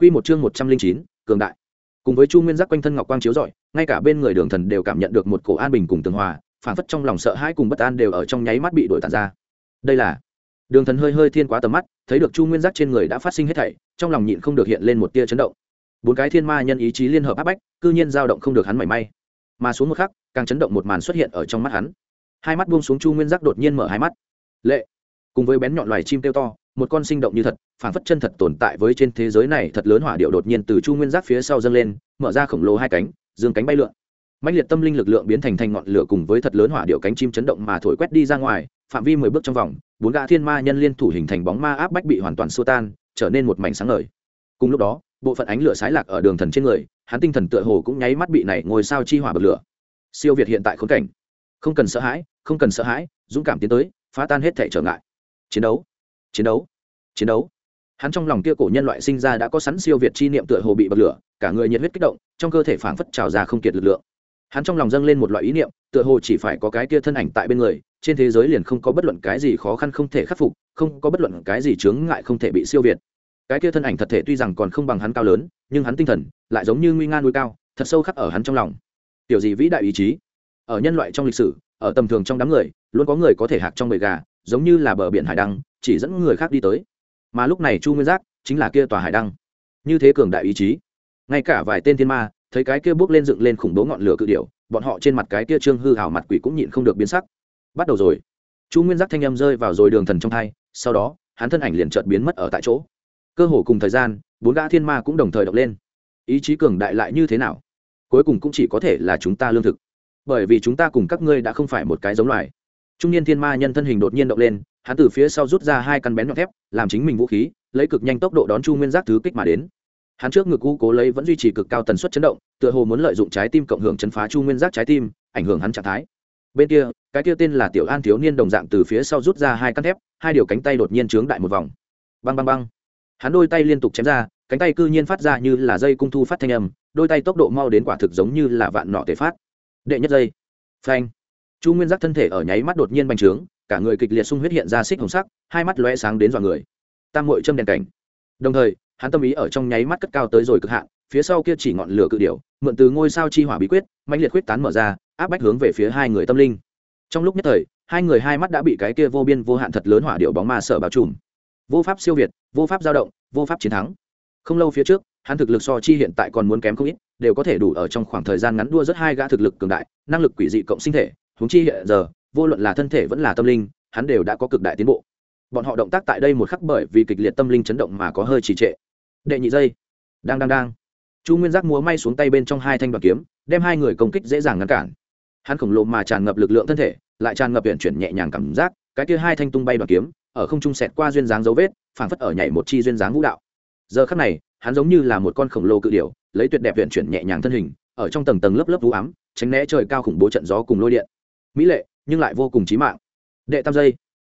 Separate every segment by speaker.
Speaker 1: Quy một chương một trăm linh chín, cường đại. Cùng với Chu Nguyên Giác quanh thân ngọc quang chiếu rọi, ngay cả bên người Đường Thần đều cảm nhận được một cổ an bình cùng tường hòa, phản phất trong lòng sợ hãi cùng bất an đều ở trong nháy mắt bị đổi tản ra. Đây là Đường Thần hơi hơi thiên quá tầm mắt, thấy được Chu Nguyên Giác trên người đã phát sinh hết thảy, trong lòng nhịn không được hiện lên một tia chấn động. Bốn cái thiên ma nhân ý chí liên hợp áp bách, cư nhiên dao động không được hắn mảy may. Mà xuống một khắc, càng chấn động một màn xuất hiện ở trong mắt hắn. Hai mắt buông xuống Chu Nguyên Giác đột nhiên mở hai mắt. Lệ, cùng với bén nhọn loài chim kêu to, một con sinh động như thật phản phất chân thật tồn tại với trên thế giới này thật lớn hỏa điệu đột nhiên từ chu nguyên giáp phía sau dâng lên mở ra khổng lồ hai cánh dương cánh bay lượn. Mạnh liệt tâm linh lực lượng biến thành thành ngọn lửa cùng với thật lớn hỏa điệu cánh chim chấn động mà thổi quét đi ra ngoài phạm vi mười bước trong vòng bốn gã thiên ma nhân liên thủ hình thành bóng ma áp bách bị hoàn toàn xua tan trở nên một mảnh sáng ngời. Cùng lúc đó bộ phận ánh lửa sái lạc ở đường thần trên người hắn tinh thần tựa hồ cũng nháy mắt bị này ngồi sao chi hỏa bật lửa. Siêu việt hiện tại khốn cảnh. Không cần sợ hãi không cần sợ hãi dũng cảm tiến tới phá tan hết thể trở ngại chiến đấu. Chiến đấu. Chiến đấu. Hắn trong lòng kia cổ nhân loại sinh ra đã có sẵn siêu việt chi niệm tựa hồ bị bật lửa, cả người nhiệt huyết kích động, trong cơ thể phảng phất trào ra không kiệt lực lượng. Hắn trong lòng dâng lên một loại ý niệm, tựa hồ chỉ phải có cái kia thân ảnh tại bên người, trên thế giới liền không có bất luận cái gì khó khăn không thể khắc phục, không có bất luận cái gì chướng ngại không thể bị siêu việt. Cái kia thân ảnh thật thể tuy rằng còn không bằng hắn cao lớn, nhưng hắn tinh thần lại giống như nguy nga núi cao, thật sâu khắc ở hắn trong lòng. Tiểu gì vĩ đại ý chí? Ở nhân loại trong lịch sử, ở tầm thường trong đám người, luôn có người có thể hạc trong bầy gà giống như là bờ biển hải đăng chỉ dẫn người khác đi tới. Mà lúc này chu nguyên giác chính là kia tòa hải đăng. Như thế cường đại ý chí. Ngay cả vài tên thiên ma thấy cái kia bước lên dựng lên khủng bố ngọn lửa cự điểu, bọn họ trên mặt cái kia trương hư hào mặt quỷ cũng nhịn không được biến sắc. Bắt đầu rồi. Chu nguyên giác thanh â m rơi vào rồi đường thần trong thai sau đó hắn thân ảnh liền chợt biến mất ở tại chỗ. Cơ hồ cùng thời gian bốn gã thiên ma cũng đồng thời động lên. Ý chí cường đại lại như thế nào? Cuối cùng cũng chỉ có thể là chúng ta lương thực. Bởi vì chúng ta cùng các ngươi đã không phải một cái giống loài trung niên thiên ma nhân thân hình đột nhiên động lên, hắn từ phía sau rút ra hai căn bén nhọn thép, làm chính mình vũ khí, lấy cực nhanh tốc độ đón chu nguyên giác thứ kích mà đến. Hắn trước ngực u cố lấy vẫn duy trì cực cao tần suất chấn động, tựa hồ muốn lợi dụng trái tim cộng hưởng chấn phá chu nguyên giác trái tim, ảnh hưởng hắn trạng thái. Bên kia, cái kia tên là tiểu an thiếu niên đồng dạng từ phía sau rút ra hai căn thép, hai điều cánh tay đột nhiên trướng đại một vòng. Băng băng băng. Hắn đôi tay liên tục chém ra, cánh tay cư nhiên phát ra như là dây cung thu phát thanh âm, đôi tay tốc độ mau đến quả thực giống như là vạn nọ tề phát. Đệ nhất dây phanh chu nguyên giác thân thể ở nháy mắt đột nhiên bành trướng, cả người kịch liệt sung huyết hiện ra xích hồng sắc, hai mắt lóe sáng đến dọa người. Tam mội châm đèn cảnh. Đồng thời, hắn tâm ý ở trong nháy mắt cất cao tới rồi cực hạn, phía sau kia chỉ ngọn lửa cự điểu, mượn từ ngôi sao chi hỏa bí quyết mạnh liệt quyết tán mở ra, áp bách hướng về phía hai người tâm linh. Trong lúc nhất thời, hai người hai mắt đã bị cái kia vô biên vô hạn thật lớn hỏa điệu bóng ma sở bao trùm. Vô pháp siêu việt, vô pháp giao động, vô pháp chiến thắng. Không lâu phía trước, hắn thực lực so chi hiện tại còn muốn kém không ít, đều có thể đủ ở trong khoảng thời gian ngắn đua rất hai gã thực lực cường đại, năng lực quỷ dị cộng sinh thể huống chi hiện giờ, vô luận là thân thể vẫn là tâm linh, hắn đều đã có cực đại tiến bộ. Bọn họ động tác tại đây một khắc bởi vì kịch liệt tâm linh chấn động mà có hơi trì trệ. Đệ nhị dây đang đang đang. Chu nguyên giác múa may xuống tay bên trong hai thanh đoàn kiếm, đem hai người công kích dễ dàng ngăn cản. Hắn khổng lồ mà tràn ngập lực lượng thân thể, lại tràn ngập viện chuyển nhẹ nhàng cảm giác, cái kia hai thanh tung bay đoàn kiếm, ở không trung sẹt qua duyên dáng dấu vết, phảng phất ở nhảy một chi duyên dáng vũ đạo. Giờ khắc này, hắn giống như là một con khổng lồ cự điểu, lấy tuyệt đẹp viện chuyển nhẹ nhàng thân hình, ở trong tầng tầng lớp lớp vũ ám, tránh né trời cao khủng bố trận gió cùng lôi điện mỹ lệ, nhưng lại vô cùng chí mạng. Đệ tam giây.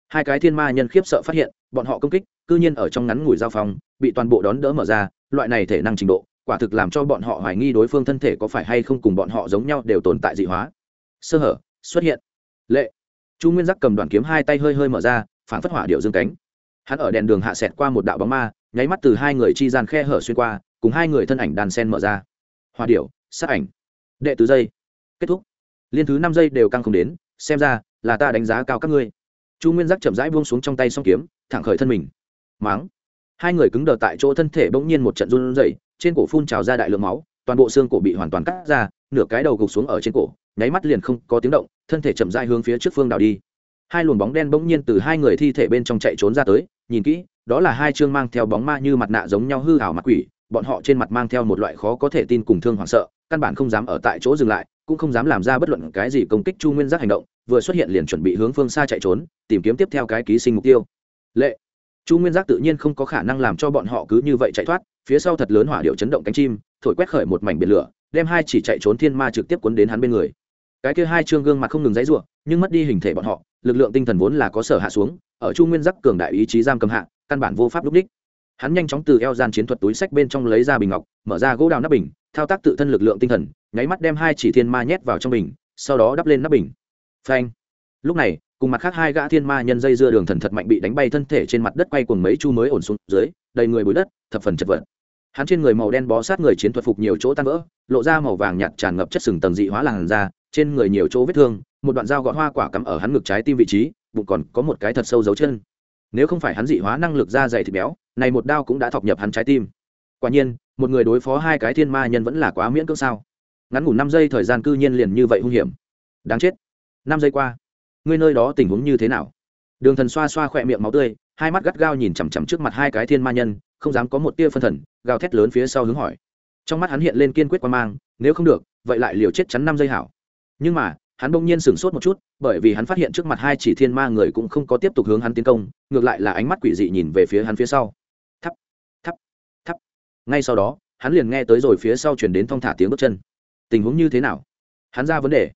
Speaker 1: Hai cái thiên ma nhân khiếp sợ phát hiện, bọn họ công kích, cư nhiên ở trong ngắn ngủi giao phong bị toàn bộ đón đỡ mở ra, loại này thể năng trình độ, quả thực làm cho bọn họ hoài nghi đối phương thân thể có phải hay không cùng bọn họ giống nhau đều tồn tại dị hóa. Sơ hở, xuất hiện. Lệ. Chu nguyên giác cầm đoàn kiếm hai tay hơi hơi mở ra, phản phất hỏa điệu dương cánh. Hắn ở đèn đường hạ sẹt qua một đạo bóng ma, nháy mắt từ hai người chi gian khe hở xuyên qua, cùng hai người thân ảnh đàn sen mở ra. Hỏa điệu sát ảnh. Đệ tứ giây. Kết thúc liên thứ năm giây đều căng không đến, xem ra là ta đánh giá cao các ngươi. Chu nguyên giác chậm rãi buông xuống trong tay s o n g kiếm, thẳng khởi thân mình. Máng. Hai người cứng đờ tại chỗ thân thể bỗng nhiên một trận run rẩy, trên cổ phun trào ra đại lượng máu, toàn bộ xương cổ bị hoàn toàn cắt ra, nửa cái đầu gục xuống ở trên cổ, nháy mắt liền không có tiếng động, thân thể chậm rãi hướng phía trước phương đảo đi. Hai luồng bóng đen bỗng nhiên từ hai người thi thể bên trong chạy trốn ra tới, nhìn kỹ, đó là hai chương mang theo bóng ma như mặt nạ giống nhau hư hảo mặt quỷ, bọn họ trên mặt mang theo một loại khó có thể tin cùng thương hoảng sợ, căn bản không dám ở tại chỗ dừng lại cũng không dám làm ra bất luận cái gì công kích chu nguyên giác hành động, vừa xuất hiện liền chuẩn bị hướng phương xa chạy trốn, tìm kiếm tiếp theo cái ký sinh mục tiêu. Lệ. Chu nguyên giác tự nhiên không có khả năng làm cho bọn họ cứ như vậy chạy thoát, phía sau thật lớn hỏa điệu chấn động cánh chim, thổi quét khởi một mảnh biển lửa, đem hai chỉ chạy trốn thiên ma trực tiếp cuốn đến hắn bên người. Cái kia hai trương gương mặt không ngừng dãy ruộng nhưng mất đi hình thể bọn họ, lực lượng tinh thần vốn là có sở hạ xuống, ở chu nguyên giác cường đại ý chí giam cầm hạ, căn bản vô pháp lúc đích. Hắn nhanh chóng từ eo gian chiến thuật túi sách bên trong lấy ra bình ngọc, mở ra gỗ đào nắp bình, thao tác tự thân lực lượng tinh thần nháy mắt đem hai chỉ thiên ma nhét vào trong bình, sau đó đắp lên nắp bình. Phanh. Lúc này, cùng mặt khác hai gã thiên ma nhân dây dưa đường thần thật mạnh bị đánh bay thân thể trên mặt đất quay cùng mấy chu mới ổn xuống dưới, đầy người bụi đất, thập phần chật vật. Hắn trên người màu đen bó sát người chiến thuật phục nhiều chỗ tan vỡ, lộ ra màu vàng nhạt tràn ngập chất sừng tầng dị hóa làn da, trên người nhiều chỗ vết thương, một đoạn dao gọt hoa quả cắm ở hắn ngực trái tim vị trí, bụng còn có một cái thật sâu dấu chân. Nếu không phải hắn dị hóa năng lực da dày thịt béo, này một đao cũng đã thọc nhập hắn trái tim. Quả nhiên, một người đối phó hai cái thiên ma nhân vẫn là quá miễn cưỡng sao ngắn ngủ năm giây thời gian cư nhiên liền như vậy hung hiểm. Đáng chết. Năm giây qua, ngươi nơi đó tình huống như thế nào? Đường thần xoa xoa khỏe miệng máu tươi, hai mắt gắt gao nhìn chằm chằm trước mặt hai cái thiên ma nhân, không dám có một tia phân thần, gào thét lớn phía sau hướng hỏi. Trong mắt hắn hiện lên kiên quyết quan mang, nếu không được, vậy lại liều chết chắn năm giây hảo. Nhưng mà, hắn bỗng nhiên sửng sốt một chút, bởi vì hắn phát hiện trước mặt hai chỉ thiên ma người cũng không có tiếp tục hướng hắn tiến công, ngược lại là ánh mắt quỷ dị nhìn về phía hắn phía sau. Thắp thắp thắp. Ngay sau đó, hắn liền nghe tới rồi phía sau chuyển đến thong thả tiếng bước chân tình huống như thế nào? Hắn ra vấn đề.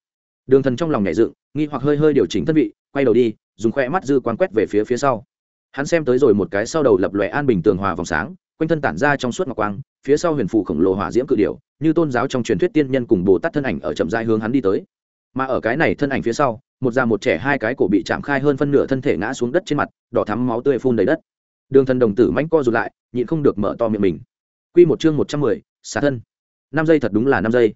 Speaker 1: Đường thần trong lòng nhảy dựng, nghi hoặc hơi hơi điều chỉnh thân vị, quay đầu đi, dùng khoe mắt dư quan quét về phía phía sau. Hắn xem tới rồi một cái sau đầu lập lòe an bình tường hòa vòng sáng, quanh thân tản ra trong suốt ngọc quang, phía sau huyền phù khổng lồ hỏa diễm cự điểu, như tôn giáo trong truyền thuyết tiên nhân cùng bồ tát thân ảnh ở chậm dai hướng hắn đi tới. Mà ở cái này thân ảnh phía sau, một già một trẻ hai cái cổ bị chạm khai hơn phân nửa thân thể ngã xuống đất trên mặt, đỏ thắm máu tươi phun đầy đất. Đường thần đồng tử mánh co rụt lại, nhịn không được mở to miệng mình. Quy một chương một trăm mười, xả thân. Năm giây thật đúng là năm giây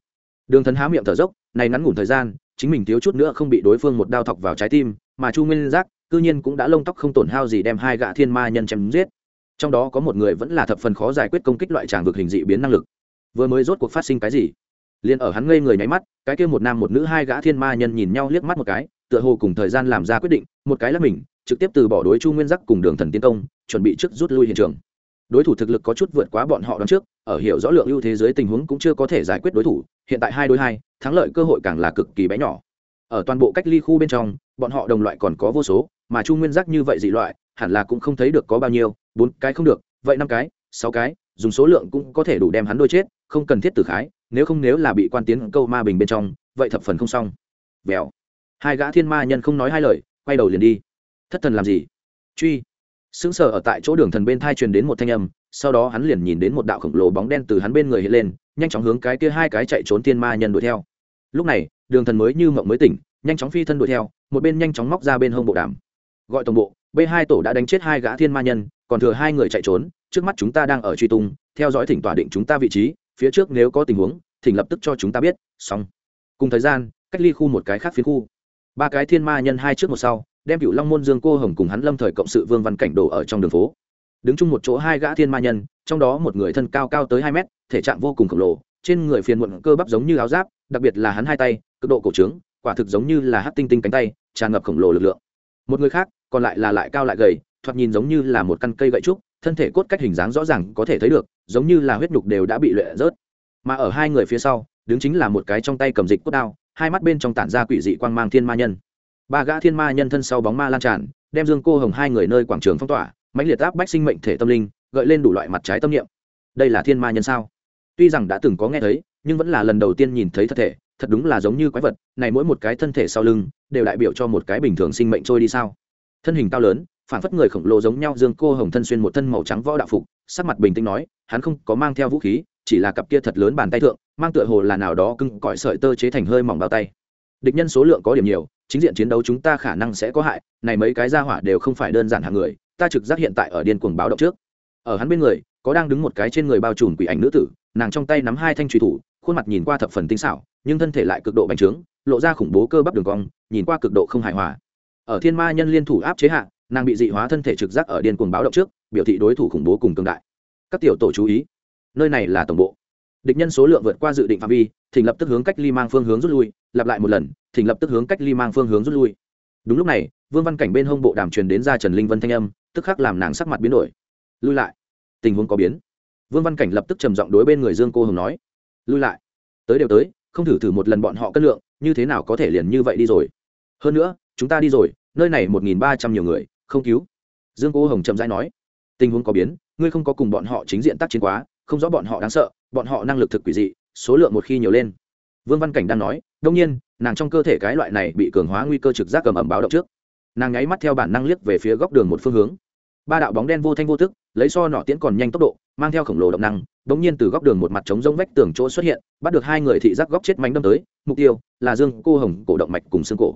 Speaker 1: đường thần há miệng thở dốc, này ngắn ngủn thời gian, chính mình thiếu chút nữa không bị đối phương một đao thọc vào trái tim, mà chu nguyên giác, cư nhiên cũng đã lông tóc không tổn hao gì đem hai gã thiên ma nhân chém giết. Trong đó có một người vẫn là thập phần khó giải quyết công kích loại tràng vực hình dị biến năng lực. Vừa mới rốt cuộc phát sinh cái gì? Liền ở hắn ngây người nháy mắt, cái kia một nam một nữ hai gã thiên ma nhân nhìn nhau liếc mắt một cái, tựa hồ cùng thời gian làm ra quyết định, một cái là mình, trực tiếp từ bỏ đối chu nguyên giác cùng đường thần tiến công, chuẩn bị trước rút lui hiện trường đối thủ thực lực có chút vượt quá bọn họ đón trước, ở hiểu rõ lượng ưu thế giới tình huống cũng chưa có thể giải quyết đối thủ, hiện tại hai đối hai, thắng lợi cơ hội càng là cực kỳ bé nhỏ. Ở toàn bộ cách ly khu bên trong, bọn họ đồng loại còn có vô số, mà chu nguyên giác như vậy dị loại, hẳn là cũng không thấy được có bao nhiêu, bốn cái không được, vậy năm cái, sáu cái, dùng số lượng cũng có thể đủ đem hắn đôi chết, không cần thiết tử khái, nếu không nếu là bị quan tiến câu ma bình bên trong, vậy thập phần không xong. Vèo. Hai gã thiên ma nhân không nói hai lời, quay đầu liền đi. Thất thần làm gì? Truy sững sờ ở tại chỗ đường thần bên thai truyền đến một thanh âm, sau đó hắn liền nhìn đến một đạo khổng lồ bóng đen từ hắn bên người hiện lên, nhanh chóng hướng cái kia hai cái chạy trốn thiên ma nhân đuổi theo. Lúc này, đường thần mới như mộng mới tỉnh, nhanh chóng phi thân đuổi theo, một bên nhanh chóng móc ra bên hông bộ đàm. Gọi tổng bộ, b hai tổ đã đánh chết hai gã thiên ma nhân, còn thừa hai người chạy trốn, trước mắt chúng ta đang ở truy tung, theo dõi thỉnh tỏa định chúng ta vị trí, phía trước nếu có tình huống, thỉnh lập tức cho chúng ta biết. Xong. Cùng thời gian, cách ly khu một cái khác phiến khu ba cái thiên ma nhân hai trước một sau, đem cựu long môn dương cô hồng cùng hắn lâm thời cộng sự vương văn cảnh đổ ở trong đường phố. Đứng chung một chỗ hai gã thiên ma nhân, trong đó một người thân cao cao tới hai mét, thể trạng vô cùng khổng lồ, trên người phiền muộn cơ bắp giống như áo giáp, đặc biệt là hắn hai tay, cực độ cổ trướng, quả thực giống như là hát tinh tinh cánh tay, tràn ngập khổng lồ lực lượng. Một người khác, còn lại là lại cao lại gầy, thoạt nhìn giống như là một căn cây gậy trúc, thân thể cốt cách hình dáng rõ ràng có thể thấy được, giống như là huyết nhục đều đã bị luyện rớt. Mà ở hai người phía sau, đứng chính là một cái trong tay cầm dịch cốt đao hai mắt bên trong tản ra quỷ dị quang mang thiên ma nhân. Ba gã thiên ma nhân thân sau bóng ma lan tràn, đem dương cô hồng hai người nơi quảng trường phong tỏa, mãnh liệt áp bách sinh mệnh thể tâm linh, gợi lên đủ loại mặt trái tâm niệm. Đây là thiên ma nhân sao? Tuy rằng đã từng có nghe thấy, nhưng vẫn là lần đầu tiên nhìn thấy thật thể, thật đúng là giống như quái vật, này mỗi một cái thân thể sau lưng, đều đại biểu cho một cái bình thường sinh mệnh trôi đi sao? Thân hình cao lớn phản phất người khổng lồ giống nhau, dương cô hồng thân xuyên một thân màu trắng võ đạo phục, sắc mặt bình tĩnh nói, hắn không có mang theo vũ khí chỉ là cặp kia thật lớn bàn tay thượng, mang tựa hồ là nào đó cưng cõi sợi tơ chế thành hơi mỏng bao tay. Địch nhân số lượng có điểm nhiều, chính diện chiến đấu chúng ta khả năng sẽ có hại, này mấy cái ra hỏa đều không phải đơn giản hàng người, ta trực giác hiện tại ở điên cuồng báo động trước. Ở hắn bên người, có đang đứng một cái trên người bao trùm quỷ ảnh nữ tử, nàng trong tay nắm hai thanh truy thủ, khuôn mặt nhìn qua thập phần tinh xảo, nhưng thân thể lại cực độ bành trướng, lộ ra khủng bố cơ bắp đường cong, nhìn qua cực độ không hài hòa. Ở thiên ma nhân liên thủ áp chế hạ, nàng bị dị hóa thân thể trực giác ở điên cuồng báo động trước, biểu thị đối thủ khủng bố cùng cường đại. Các tiểu tổ chú ý nơi này là tổng bộ. Địch nhân số lượng vượt qua dự định phạm vi, thỉnh lập tức hướng cách ly mang phương hướng rút lui, lặp lại một lần, thỉnh lập tức hướng cách ly mang phương hướng rút lui. Đúng lúc này, vương văn cảnh bên hông bộ đàm truyền đến ra trần linh vân thanh âm, tức khắc làm nàng sắc mặt biến đổi. Lui lại. Tình huống có biến. Vương văn cảnh lập tức trầm giọng đối bên người dương cô hồng nói, lui lại. Tới đều tới, không thử thử một lần bọn họ cân lượng, như thế nào có thể liền như vậy đi rồi? Hơn nữa, chúng ta đi rồi, nơi này một nghìn ba trăm nhiều người, không cứu. Dương cô hồng chậm rãi nói, tình huống có biến, ngươi không có cùng bọn họ chính diện tác chiến quá không rõ bọn họ đáng sợ, bọn họ năng lực thực quỷ dị, số lượng một khi nhiều lên. Vương văn cảnh đang nói đông nhiên, nàng trong cơ thể cái loại này bị cường hóa nguy cơ trực giác cầm ẩm báo động trước. Nàng nháy mắt theo bản năng liếc về phía góc đường một phương hướng. Ba đạo bóng đen vô thanh vô tức, lấy so nọ tiễn còn nhanh tốc độ, mang theo khổng lồ động năng đ nhiên từ góc đường một mặt trống rông vách tường chỗ xuất hiện, bắt được hai người thị giác góc chết mánh đâm tới, mục tiêu là dương cô hồng cổ động mạch cùng xương cổ.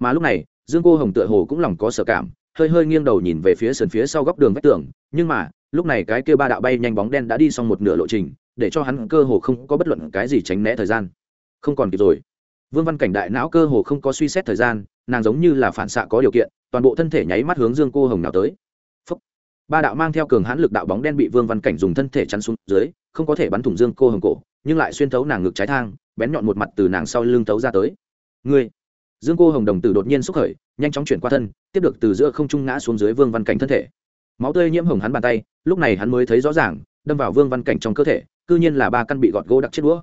Speaker 1: Mà lúc này, dương cô hồng tựa hồ cũng lòng có sợ cảm, hơi hơi nghiêng đầu nhìn về phía sườn phía sau góc đường vách tường, nhưng mà lúc này cái kia ba đạo bay nhanh bóng đen đã đi xong một nửa lộ trình, để cho hắn cơ hồ không có bất luận cái gì tránh né thời gian. Không còn kịp rồi. Vương văn cảnh đại não cơ hồ không có suy xét thời gian, nàng giống như là phản xạ có điều kiện, toàn bộ thân thể nháy mắt hướng dương cô hồng nào tới. Phúc. ba đạo mang theo cường hãn lực đạo bóng đen bị vương văn cảnh dùng thân thể chắn xuống dưới, không có thể bắn thủng dương cô hồng cổ, nhưng lại xuyên thấu nàng ngực trái thang, bén nhọn một mặt từ nàng sau lưng thấu ra tới. Ngươi. Dương cô hồng đồng tử đột nhiên xúc khởi, nhanh chóng chuyển qua thân, tiếp được từ giữa không trung ngã xuống dưới vương văn cảnh thân thể máu tươi nhiễm hồng hắn bàn tay, lúc này hắn mới thấy rõ ràng, đâm vào vương văn cảnh trong cơ thể, cư nhiên là ba căn bị gọt gỗ đặc chết đũa.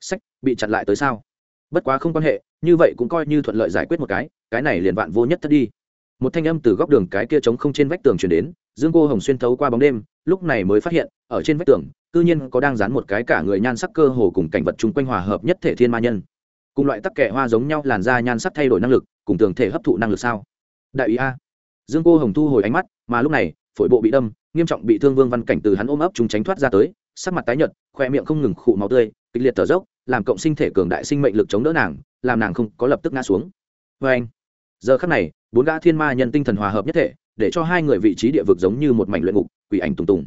Speaker 1: Sách, bị chặn lại tới sao? Bất quá không quan hệ, như vậy cũng coi như thuận lợi giải quyết một cái cái này liền vạn vô nhất thất đi. Một thanh âm từ góc đường cái kia trống không trên vách tường chuyển đến, dương cô hồng xuyên thấu qua bóng đêm, lúc này mới phát hiện, ở trên vách tường, cư nhiên có đang dán một cái cả người nhan sắc cơ hồ cùng cảnh vật chung quanh hòa hợp nhất thể thiên ma nhân. Cùng loại tắc kẹ hoa giống nhau làn da nhan sắc thay đổi năng lực, cùng tường thể hấp thụ năng lực sao? Đại ý a. Dương cô hồng thu hồi ánh mắt, mà lúc này phổi bộ bị đâm, nghiêm trọng bị thương vương văn cảnh từ hắn ôm ấp chúng tránh thoát ra tới, sắc mặt tái nhợt khoe miệng không ngừng khụ máu tươi, kịch liệt thở dốc, làm cộng sinh thể cường đại sinh mệnh lực chống đỡ nàng, làm nàng không có lập tức ngã xuống. Vê anh, giờ khắc này, bốn gã thiên ma nhân tinh thần hòa hợp nhất thể, để cho hai người vị trí địa vực giống như một mảnh luyện ngục, quỷ ảnh tùng tùng.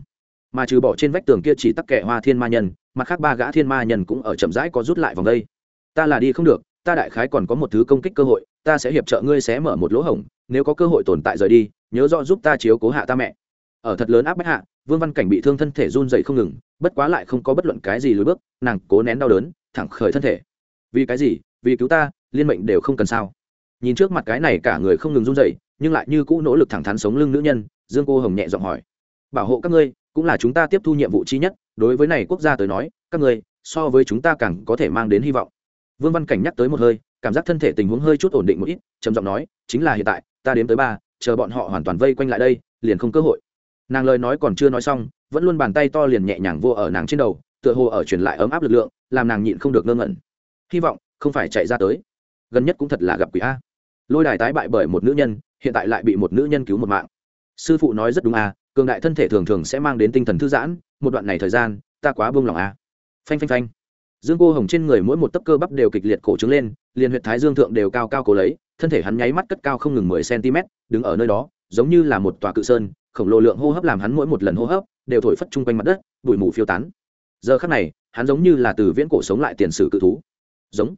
Speaker 1: Mà trừ bỏ trên vách tường kia chỉ tắc kẻ hoa thiên ma nhân, mặt khác ba gã thiên ma nhân cũng ở chậm rãi có rút lại vòng đây. Ta là đi không được, ta đại khái còn có một thứ công kích cơ hội, ta sẽ hiệp trợ ngươi xé mở một lỗ hổng, nếu có cơ hội tồn tại rời đi nhớ rõ giúp ta chiếu cố hạ ta mẹ. Ở thật lớn áp bách hạ, vương văn cảnh bị thương thân thể run dậy không ngừng, bất quá lại không có bất luận cái gì lùi bước, nàng cố nén đau đớn, thẳng khởi thân thể. Vì cái gì? Vì cứu ta, liên mệnh đều không cần sao. Nhìn trước mặt cái này cả người không ngừng run dậy nhưng lại như cũ nỗ lực thẳng thắn sống lưng nữ nhân, dương cô hồng nhẹ giọng hỏi. Bảo hộ các ngươi, cũng là chúng ta tiếp thu nhiệm vụ chi nhất, đối với này quốc gia tới nói, các ngươi, so với chúng ta càng có thể mang đến hy vọng. Vương văn cảnh nhắc tới một hơi, cảm giác thân thể tình huống hơi chút ổn định một ít, trầm giọng nói, chính là hiện tại, ta đếm tới ba chờ bọn họ hoàn toàn vây quanh lại đây, liền không cơ hội. Nàng lời nói còn chưa nói xong, vẫn luôn bàn tay to liền nhẹ nhàng vô ở nàng trên đầu, tựa hồ ở truyền lại ấm áp lực lượng, làm nàng nhịn không được ngơ ngẩn. Hy vọng không phải chạy ra tới. Gần nhất cũng thật là gặp quỷ a. Lôi đài tái bại bởi một nữ nhân, hiện tại lại bị một nữ nhân cứu một mạng. Sư phụ nói rất đúng a, cường đại thân thể thường thường sẽ mang đến tinh thần thư giãn, một đoạn này thời gian, ta quá buông lòng a. Phanh phanh phanh. Dương cô hồng trên người mỗi một tấc cơ bắp đều kịch liệt cổ trứng lên liền huyệt thái dương thượng đều cao cao cố lấy, thân thể hắn nháy mắt cất cao không ngừng mười cm, đứng ở nơi đó, giống như là một tòa cự sơn, khổng lồ lượng hô hấp làm hắn mỗi một lần hô hấp đều thổi phất chung quanh mặt đất, bụi mù phiêu tán. Giờ khắc này, hắn giống như là từ viễn cổ sống lại tiền sử cự thú. Giống.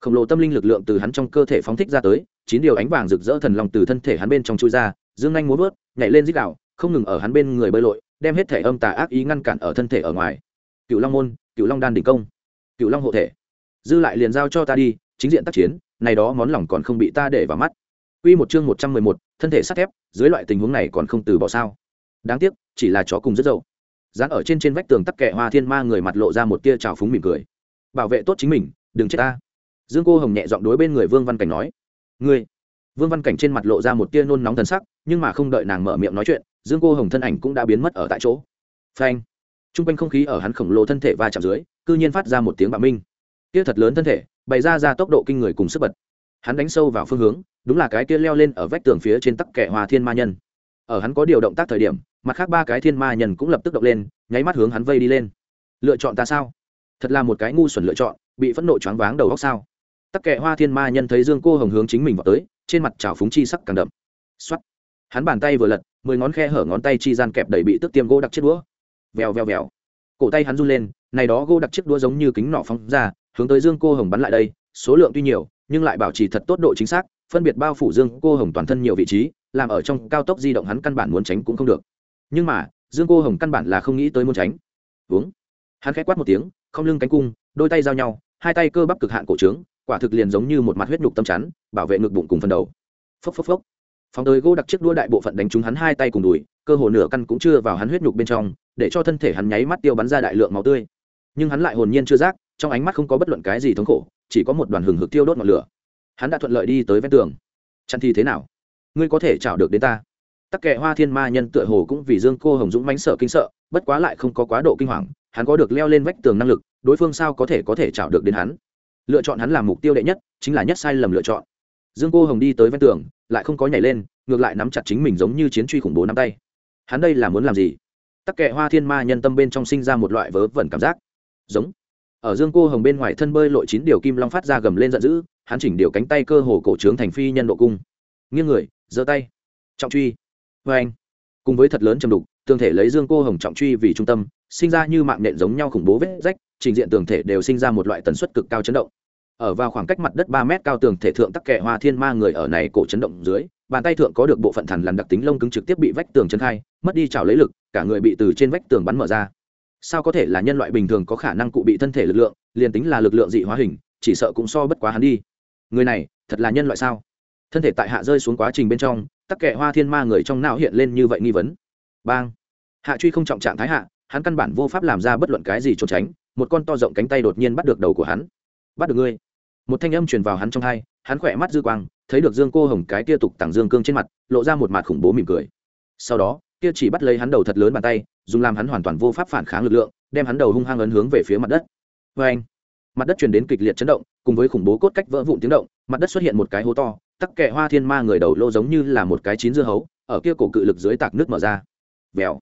Speaker 1: Khổng lồ tâm linh lực lượng từ hắn trong cơ thể phóng thích ra tới, chín điều ánh vàng rực rỡ thần lòng từ thân thể hắn bên trong chui ra, dương anh muốn vớt, nhảy lên dích đạo không ngừng ở hắn bên người bơi lội, đem hết thể âm tà ác ý ngăn cản ở thân thể ở ngoài. Cựu long môn cựu long đan đỉnh công. Cựu long hộ thể. Dư lại liền giao cho ta đi chính diện tác chiến này đó món lòng còn không bị ta để vào mắt Quy một chương một trăm mười một, thân thể sắt thép, dưới loại tình huống này còn không từ bỏ sao? Đáng tiếc, chỉ là chó cùng rất dậu. Dán ở trên trên vách tường tắc kệ Hoa Thiên Ma người mặt lộ ra một tia trào phúng mỉm cười. Bảo vệ tốt chính mình, đừng chết ta. Dương Cô Hồng nhẹ giọng đối bên người Vương Văn Cảnh nói. Ngươi. Vương Văn Cảnh trên mặt lộ ra một tia nôn nóng thần sắc, nhưng mà không đợi nàng mở miệng nói chuyện, Dương Cô Hồng thân ảnh cũng đã biến mất ở tại chỗ. Phanh. Trung quanh không khí ở hắn khổng lồ thân thể va chạm dưới, cư nhiên phát ra một tiếng bạo minh. Kia thật lớn thân thể, bày ra ra tốc độ kinh người cùng sức bật. Hắn đánh sâu vào phương hướng, đúng là cái kia leo lên ở vách tường phía trên tắc kẻ hòa thiên ma nhân. Ở hắn có điều động tác thời điểm mặt khác ba cái thiên ma nhân cũng lập tức động lên nháy mắt hướng hắn vây đi lên. Lựa chọn ta sao? Thật là một cái ngu xuẩn lựa chọn bị phẫn nộ choáng váng đầu góc sao? Tắc kẻ hoa thiên ma nhân thấy dương cô hồng hướng chính mình vào tới trên mặt trào phúng chi sắc càng đậm. X hắn bàn tay vừa lật mười ngón khe hở ngón tay chi gian kẹp đầy bị tức tiêm gỗ đặc chiếc đũa. Vèo vèo vèo. Cổ tay hắn run lên này đó gỗ đặc chiếc đũa giống như kính nọ phóng ra hướng tới dương cô hồng bắn lại đây, số lượng tuy nhiều, nhưng lại bảo trì thật tốt độ chính xác, phân biệt bao phủ dương cô hồng toàn thân nhiều vị trí, làm ở trong cao tốc di động hắn căn bản muốn tránh cũng không được. Nhưng mà, dương cô hồng căn bản là không nghĩ tới muốn tránh. Uống. Hắn k h á quát một tiếng, không lưng cánh cung, đôi tay giao nhau, hai tay cơ bắp cực hạn cổ trướng, quả thực liền giống như một mặt huyết nhục tâm chắn, bảo vệ ngực bụng cùng phần đầu. Phốc phốc phốc. Phóng tới gỗ đặc chiếc đua đại bộ phận đánh trúng hắn hai tay cùng đùi, cơ hồ nửa căn cũng chưa vào hắn huyết nhục bên trong, để cho thân thể hắn nháy mắt tiêu bắn ra đại lượng máu tươi. Nhưng hắn lại hồn nhiên chưa giác trong ánh mắt không có bất luận cái gì thống khổ, chỉ có một đoàn hừng hực tiêu đốt ngọn lửa. Hắn đã thuận lợi đi tới ven tường. Chăn thi thế nào? Ngươi có thể chảo được đến ta. Tắc kệ hoa thiên ma nhân tựa hồ cũng vì dương cô hồng dũng mánh sợ kinh sợ, bất quá lại không có quá độ kinh hoàng, hắn có được leo lên vách tường năng lực, đối phương sao có thể có thể chảo được đến hắn? Lựa chọn hắn làm mục tiêu đệ nhất, chính là nhất sai lầm lựa chọn. Dương cô hồng đi tới ven tường, lại không có nhảy lên, ngược lại nắm chặt chính mình giống như chiến truy khủng bố nắm tay. Hắn đây là muốn làm gì? Tắc kệ hoa thiên ma nhân tâm bên trong sinh ra một loại vớ vẩn cảm giác. Giống ở dương cô hồng bên ngoài thân bơi lội chín điều kim long phát ra gầm lên giận dữ, hắn chỉnh điều cánh tay cơ hồ cổ trướng thành phi nhân độ cung. Nghiêng người, giơ tay. Trọng truy. Vê anh cùng với thật lớn chầm đục tường thể lấy dương cô hồng trọng truy vì trung tâm, sinh ra như mạng nện giống nhau khủng bố vết rách, trình diện tường thể đều sinh ra một loại tần suất cực cao chấn động. Ở vào khoảng cách mặt đất ba mét cao tường thể thượng tắc kệ hoa thiên ma người ở này cổ chấn động dưới, bàn tay thượng có được bộ phận thằn lằn đặc tính lông cứng trực tiếp bị vách tường chân khai, mất đi trào lấy lực, cả người bị từ trên vách tường bắn mở ra sao có thể là nhân loại bình thường có khả năng cụ bị thân thể lực lượng, liền tính là lực lượng dị hóa hình, chỉ sợ cũng so bất quá hắn đi. Người này, thật là nhân loại sao? Thân thể tại hạ rơi xuống quá trình bên trong, tắc kệ hoa thiên ma người trong não hiện lên như vậy nghi vấn. Bang! Hạ truy không trọng trạng thái hạ, hắn căn bản vô pháp làm ra bất luận cái gì trốn tránh, một con to rộng cánh tay đột nhiên bắt được đầu của hắn. Bắt được ngươi! Một thanh âm truyền vào hắn trong hai, hắn khỏe mắt dư quang, thấy được dương cô hồng cái kia tục tặng dương cương trên mặt, lộ ra một mặt khủng bố mỉm cười. Sau đó kia chỉ bắt lấy hắn đầu thật lớn bàn tay, dùng làm hắn hoàn toàn vô pháp phản kháng lực lượng, đem hắn đầu hung hăng ấn hướng về phía mặt đất. Vê anh, mặt đất truyền đến kịch liệt chấn động, cùng với khủng bố cốt cách vỡ vụn tiếng động, mặt đất xuất hiện một cái hố to, tắc kệ hoa thiên ma người đầu lô giống như là một cái chín dưa hấu, ở kia cổ cự lực dưới tạc nước mở ra. Vèo.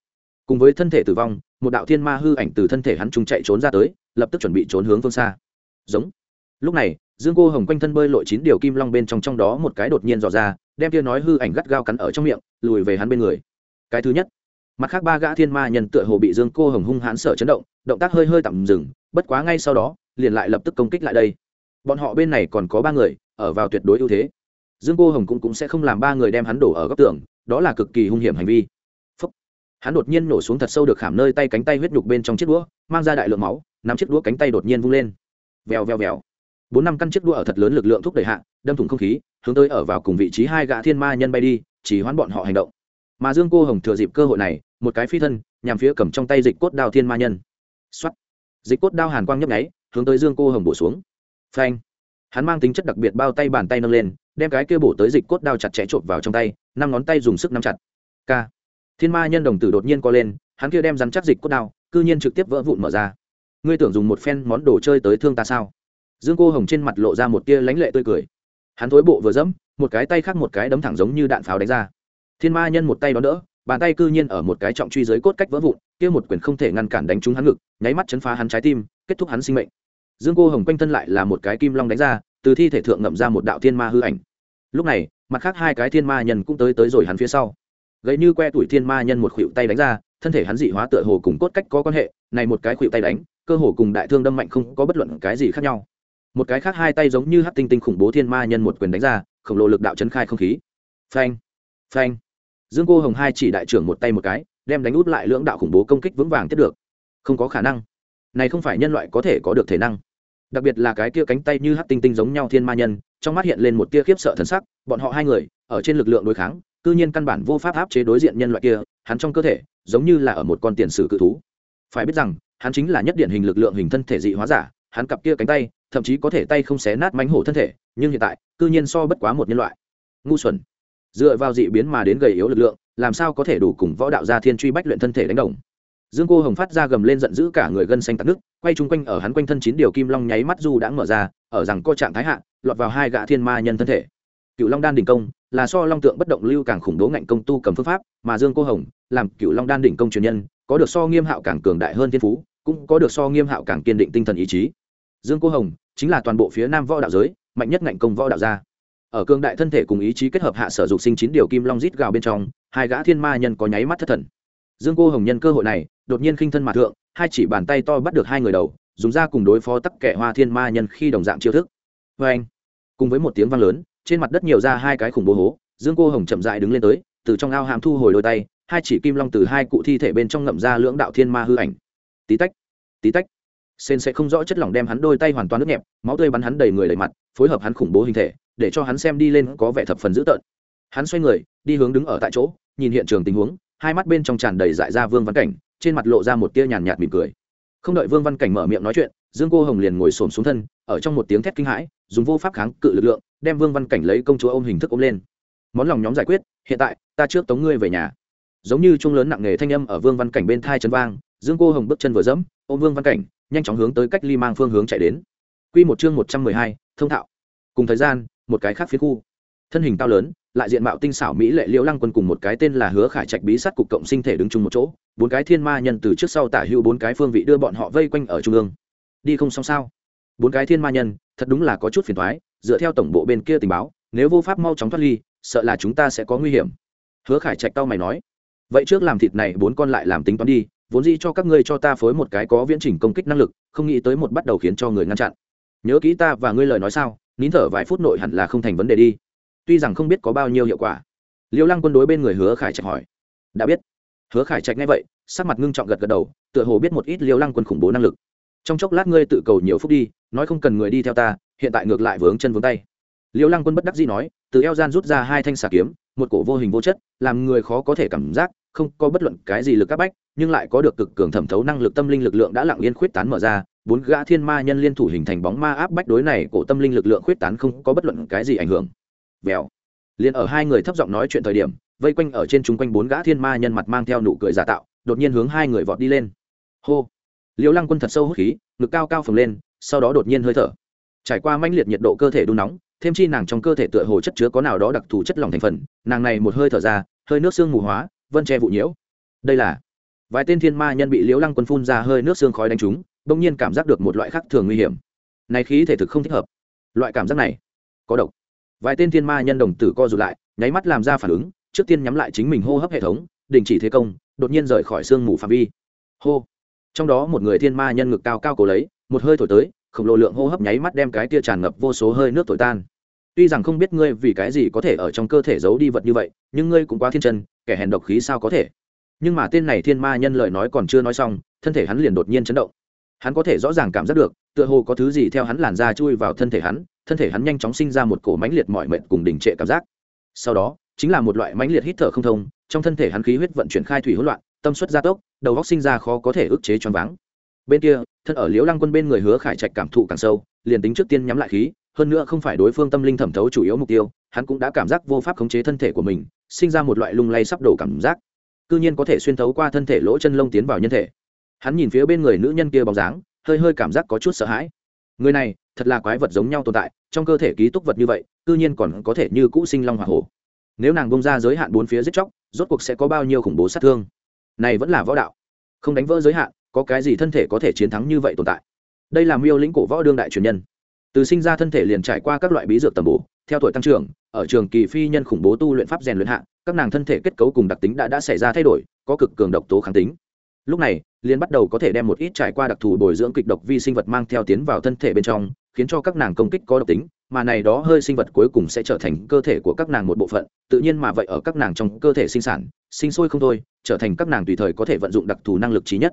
Speaker 1: Cùng với thân thể tử vong, một đạo thiên ma hư ảnh từ thân thể hắn trung chạy trốn ra tới, lập tức chuẩn bị trốn hướng phương xa. Giống. Lúc này, dương cô hồng quanh thân bơi lội chín điều kim long bên trong trong đó một cái đột nhiên dò ra, đem kia nói hư ảnh gắt gao cắn ở trong miệng, lùi về hắn bên người cái thứ nhất mặt khác ba gã thiên ma nhân tựa hồ bị dương cô hồng hung hãn sợ chấn động động tác hơi hơi tạm dừng bất quá ngay sau đó liền lại lập tức công kích lại đây. Bọn họ bên này còn có ba người ở vào tuyệt đối ưu thế. Dương cô hồng cũng, cũng sẽ không làm ba người đem hắn đổ ở góc tường đó là cực kỳ hung hiểm hành vi. Phúc. hắn đột nhiên nổ xuống thật sâu được khảm nơi tay cánh tay huyết nhục bên trong chiếc đũa mang ra đại lượng máu nắm chiếc đũa cánh tay đột nhiên vung lên. Vèo vèo vèo. Bốn năm căn chiếc đũa ở thật lớn lực lượng thúc đẩy hạ đâm thủng không khí hướng tới ở vào cùng vị trí hai gã thiên ma nhân bay đi chỉ hoãn bọn họ hành động mà dương cô hồng thừa dịp cơ hội này, một cái phi thân, nhằm phía cầm trong tay dịch cốt đao thiên ma nhân. Xuất dịch cốt đao hàn quang nhấp nháy, hướng tới dương cô hồng bổ xuống. Phanh. Hắn mang tính chất đặc biệt bao tay bàn tay nâng lên, đem cái kia bổ tới dịch cốt đao chặt chẽ trộn vào trong tay, năm ngón tay dùng sức nắm chặt. K. Thiên ma nhân đồng tử đột nhiên co lên, hắn kia đem rắn chắc dịch cốt đao, cư nhiên trực tiếp vỡ vụn mở ra. Ngươi tưởng dùng một phen món đồ chơi tới thương ta sao? Dương cô hồng trên mặt lộ ra một tia lánh lệ tươi cười. Hắn thối bộ vừa dẫm, một cái tay khác một cái đấm thẳng giống như đạn pháo đánh ra thiên ma nhân một tay đón đỡ, bàn tay cư nhiên ở một cái trọng truy dưới cốt cách vỡ vụn, kia một quyền không thể ngăn cản đánh trúng hắn ngực, nháy mắt chấn phá hắn trái tim, kết thúc hắn sinh mệnh. Dương cô hồng quanh thân lại là một cái kim long đánh ra, từ thi thể thượng ngậm ra một đạo thiên ma hư ảnh. Lúc này, mặt khác hai cái thiên ma nhân cũng tới tới rồi hắn phía sau. Gậy như que tuổi thiên ma nhân một khuỵu tay đánh ra, thân thể hắn dị hóa tựa hồ cùng cốt cách có quan hệ, này một cái khuỵu tay đánh, cơ hồ cùng đại thương đâm mạnh không có bất luận cái gì khác nhau. Một cái khác hai tay giống như hát tinh tinh khủng bố thiên ma nhân một quyền đánh ra, khổng lồ lực đạo chấn khai không khí. Phanh phanh dương cô hồng hai chỉ đại trưởng một tay một cái, đem đánh út lại lưỡng đạo khủng bố công kích vững vàng tiếp được. Không có khả năng. Này không phải nhân loại có thể có được thể năng. Đặc biệt là cái kia cánh tay như hát tinh tinh giống nhau thiên ma nhân, trong mắt hiện lên một tia khiếp sợ thần sắc, bọn họ hai người, ở trên lực lượng đối kháng, cư nhiên căn bản vô pháp áp chế đối diện nhân loại kia, hắn trong cơ thể, giống như là ở một con tiền sử cự thú. Phải biết rằng, hắn chính là nhất điển hình lực lượng hình thân thể dị hóa giả, hắn cặp kia cánh tay, thậm chí có thể tay không xé nát mánh hổ thân thể, nhưng hiện tại, cư nhiên so bất quá một nhân loại. Ngu xuẩn dựa vào dị biến mà đến gầy yếu lực lượng, làm sao có thể đủ cùng võ đạo gia thiên truy bách luyện thân thể đánh đồng. Dương cô hồng phát ra gầm lên giận dữ cả người gân xanh tắc nước quay chung quanh ở hắn quanh thân chín điều kim long nháy mắt du đã mở ra, ở rằng co trạng thái hạ, lọt vào hai gã thiên ma nhân thân thể. Cựu long đan đỉnh công là so long tượng bất động lưu càng khủng bố ngạnh công tu cầm phương pháp, mà dương cô hồng làm cựu long đan đỉnh công truyền nhân, có được so nghiêm hạo càng cường đại hơn thiên phú, cũng có được so nghiêm hạo càng kiên định tinh thần ý chí. Dương cô hồng chính là toàn bộ phía nam võ đạo giới, mạnh nhất ngạnh công võ đạo gia ở cương đại thân thể cùng ý chí kết hợp hạ sở dục sinh chín điều kim long rít gào bên trong, hai gã thiên ma nhân có nháy mắt thất thần. Dương cô hồng nhân cơ hội này, đột nhiên khinh thân mà thượng, hai chỉ bàn tay to bắt được hai người đầu, dùng ra cùng đối phó tắc kẻ hoa thiên ma nhân khi đồng dạng chiêu thức. Vê anh, cùng với một tiếng vang lớn, trên mặt đất nhiều ra hai cái khủng bố hố, dương cô hồng chậm dại đứng lên tới, từ trong ao hàm thu hồi đôi tay, hai chỉ kim long từ hai cụ thi thể bên trong ngậm ra lưỡng đạo thiên ma hư ảnh. Tí tách tí tách. Sên sẽ không rõ chất lỏng đem hắn đôi tay hoàn toàn nước nhẹp, máu tươi bắn hắn đầy người đầy mặt, phối hợp hắn khủng bố hình thể để cho hắn xem đi lên có vẻ thập phần dữ tợn. Hắn xoay người đi hướng đứng ở tại chỗ nhìn hiện trường tình huống hai mắt bên trong tràn đầy dại ra vương văn cảnh trên mặt lộ ra một tia nhàn nhạt mỉm cười. Không đợi vương văn cảnh mở miệng nói chuyện dương cô hồng liền ngồi xổm xuống thân ở trong một tiếng thét kinh hãi dùng vô pháp kháng cự lực lượng đem vương văn cảnh lấy công chúa ôm hình thức ôm lên. Món lòng nhóm giải quyết hiện tại ta trước tống ngươi về nhà. Giống như chung lớn nặng nghề thanh âm ở vương văn cảnh bên thai chân vang dương cô hồng bước chân vừa dẫm ôm vương văn cảnh nhanh chóng hướng tới cách ly mang phương hướng chạy đến. Quy một chương một trăm mười hai, thông thạo. Cùng thời gian, một cái khác phía khu. Thân hình cao lớn, lại diện mạo tinh xảo mỹ lệ Liễu Lăng Quân cùng một cái tên là Hứa Khải Trạch bí sát cục cộng sinh thể đứng chung một chỗ, bốn cái thiên ma nhân từ trước sau tả hữu bốn cái phương vị đưa bọn họ vây quanh ở trung ương. Đi không xong sao? Bốn cái thiên ma nhân, thật đúng là có chút phiền toái, dựa theo tổng bộ bên kia tình báo, nếu vô pháp mau chóng thoát ly, sợ là chúng ta sẽ có nguy hiểm. Hứa Khải Trạch tao mày nói, vậy trước làm thịt này bốn con lại làm tính toán đi vốn dĩ cho các ngươi cho ta phối một cái có viễn trình công kích năng lực không nghĩ tới một bắt đầu khiến cho người ngăn chặn nhớ kỹ ta và ngươi lời nói sao nín thở vài phút nội hẳn là không thành vấn đề đi. Tuy rằng không biết có bao nhiêu hiệu quả. Liêu lăng quân đối bên người hứa khải trạch hỏi. Đã biết. Hứa khải trạch nghe vậy, sắc mặt ngưng trọng gật gật đầu, tựa hồ biết một ít liêu lăng quân khủng bố năng lực. Trong chốc lát ngươi tự cầu nhiều phút đi, nói không cần người đi theo ta, hiện tại ngược lại vướng chân vướng tay. Liêu lăng quân bất đắc dĩ nói, từ eo gian rút ra hai thanh xà kiếm, một cổ vô hình vô chất, làm người khó có thể cảm giác, không có bất luận cái gì lực áp bách, nhưng lại có được cực cường thẩm thấu năng lực tâm linh lực lượng đã lặng yên khuyết tán mở ra bốn gã thiên ma nhân liên thủ hình thành bóng ma áp bách đối này, cổ tâm linh lực lượng khuyết tán không có bất luận cái gì ảnh hưởng. Vèo. Liền ở hai người thấp giọng nói chuyện thời điểm, vây quanh ở trên chúng quanh bốn gã thiên ma nhân mặt mang theo nụ cười giả tạo, đột nhiên hướng hai người vọt đi lên. Hô. Liễu lăng quân thật sâu hút khí, ngực cao cao phồng lên, sau đó đột nhiên hơi thở. Trải qua mãnh liệt nhiệt độ cơ thể đun nóng, thêm chi nàng trong cơ thể tựa hồ chất chứa có nào đó đặc thù chất lỏng thành phần, nàng này một hơi thở ra, hơi nước xương mù hóa, vân che vụ nhiễu. Đây là vài tên thiên ma nhân bị liễu lăng quân phun ra hơi nước xương khói đánh trúng bỗng nhiên cảm giác được một loại khác thường nguy hiểm. Này khí thể thực không thích hợp. Loại cảm giác này có độc. Vài tên thiên ma nhân đồng tử co rụt lại, nháy mắt làm ra phản ứng, trước tiên nhắm lại chính mình hô hấp hệ thống, đình chỉ thế công, đột nhiên rời khỏi sương mù phạm vi. Hô. Trong đó một người thiên ma nhân ngực cao cao cổ lấy, một hơi thổi tới, khổng lồ lượng hô hấp nháy mắt đem cái tia tràn ngập vô số hơi nước thổi tan. Tuy rằng không biết ngươi vì cái gì có thể ở trong cơ thể giấu đi vật như vậy, nhưng ngươi cũng quá thiên chân, kẻ hèn độc khí sao có thể? Nhưng mà tên này thiên ma nhân lời nói còn chưa nói xong, thân thể hắn liền đột nhiên chấn động hắn có thể rõ ràng cảm giác được, tựa hồ có thứ gì theo hắn làn ra chui vào thân thể hắn, thân thể hắn nhanh chóng sinh ra một cổ mãnh liệt mọi mệnh cùng đình trệ cảm giác. Sau đó, chính là một loại mãnh liệt hít thở không thông, trong thân thể hắn khí huyết vận chuyển khai thủy hỗn loạn, tâm suất gia tốc, đầu góc sinh ra khó có thể ức chế choáng váng. Bên kia, thân ở liễu lăng quân bên người hứa khải trạch cảm thụ càng sâu, liền tính trước tiên nhắm lại khí, hơn nữa không phải đối phương tâm linh thẩm thấu chủ yếu mục tiêu, hắn cũng đã cảm giác vô pháp khống chế thân thể của mình, sinh ra một loại lung lay sắp đổ cảm giác. Cư nhiên có thể xuyên thấu qua thân thể lỗ chân lông tiến vào nhân thể hắn nhìn phía bên người nữ nhân kia bóng dáng, hơi hơi cảm giác có chút sợ hãi. Người này, thật là quái vật giống nhau tồn tại, trong cơ thể ký túc vật như vậy, cư nhiên còn có thể như cũ sinh long hỏa hổ. Nếu nàng bông ra giới hạn bốn phía giết chóc, rốt cuộc sẽ có bao nhiêu khủng bố sát thương? Này vẫn là võ đạo. Không đánh vỡ giới hạn, có cái gì thân thể có thể chiến thắng như vậy tồn tại? Đây là miêu lĩnh cổ võ đương đại truyền nhân. Từ sinh ra thân thể liền trải qua các loại bí dược tầm bổ, theo tuổi tăng trưởng, ở trường kỳ phi nhân khủng bố tu luyện pháp rèn luyện hạ, các nàng thân thể kết cấu cùng đặc tính đã đã xảy ra thay đổi, có cực cường độc tố kháng tính lúc này, liên bắt đầu có thể đem một ít trải qua đặc thù bồi dưỡng kịch độc vi sinh vật mang theo tiến vào thân thể bên trong, khiến cho các nàng công kích có độc tính, mà này đó hơi sinh vật cuối cùng sẽ trở thành cơ thể của các nàng một bộ phận, tự nhiên mà vậy ở các nàng trong cơ thể sinh sản, sinh sôi không thôi, trở thành các nàng tùy thời có thể vận dụng đặc thù năng lực trí nhất.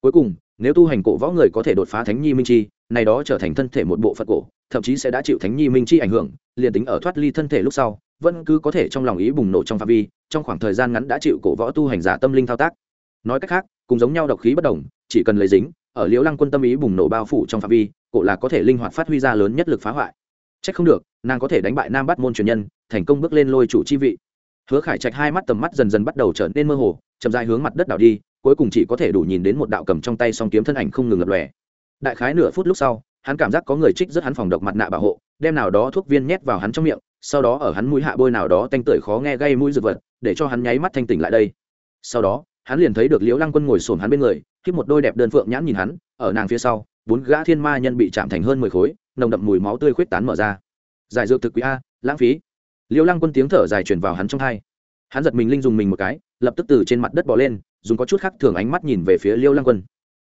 Speaker 1: Cuối cùng, nếu tu hành cổ võ người có thể đột phá thánh nhi minh chi, này đó trở thành thân thể một bộ phận cổ, thậm chí sẽ đã chịu thánh nhi minh chi ảnh hưởng, liền tính ở thoát ly thân thể lúc sau, vẫn cứ có thể trong lòng ý bùng nổ trong phạm vi, trong khoảng thời gian ngắn đã chịu cổ võ tu hành giả tâm linh thao tác nói cách khác cùng giống nhau độc khí bất đồng chỉ cần lấy dính ở liễu lăng quân tâm ý bùng nổ bao phủ trong phạm vi cổ là có thể linh hoạt phát huy ra lớn nhất lực phá hoại Chắc không được, nàng có thể đánh bại Nam Bát môn truyền nhân, thành công bước lên lôi chủ chi vị. Hứa Khải Trạch hai mắt tầm mắt dần dần bắt đầu trở nên mơ hồ, chậm rãi hướng mặt đất đảo đi, cuối cùng chỉ có thể đủ nhìn đến một đạo cầm trong tay song kiếm thân ảnh không ngừng lập lòe. Đại khái nửa phút lúc sau, hắn cảm giác có người trích rất hắn phòng độc mặt nạ bảo hộ, đem nào đó thuốc viên nhét vào hắn trong miệng, sau đó ở hắn mũi hạ bôi nào đó tanh tưởi khó nghe gây mũi dược vật, để cho hắn nháy mắt thanh tỉnh lại đây. Sau đó, hắn liền thấy được Liễu Lăng Quân ngồi xổm hắn bên người, khép một đôi đẹp đơn phượng nhãn nhìn hắn, ở nàng phía sau, bốn gã thiên ma nhân bị chạm thành hơn mười khối, nồng đậm mùi máu tươi khuyết tán mở ra. Giải dược thực quý a lãng phí. Liêu lăng quân tiếng thở dài truyền vào hắn trong hai. Hắn giật mình linh dùng mình một cái lập tức từ trên mặt đất bỏ lên dùng có chút khác thường ánh mắt nhìn về phía liêu lăng quân.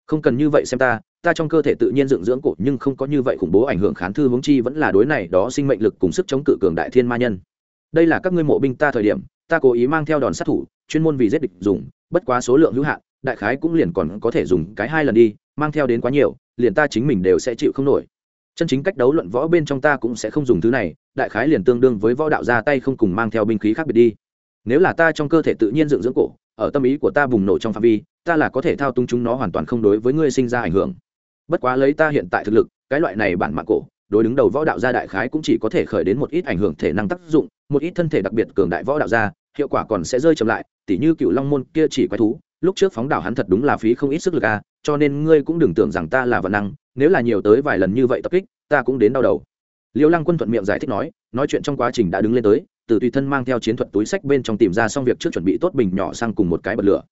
Speaker 1: Không cần như vậy xem ta ta trong cơ thể tự nhiên dựng dưỡng cổ nhưng không có như vậy khủng bố ảnh hưởng khán thư hướng chi vẫn là đối này đó sinh mệnh lực cùng sức chống cự cường đại thiên ma nhân. Đây là các ngươi mộ binh ta thời điểm ta cố ý mang theo đòn sát thủ chuyên môn vì giết địch dùng bất quá số lượng hữu hạn, đại khái cũng liền còn có thể dùng cái hai lần đi, mang theo đến quá nhiều, liền ta chính mình đều sẽ chịu không nổi. Chân chính cách đấu luận võ bên trong ta cũng sẽ không dùng thứ này, đại khái liền tương đương với võ đạo ra tay không cùng mang theo binh khí khác biệt đi. Nếu là ta trong cơ thể tự nhiên dựng dưỡng cổ, ở tâm ý của ta bùng nổ trong phạm vi, ta là có thể thao túng chúng nó hoàn toàn không đối với ngươi sinh ra ảnh hưởng. Bất quá lấy ta hiện tại thực lực, cái loại này bản mạng cổ, đối đứng đầu võ đạo gia đại khái cũng chỉ có thể khởi đến một ít ảnh hưởng thể năng tác dụng, một ít thân thể đặc biệt cường đại võ đạo gia hiệu quả còn sẽ rơi chậm lại, tỉ như cựu long môn kia chỉ quái thú, lúc trước phóng đảo hắn thật đúng là phí không ít sức lực a cho nên ngươi cũng đừng tưởng rằng ta là vận năng, nếu là nhiều tới vài lần như vậy tập kích, ta cũng đến đau đầu. Liêu lăng quân thuận miệng giải thích nói nói chuyện trong quá trình đã đứng lên tới, từ tùy thân mang theo chiến thuật túi sách bên trong tìm ra xong việc trước chuẩn bị tốt bình nhỏ sang cùng một cái bật lửa.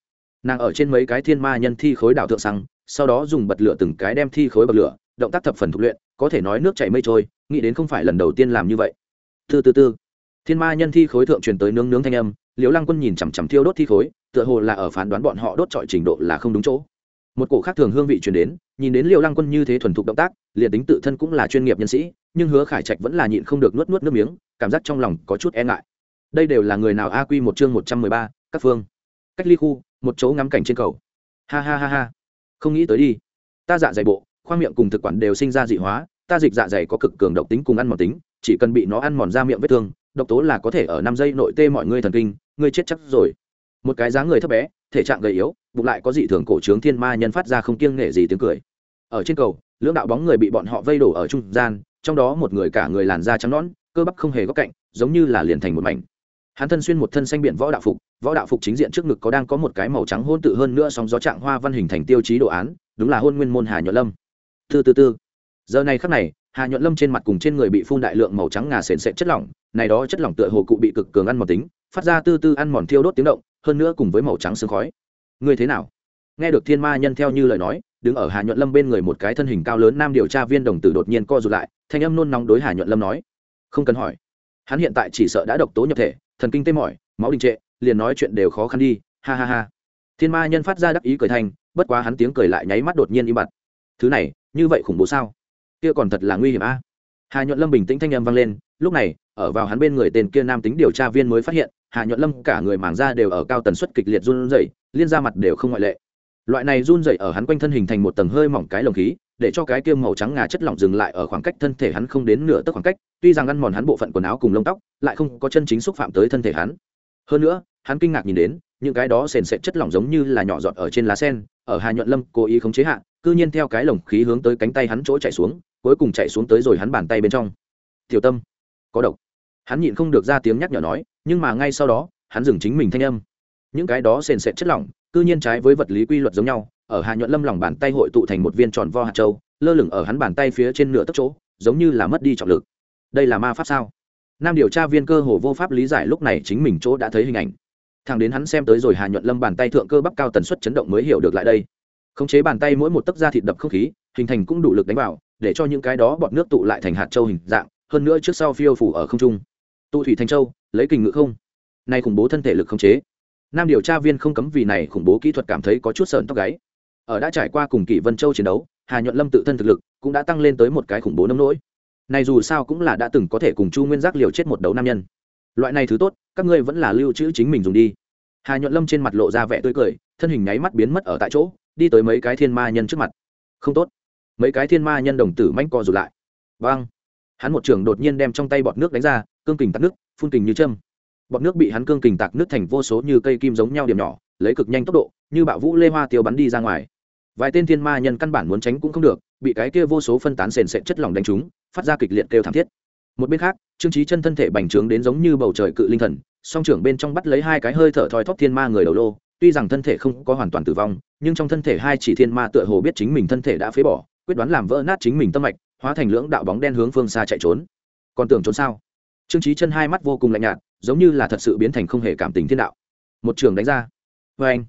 Speaker 1: Nàng ở trên mấy cái thiên ma nhân thi khối đảo thượng xăng, sau đó dùng bật lửa từng cái đem thi khối bật lửa, động tác thập phần thục luyện, có thể nói nước chảy mây trôi, nghĩ đến không phải lần đầu tiên làm như vậy. Từ từ từ thiên ma nhân thi khối thượng truyền tới nướng nướng thanh âm, liễu lăng quân nhìn chằm chằm thiêu đốt thi khối, tựa hồ là ở phán đoán bọn họ đốt trọi trình độ là không đúng chỗ. Một cổ khác thường hương vị truyền đến, nhìn đến Liễu lăng quân như thế thuần thục động tác, liền tính tự thân cũng là chuyên nghiệp nhân sĩ, nhưng hứa khải trạch vẫn là nhịn không được nuốt nuốt nước miếng, cảm giác trong lòng có chút e ngại. Đây đều là người nào a quy một chương một trăm mười ba, các phương. Cách ly khu, một chỗ ngắm cảnh trên cầu. Ha ha ha ha. Không nghĩ tới đi. Ta dạ dày bộ, khoang miệng cùng thực quản đều sinh ra dị hóa, ta dịch dạ dày có cực cường độc tính cùng ăn mòn tính, chỉ cần bị nó ăn mòn ra miệng vết thương độc tố là có thể ở năm giây nội tê mọi người thần kinh, ngươi chết chắc rồi. Một cái dáng người thấp bé, thể trạng gầy yếu, bụng lại có dị thường cổ trướng thiên ma nhân phát ra không kiêng nể gì tiếng cười. Ở trên cầu, lưỡng đạo bóng người bị bọn họ vây đổ ở trung gian, trong đó một người cả người làn da trắng nõn, cơ bắp không hề góc cạnh, giống như là liền thành một mảnh. Hắn thân xuyên một thân xanh biển võ đạo phục, võ đạo phục chính diện trước ngực có đang có một cái màu trắng hôn tự hơn nữa sóng gió trạng hoa văn hình thành tiêu chí đồ án, đúng là hôn nguyên môn hà nhuận lâm. Tư tư tư giờ này khắc này hà nhuận lâm trên mặt cùng trên người bị phun đại lượng màu trắng ngà sền sệt chất lỏng, này đó chất lỏng tựa hồ cụ bị cực cường ăn mòn tính, phát ra tư tư ăn mòn thiêu đốt tiếng động, hơn nữa cùng với màu trắng sương khói. Ngươi thế nào? Nghe được thiên ma nhân theo như lời nói, đứng ở hà nhuận lâm bên người một cái thân hình cao lớn nam điều tra viên đồng tử đột nhiên co rụt lại, thanh âm nôn nóng đối hà nhuận lâm nói. Không cần hỏi. Hắn hiện tại chỉ sợ đã độc tố nhập thể, thần kinh tê mỏi, máu đình trệ, liền nói chuyện đều khó khăn đi, ha ha ha. Thiên ma nhân phát ra đắc ý cười thành, bất quá hắn tiếng cười lại nháy mắt đột nhiên im bặt. Thứ này, như vậy khủng bố sao? Kia còn thật là nguy hiểm a. Hà nhuận lâm bình tĩnh thanh âm vang lên, lúc này, ở vào hắn bên người tên kia nam tính điều tra viên mới phát hiện, hà nhuận lâm cả người mảng da đều ở cao tần suất kịch liệt run rẩy, liên ra mặt đều không ngoại lệ. Loại này run rẩy ở hắn quanh thân hình thành một tầng hơi mỏng cái lồng khí, để cho cái kia màu trắng ngà chất lỏng dừng lại ở khoảng cách thân thể hắn không đến nửa tấc khoảng cách, tuy rằng ăn mòn hắn bộ phận quần áo cùng lông tóc, lại không có chân chính xúc phạm tới thân thể hắn. Hơn nữa, hắn kinh ngạc nhìn đến, những cái đó sền sệt chất lỏng giống như là nhỏ giọt ở trên lá sen, ở hà nhuận lâm cố ý khống chế hạ, cư nhiên theo cái lồng khí hướng tới cánh tay hắn chỗ chạy xuống cuối cùng chạy xuống tới rồi hắn bàn tay bên trong. Tiểu tâm, có độc. Hắn nhịn không được ra tiếng nhắc nhở nói, nhưng mà ngay sau đó, hắn dừng chính mình thanh âm. Những cái đó sền sệt chất lỏng, cư nhiên trái với vật lý quy luật giống nhau, ở hạ nhuận lâm lòng bàn tay hội tụ thành một viên tròn vo hạt châu, lơ lửng ở hắn bàn tay phía trên nửa tấc chỗ, giống như là mất đi trọng lực. Đây là ma pháp sao? Nam điều tra viên cơ hồ vô pháp lý giải lúc này chính mình chỗ đã thấy hình ảnh. Thằng đến hắn xem tới rồi hà nhuận lâm bàn tay thượng cơ bắp cao tần suất chấn động mới hiểu được lại đây khống chế bàn tay mỗi một tấc da thịt đập không khí, hình thành cũng đủ lực đánh vào, để cho những cái đó bọt nước tụ lại thành hạt châu hình dạng, hơn nữa trước sau phiêu phủ ở không trung. Tụ thủy thành châu, lấy kình ngự không? Nay khủng bố thân thể lực khống chế. Nam điều tra viên không cấm vì này khủng bố kỹ thuật cảm thấy có chút sợn tóc gáy. Ở đã trải qua cùng kỷ vân châu chiến đấu, hà nhuận lâm tự thân thực lực cũng đã tăng lên tới một cái khủng bố nông nỗi. Này dù sao cũng là đã từng có thể cùng chu nguyên giác liều chết một đấu nam nhân. Loại này thứ tốt, các ngươi vẫn là lưu trữ chính mình dùng đi. Hà nhuận lâm trên mặt lộ ra vẻ tươi cười, thân hình nháy mắt biến mất ở tại chỗ đi tới mấy cái thiên ma nhân trước mặt. Không tốt. Mấy cái thiên ma nhân đồng tử manh co rụt lại. Vang hắn một trường đột nhiên đem trong tay bọt nước đánh ra, cương kình tắt nước, phun kình như châm. Bọt nước bị hắn cương kình tạc nước thành vô số như cây kim giống nhau điểm nhỏ, lấy cực nhanh tốc độ, như bạo vũ lê hoa tiêu bắn đi ra ngoài. Vài tên thiên ma nhân căn bản muốn tránh cũng không được, bị cái kia vô số phân tán sền sệt chất lỏng đánh trúng, phát ra kịch liệt kêu thảm thiết. Một bên khác, trương trí chân thân thể bành trướng đến giống như bầu trời cự linh thần, song trưởng bên trong bắt lấy hai cái hơi thở thoi thóp thiên ma người đầu lô tuy rằng thân thể không có hoàn toàn tử vong, nhưng trong thân thể hai chỉ thiên ma tựa hồ biết chính mình thân thể đã phế bỏ, quyết đoán làm vỡ nát chính mình tâm mạch, hóa thành lưỡng đạo bóng đen hướng phương xa chạy trốn. Còn tưởng trốn sao? Trương trí chân hai mắt vô cùng lạnh nhạt, giống như là thật sự biến thành không hề cảm tình thiên đạo. Một trường đánh ra. Vê anh,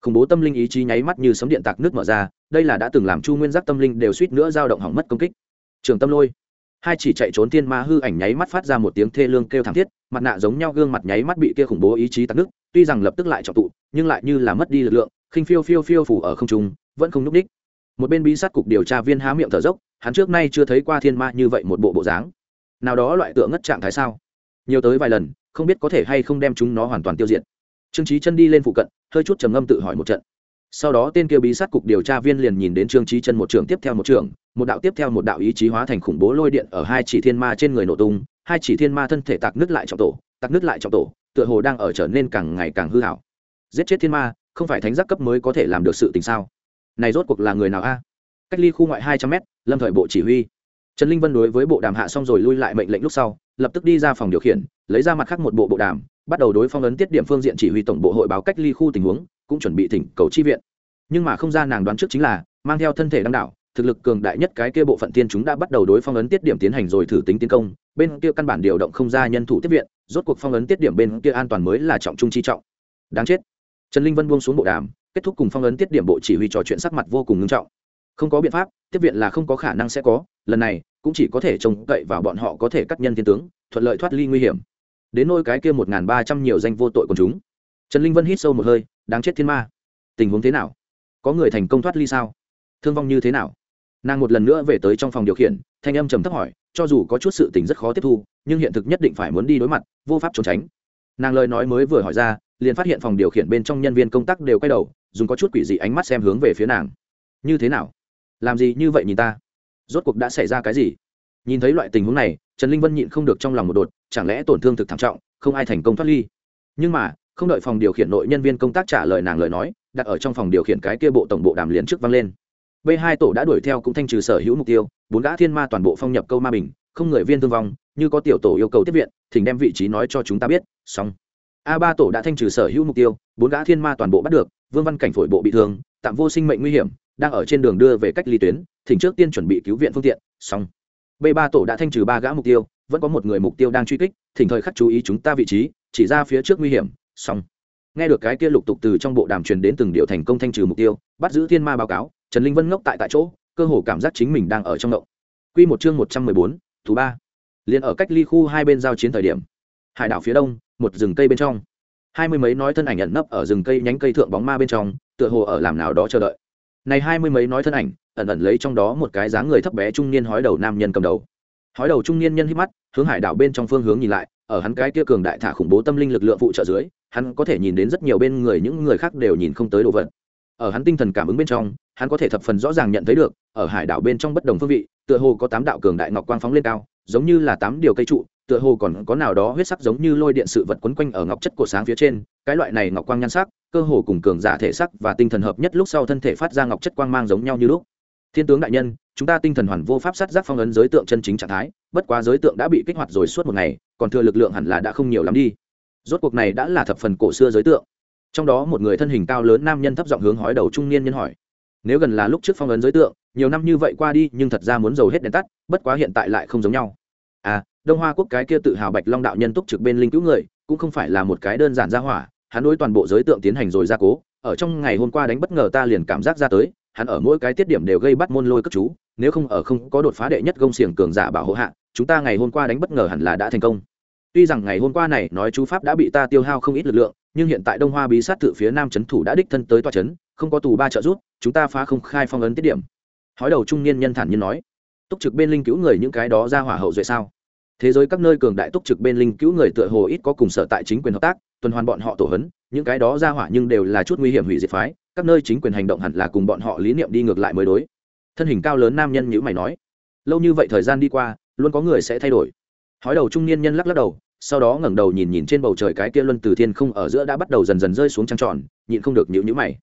Speaker 1: khủng bố tâm linh ý chí nháy mắt như sấm điện tạc nước mở ra, đây là đã từng làm chu nguyên giác tâm linh đều suýt nữa dao động hỏng mất công kích. Trường tâm lôi. Hai chỉ chạy trốn thiên ma hư ảnh nháy mắt phát ra một tiếng thê lương kêu thảm thiết, mặt nạ giống nhau gương mặt nháy mắt bị kia khủng bố ý chí tắc nước, tuy rằng lập tức lại trọng tụ nhưng lại như là mất đi lực lượng, khinh phiêu phiêu phiêu phủ ở không trung, vẫn không n ú c đích. Một bên bí sát cục điều tra viên há miệng thở dốc, hắn trước nay chưa thấy qua thiên ma như vậy một bộ bộ dáng. Nào đó loại tượng ngất trạng thái sao? Nhiều tới vài lần, không biết có thể hay không đem chúng nó hoàn toàn tiêu diệt. Trương trí chân đi lên phụ cận, hơi chút trầm ngâm tự hỏi một trận. Sau đó tên kia bí sát cục điều tra viên liền nhìn đến trương trí chân một trường tiếp theo một trường một đạo tiếp theo một đạo ý chí hóa thành khủng bố lôi điện ở hai chỉ thiên ma trên người nổ tung, hai chỉ thiên ma thân thể tạc nứt lại trọng tổ, tạc nứt lại trọng tổ, tựa hồ đang ở trở nên càng ngày càng hư hảo giết chết thiên ma, không phải thánh giác cấp mới có thể làm được sự tình sao? Này rốt cuộc là người nào a? Cách ly khu ngoại hai trăm m lâm thời bộ chỉ huy. Trần linh vân đối với bộ đàm hạ xong rồi lui lại mệnh lệnh lúc sau, lập tức đi ra phòng điều khiển, lấy ra mặt khác một bộ bộ đàm, bắt đầu đối phong ấn tiết điểm phương diện chỉ huy tổng bộ hội báo cách ly khu tình huống, cũng chuẩn bị thỉnh cầu chi viện. Nhưng mà không ra nàng đoán trước chính là, mang theo thân thể đăng đạo thực lực cường đại nhất cái kia bộ phận tiên chúng đã bắt đầu đối phong ấn tiết điểm tiến hành rồi thử tính tiến công, bên kia căn bản điều động không ra nhân thủ tiếp viện, rốt cuộc phong ấn tiết điểm bên kia an toàn mới là trọng trung chi trọng. Đáng chết trần linh vân buông xuống bộ đàm, kết thúc cùng phong ấn tiết điểm bộ chỉ huy trò chuyện sắc mặt vô cùng nghiêm trọng. Không có biện pháp, tiếp viện là không có khả năng sẽ có, lần này, cũng chỉ có thể trông cậy vào bọn họ có thể cắt nhân thiên tướng, thuận lợi thoát ly nguy hiểm. Đến nôi cái kia một ba trăm nhiều danh vô tội của chúng. Trần linh vân hít sâu một hơi, đáng chết thiên ma. Tình huống thế nào? Có người thành công thoát ly sao? Thương vong như thế nào? Nàng một lần nữa về tới trong phòng điều khiển, thanh âm trầm thấp hỏi, cho dù có chút sự tình rất khó tiếp thu, nhưng hiện thực nhất định phải muốn đi đối mặt, vô pháp trốn tránh. Nàng lời nói mới vừa hỏi ra liền phát hiện phòng điều khiển bên trong nhân viên công tác đều quay đầu, dùng có chút quỷ dị ánh mắt xem hướng về phía nàng. Như thế nào? Làm gì như vậy nhìn ta? Rốt cuộc đã xảy ra cái gì? Nhìn thấy loại tình huống này, trần linh vân nhịn không được trong lòng một đột, chẳng lẽ tổn thương thực thảm trọng, không ai thành công thoát ly? Nhưng mà, không đợi phòng điều khiển nội nhân viên công tác trả lời nàng lời nói, đặt ở trong phòng điều khiển cái kia bộ tổng bộ đàm liền trước vang lên. B hai tổ đã đuổi theo cũng thanh trừ sở hữu mục tiêu, bốn gã thiên ma toàn bộ phong nhập câu ma bình, không người viên thương vong, như có tiểu tổ yêu cầu tiếp viện, thỉnh đem vị trí nói cho chúng ta biết, xong a ba tổ đã thanh trừ sở hữu mục tiêu, bốn gã thiên ma toàn bộ bắt được, vương văn cảnh phổi bộ bị thương, tạm vô sinh mệnh nguy hiểm, đang ở trên đường đưa về cách ly tuyến, thỉnh trước tiên chuẩn bị cứu viện phương tiện, xong. B ba tổ đã thanh trừ ba gã mục tiêu, vẫn có một người mục tiêu đang truy kích, thỉnh thời khắc chú ý chúng ta vị trí, chỉ ra phía trước nguy hiểm, xong. Nghe được cái kia lục tục từ trong bộ đàm truyền đến từng điệu thành công thanh trừ mục tiêu, bắt giữ thiên ma báo cáo, trần linh vân ngốc tại tại chỗ, cơ hồ cảm giác chính mình đang ở trong động q một chương một trăm mười bốn, thứ ba. Liền ở cách ly khu hai bên giao chiến thời điểm hải đảo phía đông, một rừng cây bên trong. Hai mươi mấy nói thân ảnh ẩn nấp ở rừng cây nhánh cây thượng bóng ma bên trong, tựa hồ ở làm nào đó chờ đợi. Này hai mươi mấy nói thân ảnh, ẩn ẩn lấy trong đó một cái dáng người thấp bé trung niên hói đầu nam nhân cầm đầu. Hói đầu trung niên nhân hít mắt, hướng hải đảo bên trong phương hướng nhìn lại, ở hắn cái kia cường đại thả khủng bố tâm linh lực lượng phụ trợ dưới, hắn có thể nhìn đến rất nhiều bên người những người khác đều nhìn không tới đồ vật. Ở hắn tinh thần cảm ứng bên trong, hắn có thể thập phần rõ ràng nhận thấy được, ở hải đảo bên trong bất đồng phương vị, tựa hồ có tám đạo cường đại ngọc quang phóng lên cao, giống như là tám điều cây trụ tựa hồ còn có nào đó huyết sắc giống như lôi điện sự vật quấn quanh ở ngọc chất cổ sáng phía trên, cái loại này ngọc quang nhan sắc, cơ hồ cùng cường giả thể sắc và tinh thần hợp nhất lúc sau thân thể phát ra ngọc chất quang mang giống nhau như lúc. Thiên tướng đại nhân, chúng ta tinh thần hoàn vô pháp sát giác phong ấn giới tượng chân chính trạng thái, bất quá giới tượng đã bị kích hoạt rồi suốt một ngày, còn thừa lực lượng hẳn là đã không nhiều lắm đi. Rốt cuộc này đã là thập phần cổ xưa giới tượng. Trong đó một người thân hình cao lớn nam nhân thấp giọng hướng hói đầu trung niên nhân hỏi, nếu gần là lúc trước phong ấn giới tượng, nhiều năm như vậy qua đi, nhưng thật ra muốn giàu hết đèn tắt, bất quá hiện tại lại không giống nhau đông hoa quốc cái kia tự hào bạch long đạo nhân túc trực bên linh cứu người, cũng không phải là một cái đơn giản ra hỏa, hắn đối toàn bộ giới tượng tiến hành rồi gia cố, ở trong ngày hôm qua đánh bất ngờ ta liền cảm giác ra tới, hắn ở mỗi cái tiết điểm đều gây bắt môn lôi cất chú, nếu không ở không có đột phá đệ nhất gông xiềng cường giả bảo hộ hạ, chúng ta ngày hôm qua đánh bất ngờ hẳn là đã thành công. Tuy rằng ngày hôm qua này nói chú pháp đã bị ta tiêu hao không ít lực lượng, nhưng hiện tại đông hoa bí sát tự phía nam trấn thủ đã đích thân tới toa trấn không có tù ba trợ rút chúng ta phá không khai phong ấn tiết điểm. Hói đầu trung niên nhân thản nhiên nói, túc trực bên linh cứu người những cái đó ra hỏa hậu duệ sao? Thế giới các nơi cường đại túc trực bên linh cứu người tựa hồ ít có cùng sở tại chính quyền hợp tác, tuần hoàn bọn họ tổ hấn, những cái đó ra hỏa nhưng đều là chút nguy hiểm hủy diệt phái, các nơi chính quyền hành động hẳn là cùng bọn họ lý niệm đi ngược lại mới đối. Thân hình cao lớn nam nhân nhữ mày nói, lâu như vậy thời gian đi qua, luôn có người sẽ thay đổi. Hói đầu trung niên nhân lắc lắc đầu, sau đó ngẩng đầu nhìn nhìn trên bầu trời cái kia luân từ thiên không ở giữa đã bắt đầu dần dần rơi xuống trăng tròn, nhịn không được nhữ nhữ mày.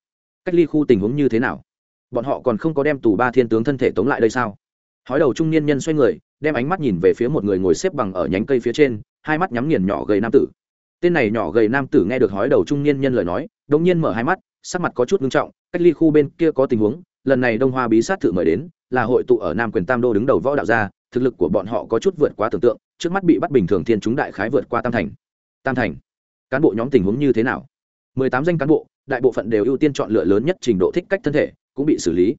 Speaker 1: Cách ly khu tình huống như thế nào? Bọn họ còn không có đem tù ba thiên tướng thân thể tống lại đây sao? Hói đầu trung niên nhân xoay người đem ánh mắt nhìn về phía một người ngồi xếp bằng ở nhánh cây phía trên, hai mắt nhắm nghiền nhỏ gầy nam tử. Tên này nhỏ gầy nam tử nghe được hói đầu trung niên nhân lời nói đống nhiên mở hai mắt, sắc mặt có chút ngưng trọng, cách ly khu bên kia có tình huống, lần này đông hoa bí sát thử mời đến, là hội tụ ở nam quyền tam đô đứng đầu võ đạo gia, thực lực của bọn họ có chút vượt quá tưởng tượng, trước mắt bị bắt bình thường thiên chúng đại khái vượt qua tam thành. Tam thành, cán bộ nhóm tình huống như thế nào? Mười tám danh cán bộ, đại bộ phận đều ưu tiên chọn lựa lớn nhất trình độ thích cách thân thể, cũng bị xử lý.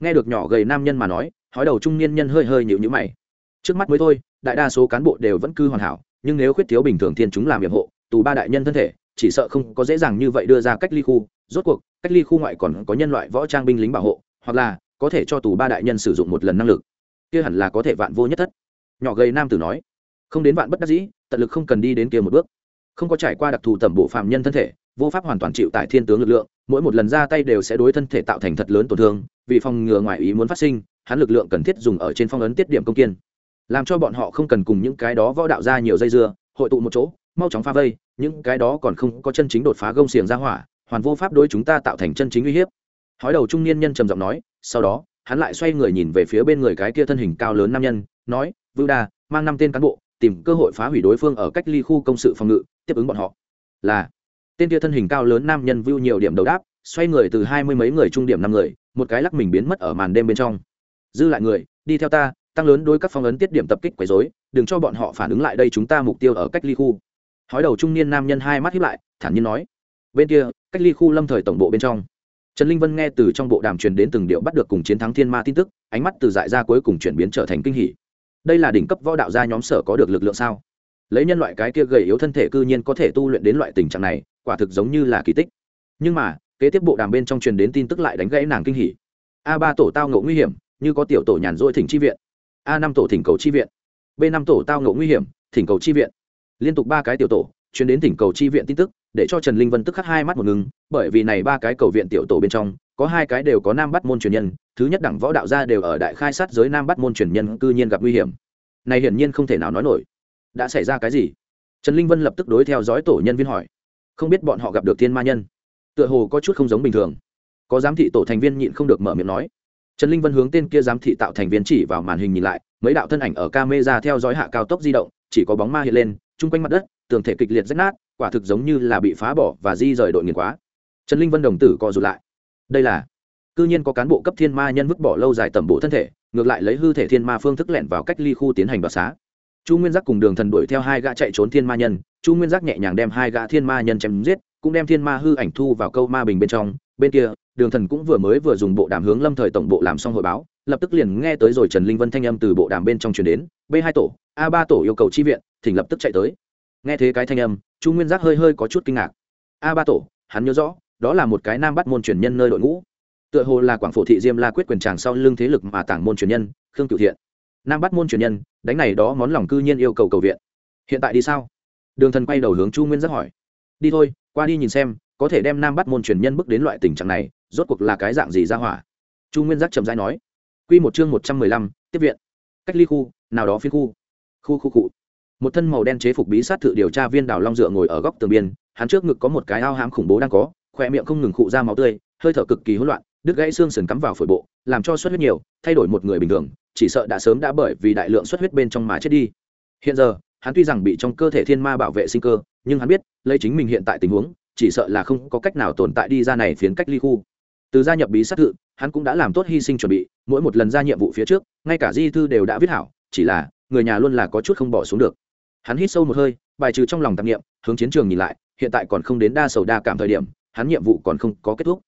Speaker 1: Nghe được nhỏ gầy nam nhân mà nói, hói đầu trung niên nhân hơi hơi nhịu nhữ mày trước mắt mới thôi, đại đa số cán bộ đều vẫn cư hoàn hảo, nhưng nếu khuyết thiếu bình thường thiên chúng làm nhiệm hộ, tù ba đại nhân thân thể, chỉ sợ không có dễ dàng như vậy đưa ra cách ly khu. Rốt cuộc, cách ly khu ngoại còn có nhân loại võ trang binh lính bảo hộ, hoặc là có thể cho tù ba đại nhân sử dụng một lần năng lực. Kia hẳn là có thể vạn vô nhất thất. Nhỏ gầy nam tử nói. Không đến vạn bất đắc dĩ, tận lực không cần đi đến kia một bước. Không có trải qua đặc thù tẩm bộ phạm nhân thân thể, vô pháp hoàn toàn chịu tại thiên tướng lực lượng, mỗi một lần ra tay đều sẽ đối thân thể tạo thành thật lớn tổn thương, vì phòng ngừa ngoại ý muốn phát sinh, hắn lực lượng cần thiết dùng ở trên phong ấn tiết điểm công kiên làm cho bọn họ không cần cùng những cái đó võ đạo ra nhiều dây dưa, hội tụ một chỗ, mau chóng phá vây, những cái đó còn không có chân chính đột phá gông xiềng ra hỏa, hoàn vô pháp đối chúng ta tạo thành chân chính uy hiếp. Hói đầu trung niên nhân trầm giọng nói, sau đó, hắn lại xoay người nhìn về phía bên người cái kia thân hình cao lớn nam nhân, nói, vưu đa, mang năm tên cán bộ, tìm cơ hội phá hủy đối phương ở cách ly khu công sự phòng ngự, tiếp ứng bọn họ. Là, tên kia thân hình cao lớn nam nhân vưu nhiều điểm đầu đáp, xoay người từ hai mươi mấy người trung điểm năm người, một cái lắc mình biến mất ở màn đêm bên trong. Dư lại người, đi theo ta tăng lớn đối các phong ấn tiết điểm tập kích quấy dối đừng cho bọn họ phản ứng lại đây chúng ta mục tiêu ở cách ly khu. Hói đầu trung niên nam nhân hai mắt hiếp lại, thản nhiên nói. Bên kia, cách ly khu lâm thời tổng bộ bên trong. Trần linh vân nghe từ trong bộ đàm truyền đến từng điệu bắt được cùng chiến thắng thiên ma tin tức, ánh mắt từ dại ra cuối cùng chuyển biến trở thành kinh hỉ. Đây là đỉnh cấp võ đạo gia nhóm sở có được lực lượng sao? Lấy nhân loại cái kia gầy yếu thân thể cư nhiên có thể tu luyện đến loại tình trạng này, quả thực giống như là kỳ tích. Nhưng mà, kế tiếp bộ đàm bên trong truyền đến tin tức lại đánh gãy nàng kinh hỉ. A ba tổ tao ngộ nguy hiểm, như có tiểu tổ nhàn rỗi thỉnh chi viện a năm tổ thỉnh cầu chi viện. B năm tổ tao ngộ nguy hiểm, thỉnh cầu chi viện. Liên tục ba cái tiểu tổ, chuyến đến thỉnh cầu chi viện tin tức, để cho trần linh vân tức khắc hai mắt một ngừng bởi vì này ba cái cầu viện tiểu tổ bên trong, có hai cái đều có nam bắt môn truyền nhân, thứ nhất đẳng võ đạo gia đều ở đại khai sát giới nam bắt môn truyền nhân cư nhiên gặp nguy hiểm. Này hiển nhiên không thể nào nói nổi. Đã xảy ra cái gì? Trần linh vân lập tức đối theo dõi tổ nhân viên hỏi. Không biết bọn họ gặp được thiên ma nhân. Tựa hồ có chút không giống bình thường. Có giám thị tổ thành viên nhịn không được mở miệng nói trần linh vân hướng tên kia giám thị tạo thành viên chỉ vào màn hình nhìn lại, mấy đạo thân ảnh ở camera theo dõi hạ cao tốc di động, chỉ có bóng ma hiện lên, chung quanh mặt đất, tường thể kịch liệt rách nát, quả thực giống như là bị phá bỏ và di rời đội nghiền quá. Trần linh vân đồng tử co rụt lại. Đây là, cư nhiên có cán bộ cấp thiên ma nhân vứt bỏ lâu dài tẩm bộ thân thể, ngược lại lấy hư thể thiên ma phương thức lẻn vào cách ly khu tiến hành đoạt xá. Chu nguyên giác cùng đường thần đuổi theo hai gã chạy trốn thiên ma nhân, chu nguyên giác nhẹ nhàng đem hai gã thiên ma nhân chém giết, cũng đem thiên ma hư ảnh thu vào câu ma bình bên trong, bên kia đường thần cũng vừa mới vừa dùng bộ đàm hướng lâm thời tổng bộ làm xong hội báo, lập tức liền nghe tới rồi trần linh vân thanh âm từ bộ đàm bên trong truyền đến, b hai tổ, a ba tổ yêu cầu chi viện, thỉnh lập tức chạy tới. Nghe thế cái thanh âm, chu nguyên giác hơi hơi có chút kinh ngạc. A ba tổ, hắn nhớ rõ, đó là một cái nam bắt môn truyền nhân nơi đội ngũ. Tựa hồ là quảng phổ thị diêm la quyết quyền tràng sau lưng thế lực mà tảng môn truyền nhân, khương cựu thiện. Nam bắt môn truyền nhân, đánh này đó món lòng cư nhiên yêu cầu cầu viện. Hiện tại đi sao? Đường thần quay đầu hướng chu nguyên giác hỏi. Đi thôi, qua đi nhìn xem, có thể đem nam bắt môn truyền nhân bước đến loại tình trạng này rốt cuộc là cái dạng gì ra hỏa? Chu nguyên giác chậm rãi nói. Q một chương một trăm mười lăm, tiếp viện. Cách ly khu, nào đó phiên khu. Khu khu cụ một thân màu đen chế phục bí sát thự điều tra viên đào long dựa ngồi ở góc tường biên, hắn trước ngực có một cái ao hám khủng bố đang có khoe miệng không ngừng khụ ra máu tươi, hơi thở cực kỳ hỗn loạn, đứt gãy xương sườn cắm vào phổi bộ, làm cho xuất huyết nhiều, thay đổi một người bình thường, chỉ sợ đã sớm đã bởi vì đại lượng xuất huyết bên trong mà chết đi. Hiện giờ, hắn tuy rằng bị trong cơ thể thiên ma bảo vệ sinh cơ, nhưng hắn biết, lấy chính mình hiện tại tình huống, chỉ sợ là không có cách nào tồn tại đi ra này phiến cách ly khu từ gia nhập bí sát tự, hắn cũng đã làm tốt hy sinh chuẩn bị mỗi một lần ra nhiệm vụ phía trước ngay cả di thư đều đã viết hảo chỉ là người nhà luôn là có chút không bỏ xuống được. Hắn hít sâu một hơi bài trừ trong lòng tạp nghiệm hướng chiến trường nhìn lại hiện tại còn không đến đa sầu đa cảm thời điểm hắn nhiệm vụ còn không có kết thúc.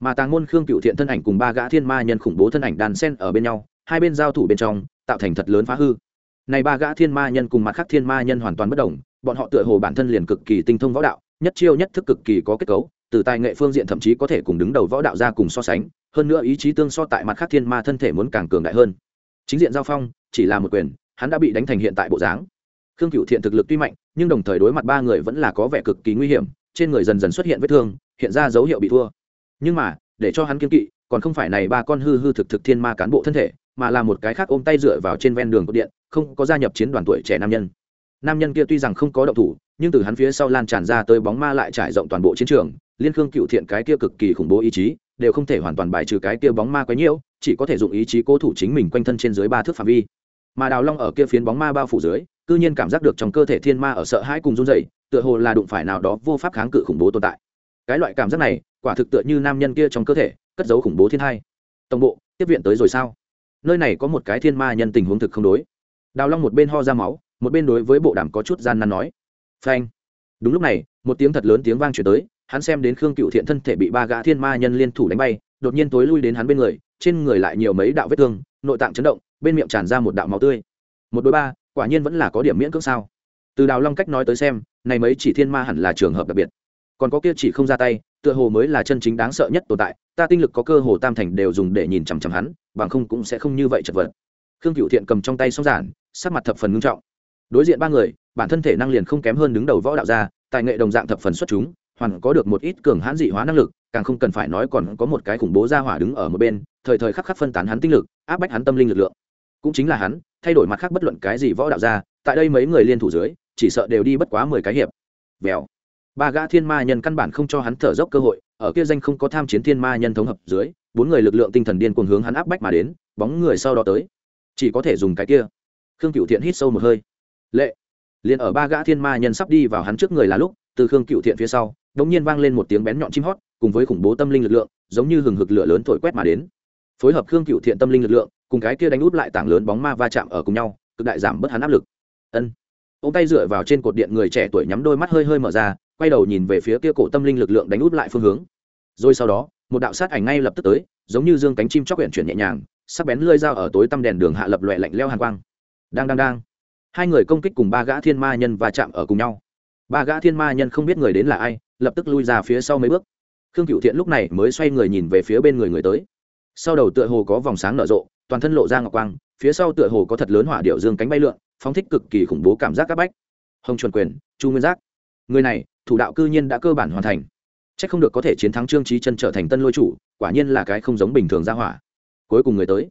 Speaker 1: Mà tàng môn khương cựu thiện thân ảnh cùng ba gã thiên ma nhân khủng bố thân ảnh đàn sen ở bên nhau hai bên giao thủ bên trong tạo thành thật lớn phá hư. Này ba gã thiên ma nhân cùng mặt khác thiên ma nhân hoàn toàn bất đồng bọn họ tựa hồ bản thân liền cực kỳ tinh thông võ đạo nhất chiêu nhất thức cực kỳ có kết cấu từ tài nghệ phương diện thậm chí có thể cùng đứng đầu võ đạo gia cùng so sánh, hơn nữa ý chí tương so tại mặt khác thiên ma thân thể muốn càng cường đại hơn. Chính diện giao phong, chỉ là một quyền, hắn đã bị đánh thành hiện tại bộ dáng. Khương cựu thiện thực lực tuy mạnh, nhưng đồng thời đối mặt ba người vẫn là có vẻ cực kỳ nguy hiểm, trên người dần dần xuất hiện vết thương, hiện ra dấu hiệu bị thua. Nhưng mà, để cho hắn kiên kỵ, còn không phải này ba con hư hư thực thực thiên ma cán bộ thân thể, mà là một cái khác ôm tay dựa vào trên ven đường cột điện, không có gia nhập chiến đoàn tuổi trẻ nam nhân. Nam nhân kia tuy rằng không có động thủ, nhưng từ hắn phía sau lan tràn ra tới bóng ma lại trải rộng toàn bộ chiến trường liên khương cựu thiện cái kia cực kỳ khủng bố ý chí, đều không thể hoàn toàn bài trừ cái kia bóng ma quấy nhiễu, chỉ có thể dùng ý chí cố thủ chính mình quanh thân trên dưới ba thước phạm vi. Mà đào long ở kia phiến bóng ma bao phủ dưới, cư nhiên cảm giác được trong cơ thể thiên ma ở sợ hãi cùng run rẩy, tựa hồ là đụng phải nào đó vô pháp kháng cự khủng bố tồn tại. Cái loại cảm giác này, quả thực tựa như nam nhân kia trong cơ thể, cất giấu khủng bố thiên hai. Tổng bộ, tiếp viện tới rồi sao? Nơi này có một cái thiên ma nhân tình huống thực không đối. Đào long một bên ho ra máu, một bên đối với bộ đàm có chút gian nan nói. Phanh. Đúng lúc này, một tiếng thật lớn tiếng vang chuyển tới hắn xem đến khương cựu thiện thân thể bị ba gã thiên ma nhân liên thủ đánh bay, đột nhiên tối lui đến hắn bên người, trên người lại nhiều mấy đạo vết thương, nội tạng chấn động, bên miệng tràn ra một đạo máu tươi. Một đối ba, quả nhiên vẫn là có điểm miễn cưỡng sao. Từ đào long cách nói tới xem, này mấy chỉ thiên ma hẳn là trường hợp đặc biệt. Còn có kia chỉ không ra tay, tựa hồ mới là chân chính đáng sợ nhất tồn tại, ta tinh lực có cơ hồ tam thành đều dùng để nhìn chằm chằm hắn, bằng không cũng sẽ không như vậy chật vật. Khương cựu thiện cầm trong tay song giản, sắc mặt thập phần ngưng trọng. Đối diện ba người, bản thân thể năng liền không kém hơn đứng đầu võ đạo gia, tài nghệ đồng dạng thập phần xuất chúng hoàn có được một ít cường hãn dị hóa năng lực càng không cần phải nói còn có một cái khủng bố gia hỏa đứng ở một bên thời thời khắc khắc phân tán hắn tinh lực áp bách hắn tâm linh lực lượng. Cũng chính là hắn thay đổi mặt khác bất luận cái gì võ đạo ra, tại đây mấy người liên thủ dưới chỉ sợ đều đi bất quá mười cái hiệp. Vèo. Ba gã thiên ma nhân căn bản không cho hắn thở dốc cơ hội ở kia danh không có tham chiến thiên ma nhân thống hợp dưới bốn người lực lượng tinh thần điên cuồng hướng hắn áp bách mà đến bóng người sau đó tới. Chỉ có thể dùng cái kia. Khương cựu thiện hít sâu một hơi. Lệ. Liền ở ba gã thiên ma nhân sắp đi vào hắn trước người là lúc từ khương cựu thiện phía sau đ nhiên vang lên một tiếng bén nhọn chim hót, cùng với khủng bố tâm linh lực lượng, giống như hừng hực lửa lớn thổi quét mà đến. Phối hợp khương cựu thiện tâm linh lực lượng, cùng cái kia đánh út lại tảng lớn bóng ma va chạm ở cùng nhau, cực đại giảm bớt hắn áp lực. Ân. Ông tay dựa vào trên cột điện người trẻ tuổi nhắm đôi mắt hơi hơi mở ra, quay đầu nhìn về phía kia cổ tâm linh lực lượng đánh út lại phương hướng. Rồi sau đó, một đạo sát ảnh ngay lập tức tới, giống như dương cánh chim chóc huyện chuyển nhẹ nhàng, sắc bén lơi dao ở tối tăm đèn đường hạ lập loè lạnh leo hàn quang. Đang đang đang. Hai người công kích cùng ba gã thiên ma nhân va chạm ở cùng nhau. Ba gã thiên ma nhân không biết người đến là ai lập tức lui ra phía sau mấy bước. Khương cựu thiện lúc này mới xoay người nhìn về phía bên người người tới. Sau đầu tựa hồ có vòng sáng nở rộ, toàn thân lộ ra ngọc quang, phía sau tựa hồ có thật lớn hỏa điệu dương cánh bay lượn, phóng thích cực kỳ khủng bố cảm giác áp bách. Hồng chuẩn quyền, chu nguyên giác. Người này, thủ đạo cư nhiên đã cơ bản hoàn thành. C h ắ c không được có thể chiến thắng trương trí chân trở thành tân lôi chủ, quả nhiên là cái không giống bình thường ra hỏa. Cuối cùng người tới.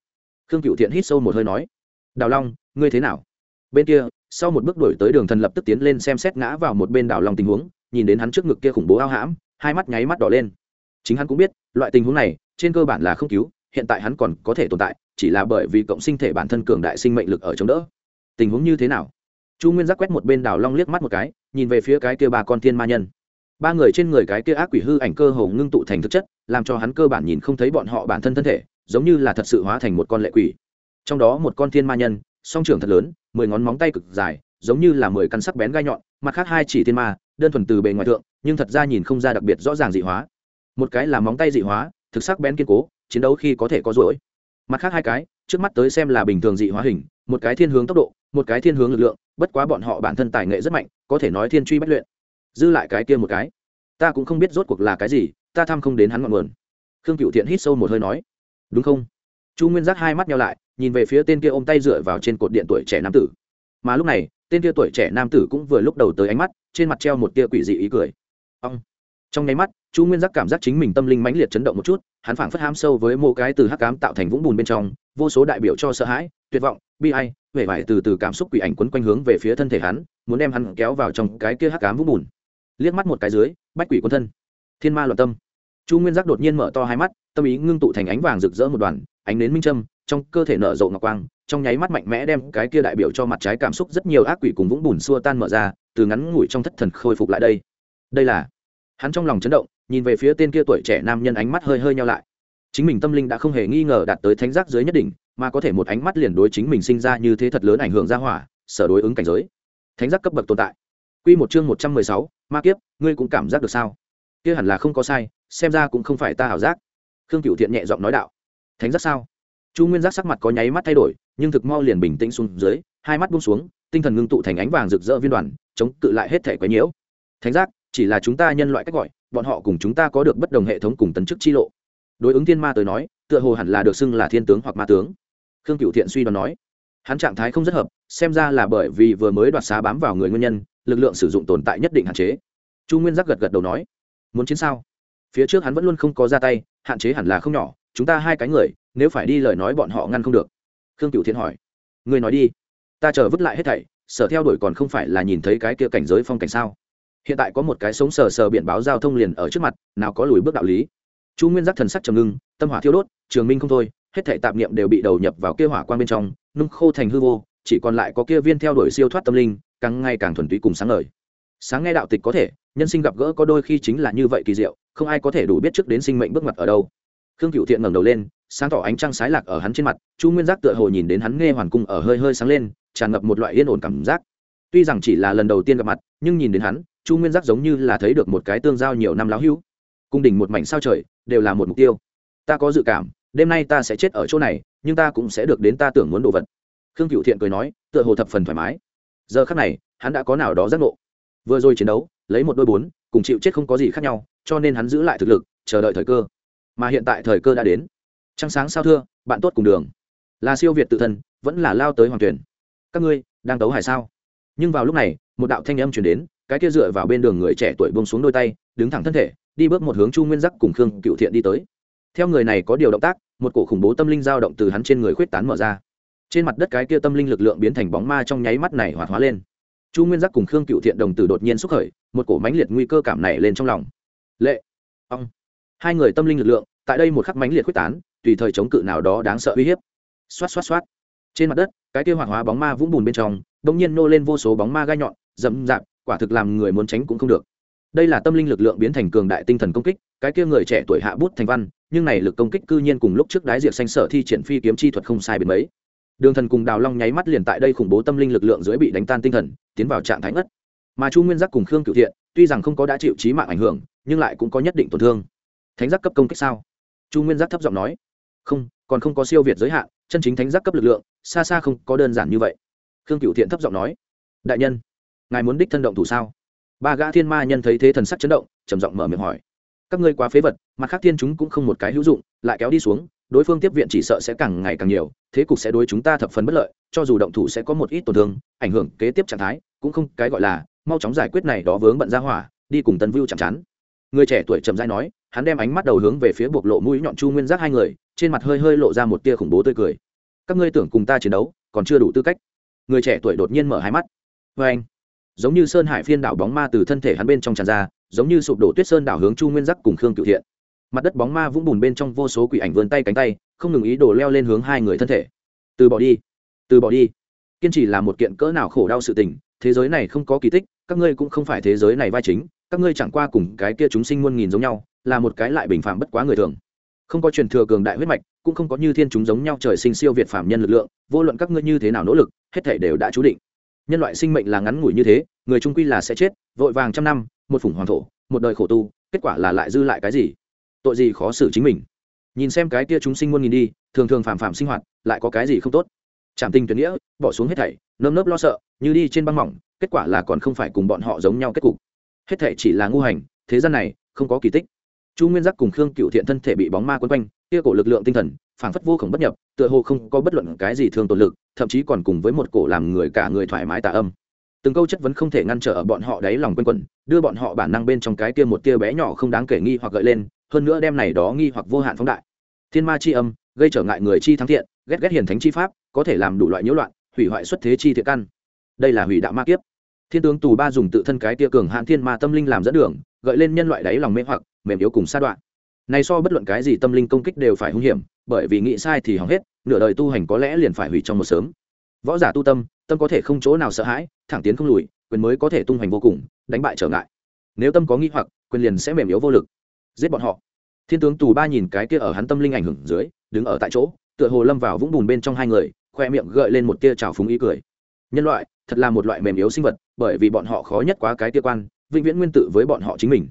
Speaker 1: Khương cựu thiện hít sâu một hơi nói, đào long, ngươi thế nào? Bên kia, sau một bước đổi tới đường thần lập tức tiến lên xem xét ngã vào một bên đào long tình huống nhìn đến hắn trước ngực kia khủng bố ao hãm, hai mắt nháy mắt đỏ lên. Chính hắn cũng biết, loại tình huống này, trên cơ bản là không cứu, hiện tại hắn còn có thể tồn tại, chỉ là bởi vì cộng sinh thể bản thân cường đại sinh mệnh lực ở chống đỡ. Tình huống như thế nào? Chu nguyên giác quét một bên đào long liếc mắt một cái, nhìn về phía cái kia ba con thiên ma nhân. Ba người trên người cái kia ác quỷ hư ảnh cơ hồ ngưng tụ thành thực chất, làm cho hắn cơ bản nhìn không thấy bọn họ bản thân thân thể, giống như là thật sự hóa thành một con lệ quỷ. Trong đó một con thiên ma nhân, song trưởng thật lớn, mười ngón móng tay cực dài, giống như là mười căn sắc bén gai nhọn, mặt khác hai chỉ thiên ma đơn thuần từ bề ngoài thượng, nhưng thật ra nhìn không ra đặc biệt rõ ràng dị hóa. Một cái là móng tay dị hóa, thực sắc bén kiên cố, chiến đấu khi có thể có rỗi. Mặt khác hai cái, trước mắt tới xem là bình thường dị hóa hình, một cái thiên hướng tốc độ, một cái thiên hướng lực lượng, bất quá bọn họ bản thân tài nghệ rất mạnh, có thể nói thiên truy bất luyện. Dư lại cái kia một cái. Ta cũng không biết rốt cuộc là cái gì, ta thăm không đến hắn ngọn nguồn. Khương cựu thiện hít sâu một hơi nói. Đúng không? Chu nguyên giác hai mắt nhau lại, nhìn về phía tên kia ôm tay dựa vào trên cột điện tuổi trẻ nam tử. Mà lúc này tên kia tuổi trẻ nam tử cũng vừa lúc đầu tới ánh mắt, trên mặt treo một tia quỷ dị ý cười. Ông trong nháy mắt, chu nguyên giác cảm giác chính mình tâm linh mãnh liệt chấn động một chút, hắn phảng phất ham sâu với một cái từ hắc cám tạo thành vũng bùn bên trong, vô số đại biểu cho sợ hãi, tuyệt vọng, bi ai, vẻ vải từ từ cảm xúc quỷ ảnh quấn quanh hướng về phía thân thể hắn, muốn đem hắn kéo vào trong cái kia hắc cám vũng bùn. Liếc mắt một cái dưới, bách quỷ quân thân. Thiên ma loạn tâm. Chu nguyên giác đột nhiên mở to hai mắt, tâm ý ngưng tụ thành ánh vàng rực rỡ một đoàn, ánh nến minh trâm, trong cơ thể nở rộ ngọc quang trong nháy mắt mạnh mẽ đem cái kia đại biểu cho mặt trái cảm xúc rất nhiều ác quỷ cùng vũng bùn xua tan mở ra từ ngắn ngủi trong thất thần khôi phục lại đây đây là hắn trong lòng chấn động nhìn về phía tên kia tuổi trẻ nam nhân ánh mắt hơi hơi nhau lại chính mình tâm linh đã không hề nghi ngờ đạt tới thánh giác dưới nhất định mà có thể một ánh mắt liền đối chính mình sinh ra như thế thật lớn ảnh hưởng ra hỏa sở đối ứng cảnh giới thánh giác cấp bậc tồn tại Quy một chương một trăm mười sáu, ma kiếp, ngươi cũng cảm giác được sao? Kia hẳn là không có sai, xem ra cũng không phải ta hảo giác. Khương Cửu Thiện nhẹ giọng nói đạo. Thánh giác sao? Chu Nguyên giác sắc mặt có nháy mắt thay đổi, nhưng thực mau liền bình tĩnh xuống dưới, hai mắt buông xuống, tinh thần ngưng tụ thành ánh vàng rực rỡ viên đoàn, chống cự lại hết thể quấy nhiễu. Thánh giác, chỉ là chúng ta nhân loại cách gọi, bọn họ cùng chúng ta có được bất đồng hệ thống cùng tấn chức chi lộ. Đối ứng thiên ma tới nói tựa hồ hẳn là được xưng là thiên tướng hoặc ma tướng. Khương cựu thiện suy đoán nói hắn trạng thái không rất hợp xem ra là bởi vì vừa mới đoạt xá bám vào người nguyên nhân lực lượng sử dụng tồn tại nhất định hạn chế. Chu nguyên giác gật gật đầu nói muốn chiến sao? Phía trước hắn vẫn luôn không có ra tay hạn chế hẳn là không nhỏ chúng ta hai cái người nếu phải đi lời nói bọn họ ngăn không được khương cựu thiện hỏi người nói đi, ta chờ vứt lại hết thảy, sở theo đuổi còn không phải là nhìn thấy cái kia cảnh giới phong cảnh sao? Hiện tại có một cái sống sờ sờ biển báo giao thông liền ở trước mặt, nào có lùi bước đạo lý. Chu nguyên giác thần sắc trầm ngưng, tâm hỏa thiêu đốt, trường minh không thôi, hết thảy tạp niệm đều bị đầu nhập vào kia hỏa quan bên trong, nung khô thành hư vô, chỉ còn lại có kia viên theo đuổi siêu thoát tâm linh, càng ngày càng thuần túy cùng sáng ngời. Sáng nghe đạo tịch có thể, nhân sinh gặp gỡ có đôi khi chính là như vậy kỳ diệu, không ai có thể đủ biết trước đến sinh mệnh bước mặt ở đâu khương cựu thiện ngẩng đầu lên, sáng tỏ ánh trăng sái lạc ở hắn trên mặt, chu nguyên giác tựa hồ nhìn đến hắn nghe hoàn cung ở hơi hơi sáng lên, tràn ngập một loại yên ổn cảm giác. Tuy rằng chỉ là lần đầu tiên gặp mặt, nhưng nhìn đến hắn, chu nguyên giác giống như là thấy được một cái tương giao nhiều năm láo hữu. Cung đỉnh một mảnh sao trời, đều là một mục tiêu. Ta có dự cảm, đêm nay ta sẽ chết ở chỗ này, nhưng ta cũng sẽ được đến ta tưởng muốn đồ vật. Khương cựu thiện cười nói, tựa hồ thập phần thoải mái. Giờ khác này, hắn đã có nào đó giác ngộ. Vừa rồi chiến đấu, lấy một đôi bốn, cùng chịu chết không có gì khác nhau, cho nên hắn giữ lại thực lực, chờ đợi thời cơ mà hiện tại thời cơ đã đến. Trăng sáng sao thưa, bạn tốt cùng đường. Là siêu việt tự thân, vẫn là lao tới hoàng tuyển. Các ngươi, đang tấu hải sao? Nhưng vào lúc này, một đạo thanh âm chuyển đến, cái kia dựa vào bên đường người trẻ tuổi bông xuống đôi tay, đứng thẳng thân thể, đi bước một hướng chu nguyên giác cùng khương cựu thiện đi tới. Theo người này có điều động tác, một cổ khủng bố tâm linh dao động từ hắn trên người khuyết tán mở ra. Trên mặt đất cái kia tâm linh lực lượng biến thành bóng ma trong nháy mắt này hoạt hóa lên. Chu nguyên giác cùng khương cựu thiện đồng tử đột nhiên xúc khởi, một cổ mãnh liệt nguy cơ cảm này lên trong lòng. Lệ ông hai người tâm linh lực lượng, tại đây một khắc mãnh liệt quyết tán, tùy thời chống cự nào đó đáng sợ uy hiếp. Xoát xoát xoát. Trên mặt đất, cái kia hoạt hóa bóng ma vũng bùn bên trong đ ỗ n g nhiên nô lên vô số bóng ma gai nhọn, rậm rạp, quả thực làm người muốn tránh cũng không được. Đây là tâm linh lực lượng biến thành cường đại tinh thần công kích, cái kia người trẻ tuổi hạ bút thành văn, nhưng này lực công kích cư nhiên cùng lúc trước đái diệt xanh sở thi triển phi kiếm chi thuật không sai biệt mấy. Đường thần cùng đào long nháy mắt liền tại đây khủng bố tâm linh lực lượng dưới bị đánh tan tinh thần, tiến vào trạng thái ngất. Mà chu nguyên giác cùng khương cựu thiện, tuy rằng không có đã chịu trí mạng ảnh hưởng, nhưng lại cũng có nhất định tổn thương thánh giác cấp công kích sao? Chu nguyên giác thấp giọng nói. Không, còn không có siêu việt giới hạn, chân chính thánh giác cấp lực lượng, xa xa không có đơn giản như vậy. Khương cựu thiện thấp giọng nói. Đại nhân, ngài muốn đích thân động thủ sao? Ba gã thiên ma nhân thấy thế thần sắc chấn động, trầm giọng mở miệng hỏi. Các ngươi quá phế vật mặt khác thiên chúng cũng không một cái hữu dụng, lại kéo đi xuống, đối phương tiếp viện chỉ sợ sẽ càng ngày càng nhiều, thế cục sẽ đối chúng ta thập phần bất lợi, cho dù động thủ sẽ có một ít tổn thương, ảnh hưởng kế tiếp trạng thái, cũng không cái gọi là, mau chóng giải quyết này đó vướng bận ra hỏa, đi cùng tân vưu chẳng chắn người trẻ tuổi trầm dai nói hắn đem ánh mắt đầu hướng về phía bộc lộ mũi nhọn chu nguyên giác hai người, trên mặt hơi hơi lộ ra một tia khủng bố tươi cười. Các ngươi tưởng cùng ta chiến đấu, còn chưa đủ tư cách. Người trẻ tuổi đột nhiên mở hai mắt. Vê anh, giống như sơn hải phiên đảo bóng ma từ thân thể hắn bên trong tràn ra, giống như sụp đổ tuyết sơn đảo hướng chu nguyên giác cùng khương cựu thiện. Mặt đất bóng ma vũng bùn bên trong vô số quỷ ảnh vươn tay cánh tay, không ngừng ý đồ leo lên hướng hai người thân thể. Từ bỏ đi, từ bỏ đi. Kiên trì là một kiện cỡ nào khổ đau sự tình, thế giới này không có kỳ tích, các ngươi cũng không phải thế giới này vai chính, các ngươi chẳng qua cùng cái kia chúng sinh muôn nghìn giống nhau là một cái lại bình phạm bất quá người thường. Không có truyền thừa cường đại huyết mạch, cũng không có như thiên chúng giống nhau trời sinh siêu việt phạm nhân lực lượng, vô luận các ngươi như thế nào nỗ lực, hết thể đều đã chú định. Nhân loại sinh mệnh là ngắn ngủi như thế, người trung quy là sẽ chết, vội vàng trăm năm, một phủng hoàng thổ, một đời khổ tu, kết quả là lại dư lại cái gì? Tội gì khó xử chính mình. Nhìn xem cái kia chúng sinh muôn nghìn đi, thường thường phàm phàm sinh hoạt, lại có cái gì không tốt? Trảm tình tuyệt nghĩa, bỏ xuống hết thảy, nơm nớp lo sợ, như đi trên băng mỏng, kết quả là còn không phải cùng bọn họ giống nhau kết cục. Hết thảy chỉ là ngu hành, thế gian này, không có kỳ tích chu nguyên giác cùng khương cựu thiện thân thể bị bóng ma quấn quanh, kia cổ lực lượng tinh thần, phảng phất vô khổng bất nhập, tựa hồ không có bất luận cái gì thương tổn lực, thậm chí còn cùng với một cổ làm người cả người thoải mái tà âm. Từng câu chất vấn không thể ngăn trở ở bọn họ đáy lòng quanh quẩn, đưa bọn họ bản năng bên trong cái kia một tia bé nhỏ không đáng kể nghi hoặc gợi lên, hơn nữa đem này đó nghi hoặc vô hạn phóng đại. Thiên ma chi âm, gây trở ngại người chi thắng thiện, ghét ghét hiền thánh chi pháp, có thể làm đủ loại nhiễu loạn, hủy hoại xuất thế chi thiện căn. Đây là hủy đạo ma kiếp. Thiên tướng tù ba dùng tự thân cái tia cường hạn thiên ma tâm linh làm dẫn đường gợi lên nhân loại đáy lòng mê hoặc, mềm yếu cùng sa đoạn. Này so bất luận cái gì tâm linh công kích đều phải hung hiểm, bởi vì nghĩ sai thì hỏng hết, nửa đời tu hành có lẽ liền phải hủy trong một sớm. Võ giả tu tâm tâm có thể không chỗ nào sợ hãi, thẳng tiến không lùi, quyền mới có thể tung hoành vô cùng, đánh bại trở ngại. Nếu tâm có nghi hoặc, quyền liền sẽ mềm yếu vô lực. Giết bọn họ. Thiên tướng tù ba nhìn cái kia ở hắn tâm linh ảnh hưởng dưới, đứng ở tại chỗ, tựa hồ lâm vào vũng bùn bên trong hai người, khoe miệng gợi lên một tia trào phúng ý cười. Nhân loại, thật là một loại mềm yếu sinh vật, bởi vì bọn họ khó nhất quá cái tia quan vĩnh viễn nguyên tự với bọn họ chính mình.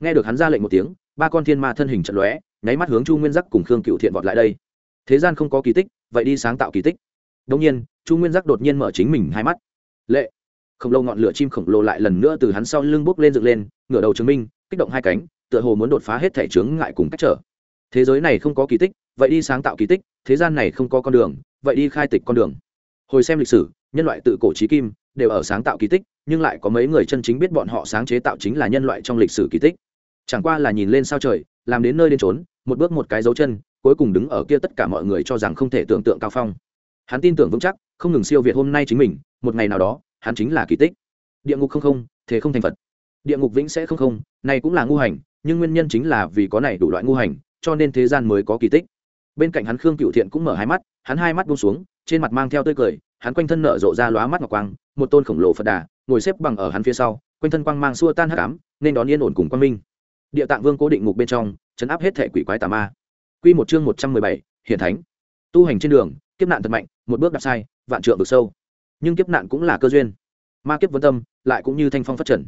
Speaker 1: Nghe được hắn ra lệnh một tiếng, ba con thiên ma thân hình trận lóe, nháy mắt hướng chu nguyên giác cùng khương cựu thiện vọt lại đây. Thế gian không có kỳ tích, vậy đi sáng tạo kỳ tích. Đông nhiên, chu nguyên giác đột nhiên mở chính mình hai mắt. Lệ! Khổng lồ ngọn lửa chim khổng lồ lại lần nữa từ hắn sau lưng bốc lên dựng lên, ngửa đầu chứng minh, kích động hai cánh, tựa hồ muốn đột phá hết thể chướng ngại cùng cách trở. Thế giới này không có kỳ tích, vậy đi sáng tạo kỳ tích, thế gian này không có con đường, vậy đi khai tịch con đường. Hồi xem lịch sử, nhân loại tự cổ trí kim, đều ở sáng tạo kỳ tích nhưng lại có mấy người chân chính biết bọn họ sáng chế tạo chính là nhân loại trong lịch sử kỳ tích. Chẳng qua là nhìn lên sao trời, làm đến nơi đến trốn một bước một cái dấu chân, cuối cùng đứng ở kia tất cả mọi người cho rằng không thể tưởng tượng cao phong. Hắn tin tưởng vững chắc, không ngừng siêu việt hôm nay chính mình, một ngày nào đó, hắn chính là kỳ tích. Địa ngục không không, thế không thành phật. Địa ngục vĩnh sẽ không không, này cũng là ngu hành, nhưng nguyên nhân chính là vì có này đủ loại ngu hành, cho nên thế gian mới có kỳ tích. Bên cạnh hắn khương cựu thiện cũng mở hai mắt, hắn hai mắt buông xuống, trên mặt mang theo tươi cười, hắn quanh thân nở rộ ra lóa mắt ngọc quang, một tôn khổng lồ phật đà ngồi xếp bằng ở hắn phía sau, quanh thân quang mang xua tan hắc ám, nên đón yên ổn cùng quang minh. Địa tạng vương cố định ngục bên trong, chấn áp hết thể quỷ quái tà ma. Quy một chương một trăm mười bảy, hiển thánh. Tu hành trên đường, kiếp nạn thật mạnh, một bước đạp sai, vạn trượng vực sâu. Nhưng kiếp nạn cũng là cơ duyên. Ma kiếp vân tâm, lại cũng như thanh phong phát triển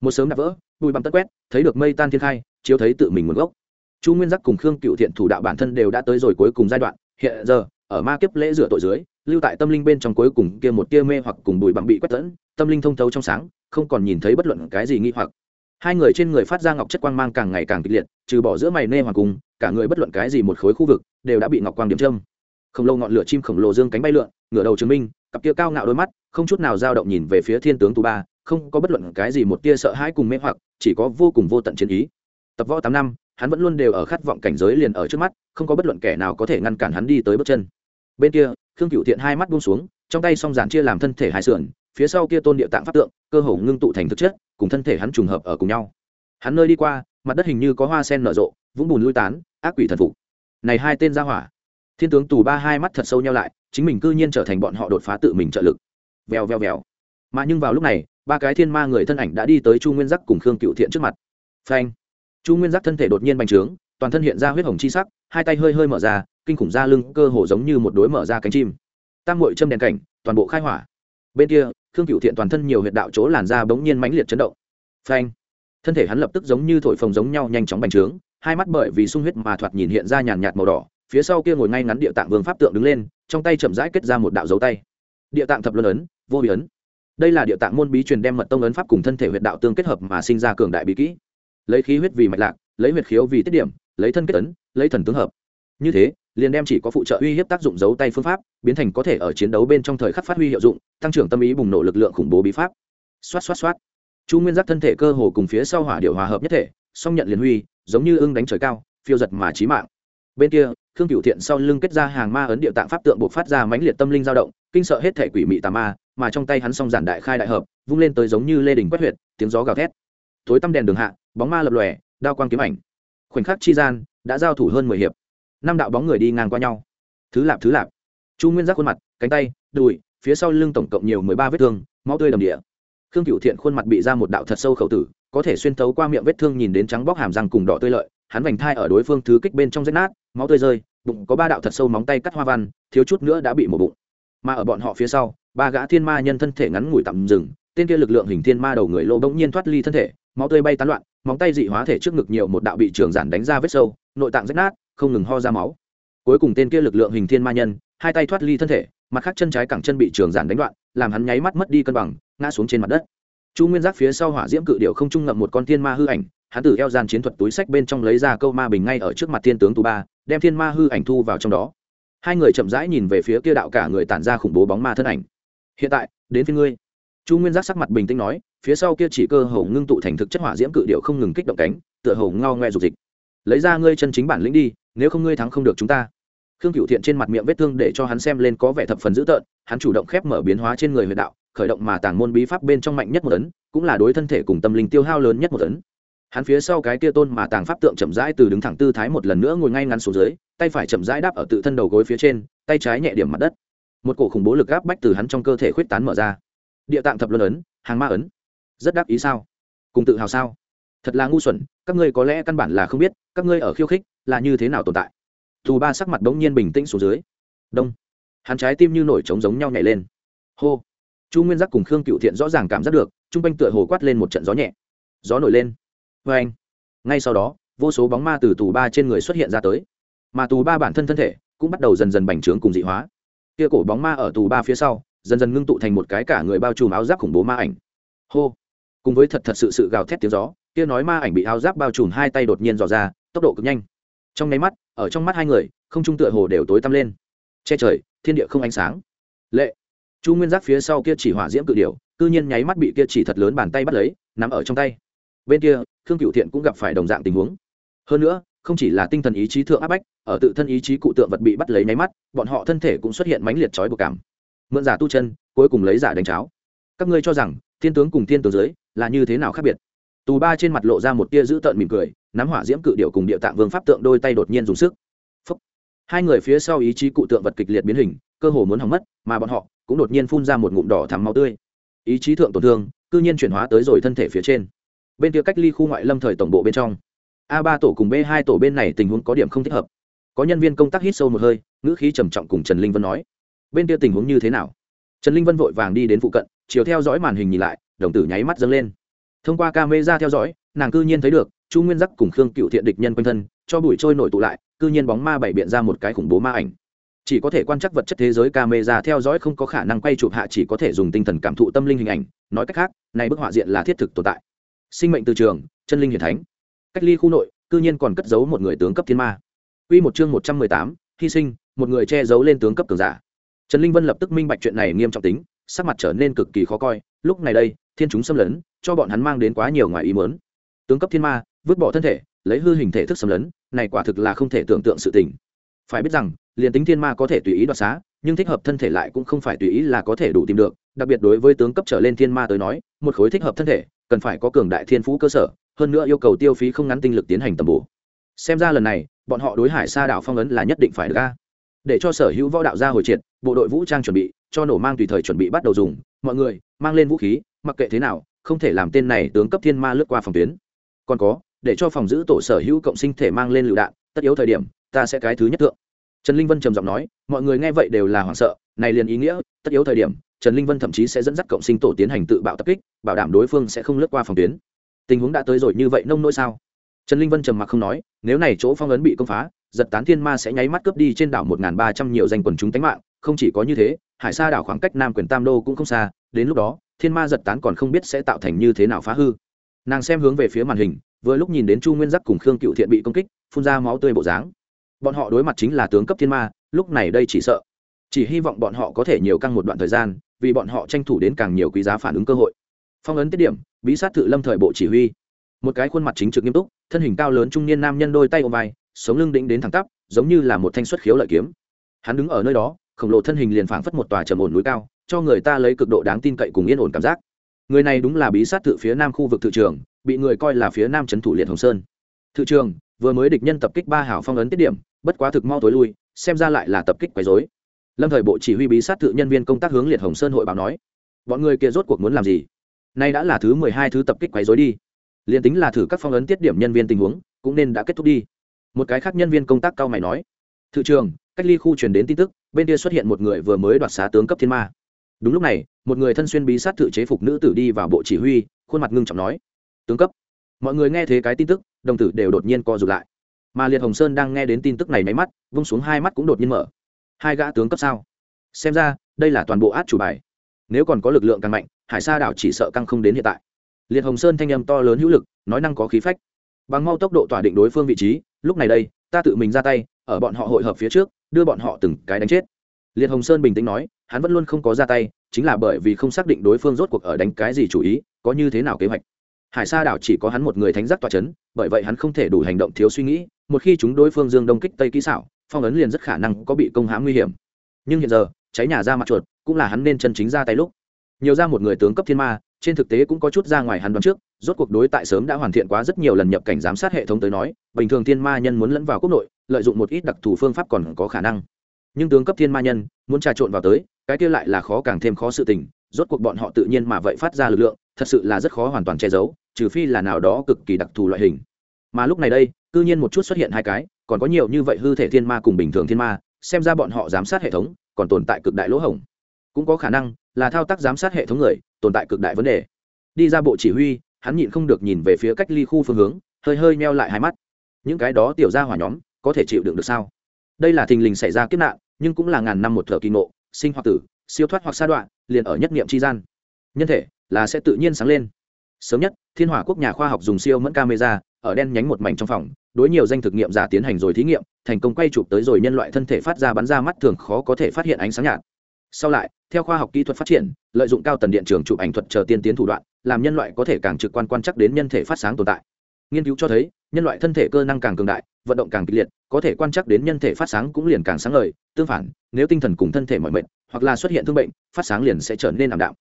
Speaker 1: một sớm đã vỡ bùi bằng tất quét, thấy được mây tan thiên khai, chiếu thấy tự mình nguồn gốc. Chu nguyên giác cùng khương cựu thiện thủ đạo bản thân đều đã tới rồi cuối cùng giai đoạn, hiện giờ, ở ma kiếp lễ rửa tội dưới lưu tại tâm linh bên trong cuối cùng kia một tia mê hoặc cùng bụi bặm bị quét tẫn tâm linh thông thấu trong sáng, không còn nhìn thấy bất luận cái gì nghi hoặc. Hai người trên người phát ra ngọc chất quang mang càng ngày càng kịch liệt, trừ bỏ giữa mày nê hoàng cung, cả người bất luận cái gì một khối khu vực đều đã bị ngọc quang điểm trâm khổng lồ ngọn lửa chim khổng lồ dương cánh bay lượn, ngửa đầu chứng minh, cặp kia cao ngạo đôi mắt, không chút nào dao động nhìn về phía thiên tướng tú ba, không có bất luận cái gì một tia sợ hãi cùng mê hoặc, chỉ có vô cùng vô tận chiến ý. Tập võ tám năm, hắn vẫn luôn đều ở khát vọng cảnh giới liền ở trước mắt, không có bất luận kẻ nào có thể ngăn cản hắn đi tới bước chân. Bên kia khương cựu thiện hai mắt buông xuống, trong tay song giản chia làm thân thể hai sườn, phía sau kia tôn địa tạng pháp tượng, cơ hồ ngưng tụ thành thực chất, cùng thân thể hắn trùng hợp ở cùng nhau. Hắn nơi đi qua, mặt đất hình như có hoa sen nở rộ, vũng bùn lui tán, ác quỷ thần phục. Này hai tên ra hỏa. Thiên tướng tù ba hai mắt thật sâu nhau lại, chính mình cư nhiên trở thành bọn họ đột phá tự mình trợ lực. Vèo vèo vèo. Mà nhưng vào lúc này, ba cái thiên ma người thân ảnh đã đi tới chu nguyên giác cùng khương cựu thiện trước mặt. Phanh. Chu nguyên giác thân thể đột nhiên bành trướng, toàn thân hiện ra huyết hồng chi sắc, hai tay hơi hơi mở ra kinh khủng da lưng cơ hồ giống như một đối mở ra cánh chim. Tam mội châm đèn cảnh, toàn bộ khai hỏa. Bên kia, khương cựu thiện toàn thân nhiều huyệt đạo chỗ làn da bỗng nhiên mãnh liệt chấn động. Phanh! Thân thể hắn lập tức giống như thổi phồng giống nhau nhanh chóng bành trướng, hai mắt bởi vì sung huyết mà thoạt nhìn hiện ra nhàn nhạt màu đỏ, phía sau kia ngồi ngay ngắn địa tạng vương pháp tượng đứng lên, trong tay chậm rãi kết ra một đạo dấu tay. Địa tạng thập luân ấn, vô bí ấn. Đây là địa tạng môn bí truyền đem mật tông ấn pháp cùng thân thể huyệt đạo tương kết hợp mà sinh ra cường đại bí kỹ. Lấy khí huyết vì mạch lạc, lấy huyệt khiếu vì tiết điểm, lấy thân kết tấn lấy thần tướng hợp như thế, liền đem chỉ có phụ trợ uy hiếp tác dụng giấu tay phương pháp, biến thành có thể ở chiến đấu bên trong thời khắc phát huy hiệu dụng, tăng trưởng tâm ý bùng nổ lực lượng khủng bố bí pháp. Xoát xoát xoát. Chu nguyên giác thân thể cơ hồ cùng phía sau hỏa điệu hòa hợp nhất thể, song nhận liền huy, giống như ưng đánh trời cao, phiêu giật mà trí mạng. Bên kia, khương cựu thiện sau lưng kết ra hàng ma ấn địa tạng pháp tượng buộc phát ra mãnh liệt tâm linh dao động, kinh sợ hết thể quỷ mị tà ma, mà trong tay hắn song giản đại khai đại hợp, vung lên tới giống như lê đình quét huyệt, tiếng gió gào thét. Tối tăm đèn đường hạ, bóng ma lập lòe, đao quang kiếm ảnh. Khoảnh khắc chi gian, đã giao thủ hơn mười hiệp năm đạo bóng người đi ngang qua nhau. Thứ lạp thứ lạp. Chu nguyên giác khuôn mặt, cánh tay, đùi, phía sau lưng tổng cộng nhiều mười ba vết thương, máu tươi đầm địa. Khương cựu thiện khuôn mặt bị ra một đạo thật sâu khẩu tử, có thể xuyên thấu qua miệng vết thương nhìn đến trắng bóc hàm răng cùng đỏ tươi lợi, hắn vành thai ở đối phương thứ kích bên trong rách nát, máu tươi rơi, bụng có ba đạo thật sâu móng tay cắt hoa văn, thiếu chút nữa đã bị mổ bụng. Mà ở bọn họ phía sau, ba gã thiên ma nhân thân thể ngắn ngủi tạm dừng, tên kia lực lượng hình thiên ma đầu người lô bỗng nhiên thoát ly thân thể, máu tươi bay tán loạn, móng tay dị hóa thể trước ngực nhiều một đạo bị trường giản đánh ra vết sâu, nội tạng rách nát không ngừng ho ra máu. Cuối cùng tên kia lực lượng hình thiên ma nhân, hai tay thoát ly thân thể, mặt khác chân trái cẳng chân bị trường giản đánh đoạn, làm hắn nháy mắt mất đi cân bằng, ngã xuống trên mặt đất. Chu nguyên giác phía sau hỏa diễm cự điệu không trung ngậm một con thiên ma hư ảnh, hắn tự eo gian chiến thuật túi sách bên trong lấy ra câu ma bình ngay ở trước mặt thiên tướng tú ba, đem thiên ma hư ảnh thu vào trong đó. Hai người chậm rãi nhìn về phía kia đạo cả người tản ra khủng bố bóng ma thân ảnh. Hiện tại, đến phía ngươi. Chu nguyên giác sắc mặt bình tĩnh nói, phía sau kia chỉ cơ hồ ngưng tụ thành thực chất hỏa diễm cự điệu không ngừng kích động cánh, tựa hồ ngao ngoe dục dịch. Lấy ra ngươi chân chính bản lĩnh đi nếu không ngươi thắng không được chúng ta. Khương cựu thiện trên mặt miệng vết thương để cho hắn xem lên có vẻ thập phần dữ tợn, hắn chủ động khép mở biến hóa trên người huyền đạo, khởi động mà tàng môn bí pháp bên trong mạnh nhất một tấn cũng là đối thân thể cùng tâm linh tiêu hao lớn nhất một tấn hắn phía sau cái kia tôn mà tàng pháp tượng chậm rãi từ đứng thẳng tư thái một lần nữa ngồi ngay ngắn xuống dưới, tay phải chậm rãi đáp ở tự thân đầu gối phía trên, tay trái nhẹ điểm mặt đất. Một cổ khủng bố lực gáp bách từ hắn trong cơ thể khuyết tán mở ra. Địa tạng thập luân ấn, hàng ma ấn. Rất đắc ý sao? Cùng tự hào sao? Thật là ngu xuẩn, các ngươi có lẽ căn bản là không biết, các ngươi ở khiêu khích là như thế nào tồn tại. Thù ba sắc mặt bỗng nhiên bình tĩnh xuống dưới. Đông. Hắn trái tim như nổi trống giống nhau nhảy lên. Hô. Chu nguyên giác cùng khương cựu thiện rõ ràng cảm giác được t r u n g quanh tựa hồ quát lên một trận gió nhẹ. Gió nổi lên. Vê anh. Ngay sau đó, vô số bóng ma từ tù ba trên người xuất hiện ra tới. Mà tù ba bản thân thân thể cũng bắt đầu dần dần bành trướng cùng dị hóa. Kia cổ bóng ma ở tù ba phía sau, dần dần ngưng tụ thành một cái cả người bao trùm áo giáp khủng bố ma ảnh. Hô. Cùng với thật thật sự sự gào thét tiếng gió kia nói ma ảnh bị áo giáp bao trùm hai tay đột nhiên dò ra, tốc độ cực nhanh. Trong nháy mắt, ở trong mắt hai người, không trung tựa hồ đều tối tăm lên. Che trời, thiên địa không ánh sáng. Lệ. Chu nguyên giác phía sau kia chỉ hỏa diễm cự điều cư nhiên nháy mắt bị kia chỉ thật lớn bàn tay bắt lấy, nắm ở trong tay. Bên kia, khương cựu thiện cũng gặp phải đồng dạng tình huống. Hơn nữa, không chỉ là tinh thần ý chí thượng áp bách, ở tự thân ý chí cụ tượng vật bị bắt lấy nháy mắt, bọn họ thân thể cũng xuất hiện mãnh liệt trói buộc cảm. Mượn giả tu chân, cuối cùng lấy giả đánh cháo. Các ngươi cho rằng, thiên tướng cùng thiên tướng dưới là như thế nào khác biệt? Tù ba trên mặt lộ ra một tia dữ tợn mỉm cười, nắm hỏa diễm cự điệu cùng địa tạng vương pháp tượng đôi tay đột nhiên dùng sức. Phúc. hai người phía sau ý chí cụ tượng vật kịch liệt biến hình, cơ hồ muốn hỏng mất, mà bọn họ cũng đột nhiên phun ra một ngụm đỏ thắm máu tươi. Ý chí thượng tổn thương, cư nhiên chuyển hóa tới rồi thân thể phía trên. Bên kia cách ly khu ngoại lâm thời tổng bộ bên trong. A ba tổ cùng b hai tổ bên này tình huống có điểm không thích hợp. Có nhân viên công tác hít sâu một hơi, ngữ khí trầm trọng cùng trần linh vân nói. Bên kia tình huống như thế nào? Trần linh vân vội vàng đi đến phụ cận, chiều theo dõi màn hình nhìn lại, đồng tử nháy mắt dâng lên thông qua camera theo dõi nàng cư nhiên thấy được chu nguyên giác cùng khương cựu thiện địch nhân quanh thân cho bụi trôi nổi tụ lại cư nhiên bóng ma bảy biện ra một cái khủng bố ma ảnh. Chỉ có thể quan trắc vật chất thế giới camera theo dõi không có khả năng quay chụp hạ chỉ có thể dùng tinh thần cảm thụ tâm linh hình ảnh. Nói cách khác này bức họa diện là thiết thực tồn tại. Sinh mệnh từ trường chân linh hiển thánh. Cách ly khu nội cư nhiên còn cất giấu một người tướng cấp thiên ma. Quy một chương một trăm mười tám, hy sinh, một người che giấu lên tướng cấp cường giả. Trần Linh Vân lập tức minh bạch chuyện này nghiêm trọng tính, sắc mặt trở nên cực kỳ khó coi, lúc này đây, thiên chúng xâm lấn, cho bọn hắn mang đến quá nhiều ngoài ý muốn. Tướng cấp thiên ma, vứt bỏ thân thể, lấy hư hình thể thức xâm lấn, này quả thực là không thể tưởng tượng sự tình. Phải biết rằng, liền tính thiên ma có thể tùy ý đoạt xá nhưng thích hợp thân thể lại cũng không phải tùy ý là có thể đủ tìm được đặc biệt đối với tướng cấp trở lên thiên ma tới nói một khối thích hợp thân thể cần phải có cường đại thiên phú cơ sở hơn nữa yêu cầu tiêu phí không ngắn tinh lực tiến hành tầm bổ xem ra lần này bọn họ đối hải xa đạo phong ấn là nhất định phải ra để cho sở hữu võ đạo gia hồi triệt bộ đội vũ trang chuẩn bị cho nổ mang tùy thời chuẩn bị bắt đầu dùng. Mọi người, mang lên vũ khí, mặc kệ thế nào, không thể làm tên này tướng cấp thiên ma lướt qua phòng tuyến. Còn có, để cho phòng giữ tổ sở hữu cộng sinh thể mang lên lựu đạn, tất yếu thời điểm, ta sẽ cái thứ nhất thượng. Trần linh vân trầm giọng nói, mọi người nghe vậy đều là hoảng sợ, này liền ý nghĩa, tất yếu thời điểm, trần linh vân thậm chí sẽ dẫn dắt cộng sinh tổ tiến hành tự bạo tập kích, bảo đảm đối phương sẽ không lướt qua phòng tuyến. Tình huống đã tới rồi như vậy nông nỗi sao? Trần linh vân trầm mặc không nói, nếu này chỗ phong ấn bị công phá, giật tán thiên ma sẽ nháy mắt cướp đi trên đảo một ba trăm nhiều danh quần chúng tánh mạng, không chỉ có như thế hải sa đảo khoảng cách nam quyền tam đô cũng không xa, đến lúc đó, thiên ma giật tán còn không biết sẽ tạo thành như thế nào phá hư. Nàng xem hướng về phía màn hình, vừa lúc nhìn đến chu nguyên giác cùng khương cựu thiện bị công kích, phun ra máu tươi bộ dáng. Bọn họ đối mặt chính là tướng cấp thiên ma, lúc này đây chỉ sợ, chỉ hy vọng bọn họ có thể nhiều căng một đoạn thời gian, vì bọn họ tranh thủ đến càng nhiều quý giá phản ứng cơ hội. Phong ấn tiết điểm, bí sát thự lâm thời bộ chỉ huy. Một cái khuôn mặt chính trực nghiêm túc, thân hình cao lớn trung niên nam nhân đôi tay ôm vai, sống lưng đĩnh đến thẳng tắp, giống như là một thanh xuất khiếu lợi kiếm. Hắn đứng ở nơi đó khổng lồ thân hình liền phảng phất một tòa trầm ổn núi cao, cho người ta lấy cực độ đáng tin cậy cùng yên ổn cảm giác. Người này đúng là bí sát tự phía nam khu vực thự trường bị người coi là phía nam trấn thủ liệt hồng sơn. Thự trường vừa mới địch nhân tập kích ba hảo phong ấn tiết điểm, bất quá thực mau tối lui, xem ra lại là tập kích quấy dối lâm thời bộ chỉ huy bí sát tự nhân viên công tác hướng liệt hồng sơn hội báo nói, bọn người kia rốt cuộc muốn làm gì? Nay đã là thứ mười hai thứ tập kích quấy dối đi. Liền tính là thử các phong ấn tiết điểm nhân viên tình huống, cũng nên đã kết thúc đi. Một cái khác nhân viên công tác cao mày nói, thự trường cách ly khu truyền đến tin tức, bên kia xuất hiện một người vừa mới đoạt xá tướng cấp thiên ma. Đúng lúc này, một người thân xuyên bí sát tự chế phục nữ tử đi vào bộ chỉ huy, khuôn mặt ngưng trọng nói, tướng cấp. Mọi người nghe thấy cái tin tức, đồng tử đều đột nhiên co rụt lại. Mà liệt hồng sơn đang nghe đến tin tức này máy mắt, vung xuống hai mắt cũng đột nhiên mở. Hai gã tướng cấp sao? Xem ra, đây là toàn bộ át chủ bài. Nếu còn có lực lượng càng mạnh, hải sa đảo chỉ sợ căng không đến hiện tại. Liệt hồng sơn thanh âm to lớn hữu lực, nói năng có khí phách. Bằng mau tốc độ tỏa định đối phương vị trí, lúc này đây, ta tự mình ra tay, ở bọn họ hội hợp phía trước đưa bọn họ từng cái đánh chết. Liệt hồng sơn bình tĩnh nói, hắn vẫn luôn không có ra tay, chính là bởi vì không xác định đối phương rốt cuộc ở đánh cái gì chủ ý, có như thế nào kế hoạch. Hải sa đảo chỉ có hắn một người thánh giác tỏa c h ấ n bởi vậy hắn không thể đủ hành động thiếu suy nghĩ, một khi chúng đối phương dương đông kích tây kỹ xảo, phong ấn liền rất khả năng có bị công hãm nguy hiểm. Nhưng hiện giờ, cháy nhà ra mặt chuột, cũng là hắn nên chân chính ra tay lúc. Nhiều ra một người tướng cấp thiên ma, trên thực tế cũng có chút ra ngoài hắn đoán trước, rốt cuộc đối tại sớm đã hoàn thiện quá rất nhiều lần nhập cảnh giám sát hệ thống tới nói, bình thường thiên ma nhân muốn lẫn vào quốc nội lợi dụng một ít đặc thù phương pháp còn có khả năng. Nhưng tướng cấp thiên ma nhân, muốn trà trộn vào tới, cái kia lại là khó càng thêm khó sự tình, rốt cuộc bọn họ tự nhiên mà vậy phát ra lực lượng, thật sự là rất khó hoàn toàn che giấu, trừ phi là nào đó cực kỳ đặc thù loại hình. Mà lúc này đây, cư nhiên một chút xuất hiện hai cái, còn có nhiều như vậy hư thể thiên ma cùng bình thường thiên ma, xem ra bọn họ giám sát hệ thống, còn tồn tại cực đại lỗ hổng. Cũng có khả năng là thao tác giám sát hệ thống người, tồn tại cực đại vấn đề. Đi ra bộ chỉ huy, hắn nhịn không được nhìn về phía cách ly khu phương hướng, hơi hơi meo lại hai mắt. Những cái đó tiểu ra hỏa nhóm có thể chịu đựng được sao? Đây là thình lình xảy ra kiếp nạn, nhưng cũng là ngàn năm một thợ kỳ ngộ, sinh hoặc tử, siêu thoát hoặc sa đoạn, liền ở nhất niệm tri gian. Nhân thể là sẽ tự nhiên sáng lên. Sớm nhất, thiên hỏa quốc nhà khoa học dùng siêu mẫn camera, ở đen nhánh một mảnh trong phòng, đối nhiều danh thực nghiệm giả tiến hành rồi thí nghiệm, thành công quay chụp tới rồi nhân loại thân thể phát ra bắn ra mắt thường khó có thể phát hiện ánh sáng nhạt. Sau lại, theo khoa học kỹ thuật phát triển, lợi dụng cao tần điện trường chụp ảnh thuật chờ tiên tiến thủ đoạn, làm nhân loại có thể càng trực quan quan chắc đến nhân thể phát sáng tồn tại nghiên cứu cho thấy, nhân loại thân thể cơ năng càng cường đại, vận động càng kịch liệt, có thể quan trắc đến nhân thể phát sáng cũng liền càng sáng lời tương phản, nếu tinh thần cùng thân thể mọi mệnh hoặc là xuất hiện thương bệnh, phát sáng liền sẽ trở nên ảm đạm.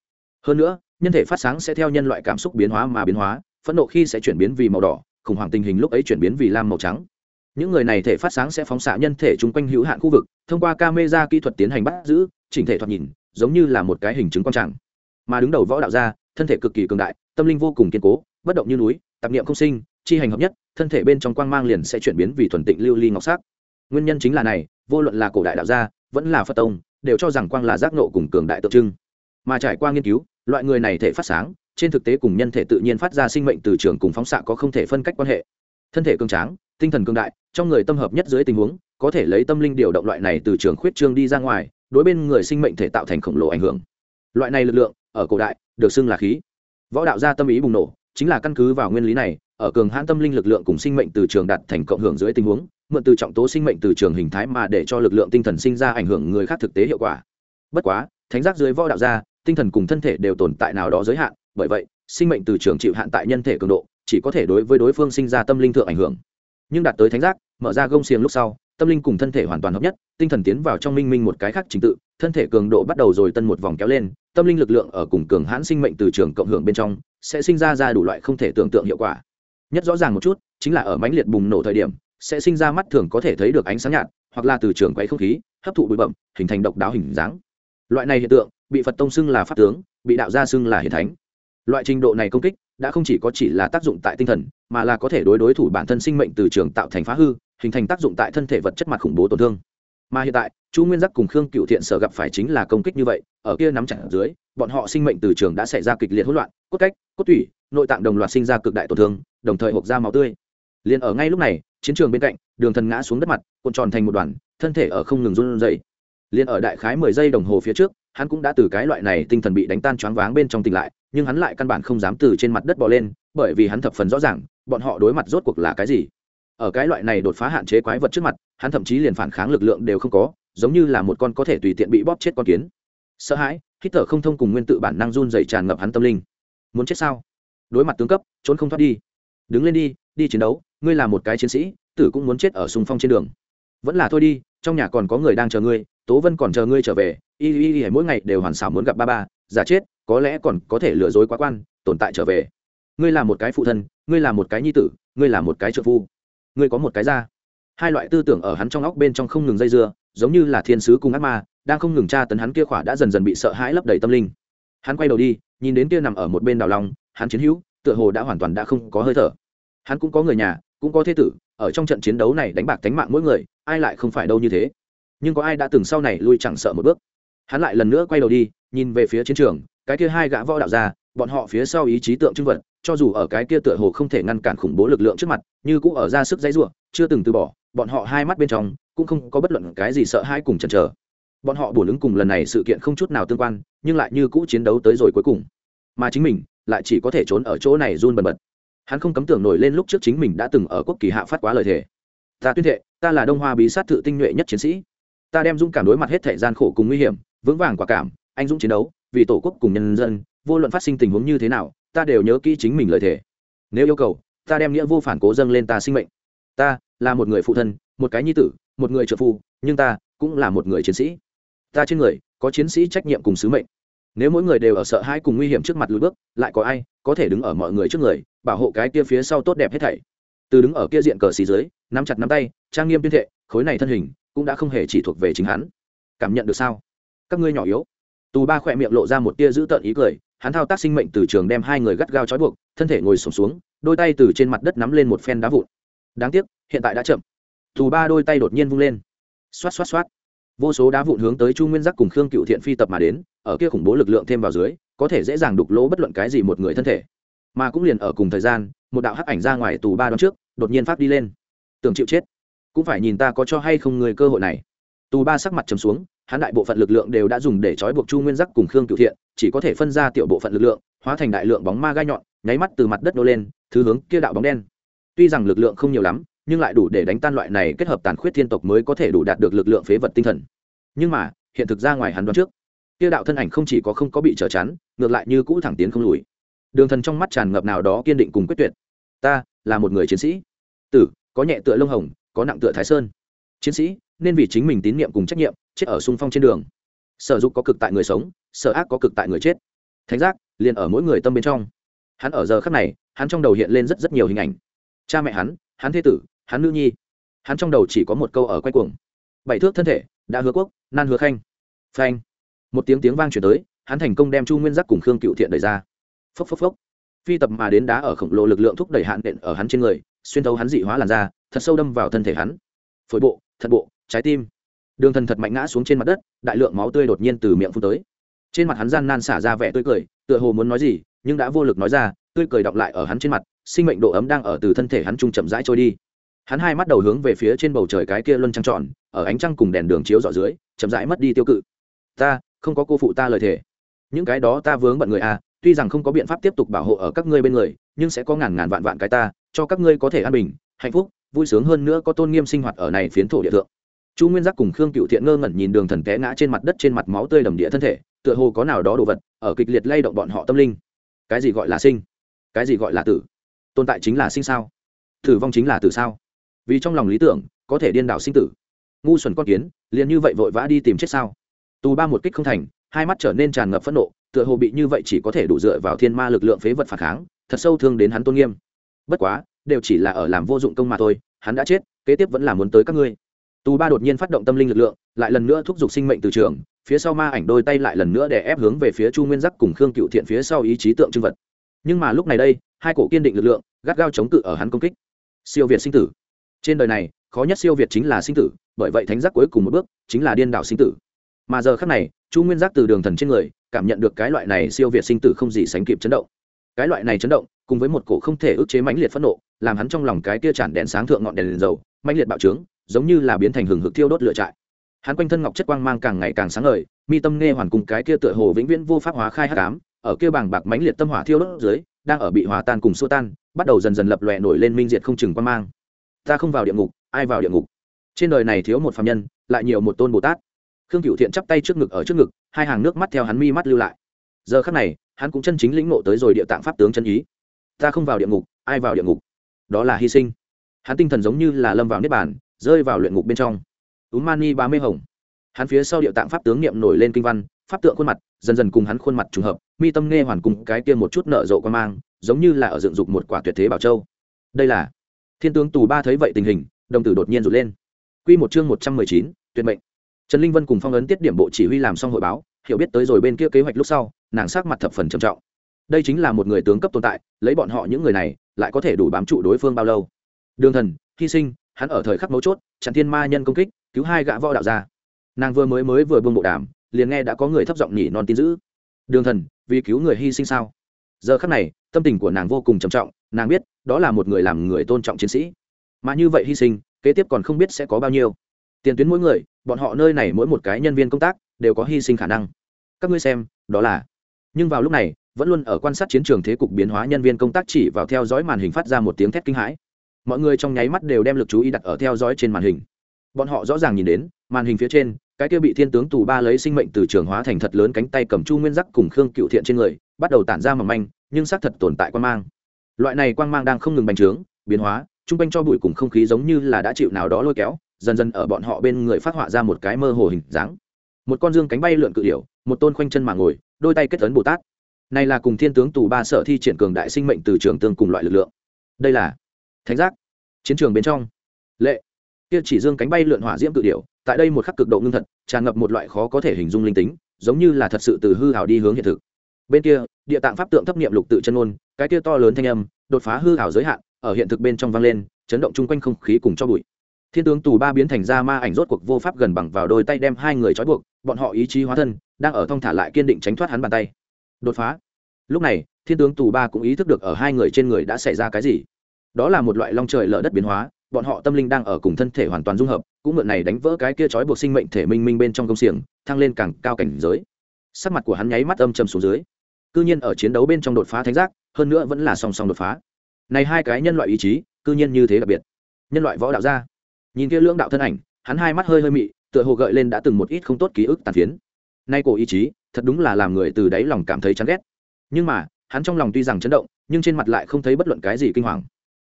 Speaker 1: Hơn nữa, nhân thể phát sáng sẽ theo nhân loại cảm xúc biến hóa mà biến hóa, phẫn nộ khi sẽ chuyển biến vì màu đỏ, khủng hoảng tình hình lúc ấy chuyển biến vì lam màu trắng. Những người này thể phát sáng sẽ phóng xạ nhân thể chung quanh hữu hạn khu vực, thông qua camera kỹ thuật tiến hành bắt giữ, chỉnh thể thoạt nhìn, giống như là một cái hình chứng quan trạng. Mà đứng đầu võ đạo gia, thân thể cực kỳ cường đại, tâm linh vô cùng kiên cố, bất động như núi, tạp niệm không sinh chi hành hợp nhất, thân thể bên trong quang mang liền sẽ chuyển biến vì thuần tịnh lưu ly ngọc sắc. Nguyên nhân chính là này, vô luận là cổ đại đạo gia, vẫn là phật tông, đều cho rằng quang là giác nộ cùng cường đại tượng trưng. Mà trải qua nghiên cứu, loại người này thể phát sáng, trên thực tế cùng nhân thể tự nhiên phát ra sinh mệnh từ trường cùng phóng xạ có không thể phân cách quan hệ. Thân thể cường tráng, tinh thần cường đại, trong người tâm hợp nhất dưới tình huống, có thể lấy tâm linh điều động loại này từ trường khuyết trương đi ra ngoài, đối bên người sinh mệnh thể tạo thành khổng lồ ảnh hưởng. Loại này lực lượng, ở cổ đại, được xưng là khí. Võ đạo gia tâm ý bùng nổ, chính là căn cứ vào nguyên lý này ở cường hãn tâm linh lực lượng cùng sinh mệnh từ trường đạt thành cộng hưởng dưới tình huống, mượn từ trọng tố sinh mệnh từ trường hình thái mà để cho lực lượng tinh thần sinh ra ảnh hưởng người khác thực tế hiệu quả. Bất quá, thánh giác dưới võ đạo gia tinh thần cùng thân thể đều tồn tại nào đó giới hạn, bởi vậy, sinh mệnh từ trường chịu hạn tại nhân thể cường độ, chỉ có thể đối với đối phương sinh ra tâm linh thượng ảnh hưởng. Nhưng đạt tới thánh giác, mở ra gông xiềng lúc sau, tâm linh cùng thân thể hoàn toàn hợp nhất, tinh thần tiến vào trong minh minh một cái khác trình tự, thân thể cường độ bắt đầu rồi tân một vòng kéo lên, tâm linh lực lượng ở cùng cường hãn sinh mệnh từ trường cộng hưởng bên trong, sẽ sinh ra ra đủ loại không thể tưởng tượng hiệu quả nhất rõ ràng một chút, chính là ở mãnh liệt bùng nổ thời điểm, sẽ sinh ra mắt thường có thể thấy được ánh sáng nhạt, hoặc là từ trường quấy không khí, hấp thụ bụi bậm hình thành độc đáo hình dáng. Loại này hiện tượng, bị phật tông xưng là pháp tướng, bị đạo gia xưng là hiền thánh. Loại trình độ này công kích, đã không chỉ có chỉ là tác dụng tại tinh thần, mà là có thể đối đối thủ bản thân sinh mệnh từ trường tạo thành phá hư, hình thành tác dụng tại thân thể vật chất mặt khủng bố tổn thương. Mà hiện tại, chu nguyên giác cùng khương cựu thiện sở gặp phải chính là công kích như vậy, ở kia nắm chặt ở dưới, bọn họ sinh mệnh từ trường đã xảy ra kịch liệt hỗn loạn, cốt cách, cốt tủy, nội tạng đồng loạt sinh ra cực đại tổn thương đồng thời hộp ra máu tươi. Liền ở ngay lúc này, chiến trường bên cạnh, đường thần ngã xuống đất mặt, cuộn tròn thành một đoàn, thân thể ở không ngừng run rẩy. Liền ở đại khái mười giây đồng hồ phía trước, hắn cũng đã từ cái loại này tinh thần bị đánh tan choáng váng bên trong tỉnh lại, nhưng hắn lại căn bản không dám từ trên mặt đất bò lên, bởi vì hắn thập phần rõ ràng, bọn họ đối mặt rốt cuộc là cái gì. Ở cái loại này đột phá hạn chế quái vật trước mặt, hắn thậm chí liền phản kháng lực lượng đều không có, giống như là một con có thể tùy tiện bị bóp chết con kiến. Sợ hãi hít thở không thông cùng nguyên tự bản năng run dày tràn ngập hắn tâm linh. Muốn chết sao? Đối mặt tướng cấp, trốn không thoát đi đứng lên đi đi chiến đấu, ngươi là một cái chiến sĩ, tử cũng muốn chết ở sùng phong trên đường. Vẫn là thôi đi, trong nhà còn có người đang chờ ngươi, tố vân còn chờ ngươi trở về. Y y y, mỗi ngày đều hoàn xảo muốn gặp ba ba, giả chết, có lẽ còn có thể lừa dối quá quan, tồn tại trở về. Ngươi là một cái phụ thân, ngươi là một cái nhi tử, ngươi là một cái trợ phu. Ngươi có một cái ra hai loại tư tưởng ở hắn trong óc bên trong không ngừng dây dưa, giống như là thiên sứ cùng ác ma, đang không ngừng tra tấn hắn kia khỏa đã dần dần bị sợ hãi lấp đầy tâm linh. Hắn quay đầu đi, nhìn đến kia nằm ở một bên đào long, hắn chiến hữu tựa hồ đã hoàn toàn đã không có hơi thở. Hắn cũng có người nhà, cũng có thế tử, ở trong trận chiến đấu này đánh bạc tánh mạng mỗi người, ai lại không phải đâu như thế. Nhưng có ai đã từng sau này lui chẳng sợ một bước? Hắn lại lần nữa quay đầu đi, nhìn về phía chiến trường, cái kia hai gã võ đạo ra bọn họ phía sau ý chí tượng trưng vật, cho dù ở cái kia tựa hồ không thể ngăn cản khủng bố lực lượng trước mặt, như cũng ở ra sức dãy ruộng chưa từng từ bỏ, bọn họ hai mắt bên trong, cũng không có bất luận cái gì sợ hai cùng chần chờ. Bọn họ bổn ứng cùng lần này sự kiện không chút nào tương quan, nhưng lại như cũ chiến đấu tới rồi cuối cùng. Mà chính mình lại chỉ có thể trốn ở chỗ này run bần bật. Hắn không cấm tưởng nổi lên lúc trước chính mình đã từng ở quốc kỳ hạ phát quá lời thề. Ta tuyên thệ, ta là đông hoa bí sát tự tinh nhuệ nhất chiến sĩ. Ta đem dũng cảm đối mặt hết thời gian khổ cùng nguy hiểm, vững vàng quả cảm, anh dũng chiến đấu, vì tổ quốc cùng nhân dân, vô luận phát sinh tình huống như thế nào, ta đều nhớ kỹ chính mình lời thề. Nếu yêu cầu, ta đem nghĩa vô phản cố dâng lên ta sinh mệnh. Ta là một người phụ thân, một cái nhi tử, một người trợ phu, nhưng ta cũng là một người chiến sĩ. Ta trên người có chiến sĩ trách nhiệm cùng sứ mệnh nếu mỗi người đều ở sợ hãi cùng nguy hiểm trước mặt lùi bước, lại có ai có thể đứng ở mọi người trước người, bảo hộ cái kia phía sau tốt đẹp hết thảy? Từ đứng ở kia diện cờ xì dưới, nắm chặt nắm tay, trang nghiêm tuyên thệ, khối này thân hình cũng đã không hề chỉ thuộc về chính hắn. Cảm nhận được sao? Các ngươi nhỏ yếu. Tù ba khỏe miệng lộ ra một tia dữ tợn ý cười, hắn thao tác sinh mệnh từ trường đem hai người gắt gao trói buộc, thân thể ngồi sổm xuống, đôi tay từ trên mặt đất nắm lên một phen đá vụn. Đáng tiếc, hiện tại đã chậm. Tù ba đôi tay đột nhiên vung lên. Xoát xoát xoát vô số đá vụn hướng tới chu nguyên giác cùng khương cựu thiện phi tập mà đến, ở kia khủng bố lực lượng thêm vào dưới, có thể dễ dàng đục lỗ bất luận cái gì một người thân thể. Mà cũng liền ở cùng thời gian, một đạo hắc ảnh ra ngoài tù ba đón trước, đột nhiên phát đi lên. Tưởng chịu chết. Cũng phải nhìn ta có cho hay không người cơ hội này. Tù ba sắc mặt trầm xuống, hắn đại bộ phận lực lượng đều đã dùng để trói buộc chu nguyên giác cùng khương cựu thiện, chỉ có thể phân ra tiểu bộ phận lực lượng, hóa thành đại lượng bóng ma gai nhọn, nháy mắt từ mặt đất nô lên, thứ hướng kia đạo bóng đen. Tuy rằng lực lượng không nhiều lắm nhưng lại đủ để đánh tan loại này kết hợp tàn khuyết thiên tộc mới có thể đủ đạt được lực lượng phế vật tinh thần. Nhưng mà, hiện thực ra ngoài hắn đoán trước, kia đạo thân ảnh không chỉ có không có bị trở chắn, ngược lại như cũ thẳng tiến không lùi. Đường thần trong mắt tràn ngập nào đó kiên định cùng quyết tuyệt. Ta là một người chiến sĩ. Tử, có nhẹ tựa lông hồng, có nặng tựa thái sơn. Chiến sĩ, nên vì chính mình tín nhiệm cùng trách nhiệm, chết ở xung phong trên đường. Sở dục có cực tại người sống, sở ác có cực tại người chết. Thánh giác, liền ở mỗi người tâm bên trong. Hắn ở giờ khắc này, hắn trong đầu hiện lên rất rất nhiều hình ảnh. Cha mẹ hắn hắn thế tử, hắn nữ nhi. Hắn trong đầu chỉ có một câu ở quay cuồng. Bảy thước thân thể, đã hứa quốc, nan hứa khanh. Phanh. Một tiếng tiếng vang chuyển tới, hắn thành công đem chu nguyên giác cùng khương cựu thiện đẩy ra. Phốc phốc phốc. Phi tập mà đến đá ở khổng lồ lực lượng thúc đẩy hạn đện ở hắn trên người, xuyên thấu hắn dị hóa làn da, thật sâu đâm vào thân thể hắn. Phổi bộ thật bộ, trái tim. Đường thần thật mạnh ngã xuống trên mặt đất, đại lượng máu tươi đột nhiên từ miệng phun tới. Trên mặt hắn gian nan xả ra vẻ tươi cười, tựa hồ muốn nói gì, nhưng đã vô lực nói ra, tươi cười đọng lại ở hắn trên mặt sinh mệnh độ ấm đang ở từ thân thể hắn trung chậm rãi trôi đi. Hắn hai mắt đầu hướng về phía trên bầu trời cái kia luân trăng tròn, ở ánh trăng cùng đèn đường chiếu dọ dưới, chậm rãi mất đi tiêu cự. Ta, không có cô phụ ta lời thề. Những cái đó ta vướng bận người à tuy rằng không có biện pháp tiếp tục bảo hộ ở các ngươi bên người, nhưng sẽ có ngàn ngàn vạn vạn cái ta, cho các ngươi có thể an bình, hạnh phúc, vui sướng hơn nữa có tôn nghiêm sinh hoạt ở này phiến thổ địa thượng. Chu nguyên giác cùng khương cựu thiện ngơ ngẩn nhìn đường thần té ngã trên mặt đất trên mặt máu tươi đầm địa thân thể, tựa hồ có nào đó đồ vật, ở kịch liệt lay động bọn họ tâm linh. Cái gì gọi là sinh? Cái gì gọi là tử? Tồn tại chính là sinh sao? Tử vong chính là tử sao? Vì trong lòng lý tưởng, có thể điên đảo sinh tử. Ngu xuẩn con kiến, liền như vậy vội vã đi tìm chết sao? Tù ba một kích không thành, hai mắt trở nên tràn ngập phẫn nộ, tựa hồ bị như vậy chỉ có thể đủ dựa vào thiên ma lực lượng phế vật phản kháng, thật sâu thương đến hắn tôn nghiêm. Bất quá, đều chỉ là ở làm vô dụng công mà thôi, hắn đã chết, kế tiếp vẫn là muốn tới các ngươi. Tù ba đột nhiên phát động tâm linh lực lượng, lại lần nữa thúc giục sinh mệnh từ trường, phía sau ma ảnh đôi tay lại lần nữa để ép hướng về phía chu nguyên giác cùng khương cựu thiện phía sau ý chí tượng trưng vật nhưng mà lúc này đây hai cổ kiên định lực lượng gắt gao chống cự ở hắn công kích. Siêu việt sinh tử. Trên đời này khó nhất siêu việt chính là sinh tử bởi vậy thánh giác cuối cùng một bước chính là điên đảo sinh tử. Mà giờ khác này chu nguyên giác từ đường thần trên người cảm nhận được cái loại này siêu việt sinh tử không gì sánh kịp chấn động. Cái loại này chấn động cùng với một cổ không thể ức chế mãnh liệt phẫn nộ làm hắn trong lòng cái tia tràn đèn sáng thượng ngọn đèn, đèn dầu mãnh liệt bạo trướng giống như là biến thành hừng hực thiêu đốt lửa trại. Hắn quanh thân ngọc chất quang mang càng ngày càng sáng ngời mi tâm nghe hoàn cùng cái kia tựa hồ vĩnh viễn vô pháp hóa khai hắc ám ở kia bảng bạc mãnh liệt tâm hỏa thiêu đốt dưới, đang ở bị hòa tan cùng xua tan, bắt đầu dần dần lập lòe nổi lên minh diệt không chừng quan mang. Ta không vào địa ngục, ai vào địa ngục? Trên đời này thiếu một phạm nhân, lại nhiều một tôn bồ tát. Khương cựu thiện chắp tay trước ngực ở trước ngực, hai hàng nước mắt theo hắn mi mắt lưu lại. Giờ khắc này, hắn cũng chân chính lĩnh ngộ tới rồi địa tạng pháp tướng chân ý. Ta không vào địa ngục, ai vào địa ngục? Đó là hy sinh. Hắn tinh thần giống như là lâm vào niết bàn, rơi vào luyện ngục bên trong. Ú mani ba mê hồng. Hắn phía sau địa tạng pháp tướng niệm nổi lên kinh văn, pháp tượng khuôn mặt, dần dần cùng hắn khuôn mặt trùng hợp mi tâm nghe hoàn cùng cái kia một chút nợ rộ quan mang, giống như là ở dựng dục một quả tuyệt thế bảo châu. Đây là thiên tướng tù ba thấy vậy tình hình, đồng tử đột nhiên rụt lên. Quy một chương một trăm mười chín, tuyệt mệnh. Trần linh vân cùng phong ấn tiết điểm bộ chỉ huy làm xong hội báo, hiểu biết tới rồi bên kia kế hoạch lúc sau, nàng sắc mặt thập phần trầm trọng. Đây chính là một người tướng cấp tồn tại, lấy bọn họ những người này, lại có thể đủ bám trụ đối phương bao lâu. Đường thần, hy sinh, hắn ở thời khắc mấu chốt, chặn thiên ma nhân công kích, cứu hai gã võ đạo ra nàng vừa mới mới vừa buông bộ đàm, liền nghe đã có người thấp giọng nhỉ non tin dữ đường thần, vì cứu người hy sinh sao? Giờ khắc này, tâm tình của nàng vô cùng trầm trọng, nàng biết, đó là một người làm người tôn trọng chiến sĩ. Mà như vậy hy sinh, kế tiếp còn không biết sẽ có bao nhiêu. Tiền tuyến mỗi người, bọn họ nơi này mỗi một cái nhân viên công tác, đều có hy sinh khả năng. Các ngươi xem, đó là. Nhưng vào lúc này, vẫn luôn ở quan sát chiến trường thế cục biến hóa nhân viên công tác chỉ vào theo dõi màn hình phát ra một tiếng thét kinh hãi. Mọi người trong nháy mắt đều đem lực chú ý đặt ở theo dõi trên màn hình. Bọn họ rõ ràng nhìn đến, màn hình phía trên cái kia bị thiên tướng tù ba lấy sinh mệnh từ trường hóa thành thật lớn cánh tay cầm chu nguyên giác cùng khương cựu thiện trên người, bắt đầu tản ra mầm manh, nhưng xác thật tồn tại quan mang. Loại này quan mang đang không ngừng bành trướng, biến hóa, chung quanh cho bụi cùng không khí giống như là đã chịu nào đó lôi kéo, dần dần ở bọn họ bên người phát họa ra một cái mơ hồ hình dáng. Một con dương cánh bay lượn cự điểu, một tôn khoanh chân mà ngồi, đôi tay kết ấn bồ tát. Này là cùng thiên tướng tù ba sở thi triển cường đại sinh mệnh từ trường tương cùng loại lực lượng. Đây là thánh giác, chiến trường bên trong. Lệ. Kia chỉ dương cánh bay lượn hỏa diễm cự điểu tại đây một khắc cực độ ngưng thật, tràn ngập một loại khó có thể hình dung linh tính, giống như là thật sự từ hư hảo đi hướng hiện thực. Bên kia, địa tạng pháp tượng thấp niệm lục tự chân ôn cái kia to lớn thanh âm, đột phá hư hảo giới hạn, ở hiện thực bên trong vang lên, chấn động chung quanh không khí cùng cho bụi. Thiên tướng tù ba biến thành ra ma ảnh rốt cuộc vô pháp gần bằng vào đôi tay đem hai người trói buộc, bọn họ ý chí hóa thân, đang ở thong thả lại kiên định tránh thoát hắn bàn tay. Đột phá. Lúc này, thiên tướng tù ba cũng ý thức được ở hai người trên người đã xảy ra cái gì. Đó là một loại long trời lở đất biến hóa bọn họ tâm linh đang ở cùng thân thể hoàn toàn dung hợp, cũng mượn này đánh vỡ cái kia trói buộc sinh mệnh thể minh minh bên trong công xiềng, thăng lên càng cao cảnh giới. Sắc mặt của hắn nháy mắt âm trầm xuống dưới. Cư nhiên ở chiến đấu bên trong đột phá thánh giác, hơn nữa vẫn là song song đột phá. Này hai cái nhân loại ý chí, cư nhiên như thế đặc biệt. Nhân loại võ đạo gia. Nhìn kia lưỡng đạo thân ảnh, hắn hai mắt hơi hơi mị, tựa hồ gợi lên đã từng một ít không tốt ký ức tàn phiến. Nay cổ ý chí, thật đúng là làm người từ đáy lòng cảm thấy chán ghét. Nhưng mà, hắn trong lòng tuy rằng chấn động, nhưng trên mặt lại không thấy bất luận cái gì kinh hoàng.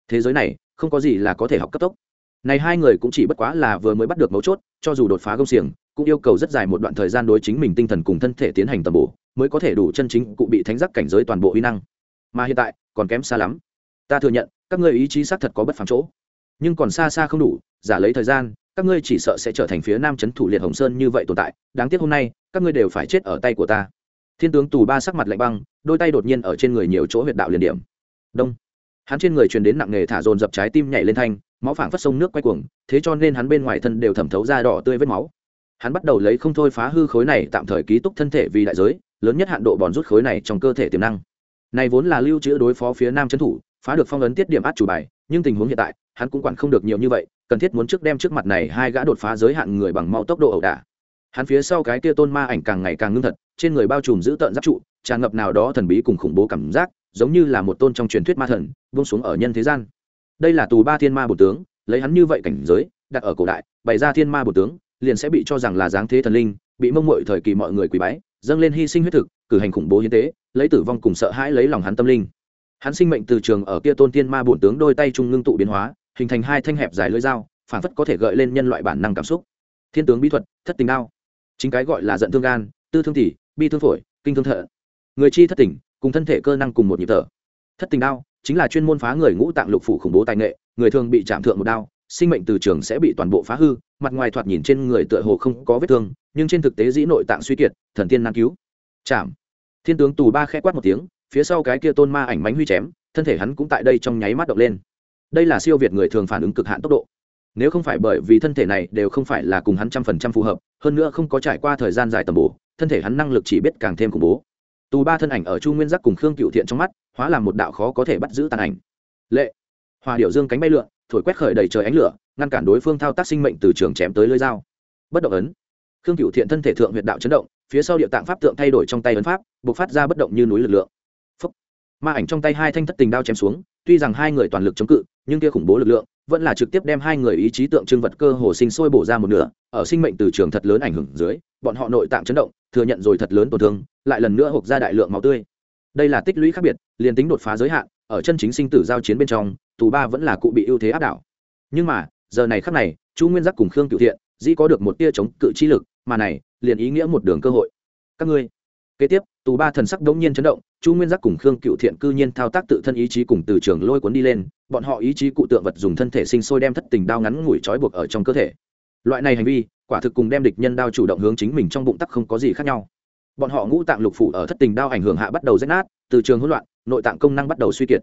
Speaker 1: Thế giới này không có gì là có thể học cấp tốc. Này hai người cũng chỉ bất quá là vừa mới bắt được mấu chốt, cho dù đột phá công xiềng, cũng yêu cầu rất dài một đoạn thời gian đối chính mình tinh thần cùng thân thể tiến hành tầm bổ, mới có thể đủ chân chính cụ bị thánh giác cảnh giới toàn bộ uy năng. Mà hiện tại, còn kém xa lắm. Ta thừa nhận, các ngươi ý chí xác thật có bất phàm chỗ. Nhưng còn xa xa không đủ, giả lấy thời gian, các ngươi chỉ sợ sẽ trở thành phía nam Trấn thủ liệt hồng sơn như vậy tồn tại, đáng tiếc hôm nay, các ngươi đều phải chết ở tay của ta. Thiên tướng tù ba sắc mặt lạnh băng, đôi tay đột nhiên ở trên người nhiều chỗ huyệt đạo liền điểm. Đông hắn trên người truyền đến nặng nghề thả dồn dập trái tim nhảy lên thanh, máu phảng phất sông nước quay cuồng, thế cho nên hắn bên ngoài thân đều thẩm thấu ra đỏ tươi vết máu. Hắn bắt đầu lấy không thôi phá hư khối này tạm thời ký túc thân thể vì đại giới, lớn nhất hạn độ bòn rút khối này trong cơ thể tiềm năng. Này vốn là lưu trữ đối phó phía nam trấn thủ, phá được phong ấn tiết điểm át chủ bài, nhưng tình huống hiện tại, hắn cũng quản không được nhiều như vậy, cần thiết muốn trước đem trước mặt này hai gã đột phá giới hạn người bằng mau tốc độ ẩu đả. Hắn phía sau cái kia tôn ma ảnh càng ngày càng ngưng thật, trên người bao trùm giữ tợn giáp trụ, tràn ngập nào đó thần bí cùng khủng bố cảm giác giống như là một tôn trong truyền thuyết ma thần, buông xuống ở nhân thế gian. Đây là tù ba thiên ma bổ tướng, lấy hắn như vậy cảnh giới, đặt ở cổ đại, bày ra thiên ma bổ tướng, liền sẽ bị cho rằng là dáng thế thần linh, bị mông mội thời kỳ mọi người quỳ bái, dâng lên hy sinh huyết thực, cử hành khủng bố hiến tế, lấy tử vong cùng sợ hãi lấy lòng hắn tâm linh. Hắn sinh mệnh từ trường ở kia tôn thiên ma bổn tướng đôi tay trung ngưng tụ biến hóa, hình thành hai thanh hẹp dài lưỡi dao phản phất có thể gợi lên nhân loại bản năng cảm xúc. Thiên tướng bí thuật, thất tình đao. Chính cái gọi là giận thương gan, tư thương tỷ bi thương phổi, kinh thương thợ người chi thất tình cùng thân thể cơ năng cùng một nhịp thở. Thất tình đao chính là chuyên môn phá người ngũ tạng lục phủ khủng bố tài nghệ, người thường bị chạm thượng một đao, sinh mệnh từ trường sẽ bị toàn bộ phá hư, mặt ngoài thoạt nhìn trên người tựa hồ không có vết thương, nhưng trên thực tế dĩ nội tạng suy kiệt, thần tiên năng cứu. Chạm. Thiên tướng tù ba khẽ quát một tiếng, phía sau cái kia tôn ma ảnh mánh huy chém, thân thể hắn cũng tại đây trong nháy mắt động lên. Đây là siêu việt người thường phản ứng cực hạn tốc độ. Nếu không phải bởi vì thân thể này đều không phải là cùng hắn trăm phần trăm phù hợp, hơn nữa không có trải qua thời gian dài tầm bổ, thân thể hắn năng lực chỉ biết càng thêm khủng bố tù ba thân ảnh ở chu nguyên giác cùng khương cựu thiện trong mắt, hóa làm một đạo khó có thể bắt giữ tàn ảnh. Lệ. Hòa điệu dương cánh bay lượn, thổi quét khởi đầy trời ánh lửa, ngăn cản đối phương thao tác sinh mệnh từ trường chém tới lưới dao. Bất động ấn. Khương cựu thiện thân thể thượng huyệt đạo chấn động, phía sau địa tạng pháp tượng thay đổi trong tay ấn pháp b ộ c phát ra bất động như núi lực lượng. Phúc. ma ảnh trong tay hai thanh thất tình đao chém xuống, tuy rằng hai người toàn lực chống cự, nhưng kia khủng bố lực lượng vẫn là trực tiếp đem hai người ý chí tượng trưng vật cơ hồ sinh sôi bổ ra một nửa, ở sinh mệnh từ trường thật lớn ảnh hưởng dưới, bọn họ nội tạng chấn động, thừa nhận rồi thật lớn tổn thương, lại lần nữa hộp ra đại lượng máu tươi. Đây là tích lũy khác biệt, liền tính đột phá giới hạn, ở chân chính sinh tử giao chiến bên trong, tù ba vẫn là cụ bị ưu thế áp đảo. Nhưng mà, giờ này khắc này, chu nguyên giác cùng khương cựu thiện, dĩ có được một tia chống cự chi lực, mà này, liền ý nghĩa một đường cơ hội. Các ngươi kế tiếp, tù ba thần sắc đống nhiên chấn động, chu nguyên giác cùng khương cựu thiện cư nhiên thao tác tự thân ý chí cùng từ trường lôi cuốn đi lên, bọn họ ý chí cụ tượng vật dùng thân thể sinh sôi đem thất tình đao ngắn ngủi trói buộc ở trong cơ thể. Loại này hành vi, quả thực cùng đem địch nhân đao chủ động hướng chính mình trong bụng tắc không có gì khác nhau. Bọn họ ngũ tạng lục phủ ở thất tình đao ảnh hưởng hạ bắt đầu rách nát, từ trường hỗn loạn, nội tạng công năng bắt đầu suy kiệt.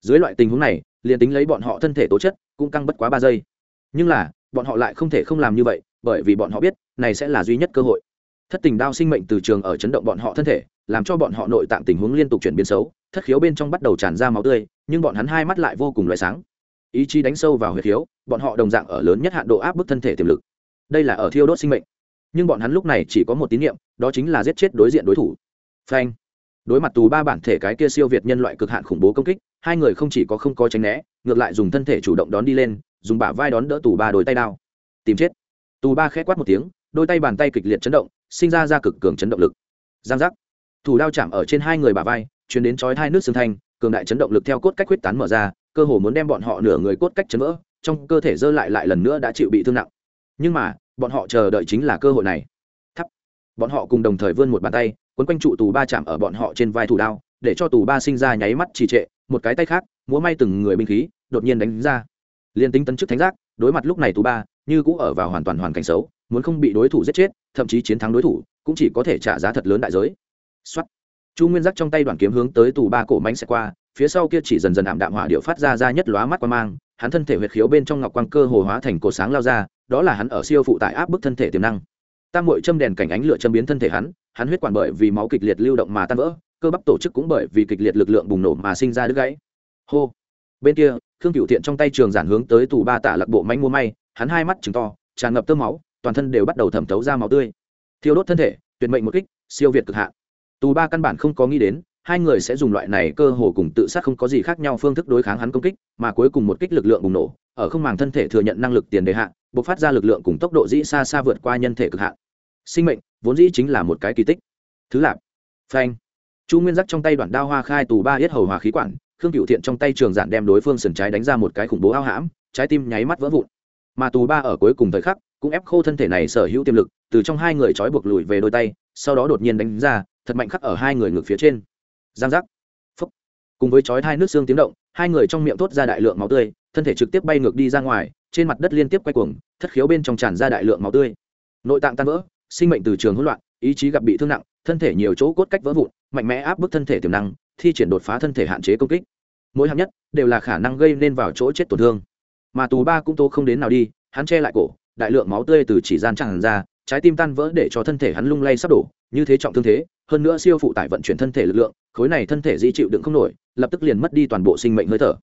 Speaker 1: Dưới loại tình huống này, liền tính lấy bọn họ thân thể tố chất, cũng căng bất quá ba giây. Nhưng là, bọn họ lại không thể không làm như vậy, bởi vì bọn họ biết, này sẽ là duy nhất cơ hội thất tình đao sinh mệnh từ trường ở chấn động bọn họ thân thể, làm cho bọn họ nội tạng tình huống liên tục chuyển biến xấu, thất khiếu bên trong bắt đầu tràn ra máu tươi, nhưng bọn hắn hai mắt lại vô cùng loại sáng. Ý chí đánh sâu vào huyệt khiếu, bọn họ đồng dạng ở lớn nhất hạn độ áp bức thân thể tiềm lực. Đây là ở thiêu đốt sinh mệnh. Nhưng bọn hắn lúc này chỉ có một tín nhiệm đó chính là giết chết đối diện đối thủ. Phanh. Đối mặt tù ba bản thể cái kia siêu việt nhân loại cực hạn khủng bố công kích, hai người không chỉ có không có tránh né, ngược lại dùng thân thể chủ động đón đi lên, dùng bả vai đón đỡ tù ba đôi tay đao. Tìm chết. Tù ba khẽ quát một tiếng, đôi tay bàn tay kịch liệt chấn động sinh ra ra cực cường chấn động lực. Giang giác. Thủ đao chạm ở trên hai người bà vai chuyển đến chói hai nước xương thanh, cường đại chấn động lực theo cốt cách huyết tán mở ra, cơ hồ muốn đem bọn họ nửa người cốt cách chấn vỡ, trong cơ thể dơ lại lại lần nữa đã chịu bị thương nặng. Nhưng mà, bọn họ chờ đợi chính là cơ hội này. Thắp. Bọn họ cùng đồng thời vươn một bàn tay, quấn quanh trụ tù ba chạm ở bọn họ trên vai thủ đao, để cho tù ba sinh ra nháy mắt trì trệ, một cái tay khác, múa may từng người binh khí, đột nhiên đánh ra. Liên tính tấn chức thánh giác, đối mặt lúc này tù ba như cũ ở vào hoàn toàn hoàn cảnh xấu, muốn không bị đối thủ giết chết, thậm chí chiến thắng đối thủ, cũng chỉ có thể trả giá thật lớn đại giới. Xuất chu nguyên giác trong tay đoàn kiếm hướng tới tù ba cổ mánh sẽ qua, phía sau kia chỉ dần dần ảm đạm hỏa điệu phát ra ra nhất lóa mắt qua mang, hắn thân thể huyệt khiếu bên trong ngọc quang cơ hồ hóa thành cột sáng lao ra, đó là hắn ở siêu phụ tại áp bức thân thể tiềm năng. Tam mội châm đèn cảnh ánh lửa châm biến thân thể hắn hắn huyết quản bởi vì máu kịch liệt lưu động mà tan vỡ, cơ bắp tổ chức cũng bởi vì kịch liệt lực lượng bùng nổ mà sinh ra đứt gãy. Hô. Bên kia, khương cựu thiện trong tay trường giản hướng tới tù ba tạ lạc bộ manh mua may hắn hai mắt chừng to, tràn ngập tơ máu, toàn thân đều bắt đầu thẩm thấu ra máu tươi. Thiêu đốt thân thể, tuyệt mệnh một kích, siêu việt cực hạn. Tù ba căn bản không có nghĩ đến, hai người sẽ dùng loại này cơ hồ cùng tự sát không có gì khác nhau phương thức đối kháng hắn công kích, mà cuối cùng một kích lực lượng bùng nổ, ở không màng thân thể thừa nhận năng lực tiền đề hạn bộc phát ra lực lượng cùng tốc độ dĩ xa xa vượt qua nhân thể cực hạn. Sinh mệnh, vốn dĩ chính là một cái kỳ tích. Thứ lạp. Phanh. Chu nguyên giác trong tay đoạn đao hoa khai tù ba yết hầu hòa khí quản, khương cựu thiện trong tay trường giản đem đối phương sườn trái đánh ra một cái khủng bố ao hãm, trái tim nháy mắt vỡ vụn mà tù ba ở cuối cùng thời khắc cũng ép khô thân thể này sở hữu tiềm lực, từ trong hai người trói buộc lùi về đôi tay, sau đó đột nhiên đánh ra, thật mạnh khắc ở hai người ngược phía trên. Giang giác. Phúc. Cùng với chói hai nước xương tiếng động, hai người trong miệng thốt ra đại lượng máu tươi, thân thể trực tiếp bay ngược đi ra ngoài, trên mặt đất liên tiếp quay cuồng, thất khiếu bên trong tràn ra đại lượng máu tươi. Nội tạng tan vỡ, sinh mệnh từ trường hỗn loạn, ý chí gặp bị thương nặng, thân thể nhiều chỗ cốt cách vỡ vụn, mạnh mẽ áp bức thân thể tiềm năng, thi triển đột phá thân thể hạn chế công kích. Mỗi hạng nhất đều là khả năng gây nên vào chỗ chết tổn thương mà tù ba cũng tố không đến nào đi, hắn che lại cổ, đại lượng máu tươi từ chỉ gian tràn ra, trái tim tan vỡ để cho thân thể hắn lung lay sắp đổ, như thế trọng thương thế, hơn nữa siêu phụ tải vận chuyển thân thể lực lượng, khối này thân thể di chịu đựng không nổi, lập tức liền mất đi toàn bộ sinh mệnh hơi thở.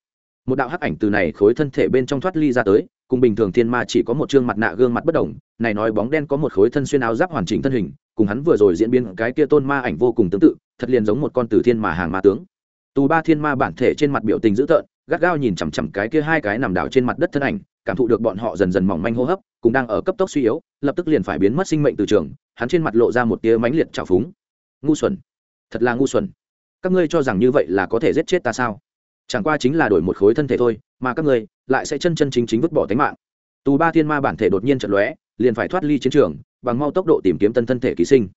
Speaker 1: Một đạo hắc ảnh từ này khối thân thể bên trong thoát ly ra tới, cùng bình thường thiên ma chỉ có một chương mặt nạ gương mặt bất đồng này nói bóng đen có một khối thân xuyên áo giáp hoàn chỉnh thân hình, cùng hắn vừa rồi diễn biến cái kia tôn ma ảnh vô cùng tương tự, thật liền giống một con tử thiên mà hàng ma tướng. Tù ba thiên ma bản thể trên mặt biểu tình dữ tợn gắt gao nhìn chằm chằm cái kia hai cái nằm đảo trên mặt đất thân ảnh, cảm thụ được bọn họ dần dần mỏng manh hô hấp cũng đang ở cấp tốc suy yếu, lập tức liền phải biến mất sinh mệnh từ trường, hắn trên mặt lộ ra một tia mãnh liệt trào phúng. Ngu xuẩn. Thật là ngu xuẩn. Các ngươi cho rằng như vậy là có thể giết chết ta sao? Chẳng qua chính là đổi một khối thân thể thôi, mà các ngươi lại sẽ chân chân chính chính vứt bỏ tính mạng. Tù ba thiên ma bản thể đột nhiên trận lóe, liền phải thoát ly chiến trường, bằng mau tốc độ tìm kiếm tân thân thể ký sinh.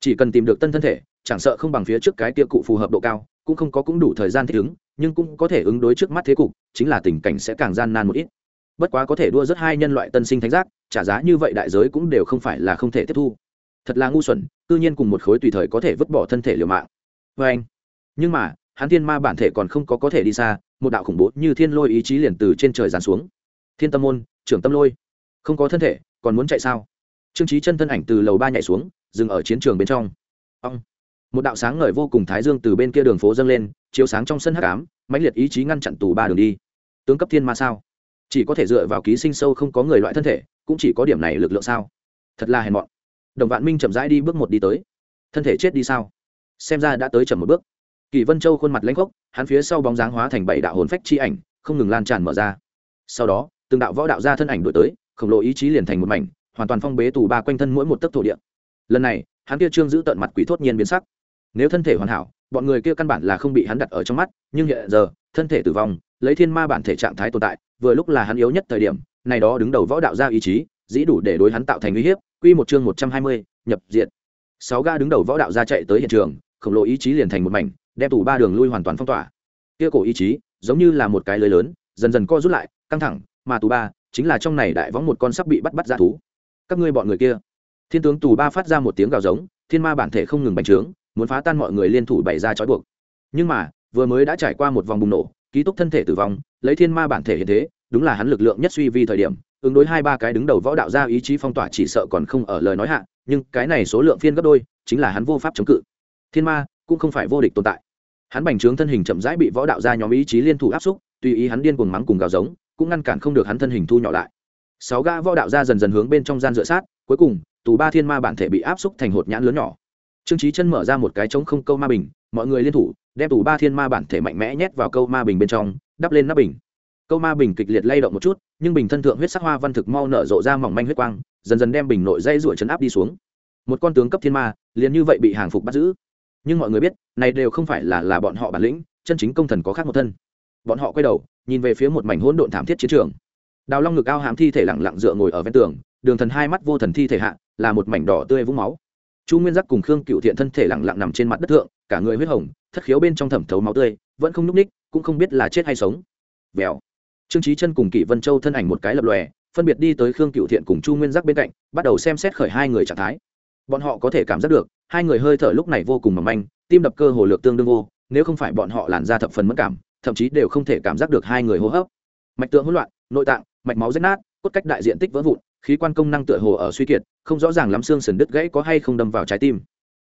Speaker 1: Chỉ cần tìm được tân thân thể, chẳng sợ không bằng phía trước cái tia cụ phù hợp độ cao, cũng không có cũng đủ thời gian thích ứng nhưng cũng có thể ứng đối trước mắt thế cục, chính là tình cảnh sẽ càng gian nan một ít. Bất quá có thể đua rất hai nhân loại tân sinh thánh giác, trả giá như vậy đại giới cũng đều không phải là không thể tiếp thu. Thật là ngu xuẩn tự nhiên cùng một khối tùy thời có thể vứt bỏ thân thể liều mạng. Vê anh, nhưng mà, hắn thiên ma bản thể còn không có có thể đi xa, một đạo khủng bố như thiên lôi ý chí liền từ trên trời giáng xuống. Thiên tâm môn, trưởng tâm lôi. Không có thân thể, còn muốn chạy sao? Trương trí chân thân ảnh từ lầu ba nhảy xuống, dừng ở chiến trường bên trong. Ông một đạo sáng ngời vô cùng thái dương từ bên kia đường phố dâng lên, chiếu sáng trong sân hắc ám, mãnh liệt ý chí ngăn chặn tù ba đường đi. Tướng cấp thiên ma sao? Chỉ có thể dựa vào ký sinh sâu không có người loại thân thể, cũng chỉ có điểm này lực lượng sao? Thật là hèn mọn. Đồng vạn minh chậm rãi đi bước một đi tới. Thân thể chết đi sao? Xem ra đã tới chậm một bước. Kỳ vân châu khuôn mặt lãnh khốc, hắn phía sau bóng dáng hóa thành bảy đạo hồn phách chi ảnh, không ngừng lan tràn mở ra. Sau đó, từng đạo võ đạo ra thân ảnh đổi tới, khổng lồ ý chí liền thành một mảnh, hoàn toàn phong bế tù ba quanh thân mỗi một tấc thổ địa. Lần này, hắn kia trương giữ tận mặt quỷ thốt nhiên biến sắc nếu thân thể hoàn hảo bọn người kia căn bản là không bị hắn đặt ở trong mắt nhưng hiện giờ thân thể tử vong lấy thiên ma bản thể trạng thái tồn tại vừa lúc là hắn yếu nhất thời điểm này đó đứng đầu võ đạo gia ý chí dĩ đủ để đối hắn tạo thành uy hiếp. Quy một chương một trăm hai mươi, nhập diện sáu ga đứng đầu võ đạo gia chạy tới hiện trường khổng lồ ý chí liền thành một mảnh đem tủ ba đường lui hoàn toàn phong tỏa. Kia cổ ý chí giống như là một cái lưới lớn dần dần co rút lại căng thẳng mà tù ba chính là trong này đại võng một con sắp bị bắt bắt ra thú. Các ngươi bọn người kia. Thiên tướng tù ba phát ra một tiếng gào giống thiên ma bản thể không ngừng bành trướng muốn phá tan mọi người liên thủ bày ra trói buộc. Nhưng mà, vừa mới đã trải qua một vòng bùng nổ, ký túc thân thể tử vong, lấy thiên ma bản thể hiện thế, đúng là hắn lực lượng nhất suy vi thời điểm, ứng đối hai ba cái đứng đầu võ đạo ra ý chí phong tỏa chỉ sợ còn không ở lời nói hạ, nhưng cái này số lượng phiên gấp đôi, chính là hắn vô pháp chống cự. Thiên ma cũng không phải vô địch tồn tại. Hắn bành trướng thân hình chậm rãi bị võ đạo ra nhóm ý chí liên thủ áp xúc, tùy ý hắn điên cuồng mắng cùng gào giống, cũng ngăn cản không được hắn thân hình thu nhỏ lại. Sáu gã võ đạo ra dần dần hướng bên trong gian dựa sát, cuối cùng, tù ba thiên ma bản thể bị áp xúc thành hột nhãn lớn nhỏ trương trí chân mở ra một cái trống không câu ma bình, mọi người liên thủ, đem tủ ba thiên ma bản thể mạnh mẽ nhét vào câu ma bình bên trong, đắp lên nắp bình. Câu ma bình kịch liệt lay động một chút, nhưng bình thân thượng huyết sắc hoa văn thực mau nở rộ ra mỏng manh huyết quang, dần dần đem bình nội dây ruổi chấn áp đi xuống. Một con tướng cấp thiên ma, liền như vậy bị hàng phục bắt giữ. Nhưng mọi người biết, này đều không phải là là bọn họ bản lĩnh, chân chính công thần có khác một thân. Bọn họ quay đầu, nhìn về phía một mảnh hỗn độn thảm thiết chiến trường. Đào long ngực ao hãm thi thể lặng lặng dựa ngồi ở ven tường, đường thần hai mắt vô thần thi thể hạ, là một mảnh đỏ tươi vũng máu chu nguyên giác cùng khương cựu thiện thân thể lẳng lặng nằm trên mặt đất thượng, cả người huyết hồng, thất khiếu bên trong thẩm thấu máu tươi, vẫn không nhúc ních, cũng không biết là chết hay sống. Vèo. Trương trí chân cùng kỷ vân châu thân ảnh một cái lập lòe, phân biệt đi tới khương cựu thiện cùng chu nguyên giác bên cạnh, bắt đầu xem xét khởi hai người trạng thái. Bọn họ có thể cảm giác được, hai người hơi thở lúc này vô cùng mỏng manh, tim đập cơ hồ lược tương đương vô, nếu không phải bọn họ làn ra thập phần mất cảm, thậm chí đều không thể cảm giác được hai người hô hấp. Mạch tượng hỗn loạn, nội tạng, mạch máu rách nát, cốt cách đại diện tích vỡ vụn khí quan công năng tựa hồ ở suy kiệt, không rõ ràng lắm xương sườn đứt gãy có hay không đâm vào trái tim.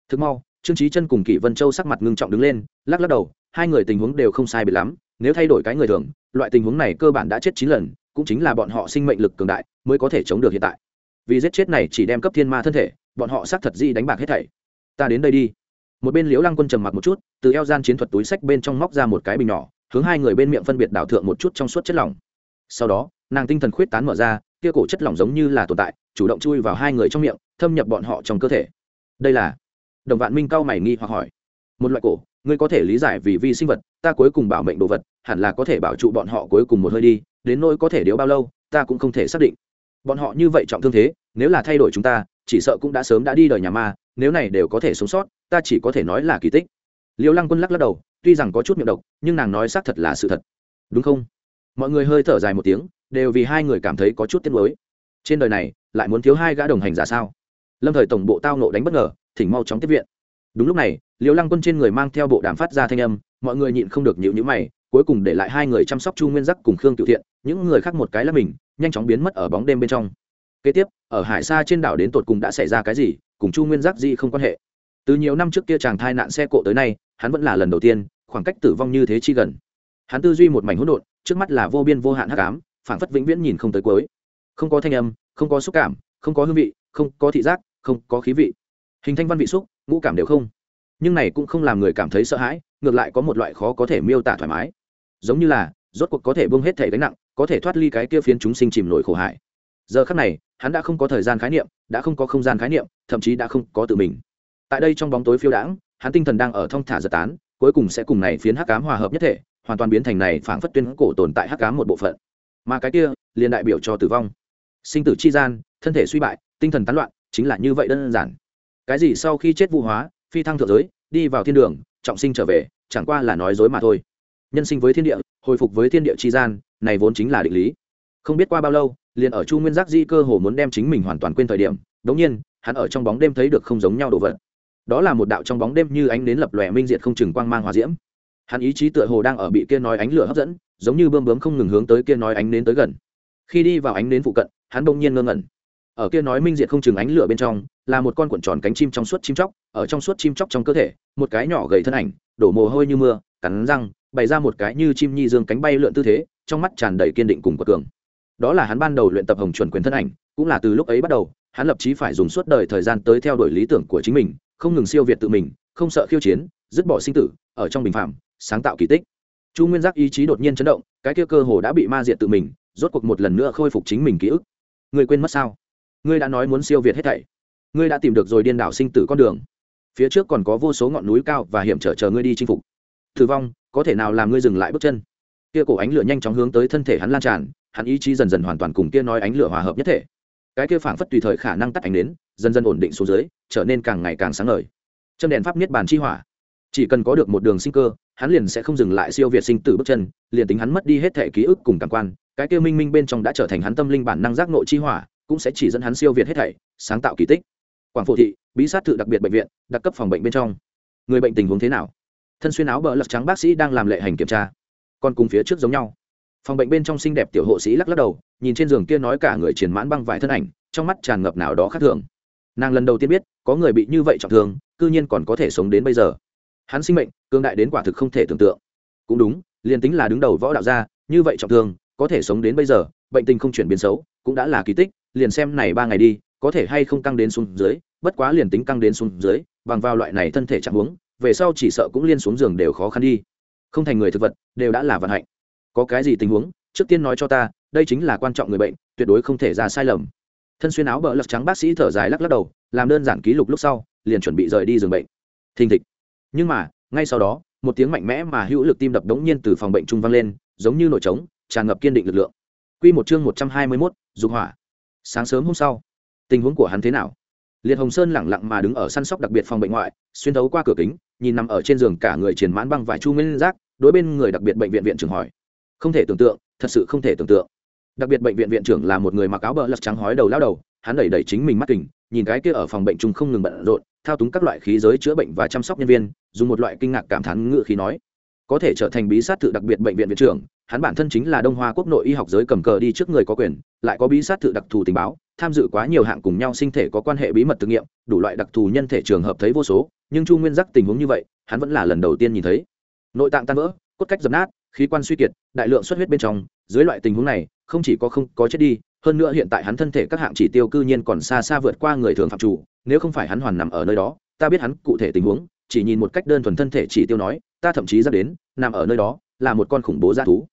Speaker 1: Thực mau, trương trí chân cùng kỷ vân châu sắc mặt ngưng trọng đứng lên, lắc lắc đầu, hai người tình huống đều không sai biệt lắm, nếu thay đổi cái người thường, loại tình huống này cơ bản đã chết chín lần, cũng chính là bọn họ sinh mệnh lực cường đại mới có thể chống được hiện tại. Vì giết chết này chỉ đem cấp thiên ma thân thể, bọn họ xác thật di đánh bạc hết thảy. Ta đến đây đi. Một bên liễu lăng quân trầm mặc một chút, từ eo gian chiến thuật túi sách bên trong móc ra một cái bình nhỏ, hướng hai người bên miệng phân biệt đảo thượng một chút trong suốt chất lỏng. Sau đó, nàng tinh thần khuyết tán mở ra kia cổ chất lỏng giống như là tồn tại, chủ động chui vào hai người trong miệng, thâm nhập bọn họ trong cơ thể. Đây là? Đồng vạn minh cao mày nghi hoặc hỏi. Một loại cổ, ngươi có thể lý giải vì vi sinh vật, ta cuối cùng bảo mệnh đồ vật, hẳn là có thể bảo trụ bọn họ cuối cùng một hơi đi, đến nỗi có thể điếu bao lâu, ta cũng không thể xác định. Bọn họ như vậy trọng thương thế, nếu là thay đổi chúng ta, chỉ sợ cũng đã sớm đã đi đời nhà ma, nếu này đều có thể sống sót, ta chỉ có thể nói là kỳ tích. Liêu lăng quân lắc lắc đầu, tuy rằng có chút miệng độc, nhưng nàng nói xác thật là sự thật. Đúng không? Mọi người hơi thở dài một tiếng đều vì hai người cảm thấy có chút tiếc nuối. Trên đời này, lại muốn thiếu hai gã đồng hành giả sao? Lâm thời tổng bộ tao nộ đánh bất ngờ, thỉnh mau chóng tiếp viện. Đúng lúc này liễu lăng quân trên người mang theo bộ đàm phát ra thanh âm, mọi người nhịn không được nhịu nhữ mày, cuối cùng để lại hai người chăm sóc chu nguyên giác cùng khương cựu thiện, những người khác một cái là mình, nhanh chóng biến mất ở bóng đêm bên trong. Kế tiếp, ở hải xa trên đảo đến tột cùng đã xảy ra cái gì, cùng chu nguyên giác gì không quan hệ. Từ nhiều năm trước kia chàng thai nạn xe cộ tới nay, hắn vẫn là lần đầu tiên, khoảng cách tử vong như thế chi gần. Hắn tư duy một mảnh hỗn độn, trước mắt là vô biên vô hạn hắc ám phảng phất vĩnh viễn nhìn không tới cuối. Không có thanh âm, không có xúc cảm, không có hương vị, không có thị giác, không có khí vị. Hình thanh văn vị xúc, ngũ cảm đều không. Nhưng này cũng không làm người cảm thấy sợ hãi, ngược lại có một loại khó có thể miêu tả thoải mái. Giống như là, rốt cuộc có thể bông hết thể gánh nặng, có thể thoát ly cái kia phiến chúng sinh chìm nổi khổ hại. Giờ khắc này, hắn đã không có thời gian khái niệm, đã không có không gian khái niệm, thậm chí đã không có tự mình. Tại đây trong bóng tối phiêu đãng, hắn tinh thần đang ở thong thả giật tán, cuối cùng sẽ cùng này phiến hắc cám hòa hợp nhất thể, hoàn toàn biến thành này phảng phất tuyên cổ tồn tại hắc cám một bộ phận mà cái kia, liền đại biểu cho tử vong. Sinh tử chi gian, thân thể suy bại, tinh thần tán loạn, chính là như vậy đơn giản. Cái gì sau khi chết vụ hóa, phi thăng thượng giới, đi vào thiên đường, trọng sinh trở về, chẳng qua là nói dối mà thôi. Nhân sinh với thiên địa, hồi phục với thiên địa chi gian, này vốn chính là định lý. Không biết qua bao lâu, liền ở chu nguyên giác di cơ hồ muốn đem chính mình hoàn toàn quên thời điểm, đống nhiên, hắn ở trong bóng đêm thấy được không giống nhau đồ vật. Đó là một đạo trong bóng đêm như ánh đến lập lòe minh diệt không chừng quang mang hòa diễm. Hắn ý chí tựa hồ đang ở bị kia nói ánh lửa hấp dẫn giống như bơm bướm không ngừng hướng tới kia nói ánh nến tới gần. Khi đi vào ánh nến phụ cận, hắn bỗng nhiên ngơ ngẩn. Ở kia nói minh diệt không chừng ánh lửa bên trong, là một con cuộn tròn cánh chim trong suốt chim chóc, ở trong suốt chim chóc trong cơ thể, một cái nhỏ gầy thân ảnh, đổ mồ hôi như mưa, cắn răng, bày ra một cái như chim nhi dương cánh bay lượn tư thế, trong mắt tràn đầy kiên định cùng quật cường. Đó là hắn ban đầu luyện tập hồng chuẩn quyền thân ảnh, cũng là từ lúc ấy bắt đầu, hắn lập chí phải dùng suốt đời thời gian tới theo đuổi lý tưởng của chính mình, không ngừng siêu việt tự mình, không sợ khiêu chiến, dứt bỏ sinh tử, ở trong bình phạm sáng tạo kỳ tích chu nguyên giác ý chí đột nhiên chấn động, cái kia cơ hồ đã bị ma diệt tự mình, rốt cuộc một lần nữa khôi phục chính mình ký ức. Ngươi quên mất sao? Ngươi đã nói muốn siêu việt hết thảy. Ngươi đã tìm được rồi điên đảo sinh tử con đường. Phía trước còn có vô số ngọn núi cao và hiểm trở chờ ngươi đi chinh phục. Thử vong, có thể nào làm ngươi dừng lại bước chân? Kia cổ ánh lửa nhanh chóng hướng tới thân thể hắn lan tràn, hắn ý chí dần dần hoàn toàn cùng kia nói ánh lửa hòa hợp nhất thể. Cái kia phảng phất tùy thời khả năng tắt ánh đến dần dần ổn định xuống dưới, trở nên càng ngày càng sáng ngời. Châm đèn pháp niết bàn chi hỏa chỉ cần có được một đường sinh cơ, hắn liền sẽ không dừng lại siêu việt sinh tử bước chân, liền tính hắn mất đi hết thể ký ức cùng cảm quan, cái kia minh minh bên trong đã trở thành hắn tâm linh bản năng giác nội chi hỏa, cũng sẽ chỉ dẫn hắn siêu việt hết thảy, sáng tạo kỳ tích. Quảng phổ thị, bí sát thự đặc biệt bệnh viện, đặc cấp phòng bệnh bên trong. Người bệnh tình huống thế nào? Thân xuyên áo bờ lật trắng bác sĩ đang làm lệ hành kiểm tra. Còn cùng phía trước giống nhau. Phòng bệnh bên trong xinh đẹp tiểu hộ sĩ lắc lắc đầu, nhìn trên giường kia nói cả người triển mãn băng vải thân ảnh, trong mắt tràn ngập nào đó khác thường. Nàng lần đầu tiên biết, có người bị như vậy trọng thương, cư nhiên còn có thể sống đến bây giờ hắn sinh mệnh cương đại đến quả thực không thể tưởng tượng. Cũng đúng, liền tính là đứng đầu võ đạo gia, như vậy trọng thương, có thể sống đến bây giờ, bệnh tình không chuyển biến xấu, cũng đã là kỳ tích, liền xem này ba ngày đi, có thể hay không căng đến xuống dưới, bất quá liền tính căng đến xuống dưới, bằng vào loại này thân thể chạm uống về sau chỉ sợ cũng liên xuống giường đều khó khăn đi. Không thành người thực vật, đều đã là vận hạnh. Có cái gì tình huống, trước tiên nói cho ta, đây chính là quan trọng người bệnh, tuyệt đối không thể ra sai lầm. Thân xuyên áo bờ lật trắng bác sĩ thở dài lắc lắc đầu, làm đơn giản ký lục lúc sau, liền chuẩn bị rời đi giường bệnh. Thình thịch nhưng mà ngay sau đó một tiếng mạnh mẽ mà hữu lực tim đập đống nhiên từ phòng bệnh trung vang lên giống như nổi trống tràn ngập kiên định lực lượng Quy một chương một trăm hai mươi 121, dục hỏa. Sáng sớm hôm sau, tình huống của hắn thế nào? Liệt Hồng Sơn lẳng lặng mà đứng ở săn sóc đặc biệt phòng bệnh ngoại, xuyên thấu qua cửa kính, nhìn nằm ở trên giường cả người triền mãn băng vải chu nguyên giác, đối bên người đặc biệt bệnh viện viện trưởng hỏi. Không thể tưởng tượng, thật sự không thể tưởng tượng. Đặc biệt bệnh viện viện trưởng là một người mặc áo bờ lật trắng hói đầu lao đầu, hắn đẩy đẩy chính mình mắt kình, nhìn cái kia ở phòng bệnh chung không ngừng bận rộn, thao túng các loại khí giới chữa bệnh và chăm sóc nhân viên, dùng một loại kinh ngạc cảm thán ngựa khí nói: có thể trở thành bí sát thự đặc biệt bệnh viện viện trưởng hắn bản thân chính là đông hoa quốc nội y học giới cầm cờ đi trước người có quyền lại có bí sát thự đặc thù tình báo tham dự quá nhiều hạng cùng nhau sinh thể có quan hệ bí mật thực nghiệm đủ loại đặc thù nhân thể trường hợp thấy vô số nhưng chu nguyên giác tình huống như vậy hắn vẫn là lần đầu tiên nhìn thấy. Nội tạng tan vỡ cốt cách dập nát khí quan suy kiệt, đại lượng xuất huyết bên trong, dưới loại tình huống này, không chỉ có không có chết đi, hơn nữa hiện tại hắn thân thể các hạng chỉ tiêu cư nhiên còn xa xa vượt qua người thường phạm chủ, nếu không phải hắn hoàn nằm ở nơi đó, ta biết hắn cụ thể tình huống, chỉ nhìn một cách đơn thuần thân thể chỉ tiêu nói, ta thậm chí ra đến, nằm ở nơi đó, là một con khủng bố g thú.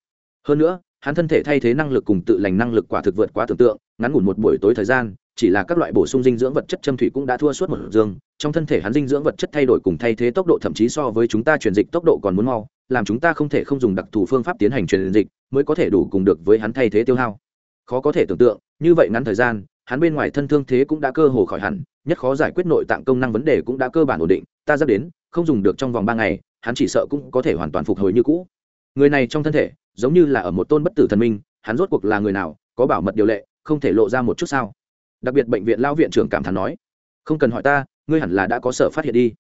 Speaker 1: Hơn nữa, hắn thân thể thay thế năng lực cùng tự lành năng lực quả thực vượt quá tưởng tượng, ngắn ngủn một buổi tối thời gian, chỉ là các loại bổ sung dinh dưỡng vật chất châm thủy cũng đã thua suốt một dương trong thân thể hắn dinh dưỡng vật chất thay đổi cùng thay thế tốc độ thậm chí so với chúng ta truyền dịch tốc độ còn muốn mau làm chúng ta không thể không dùng đặc thù phương pháp tiến hành truyền dịch mới có thể đủ cùng được với hắn thay thế tiêu hao. Khó có thể tưởng tượng, như vậy ngắn thời gian, hắn bên ngoài thân thương thế cũng đã cơ hồ khỏi hẳn, nhất khó giải quyết nội tạng công năng vấn đề cũng đã cơ bản ổn định, ta dắt đến, không dùng được trong vòng ba ngày, hắn chỉ sợ cũng có thể hoàn toàn phục hồi như cũ. Người này trong thân thể, giống như là ở một tôn bất tử thần minh, hắn rốt cuộc là người nào, có bảo mật điều lệ, không thể lộ ra một chút sao? Đặc biệt bệnh viện lao viện trưởng cảm thán nói, không cần hỏi ta, ngươi hẳn là đã có sở phát hiện đi.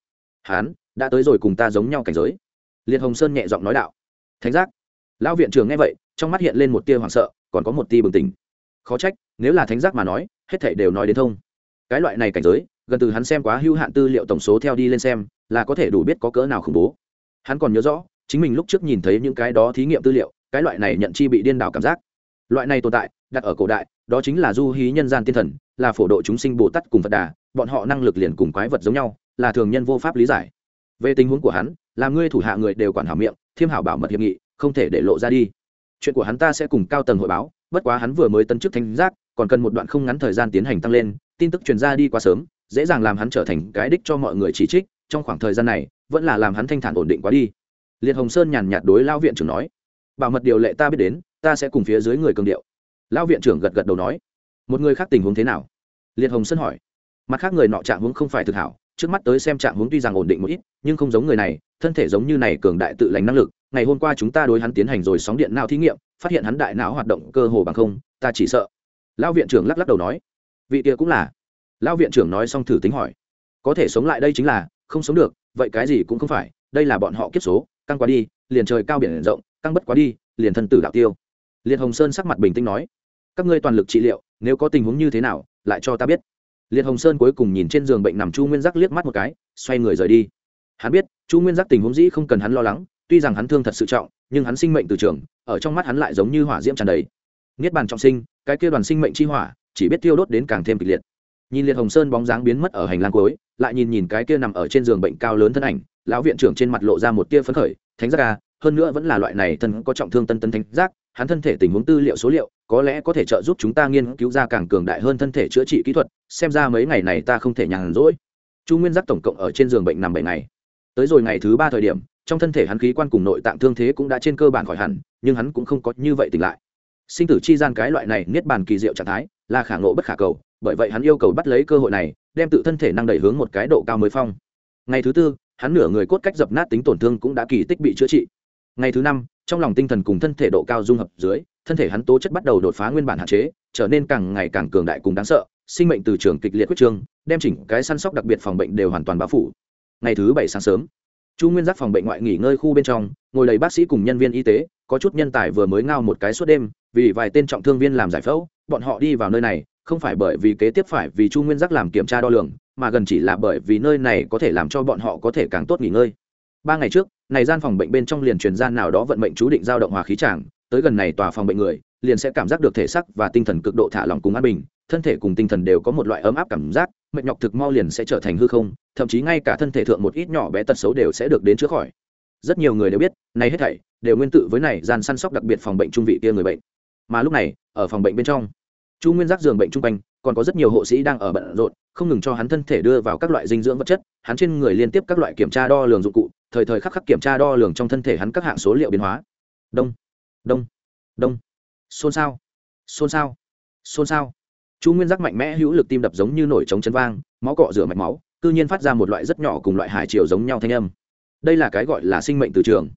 Speaker 1: Hắn, đã tới rồi cùng ta giống nhau cảnh giới liệt hồng sơn nhẹ giọng nói đạo. Thánh giác. Lão viện trưởng nghe vậy, trong mắt hiện lên một tia hoảng sợ, còn có một tia bừng tỉnh. Khó trách, nếu là thánh giác mà nói, hết thảy đều nói đến thông. Cái loại này cảnh giới, gần từ hắn xem quá hữu hạn tư liệu tổng số theo đi lên xem, là có thể đủ biết có cỡ nào khủng bố. Hắn còn nhớ rõ, chính mình lúc trước nhìn thấy những cái đó thí nghiệm tư liệu, cái loại này nhận chi bị điên đảo cảm giác. Loại này tồn tại, đặt ở cổ đại, đó chính là du hí nhân gian tiên thần, là phổ độ chúng sinh bồ tát cùng phật đà, bọn họ năng lực liền cùng quái vật giống nhau, là thường nhân vô pháp lý giải. Về tình huống của hắn là ngươi thủ hạ người đều quản hảo miệng, thiêm hảo bảo mật hiệp nghị, không thể để lộ ra đi. Chuyện của hắn ta sẽ cùng cao tầng hội báo, bất quá hắn vừa mới tân chức thanh giác, còn cần một đoạn không ngắn thời gian tiến hành tăng lên, tin tức truyền ra đi quá sớm, dễ dàng làm hắn trở thành cái đích cho mọi người chỉ trích, trong khoảng thời gian này, vẫn là làm hắn thanh thản ổn định quá đi. Liệt hồng sơn nhàn nhạt đối lao viện trưởng nói, bảo mật điều lệ ta biết đến, ta sẽ cùng phía dưới người cường điệu. Lao viện trưởng gật gật đầu nói, một người khác tình huống thế nào? Liệt hồng sơn hỏi, mặt khác người nọ trạng huống không phải thực hảo trước mắt tới xem trạng huống tuy rằng ổn định một ít, nhưng không giống người này, thân thể giống như này cường đại tự lành năng lực, ngày hôm qua chúng ta đối hắn tiến hành rồi sóng điện não thí nghiệm, phát hiện hắn đại não hoạt động cơ hồ bằng không, ta chỉ sợ. Lão viện trưởng lắc lắc đầu nói. Vị kia cũng là. Lão viện trưởng nói xong thử tính hỏi. Có thể sống lại đây chính là, không sống được, vậy cái gì cũng không phải, đây là bọn họ kiếp số, căng quá đi, liền trời cao biển rộng, căng bất quá đi, liền thân tử đạo tiêu. Liệt hồng sơn sắc mặt bình tĩnh nói. Các ngươi toàn lực trị liệu, nếu có tình huống như thế nào, lại cho ta biết liệt hồng sơn cuối cùng nhìn trên giường bệnh nằm chu nguyên giác liếc mắt một cái, xoay người rời đi. Hắn biết, chu nguyên giác tình huống dĩ không cần hắn lo lắng, tuy rằng hắn thương thật sự trọng, nhưng hắn sinh mệnh từ trường, ở trong mắt hắn lại giống như hỏa diễm tràn đầy. Niết bàn trọng sinh, cái kia đoàn sinh mệnh chi hỏa, chỉ biết tiêu đốt đến càng thêm kịch liệt. Nhìn liệt hồng sơn bóng dáng biến mất ở hành lang cuối, lại nhìn nhìn cái kia nằm ở trên giường bệnh cao lớn thân ảnh, lão viện trưởng trên mặt lộ ra một tia phấn khởi, thánh giác ca hơn nữa vẫn là loại này thân có trọng thương tân tân thánh giác, hắn thân thể tình huống tư liệu số liệu, có lẽ có thể trợ giúp chúng ta nghiên cứu ra càng cường đại hơn thân thể chữa trị kỹ thuật xem ra mấy ngày này ta không thể nhàn rỗi. Chu nguyên giác tổng cộng ở trên giường bệnh nằm bảy ngày. Tới rồi ngày thứ ba thời điểm, trong thân thể hắn khí quan cùng nội tạng thương thế cũng đã trên cơ bản khỏi hẳn, nhưng hắn cũng không có như vậy tỉnh lại. Sinh tử chi gian cái loại này niết bàn kỳ diệu trạng thái, là khả ngộ bất khả cầu, bởi vậy hắn yêu cầu bắt lấy cơ hội này, đem tự thân thể năng đẩy hướng một cái độ cao mới phong. Ngày thứ tư, hắn nửa người cốt cách dập nát tính tổn thương cũng đã kỳ tích bị chữa trị. Ngày thứ năm, trong lòng tinh thần cùng thân thể độ cao dung hợp dưới, thân thể hắn tố chất bắt đầu đột phá nguyên bản hạn chế, trở nên càng ngày càng cường đại cùng đáng sợ sinh mệnh từ trường kịch liệt quyết trương, đem chỉnh cái săn sóc đặc biệt phòng bệnh đều hoàn toàn bao phủ. Ngày thứ bảy sáng sớm, chu nguyên giác phòng bệnh ngoại nghỉ ngơi khu bên trong, ngồi đầy bác sĩ cùng nhân viên y tế, có chút nhân tài vừa mới ngao một cái suốt đêm, vì vài tên trọng thương viên làm giải phẫu, bọn họ đi vào nơi này, không phải bởi vì kế tiếp phải vì chu nguyên giác làm kiểm tra đo lường, mà gần chỉ là bởi vì nơi này có thể làm cho bọn họ có thể càng tốt nghỉ ngơi. Ba ngày trước, này gian phòng bệnh bên trong liền truyền gian nào đó vận mệnh chú định giao động hòa khí tràng, tới gần này tòa phòng bệnh người, liền sẽ cảm giác được thể sắc và tinh thần cực độ thả lỏng cùng an bình thân thể cùng tinh thần đều có một loại ấm áp cảm giác, mệt nhọc thực mau liền sẽ trở thành hư không, thậm chí ngay cả thân thể thượng một ít nhỏ bé tật xấu đều sẽ được đến chữa khỏi. Rất nhiều người đều biết, này hết thảy đều nguyên tự với này gian săn sóc đặc biệt phòng bệnh trung vị kia người bệnh. Mà lúc này, ở phòng bệnh bên trong, chu nguyên giác giường bệnh trung quanh, còn có rất nhiều hộ sĩ đang ở bận rộn, không ngừng cho hắn thân thể đưa vào các loại dinh dưỡng vật chất, hắn trên người liên tiếp các loại kiểm tra đo lường dụng cụ, thời thời khắc khắc kiểm tra đo lường trong thân thể hắn các hạng số liệu biến hóa. Đông đông đông. Xôn xao xôn xao xôn xao chu nguyên giác mạnh mẽ hữu lực tim đập giống như nổi trống chân vang, máu cọ rửa mạch máu, cư nhiên phát ra một loại rất nhỏ cùng loại hải triều giống nhau thanh âm. Đây là cái gọi là sinh mệnh từ trường.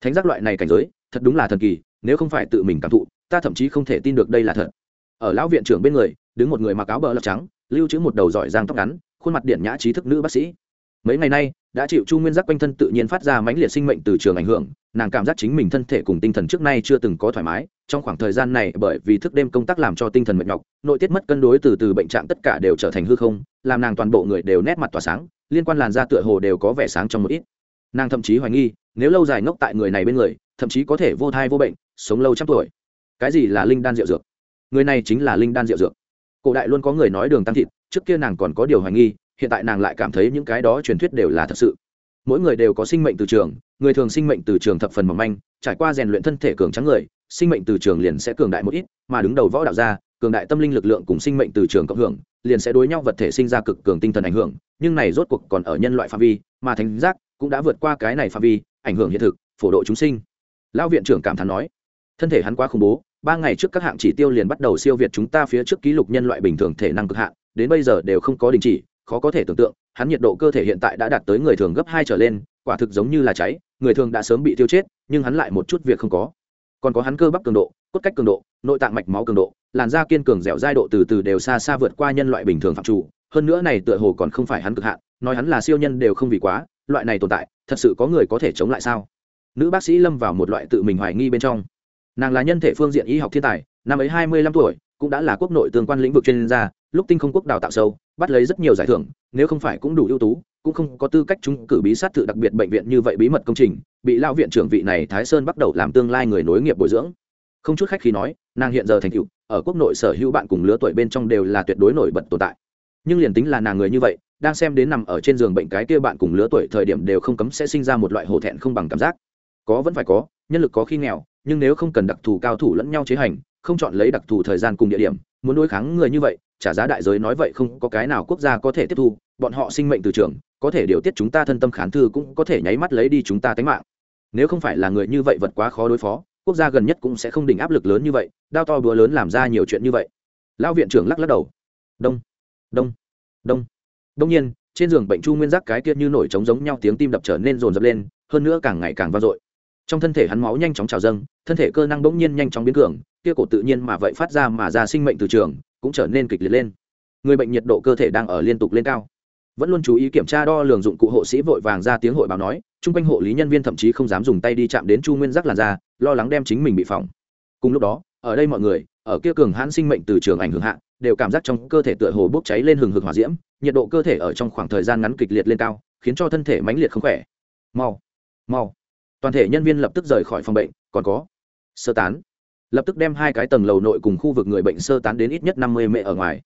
Speaker 1: Thánh giác loại này cảnh giới, thật đúng là thần kỳ, nếu không phải tự mình cảm thụ, ta thậm chí không thể tin được đây là thật. Ở lão viện trưởng bên người, đứng một người mặc áo bờ lọc trắng, lưu trữ một đầu giỏi giang tóc ngắn, khuôn mặt điện nhã trí thức nữ bác sĩ mấy ngày nay, đã chịu chu nguyên giác quanh thân tự nhiên phát ra mãnh liệt sinh mệnh từ trường ảnh hưởng, nàng cảm giác chính mình thân thể cùng tinh thần trước nay chưa từng có thoải mái, trong khoảng thời gian này bởi vì thức đêm công tác làm cho tinh thần mệt nhọc, nội tiết mất cân đối từ từ bệnh trạng tất cả đều trở thành hư không, làm nàng toàn bộ người đều nét mặt tỏa sáng, liên quan làn da tựa hồ đều có vẻ sáng trong một ít. Nàng thậm chí hoài nghi, nếu lâu dài ngốc tại người này bên người, thậm chí có thể vô thai vô bệnh, sống lâu trăm tuổi. Cái gì là linh đan rượu dược? Người này chính là linh đan rượu dược. Cổ đại luôn có người nói đường tăng thịt, trước kia nàng còn có điều hoài nghi hiện tại nàng lại cảm thấy những cái đó truyền thuyết đều là thật sự. Mỗi người đều có sinh mệnh từ trường, người thường sinh mệnh từ trường thập phần mỏng manh, trải qua rèn luyện thân thể cường trắng người, sinh mệnh từ trường liền sẽ cường đại một ít, mà đứng đầu võ đạo gia, cường đại tâm linh lực lượng cùng sinh mệnh từ trường cộng hưởng, liền sẽ đối nhau vật thể sinh ra cực cường tinh thần ảnh hưởng, nhưng này rốt cuộc còn ở nhân loại phạm vi, mà thánh giác cũng đã vượt qua cái này phạm vi, ảnh hưởng hiện thực, phổ độ chúng sinh. Lão viện trưởng cảm thán nói, thân thể hắn quá khủng bố, ba ngày trước các hạng chỉ tiêu liền bắt đầu siêu việt chúng ta phía trước ký lục nhân loại bình thường thể năng cực hạn, đến bây giờ đều không có đình chỉ khó có thể tưởng tượng, hắn nhiệt độ cơ thể hiện tại đã đạt tới người thường gấp hai trở lên, quả thực giống như là cháy, người thường đã sớm bị tiêu chết, nhưng hắn lại một chút việc không có. Còn có hắn cơ bắp cường độ, cốt cách cường độ, nội tạng mạch máu cường độ, làn da kiên cường dẻo dai độ từ từ đều xa xa vượt qua nhân loại bình thường phạm chủ hơn nữa này tựa hồ còn không phải hắn cực hạn, nói hắn là siêu nhân đều không vì quá, loại này tồn tại, thật sự có người có thể chống lại sao? Nữ bác sĩ lâm vào một loại tự mình hoài nghi bên trong. Nàng là nhân thể phương diện y học thiên tài, năm ấy hai mươi lăm tuổi cũng đã là quốc nội tương quan lĩnh vực chuyên gia, lúc tinh không quốc đào tạo sâu, bắt lấy rất nhiều giải thưởng, nếu không phải cũng đủ ưu tú, cũng không có tư cách trúng cử bí sát tự đặc biệt bệnh viện như vậy bí mật công trình, bị lao viện trưởng vị này thái sơn bắt đầu làm tương lai người nối nghiệp bồi dưỡng. Không chút khách khi nói, nàng hiện giờ thành cựu ở quốc nội sở hữu bạn cùng lứa tuổi bên trong đều là tuyệt đối nổi bật tồn tại. Nhưng liền tính là nàng người như vậy, đang xem đến nằm ở trên giường bệnh cái kia bạn cùng lứa tuổi thời điểm đều không cấm sẽ sinh ra một loại hổ thẹn không bằng cảm giác. Có vẫn phải có, nhân lực có khi nghèo, nhưng nếu không cần đặc thù cao thủ lẫn nhau chế hành không chọn lấy đặc thù thời gian cùng địa điểm, muốn đối kháng người như vậy, trả giá đại giới nói vậy không có cái nào quốc gia có thể tiếp thu, bọn họ sinh mệnh từ trường, có thể điều tiết chúng ta thân tâm khán thư cũng có thể nháy mắt lấy đi chúng ta tính mạng. Nếu không phải là người như vậy vật quá khó đối phó, quốc gia gần nhất cũng sẽ không đỉnh áp lực lớn như vậy, đao to búa lớn làm ra nhiều chuyện như vậy. Lão viện trưởng lắc lắc đầu. Đông đông đông. Đông nhiên, trên giường bệnh chu nguyên giác cái kia như nổi trống giống nhau tiếng tim đập trở nên rồn rập lên, hơn nữa càng ngày càng vang dội trong thân thể hắn máu nhanh chóng trào dâng, thân thể cơ năng bỗng nhiên nhanh chóng biến cường, kia cổ tự nhiên mà vậy phát ra mà ra sinh mệnh từ trường, cũng trở nên kịch liệt lên. Người bệnh nhiệt độ cơ thể đang ở liên tục lên cao. Vẫn luôn chú ý kiểm tra đo lường dụng cụ hộ sĩ vội vàng ra tiếng hội báo nói, chung quanh hộ lý nhân viên thậm chí không dám dùng tay đi chạm đến chu nguyên giác làn da, lo lắng đem chính mình bị phỏng. Cùng lúc đó, ở đây mọi người, ở kia cường hãn sinh mệnh từ trường ảnh hưởng hạ, đều cảm giác trong cơ thể tựa hồ bốc cháy lên hừng hực hỏa diễm, nhiệt độ cơ thể ở trong khoảng thời gian ngắn kịch liệt lên cao, khiến cho thân thể mãnh liệt không khỏe. Mau mau toàn thể nhân viên lập tức rời khỏi phòng bệnh, còn có sơ tán. Lập tức đem hai cái tầng lầu nội cùng khu vực người bệnh sơ tán đến ít nhất năm mươi mẹ ở ngoài.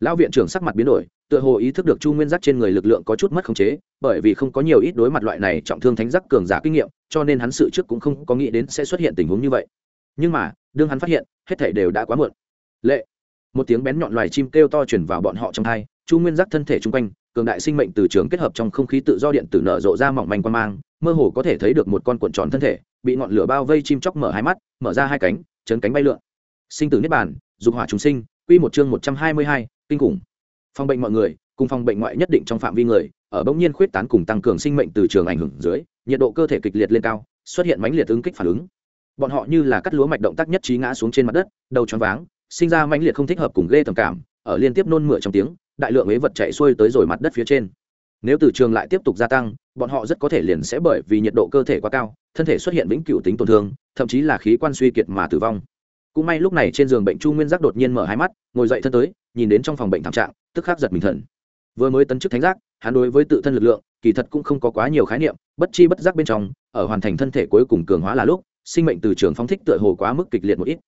Speaker 1: Lão viện trưởng sắc mặt biến đổi, tựa hồ ý thức được chu nguyên giác trên người lực lượng có chút mất khống chế, bởi vì không có nhiều ít đối mặt loại này trọng thương thánh giác cường giả kinh nghiệm, cho nên hắn sự trước cũng không có nghĩ đến sẽ xuất hiện tình huống như vậy. Nhưng mà, đương hắn phát hiện, hết thể đều đã quá muộn. Lệ. Một tiếng bén nhọn loài chim kêu to chuyển vào bọn họ trong hai, chu nguyên giác thân thể chung quanh, cường đại sinh mệnh từ trường kết hợp trong không khí tự do điện tử nở rộ ra mỏng manh quan mang mơ hồ có thể thấy được một con cuộn tròn thân thể, bị ngọn lửa bao vây chim chóc mở hai mắt, mở ra hai cánh, chấn cánh bay lượn. Sinh tử niết bàn, dục hỏa chúng sinh, quy một chương một trăm hai mươi hai, kinh khủng. Phòng bệnh mọi người, cùng phòng bệnh ngoại nhất định trong phạm vi người, ở bỗng nhiên khuyết tán cùng tăng cường sinh mệnh từ trường ảnh hưởng dưới, nhiệt độ cơ thể kịch liệt lên cao, xuất hiện mãnh liệt ứng kích phản ứng. Bọn họ như là cắt lúa mạch động tác nhất trí ngã xuống trên mặt đất, đầu choáng váng, sinh ra mãnh liệt không thích hợp cùng ghê tầm cảm, ở liên tiếp nôn mửa trong tiếng, đại lượng ế vật chạy xuôi tới rồi mặt đất phía trên nếu từ trường lại tiếp tục gia tăng, bọn họ rất có thể liền sẽ bởi vì nhiệt độ cơ thể quá cao, thân thể xuất hiện vĩnh cửu tính tổn thương, thậm chí là khí quan suy kiệt mà tử vong. Cũng may lúc này trên giường bệnh chu nguyên giác đột nhiên mở hai mắt, ngồi dậy thân tới, nhìn đến trong phòng bệnh thảm trạng, tức khắc giật mình thần. Vừa mới tấn chức thánh giác, hắn đối với tự thân lực lượng, kỳ thật cũng không có quá nhiều khái niệm, bất chi bất giác bên trong, ở hoàn thành thân thể cuối cùng cường hóa là lúc, sinh mệnh từ trường phóng thích tựa hồ quá mức kịch liệt một ít.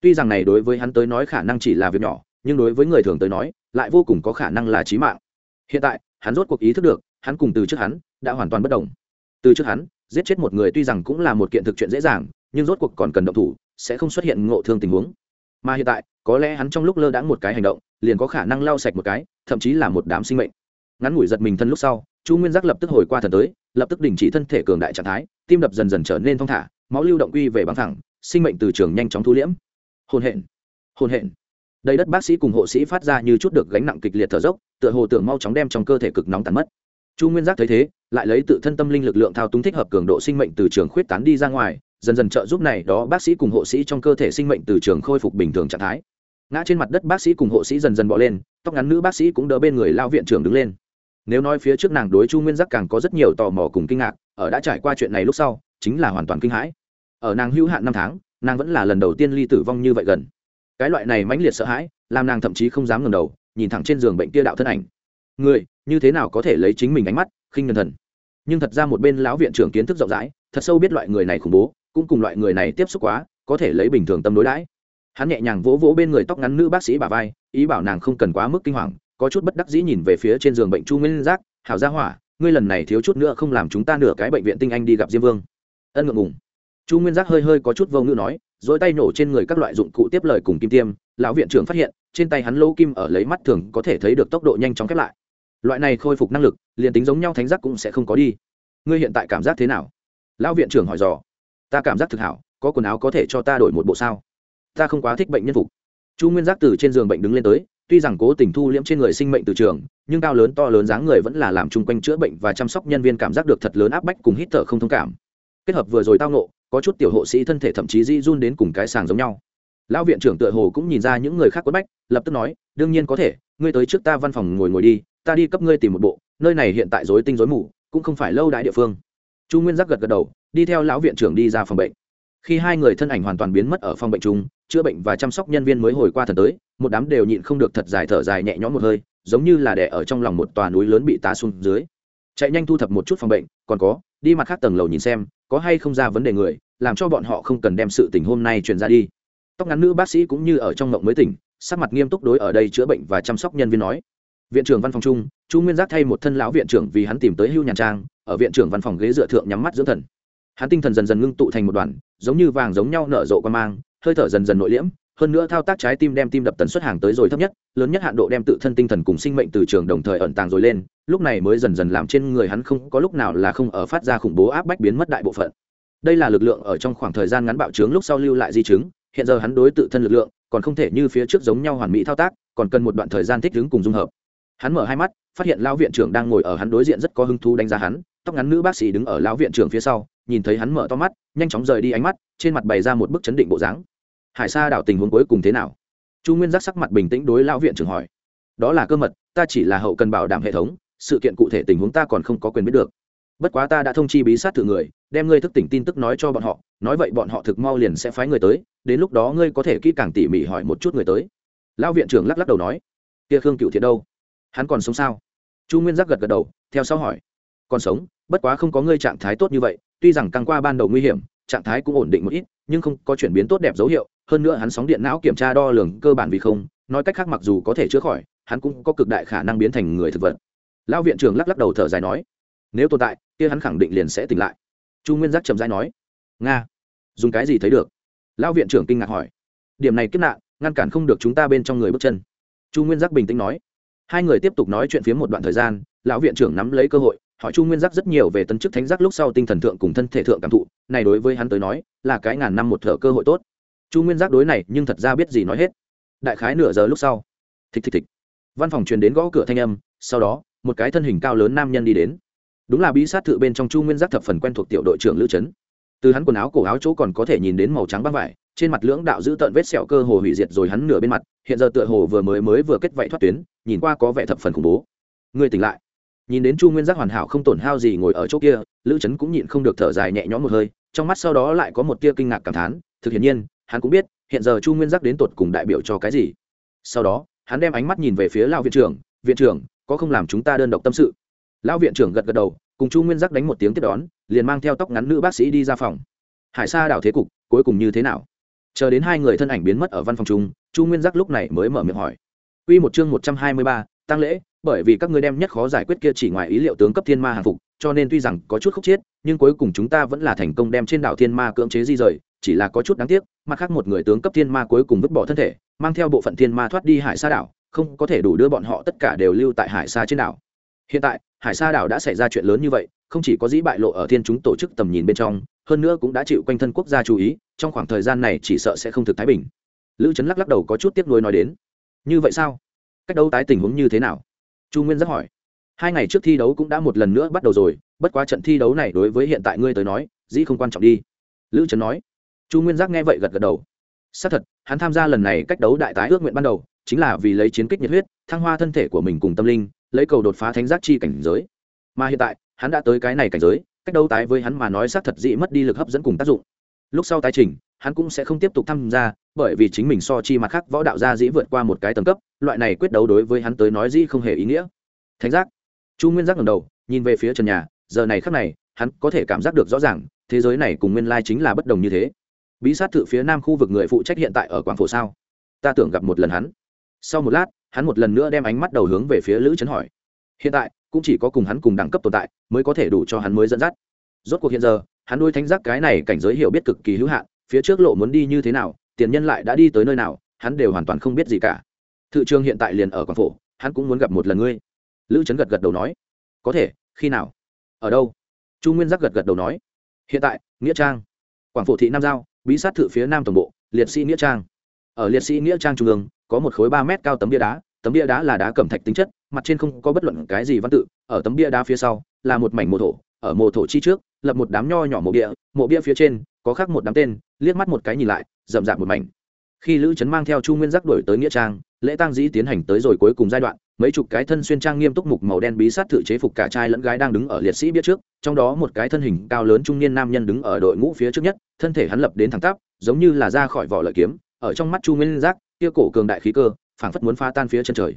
Speaker 1: Tuy rằng này đối với hắn tới nói khả năng chỉ là việc nhỏ, nhưng đối với người thường tới nói, lại vô cùng có khả năng là chí mạng. Hiện tại hắn rốt cuộc ý thức được, hắn cùng từ trước hắn đã hoàn toàn bất đồng. Từ trước hắn, giết chết một người tuy rằng cũng là một kiện thực chuyện dễ dàng, nhưng rốt cuộc còn cần động thủ, sẽ không xuất hiện ngộ thương tình huống. Mà hiện tại, có lẽ hắn trong lúc lơ đãng một cái hành động, liền có khả năng lau sạch một cái, thậm chí là một đám sinh mệnh. Ngắn ngủi giật mình thân lúc sau, chu nguyên giác lập tức hồi qua thần tới, lập tức đình chỉ thân thể cường đại trạng thái, tim đập dần dần trở nên thong thả, máu lưu động quy về bằng thẳng, sinh mệnh từ trường nhanh chóng thu liễm. Hồn hện hồn hện đầy đất bác sĩ cùng hộ sĩ phát ra như chút được gánh nặng kịch liệt thở dốc, tựa hồ tưởng mau chóng đem trong cơ thể cực nóng tàn mất. Chu nguyên giác thấy thế, lại lấy tự thân tâm linh lực lượng thao túng thích hợp cường độ sinh mệnh từ trường khuyết tán đi ra ngoài, dần dần trợ giúp này đó bác sĩ cùng hộ sĩ trong cơ thể sinh mệnh từ trường khôi phục bình thường trạng thái. Ngã trên mặt đất bác sĩ cùng hộ sĩ dần dần bỏ lên, tóc ngắn nữ bác sĩ cũng đỡ bên người lao viện trưởng đứng lên. Nếu nói phía trước nàng đối chu nguyên giác càng có rất nhiều tò mò cùng kinh ngạc, ở đã trải qua chuyện này lúc sau, chính là hoàn toàn kinh hãi. Ở nàng hữu hạn năm tháng, nàng vẫn là lần đầu tiên ly tử vong như vậy gần cái loại này mãnh liệt sợ hãi, làm nàng thậm chí không dám ngẩng đầu, nhìn thẳng trên giường bệnh kia đạo thân ảnh. Người, như thế nào có thể lấy chính mình ánh mắt, khinh ngần thần? Nhưng thật ra một bên lão viện trưởng kiến thức rộng rãi, thật sâu biết loại người này khủng bố, cũng cùng loại người này tiếp xúc quá, có thể lấy bình thường tâm đối đãi. Hắn nhẹ nhàng vỗ vỗ bên người tóc ngắn nữ bác sĩ bà vai, ý bảo nàng không cần quá mức kinh hoàng, có chút bất đắc dĩ nhìn về phía trên giường bệnh chu nguyên giác, hảo gia hỏa, ngươi lần này thiếu chút nữa không làm chúng ta nửa cái bệnh viện tinh anh đi gặp diêm vương. Ân ngượng ngùng. Chu nguyên giác hơi hơi có chút vô ngữ nói dỗi tay nổ trên người các loại dụng cụ tiếp lời cùng kim tiêm, lão viện trưởng phát hiện, trên tay hắn lỗ kim ở lấy mắt thường có thể thấy được tốc độ nhanh chóng khép lại. Loại này khôi phục năng lực, liền tính giống nhau thánh giác cũng sẽ không có đi. Ngươi hiện tại cảm giác thế nào? Lão viện trưởng hỏi dò. Ta cảm giác thực hảo, có quần áo có thể cho ta đổi một bộ sao? Ta không quá thích bệnh nhân phục. Chu nguyên giác từ trên giường bệnh đứng lên tới, tuy rằng cố tình thu liễm trên người sinh mệnh từ trường, nhưng cao lớn to lớn dáng người vẫn là làm chung quanh chữa bệnh và chăm sóc nhân viên cảm giác được thật lớn áp bách cùng hít thở không thông cảm. Kết hợp vừa rồi tao nộ có chút tiểu hộ sĩ thân thể thậm chí di run đến cùng cái sàng giống nhau. Lão viện trưởng tựa hồ cũng nhìn ra những người khác quất bách, lập tức nói, đương nhiên có thể, ngươi tới trước ta văn phòng ngồi ngồi đi, ta đi cấp ngươi tìm một bộ, nơi này hiện tại rối tinh rối mù, cũng không phải lâu đại địa phương. Chu nguyên giác gật gật đầu, đi theo lão viện trưởng đi ra phòng bệnh. Khi hai người thân ảnh hoàn toàn biến mất ở phòng bệnh chung, chữa bệnh và chăm sóc nhân viên mới hồi qua thần tới, một đám đều nhịn không được thật dài thở dài nhẹ nhõm một hơi, giống như là đẻ ở trong lòng một tòa núi lớn bị tá xuống dưới. Chạy nhanh thu thập một chút phòng bệnh, còn có, đi mặt khác tầng lầu nhìn xem có hay không ra vấn đề người, làm cho bọn họ không cần đem sự tình hôm nay truyền ra đi. Tóc ngắn nữ bác sĩ cũng như ở trong ngộng mới tỉnh, sắc mặt nghiêm túc đối ở đây chữa bệnh và chăm sóc nhân viên nói. Viện trưởng văn phòng chung, chu nguyên giác thay một thân lão viện trưởng vì hắn tìm tới hưu nhàn trang, ở viện trưởng văn phòng ghế dựa thượng nhắm mắt dưỡng thần. Hắn tinh thần dần dần ngưng tụ thành một đoàn, giống như vàng giống nhau nở rộ qua mang, hơi thở dần dần nội liễm, hơn nữa thao tác trái tim đem tim đập tần suất hàng tới rồi thấp nhất, lớn nhất hạn độ đem tự thân tinh thần cùng sinh mệnh từ trường đồng thời ẩn tàng rồi lên lúc này mới dần dần làm trên người hắn không có lúc nào là không ở phát ra khủng bố áp bách biến mất đại bộ phận. Đây là lực lượng ở trong khoảng thời gian ngắn bạo trướng lúc sau lưu lại di chứng, hiện giờ hắn đối tự thân lực lượng còn không thể như phía trước giống nhau hoàn mỹ thao tác, còn cần một đoạn thời gian thích ứng cùng dung hợp. Hắn mở hai mắt, phát hiện lão viện trưởng đang ngồi ở hắn đối diện rất có hứng thú đánh giá hắn, tóc ngắn nữ bác sĩ đứng ở lão viện trưởng phía sau, nhìn thấy hắn mở to mắt, nhanh chóng rời đi ánh mắt, trên mặt bày ra một bức chấn định bộ dáng. Hải sa đảo tình huống cuối cùng thế nào? Chu nguyên giác sắc mặt bình tĩnh đối lão viện trưởng hỏi. Đó là cơ mật, ta chỉ là hậu cần bảo đảm hệ thống sự kiện cụ thể tình huống ta còn không có quyền biết được. Bất quá ta đã thông chi bí sát thử người, đem ngươi thức tỉnh tin tức nói cho bọn họ, nói vậy bọn họ thực mau liền sẽ phái người tới, đến lúc đó ngươi có thể kỹ càng tỉ mỉ hỏi một chút người tới. Lão viện trưởng lắc lắc đầu nói, kia khương cựu thiện đâu? Hắn còn sống sao? Chu nguyên giác gật gật đầu, theo sau hỏi, còn sống, bất quá không có ngươi trạng thái tốt như vậy, tuy rằng căng qua ban đầu nguy hiểm, trạng thái cũng ổn định một ít, nhưng không có chuyển biến tốt đẹp dấu hiệu, hơn nữa hắn sóng điện não kiểm tra đo lường cơ bản vì không, nói cách khác mặc dù có thể chữa khỏi, hắn cũng có cực đại khả năng biến thành người thực vật lão viện trưởng lắc lắc đầu thở dài nói, nếu tồn tại, kia hắn khẳng định liền sẽ tỉnh lại. Chu nguyên giác trầm dai nói, nga, dùng cái gì thấy được? Lão viện trưởng kinh ngạc hỏi, điểm này kết nạn, ngăn cản không được chúng ta bên trong người bước chân. Chu nguyên giác bình tĩnh nói, hai người tiếp tục nói chuyện phía một đoạn thời gian, lão viện trưởng nắm lấy cơ hội, hỏi chu nguyên giác rất nhiều về tấn chức thánh giác lúc sau tinh thần thượng cùng thân thể thượng cảm thụ, này đối với hắn tới nói, là cái ngàn năm một thở cơ hội tốt. Chu nguyên giác đối này, nhưng thật ra biết gì nói hết. Đại khái nửa giờ lúc sau thịch thịch thịch văn phòng truyền đến gõ cửa thanh âm, sau đó một cái thân hình cao lớn nam nhân đi đến. Đúng là bí sát thự bên trong chu nguyên giác thập phần quen thuộc tiểu đội trưởng lữ trấn từ hắn quần áo cổ áo chỗ còn có thể nhìn đến màu trắng băng vải, trên mặt lưỡng đạo giữ tợn vết sẹo cơ hồ hủy diệt rồi hắn nửa bên mặt, hiện giờ tựa hồ vừa mới mới vừa kết vảy thoát tuyến, nhìn qua có vẻ thập phần khủng bố. Người tỉnh lại. Nhìn đến chu nguyên giác hoàn hảo không tổn hao gì ngồi ở chỗ kia, lữ trấn cũng nhịn không được thở dài nhẹ nhõm một hơi, trong mắt sau đó lại có một tia kinh ngạc cảm thán, thực hiện nhiên, hắn cũng biết, hiện giờ chu nguyên giác đến tột cùng đại biểu cho cái gì. Sau đó, hắn đem ánh mắt nhìn về phía lão viện trưởng viện trưởng có không làm chúng ta đơn độc tâm sự. Lão viện trưởng gật gật đầu cùng chu nguyên giác đánh một tiếng tiếp đón liền mang theo tóc ngắn nữ bác sĩ đi ra phòng. Hải sa đảo thế cục cuối cùng như thế nào? Chờ đến hai người thân ảnh biến mất ở văn phòng chung chu nguyên giác lúc này mới mở miệng hỏi. Quy một chương một trăm hai mươi ba, tăng lễ, bởi vì các ngươi đem nhất khó giải quyết kia chỉ ngoài ý liệu tướng cấp thiên ma hàng phục, cho nên tuy rằng có chút khúc chết, nhưng cuối cùng chúng ta vẫn là thành công đem trên đảo thiên ma cưỡng chế di rời, chỉ là có chút đáng tiếc, mặt khác một người tướng cấp thiên ma cuối cùng vứt bỏ thân thể, mang theo bộ phận thiên ma thoát đi hải sa đảo, không có thể đủ đưa bọn họ tất cả đều lưu tại hải sa trên đảo. Hiện tại, hải sa đảo đã xảy ra chuyện lớn như vậy, không chỉ có dĩ bại lộ ở thiên chúng tổ chức tầm nhìn bên trong, hơn nữa cũng đã chịu quanh thân quốc gia chú ý, trong khoảng thời gian này chỉ sợ sẽ không thực thái bình. Lữ Trấn lắc lắc đầu có chút tiếc nuối nói đến. Như vậy sao? Cách đấu tái tình huống như thế nào? Chu Nguyên rất hỏi. Hai ngày trước thi đấu cũng đã một lần nữa bắt đầu rồi, bất quá trận thi đấu này đối với hiện tại ngươi tới nói, dĩ không quan trọng đi. Lữ Trấn nói chu nguyên giác nghe vậy gật gật đầu xác thật hắn tham gia lần này cách đấu đại tái ước nguyện ban đầu chính là vì lấy chiến kích nhiệt huyết, thăng hoa thân thể của mình cùng tâm linh, lấy cầu đột phá thánh giác chi cảnh giới. Mà hiện tại, hắn đã tới cái này cảnh giới, cách đấu tái với hắn mà nói xác thật dị mất đi lực hấp dẫn cùng tác dụng. Lúc sau tái trình, hắn cũng sẽ không tiếp tục tham gia, bởi vì chính mình so chi mặt khác võ đạo gia dĩ vượt qua một cái tầng cấp, loại này quyết đấu đối với hắn tới nói dĩ không hề ý nghĩa. Thánh giác. Chu nguyên giác ngầm đầu, nhìn về phía trần nhà, giờ này khắc này, hắn có thể cảm giác được rõ ràng, thế giới này cùng nguyên lai chính là bất đồng như thế. Bí sát thự phía nam khu vực người phụ trách hiện tại ở quảng phổ sao? Ta tưởng gặp một lần hắn sau một lát, hắn một lần nữa đem ánh mắt đầu hướng về phía lữ trấn hỏi. Hiện tại, cũng chỉ có cùng hắn cùng đẳng cấp tồn tại, mới có thể đủ cho hắn mới dẫn dắt. Rốt cuộc hiện giờ, hắn nuôi thánh giác cái này cảnh giới hiểu biết cực kỳ hữu hạn, phía trước lộ muốn đi như thế nào, tiền nhân lại đã đi tới nơi nào, hắn đều hoàn toàn không biết gì cả. Thự trường hiện tại liền ở quảng phổ, hắn cũng muốn gặp một lần ngươi. Lữ trấn gật gật đầu nói. Có thể, khi nào? Ở đâu? Chu nguyên giác gật gật đầu nói. Hiện tại, nghĩa trang. Quảng phổ thị nam giao, bí sát thự phía nam tổng bộ, liệt sĩ nghĩa trang ở liệt sĩ nghĩa trang trung ương, có một khối ba mét cao tấm bia đá, tấm bia đá là đá cẩm thạch tính chất, mặt trên không có bất luận cái gì văn tự, ở tấm bia đá phía sau là một mảnh mộ thổ, ở mộ thổ chi trước lập một đám nho nhỏ mộ bia mộ bia phía trên có khắc một đám tên, liếc mắt một cái nhìn lại, rậm rạp một mảnh. Khi lữ trấn mang theo chu nguyên giác đổi tới nghĩa trang, lễ tang dĩ tiến hành tới rồi cuối cùng giai đoạn, mấy chục cái thân xuyên trang nghiêm túc mục màu đen bí sát thử chế phục cả trai lẫn gái đang đứng ở liệt sĩ biết trước, trong đó một cái thân hình cao lớn trung niên nam nhân đứng ở đội ngũ phía trước nhất, thân thể hắn lập đến thẳng tắp, giống như là ra khỏi vỏ lợi kiếm ở trong mắt chu nguyên giác, kia cổ cường đại khí cơ, phảng phất muốn pha tan phía chân trời.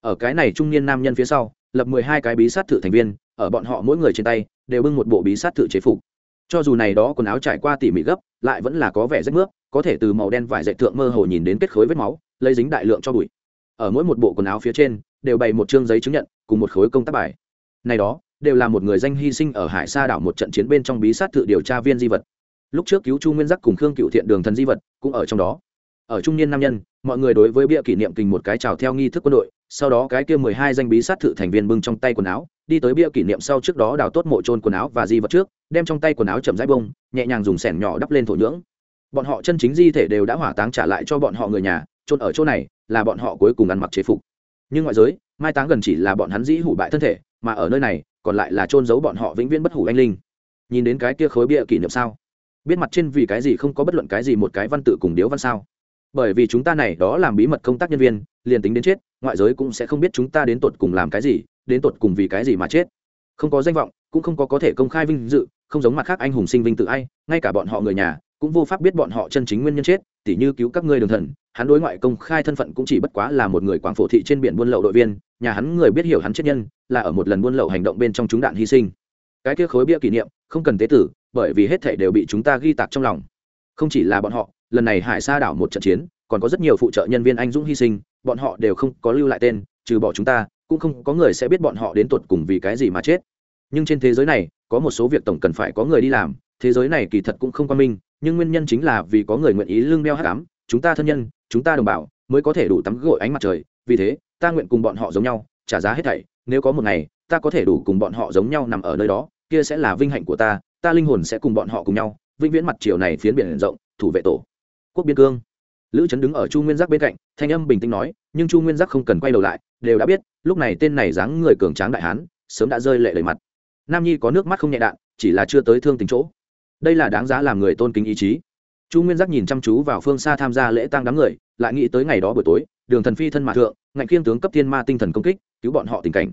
Speaker 1: Ở cái này trung niên nam nhân phía sau, lập mười hai cái bí sát thự thành viên, ở bọn họ mỗi người trên tay, đều bưng một bộ bí sát thự chế phục. Cho dù này đó quần áo trải qua tỉ mỉ gấp, lại vẫn là có vẻ rách nước có thể từ màu đen vải dạy thượng mơ hồ nhìn đến kết khối vết máu, lấy dính đại lượng cho bụi. Ở mỗi một bộ quần áo phía trên, đều bày một chương giấy chứng nhận, cùng một khối công tác bài. Này đó, đều là một người danh hy sinh ở hải sa đảo một trận chiến bên trong bí sát thự điều tra viên di vật. Lúc trước cứu chu nguyên giác cùng khương cựu thiện đường thần di vật, cũng ở trong đó ở trung niên nam nhân, mọi người đối với bia kỷ niệm kình một cái chào theo nghi thức quân đội, sau đó cái kia mười hai danh bí sát thự thành viên bưng trong tay quần áo, đi tới bia kỷ niệm sau trước đó đào tốt mộ trôn quần áo và di vật trước, đem trong tay quần áo chậm rãi bông nhẹ nhàng dùng sẻn nhỏ đắp lên thổ nhưỡng. Bọn họ chân chính di thể đều đã hỏa táng trả lại cho bọn họ người nhà trôn ở chỗ này là bọn họ cuối cùng ăn mặc chế phục. Nhưng ngoại giới, mai táng gần chỉ là bọn hắn dĩ hủ bại thân thể, mà ở nơi này, còn lại là trôn giấu bọn họ vĩnh viễn bất hủ anh linh. Nhìn đến cái kia khối bia kỷ niệm sao? Biết mặt trên vì cái gì không có bất luận cái gì một cái văn tự cùng điếu văn sao? Bởi vì chúng ta này đó làm bí mật công tác nhân viên, liền tính đến chết, ngoại giới cũng sẽ không biết chúng ta đến tột cùng làm cái gì, đến tột cùng vì cái gì mà chết. Không có danh vọng, cũng không có có thể công khai vinh dự, không giống mặt khác anh hùng sinh vinh tự ai, ngay cả bọn họ người nhà, cũng vô pháp biết bọn họ chân chính nguyên nhân chết, tỉ như cứu các ngươi đường thần, hắn đối ngoại công khai thân phận cũng chỉ bất quá là một người quảng phổ thị trên biển buôn lậu đội viên, nhà hắn người biết hiểu hắn chết nhân, là ở một lần buôn lậu hành động bên trong chúng đạn hy sinh. Cái kia khối bia kỷ niệm, không cần tế tử, bởi vì hết thể đều bị chúng ta ghi tạc trong lòng. Không chỉ là bọn họ lần này hải sa đảo một trận chiến, còn có rất nhiều phụ trợ nhân viên anh dũng hy sinh, bọn họ đều không có lưu lại tên, trừ bỏ chúng ta, cũng không có người sẽ biết bọn họ đến tột cùng vì cái gì mà chết. Nhưng trên thế giới này, có một số việc tổng cần phải có người đi làm, thế giới này kỳ thật cũng không quan minh, nhưng nguyên nhân chính là vì có người nguyện ý lương đeo hát cám, chúng ta thân nhân, chúng ta đồng bào, mới có thể đủ tắm gội ánh mặt trời, vì thế, ta nguyện cùng bọn họ giống nhau, trả giá hết thảy, nếu có một ngày, ta có thể đủ cùng bọn họ giống nhau nằm ở nơi đó, kia sẽ là vinh hạnh của ta ta linh hồn sẽ cùng bọn họ cùng nhau, vĩnh viễn mặt chiều này phiến biển rộng, thủ vệ tổ quốc biên cương. Lữ trấn đứng ở chu nguyên giác bên cạnh, thanh âm bình tĩnh nói, nhưng chu nguyên giác không cần quay đầu lại, đều đã biết, lúc này tên này dáng người cường tráng đại hán, sớm đã rơi lệ lời mặt. Nam nhi có nước mắt không nhẹ đạn, chỉ là chưa tới thương tình chỗ. Đây là đáng giá làm người tôn kính ý chí. Chu nguyên giác nhìn chăm chú vào phương xa tham gia lễ tang đám người, lại nghĩ tới ngày đó buổi tối, đường thần phi thân mạ thượng, ngạnh khiêng tướng cấp thiên ma tinh thần công kích, cứu bọn họ tình cảnh.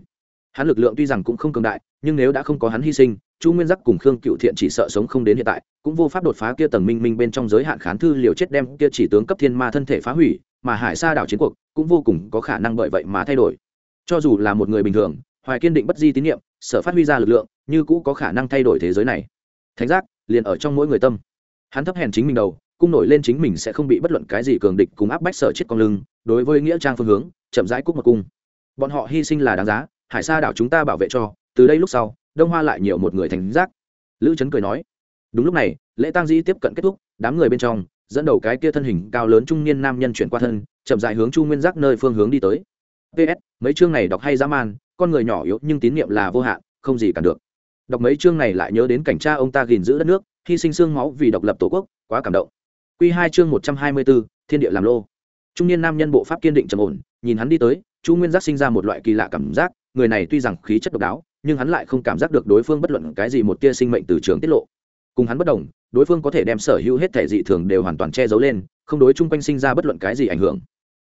Speaker 1: Hắn lực lượng tuy rằng cũng không cường đại, nhưng nếu đã không có hắn hy sinh chu nguyên giác cùng khương cựu thiện chỉ sợ sống không đến hiện tại, cũng vô pháp đột phá kia tầng minh minh bên trong giới hạn khán thư liều chết đem kia chỉ tướng cấp thiên ma thân thể phá hủy, mà hải sa đảo chiến cuộc cũng vô cùng có khả năng bởi vậy mà thay đổi. Cho dù là một người bình thường, hoài kiên định bất di tín nhiệm, sở phát huy ra lực lượng, như cũ có khả năng thay đổi thế giới này. Thánh giác, liền ở trong mỗi người tâm. Hắn thấp hèn chính mình đầu, cung nổi lên chính mình sẽ không bị bất luận cái gì cường địch cùng áp bách sở chết con lưng, đối với nghĩa trang phương hướng, chậm rãi cúc một cung. Bọn họ hy sinh là đáng giá, hải sa đảo chúng ta bảo vệ cho, từ đây lúc sau đông hoa lại nhiều một người thành giác. Lữ trấn cười nói, đúng lúc này, lễ tang di tiếp cận kết thúc, đám người bên trong, dẫn đầu cái kia thân hình cao lớn trung niên nam nhân chuyển qua thân, chậm dại hướng chu nguyên giác nơi phương hướng đi tới. Ps mấy chương này đọc hay dã man, con người nhỏ yếu nhưng tín nhiệm là vô hạn, không gì cản được. Đọc mấy chương này lại nhớ đến cảnh cha ông ta gìn giữ đất nước, hy sinh xương máu vì độc lập tổ quốc, quá cảm động. Q hai chương một trăm hai mươi bốn, thiên địa làm lô. Trung niên nam nhân bộ pháp kiên định trầm ổn, nhìn hắn đi tới, chu nguyên giác sinh ra một loại kỳ lạ cảm giác, người này tuy rằng khí chất độc đáo nhưng hắn lại không cảm giác được đối phương bất luận cái gì một tia sinh mệnh từ trường tiết lộ. Cùng hắn bất đồng, đối phương có thể đem sở hữu hết thể dị thường đều hoàn toàn che giấu lên, không đối chung quanh sinh ra bất luận cái gì ảnh hưởng.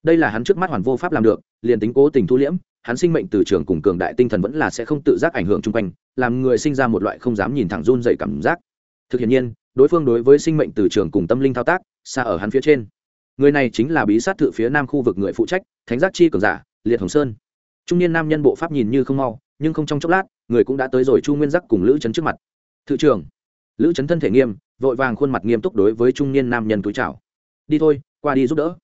Speaker 1: Đây là hắn trước mắt hoàn vô pháp làm được, liền tính cố tình thu liễm, hắn sinh mệnh từ trường cùng cường đại tinh thần vẫn là sẽ không tự giác ảnh hưởng chung quanh, làm người sinh ra một loại không dám nhìn thẳng run rẩy cảm giác. Thực hiện nhiên, đối phương đối với sinh mệnh từ trường cùng tâm linh thao tác, xa ở hắn phía trên. Người này chính là bí sát thự phía nam khu vực người phụ trách, thánh giác chi cường giả, liệt hồng sơn. Trung niên nam nhân bộ pháp nhìn như không mau nhưng không trong chốc lát, người cũng đã tới rồi chu nguyên giác cùng lữ trấn trước mặt. Thự trưởng. Lữ trấn thân thể nghiêm, vội vàng khuôn mặt nghiêm túc đối với trung niên nam nhân túi chào. Đi thôi, qua đi giúp đỡ.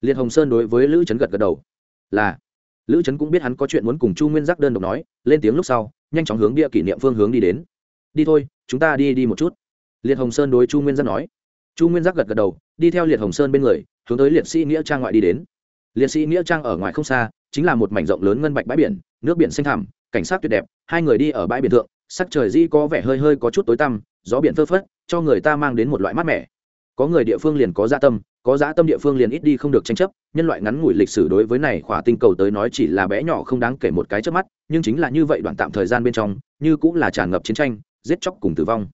Speaker 1: Liệt hồng sơn đối với lữ trấn gật gật đầu. Là. Lữ trấn cũng biết hắn có chuyện muốn cùng chu nguyên giác đơn độc nói, lên tiếng lúc sau, nhanh chóng hướng địa kỷ niệm phương hướng đi đến. Đi thôi, chúng ta đi đi một chút. Liệt hồng sơn đối chu nguyên giác nói. Chu nguyên giác gật gật đầu, đi theo liệt hồng sơn bên người, hướng tới liệt sĩ nghĩa trang ngoại đi đến. Liệt sĩ nghĩa trang ở ngoài không xa, chính là một mảnh rộng lớn ngân bạch bãi biển, nước biển xanh thẳm cảnh sát tuyệt đẹp, hai người đi ở bãi biển thượng, sắc trời di có vẻ hơi hơi có chút tối tăm, gió biển phơ phất, cho người ta mang đến một loại mát mẻ. Có người địa phương liền có dạ tâm, có dạ tâm địa phương liền ít đi không được tranh chấp, nhân loại ngắn ngủi lịch sử đối với này khỏa tinh cầu tới nói chỉ là bé nhỏ không đáng kể một cái trước mắt, nhưng chính là như vậy đoạn tạm thời gian bên trong, như cũng là tràn ngập chiến tranh, giết chóc cùng tử vong.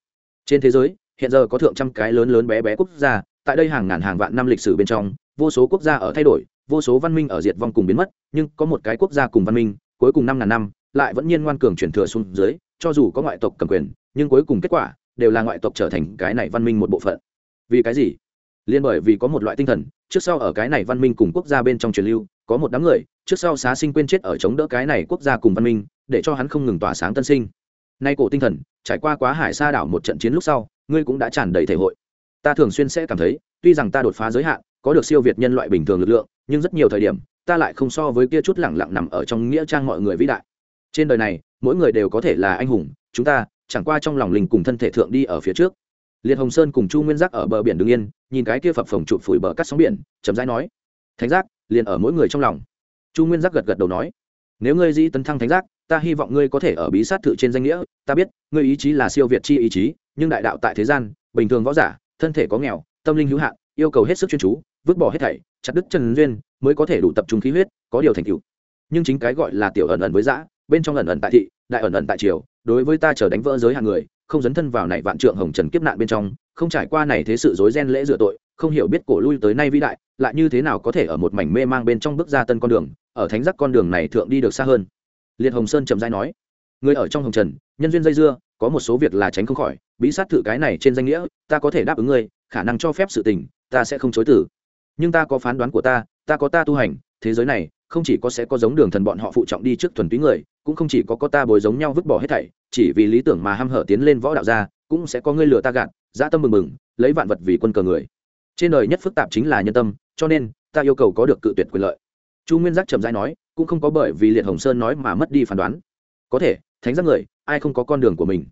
Speaker 1: Trên thế giới, hiện giờ có thượng trăm cái lớn lớn bé bé quốc gia, tại đây hàng ngàn hàng vạn năm lịch sử bên trong, vô số quốc gia ở thay đổi, vô số văn minh ở diệt vong cùng biến mất, nhưng có một cái quốc gia cùng văn minh, cuối cùng năm ngàn năm lại vẫn nhiên ngoan cường chuyển thừa xuống dưới, cho dù có ngoại tộc cầm quyền, nhưng cuối cùng kết quả đều là ngoại tộc trở thành cái này văn minh một bộ phận. Vì cái gì? Liên bởi vì có một loại tinh thần, trước sau ở cái này văn minh cùng quốc gia bên trong truyền lưu, có một đám người, trước sau xá sinh quên chết ở chống đỡ cái này quốc gia cùng văn minh, để cho hắn không ngừng tỏa sáng tân sinh. Nay cổ tinh thần, trải qua quá hải sa đảo một trận chiến lúc sau, ngươi cũng đã tràn đầy thể hội. Ta thường xuyên sẽ cảm thấy, tuy rằng ta đột phá giới hạn, có được siêu việt nhân loại bình thường lực lượng, nhưng rất nhiều thời điểm, ta lại không so với kia chút lẳng lặng nằm ở trong nghĩa trang mọi người vĩ đại trên đời này, mỗi người đều có thể là anh hùng, chúng ta chẳng qua trong lòng linh cùng thân thể thượng đi ở phía trước. Liệt hồng sơn cùng chu nguyên giác ở bờ biển đứng yên, nhìn cái kia phập phồng chụp phủi bờ cắt sóng biển, chậm rãi nói, thánh giác, liền ở mỗi người trong lòng. Chu nguyên giác gật gật đầu nói, nếu ngươi dĩ tấn thăng thánh giác, ta hy vọng ngươi có thể ở bí sát thự trên danh nghĩa, ta biết, ngươi ý chí là siêu việt chi ý chí, nhưng đại đạo tại thế gian, bình thường võ giả, thân thể có nghèo, tâm linh hữu hạn, yêu cầu hết sức chuyên chú, vứt bỏ hết thảy, chặt đứt chân duyên, mới có thể đủ tập trung khí huyết, có điều thành tựu. Nhưng chính cái gọi là tiểu ẩn ẩn với dã bên trong ẩn ẩn tại thị, đại ẩn ẩn tại triều, đối với ta chờ đánh vỡ giới hạn người, không dấn thân vào này vạn trượng hồng trần kiếp nạn bên trong, không trải qua này thế sự rối ren lễ rửa tội, không hiểu biết cổ lui tới nay vĩ đại, lại như thế nào có thể ở một mảnh mê mang bên trong bước ra tân con đường, ở thánh giác con đường này thượng đi được xa hơn. Liệt hồng sơn chậm dai nói, người ở trong hồng trần, nhân duyên dây dưa, có một số việc là tránh không khỏi, bí sát thử cái này trên danh nghĩa, ta có thể đáp ứng ngươi, khả năng cho phép sự tình, ta sẽ không chối tử nhưng ta có phán đoán của ta ta có ta tu hành, thế giới này, không chỉ có sẽ có giống đường thần bọn họ phụ trọng đi trước thuần túy người cũng không chỉ có có ta bồi giống nhau vứt bỏ hết thảy, chỉ vì lý tưởng mà ham hở tiến lên võ đạo gia, cũng sẽ có ngươi lừa ta gạt, dã tâm mừng mừng, lấy vạn vật vì quân cờ người. Trên đời nhất phức tạp chính là nhân tâm, cho nên, ta yêu cầu có được cự tuyệt quyền lợi. Chu nguyên giác trầm dai nói, cũng không có bởi vì liệt hồng sơn nói mà mất đi phán đoán. Có thể, thánh giác người, ai không có con đường của mình?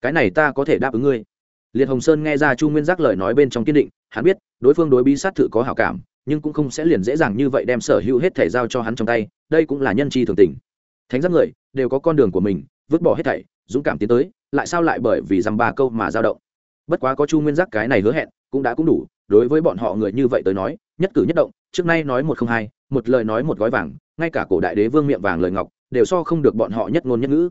Speaker 1: Cái này ta có thể đáp ứng ngươi. Liệt hồng sơn nghe ra chu nguyên giác lời nói bên trong kiên định, hắn biết, đối phương đối bí sát thự có hảo cảm, nhưng cũng không sẽ liền dễ dàng như vậy đem sở hữu hết thể giao cho hắn trong tay, đây cũng là nhân chi thường tình thánh giác người, đều có con đường của mình, vứt bỏ hết thảy, dũng cảm tiến tới, lại sao lại bởi vì dăm ba câu mà dao động? Bất quá có chu nguyên giác cái này hứa hẹn, cũng đã cũng đủ, đối với bọn họ người như vậy tới nói, nhất cử nhất động, trước nay nói một không hai, một lời nói một gói vàng, ngay cả cổ đại đế vương miệng vàng lời ngọc, đều so không được bọn họ nhất ngôn nhất ngữ.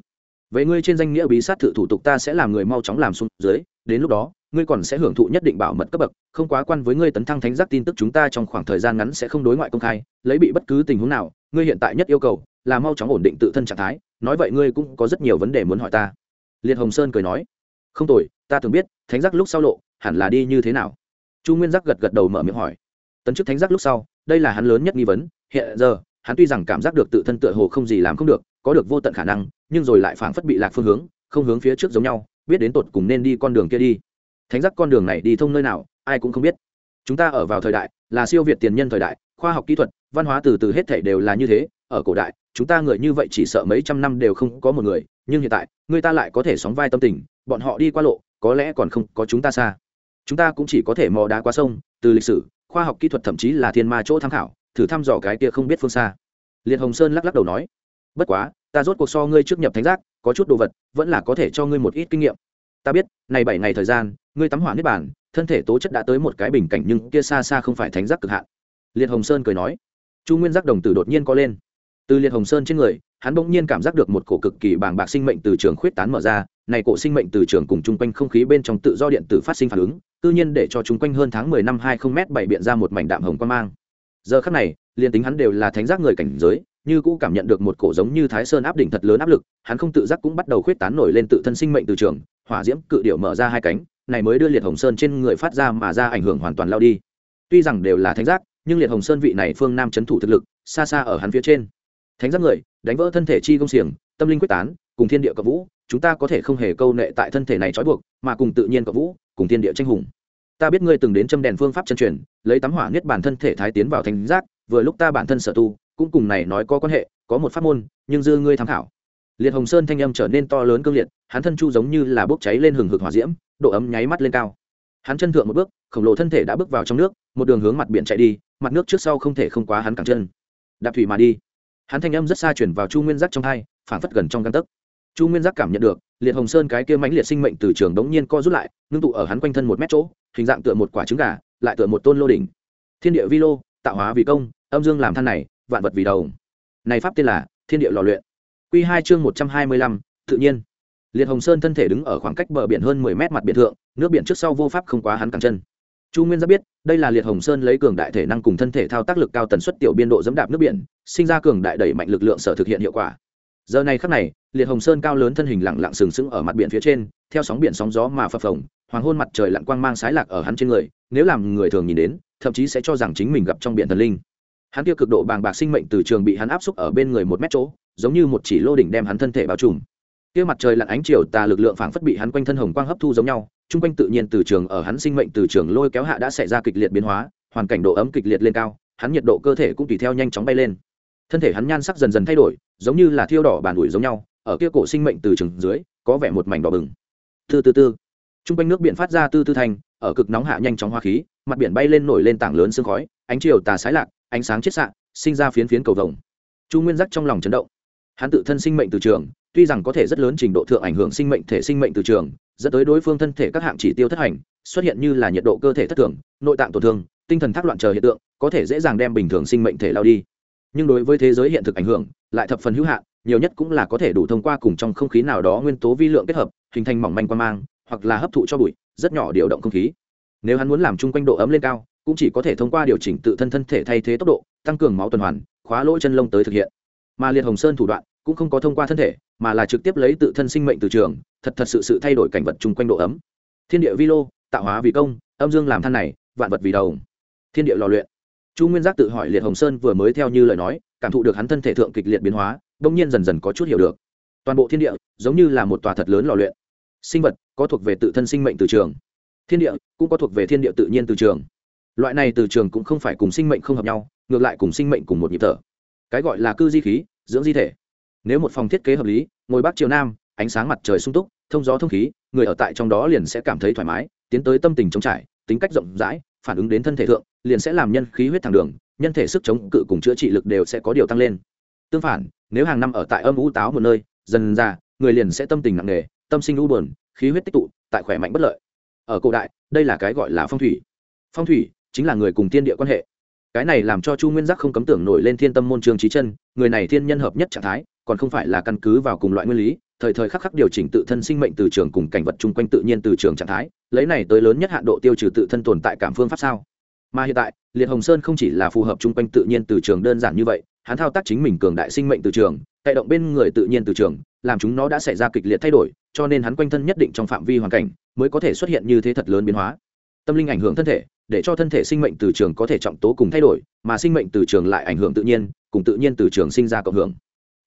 Speaker 1: Vậy ngươi trên danh nghĩa bí sát thử thủ tục ta sẽ làm người mau chóng làm xuống dưới, đến lúc đó, ngươi còn sẽ hưởng thụ nhất định bảo mật cấp bậc, không quá quan với ngươi tấn thăng thánh giác tin tức chúng ta trong khoảng thời gian ngắn sẽ không đối ngoại công khai, lấy bị bất cứ tình huống nào, ngươi hiện tại nhất yêu cầu là mau chóng ổn định tự thân trạng thái, nói vậy ngươi cũng có rất nhiều vấn đề muốn hỏi ta. Liệt hồng sơn cười nói, không tồi, ta từng biết, thánh giác lúc sau lộ, hẳn là đi như thế nào? Chu nguyên giác gật gật đầu mở miệng hỏi, tấn chức thánh giác lúc sau, đây là hắn lớn nhất nghi vấn, hiện giờ, hắn tuy rằng cảm giác được tự thân tựa hồ không gì làm không được, có được vô tận khả năng, nhưng rồi lại phảng phất bị lạc phương hướng, không hướng phía trước giống nhau, biết đến tột cùng nên đi con đường kia đi. Thánh giác con đường này đi thông nơi nào, ai cũng không biết. Chúng ta ở vào thời đại, là siêu việt tiền nhân thời đại, khoa học kỹ thuật, văn hóa từ từ hết thể đều là như thế, ở cổ đại chúng ta người như vậy chỉ sợ mấy trăm năm đều không có một người nhưng hiện tại người ta lại có thể sóng vai tâm tình bọn họ đi qua lộ có lẽ còn không có chúng ta xa. Chúng ta cũng chỉ có thể mò đá qua sông từ lịch sử khoa học kỹ thuật thậm chí là thiên ma chỗ tham khảo thử thăm dò cái kia không biết phương xa. Liệt hồng sơn lắc lắc đầu nói bất quá ta rốt cuộc so ngươi trước nhập thánh giác có chút đồ vật vẫn là có thể cho ngươi một ít kinh nghiệm. Ta biết này bảy ngày thời gian ngươi tắm hỏa niết bàn, thân thể tố chất đã tới một cái bình cảnh nhưng kia xa xa không phải thánh giác cực hạn. Liệt hồng sơn cười nói chu nguyên giác đồng tử đột nhiên có lên từ liệt hồng sơn trên người, hắn bỗng nhiên cảm giác được một cổ cực kỳ bàng bạc sinh mệnh từ trường khuyết tán mở ra, này cổ sinh mệnh từ trường cùng chung quanh không khí bên trong tự do điện tử phát sinh phản ứng tự nhiên để cho chung quanh hơn tháng mười năm hai không m bảy biện ra một mảnh đạm hồng quan mang. Giờ khắc này, liền tính hắn đều là thánh giác người cảnh giới, như cũ cảm nhận được một cổ giống như thái sơn áp đỉnh thật lớn áp lực, hắn không tự giác cũng bắt đầu khuyết tán nổi lên tự thân sinh mệnh từ trường, hỏa diễm cự điệu mở ra hai cánh, này mới đưa liệt hồng sơn trên người phát ra mà ra ảnh hưởng hoàn toàn lao đi. Tuy rằng đều là thánh giác, nhưng liệt hồng sơn vị này phương nam c h ấ n thủ thực lực, xa xa ở hắn phía trên thánh giác người, đánh vỡ thân thể chi công xiềng, tâm linh quyết tán, cùng thiên địa cập vũ, chúng ta có thể không hề câu nệ tại thân thể này trói buộc, mà cùng tự nhiên cập vũ, cùng thiên địa tranh hùng. Ta biết ngươi từng đến châm đèn phương pháp chân truyền, lấy tắm hỏa niết bản thân thể thái tiến vào thánh giác vừa lúc ta bản thân sở tu, cũng cùng này nói có quan hệ, có một pháp môn, nhưng dư ngươi tham khảo. Liệt hồng sơn thanh âm trở nên to lớn cương liệt, hắn thân chu giống như là bốc cháy lên hừng hực hỏa diễm, độ ấm nháy mắt lên cao. Hắn chân thượng một bước, khổng lồ thân thể đã bước vào trong nước, một đường hướng mặt biển chạy đi, mặt nước trước sau không thể không quá hắn cẳng chân. Đạp thủy mà đi hắn thanh âm rất xa chuyển vào chu nguyên giác trong hai phản phất gần trong căn tấc. Chu nguyên giác cảm nhận được, liệt hồng sơn cái kia mãnh liệt sinh mệnh từ trường đống nhiên co rút lại, ngưng tụ ở hắn quanh thân một mét chỗ, hình dạng tựa một quả trứng gà, lại tựa một tôn lô đỉnh. Thiên địa vi lô, tạo hóa vì công, âm dương làm than này, vạn vật vì đầu. Này pháp tên là thiên địa lò luyện. Q hai chương một trăm hai mươi lăm, tự nhiên. Liệt hồng sơn thân thể đứng ở khoảng cách bờ biển hơn mười mét mặt biển thượng, nước biển trước sau vô pháp không quá hắn cẳng chân chu nguyên giáp biết, đây là liệt hồng sơn lấy cường đại thể năng cùng thân thể thao tác lực cao tần suất tiểu biên độ dẫm đạp nước biển, sinh ra cường đại đẩy mạnh lực lượng sở thực hiện hiệu quả. Giờ này khắc này, liệt hồng sơn cao lớn thân hình lặng lặng sừng sững ở mặt biển phía trên, theo sóng biển sóng gió mà phập phồng, hoàng hôn mặt trời lặn quang mang sái lạc ở hắn trên người, nếu làm người thường nhìn đến, thậm chí sẽ cho rằng chính mình gặp trong biển thần linh. Hắn kia cực độ bàng bạc sinh mệnh từ trường bị hắn áp xúc ở bên người một mét chỗ, giống như một chỉ lô đỉnh đem hắn thân thể bao trùm kia mặt trời lặn ánh chiều tà lực lượng phảng phất bị hắn quanh thân hồng quang hấp thu giống nhau, chung quanh tự nhiên từ trường ở hắn sinh mệnh từ trường lôi kéo hạ đã xảy ra kịch liệt biến hóa, hoàn cảnh độ ấm kịch liệt lên cao, hắn nhiệt độ cơ thể cũng tùy theo nhanh chóng bay lên. Thân thể hắn nhan sắc dần dần thay đổi, giống như là thiêu đỏ bàn ủi giống nhau, ở kia cổ sinh mệnh từ trường dưới, có vẻ một mảnh đỏ bừng. Tư tư tư. Chung quanh nước biển phát ra tư tư thành ở cực nóng hạ nhanh chóng hoa khí, mặt biển bay lên nổi lên tảng lớn sương khói, ánh chiều tà sái lạc, ánh sáng chết xạ, sinh ra phiến phiến cầu vồng. Chu nguyên giác trong lòng chấn động hắn tự thân sinh mệnh từ trường, tuy rằng có thể rất lớn trình độ thượng ảnh hưởng sinh mệnh thể sinh mệnh từ trường, dẫn tới đối phương thân thể các hạng chỉ tiêu thất hành, xuất hiện như là nhiệt độ cơ thể thất thường, nội tạng tổn thương, tinh thần thác loạn chờ hiện tượng, có thể dễ dàng đem bình thường sinh mệnh thể lao đi. Nhưng đối với thế giới hiện thực ảnh hưởng, lại thập phần hữu hạn, nhiều nhất cũng là có thể đủ thông qua cùng trong không khí nào đó nguyên tố vi lượng kết hợp, hình thành mỏng manh quan mang, hoặc là hấp thụ cho bụi, rất nhỏ điều động không khí. Nếu hắn muốn làm chung quanh độ ấm lên cao, cũng chỉ có thể thông qua điều chỉnh tự thân thân thể thay thế tốc độ, tăng cường máu tuần hoàn, khóa lỗ chân lông tới thực hiện mà liệt hồng sơn thủ đoạn cũng không có thông qua thân thể, mà là trực tiếp lấy tự thân sinh mệnh từ trường, thật thật sự sự thay đổi cảnh vật chung quanh độ ấm. Thiên địa vi lô, tạo hóa vì công, âm dương làm than này, vạn vật vì đầu. Thiên địa lò luyện. Chu nguyên giác tự hỏi liệt hồng sơn vừa mới theo như lời nói, cảm thụ được hắn thân thể thượng kịch liệt biến hóa, bỗng nhiên dần dần có chút hiểu được. Toàn bộ thiên địa, giống như là một tòa thật lớn lò luyện. Sinh vật, có thuộc về tự thân sinh mệnh từ trường. Thiên địa, cũng có thuộc về thiên địa tự nhiên từ trường. Loại này từ trường cũng không phải cùng sinh mệnh không hợp nhau, ngược lại cùng sinh mệnh cùng một nhịp thở cái gọi là cư di khí, dưỡng di thể. Nếu một phòng thiết kế hợp lý, ngồi bắc chiều nam, ánh sáng mặt trời sung túc, thông gió thông khí, người ở tại trong đó liền sẽ cảm thấy thoải mái, tiến tới tâm tình trống trải, tính cách rộng rãi, phản ứng đến thân thể thượng, liền sẽ làm nhân khí huyết thẳng đường, nhân thể sức chống cự cùng chữa trị lực đều sẽ có điều tăng lên. Tương phản, nếu hàng năm ở tại âm u táo một nơi, dần ra, người liền sẽ tâm tình nặng nề, tâm sinh u buồn, khí huyết tích tụ, tại khỏe mạnh bất lợi. Ở cổ đại, đây là cái gọi là phong thủy. Phong thủy chính là người cùng tiên địa quan hệ cái này làm cho chu nguyên giác không cấm tưởng nổi lên thiên tâm môn trường trí chân, người này thiên nhân hợp nhất trạng thái, còn không phải là căn cứ vào cùng loại nguyên lý, thời thời khắc khắc điều chỉnh tự thân sinh mệnh từ trường cùng cảnh vật chung quanh tự nhiên từ trường trạng thái, lấy này tới lớn nhất hạn độ tiêu trừ tự thân tồn tại cảm phương pháp sao? Mà hiện tại, liệt hồng sơn không chỉ là phù hợp chung quanh tự nhiên từ trường đơn giản như vậy, hắn thao tác chính mình cường đại sinh mệnh từ trường cậy động bên người tự nhiên từ trường, làm chúng nó đã xảy ra kịch liệt thay đổi, cho nên hắn quanh thân nhất định trong phạm vi hoàn cảnh mới có thể xuất hiện như thế thật lớn biến hóa tâm linh ảnh hưởng thân thể, để cho thân thể sinh mệnh từ trường có thể trọng tố cùng thay đổi, mà sinh mệnh từ trường lại ảnh hưởng tự nhiên, cùng tự nhiên từ trường sinh ra cộng hưởng.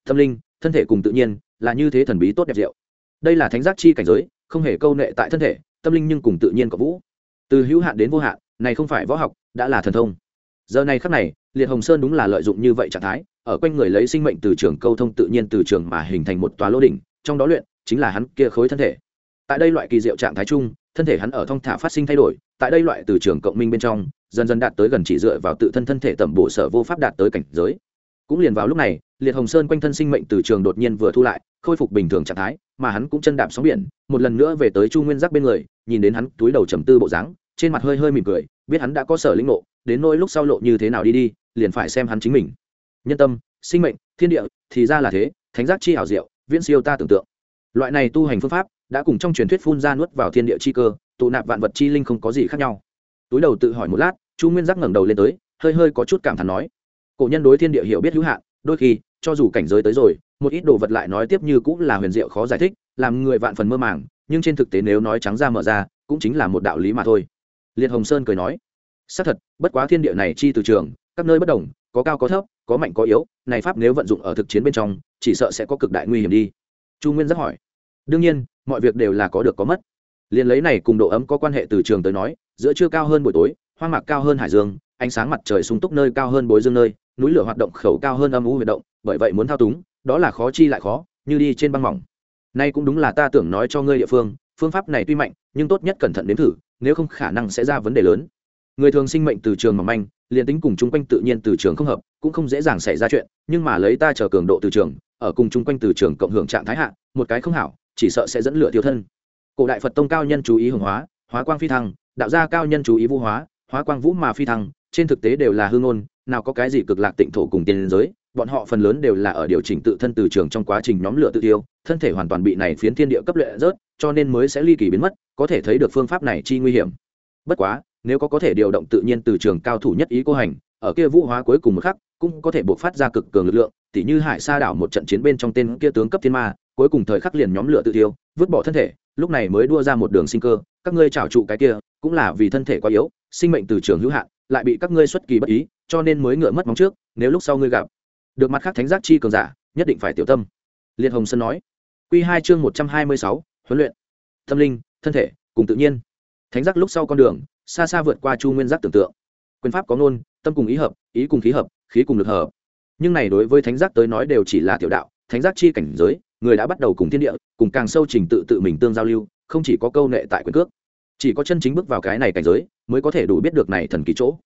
Speaker 1: Tâm linh, thân thể cùng tự nhiên, là như thế thần bí tốt đẹp diệu. Đây là thánh giác chi cảnh giới, không hề câu nệ tại thân thể, tâm linh nhưng cùng tự nhiên có vũ. Từ hữu hạn đến vô hạn, này không phải võ học, đã là thần thông. Giờ này khắc này, liệt hồng sơn đúng là lợi dụng như vậy trạng thái, ở quanh người lấy sinh mệnh từ trường câu thông tự nhiên từ trường mà hình thành một tòa lô đỉnh, trong đó luyện chính là hắn kia khối thân thể. Tại đây loại kỳ diệu trạng thái chung, thân thể hắn ở thong thả phát sinh thay đổi tại đây loại từ trường cộng minh bên trong, dần dần đạt tới gần chỉ dựa vào tự thân thân thể tẩm bổ sở vô pháp đạt tới cảnh giới. Cũng liền vào lúc này, liệt hồng sơn quanh thân sinh mệnh từ trường đột nhiên vừa thu lại, khôi phục bình thường trạng thái, mà hắn cũng chân đạp sóng biển, một lần nữa về tới chu nguyên giác bên người, nhìn đến hắn túi đầu trầm tư bộ dáng, trên mặt hơi hơi mỉm cười, biết hắn đã có sở lĩnh ngộ, đến nỗi lúc sau lộ như thế nào đi đi, liền phải xem hắn chính mình. Nhân tâm, sinh mệnh, thiên địa, thì ra là thế, thánh giác chi hảo diệu, viễn siêu ta tưởng tượng. Loại này tu hành phương pháp đã cùng trong truyền thuyết phun ra nuốt vào thiên địa chi cơ, tụ nạp vạn vật chi linh không có gì khác nhau. Túi đầu tự hỏi một lát, chu nguyên giác ngẩng đầu lên tới, hơi hơi có chút cảm thán nói, cổ nhân đối thiên địa hiểu biết hữu hạn, đôi khi, cho dù cảnh giới tới rồi, một ít đồ vật lại nói tiếp như cũng là huyền diệu khó giải thích, làm người vạn phần mơ màng, nhưng trên thực tế nếu nói trắng ra mở ra, cũng chính là một đạo lý mà thôi. Liệt hồng sơn cười nói, xác thật, bất quá thiên địa này chi từ trường, các nơi bất đồng, có cao có thấp, có mạnh có yếu, này pháp nếu vận dụng ở thực chiến bên trong, chỉ sợ sẽ có cực đại nguy hiểm đi. Chu nguyên giác hỏi đương nhiên, mọi việc đều là có được có mất. Liền lấy này cùng độ ấm có quan hệ từ trường tới nói, giữa trưa cao hơn buổi tối, hoang mạc cao hơn hải dương, ánh sáng mặt trời sung túc nơi cao hơn bối dương nơi, núi lửa hoạt động khẩu cao hơn âm u huyệt động, bởi vậy muốn thao túng, đó là khó chi lại khó, như đi trên băng mỏng. Nay cũng đúng là ta tưởng nói cho ngươi địa phương phương pháp này tuy mạnh, nhưng tốt nhất cẩn thận đến thử, nếu không khả năng sẽ ra vấn đề lớn. Người thường sinh mệnh từ trường mỏng manh, liền tính cùng chung quanh tự nhiên từ trường không hợp, cũng không dễ dàng xảy ra chuyện, nhưng mà lấy ta chờ cường độ từ trường, ở cùng chung quanh từ trường cộng hưởng trạng thái hạ, một cái không hảo chỉ sợ sẽ dẫn lửa tiêu thân. Cổ đại phật tông cao nhân chú ý hưởng hóa hóa quang phi thăng, đạo gia cao nhân chú ý vũ hóa hóa quang vũ mà phi thăng, trên thực tế đều là hương ngôn, nào có cái gì cực lạc tịnh thổ cùng tiên giới, bọn họ phần lớn đều là ở điều chỉnh tự thân từ trường trong quá trình nhóm lửa tự tiêu thân thể hoàn toàn bị này phiến thiên địa cấp lệ rớt, cho nên mới sẽ ly kỳ biến mất, có thể thấy được phương pháp này chi nguy hiểm. Bất quá, nếu có có thể điều động tự nhiên từ trường cao thủ nhất ý cô hành, ở kia vũ hóa cuối cùng một khắc, cũng có thể buộc phát ra cực cường lực lượng, tỉ như hải sa đảo một trận chiến bên trong tên kia tướng cấp thiên ma cuối cùng thời khắc liền nhóm lửa tự tiêu vứt bỏ thân thể, lúc này mới đua ra một đường sinh cơ, các ngươi trảo trụ cái kia, cũng là vì thân thể quá yếu, sinh mệnh từ trường hữu hạn, lại bị các ngươi xuất kỳ bất ý, cho nên mới ngựa mất móng trước, nếu lúc sau ngươi gặp được mặt khác thánh giác chi cường giả, nhất định phải tiểu tâm. Liệt hồng sơn nói. Q hai chương một trăm hai mươi sáu, huấn luyện. Tâm linh, thân thể, cùng tự nhiên. Thánh giác lúc sau con đường, xa xa vượt qua chu nguyên giác tưởng tượng. Quyền pháp có ngôn, tâm cùng ý hợp, ý cùng khí hợp, khí cùng lực hợp. Nhưng này đối với thánh giác tới nói đều chỉ là tiểu đạo, thánh giác chi cảnh giới người đã bắt đầu cùng thiên địa, cùng càng sâu trình tự tự mình tương giao lưu, không chỉ có câu nệ tại quyền cước, chỉ có chân chính bước vào cái này cảnh giới mới có thể đủ biết được này thần kỳ chỗ.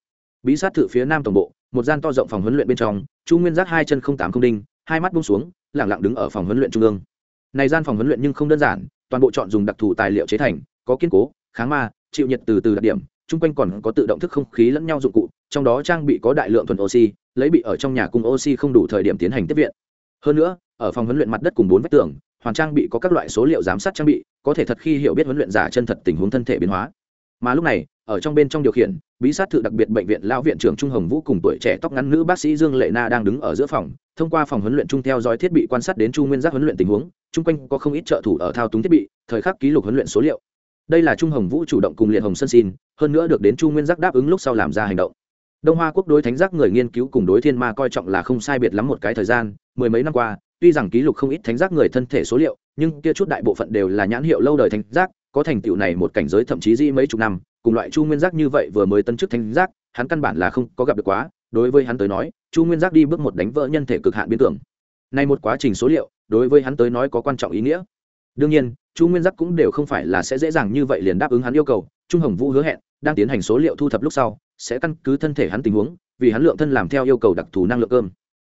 Speaker 1: Bí sát thự phía nam tổng bộ, một gian to rộng phòng huấn luyện bên trong, chu nguyên giác hai chân không tám không đinh, hai mắt bung xuống lẳng lặng đứng ở phòng huấn luyện trung ương. Này gian phòng huấn luyện nhưng không đơn giản, toàn bộ chọn dùng đặc thù tài liệu chế thành, có kiên cố, kháng ma, chịu nhiệt từ từ đặc điểm, chung quanh còn có tự động thức không khí lẫn nhau dụng cụ, trong đó trang bị có đại lượng thuần oxy, lấy bị ở trong nhà cung oxy không đủ thời điểm tiến hành tiếp viện hơn nữa, ở phòng huấn luyện mặt đất cùng bốn vách tường, hoàn trang bị có các loại số liệu giám sát trang bị, có thể thật khi hiểu biết huấn luyện giả chân thật tình huống thân thể biến hóa. Mà lúc này, ở trong bên trong điều khiển, bí sát thự đặc biệt bệnh viện lao viện trưởng trung hồng vũ cùng tuổi trẻ tóc ngắn nữ bác sĩ dương lệ na đang đứng ở giữa phòng, thông qua phòng huấn luyện chung theo dõi thiết bị quan sát đến chu nguyên giác huấn luyện tình huống, chung quanh có không ít trợ thủ ở thao túng thiết bị, thời khắc ký lục huấn luyện số liệu. Đây là trung hồng vũ chủ động cùng liệt hồng sân xin, hơn nữa được đến chu nguyên giác đáp ứng lúc sau làm ra hành động. Đông hoa quốc đối thánh giác người nghiên cứu cùng đối thiên ma coi trọng là không sai biệt lắm một cái thời gian mười mấy năm qua, tuy rằng ký lục không ít thánh giác người thân thể số liệu, nhưng kia chút đại bộ phận đều là nhãn hiệu lâu đời thánh giác, có thành tựu này một cảnh giới thậm chí di mấy chục năm, cùng loại chu nguyên giác như vậy vừa mới tân chức thánh giác, hắn căn bản là không có gặp được quá, đối với hắn tới nói, chu nguyên giác đi bước một đánh vỡ nhân thể cực hạn biến tưởng. Nay một quá trình số liệu, đối với hắn tới nói có quan trọng ý nghĩa. Đương nhiên, chu nguyên giác cũng đều không phải là sẽ dễ dàng như vậy liền đáp ứng hắn yêu cầu, trung hồng vũ hứa hẹn, đang tiến hành số liệu thu thập lúc sau, sẽ căn cứ thân thể hắn tình huống, vì hắn lượng thân làm theo yêu cầu đặc thù năng lượng cơm.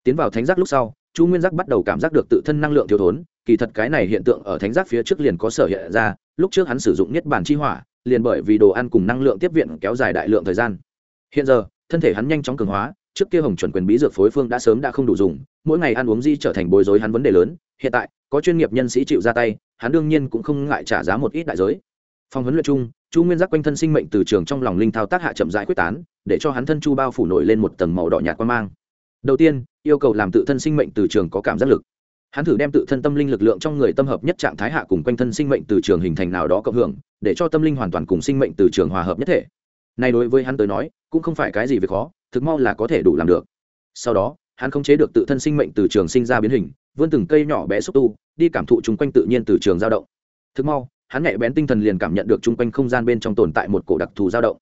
Speaker 1: Tiến vào thánh giác lúc sau chu nguyên giác bắt đầu cảm giác được tự thân năng lượng thiếu thốn, kỳ thật cái này hiện tượng ở thánh giác phía trước liền có sở hiện ra, lúc trước hắn sử dụng niết bàn chi hỏa, liền bởi vì đồ ăn cùng năng lượng tiếp viện kéo dài đại lượng thời gian. Hiện giờ, thân thể hắn nhanh chóng cường hóa, trước kia hồng chuẩn quyền bí dược phối phương đã sớm đã không đủ dùng, mỗi ngày ăn uống di trở thành bối rối hắn vấn đề lớn, hiện tại, có chuyên nghiệp nhân sĩ chịu ra tay, hắn đương nhiên cũng không ngại trả giá một ít đại giới. Phòng huấn luyện chung, chu nguyên giác quanh thân sinh mệnh từ trường trong lòng linh thao tác hạ chậm rãi quyết tán, để cho hắn thân chu bao phủ nổi lên một tầng màu đỏ nhạt quan mang. Đầu tiên yêu cầu làm tự thân sinh mệnh từ trường có cảm giác lực. Hắn thử đem tự thân tâm linh lực lượng trong người tâm hợp nhất trạng thái hạ cùng quanh thân sinh mệnh từ trường hình thành nào đó cộng hưởng, để cho tâm linh hoàn toàn cùng sinh mệnh từ trường hòa hợp nhất thể. Này đối với hắn tới nói, cũng không phải cái gì việc khó, thực mau là có thể đủ làm được. Sau đó, hắn khống chế được tự thân sinh mệnh từ trường sinh ra biến hình, vươn từng cây nhỏ bé xúc tu, đi cảm thụ chung quanh tự nhiên từ trường dao động. Thực mau, hắn nhạy bén tinh thần liền cảm nhận được chung quanh không gian bên trong tồn tại một cổ đặc thù dao động.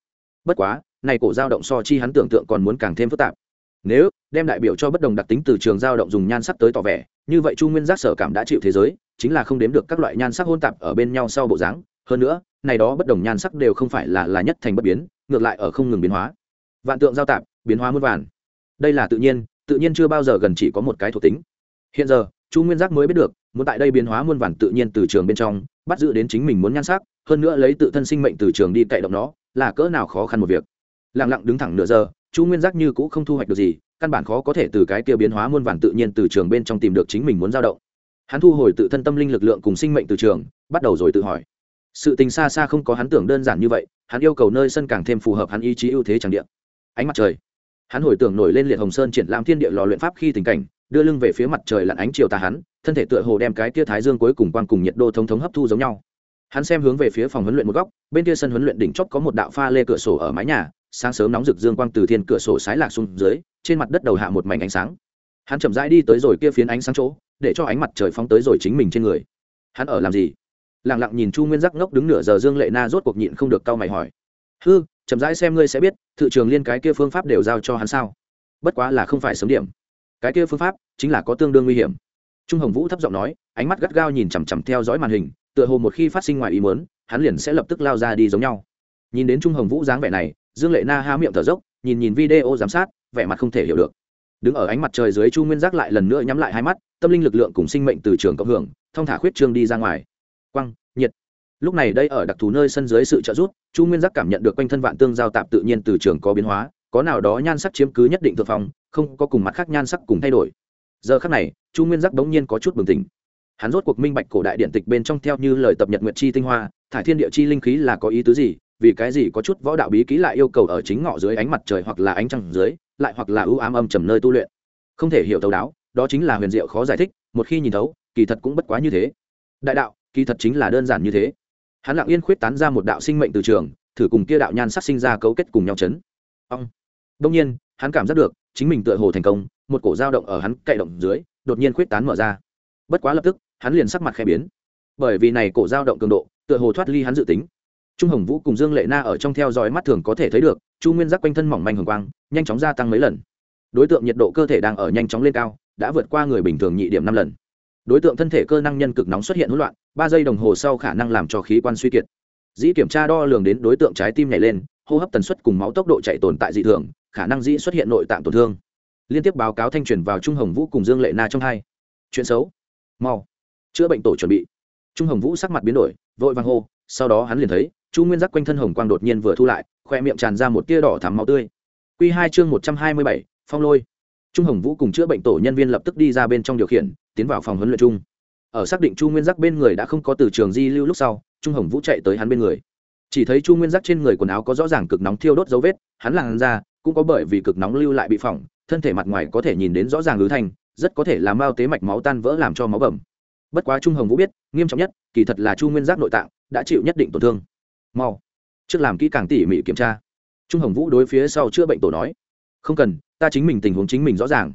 Speaker 1: Bất quá, này cổ dao động so chi hắn tưởng tượng còn muốn càng thêm phức tạp nếu đem đại biểu cho bất đồng đặc tính từ trường dao động dùng nhan sắc tới tỏ vẻ, như vậy chu nguyên giác sở cảm đã chịu thế giới, chính là không đếm được các loại nhan sắc hôn tạp ở bên nhau sau bộ dáng. Hơn nữa, này đó bất đồng nhan sắc đều không phải là là nhất thành bất biến, ngược lại ở không ngừng biến hóa. Vạn tượng giao tạp, biến hóa muôn vàn. Đây là tự nhiên tự nhiên chưa bao giờ gần chỉ có một cái thuộc tính. Hiện giờ, chu nguyên giác mới biết được, muốn tại đây biến hóa muôn vàn tự nhiên từ trường bên trong, bắt giữ đến chính mình muốn nhan sắc, hơn nữa lấy tự thân sinh mệnh từ trường đi cậy động nó, là cỡ nào khó khăn một việc. Lặng lặng đứng thẳng nửa giờ chu nguyên giác như cũng không thu hoạch được gì, căn bản khó có thể từ cái kia biến hóa muôn vàn tự nhiên từ trường bên trong tìm được chính mình muốn dao động. Hắn thu hồi tự thân tâm linh lực lượng cùng sinh mệnh từ trường, bắt đầu rồi tự hỏi. Sự tình xa xa không có hắn tưởng đơn giản như vậy, hắn yêu cầu nơi sân càng thêm phù hợp hắn ý chí ưu thế tràng điện ánh mặt trời. Hắn hồi tưởng nổi lên liệt hồng sơn triển lãm thiên địa lò luyện pháp khi tình cảnh, đưa lưng về phía mặt trời lặn ánh chiều tà hắn, thân thể tựa hồ đem cái kia thái dương cuối cùng quang cùng nhiệt độ thống thống hấp thu giống nhau. Hắn xem hướng về phía phòng huấn luyện một góc, bên kia sân huấn luyện đỉnh chót có một đạo pha lê cửa sổ ở mái nhà sáng sớm nóng rực dương quang từ thiên cửa sổ sái lạc xuống dưới, trên mặt đất đầu hạ một mảnh ánh sáng. Hắn chậm rãi đi tới rồi kia phiến ánh sáng chỗ, để cho ánh mặt trời phóng tới rồi chính mình trên người. Hắn ở làm gì? Lặng lặng nhìn chu nguyên giác ngốc đứng nửa giờ dương lệ na rốt cuộc nhịn không được cau mày hỏi. Hư, chậm rãi xem ngươi sẽ biết thị trường liên cái kia phương pháp đều giao cho hắn sao? Bất quá là không phải sớm điểm. Cái kia phương pháp chính là có tương đương nguy hiểm. Trung hồng vũ thấp giọng nói, ánh mắt gắt gao nhìn chằm chằm theo dõi màn hình, tựa hồ một khi phát sinh ngoài ý muốn, hắn liền sẽ lập tức lao ra đi giống nhau. Nhìn đến trung hồng vũ dáng vẻ này dương lệ na há miệng thở dốc, nhìn nhìn video giám sát, vẻ mặt không thể hiểu được. Đứng ở ánh mặt trời dưới chu nguyên giác lại lần nữa nhắm lại hai mắt, tâm linh lực lượng cùng sinh mệnh từ trường cộng hưởng, thông thả khuyết trương đi ra ngoài. Quăng nhiệt. Lúc này đây ở đặc thù nơi sân dưới sự trợ giúp, chu nguyên giác cảm nhận được quanh thân vạn tương giao tạp tự nhiên từ trường có biến hóa, có nào đó nhan sắc chiếm cứ nhất định thượng phong, không có cùng mặt khác nhan sắc cùng thay đổi. Giờ khác này, chu nguyên giác bỗng nhiên có chút bừng tỉnh. Hắn rốt cuộc minh bạch cổ đại điện tịch bên trong theo như lời tập nhật nguyệt chi tinh hoa, thải thiên địa chi linh khí là có ý tứ gì vì cái gì có chút võ đạo bí kỹ lại yêu cầu ở chính ngọ dưới ánh mặt trời hoặc là ánh trăng dưới, lại hoặc là ưu ám âm trầm nơi tu luyện? Không thể hiểu thấu đáo, đó chính là huyền diệu khó giải thích, một khi nhìn thấu, kỳ thật cũng bất quá như thế. Đại đạo, kỳ thật chính là đơn giản như thế. Hắn lặng yên khuyết tán ra một đạo sinh mệnh từ trường, thử cùng kia đạo nhan sắc sinh ra cấu kết cùng nhau chấn. Ông. Đông nhiên, hắn cảm giác được, chính mình tựa hồ thành công, một cổ dao động ở hắn cậy động dưới, đột nhiên khuyết tán mở ra. Bất quá lập tức, hắn liền sắc mặt khẽ biến. Bởi vì này cổ dao động cường độ, tựa hồ thoát ly hắn dự tính trung hồng vũ cùng dương lệ na ở trong theo dõi mắt thường có thể thấy được, chu nguyên giác quanh thân mỏng manh hồng quang, nhanh chóng gia tăng mấy lần. Đối tượng nhiệt độ cơ thể đang ở nhanh chóng lên cao, đã vượt qua người bình thường nhị điểm năm lần. Đối tượng thân thể cơ năng nhân cực nóng xuất hiện hỗn loạn, ba giây đồng hồ sau khả năng làm cho khí quan suy kiệt. Dĩ kiểm tra đo lường đến đối tượng trái tim nhảy lên, hô hấp tần suất cùng máu tốc độ chạy tồn tại dị thường, khả năng dĩ xuất hiện nội tạng tổn thương. Liên tiếp báo cáo thanh truyền vào trung hồng vũ cùng dương lệ na trong hai. Chuyện xấu. Mau. Chữa bệnh tổ chuẩn bị. Trung hồng vũ sắc mặt biến đổi, vội vàng hô sau đó hắn liền thấy, chu nguyên giác quanh thân hồng quang đột nhiên vừa thu lại, khoe miệng tràn ra một tia đỏ thắm máu tươi. Q hai chương một trăm hai mươi bảy, phong lôi. Trung hồng vũ cùng chữa bệnh tổ nhân viên lập tức đi ra bên trong điều khiển, tiến vào phòng huấn luyện chung. Ở xác định chu nguyên giác bên người đã không có từ trường di lưu lúc sau, trung hồng vũ chạy tới hắn bên người. Chỉ thấy chu nguyên giác trên người quần áo có rõ ràng cực nóng thiêu đốt dấu vết, hắn làn ra cũng có bởi vì cực nóng lưu lại bị phỏng, thân thể mặt ngoài có thể nhìn đến rõ ràng lứ thanh, rất có thể làm mao tế mạch máu tan vỡ làm cho máu bầm bất quá trung hồng vũ biết, nghiêm trọng nhất, kỳ thật là chu nguyên giác nội tạng, đã chịu nhất định tổn thương. Mau, trước làm kỹ càng tỉ mỉ kiểm tra. Trung hồng vũ đối phía sau chữa bệnh tổ nói, không cần, ta chính mình tình huống chính mình rõ ràng.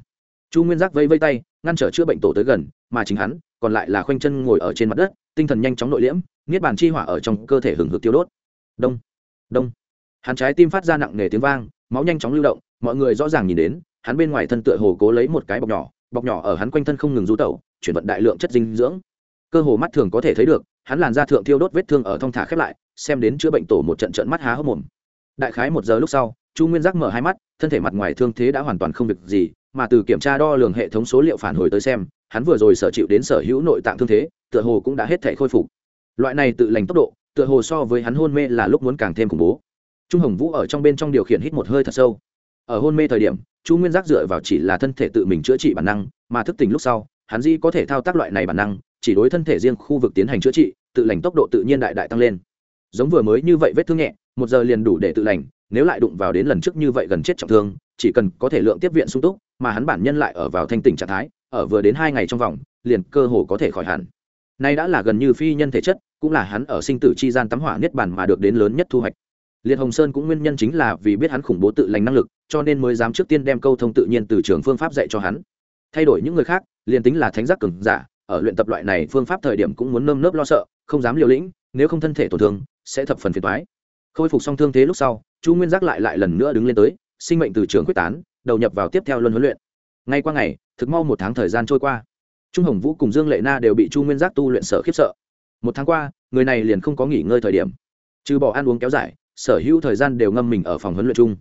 Speaker 1: Chu nguyên giác vây vây tay, ngăn trở chữa bệnh tổ tới gần, mà chính hắn, còn lại là khoanh chân ngồi ở trên mặt đất, tinh thần nhanh chóng nội liễm, niết bàn chi hỏa ở trong cơ thể hừng hực tiêu đốt. Đông đông. Hắn trái tim phát ra nặng nề tiếng vang, máu nhanh chóng lưu động, mọi người rõ ràng nhìn đến, hắn bên ngoài thân tựa hồ cố lấy một cái bọc nhỏ bọc nhỏ ở hắn quanh thân không ngừng rú tẩu, chuyển vận đại lượng chất dinh dưỡng. Cơ hồ mắt thường có thể thấy được, hắn làn da thượng thiêu đốt vết thương ở thong thả khép lại, xem đến chữa bệnh tổ một trận trận mắt há hốc mồm. Đại khái một giờ lúc sau, chu nguyên giác mở hai mắt, thân thể mặt ngoài thương thế đã hoàn toàn không việc gì, mà từ kiểm tra đo lường hệ thống số liệu phản hồi tới xem, hắn vừa rồi sở chịu đến sở hữu nội tạng thương thế, tựa hồ cũng đã hết thể khôi phục. Loại này tự lành tốc độ, tựa hồ so với hắn hôn mê là lúc muốn càng thêm khủng bố. Trung hồng vũ ở trong bên trong điều khiển hít một hơi thật sâu. Ở hôn mê thời điểm chu nguyên giác dựa vào chỉ là thân thể tự mình chữa trị bản năng, mà thức tỉnh lúc sau, hắn di có thể thao tác loại này bản năng, chỉ đối thân thể riêng khu vực tiến hành chữa trị, tự lành tốc độ tự nhiên đại đại tăng lên. Giống vừa mới như vậy vết thương nhẹ, một giờ liền đủ để tự lành, nếu lại đụng vào đến lần trước như vậy gần chết trọng thương, chỉ cần có thể lượng tiếp viện sung túc, mà hắn bản nhân lại ở vào thanh tỉnh trạng thái, ở vừa đến hai ngày trong vòng, liền cơ hồ có thể khỏi hẳn. Nay đã là gần như phi nhân thể chất, cũng là hắn ở sinh tử chi gian tắm hỏa niết bàn mà được đến lớn nhất thu hoạch liệt hồng sơn cũng nguyên nhân chính là vì biết hắn khủng bố tự lành năng lực, cho nên mới dám trước tiên đem câu thông tự nhiên từ trường phương pháp dạy cho hắn. Thay đổi những người khác, liền tính là thánh giác cường giả, ở luyện tập loại này phương pháp thời điểm cũng muốn nơm nớp lo sợ, không dám liều lĩnh, nếu không thân thể tổn thương, sẽ thập phần phiền toái. Khôi phục xong thương thế lúc sau, chu nguyên giác lại lại lần nữa đứng lên tới, sinh mệnh từ trường quyết tán, đầu nhập vào tiếp theo luân huấn luyện. Ngay qua ngày, thực mau một tháng thời gian trôi qua. Trung hồng vũ cùng dương lệ na đều bị chu nguyên giác tu luyện sở khiếp sợ. Một tháng qua, người này liền không có nghỉ ngơi thời điểm. Trừ bỏ ăn uống kéo dài sở hữu thời gian đều ngâm mình ở phòng huấn luyện chung.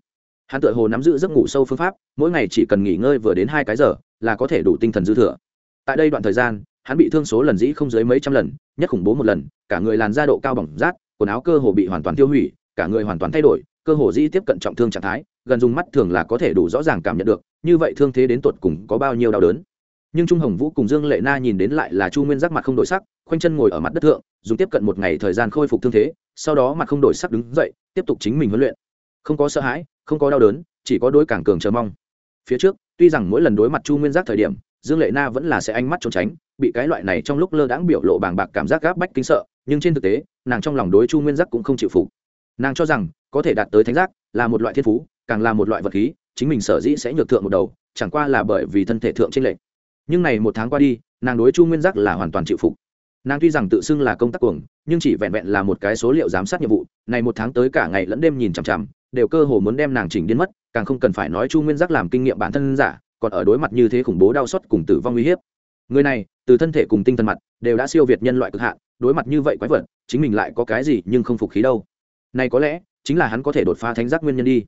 Speaker 1: Hắn tự hồ nắm giữ giấc ngủ sâu phương pháp, mỗi ngày chỉ cần nghỉ ngơi vừa đến hai cái giờ là có thể đủ tinh thần dư thừa. Tại đây đoạn thời gian, hắn bị thương số lần dĩ không dưới mấy trăm lần, nhất khủng bố một lần, cả người làn da độ cao bỏng rát, quần áo cơ hồ bị hoàn toàn tiêu hủy, cả người hoàn toàn thay đổi, cơ hồ dĩ tiếp cận trọng thương trạng thái, gần dùng mắt thường là có thể đủ rõ ràng cảm nhận được, như vậy thương thế đến tột cùng có bao nhiêu đau đớn. Nhưng trung hồng vũ cùng dương lệ na nhìn đến lại là chu nguyên giác mặt không đổi sắc, khoanh chân ngồi ở mặt đất thượng, dùng tiếp cận một ngày thời gian khôi phục thương thế sau đó mặt không đổi sắc đứng dậy, tiếp tục chính mình huấn luyện. Không có sợ hãi, không có đau đớn, chỉ có đối càng cường chờ mong. Phía trước, tuy rằng mỗi lần đối mặt chu nguyên giác thời điểm, dương lệ na vẫn là sẽ ánh mắt trốn tránh, bị cái loại này trong lúc lơ đãng biểu lộ bàng bạc cảm giác gáp bách kinh sợ, nhưng trên thực tế, nàng trong lòng đối chu nguyên giác cũng không chịu phục. Nàng cho rằng, có thể đạt tới thánh giác là một loại thiên phú, càng là một loại vật khí, chính mình sở dĩ sẽ nhược thượng một đầu, chẳng qua là bởi vì thân thể thượng trên lệnh nhưng này một tháng qua đi, nàng đối chu nguyên giác là hoàn toàn chịu phục nàng tuy rằng tự xưng là công tác cuồng, nhưng chỉ vẹn vẹn là một cái số liệu giám sát nhiệm vụ, này một tháng tới cả ngày lẫn đêm nhìn chằm chằm, đều cơ hồ muốn đem nàng chỉnh điên mất, càng không cần phải nói chu nguyên giác làm kinh nghiệm bản thân giả, còn ở đối mặt như thế khủng bố đau xót cùng tử vong uy hiếp. Người này, từ thân thể cùng tinh thần mặt, đều đã siêu việt nhân loại cực hạn, đối mặt như vậy quái vật, chính mình lại có cái gì nhưng không phục khí đâu. Này có lẽ, chính là hắn có thể đột phá thánh giác nguyên nhân đi.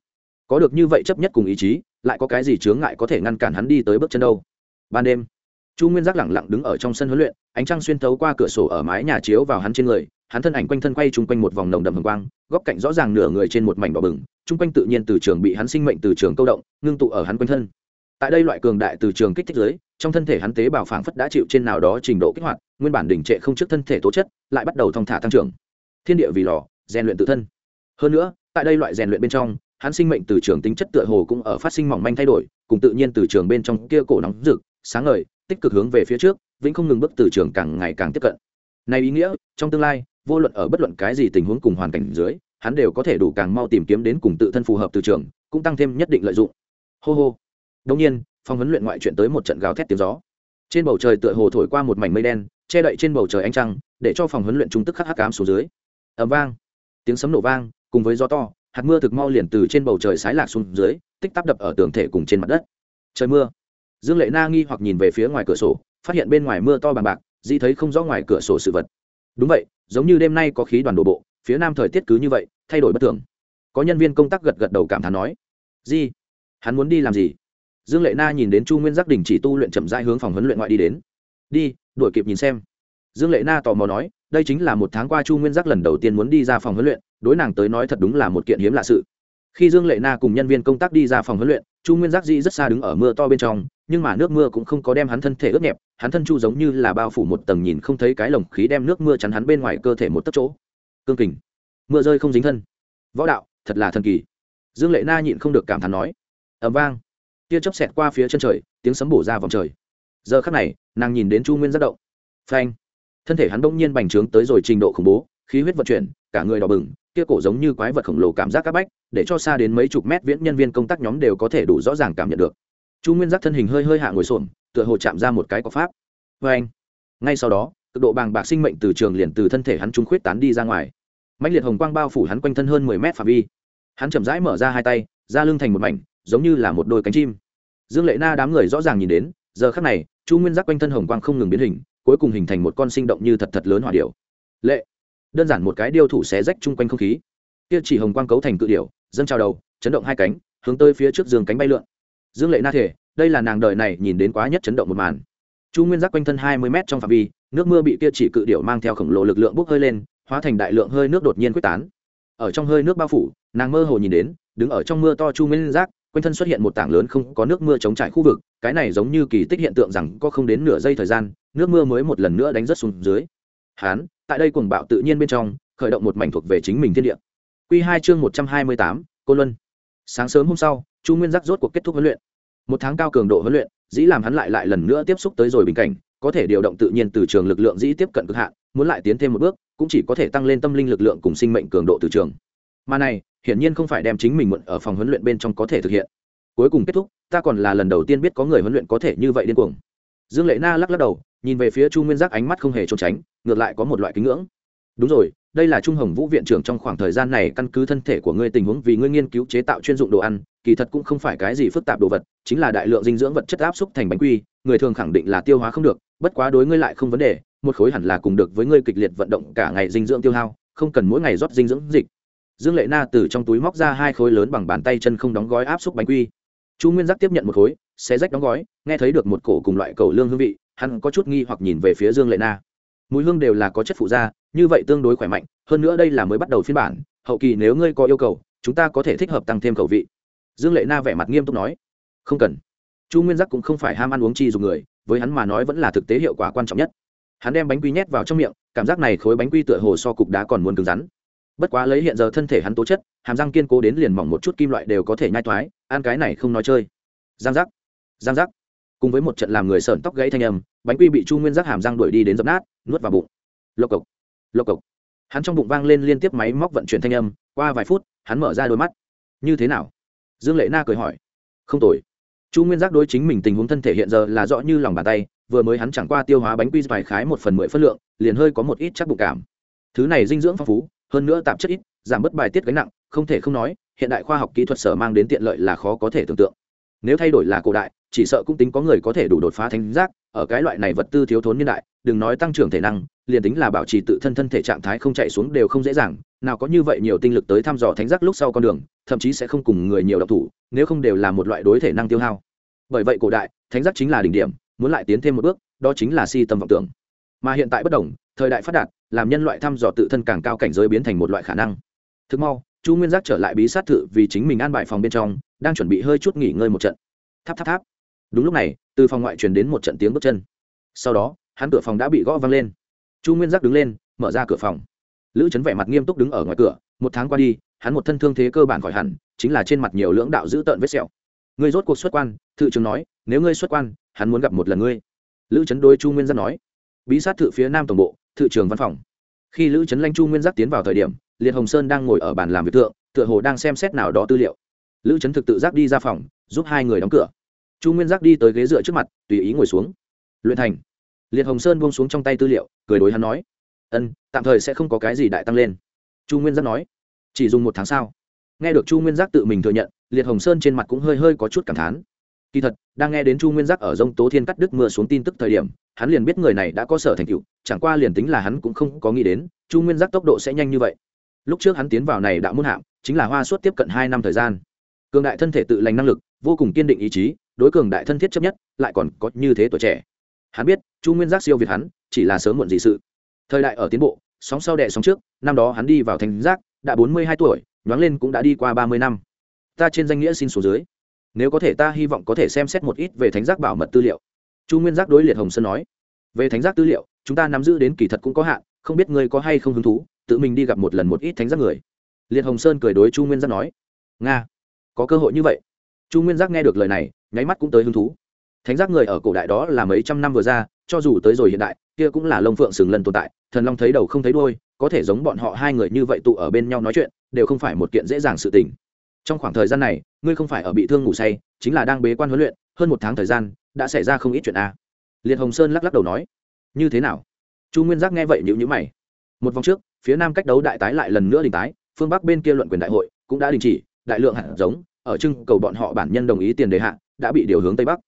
Speaker 1: Có được như vậy chấp nhất cùng ý chí, lại có cái gì chướng ngại có thể ngăn cản hắn đi tới bước chân đâu. Ban đêm chu nguyên giác lẳng lặng đứng ở trong sân huấn luyện, ánh trăng xuyên thấu qua cửa sổ ở mái nhà chiếu vào hắn trên người, hắn thân ảnh quanh thân quay chung quanh một vòng nồng đậm hồng quang, góc cạnh rõ ràng nửa người trên một mảnh đỏ bừng, chung quanh tự nhiên từ trường bị hắn sinh mệnh từ trường câu động, ngưng tụ ở hắn quanh thân. Tại đây loại cường đại từ trường kích thích giới trong thân thể hắn tế bào phảng phất đã chịu trên nào đó trình độ kích hoạt, nguyên bản đỉnh trệ không trước thân thể tố chất, lại bắt đầu thong thả tăng trưởng. Thiên địa vì lò, rèn luyện tự thân. Hơn nữa, tại đây loại rèn luyện bên trong, hắn sinh mệnh từ trường tính chất tựa hồ cũng ở phát sinh mỏng manh thay đổi, cùng tự nhiên từ trường bên trong kia cổ nóng rực, sáng ngời tích cực hướng về phía trước, vĩnh không ngừng bước từ trường càng ngày càng tiếp cận. Này ý nghĩa, trong tương lai, vô luận ở bất luận cái gì tình huống cùng hoàn cảnh dưới, hắn đều có thể đủ càng mau tìm kiếm đến cùng tự thân phù hợp từ trường, cũng tăng thêm nhất định lợi dụng. Hô hô. Đông nhiên phòng huấn luyện ngoại chuyện tới một trận gào thét tiếng gió. Trên bầu trời tựa hồ thổi qua một mảnh mây đen, che đậy trên bầu trời ánh trăng, để cho phòng huấn luyện trung tức khắc hắc cám xuống dưới. Ầm vang. Tiếng sấm nổ vang, cùng với gió to, hạt mưa thực mau liền từ trên bầu trời sái lạc xuống dưới, tích tắp đập ở tường thể cùng trên mặt đất. Trời mưa dương lệ na nghi hoặc nhìn về phía ngoài cửa sổ, phát hiện bên ngoài mưa to bằng bạc di thấy không rõ ngoài cửa sổ sự vật. Đúng vậy, giống như đêm nay có khí đoàn đổ bộ, phía nam thời tiết cứ như vậy, thay đổi bất thường. Có nhân viên công tác gật gật đầu cảm thán nói, di, hắn muốn đi làm gì? Dương lệ na nhìn đến chu nguyên giác đình chỉ tu luyện chậm rãi hướng phòng huấn luyện ngoại đi đến. Đi, đuổi kịp nhìn xem. Dương lệ na tò mò nói, đây chính là một tháng qua chu nguyên giác lần đầu tiên muốn đi ra phòng huấn luyện, đối nàng tới nói thật đúng là một kiện hiếm lạ sự. Khi dương lệ na cùng nhân viên công tác đi ra phòng huấn luyện, chu nguyên giác di rất xa đứng ở mưa to bên trong nhưng mà nước mưa cũng không có đem hắn thân thể ướt nhẹp, hắn thân chu giống như là bao phủ một tầng nhìn không thấy cái lồng khí đem nước mưa chắn hắn bên ngoài cơ thể một tấc chỗ. Cương kình. Mưa rơi không dính thân. Võ đạo, thật là thần kỳ. Dương lệ na nhịn không được cảm thán nói. Ẩm vang. Tia chớp xẹt qua phía chân trời, tiếng sấm bổ ra vòng trời. Giờ khắc này, nàng nhìn đến chu nguyên giác động. Phanh. Thân thể hắn bỗng nhiên bành trướng tới rồi trình độ khủng bố, khí huyết vận chuyển, cả người đỏ bừng, kia cổ giống như quái vật khổng lồ cảm giác các bách, để cho xa đến mấy chục mét viễn nhân viên công tác nhóm đều có thể đủ rõ ràng cảm nhận được chu nguyên giác thân hình hơi hơi hạ ngồi xổm, tựa hồ chạm ra một cái có pháp. Vê anh, ngay sau đó, cực độ bàng bạc sinh mệnh từ trường liền từ thân thể hắn trung khuyết tán đi ra ngoài. Mạnh liệt hồng quang bao phủ hắn quanh thân hơn mười mét phạm vi. Hắn chậm rãi mở ra hai tay ra lưng thành một mảnh, giống như là một đôi cánh chim. Dương lệ na đám người rõ ràng nhìn đến, giờ khắc này, chu nguyên giác quanh thân hồng quang không ngừng biến hình, cuối cùng hình thành một con sinh động như thật thật lớn hỏa điệu lệ, đơn giản một cái điêu thủ xé rách chung quanh không khí. Kia chỉ hồng quang cấu thành cự điệu dâng trao đầu, chấn động hai cánh, hướng tới phía trước giường cánh bay lượn dương lệ na thể, đây là nàng đời này nhìn đến quá nhất chấn động một màn. Chu nguyên giác quanh thân hai mươi m trong phạm vi, nước mưa bị kia chỉ cự điệu mang theo khổng lồ lực lượng bốc hơi lên, hóa thành đại lượng hơi nước đột nhiên quyết tán. Ở trong hơi nước bao phủ, nàng mơ hồ nhìn đến, đứng ở trong mưa to chu nguyên giác, quanh thân xuất hiện một tảng lớn không có nước mưa chống trải khu vực, cái này giống như kỳ tích hiện tượng rằng có không đến nửa giây thời gian, nước mưa mới một lần nữa đánh rất xuống dưới. Hán, tại đây cuồng bạo tự nhiên bên trong, khởi động một mảnh thuộc về chính mình thiên địa. Q hai chương một trăm hai mươi tám cô luân. Sáng sớm hôm sau chu nguyên giác rốt cuộc kết thúc huấn luyện. Một tháng cao cường độ huấn luyện, dĩ làm hắn lại lại lần nữa tiếp xúc tới rồi bình cảnh, có thể điều động tự nhiên từ trường lực lượng dĩ tiếp cận cực hạn, muốn lại tiến thêm một bước, cũng chỉ có thể tăng lên tâm linh lực lượng cùng sinh mệnh cường độ từ trường. Mà này, hiển nhiên không phải đem chính mình muộn ở phòng huấn luyện bên trong có thể thực hiện. Cuối cùng kết thúc, ta còn là lần đầu tiên biết có người huấn luyện có thể như vậy điên cuồng. Dương lệ na lắc lắc đầu, nhìn về phía chu nguyên giác ánh mắt không hề trốn tránh, ngược lại có một loại kính ngưỡng đúng rồi, đây là trung hồng vũ viện trưởng trong khoảng thời gian này căn cứ thân thể của ngươi tình huống vì ngươi nghiên cứu chế tạo chuyên dụng đồ ăn, kỳ thật cũng không phải cái gì phức tạp đồ vật, chính là đại lượng dinh dưỡng vật chất áp xúc thành bánh quy, người thường khẳng định là tiêu hóa không được, bất quá đối ngươi lại không vấn đề, một khối hẳn là cùng được với ngươi kịch liệt vận động cả ngày dinh dưỡng tiêu hao, không cần mỗi ngày rót dinh dưỡng dịch. Dương lệ na từ trong túi móc ra hai khối lớn bằng bàn tay chân không đóng gói áp xúc bánh quy. Chu nguyên giác tiếp nhận một khối, xé rách đóng gói, nghe thấy được một cổ cùng loại cầu lương hương vị, hắn có chút nghi hoặc nhìn về phía dương lệ na mùi hương đều là có chất phụ da như vậy tương đối khỏe mạnh, hơn nữa đây là mới bắt đầu phiên bản, hậu kỳ nếu ngươi có yêu cầu, chúng ta có thể thích hợp tăng thêm khẩu vị. Dương lệ na vẻ mặt nghiêm túc nói. Không cần. Chu nguyên giác cũng không phải ham ăn uống chi dùng người, với hắn mà nói vẫn là thực tế hiệu quả quan trọng nhất. Hắn đem bánh quy nhét vào trong miệng, cảm giác này khối bánh quy tựa hồ so cục đá còn muốn cứng rắn. Bất quá lấy hiện giờ thân thể hắn tố chất, hàm răng kiên cố đến liền mỏng một chút kim loại đều có thể nhai thoái, ăn cái này không nói chơi. Giang giác. Giang giác. Cùng với một trận làm người sợn tóc gãy thanh âm bánh quy bị chu nguyên giác hàm răng đuổi đi đến dập nát, nuốt vào bụng. Lộc cộc lộc cộc. Hắn trong bụng vang lên liên tiếp máy móc vận chuyển thanh âm, qua vài phút, hắn mở ra đôi mắt. Như thế nào? Dương lệ na cười hỏi. Không tồi. Chu nguyên giác đối chính mình tình huống thân thể hiện giờ là rõ như lòng bàn tay, vừa mới hắn chẳng qua tiêu hóa bánh quy vài khái một phần mười phân lượng, liền hơi có một ít chắc bụng cảm. Thứ này dinh dưỡng phong phú, hơn nữa tạp chất ít, giảm bớt bài tiết gánh nặng, không thể không nói, hiện đại khoa học kỹ thuật sở mang đến tiện lợi là khó có thể tưởng tượng. Nếu thay đổi là cổ đại chỉ sợ cũng tính có người có thể đủ đột phá thánh giác, ở cái loại này vật tư thiếu thốn nhân đại, đừng nói tăng trưởng thể năng, liền tính là bảo trì tự thân thân thể trạng thái không chạy xuống đều không dễ dàng, nào có như vậy nhiều tinh lực tới thăm dò thánh giác lúc sau con đường, thậm chí sẽ không cùng người nhiều độc thủ, nếu không đều là một loại đối thể năng tiêu hao. Bởi vậy cổ đại, thánh giác chính là đỉnh điểm, muốn lại tiến thêm một bước, đó chính là si tâm vọng tưởng. Mà hiện tại bất đồng, thời đại phát đạt, làm nhân loại thăm dò tự thân càng cao cảnh giới biến thành một loại khả năng. Thực mau, chu nguyên giác trở lại bí sát thự vì chính mình an bài phòng bên trong, đang chuẩn bị hơi chút nghỉ ngơi một trận. Tháp tháp tháp đúng lúc này, từ phòng ngoại truyền đến một trận tiếng bước chân. Sau đó, hắn cửa phòng đã bị gõ văng lên. Chu nguyên giác đứng lên, mở ra cửa phòng. Lữ trấn vẻ mặt nghiêm túc đứng ở ngoài cửa, một tháng qua đi, hắn một thân thương thế cơ bản khỏi hẳn, chính là trên mặt nhiều lưỡng đạo giữ tợn vết sẹo. Ngươi rốt cuộc xuất quan, thự trường nói, nếu ngươi xuất quan, hắn muốn gặp một lần ngươi. Lữ trấn đôi chu nguyên giác nói. Bí sát thự phía nam tổng bộ, thự trường văn phòng. Khi lữ trấn lanh chu nguyên giác tiến vào thời điểm, liệt hồng sơn đang ngồi ở bàn làm việc thượng, tựa hồ đang xem xét nào đó tư liệu. Lữ trấn thực tự giác đi ra phòng, giúp hai người đóng cửa chu nguyên giác đi tới ghế dựa trước mặt, tùy ý ngồi xuống. Luyện thành. Liệt hồng sơn buông xuống trong tay tư liệu, cười đối hắn nói, ân, tạm thời sẽ không có cái gì đại tăng lên. Chu nguyên giác nói, chỉ dùng một tháng sau nghe được chu nguyên giác tự mình thừa nhận, liệt hồng sơn trên mặt cũng hơi hơi có chút cảm thán. Kỳ thật, đang nghe đến chu nguyên giác ở dông tố thiên cắt đứt mưa xuống tin tức thời điểm, hắn liền biết người này đã có sở thành tựu, chẳng qua liền tính là hắn cũng không có nghĩ đến, chu nguyên giác tốc độ sẽ nhanh như vậy. Lúc trước hắn tiến vào này đã muôn hạm chính là hoa suốt tiếp cận hai năm thời gian. Cường đại thân thể tự lành năng lực, vô cùng kiên định ý chí đối cường đại thân thiết chấp nhất, lại còn có như thế tuổi trẻ. Hắn biết, chu nguyên giác siêu việt hắn, chỉ là sớm muộn gì sự. Thời đại ở tiến bộ, sóng sau đẻ sóng trước, năm đó hắn đi vào thành giác, đã bốn mươi hai tuổi, nhoáng lên cũng đã đi qua ba mươi năm. Ta trên danh nghĩa xin số dưới. Nếu có thể ta hy vọng có thể xem xét một ít về thánh giác bảo mật tư liệu. Chu nguyên giác đối liệt hồng sơn nói. Về thánh giác tư liệu, chúng ta nắm giữ đến kỳ thật cũng có hạn, không biết ngươi có hay không hứng thú, tự mình đi gặp một lần một ít thánh giác người. Liệt hồng sơn cười đối chu nguyên giác nói. Nga, có cơ hội như vậy. Chu nguyên giác nghe được lời này nháy mắt cũng tới hứng thú. Thánh giác người ở cổ đại đó là mấy trăm năm vừa ra, cho dù tới rồi hiện đại, kia cũng là lông phượng sừng lần tồn tại, thần long thấy đầu không thấy đôi có thể giống bọn họ hai người như vậy tụ ở bên nhau nói chuyện, đều không phải một kiện dễ dàng sự tình. Trong khoảng thời gian này, ngươi không phải ở bị thương ngủ say, chính là đang bế quan huấn luyện, hơn một tháng thời gian, đã xảy ra không ít chuyện a. Liệt hồng sơn lắc lắc đầu nói, như thế nào? Chu nguyên giác nghe vậy nhữ nhữ mày. Một vòng trước, phía nam cách đấu đại tái lại lần nữa đình tái, phương bắc bên kia luận quyền đại hội cũng đã đình chỉ, đại lượng hạt giống ở trưng cầu bọn họ bản nhân đồng ý tiền đề hạ, đã bị điều hướng tây bắc.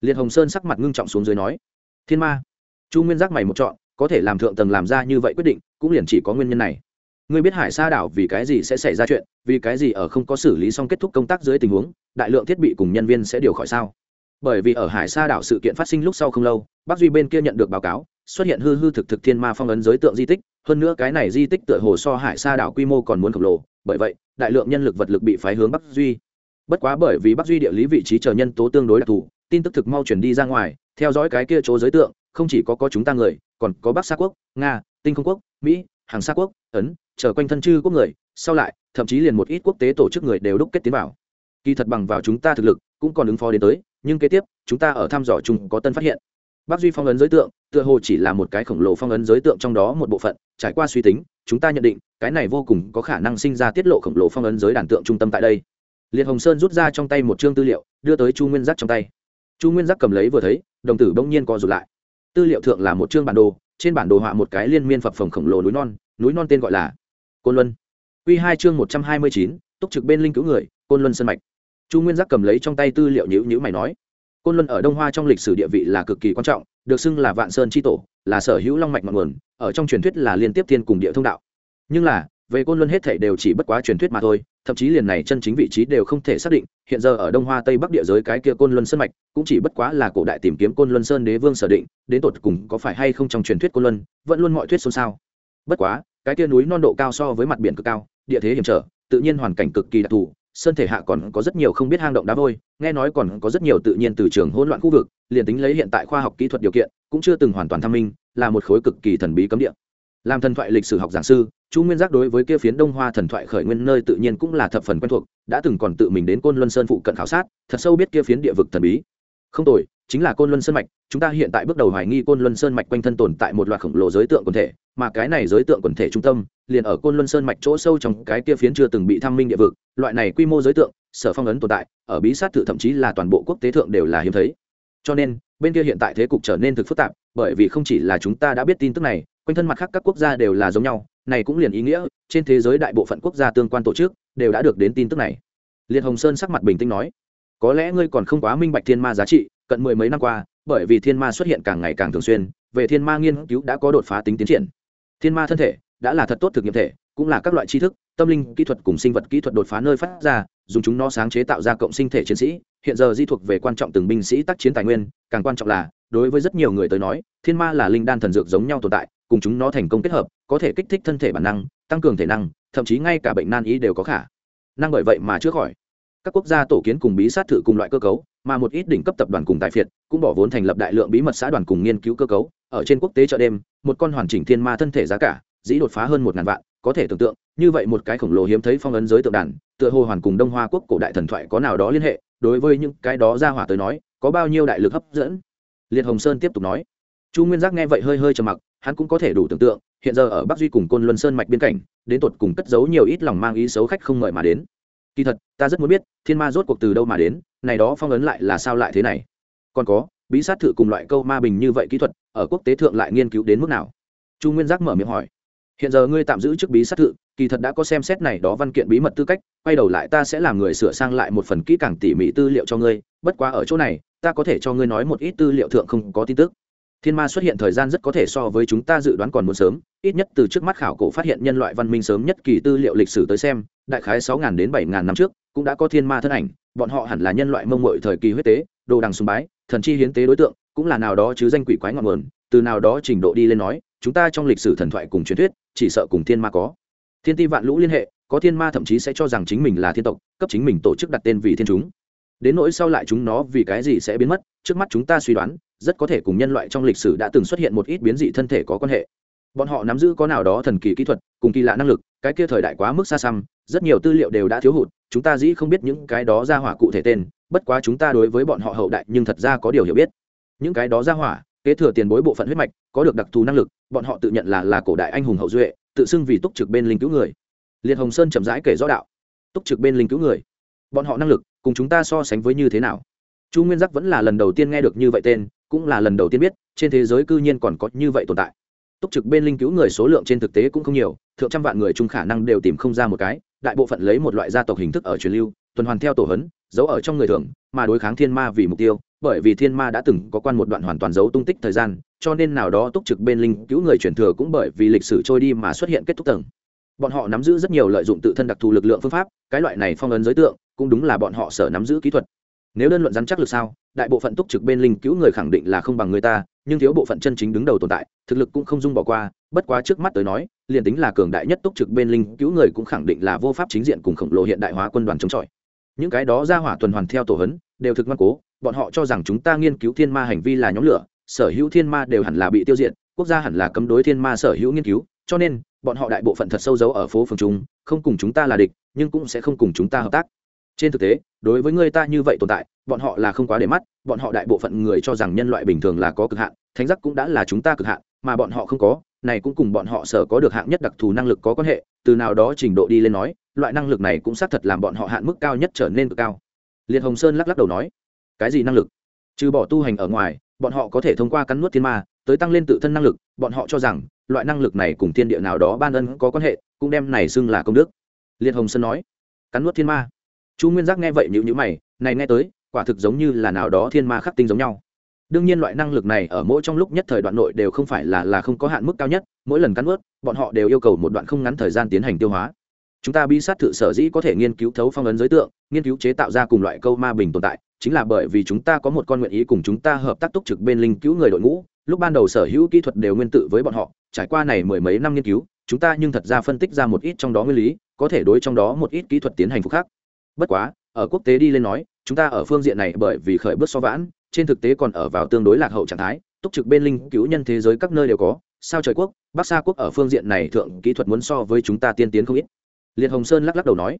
Speaker 1: Liệt hồng sơn sắc mặt ngưng trọng xuống dưới nói, thiên ma, chu nguyên giác mày một chọn có thể làm thượng tầng làm ra như vậy quyết định, cũng liền chỉ có nguyên nhân này. Ngươi biết hải sa đảo vì cái gì sẽ xảy ra chuyện, vì cái gì ở không có xử lý xong kết thúc công tác dưới tình huống, đại lượng thiết bị cùng nhân viên sẽ điều khỏi sao? Bởi vì ở hải sa đảo sự kiện phát sinh lúc sau không lâu bác duy bên kia nhận được báo cáo, xuất hiện hư hư thực thực thiên ma phong ấn giới tượng di tích, hơn nữa cái này di tích tựa hồ so hải sa đảo quy mô còn muốn khổng lồ, bởi vậy, đại lượng nhân lực vật lực bị phái hướng bắc duy bất quá bởi vì bắc duy địa lý vị trí chờ nhân tố tương đối đặc thù, tin tức thực mau chuyển đi ra ngoài, theo dõi cái kia chỗ giới tượng, không chỉ có có chúng ta người, còn có bắc sa quốc, nga, tinh không quốc, mỹ, hàng sa quốc, ấn, chờ quanh thân chư quốc người, sau lại, thậm chí liền một ít quốc tế tổ chức người đều đúc kết tiến vào. Kỳ thật bằng vào chúng ta thực lực, cũng còn ứng phó đến tới, nhưng kế tiếp, chúng ta ở thăm dò chung có tân phát hiện. Bác duy phong ấn giới tượng, tựa hồ chỉ là một cái khổng lồ phong ấn giới tượng trong đó một bộ phận, trải qua suy tính, chúng ta nhận định, cái này vô cùng có khả năng sinh ra tiết lộ khổng lồ phong ấn giới đàn tượng trung tâm tại đây liệt hồng sơn rút ra trong tay một chương tư liệu, đưa tới chu nguyên giác trong tay. Chu nguyên giác cầm lấy vừa thấy, đồng tử bỗng nhiên co rụt lại. Tư liệu thượng là một chương bản đồ, trên bản đồ họa một cái liên miên phập phồng khổng lồ núi non núi non tên gọi là côn luân. Q hai chương một trăm hai mươi chín, túc trực bên linh cứu người, côn luân sân mạch. Chu nguyên giác cầm lấy trong tay tư liệu nhữ nhữ mày nói, côn luân ở đông hoa trong lịch sử địa vị là cực kỳ quan trọng, được xưng là vạn sơn tri tổ, là sở hữu long mạch ngọn nguồn, ở trong truyền thuyết là liên tiếp thiên cùng địa thông đạo. Nhưng là về côn luân hết thảy đều chỉ bất quá truyền thuyết mà thôi, thậm chí liền này chân chính vị trí đều không thể xác định, hiện giờ ở đông hoa tây bắc địa giới cái kia côn luân sơn mạch, cũng chỉ bất quá là cổ đại tìm kiếm côn luân sơn đế vương sở định, đến tột cùng có phải hay không trong truyền thuyết côn luân, vẫn luôn mọi thuyết xôn xao. Bất quá, cái kia núi non độ cao so với mặt biển cực cao, địa thế hiểm trở, tự nhiên hoàn cảnh cực kỳ đặc thù, sơn thể hạ còn có rất nhiều không biết hang động đá vôi, nghe nói còn có rất nhiều tự nhiên từ trường hỗn loạn khu vực, liền tính lấy hiện tại khoa học kỹ thuật điều kiện, cũng chưa từng hoàn toàn tham minh, là một khối cực kỳ thần bí cấm địa. Làm thần thoại lịch sử học giảng sư chu nguyên giác đối với kia phiến đông hoa thần thoại khởi nguyên nơi tự nhiên cũng là thập phần quen thuộc, đã từng còn tự mình đến côn luân sơn phụ cận khảo sát, thật sâu biết kia phiến địa vực thần bí. Không tồi, chính là côn luân sơn mạch, chúng ta hiện tại bước đầu hoài nghi côn luân sơn mạch quanh thân tồn tại một loạt khổng lồ giới tượng quần thể, mà cái này giới tượng quần thể trung tâm, liền ở côn luân sơn mạch chỗ sâu trong cái kia phiến chưa từng bị tham minh địa vực, loại này quy mô giới tượng, sở phong ấn tồn tại, ở bí sát tự thậm chí là toàn bộ quốc tế thượng đều là hiếm thấy. Cho nên, bên kia hiện tại thế cục trở nên thực phức tạp, bởi vì không chỉ là chúng ta đã biết tin tức này, quanh thân mặt khác các quốc gia đều là giống nhau này cũng liền ý nghĩa, trên thế giới đại bộ phận quốc gia tương quan tổ chức đều đã được đến tin tức này. Liệt hồng sơn sắc mặt bình tĩnh nói, có lẽ ngươi còn không quá minh bạch thiên ma giá trị, cận mười mấy năm qua, bởi vì thiên ma xuất hiện càng ngày càng thường xuyên, về thiên ma nghiên cứu đã có đột phá tính tiến triển. Thiên ma thân thể đã là thật tốt thực nghiệm thể, cũng là các loại tri thức, tâm linh, kỹ thuật cùng sinh vật kỹ thuật đột phá nơi phát ra, dùng chúng nó sáng chế tạo ra cộng sinh thể chiến sĩ, hiện giờ di thuộc về quan trọng từng binh sĩ tác chiến tài nguyên, càng quan trọng là, đối với rất nhiều người tới nói, thiên ma là linh đan thần dược giống nhau tồn tại cùng chúng nó thành công kết hợp, có thể kích thích thân thể bản năng, tăng cường thể năng, thậm chí ngay cả bệnh nan y đều có khả năng bởi vậy mà chữa khỏi. Các quốc gia tổ kiến cùng bí sát thử cùng loại cơ cấu, mà một ít đỉnh cấp tập đoàn cùng tài phiệt cũng bỏ vốn thành lập đại lượng bí mật xã đoàn cùng nghiên cứu cơ cấu, ở trên quốc tế chợ đêm, một con hoàn chỉnh thiên ma thân thể giá cả, dĩ đột phá hơn một ngàn vạn, có thể tưởng tượng, như vậy một cái khổng lồ hiếm thấy phong ấn giới tượng đàn, tựa hồ hoàn cùng đông hoa quốc cổ đại thần thoại có nào đó liên hệ, đối với những cái đó ra hỏa tới nói, có bao nhiêu đại lực hấp dẫn? Liệt hồng sơn tiếp tục nói. Chu nguyên giác nghe vậy hơi hơi trầm mặc hắn cũng có thể đủ tưởng tượng, hiện giờ ở bắc duy cùng côn luân sơn mạch biên cảnh, đến tột cùng cất giấu nhiều ít lòng mang ý xấu khách không mời mà đến. Kỳ thật, ta rất muốn biết, thiên ma rốt cuộc từ đâu mà đến, này đó phong ấn lại là sao lại thế này? Còn có, bí sát thự cùng loại câu ma bình như vậy kỹ thuật, ở quốc tế thượng lại nghiên cứu đến mức nào? Chu nguyên giác mở miệng hỏi. Hiện giờ ngươi tạm giữ chức bí sát thự, kỳ thật đã có xem xét này đó văn kiện bí mật tư cách, quay đầu lại ta sẽ làm người sửa sang lại một phần kỹ càng tỉ mỉ tư liệu cho ngươi, bất quá ở chỗ này, ta có thể cho ngươi nói một ít tư liệu thượng không có tin tức thiên ma xuất hiện thời gian rất có thể so với chúng ta dự đoán còn muốn sớm, ít nhất từ trước mắt khảo cổ phát hiện nhân loại văn minh sớm nhất kỳ tư liệu lịch sử tới xem, đại khái sáu đến bảy năm trước, cũng đã có thiên ma thân ảnh, bọn họ hẳn là nhân loại mông mội thời kỳ huyết tế, đồ đằng sùng bái, thần chi hiến tế đối tượng, cũng là nào đó chứ danh quỷ quái ngọn nguồn, từ nào đó trình độ đi lên nói, chúng ta trong lịch sử thần thoại cùng truyền thuyết, chỉ sợ cùng thiên ma có. Thiên ti vạn lũ liên hệ, có thiên ma thậm chí sẽ cho rằng chính mình là thiên tộc, cấp chính mình tổ chức đặt tên vì thiên chúng. Đến nỗi sau lại chúng nó vì cái gì sẽ biến mất, trước mắt chúng ta suy đoán rất có thể cùng nhân loại trong lịch sử đã từng xuất hiện một ít biến dị thân thể có quan hệ. Bọn họ nắm giữ có nào đó thần kỳ kỹ thuật, cùng kỳ lạ năng lực, cái kia thời đại quá mức xa xăm, rất nhiều tư liệu đều đã thiếu hụt, chúng ta dĩ không biết những cái đó ra hỏa cụ thể tên, bất quá chúng ta đối với bọn họ hậu đại nhưng thật ra có điều hiểu biết. Những cái đó ra hỏa, kế thừa tiền bối bộ phận huyết mạch, có được đặc thù năng lực, bọn họ tự nhận là là cổ đại anh hùng hậu duệ, tự xưng vì túc trực bên linh cứu người. Liệt hồng sơn chậm rãi kể rõ đạo. Túc trực bên linh cứu người. Bọn họ năng lực, cùng chúng ta so sánh với như thế nào? Chu nguyên giác vẫn là lần đầu tiên nghe được như vậy tên cũng là lần đầu tiên biết, trên thế giới cư nhiên còn có như vậy tồn tại. Túc trực bên linh cứu người số lượng trên thực tế cũng không nhiều, thượng trăm vạn người chung khả năng đều tìm không ra một cái, đại bộ phận lấy một loại gia tộc hình thức ở truyền lưu, tuần hoàn theo tổ hấn giấu ở trong người thường, mà đối kháng thiên ma vì mục tiêu, bởi vì thiên ma đã từng có quan một đoạn hoàn toàn giấu tung tích thời gian, cho nên nào đó túc trực bên linh cứu người truyền thừa cũng bởi vì lịch sử trôi đi mà xuất hiện kết thúc tầng. Bọn họ nắm giữ rất nhiều lợi dụng tự thân đặc thù lực lượng phương pháp, cái loại này phong ấn giới tượng, cũng đúng là bọn họ sở nắm giữ kỹ thuật nếu đơn luận rắn chắc lực sao, đại bộ phận túc trực bên linh cứu người khẳng định là không bằng người ta, nhưng thiếu bộ phận chân chính đứng đầu tồn tại, thực lực cũng không dung bỏ qua, bất quá trước mắt tới nói, liền tính là cường đại nhất túc trực bên linh cứu người cũng khẳng định là vô pháp chính diện cùng khổng lồ hiện đại hóa quân đoàn chống chọi. Những cái đó ra hỏa tuần hoàn theo tổ hấn đều thực ngoan cố, bọn họ cho rằng chúng ta nghiên cứu thiên ma hành vi là nhóm lửa, sở hữu thiên ma đều hẳn là bị tiêu diệt, quốc gia hẳn là cấm đối thiên ma sở hữu nghiên cứu, cho nên, bọn họ đại bộ phận thật sâu giấu ở phố phường trung không cùng chúng ta là địch, nhưng cũng sẽ không cùng chúng ta hợp tác trên thực tế, đối với người ta như vậy tồn tại, bọn họ là không quá để mắt, bọn họ đại bộ phận người cho rằng nhân loại bình thường là có cực hạn, thánh giác cũng đã là chúng ta cực hạn, mà bọn họ không có, này cũng cùng bọn họ sở có được hạng nhất đặc thù năng lực có quan hệ, từ nào đó trình độ đi lên nói, loại năng lực này cũng xác thật làm bọn họ hạn mức cao nhất trở nên cực cao. Liệt hồng sơn lắc lắc đầu nói, cái gì năng lực? Trừ bỏ tu hành ở ngoài, bọn họ có thể thông qua cắn nuốt thiên ma, tới tăng lên tự thân năng lực, bọn họ cho rằng, loại năng lực này cùng thiên địa nào đó ban ân có quan hệ, cũng đem này xưng là công đức. Liệt hồng sơn nói, cắn nuốt thiên ma? Chu nguyên giác nghe vậy nhữ nhữ mày, này nghe tới, quả thực giống như là nào đó thiên ma khắc tinh giống nhau. Đương nhiên loại năng lực này ở mỗi trong lúc nhất thời đoạn nội đều không phải là là không có hạn mức cao nhất, mỗi lần cắn ướt, bọn họ đều yêu cầu một đoạn không ngắn thời gian tiến hành tiêu hóa. Chúng ta bi sát thự sở dĩ có thể nghiên cứu thấu phong ấn giới tượng, nghiên cứu chế tạo ra cùng loại câu ma bình tồn tại, chính là bởi vì chúng ta có một con nguyện ý cùng chúng ta hợp tác túc trực bên linh cứu người đội ngũ, lúc ban đầu sở hữu kỹ thuật đều nguyên tự với bọn họ, trải qua này mười mấy năm nghiên cứu, chúng ta nhưng thật ra phân tích ra một ít trong đó nguyên lý, có thể đối trong đó một ít kỹ thuật tiến hành phục khác bất quá, ở quốc tế đi lên nói, chúng ta ở phương diện này bởi vì khởi bước so vãn, trên thực tế còn ở vào tương đối lạc hậu trạng thái, túc trực bên linh cứu nhân thế giới các nơi đều có, sao trời quốc, bắc sa quốc ở phương diện này thượng kỹ thuật muốn so với chúng ta tiên tiến không ít. Liệt hồng sơn lắc lắc đầu nói.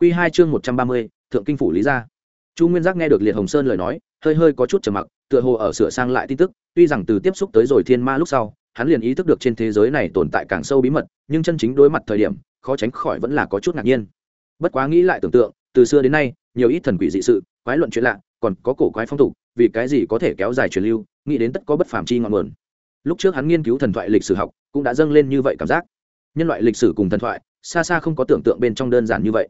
Speaker 1: Q hai chương một trăm ba mươi, thượng kinh phủ lý gia. Chu nguyên giác nghe được liệt hồng sơn lời nói, hơi hơi có chút trầm mặc, tựa hồ ở sửa sang lại tin tức, tuy rằng từ tiếp xúc tới rồi thiên ma lúc sau, hắn liền ý thức được trên thế giới này tồn tại càng sâu bí mật, nhưng chân chính đối mặt thời điểm, khó tránh khỏi vẫn là có chút ngạc nhiên. Bất quá nghĩ lại tưởng tượng từ xưa đến nay, nhiều ít thần quỷ dị sự, quái luận chuyện lạ, còn có cổ quái phong tục, vì cái gì có thể kéo dài truyền lưu, nghĩ đến tất có bất phàm chi ngọn nguồn. Lúc trước hắn nghiên cứu thần thoại lịch sử học, cũng đã dâng lên như vậy cảm giác. Nhân loại lịch sử cùng thần thoại, xa xa không có tưởng tượng bên trong đơn giản như vậy.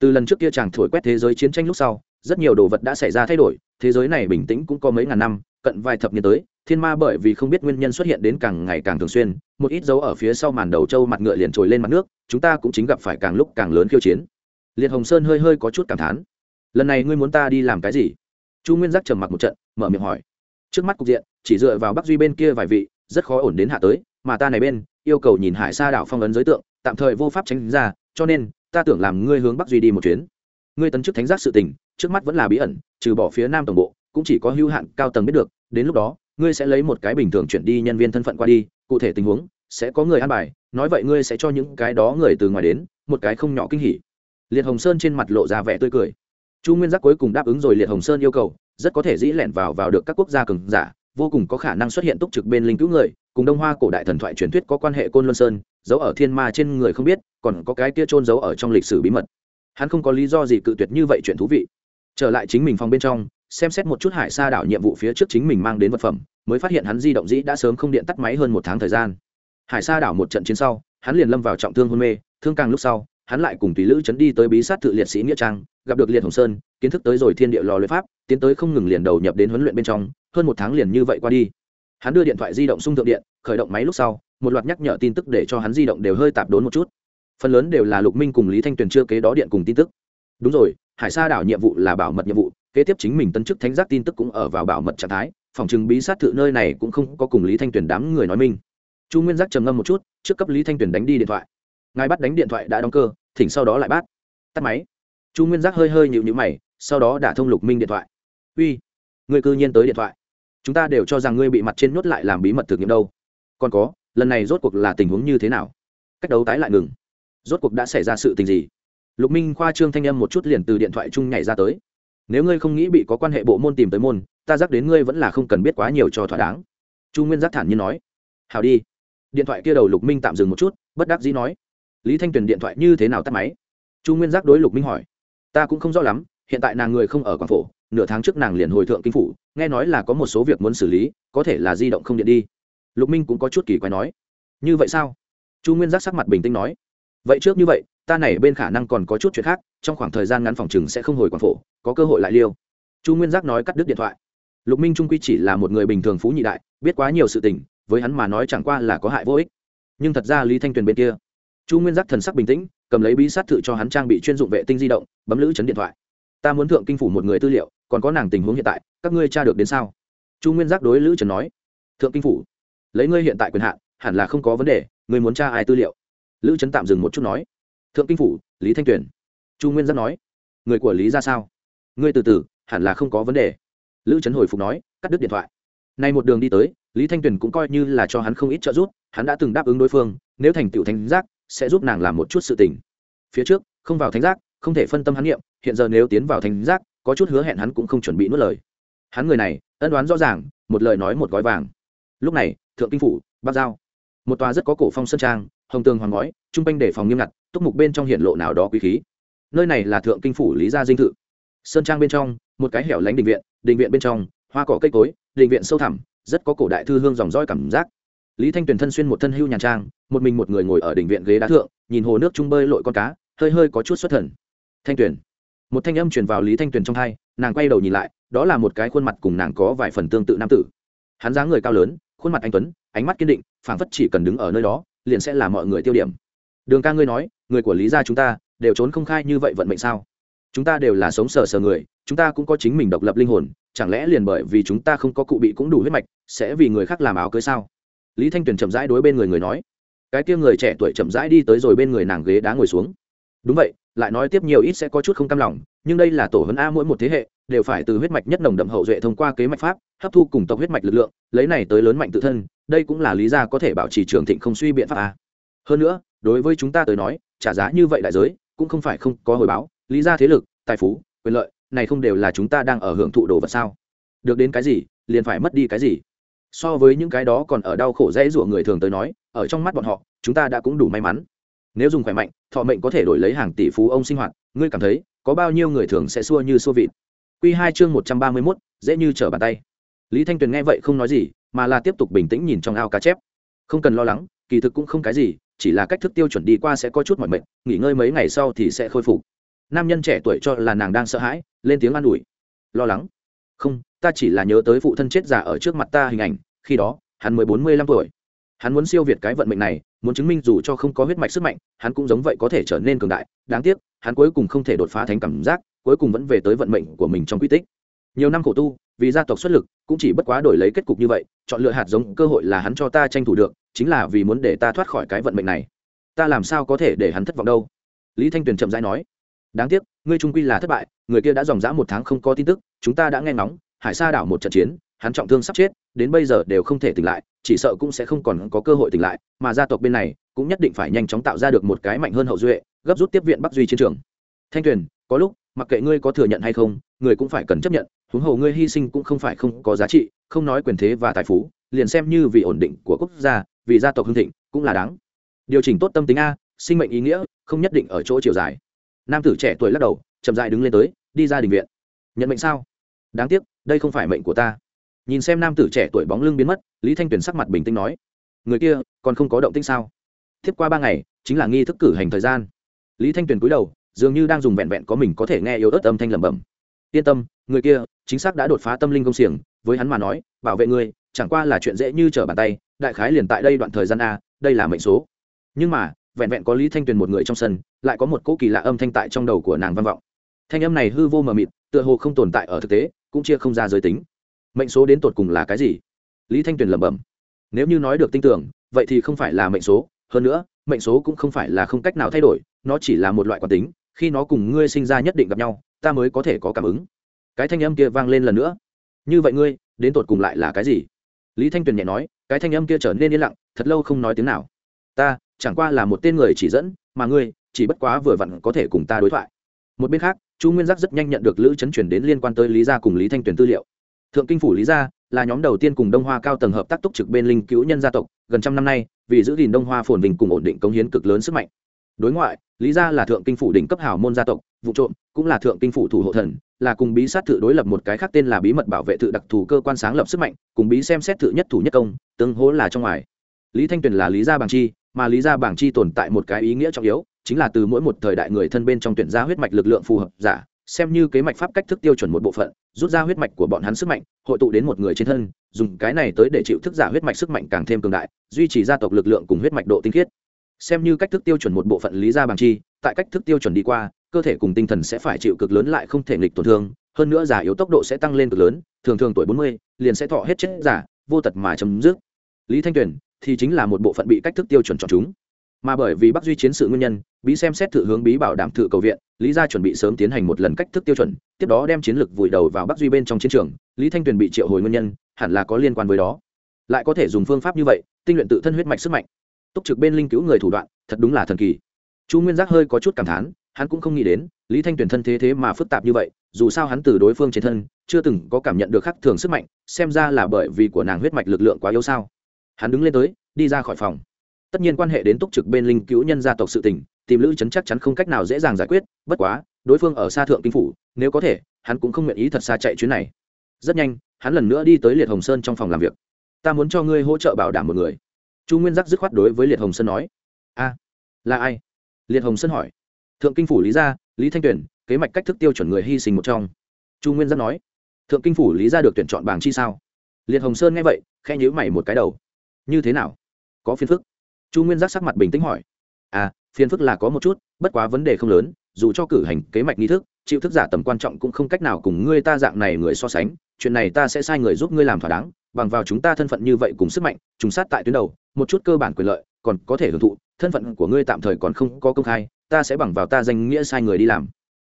Speaker 1: Từ lần trước kia chàng thổi quét thế giới chiến tranh lúc sau, rất nhiều đồ vật đã xảy ra thay đổi, thế giới này bình tĩnh cũng có mấy ngàn năm, cận vài thập niên tới, thiên ma bởi vì không biết nguyên nhân xuất hiện đến càng ngày càng thường xuyên, một ít dấu ở phía sau màn đầu trâu mặt ngựa liền trồi lên mặt nước, chúng ta cũng chính gặp phải càng lúc càng lớn khiêu chiến liệt hồng sơn hơi hơi có chút cảm thán. Lần này ngươi muốn ta đi làm cái gì? Chu nguyên giác trầm mặc một trận, mở miệng hỏi. Trước mắt cục diện, chỉ dựa vào bắc duy bên kia vài vị, rất khó ổn đến hạ tới, mà ta này bên, yêu cầu nhìn hải sa đảo phong ấn giới tượng, tạm thời vô pháp tránh ra, cho nên, ta tưởng làm ngươi hướng bắc duy đi một chuyến. Ngươi tấn chức thánh giác sự tình, trước mắt vẫn là bí ẩn, trừ bỏ phía nam tổng bộ, cũng chỉ có hưu hạn cao tầng biết được, đến lúc đó, ngươi sẽ lấy một cái bình thường chuyển đi nhân viên thân phận qua đi, cụ thể tình huống sẽ có người an bài, nói vậy ngươi sẽ cho những cái đó người từ ngoài đến, một cái không nhỏ kinh hỉ liệt hồng sơn trên mặt lộ ra vẻ tươi cười. Chu nguyên giác cuối cùng đáp ứng rồi liệt hồng sơn yêu cầu, rất có thể dĩ lẻn vào vào được các quốc gia cường giả, vô cùng có khả năng xuất hiện túc trực bên linh cứu người, cùng đông hoa cổ đại thần thoại truyền thuyết có quan hệ côn luân sơn, giấu ở thiên ma trên người không biết, còn có cái kia trôn giấu ở trong lịch sử bí mật. Hắn không có lý do gì cự tuyệt như vậy chuyện thú vị. Trở lại chính mình phòng bên trong, xem xét một chút hải sa đảo nhiệm vụ phía trước chính mình mang đến vật phẩm, mới phát hiện hắn di động dĩ đã sớm không điện tắt máy hơn một tháng thời gian. Hải sa đảo một trận chiến sau, hắn liền lâm vào trọng thương hôn mê, thương càng lúc sau hắn lại cùng tùy lữ chấn đi tới bí sát tự liệt sĩ nghĩa trang, gặp được liệt hồng sơn, kiến thức tới rồi thiên địa lò luyện pháp, tiến tới không ngừng liền đầu nhập đến huấn luyện bên trong, hơn một tháng liền như vậy qua đi. Hắn đưa điện thoại di động sung thượng điện, khởi động máy lúc sau, một loạt nhắc nhở tin tức để cho hắn di động đều hơi tạp đốn một chút. Phần lớn đều là lục minh cùng lý thanh tuyền chưa kế đó điện cùng tin tức. Đúng rồi, hải sa đảo nhiệm vụ là bảo mật nhiệm vụ, kế tiếp chính mình tân chức thánh giác tin tức cũng ở vào bảo mật trạng thái, phòng chừng bí sát thự nơi này cũng không có cùng lý thanh tuyền đám người nói minh chu nguyên giác trầm ngâm một chút, trước cấp lý thanh tuyền đánh đi điện thoại ngài bắt đánh điện thoại đã đóng cơ, thỉnh sau đó lại bắt. Tắt máy. Chu nguyên giác hơi hơi nhịu nhữ mày, sau đó đã thông lục minh điện thoại. Uy người cư nhiên tới điện thoại. Chúng ta đều cho rằng ngươi bị mặt trên nhốt lại làm bí mật thực nghiệm đâu. Còn có, lần này rốt cuộc là tình huống như thế nào? Cách đấu tái lại ngừng. Rốt cuộc đã xảy ra sự tình gì? Lục minh khoa trương thanh âm một chút liền từ điện thoại chung nhảy ra tới. Nếu ngươi không nghĩ bị có quan hệ bộ môn tìm tới môn, ta dắt đến ngươi vẫn là không cần biết quá nhiều cho thỏa đáng. Chu nguyên giác thản nhiên nói. Hào đi. Điện thoại kia đầu lục minh tạm dừng một chút, bất đắc dĩ nói lý thanh tuyền điện thoại như thế nào tắt máy? Chu nguyên giác đối lục minh hỏi. Ta cũng không rõ lắm, hiện tại nàng người không ở quảng phổ, nửa tháng trước nàng liền hồi thượng kinh phủ, nghe nói là có một số việc muốn xử lý, có thể là di động không điện đi. Lục minh cũng có chút kỳ quái nói. Như vậy sao? Chu nguyên giác sắc mặt bình tĩnh nói. Vậy trước như vậy, ta này bên khả năng còn có chút chuyện khác, trong khoảng thời gian ngắn phòng chừng sẽ không hồi quảng phổ, có cơ hội lại liêu. Chu nguyên giác nói cắt đứt điện thoại. Lục minh trung quy chỉ là một người bình thường phú nhị đại, biết quá nhiều sự tình, với hắn mà nói chẳng qua là có hại vô ích. Nhưng thật ra lý thanh tuyền bên kia chu nguyên giác thần sắc bình tĩnh, cầm lấy bí sát thự cho hắn trang bị chuyên dụng vệ tinh di động, bấm lữ chấn điện thoại. Ta muốn thượng kinh phủ một người tư liệu, còn có nàng tình huống hiện tại, các ngươi tra được đến sao? Chu nguyên giác đối lữ trần nói. Thượng kinh phủ? Lấy ngươi hiện tại quyền hạn, hẳn là không có vấn đề, ngươi muốn tra ai tư liệu? Lữ trấn tạm dừng một chút nói. Thượng kinh phủ, lý thanh tuyền. Chu nguyên giác nói. Người của lý ra sao? Ngươi từ từ, hẳn là không có vấn đề. Lữ trấn hồi phục nói, cắt đứt điện thoại. Nay một đường đi tới, lý thanh tuyền cũng coi như là cho hắn không ít trợ giúp, hắn đã từng đáp ứng đối phương, nếu thành tựu thánh giác sẽ giúp nàng làm một chút sự tình. Phía trước, không vào thánh giác, không thể phân tâm hắn niệm. hiện giờ nếu tiến vào thánh giác, có chút hứa hẹn hắn cũng không chuẩn bị nuốt lời. Hắn người này, ân đoán rõ ràng, một lời nói một gói vàng. Lúc này, thượng kinh phủ, bắc giao. Một tòa rất có cổ phong sơn trang, hồng tường hoàng ngói, trung quanh để phòng nghiêm ngặt, túc mục bên trong hiện lộ nào đó quý khí. Nơi này là thượng kinh phủ lý gia dinh thự. Sơn trang bên trong, một cái hẻo lánh đình viện đình viện bên trong, hoa cỏ cây cối, đình viện sâu thẳm, rất có cổ đại thư hương dòng roi cảm giác lý thanh tuyền thân xuyên một thân hưu nhàn trang, một mình một người ngồi ở đỉnh viện ghế đá thượng, nhìn hồ nước trung bơi lội con cá, hơi hơi có chút xuất thần. Thanh tuyền. Một thanh âm truyền vào lý thanh tuyền trong hai, nàng quay đầu nhìn lại, đó là một cái khuôn mặt cùng nàng có vài phần tương tự nam tử. Hắn dáng người cao lớn, khuôn mặt anh tuấn, ánh mắt kiên định, phảng phất chỉ cần đứng ở nơi đó, liền sẽ là mọi người tiêu điểm. Đường ca ngươi nói, người của lý gia chúng ta, đều trốn không khai như vậy vận mệnh sao? Chúng ta đều là sống sờ sờ người, chúng ta cũng có chính mình độc lập linh hồn, chẳng lẽ liền bởi vì chúng ta không có cụ bị cũng đủ huyết mạch, sẽ vì người khác làm áo cưới sao? Lý thanh tuyền chậm rãi đối bên người người nói, cái kia người trẻ tuổi chậm rãi đi tới rồi bên người nàng ghế đá ngồi xuống. Đúng vậy, lại nói tiếp nhiều ít sẽ có chút không cam lòng, nhưng đây là tổ hấn a mỗi một thế hệ, đều phải từ huyết mạch nhất nồng đậm hậu duệ thông qua kế mạch pháp, hấp thu cùng tộc huyết mạch lực lượng, lấy này tới lớn mạnh tự thân, đây cũng là lý do có thể bảo trì trường thịnh không suy biện pháp a. Hơn nữa, đối với chúng ta tới nói, trả giá như vậy đại giới, cũng không phải không có hồi báo, lý do thế lực, tài phú, quyền lợi, này không đều là chúng ta đang ở hưởng thụ đồ vật sao? Được đến cái gì, liền phải mất đi cái gì? So với những cái đó còn ở đau khổ dễ dụa người thường tới nói, ở trong mắt bọn họ, chúng ta đã cũng đủ may mắn. Nếu dùng khỏe mạnh, thọ mệnh có thể đổi lấy hàng tỷ phú ông sinh hoạt, ngươi cảm thấy, có bao nhiêu người thường sẽ xua như xua vịt? Q hai chương một trăm ba mươi mốt, dễ như trở bàn tay. Lý thanh tuyền nghe vậy không nói gì, mà là tiếp tục bình tĩnh nhìn trong ao cá chép. Không cần lo lắng, kỳ thực cũng không cái gì, chỉ là cách thức tiêu chuẩn đi qua sẽ có chút mọi mệnh nghỉ ngơi mấy ngày sau thì sẽ khôi phục. Nam nhân trẻ tuổi cho là nàng đang sợ hãi, lên tiếng an ủi. Lo lắng? Không ta chỉ là nhớ tới phụ thân chết già ở trước mặt ta hình ảnh, khi đó, hắn mới bốn mươi lăm tuổi. Hắn muốn siêu việt cái vận mệnh này, muốn chứng minh dù cho không có huyết mạch sức mạnh, hắn cũng giống vậy có thể trở nên cường đại. Đáng tiếc, hắn cuối cùng không thể đột phá thánh cảm giác, cuối cùng vẫn về tới vận mệnh của mình trong quy tích. Nhiều năm khổ tu, vì gia tộc xuất lực, cũng chỉ bất quá đổi lấy kết cục như vậy, chọn lựa hạt giống, cơ hội là hắn cho ta tranh thủ được, chính là vì muốn để ta thoát khỏi cái vận mệnh này. Ta làm sao có thể để hắn thất vọng đâu? Lý thanh tuyền chậm rãi nói. Đáng tiếc, ngươi trung quy là thất bại, người kia đã dòng dã một tháng không có tin tức, chúng ta đã nghe ngóng hải sa đảo một trận chiến, hắn trọng thương sắp chết, đến bây giờ đều không thể tỉnh lại, chỉ sợ cũng sẽ không còn có cơ hội tỉnh lại, mà gia tộc bên này cũng nhất định phải nhanh chóng tạo ra được một cái mạnh hơn hậu duệ, gấp rút tiếp viện bắc duy chiến trường. Thanh tuyền, có lúc, mặc kệ ngươi có thừa nhận hay không, người cũng phải cần chấp nhận, huống hồ ngươi hy sinh cũng không phải không có giá trị, không nói quyền thế và tài phú, liền xem như vì ổn định của quốc gia, vì gia tộc hưng thịnh, cũng là đáng. Điều chỉnh tốt tâm tính a, sinh mệnh ý nghĩa, không nhất định ở chỗ chiều dài. Nam tử trẻ tuổi lắc đầu, chậm dại đứng lên tới, đi ra đình viện. Nhận mệnh sao? Đáng tiếc đây không phải mệnh của ta. Nhìn xem nam tử trẻ tuổi bóng lưng biến mất, lý thanh tuyền sắc mặt bình tĩnh nói, người kia, còn không có động tĩnh sao? Tiếp qua ba ngày, chính là nghi thức cử hành thời gian. Lý thanh tuyền cúi đầu, dường như đang dùng vẹn vẹn có mình có thể nghe yếu ớt âm thanh lẩm bẩm. Yên tâm, người kia, chính xác đã đột phá tâm linh công xiềng, với hắn mà nói, bảo vệ ngươi chẳng qua là chuyện dễ như trở bàn tay, đại khái liền tại đây đoạn thời gian a, đây là mệnh số. Nhưng mà, vẹn vẹn có lý thanh tuyền một người trong sân, lại có một cỗ kỳ lạ âm thanh tại trong đầu của nàng văn vọng. Thanh âm này hư vô mờ mịt, tựa hồ không tồn tại ở thực tế cũng chia không ra giới tính. Mệnh số đến tột cùng là cái gì? Lý thanh tuyền lẩm bẩm. Nếu như nói được tin tưởng, vậy thì không phải là mệnh số. Hơn nữa, mệnh số cũng không phải là không cách nào thay đổi, nó chỉ là một loại quán tính. Khi nó cùng ngươi sinh ra nhất định gặp nhau, ta mới có thể có cảm ứng. Cái thanh âm kia vang lên lần nữa. Như vậy ngươi, đến tột cùng lại là cái gì? Lý thanh tuyền nhẹ nói, cái thanh âm kia trở nên yên lặng, thật lâu không nói tiếng nào. Ta, chẳng qua là một tên người chỉ dẫn, mà ngươi, chỉ bất quá vừa vặn có thể cùng ta đối thoại. Một bên khác chu nguyên giác rất nhanh nhận được lữ chấn chuyển đến liên quan tới lý gia cùng lý thanh tuyền tư liệu. Thượng kinh phủ lý gia là nhóm đầu tiên cùng đông hoa cao tầng hợp tác túc trực bên linh cứu nhân gia tộc, gần trăm năm nay, vì giữ gìn đông hoa phồn vinh cùng ổn định công hiến cực lớn sức mạnh. Đối ngoại, lý gia là thượng kinh phủ đỉnh cấp Hảo môn gia tộc, vụ trộm, cũng là thượng kinh phủ thủ hộ thần, là cùng bí sát thự đối lập một cái khác tên là bí mật bảo vệ thự đặc thù cơ quan sáng lập sức mạnh, cùng bí xem xét thự nhất thủ nhất công, tương hỗ là trong ngoài. Lý thanh tuyền là lý gia bảng chi, mà lý gia bảng chi tồn tại một cái ý nghĩa trọng yếu chính là từ mỗi một thời đại người thân bên trong tuyển ra huyết mạch lực lượng phù hợp giả, xem như kế mạch pháp cách thức tiêu chuẩn một bộ phận, rút ra huyết mạch của bọn hắn sức mạnh, hội tụ đến một người trên thân, dùng cái này tới để chịu thức giả huyết mạch sức mạnh càng thêm cường đại, duy trì gia tộc lực lượng cùng huyết mạch độ tinh khiết. Xem như cách thức tiêu chuẩn một bộ phận lý gia bằng chi, tại cách thức tiêu chuẩn đi qua, cơ thể cùng tinh thần sẽ phải chịu cực lớn lại không thể nghịch tổn thương, hơn nữa giả yếu tốc độ sẽ tăng lên cực lớn, thường thường tuổi bốn mươi, liền sẽ thọ hết chết giả, vô tật mà chấm dứt. Lý thanh tuyền thì chính là một bộ phận bị cách thức tiêu chuẩn chọn chúng mà bởi vì bắc duy chiến sự nguyên nhân, bí xem xét thử hướng bí bảo đảm thử cầu viện, lý gia chuẩn bị sớm tiến hành một lần cách thức tiêu chuẩn, tiếp đó đem chiến lược vùi đầu vào bắc duy bên trong chiến trường, lý thanh tuyền bị triệu hồi nguyên nhân, hẳn là có liên quan với đó. Lại có thể dùng phương pháp như vậy, tinh luyện tự thân huyết mạch sức mạnh. Túc trực bên linh cứu người thủ đoạn, thật đúng là thần kỳ. Chu nguyên giác hơi có chút cảm thán, hắn cũng không nghĩ đến, lý thanh tuyền thân thế thế mà phức tạp như vậy, dù sao hắn từ đối phương trên thân, chưa từng có cảm nhận được khắc thường sức mạnh, xem ra là bởi vì của nàng huyết mạch lực lượng quá yếu sao. Hắn đứng lên tới, đi ra khỏi phòng tất nhiên quan hệ đến túc trực bên linh cứu nhân gia tộc sự tình, tìm lữ chấn chắc chắn không cách nào dễ dàng giải quyết, bất quá, đối phương ở xa thượng kinh phủ, nếu có thể, hắn cũng không nguyện ý thật xa chạy chuyến này. Rất nhanh, hắn lần nữa đi tới liệt hồng sơn trong phòng làm việc. Ta muốn cho ngươi hỗ trợ bảo đảm một người. Chu nguyên giác dứt khoát đối với liệt hồng sơn nói. A, là ai? Liệt hồng sơn hỏi. Thượng kinh phủ lý gia, lý thanh tuyển, kế mạch cách thức tiêu chuẩn người hy sinh một trong. Chu nguyên giác nói. Thượng kinh phủ lý gia được tuyển chọn bảng chi sao? Liệt hồng sơn nghe vậy khe nhữ mày một cái đầu. Như thế nào? Có phiền phức chu nguyên giác sắc mặt bình tĩnh hỏi à phiền phức là có một chút, bất quá vấn đề không lớn, dù cho cử hành kế mạch nghi thức, chịu thức giả tầm quan trọng cũng không cách nào cùng ngươi ta dạng này người so sánh, chuyện này ta sẽ sai người giúp ngươi làm thỏa đáng, bằng vào chúng ta thân phận như vậy cùng sức mạnh, trùng sát tại tuyến đầu, một chút cơ bản quyền lợi, còn có thể hưởng thụ, thân phận của ngươi tạm thời còn không có công khai, ta sẽ bằng vào ta danh nghĩa sai người đi làm.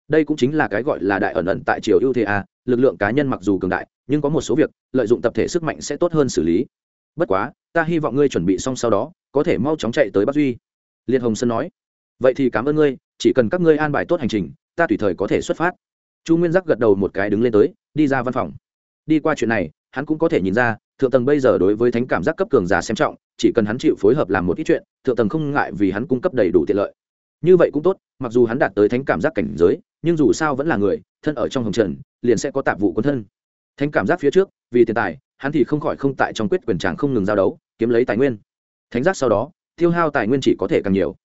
Speaker 1: Đây cũng chính là cái gọi là đại ẩn ẩn tại triều ưu thế a, lực lượng cá nhân mặc dù cường đại, nhưng có một số việc, lợi dụng tập thể sức mạnh sẽ tốt hơn xử lý. Bất quá, ta hy vọng ngươi chuẩn bị xong sau đó có thể mau chóng chạy tới bắc duy. Liệt hồng sơn nói, vậy thì cảm ơn ngươi, chỉ cần các ngươi an bài tốt hành trình, ta tùy thời có thể xuất phát. Chu nguyên giác gật đầu một cái đứng lên tới, đi ra văn phòng. Đi qua chuyện này, hắn cũng có thể nhìn ra, thượng tầng bây giờ đối với thánh cảm giác cấp cường giả xem trọng, chỉ cần hắn chịu phối hợp làm một ít chuyện, thượng tầng không ngại vì hắn cung cấp đầy đủ tiện lợi. Như vậy cũng tốt, mặc dù hắn đạt tới thánh cảm giác cảnh giới, nhưng dù sao vẫn là người, thân ở trong hồng trần, liền sẽ có tạp vụ quân thân. Thánh cảm giác phía trước, vì tiền tài, hắn thì không khỏi không tại trong quyết quyền tràng không ngừng giao đấu, kiếm lấy tài nguyên thánh giác sau đó, tiêu hao tài nguyên chỉ có thể càng nhiều.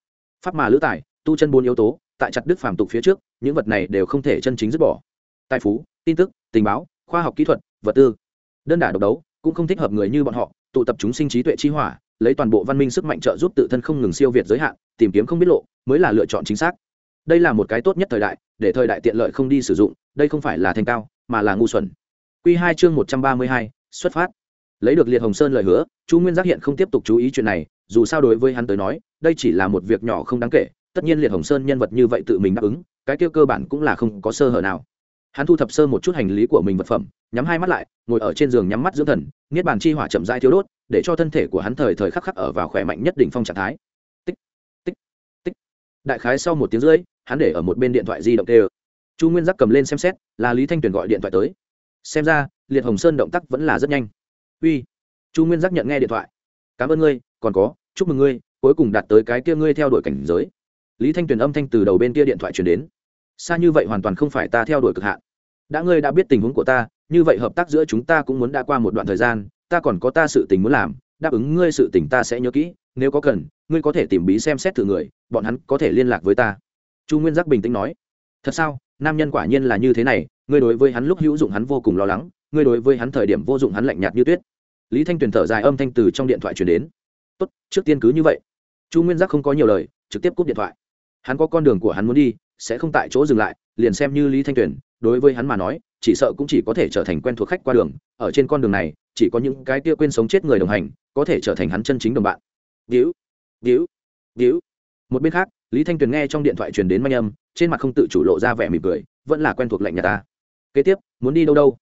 Speaker 1: Pháp mà lữ tài, tu chân bốn yếu tố, tại chặt đức phàm tục phía trước, những vật này đều không thể chân chính dứt bỏ. Tài phú, tin tức, tình báo, khoa học kỹ thuật, vật tư. Đơn đả độc đấu, cũng không thích hợp người như bọn họ, tụ tập chúng sinh trí tuệ chi hỏa, lấy toàn bộ văn minh sức mạnh trợ giúp tự thân không ngừng siêu việt giới hạn, tìm kiếm không biết lộ, mới là lựa chọn chính xác. Đây là một cái tốt nhất thời đại, để thời đại tiện lợi không đi sử dụng, đây không phải là thành cao, mà là ngu xuẩn. Q hai chương một trăm ba mươi hai, xuất phát lấy được liệt hồng sơn lời hứa, chu nguyên giác hiện không tiếp tục chú ý chuyện này, dù sao đối với hắn tới nói, đây chỉ là một việc nhỏ không đáng kể, tất nhiên liệt hồng sơn nhân vật như vậy tự mình đáp ứng, cái kia cơ bản cũng là không có sơ hở nào. Hắn thu thập sơ một chút hành lý của mình vật phẩm, nhắm hai mắt lại, ngồi ở trên giường nhắm mắt dưỡng thần, niết bàn chi hỏa chậm dai thiếu đốt, để cho thân thể của hắn thời thời khắc khắc ở vào khỏe mạnh nhất đỉnh phong trạng thái. Tích tích tích. Đại khái sau một tiếng rưỡi, hắn để ở một bên điện thoại di động tê chu nguyên giác cầm lên xem xét, là lý thanh tuyền gọi điện thoại tới. Xem ra, liệt hồng sơn động tác vẫn là rất nhanh uy. Chu nguyên giác nhận nghe điện thoại. Cảm ơn ngươi, còn có, chúc mừng ngươi, cuối cùng đạt tới cái kia ngươi theo đuổi cảnh giới. Lý thanh tuyền âm thanh từ đầu bên kia điện thoại chuyển đến. Xa như vậy hoàn toàn không phải ta theo đuổi cực hạn. Đã ngươi đã biết tình huống của ta, như vậy hợp tác giữa chúng ta cũng muốn đã qua một đoạn thời gian, ta còn có ta sự tình muốn làm, đáp ứng ngươi sự tình ta sẽ nhớ kỹ, nếu có cần, ngươi có thể tìm bí xem xét thử người, bọn hắn có thể liên lạc với ta. Chu nguyên giác bình tĩnh nói. Thật sao? Nam nhân quả nhiên là như thế này, ngươi đối với hắn lúc hữu dụng hắn vô cùng lo lắng, ngươi đối với hắn thời điểm vô dụng hắn lạnh nhạt như tuyết lý thanh tuyền thở dài âm thanh từ trong điện thoại chuyển đến. Tốt, trước tiên cứ như vậy. Chu nguyên giác không có nhiều lời, trực tiếp cúp điện thoại. Hắn có con đường của hắn muốn đi, sẽ không tại chỗ dừng lại, liền xem như lý thanh tuyền, đối với hắn mà nói, chỉ sợ cũng chỉ có thể trở thành quen thuộc khách qua đường, ở trên con đường này, chỉ có những cái kia quên sống chết người đồng hành, có thể trở thành hắn chân chính đồng bạn. Víu víu víu. Một bên khác, lý thanh tuyền nghe trong điện thoại truyền đến manh âm, trên mặt không tự chủ lộ ra vẻ mỉm cười, vẫn là quen thuộc lạnh nhà ta. Kế tiếp, muốn đi đâu đâu?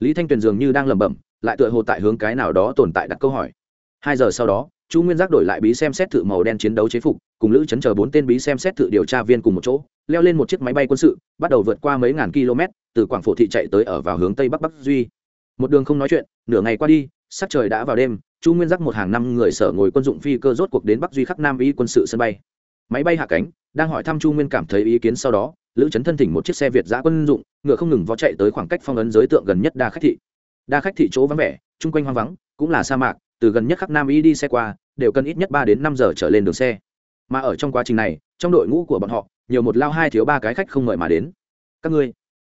Speaker 1: Lý thanh tuyền dường như đang lẩm bẩm lại tựa hồ tại hướng cái nào đó tồn tại đặt câu hỏi. Hai giờ sau đó, chu nguyên giác đổi lại bí xem xét thự màu đen chiến đấu chế phục, cùng lữ chấn chờ bốn tên bí xem xét thự điều tra viên cùng một chỗ, leo lên một chiếc máy bay quân sự, bắt đầu vượt qua mấy ngàn km, từ quảng phổ thị chạy tới ở vào hướng tây bắc bắc duy. Một đường không nói chuyện, nửa ngày qua đi, sắc trời đã vào đêm, chu nguyên giác một hàng năm người sở ngồi quân dụng phi cơ rốt cuộc đến bắc duy khắc nam y quân sự sân bay. Máy bay hạ cánh, đang hỏi thăm chu nguyên cảm thấy ý kiến sau đó, lữ chấn thân thỉnh một chiếc xe việt giã quân dụng, ngựa không ngừng vó chạy tới khoảng cách phong ấn giới tượng gần nhất đa khách thị đa khách thị chỗ vắng vẻ, chung quanh hoang vắng, cũng là sa mạc, từ gần nhất khắc nam y đi xe qua, đều cần ít nhất ba đến năm giờ trở lên đường xe. Mà ở trong quá trình này, trong đội ngũ của bọn họ, nhiều một lao hai thiếu ba cái khách không mời mà đến. Các ngươi,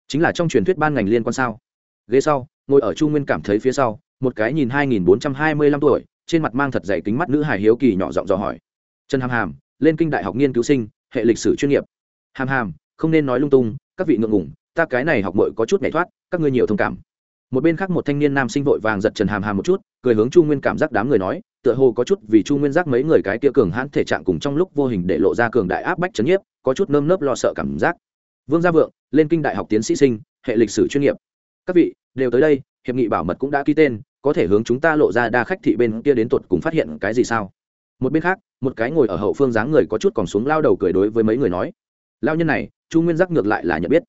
Speaker 1: chính là trong truyền thuyết ban ngành liên quan sao? Ghế sau, ngồi ở chu nguyên cảm thấy phía sau, một cái nhìn hai nghìn bốn trăm hai mươi lăm tuổi, trên mặt mang thật dày kính mắt nữ hài hiếu kỳ nhỏ giọng dò hỏi. Trần hàm hàm, lên kinh đại học nghiên cứu sinh, hệ lịch sử chuyên nghiệp. Hàm hàm, không nên nói lung tung, các vị ngượng ngủng ta cái này học mội có chút nhảy thoát, các ngươi nhiều thông cảm một bên khác một thanh niên nam sinh vội vàng giật trần hàm hàm một chút, cười hướng chu nguyên cảm giác đám người nói, tựa hồ có chút vì chu nguyên giác mấy người cái kia cường hãn thể trạng cùng trong lúc vô hình để lộ ra cường đại áp bách chấn nhiếp, có chút nơm nớp lo sợ cảm giác. Vương gia vượng, lên kinh đại học tiến sĩ sinh, hệ lịch sử chuyên nghiệp. Các vị, đều tới đây, hiệp nghị bảo mật cũng đã ký tên, có thể hướng chúng ta lộ ra đa khách thị bên kia đến tuột cùng phát hiện cái gì sao? Một bên khác, một cái ngồi ở hậu phương dáng người có chút còn xuống lao đầu cười đối với mấy người nói lao nhân này, chu nguyên giác ngược lại là nhận biết.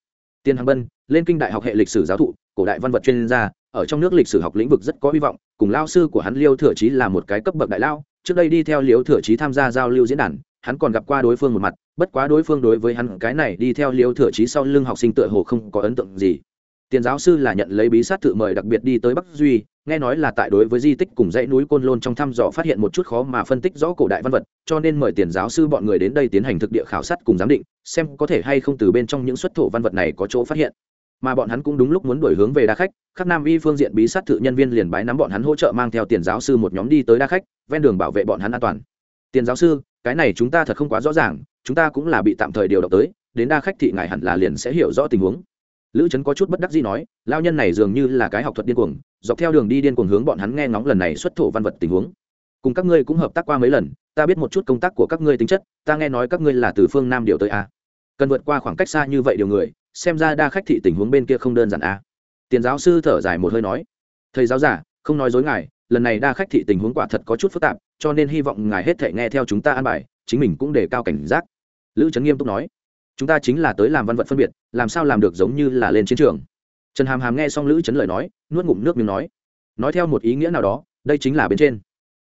Speaker 1: Tiên hằng bân, lên kinh đại học hệ lịch sử giáo thụ cổ đại văn vật chuyên gia, ở trong nước lịch sử học lĩnh vực rất có hy vọng, cùng lao sư của hắn liêu thừa trí là một cái cấp bậc đại lao, trước đây đi theo liêu thừa trí tham gia giao lưu diễn đàn, hắn còn gặp qua đối phương một mặt, bất quá đối phương đối với hắn cái này đi theo liêu thừa trí sau lưng học sinh tựa hồ không có ấn tượng gì. Tiền giáo sư là nhận lấy bí sát tự mời đặc biệt đi tới bắc duy, nghe nói là tại đối với di tích cùng dãy núi côn lôn trong thăm dò phát hiện một chút khó mà phân tích rõ cổ đại văn vật, cho nên mời tiền giáo sư bọn người đến đây tiến hành thực địa khảo sát cùng giám định, xem có thể hay không từ bên trong những xuất thổ văn vật này có chỗ phát hiện mà bọn hắn cũng đúng lúc muốn đổi hướng về đa khách, khắc nam y phương diện bí sát thự nhân viên liền bái nắm bọn hắn hỗ trợ mang theo tiền giáo sư một nhóm đi tới đa khách, ven đường bảo vệ bọn hắn an toàn. Tiền giáo sư, cái này chúng ta thật không quá rõ ràng, chúng ta cũng là bị tạm thời điều động tới, đến đa khách thị ngài hẳn là liền sẽ hiểu rõ tình huống. Lữ trấn có chút bất đắc gì nói, lao nhân này dường như là cái học thuật điên cuồng, dọc theo đường đi điên cuồng hướng bọn hắn nghe ngóng lần này xuất thổ văn vật tình huống. Cùng các ngươi cũng hợp tác qua mấy lần, ta biết một chút công tác của các ngươi tính chất, ta nghe nói các ngươi là từ phương nam điều tới a. Cần vượt qua khoảng cách xa như vậy điều người xem ra đa khách thị tình huống bên kia không đơn giản a tiền giáo sư thở dài một hơi nói, thầy giáo giả, không nói dối ngài, lần này đa khách thị tình huống quả thật có chút phức tạp, cho nên hy vọng ngài hết thể nghe theo chúng ta an bài, chính mình cũng đề cao cảnh giác. Lữ trấn nghiêm túc nói, chúng ta chính là tới làm văn vật phân biệt, làm sao làm được giống như là lên chiến trường. Trần hàm hàm nghe xong lữ trấn lời nói, nuốt ngụm nước miếng nói nói theo một ý nghĩa nào đó, đây chính là bên trên.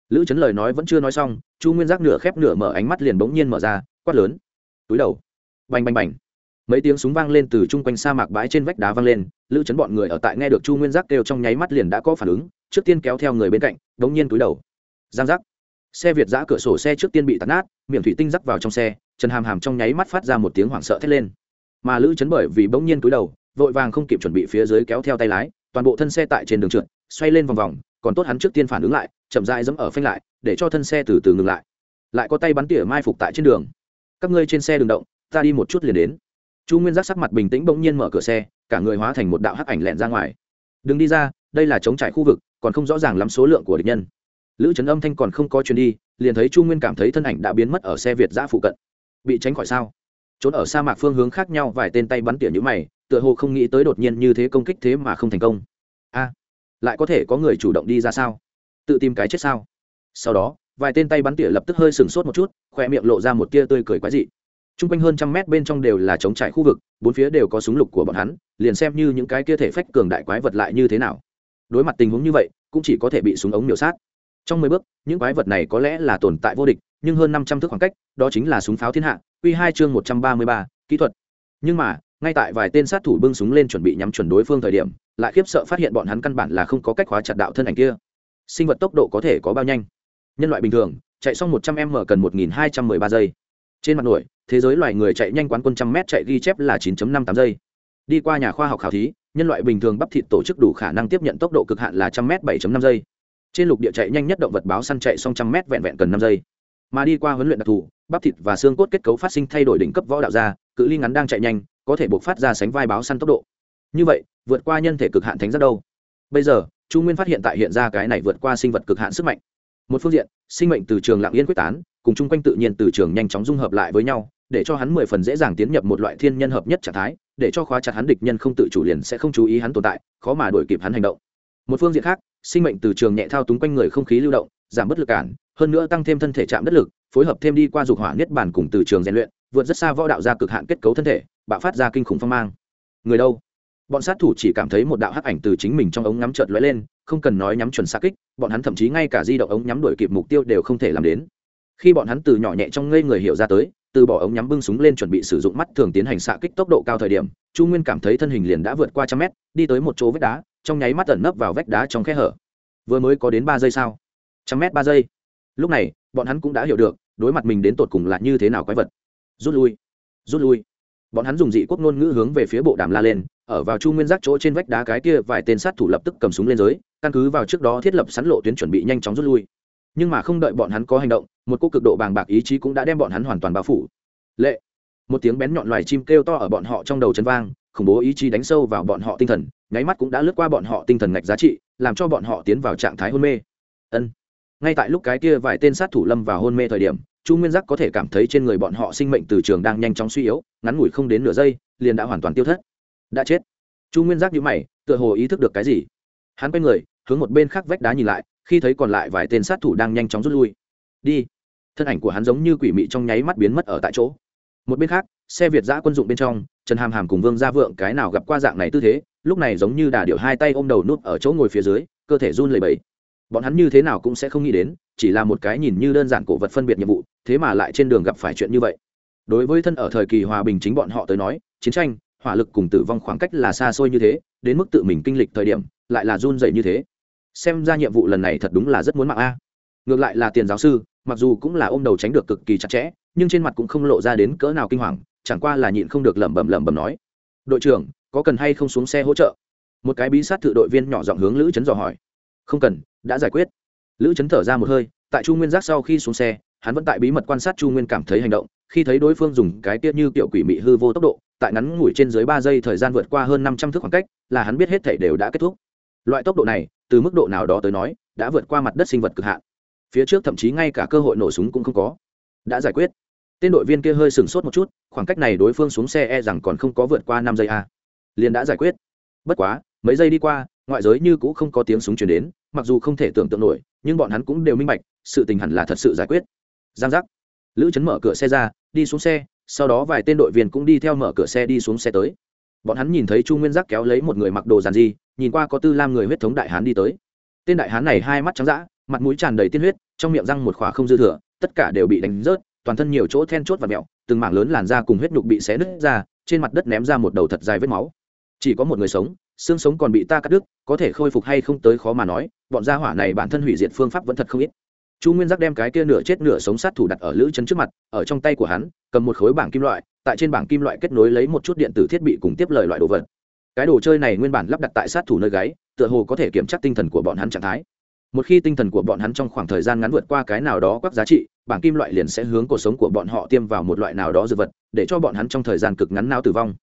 Speaker 1: Lữ trấn lời nói vẫn chưa nói xong, chu nguyên giác nửa khép nửa mở ánh mắt liền bỗng nhiên mở ra, quát lớn, túi đầu. Bành bành bành mấy tiếng súng vang lên từ chung quanh sa mạc bãi trên vách đá vang lên, lữ chấn bọn người ở tại nghe được chu nguyên giác kêu trong nháy mắt liền đã có phản ứng, trước tiên kéo theo người bên cạnh, đống nhiên túi đầu. Giang giác. Xe việt giã cửa sổ xe trước tiên bị tạt nát, miệng thủy tinh rắc vào trong xe, trần hàm hàm trong nháy mắt phát ra một tiếng hoảng sợ thét lên. Mà lữ chấn bởi vì bỗng nhiên túi đầu, vội vàng không kịp chuẩn bị phía dưới kéo theo tay lái, toàn bộ thân xe tại trên đường trượt, xoay lên vòng vòng, còn tốt hắn trước tiên phản ứng lại, chậm dại dẫm ở phanh lại, để cho thân xe từ từ ngừng lại. Lại có tay bắn tỉa mai phục tại trên đường. Các ngươi trên xe đường động, ta đi một chút liền đến chu nguyên giác sắc mặt bình tĩnh bỗng nhiên mở cửa xe, cả người hóa thành một đạo hắc ảnh lẹn ra ngoài. Đừng đi ra, đây là chống trải khu vực, còn không rõ ràng lắm số lượng của địch nhân. Lữ trấn âm thanh còn không có chuyến đi, liền thấy chu nguyên cảm thấy thân ảnh đã biến mất ở xe việt giã phụ cận. Bị tránh khỏi sao? Trốn ở sa mạc phương hướng khác nhau, vài tên tay bắn tỉa như mày, tựa hồ không nghĩ tới đột nhiên như thế công kích thế mà không thành công. A, lại có thể có người chủ động đi ra sao? Tự tìm cái chết sao? Sau đó, vài tên tay bắn tỉa lập tức hơi sừng sốt một chút khoe miệng lộ ra một tia tươi cười quái dị t r u n g quanh hơn trăm mét bên trong đều là chống trải khu vực, bốn phía đều có súng lục của bọn hắn, liền xem như những cái kia thể phách cường đại quái vật lại như thế nào. Đối mặt tình huống như vậy, cũng chỉ có thể bị súng ống miểu sát. Trong mười bước, những quái vật này có lẽ là tồn tại vô địch, nhưng hơn năm trăm thước khoảng cách, đó chính là súng pháo thiên hạ q hai chương một trăm ba mươi ba, kỹ thuật. Nhưng mà, ngay tại vài tên sát thủ bưng súng lên chuẩn bị nhắm chuẩn đối phương thời điểm, lại khiếp sợ phát hiện bọn hắn căn bản là không có cách hóa chặt đạo thân ảnh kia. Sinh vật tốc độ có thể có bao nhanh? Nhân loại bình thường, chạy xong một trăm m cần một nghìn hai trăm mười ba giây trên mặt nổi, thế giới loài người chạy nhanh quán quân trăm mét chạy ghi chép là chín năm tám giây. Đi qua nhà khoa học khảo thí, nhân loại bình thường bắp thịt tổ chức đủ khả năng tiếp nhận tốc độ cực hạn là trăm mét 7.5 giây. Trên lục địa chạy nhanh nhất động vật báo săn chạy xong trăm mét vẹn vẹn cần năm giây. Mà đi qua huấn luyện đặc thù, bắp thịt và xương cốt kết cấu phát sinh thay đổi đỉnh cấp võ đạo ra cự ly ngắn đang chạy nhanh, có thể buộc phát ra sánh vai báo săn tốc độ. Như vậy, vượt qua nhân thể cực hạn thánh rất đâu? Bây giờ, chu nguyên phát hiện tại hiện ra cái này vượt qua sinh vật cực hạn sức mạnh. Một phương diện, sinh mệnh từ trường lạng yên quyết tán cùng chung quanh tự nhiên từ trường nhanh chóng dung hợp lại với nhau, để cho hắn mười phần dễ dàng tiến nhập một loại thiên nhân hợp nhất trạng thái, để cho khóa chặt hắn địch nhân không tự chủ liền sẽ không chú ý hắn tồn tại, khó mà đuổi kịp hắn hành động. Một phương diện khác, sinh mệnh từ trường nhẹ thao túng quanh người không khí lưu động, giảm bất lực cản, hơn nữa tăng thêm thân thể chạm đất lực, phối hợp thêm đi qua dục hỏa niết bàn cùng từ trường rèn luyện, vượt rất xa võ đạo ra cực hạn kết cấu thân thể, bạo phát ra kinh khủng phong mang. Người đâu? Bọn sát thủ chỉ cảm thấy một đạo hắc ảnh từ chính mình trong ống ngắm chợt lóe lên, không cần nói nhắm chuẩn xa kích, bọn hắn thậm chí ngay cả di động ống nhắm đuổi kịp mục tiêu đều không thể làm đến khi bọn hắn từ nhỏ nhẹ trong ngây người hiểu ra tới, từ bỏ ống nhắm bưng súng lên chuẩn bị sử dụng mắt thường tiến hành xạ kích tốc độ cao thời điểm, chu nguyên cảm thấy thân hình liền đã vượt qua trăm mét, đi tới một chỗ vách đá, trong nháy mắt ẩn nấp vào vách đá trong khe hở. Vừa mới có đến ba giây sao? Trăm mét ba giây. Lúc này, bọn hắn cũng đã hiểu được, đối mặt mình đến tột cùng là như thế nào quái vật. Rút lui rút lui. Bọn hắn dùng dị quốc ngôn ngữ hướng về phía bộ đàm la lên, ở vào chu nguyên giác chỗ trên vách đá cái kia vài tên sát thủ lập tức cầm súng lên giới, căn cứ vào trước đó thiết lập sẵn lộ tuyến chuẩn bị nhanh chóng rút lui. Nhưng mà không đợi bọn hắn có hành động một cô cực độ bàng bạc ý chí cũng đã đem bọn hắn hoàn toàn bao phủ. Lệ. Một tiếng bén nhọn loài chim kêu to ở bọn họ trong đầu chân vang, khủng bố ý chí đánh sâu vào bọn họ tinh thần, nháy mắt cũng đã lướt qua bọn họ tinh thần ngạch giá trị, làm cho bọn họ tiến vào trạng thái hôn mê. Ân. Ngay tại lúc cái kia vài tên sát thủ lâm vào hôn mê thời điểm, chu nguyên giác có thể cảm thấy trên người bọn họ sinh mệnh từ trường đang nhanh chóng suy yếu, ngắn ngủi không đến nửa giây, liền đã hoàn toàn tiêu thất. Đã chết. Chu nguyên giác nhíu mày, tựa hồ ý thức được cái gì. Hắn quay người, hướng một bên khác vách đá nhìn lại, khi thấy còn lại vài tên sát thủ đang nhanh chóng rút lui. Đi thân ảnh của hắn giống như quỷ mị trong nháy mắt biến mất ở tại chỗ. Một bên khác, xe việt giã quân dụng bên trong, trần hàm hàm cùng vương gia vượng cái nào gặp qua dạng này tư thế, lúc này giống như đà điệu hai tay ôm đầu nút ở chỗ ngồi phía dưới, cơ thể run lẩy bẩy. Bọn hắn như thế nào cũng sẽ không nghĩ đến, chỉ là một cái nhìn như đơn giản cổ vật phân biệt nhiệm vụ, thế mà lại trên đường gặp phải chuyện như vậy. Đối với thân ở thời kỳ hòa bình chính bọn họ tới nói, chiến tranh, hỏa lực cùng tử vong khoảng cách là xa xôi như thế, đến mức tự mình kinh lịch thời điểm, lại là run dậy như thế. Xem ra nhiệm vụ lần này thật đúng là rất muốn mạng a. Ngược lại là tiền giáo sư mặc dù cũng là ôm đầu tránh được cực kỳ chặt chẽ, nhưng trên mặt cũng không lộ ra đến cỡ nào kinh hoàng, chẳng qua là nhịn không được lẩm bẩm lẩm bẩm nói. Đội trưởng, có cần hay không xuống xe hỗ trợ? Một cái bí sát thự đội viên nhỏ giọng hướng lữ Trấn dò hỏi. Không cần, đã giải quyết. Lữ Trấn thở ra một hơi, tại chu nguyên giác sau khi xuống xe, hắn vẫn tại bí mật quan sát chu nguyên cảm thấy hành động, khi thấy đối phương dùng cái tiết như kiểu quỷ mị hư vô tốc độ, tại ngắn ngủi trên dưới ba giây thời gian vượt qua hơn năm trăm thước khoảng cách, là hắn biết hết thể đều đã kết thúc. Loại tốc độ này, từ mức độ nào đó tới nói, đã vượt qua mặt đất sinh vật cực hạn phía trước thậm chí ngay cả cơ hội nổ súng cũng không có. Đã giải quyết. Tên đội viên kia hơi sừng sốt một chút, khoảng cách này đối phương xuống xe e rằng còn không có vượt qua năm giây a. Liền đã giải quyết. Bất quá, mấy giây đi qua, ngoại giới như cũng không có tiếng súng chuyển đến, mặc dù không thể tưởng tượng nổi, nhưng bọn hắn cũng đều minh bạch, sự tình hẳn là thật sự giải quyết. Giang giác. Lữ chấn mở cửa xe ra, đi xuống xe, sau đó vài tên đội viên cũng đi theo mở cửa xe đi xuống xe tới. Bọn hắn nhìn thấy chu nguyên giác kéo lấy một người mặc đồ giàn di nhìn qua có tư lam người huyết thống đại hán đi tới. Tên đại hán này hai mắt trắng d ã mặt mũi tràn đầy tiên huyết, trong miệng răng một khỏa không dư thừa, tất cả đều bị đánh rớt, toàn thân nhiều chỗ then chốt và mẹo, từng mảng lớn làn da cùng huyết nhục bị xé nứt ra, trên mặt đất ném ra một đầu thật dài vết máu. Chỉ có một người sống, xương sống còn bị ta cắt đứt, có thể khôi phục hay không tới khó mà nói, bọn gia hỏa này bản thân hủy diệt phương pháp vẫn thật không ít. Chu nguyên giác đem cái kia nửa chết nửa sống sát thủ đặt ở lữ chân trước mặt, ở trong tay của hắn, cầm một khối bảng kim loại, tại trên bảng kim loại kết nối lấy một chút điện tử thiết bị cùng tiếp lời loại đồ vật. Cái đồ chơi này nguyên bản lắp đặt tại sát thủ nơi gáy, tựa hồ có thể kiểm tra tinh thần của bọn hắn trạng thái một khi tinh thần của bọn hắn trong khoảng thời gian ngắn vượt qua cái nào đó quắc giá trị, bảng kim loại liền sẽ hướng cuộc sống của bọn họ tiêm vào một loại nào đó dược vật, để cho bọn hắn trong thời gian cực ngắn não tử vong.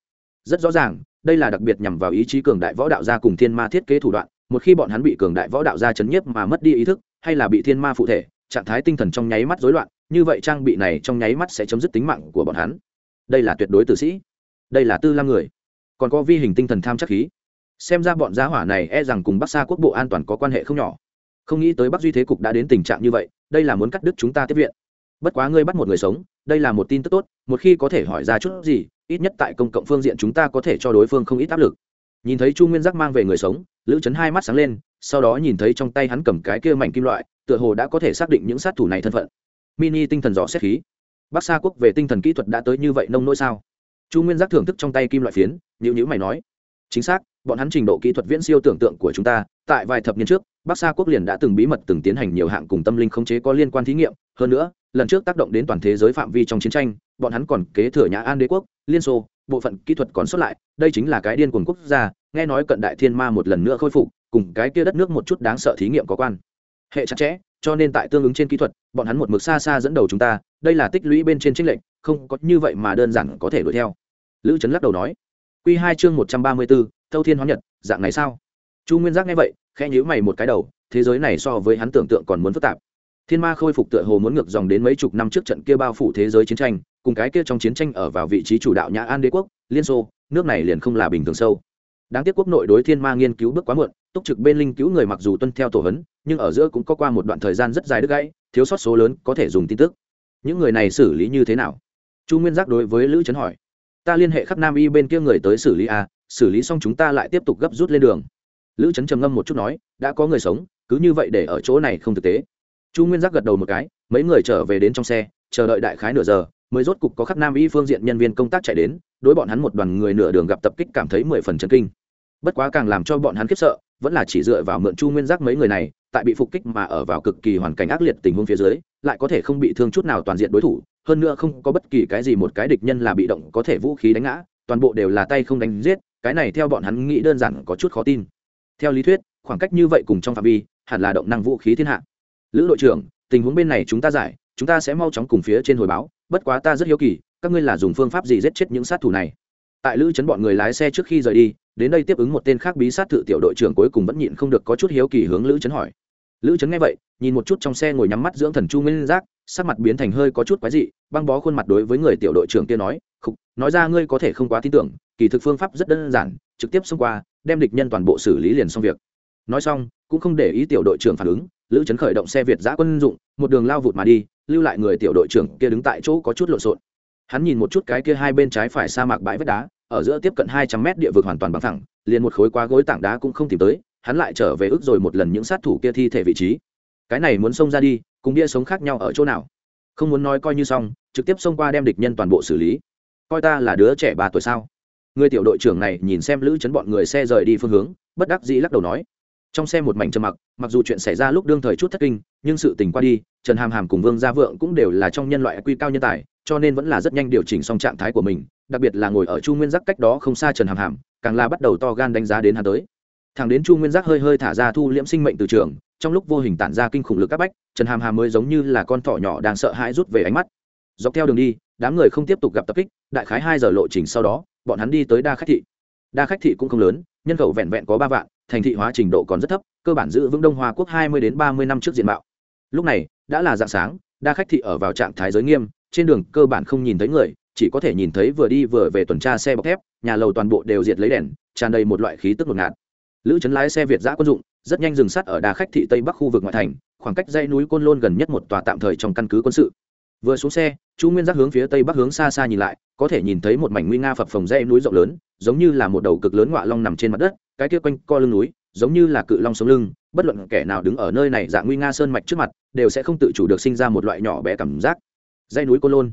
Speaker 1: Rất rõ ràng, đây là đặc biệt nhằm vào ý chí cường đại võ đạo gia cùng thiên ma thiết kế thủ đoạn. Một khi bọn hắn bị cường đại võ đạo gia chấn nhiếp mà mất đi ý thức, hay là bị thiên ma phụ thể, trạng thái tinh thần trong nháy mắt rối loạn, như vậy trang bị này trong nháy mắt sẽ chấm dứt tính mạng của bọn hắn. Đây là tuyệt đối tử sĩ. Đây là tư lam người. Còn có vi hình tinh thần tham chắc khí. Xem ra bọn giá hỏa này e rằng cùng bắc xa quốc bộ an toàn có quan hệ không nhỏ không nghĩ tới bắc duy thế cục đã đến tình trạng như vậy, đây là muốn cắt đứt chúng ta tiếp viện. Bất quá ngươi bắt một người sống, đây là một tin tức tốt, một khi có thể hỏi ra chút gì, ít nhất tại công cộng phương diện chúng ta có thể cho đối phương không ít áp lực. Nhìn thấy chu nguyên giác mang về người sống, lữ chấn hai mắt sáng lên, sau đó nhìn thấy trong tay hắn cầm cái kia mảnh kim loại, tựa hồ đã có thể xác định những sát thủ này thân phận. Mini tinh thần dò xét khí. Bắc sa quốc về tinh thần kỹ thuật đã tới như vậy nông nỗi sao? Chu nguyên giác thưởng thức trong tay kim loại phiến nhữ nhữ mày nói chính xác, bọn hắn trình độ kỹ thuật viễn siêu tưởng tượng của chúng ta, tại vài thập niên trước, bắc sa quốc liền đã từng bí mật từng tiến hành nhiều hạng cùng tâm linh khống chế có liên quan thí nghiệm. Hơn nữa, lần trước tác động đến toàn thế giới phạm vi trong chiến tranh, bọn hắn còn kế thừa nhà an đế quốc, liên xô, bộ phận kỹ thuật còn xuất lại, đây chính là cái điên cuồng quốc gia, nghe nói cận đại thiên ma một lần nữa khôi phục, cùng cái kia đất nước một chút đáng sợ thí nghiệm có quan. Hệ chặt chẽ, cho nên tại tương ứng trên kỹ thuật, bọn hắn một mực xa xa dẫn đầu chúng ta, đây là tích lũy bên trên trích lệnh không có như vậy mà đơn giản có thể đuổi theo. Lữ trấn lắc đầu nói. Quy hai chương một trăm ba mươi bốn, thâu thiên hóa nhật, dạng này sao? Chu nguyên giác nghe vậy, khẽ nhíu mày một cái đầu, thế giới này so với hắn tưởng tượng còn muốn phức tạp. Thiên ma khôi phục tựa hồ muốn ngược dòng đến mấy chục năm trước trận kia bao phủ thế giới chiến tranh, cùng cái kia trong chiến tranh ở vào vị trí chủ đạo nhã an đế quốc, liên xô, nước này liền không là bình thường sâu. Đáng tiếc quốc nội đối thiên ma nghiên cứu bước quá muộn, túc trực bên linh cứu người mặc dù tuân theo tổ hấn nhưng ở giữa cũng có qua một đoạn thời gian rất dài đứt gãy, thiếu sót số lớn có thể dùng tin tức. Những người này xử lý như thế nào? Chu nguyên giác đối với lữ trấn hỏi ta liên hệ khắp nam y bên kia người tới xử lý a xử lý xong chúng ta lại tiếp tục gấp rút lên đường. Lữ trấn trầm ngâm một chút nói, đã có người sống, cứ như vậy để ở chỗ này không thực tế. Chu nguyên giác gật đầu một cái, mấy người trở về đến trong xe, chờ đợi đại khái nửa giờ, mới rốt cục có khắp nam y phương diện nhân viên công tác chạy đến, đối bọn hắn một đoàn người nửa đường gặp tập kích cảm thấy mười phần chấn kinh. Bất quá càng làm cho bọn hắn khiếp sợ, vẫn là chỉ dựa vào mượn chu nguyên giác mấy người này, tại bị phục kích mà ở vào cực kỳ hoàn cảnh ác liệt tình huống phía dưới, lại có thể không bị thương chút nào toàn diện đối thủ hơn nữa không có bất kỳ cái gì một cái địch nhân là bị động có thể vũ khí đánh ngã, toàn bộ đều là tay không đánh giết, cái này theo bọn hắn nghĩ đơn giản có chút khó tin. Theo lý thuyết, khoảng cách như vậy cùng trong phạm vi, hẳn là động năng vũ khí thiên hạ. Lữ đội trưởng, tình huống bên này chúng ta giải, chúng ta sẽ mau chóng cùng phía trên hồi báo, bất quá ta rất hiếu kỳ, các ngươi là dùng phương pháp gì giết chết những sát thủ này? Tại lữ chấn bọn người lái xe trước khi rời đi, đến đây tiếp ứng một tên khác bí sát thự tiểu đội trưởng cuối cùng vẫn nhịn không được có chút hiếu kỳ hướng lữ chấn hỏi. Lữ chấn nghe vậy, nhìn một chút trong xe ngồi nhắm mắt dưỡng thần chu nguyên giác sắc mặt biến thành hơi có chút quái dị, băng bó khuôn mặt đối với người tiểu đội trưởng kia nói, khục, nói ra ngươi có thể không quá tin tưởng, kỳ thực phương pháp rất đơn giản, trực tiếp xông qua, đem địch nhân toàn bộ xử lý liền xong việc. Nói xong, cũng không để ý tiểu đội trưởng phản ứng, lữ chấn khởi động xe việt giã quân dụng, một đường lao vụt mà đi, lưu lại người tiểu đội trưởng kia đứng tại chỗ có chút lộn xộn. Hắn nhìn một chút cái kia hai bên trái phải sa mạc bãi vách đá, ở giữa tiếp cận hai trăm mét địa vực hoàn toàn bằng thẳng liền một khối quá gối tảng đá cũng không tìm tới, hắn lại trở về ước rồi một lần những sát thủ kia thi thể vị trí. Cái này muốn xông ra đi cùng bia sống khác nhau ở chỗ nào? Không muốn nói coi như xong, trực tiếp xông qua đem địch nhân toàn bộ xử lý. Coi ta là đứa trẻ ba tuổi sao? Người tiểu đội trưởng này nhìn xem lữ chấn bọn người xe rời đi phương hướng, bất đắc dĩ lắc đầu nói. Trong xe một mảnh trầm mặc mặc dù chuyện xảy ra lúc đương thời chút thất kinh, nhưng sự tình qua đi, trần hàm hàm cùng vương gia vượng cũng đều là trong nhân loại quy cao nhân tài, cho nên vẫn là rất nhanh điều chỉnh xong trạng thái của mình, đặc biệt là ngồi ở chu nguyên giác cách đó không xa trần hàm hàm, càng là bắt đầu to gan đánh giá đến hắn tới. Thằng đến chu nguyên giác hơi hơi thả ra thu liễm sinh mệnh từ trường trong lúc vô hình tản ra kinh khủng lực các bách, trần hàm hàm mới giống như là con thỏ nhỏ đang sợ hãi rút về ánh mắt. Dọc theo đường đi, đám người không tiếp tục gặp tập kích, đại khái hai giờ lộ trình sau đó, bọn hắn đi tới đa khách thị. Đa khách thị cũng không lớn, nhân khẩu vẹn vẹn có ba vạn, thành thị hóa trình độ còn rất thấp, cơ bản giữ vững đông hoa quốc hai mươi đến ba mươi năm trước diện mạo. Lúc này, đã là dạng sáng, đa khách thị ở vào trạng thái giới nghiêm, trên đường cơ bản không nhìn thấy người, chỉ có thể nhìn thấy vừa đi vừa về tuần tra xe bọc thép, nhà lầu toàn bộ đều diệt lấy đèn, tràn đầy một loại khí tức ngột ngạt. Lữ chấn lái xe việt giã quân dụng rất nhanh dừng sát ở đà khách thị tây bắc khu vực ngoại thành, khoảng cách dãy núi côn lôn gần nhất một tòa tạm thời trong căn cứ quân sự. Vừa xuống xe, chu nguyên giác hướng phía tây bắc hướng xa xa nhìn lại, có thể nhìn thấy một mảnh nguy nga phập phồng dãy núi rộng lớn, giống như là một đầu cực lớn ngọa long nằm trên mặt đất, cái kia quanh co lưng núi, giống như là cự long sống lưng, bất luận kẻ nào đứng ở nơi này dạng nguy nga sơn mạch trước mặt, đều sẽ không tự chủ được sinh ra một loại nhỏ bé cảm giác. Dãy núi côn lôn.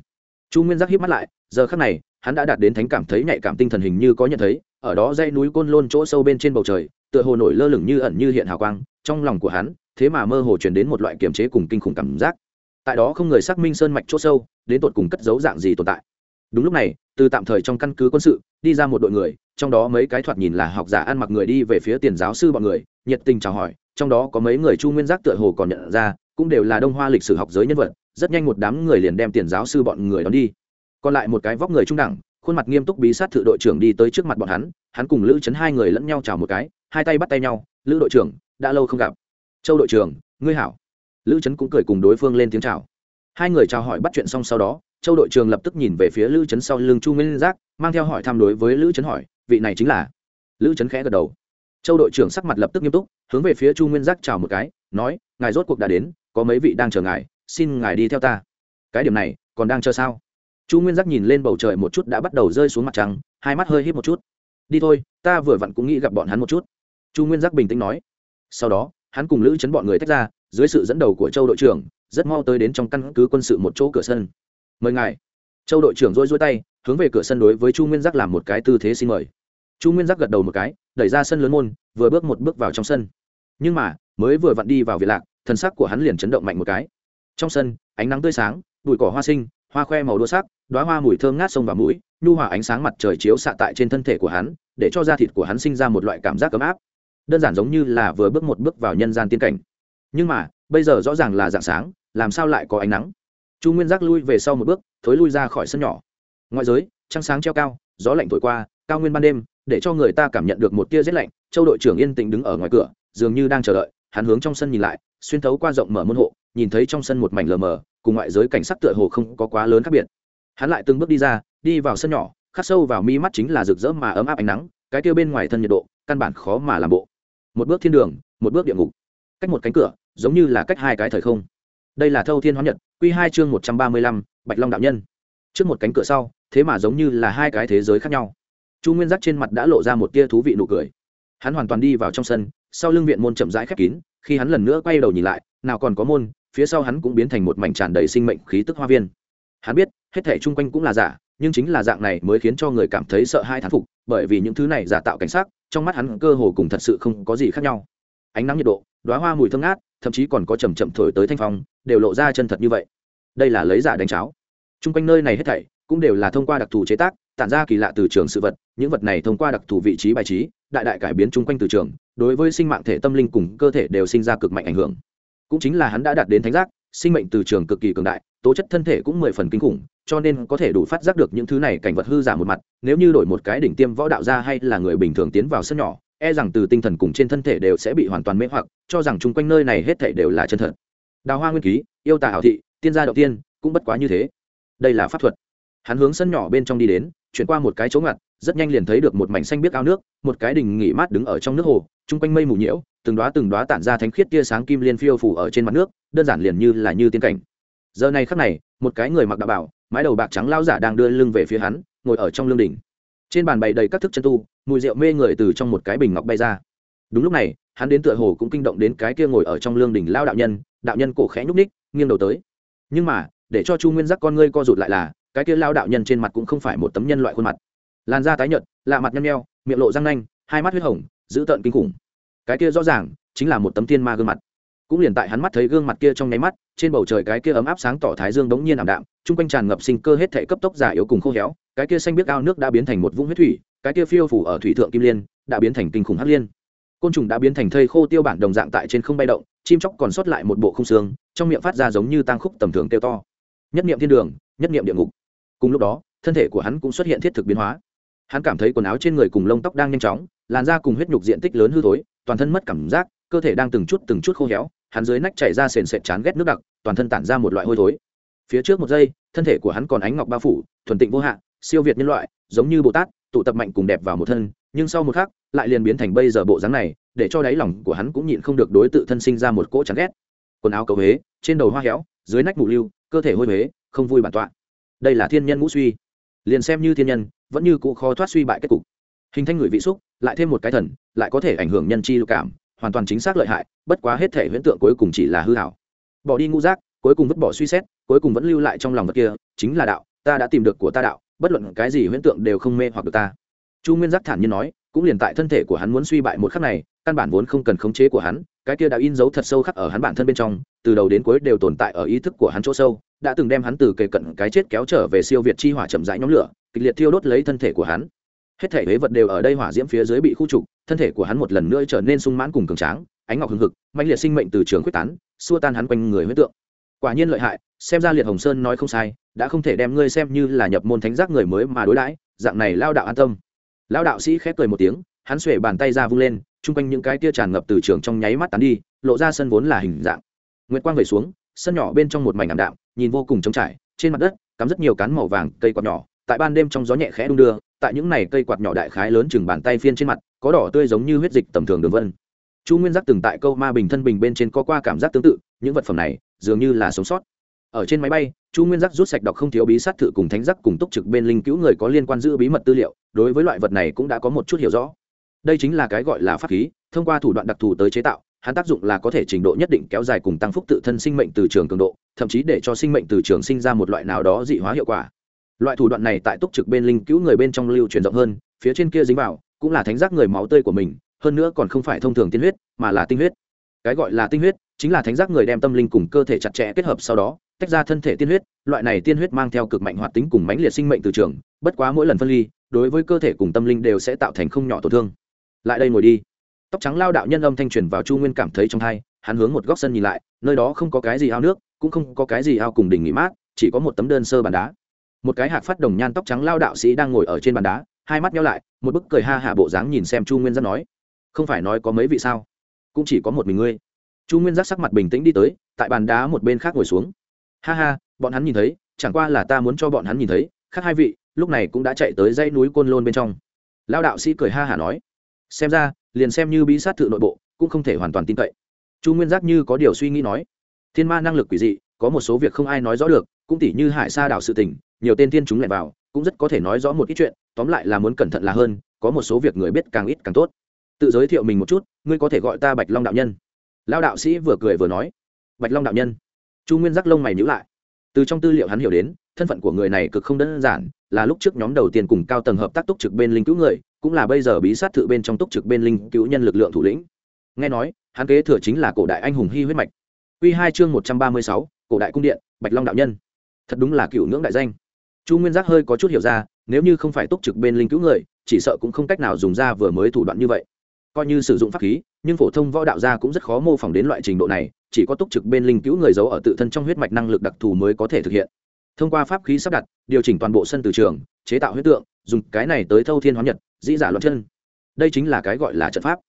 Speaker 1: Chu nguyên giác hít mắt lại, giờ khắc này, hắn đã đạt đến thánh cảm thấy nhạy cảm tinh thần hình như có nhận thấy, ở đó dãy núi côn lôn chỗ sâu bên trên bầu trời tựa hồ nổi lơ lửng như ẩn như hiện hào quang, trong lòng của hắn, thế mà mơ hồ chuyển đến một loại kiềm chế cùng kinh khủng cảm giác. Tại đó không người xác minh sơn mạch chỗ sâu, đến tột cùng cất dấu dạng gì tồn tại. Đúng lúc này, từ tạm thời trong căn cứ quân sự, đi ra một đội người, trong đó mấy cái thoạt nhìn là học giả ăn mặc người đi về phía tiền giáo sư bọn người, nhiệt tình chào hỏi, trong đó có mấy người chu nguyên giác tựa hồ còn nhận ra, cũng đều là đông hoa lịch sử học giới nhân vật, rất nhanh một đám người liền đem tiền giáo sư bọn người đón đi. Còn lại một cái vóc người trung đẳng, khuôn mặt nghiêm túc bí sát thự đội trưởng đi tới trước mặt bọn hắn hắn cùng lữ chấn hai người lẫn nhau chào một cái hai tay bắt tay nhau, lữ đội trưởng, đã lâu không gặp. Châu đội trưởng, ngươi hảo. Lữ trấn cũng cười cùng đối phương lên tiếng chào. Hai người chào hỏi bắt chuyện xong sau đó, châu đội trưởng lập tức nhìn về phía lữ trấn sau lưng chu nguyên giác, mang theo hỏi thăm đối với lữ trấn hỏi, vị này chính là? Lữ trấn khẽ gật đầu. Châu đội trưởng sắc mặt lập tức nghiêm túc, hướng về phía chu nguyên giác chào một cái, nói, ngài rốt cuộc đã đến, có mấy vị đang chờ ngài, xin ngài đi theo ta. Cái điểm này, còn đang chờ sao? Chu nguyên giác nhìn lên bầu trời một chút đã bắt đầu rơi xuống mặt trăng, hai mắt hơi hít một chút. Đi thôi, ta vừa vặn cũng nghĩ gặp bọn hắn một chút chu nguyên giác bình tĩnh nói. Sau đó, hắn cùng lữ chấn bọn người tách ra, dưới sự dẫn đầu của châu đội trưởng, rất mau tới đến trong căn cứ quân sự một chỗ cửa sân. Mời ngài. Châu đội trưởng rôi rôi tay, hướng về cửa sân đối với chu nguyên giác làm một cái tư thế xin mời. Chu nguyên giác gật đầu một cái, đẩy ra sân lớn môn, vừa bước một bước vào trong sân. Nhưng mà, mới vừa vặn đi vào việt lạc thần sắc của hắn liền chấn động mạnh một cái. Trong sân, ánh nắng tươi sáng, bụi cỏ hoa sinh, hoa khoe màu đua sắc đoá hoa mùi thơm ngát sông vào mũi, nhu hòa ánh sáng mặt trời chiếu xạ tại trên thân thể của hắn, để cho da thịt của hắn sinh ra một loại cảm giác ấm áp đơn giản giống như là vừa bước một bước vào nhân gian tiên cảnh. Nhưng mà, bây giờ rõ ràng là dạng sáng, làm sao lại có ánh nắng? Chu nguyên giác lui về sau một bước, thối lui ra khỏi sân nhỏ. Ngoại giới, trăng sáng treo cao, gió lạnh thổi qua, cao nguyên ban đêm, để cho người ta cảm nhận được một tia rét lạnh, châu đội trưởng yên tĩnh đứng ở ngoài cửa, dường như đang chờ đợi, hắn hướng trong sân nhìn lại, xuyên thấu qua rộng mở môn hộ, nhìn thấy trong sân một mảnh lờ mờ, cùng ngoại giới cảnh sắc tựa hồ không có quá lớn khác biệt. Hắn lại từng bước đi ra, đi vào sân nhỏ, khắc sâu vào mi mắt chính là rực rỡ mà ấm áp ánh nắng, cái kia bên ngoài thân nhiệt độ, căn bản khó mà làm bộ một bước thiên đường, một bước địa ngục. Cách một cánh cửa, giống như là cách hai cái thời không. Đây là thâu thiên hóa nhật q hai chương một trăm ba mươi lăm, bạch long đạo nhân. Trước một cánh cửa sau, thế mà giống như là hai cái thế giới khác nhau. Chu nguyên giác trên mặt đã lộ ra một tia thú vị nụ cười. Hắn hoàn toàn đi vào trong sân, sau lưng viện môn chậm rãi khép kín, khi hắn lần nữa quay đầu nhìn lại, nào còn có môn, phía sau hắn cũng biến thành một mảnh tràn đầy sinh mệnh khí tức hoa viên. Hắn biết, hết thể chung quanh cũng là giả nhưng chính là dạng này mới khiến cho người cảm thấy sợ hai thán phục, bởi vì những thứ này giả tạo cảnh sát trong mắt hắn cơ hồ cùng thật sự không có gì khác nhau. Ánh nắng nhiệt độ đoá hoa mùi thơm ngát, thậm chí còn có chầm chậm thổi tới thanh phong, đều lộ ra chân thật như vậy. Đây là lấy giả đánh cháo. T r u n g quanh nơi này hết thảy cũng đều là thông qua đặc thù chế tác, tản ra kỳ lạ từ trường sự vật, những vật này thông qua đặc thù vị trí bài trí, đại đại cải biến chung quanh từ trường, đối với sinh mạng thể tâm linh cùng cơ thể đều sinh ra cực mạnh ảnh hưởng. Cũng chính là hắn đã đạt đến thánh giác sinh mệnh từ trường cực kỳ cường đại, tố chất thân thể cũng mười phần kinh khủng, cho nên có thể đủ phát giác được những thứ này cảnh vật hư giả một mặt, nếu như đổi một cái đỉnh tiêm võ đạo ra hay là người bình thường tiến vào sân nhỏ e rằng từ tinh thần cùng trên thân thể đều sẽ bị hoàn toàn mê hoặc, cho rằng chung quanh nơi này hết thể đều là chân thật. Đào hoa nguyên ký, yêu tả hảo thị, tiên gia đầu tiên, cũng bất quá như thế. Đây là pháp thuật. Hắn hướng sân nhỏ bên trong đi đến, chuyển qua một cái chỗ ngặt, rất nhanh liền thấy được một mảnh xanh biếc ao nước, một cái đình nghỉ mát đứng ở trong nước hồ chung quanh mây mù nhiễu, từng đoá từng đoá tản ra thánh khiết tia sáng kim liên phiêu phủ ở trên mặt nước, đơn giản liền như là như tiên cảnh. Giờ này khắc này, một cái người mặc đạo bảo, mái đầu bạc trắng lao giả đang đưa lưng về phía hắn, ngồi ở trong lương đỉnh. Trên bàn bày đầy các thức chân tu, mùi rượu mê người từ trong một cái bình ngọc bay ra. Đúng lúc này, hắn đến tựa hồ cũng kinh động đến cái kia ngồi ở trong lương đỉnh lao đạo nhân đạo nhân cổ khẽ nhúc ních nghiêng đầu tới. Nhưng mà, để cho chu nguyên giác con ngươi co rụt lại là, cái kia lao đạo nhân trên mặt cũng không phải một tấm nhân loại khuôn mặt. Làn da tái nhợt, lạ mặt nhăn nheo, miệng lộ răng nanh, hai mắt huyết hồng dữ tợn kinh khủng. Cái kia rõ ràng chính là một tấm tiên ma gương mặt. Cũng liền tại hắn mắt thấy gương mặt kia trong nháy mắt, trên bầu trời cái kia ấm áp sáng tỏ thái dương bỗng nhiên ảm đạm, chung quanh tràn ngập sinh cơ hết thể cấp tốc giả yếu cùng khô héo, cái kia xanh biết ao nước đã biến thành một vũng huyết thủy, cái kia phiêu phủ ở thủy thượng kim liên đã biến thành kinh khủng hắc liên. Côn trùng đã biến thành thây khô tiêu bản đồng dạng tại trên không bay động, chim chóc còn sót lại một bộ không xương, trong miệng phát ra giống như tang khúc tầm thường tiêu to. Nhất niệm thiên đường, nhất niệm địa ngục. Cùng lúc đó, thân thể của hắn cũng xuất hiện thiết thực biến hóa hắn cảm thấy quần áo trên người cùng lông tóc đang nhanh chóng, làn da cùng huyết nhục diện tích lớn hư thối, toàn thân mất cảm giác, cơ thể đang từng chút từng chút khô héo, hắn dưới nách chảy ra sền sệt chán ghét nước đặc, toàn thân tản ra một loại hôi thối. Phía trước một giây, thân thể của hắn còn ánh ngọc bao phủ, thuần tịnh vô hạn siêu việt nhân loại, giống như bồ tát, tụ tập mạnh cùng đẹp vào một thân, nhưng sau một khắc, lại liền biến thành bây giờ bộ dáng này, để cho đáy lòng của hắn cũng nhịn không được đối tự thân sinh ra một cỗ chán ghét. Quần áo cầu huế trên đầu hoa héo, dưới nách mù lưu, cơ thể hôi huế không vui bản tọa. Đây là thiên nhân ngũ suy. Liền xem như thiên nhân vẫn như cũ khó thoát suy bại kết cục. Hình thanh người vị xúc, lại thêm một cái thần, lại có thể ảnh hưởng nhân chi lục cảm, hoàn toàn chính xác lợi hại, bất quá hết thể huyễn tượng cuối cùng chỉ là hư hảo bỏ đi ngũ giác, cuối cùng vứt bỏ suy xét, cuối cùng vẫn lưu lại trong lòng vật kia, chính là đạo, ta đã tìm được của ta đạo, bất luận cái gì huyễn tượng đều không mê hoặc được ta. Chu nguyên giác thản nhiên nói, cũng liền tại thân thể của hắn muốn suy bại một khắc này, căn bản vốn không cần khống chế của hắn, cái kia đã in dấu thật sâu khắc ở hắn bản thân bên trong, từ đầu đến cuối đều tồn tại ở ý thức của hắn chỗ sâu đã từng đem hắn từ kề cận cái chết kéo trở về siêu việt chi hỏa chậm rãi nhóm lửa, kịch liệt thiêu đốt lấy thân thể của hắn. Hết thể huế vật đều ở đây hỏa diễm phía dưới bị khu trục, thân thể của hắn một lần nữa trở nên sung mãn cùng cường tráng, ánh ngọc hưng hực mạnh liệt sinh mệnh từ trường quyết tán, xua tan hắn quanh người huyết tượng. Quả nhiên lợi hại, xem ra liệt hồng sơn nói không sai, đã không thể đem ngươi xem như là nhập môn thánh giác người mới mà đối đãi, dạng này lao đạo an tâm. Lao đạo sĩ khép cười một tiếng, hắn xuể bàn tay ra vung lên, chung quanh những cái tia tràn ngập từ trường trong nháy mắt tán đi, lộ ra sân vốn là hình dạng. Nguyệt quang về xuống, sân nhỏ bên trong một mảnh ảm đạm nhìn vô cùng trống trải, trên mặt đất, cắm rất nhiều cán màu vàng, cây quạt nhỏ, tại ban đêm trong gió nhẹ khẽ đung đưa, tại những này cây quạt nhỏ đại khái lớn chừng bàn tay phiên trên mặt, có đỏ tươi giống như huyết dịch tầm thường đường vân. Chu nguyên giác từng tại câu ma bình thân bình bên trên có qua cảm giác tương tự, những vật phẩm này dường như là sống sót. Ở trên máy bay, chu nguyên giác rút sạch đọc không thiếu bí sát thự cùng thánh giác cùng túc trực bên linh cứu người có liên quan giữ bí mật tư liệu, đối với loại vật này cũng đã có một chút hiểu rõ. Đây chính là cái gọi là pháp khí, thông qua thủ đoạn đặc thù tới chế tạo hắn tác dụng là có thể trình độ nhất định kéo dài cùng tăng phúc tự thân sinh mệnh từ trường cường độ, thậm chí để cho sinh mệnh từ trường sinh ra một loại nào đó dị hóa hiệu quả. Loại thủ đoạn này tại túc trực bên linh cứu người bên trong lưu truyền rộng hơn, phía trên kia dính vào, cũng là thánh giác người máu tươi của mình, hơn nữa còn không phải thông thường tiên huyết, mà là tinh huyết. Cái gọi là tinh huyết, chính là thánh giác người đem tâm linh cùng cơ thể chặt chẽ kết hợp sau đó, tách ra thân thể tiên huyết, loại này tiên huyết mang theo cực mạnh hoạt tính cùng mãnh liệt sinh mệnh từ trường, bất quá mỗi lần phân ly, đối với cơ thể cùng tâm linh đều sẽ tạo thành không nhỏ tổn thương. Lại đây ngồi đi tóc trắng lao đạo nhân âm thanh truyền vào chu nguyên cảm thấy trong thai hắn hướng một góc sân nhìn lại, nơi đó không có cái gì ao nước, cũng không có cái gì ao cùng đỉnh nghỉ mát, chỉ có một tấm đơn sơ bàn đá. Một cái hạc phát đồng nhan tóc trắng lao đạo sĩ đang ngồi ở trên bàn đá, hai mắt nhau lại, một bức cười ha hạ bộ dáng nhìn xem chu nguyên giác nói. Không phải nói có mấy vị sao? Cũng chỉ có một mình ngươi. Chu nguyên giác sắc mặt bình tĩnh đi tới, tại bàn đá một bên khác ngồi xuống. Ha ha, bọn hắn nhìn thấy, chẳng qua là ta muốn cho bọn hắn nhìn thấy, khác hai vị, lúc này cũng đã chạy tới dãy núi côn lôn bên trong. Lao đạo sĩ cười ha hả nói. Xem ra liền xem như bí sát tự nội bộ, cũng không thể hoàn toàn tin cậy. Chu nguyên giác như có điều suy nghĩ nói, thiên ma năng lực quỷ dị, có một số việc không ai nói rõ được, cũng tỉ như hải sa đảo sự tình, nhiều tên thiên chúng lại vào, cũng rất có thể nói rõ một ít chuyện, tóm lại là muốn cẩn thận là hơn, có một số việc người biết càng ít càng tốt. Tự giới thiệu mình một chút, ngươi có thể gọi ta bạch long đạo nhân. Lao đạo sĩ vừa cười vừa nói, bạch long đạo nhân. Chu nguyên giác lông mày nhữ lại. Từ trong tư liệu hắn hiểu đến, thân phận của người này cực không đơn giản, là lúc trước nhóm đầu tiên cùng cao tầng hợp tác túc trực bên linh cứu người cũng là bây giờ bí sát thự bên trong túc trực bên linh cứu nhân lực lượng thủ lĩnh. Nghe nói, hắn kế thừa chính là cổ đại anh hùng hy huyết mạch. Q hai chương một trăm ba mươi sáu, cổ đại cung điện, bạch long đạo nhân. Thật đúng là cựu ngưỡng đại danh. Chu nguyên giác hơi có chút hiểu ra, nếu như không phải túc trực bên linh cứu người, chỉ sợ cũng không cách nào dùng ra vừa mới thủ đoạn như vậy. Coi như sử dụng pháp khí, nhưng phổ thông võ đạo gia cũng rất khó mô phỏng đến loại trình độ này, chỉ có túc trực bên linh cứu người giấu ở tự thân trong huyết mạch năng lực đặc thù mới có thể thực hiện. Thông qua pháp khí sắp đặt, điều chỉnh toàn bộ sân từ trường, chế tạo huyết tượng dùng cái này tới thâu thiên hóa nhật, dĩ giả loạn chân. Đây chính là cái gọi là trận pháp.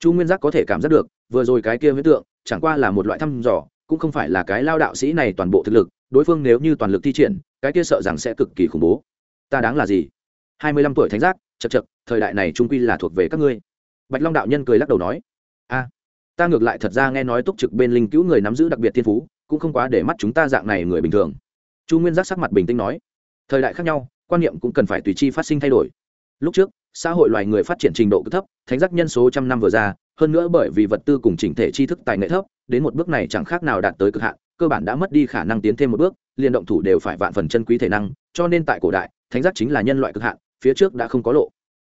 Speaker 1: Chu nguyên giác có thể cảm giác được, vừa rồi cái kia huyết tượng, chẳng qua là một loại thăm dò, cũng không phải là cái lao đạo sĩ này toàn bộ thực lực, đối phương nếu như toàn lực thi triển, cái kia sợ rằng sẽ cực kỳ khủng bố. Ta đáng là gì? Hai mươi lăm tuổi thánh giác chật chật thời đại này trung quy là thuộc về các ngươi. Bạch long đạo nhân cười lắc đầu nói, a, ta ngược lại thật ra nghe nói túc trực bên linh cứu người nắm giữ đặc biệt thiên phú, cũng không quá để mắt chúng ta dạng này người bình thường. Chu nguyên giác sắc mặt bình tĩnh nói, thời đại khác nhau quan niệm cũng cần phải tùy chi phát sinh thay đổi. Lúc trước, xã hội loài người phát triển trình độ cực thấp, thánh giác nhân số trăm năm vừa ra, hơn nữa bởi vì vật tư cùng chỉnh thể tri thức tài nghệ thấp, đến một bước này chẳng khác nào đạt tới cực hạn, cơ bản đã mất đi khả năng tiến thêm một bước, liền động thủ đều phải vạn phần chân quý thể năng, cho nên tại cổ đại, thánh giác chính là nhân loại cực hạn, phía trước đã không có lộ.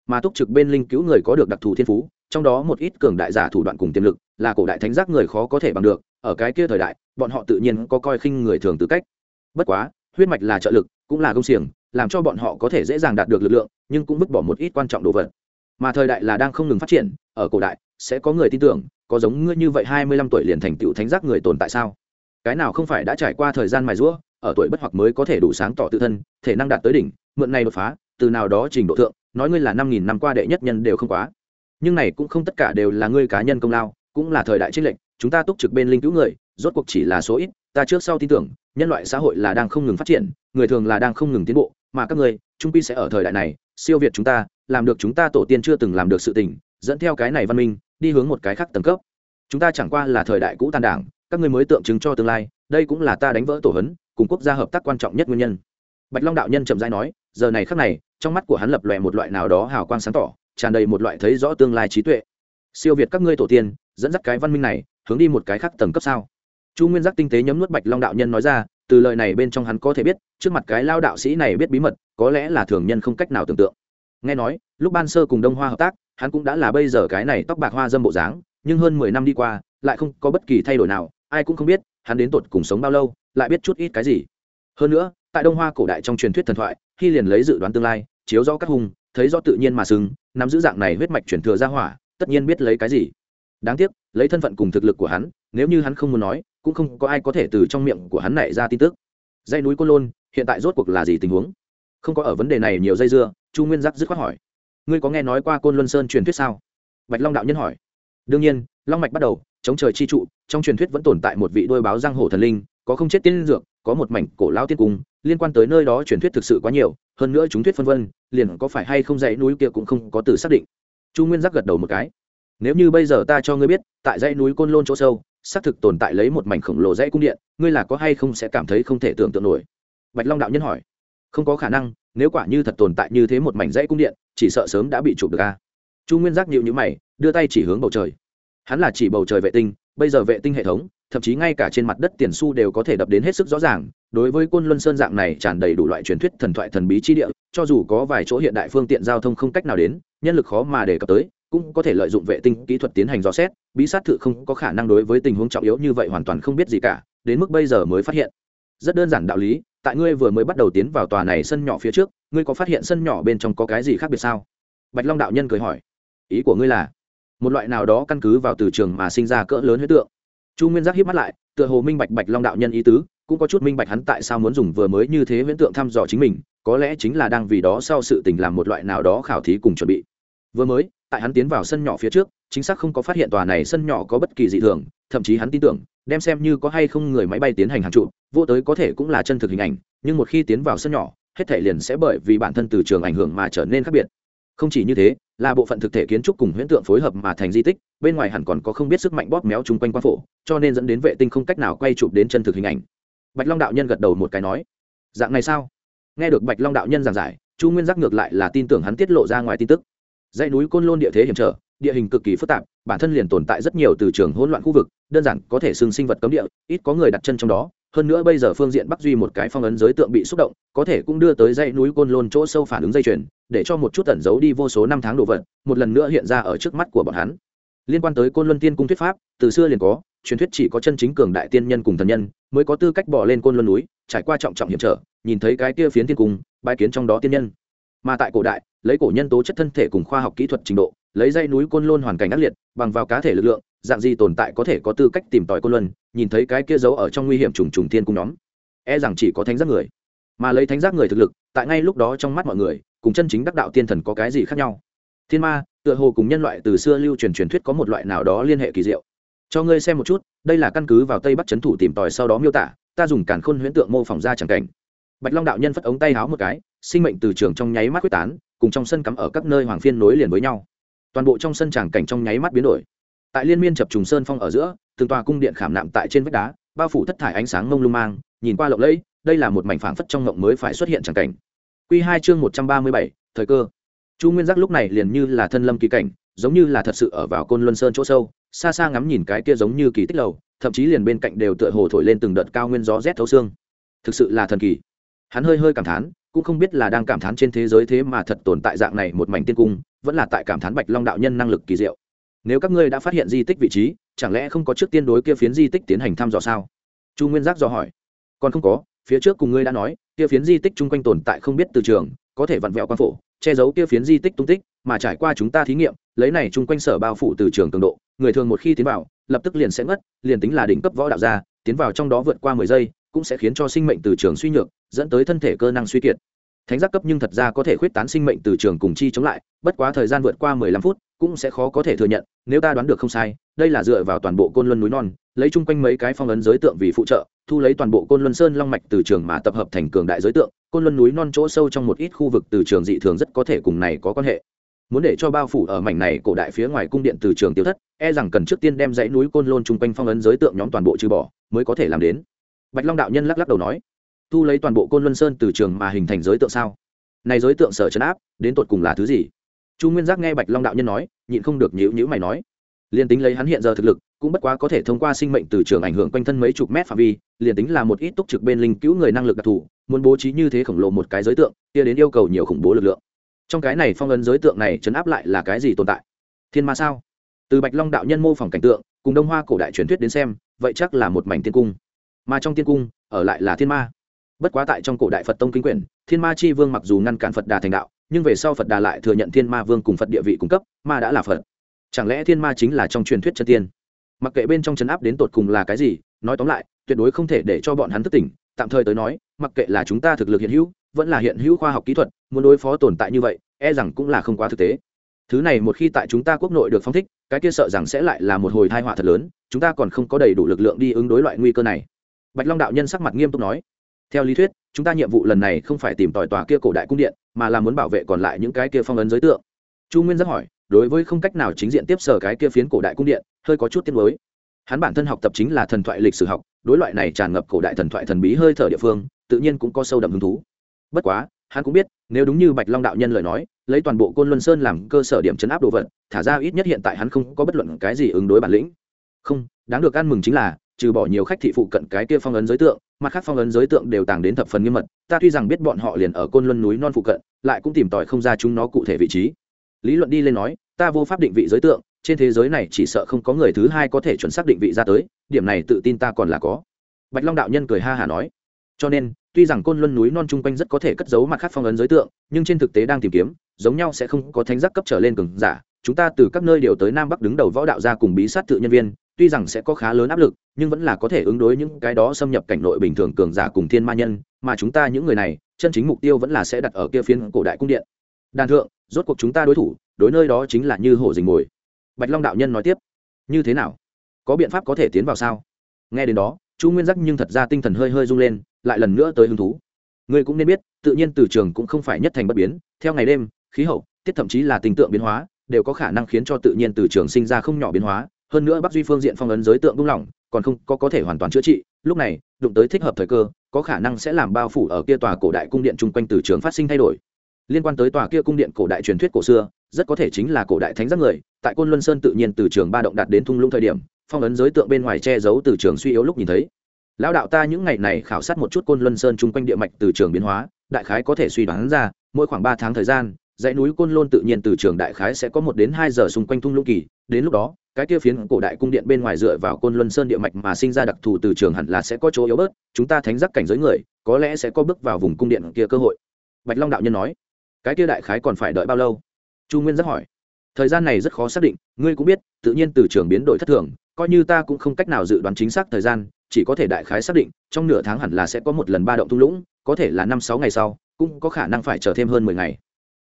Speaker 1: Mà túc trực bên linh cứu người có được đặc thù thiên phú, trong đó một ít cường đại giả thủ đoạn cùng tiềm lực, là cổ đại thánh giác người khó có thể bằng được, ở cái kia thời đại, bọn họ tự nhiên có coi khinh người thường tư cách. Bất quá, huyết mạch là trợ lực, cũng là công xiềng làm cho bọn họ có thể dễ dàng đạt được lực lượng, nhưng cũng vứt bỏ một ít quan trọng đồ vật. Mà thời đại là đang không ngừng phát triển, ở cổ đại, sẽ có người tin tưởng, có giống ngươi như vậy hai mươi lăm tuổi liền thành tựu thánh giác người tồn tại sao? Cái nào không phải đã trải qua thời gian mài rũa ở tuổi bất hoặc mới có thể đủ sáng tỏ tự thân, thể năng đạt tới đỉnh, mượn này đột phá, từ nào đó trình độ thượng, nói ngươi là năm nghìn năm qua đệ nhất nhân đều không quá. Nhưng này cũng không tất cả đều là ngươi cá nhân công lao, cũng là thời đại trích lệnh chúng ta túc trực bên linh cứu người, rốt cuộc chỉ là số ít, ta trước sau tin tưởng, nhân loại xã hội là đang không ngừng phát triển, người thường là đang không ngừng tiến bộ mà các ngươi, trung pi sẽ ở thời đại này, siêu việt chúng ta, làm được chúng ta tổ tiên chưa từng làm được sự tình, dẫn theo cái này văn minh, đi hướng một cái khác tầng cấp. Chúng ta chẳng qua là thời đại cũ tan đảng, các ngươi mới tượng trưng cho tương lai, đây cũng là ta đánh vỡ tổ hấn, cùng quốc gia hợp tác quan trọng nhất nguyên nhân. Bạch long đạo nhân chậm rãi nói, giờ này khắc này, trong mắt của hắn lập lòe một loại nào đó hào quang sáng tỏ, tràn đầy một loại thấy rõ tương lai trí tuệ. Siêu việt các ngươi tổ tiên, dẫn dắt cái văn minh này, hướng đi một cái khác tầng cấp sao? Chu nguyên giác tinh tế nhấm nuốt bạch long đạo nhân nói ra từ lời này bên trong hắn có thể biết, trước mặt cái lao đạo sĩ này biết bí mật, có lẽ là thường nhân không cách nào tưởng tượng. Nghe nói, lúc ban sơ cùng đông hoa hợp tác, hắn cũng đã là bây giờ cái này tóc bạc hoa dâm bộ dáng, nhưng hơn mười năm đi qua, lại không có bất kỳ thay đổi nào, ai cũng không biết hắn đến tột cùng sống bao lâu, lại biết chút ít cái gì. Hơn nữa, tại đông hoa cổ đại trong truyền thuyết thần thoại, khi liền lấy dự đoán tương lai, chiếu rõ các hùng thấy rõ tự nhiên mà sừng nắm giữ dạng này huyết mạch chuyển thừa ra hỏa, tất nhiên biết lấy cái gì. Đáng tiếc, lấy thân phận cùng thực lực của hắn, nếu như hắn không muốn nói cũng không có ai có thể từ trong miệng của hắn nảy ra tin tức. Dãy núi côn lôn, hiện tại rốt cuộc là gì tình huống? Không có ở vấn đề này nhiều dây dưa, chu nguyên giác dứt khoát hỏi. Ngươi có nghe nói qua côn luân sơn truyền thuyết sao? Bạch long đạo nhân hỏi. Đương nhiên, long mạch bắt đầu, chống trời chi trụ, trong truyền thuyết vẫn tồn tại một vị đôi báo giang hồ thần linh, có không chết tiên dược, có một mảnh cổ lao tiên cung, liên quan tới nơi đó truyền thuyết thực sự quá nhiều, hơn nữa chúng thuyết phân vân, liền có phải hay không dãy núi kia cũng không có từ xác định. Chu nguyên giác gật đầu một cái. Nếu như bây giờ ta cho ngươi biết, tại dãy núi côn lôn chỗ sâu xác thực tồn tại lấy một mảnh khổng lồ dãy cung điện, ngươi là có hay không sẽ cảm thấy không thể tưởng tượng nổi? Bạch long đạo nhân hỏi. Không có khả năng, nếu quả như thật tồn tại như thế một mảnh dãy cung điện, chỉ sợ sớm đã bị chụp được a. Chu nguyên giác nhịu nhữ mày, đưa tay chỉ hướng bầu trời. Hắn là chỉ bầu trời vệ tinh, bây giờ vệ tinh hệ thống, thậm chí ngay cả trên mặt đất tiền su đều có thể đập đến hết sức rõ ràng, đối với côn luân sơn dạng này tràn đầy đủ loại truyền thuyết thần thoại thần bí chi địa, cho dù có vài chỗ hiện đại phương tiện giao thông không cách nào đến, nhân lực khó mà đề cập tới cũng có thể lợi dụng vệ tinh kỹ thuật tiến hành dò xét, bí sát thự không có khả năng đối với tình huống trọng yếu như vậy hoàn toàn không biết gì cả, đến mức bây giờ mới phát hiện. Rất đơn giản đạo lý, tại ngươi vừa mới bắt đầu tiến vào tòa này sân nhỏ phía trước, ngươi có phát hiện sân nhỏ bên trong có cái gì khác biệt sao? Bạch long đạo nhân cười hỏi. Ý của ngươi là, một loại nào đó căn cứ vào từ trường mà sinh ra cỡ lớn huyết tượng. Chu nguyên giác hiếp mắt lại, tựa hồ minh bạch bạch long đạo nhân ý tứ, cũng có chút minh bạch hắn tại sao muốn dùng vừa mới như thế huyễn tượng thăm dò chính mình, có lẽ chính là đang vì đó sau sự tình làm một loại nào đó khảo thí cùng chuẩn bị. Vừa mới tại hắn tiến vào sân nhỏ phía trước, chính xác không có phát hiện tòa này sân nhỏ có bất kỳ dị thường, thậm chí hắn tin tưởng, đem xem như có hay không người máy bay tiến hành hàng trụ, vô tới có thể cũng là chân thực hình ảnh, nhưng một khi tiến vào sân nhỏ, hết thể liền sẽ bởi vì bản thân từ trường ảnh hưởng mà trở nên khác biệt. Không chỉ như thế, là bộ phận thực thể kiến trúc cùng huyễn tượng phối hợp mà thành di tích, bên ngoài hẳn còn có không biết sức mạnh bóp méo chung quanh quan phổ, cho nên dẫn đến vệ tinh không cách nào quay chụp đến chân thực hình ảnh. Bạch long đạo nhân gật đầu một cái nói, dạng này sao? Nghe được bạch long đạo nhân giảng giải, chu nguyên giác ngược lại là tin tưởng hắn tiết lộ ra ngoài tin tức dãy núi côn lôn địa thế hiểm trở, địa hình cực kỳ phức tạp, bản thân liền tồn tại rất nhiều từ trường hỗn loạn khu vực, đơn giản có thể xưng sinh vật cấm địa, ít có người đặt chân trong đó. Hơn nữa bây giờ phương diện bắc duy một cái phong ấn giới tượng bị xúc động, có thể cũng đưa tới dãy núi côn lôn chỗ sâu phản ứng dây chuyền, để cho một chút tẩn giấu đi vô số năm tháng đồ vật, một lần nữa hiện ra ở trước mắt của bọn hắn. Liên quan tới côn luân tiên cung thuyết pháp, từ xưa liền có, truyền thuyết chỉ có chân chính cường đại tiên nhân cùng thần nhân mới có tư cách bỏ lên côn luân núi, trải qua trọng trọng hiểm trở, nhìn thấy cái kia phiến tiên cung bãi kiến trong đó tiên nhân. Mà tại cổ đại lấy cổ nhân tố chất thân thể cùng khoa học kỹ thuật trình độ, lấy dây núi côn luân hoàn cảnh ác liệt, bằng vào cá thể lực lượng, dạng gì tồn tại có thể có tư cách tìm tòi côn luân, nhìn thấy cái kia giấu ở trong nguy hiểm trùng trùng tiên cung nhóm. E rằng chỉ có thánh giác người. Mà lấy thánh giác người thực lực, tại ngay lúc đó trong mắt mọi người, cùng chân chính đắc đạo tiên thần có cái gì khác nhau? Thiên ma, tựa hồ cùng nhân loại từ xưa lưu truyền truyền thuyết có một loại nào đó liên hệ kỳ diệu. Cho ngươi xem một chút, đây là căn cứ vào tây bắc trấn thủ tìm tòi sau đó miêu tả, ta dùng càn khôn huyễn tượng mô phỏng ra chẳng cảnh. Bạch long đạo nhân phất ống tay háo một cái, sinh mệnh từ trường trong nháy mắt quyết tán cùng trong sân cắm ở các nơi hoàng phiên nối liền với nhau. Toàn bộ trong sân tràng cảnh trong nháy mắt biến đổi. Tại liên miên chập trùng sơn phong ở giữa, từng tòa cung điện khảm nạm tại trên vách đá, bao phủ thất thải ánh sáng mông lung mang, nhìn qua lộng lẫy, đây là một mảnh phảng phất trong ngộng mới phải xuất hiện tràng cảnh. Quy hai chương một trăm ba mươi bảy, thời cơ. Chu nguyên giác lúc này liền như là thân lâm kỳ cảnh, giống như là thật sự ở vào côn luân sơn chỗ sâu, xa xa ngắm nhìn cái kia giống như kỳ tích lầu, thậm chí liền bên cạnh đều tựa hồ thổi lên từng đợt cao nguyên gió rét thấu xương. Thực sự là thần kỳ. Hắn hơi hơi cảm thán cũng không biết là đang cảm thán trên thế giới thế mà thật tồn tại dạng này một mảnh tiên cung, vẫn là tại cảm thán bạch long đạo nhân năng lực kỳ diệu. Nếu các ngươi đã phát hiện di tích vị trí, chẳng lẽ không có trước tiên đối kia phiến di tích tiến hành thăm dò sao? Chu nguyên giác dò hỏi. Còn không có, phía trước cùng ngươi đã nói, kia phiến di tích chung quanh tồn tại không biết từ trường, có thể vặn vẹo quan phổ, che giấu kia phiến di tích tung tích, mà trải qua chúng ta thí nghiệm, lấy này chung quanh sở bao phủ từ trường cường độ, người thường một khi tiến vào, lập tức liền sẽ ngất, liền tính là đỉnh cấp võ đạo gia, tiến vào trong đó vượt qua mười giây, cũng sẽ khiến cho sinh mệnh từ trường suy nhược dẫn tới thân thể cơ năng suy kiệt. Thánh giác cấp nhưng thật ra có thể khuyết tán sinh mệnh từ trường cùng chi chống lại, bất quá thời gian vượt qua mười lăm phút cũng sẽ khó có thể thừa nhận, nếu ta đoán được không sai, đây là dựa vào toàn bộ côn luân núi non, lấy chung quanh mấy cái phong ấn giới tượng vì phụ trợ, thu lấy toàn bộ côn luân sơn long mạch từ trường mà tập hợp thành cường đại giới tượng, côn luân núi non chỗ sâu trong một ít khu vực từ trường dị thường rất có thể cùng này có quan hệ. Muốn để cho bao phủ ở mảnh này cổ đại phía ngoài cung điện từ trường tiêu thất e rằng cần trước tiên đem dãy núi côn lôn chung quanh phong ấn giới tượng nhóm toàn bộ trừ bỏ mới có thể làm đến. Bạch long đạo nhân lắc lắc đầu nói thu lấy toàn bộ côn luân sơn từ trường mà hình thành giới tượng sao? Này giới tượng sở chấn áp, đến tột cùng là thứ gì? Chu nguyên giác nghe bạch long đạo nhân nói, nhịn không được nhữ nhữ mày nói. Liền tính lấy hắn hiện giờ thực lực, cũng bất quá có thể thông qua sinh mệnh từ trường ảnh hưởng quanh thân mấy chục mét phạm vi liền tính là một ít túc trực bên linh cứu người năng lực đặc thù, muốn bố trí như thế khổng lồ một cái giới tượng, kia đến yêu cầu nhiều khủng bố lực lượng. Trong cái này phong ấn giới tượng này chấn áp lại là cái gì tồn tại? Thiên ma sao? Từ bạch long đạo nhân mô phỏng cảnh tượng, cùng đông hoa cổ đại truyền thuyết đến xem, vậy chắc là một mảnh tiên cung. Mà trong tiên cung, ở lại là thiên ma bất quá tại trong cổ đại phật tông kinh quyển, thiên ma chi vương mặc dù ngăn cản phật đà thành đạo, nhưng về sau phật đà lại thừa nhận thiên ma vương cùng phật địa vị cung cấp, ma đã là phật. Chẳng lẽ thiên ma chính là trong truyền thuyết chân tiên? Mặc kệ bên trong chấn áp đến tột cùng là cái gì, nói tóm lại, tuyệt đối không thể để cho bọn hắn thức tỉnh, tạm thời tới nói, mặc kệ là chúng ta thực lực hiện hữu, vẫn là hiện hữu khoa học kỹ thuật, muốn đối phó tồn tại như vậy e rằng cũng là không quá thực tế. Thứ này một khi tại chúng ta quốc nội được phong thích, cái kia sợ rằng sẽ lại là một hồi thai họa thật lớn, chúng ta còn không có đầy đủ lực lượng đi ứng đối loại nguy cơ này. Bạch long đạo nhân sắc mặt nghiêm túc nói theo lý thuyết, chúng ta nhiệm vụ lần này không phải tìm tòi tòa kia cổ đại cung điện, mà là muốn bảo vệ còn lại những cái kia phong ấn giới tượng. Chu nguyên rất hỏi, đối với không cách nào chính diện tiếp sở cái kia phiến cổ đại cung điện, hơi có chút tiết mới hắn bản thân học tập chính là thần thoại lịch sử học, đối loại này tràn ngập cổ đại thần thoại thần bí hơi thở địa phương, tự nhiên cũng có sâu đậm hứng thú. Bất quá, hắn cũng biết, nếu đúng như bạch long đạo nhân lời nói, lấy toàn bộ côn luân sơn làm cơ sở điểm chấn áp đồ vật, thả ra ít nhất hiện tại hắn không có bất luận cái gì ứng đối bản lĩnh. Không, đáng được ăn mừng chính là, trừ bỏ nhiều khách thị phụ cận cái kia phong ấn giới tượng mặt khác phong ấn giới tượng đều tàng đến thập phần nghiêm mật, ta tuy rằng biết bọn họ liền ở côn luân núi non phụ cận, lại cũng tìm tòi không ra chúng nó cụ thể vị trí. Lý luận đi lên nói, ta vô pháp định vị giới tượng, trên thế giới này chỉ sợ không có người thứ hai có thể chuẩn xác định vị ra tới, điểm này tự tin ta còn là có. Bạch long đạo nhân cười ha hả nói, cho nên, tuy rằng côn luân núi non chung quanh rất có thể cất giấu mặt khác phong ấn giới tượng, nhưng trên thực tế đang tìm kiếm, giống nhau sẽ không có thánh giác cấp trở lên cường giả. Chúng ta từ các nơi đều tới nam bắc đứng đầu võ đạo ra cùng bí sát tự nhân viên tuy rằng sẽ có khá lớn áp lực, nhưng vẫn là có thể ứng đối những cái đó xâm nhập cảnh nội bình thường cường giả cùng thiên ma nhân, mà chúng ta những người này, chân chính mục tiêu vẫn là sẽ đặt ở kia phiến cổ đại cung điện. Đàn thượng, rốt cuộc chúng ta đối thủ, đối nơi đó chính là như hổ dình mồi. Bạch long đạo nhân nói tiếp, như thế nào? Có biện pháp có thể tiến vào sao? Nghe đến đó, chu nguyên giác nhưng thật ra tinh thần hơi hơi rung lên, lại lần nữa tới hứng thú. Ngươi cũng nên biết, tự nhiên từ trường cũng không phải nhất thành bất biến, theo ngày đêm, khí hậu, tiết thậm chí là tình tượng biến hóa, đều có khả năng khiến cho tự nhiên từ trường sinh ra không nhỏ biến hóa hơn nữa bắc duy phương diện phong ấn giới tượng buông lỏng còn không có có thể hoàn toàn chữa trị, lúc này, đụng tới thích hợp thời cơ, có khả năng sẽ làm bao phủ ở kia tòa cổ đại cung điện chung quanh từ trường phát sinh thay đổi. Liên quan tới tòa kia cung điện cổ đại truyền thuyết cổ xưa, rất có thể chính là cổ đại thánh giác người, tại côn luân sơn tự nhiên từ trường ba động đạt đến thung lũng thời điểm, phong ấn giới tượng bên ngoài che giấu từ trường suy yếu lúc nhìn thấy. Lão đạo ta những ngày này khảo sát một chút côn luân sơn chung quanh địa mạch từ trường biến hóa, đại khái có thể suy đoán ra, mỗi khoảng ba tháng thời gian, dãy núi côn lôn tự nhiên từ trường đại khái sẽ có một đến hai giờ xung quanh thung lũng kỳ, đến lúc đó cái kia phiến cổ đại cung điện bên ngoài dựa vào côn luân sơn địa mạch mà sinh ra đặc thù từ trường hẳn là sẽ có chỗ yếu bớt, chúng ta thánh giác cảnh giới người, có lẽ sẽ có bước vào vùng cung điện kia cơ hội. Bạch long đạo nhân nói. Cái kia đại khái còn phải đợi bao lâu? Chu nguyên giác hỏi. Thời gian này rất khó xác định, ngươi cũng biết, tự nhiên từ trường biến đổi thất thường, coi như ta cũng không cách nào dự đoán chính xác thời gian, chỉ có thể đại khái xác định, trong nửa tháng hẳn là sẽ có một lần ba động thung lũng, có thể là năm sáu ngày sau, cũng có khả năng phải chờ thêm hơn mười ngày.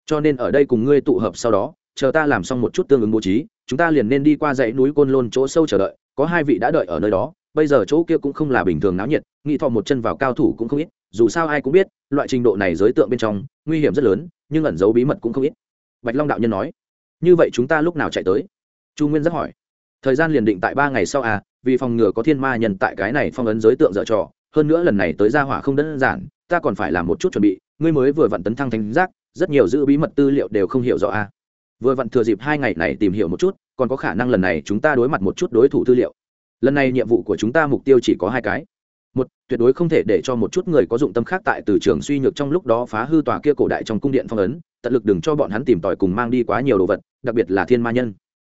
Speaker 1: Cho nên ở đây cùng ngươi tụ hợp sau đó chờ ta làm xong một chút tương ứng bố trí, chúng ta liền nên đi qua dãy núi côn lôn chỗ sâu chờ đợi, có hai vị đã đợi ở nơi đó, bây giờ chỗ kia cũng không là bình thường náo nhiệt, nghĩ thọ một chân vào cao thủ cũng không ít, dù sao ai cũng biết, loại trình độ này giới tượng bên trong, nguy hiểm rất lớn, nhưng ẩn giấu bí mật cũng không ít. Bạch long đạo nhân nói, như vậy chúng ta lúc nào chạy tới? Chu nguyên rất hỏi. Thời gian liền định tại ba ngày sau à vì phòng ngừa có thiên ma nhân tại cái này phong ấn giới tượng dở trò, hơn nữa lần này tới gia hỏa không đơn giản, ta còn phải làm một chút chuẩn bị, ngươi mới vừa vặn tấn thăng thánh giác, rất nhiều giữ bí mật tư liệu đều không hiểu rõ à vừa vặn thừa dịp hai ngày này tìm hiểu một chút, còn có khả năng lần này chúng ta đối mặt một chút đối thủ tư liệu. Lần này nhiệm vụ của chúng ta mục tiêu chỉ có hai cái. Một, tuyệt đối không thể để cho một chút người có dụng tâm khác tại từ trường suy nhược trong lúc đó phá hư tòa kia cổ đại trong cung điện phong ấn, tận lực đừng cho bọn hắn tìm tòi cùng mang đi quá nhiều đồ vật, đặc biệt là thiên ma nhân.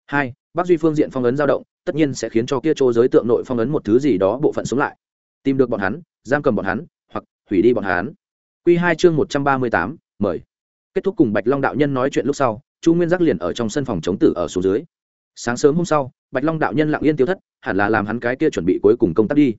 Speaker 1: Hai bắc duy phương diện phong ấn dao động, tất nhiên sẽ khiến cho kia chỗ giới tượng nội phong ấn một thứ gì đó bộ phận sống lại. Tìm được bọn hắn, giam cầm bọn hắn, hoặc hủy đi bọn hắn. Q hai chương một trăm ba mươi tám, mời. Kết thúc cùng bạch long đạo nhân nói chuyện lúc sau chu nguyên giác liền ở trong sân phòng chống tử ở số dưới. Sáng sớm hôm sau, bạch long đạo nhân lặng yên tiêu thất, hẳn là làm hắn cái kia chuẩn bị cuối cùng công tác đi.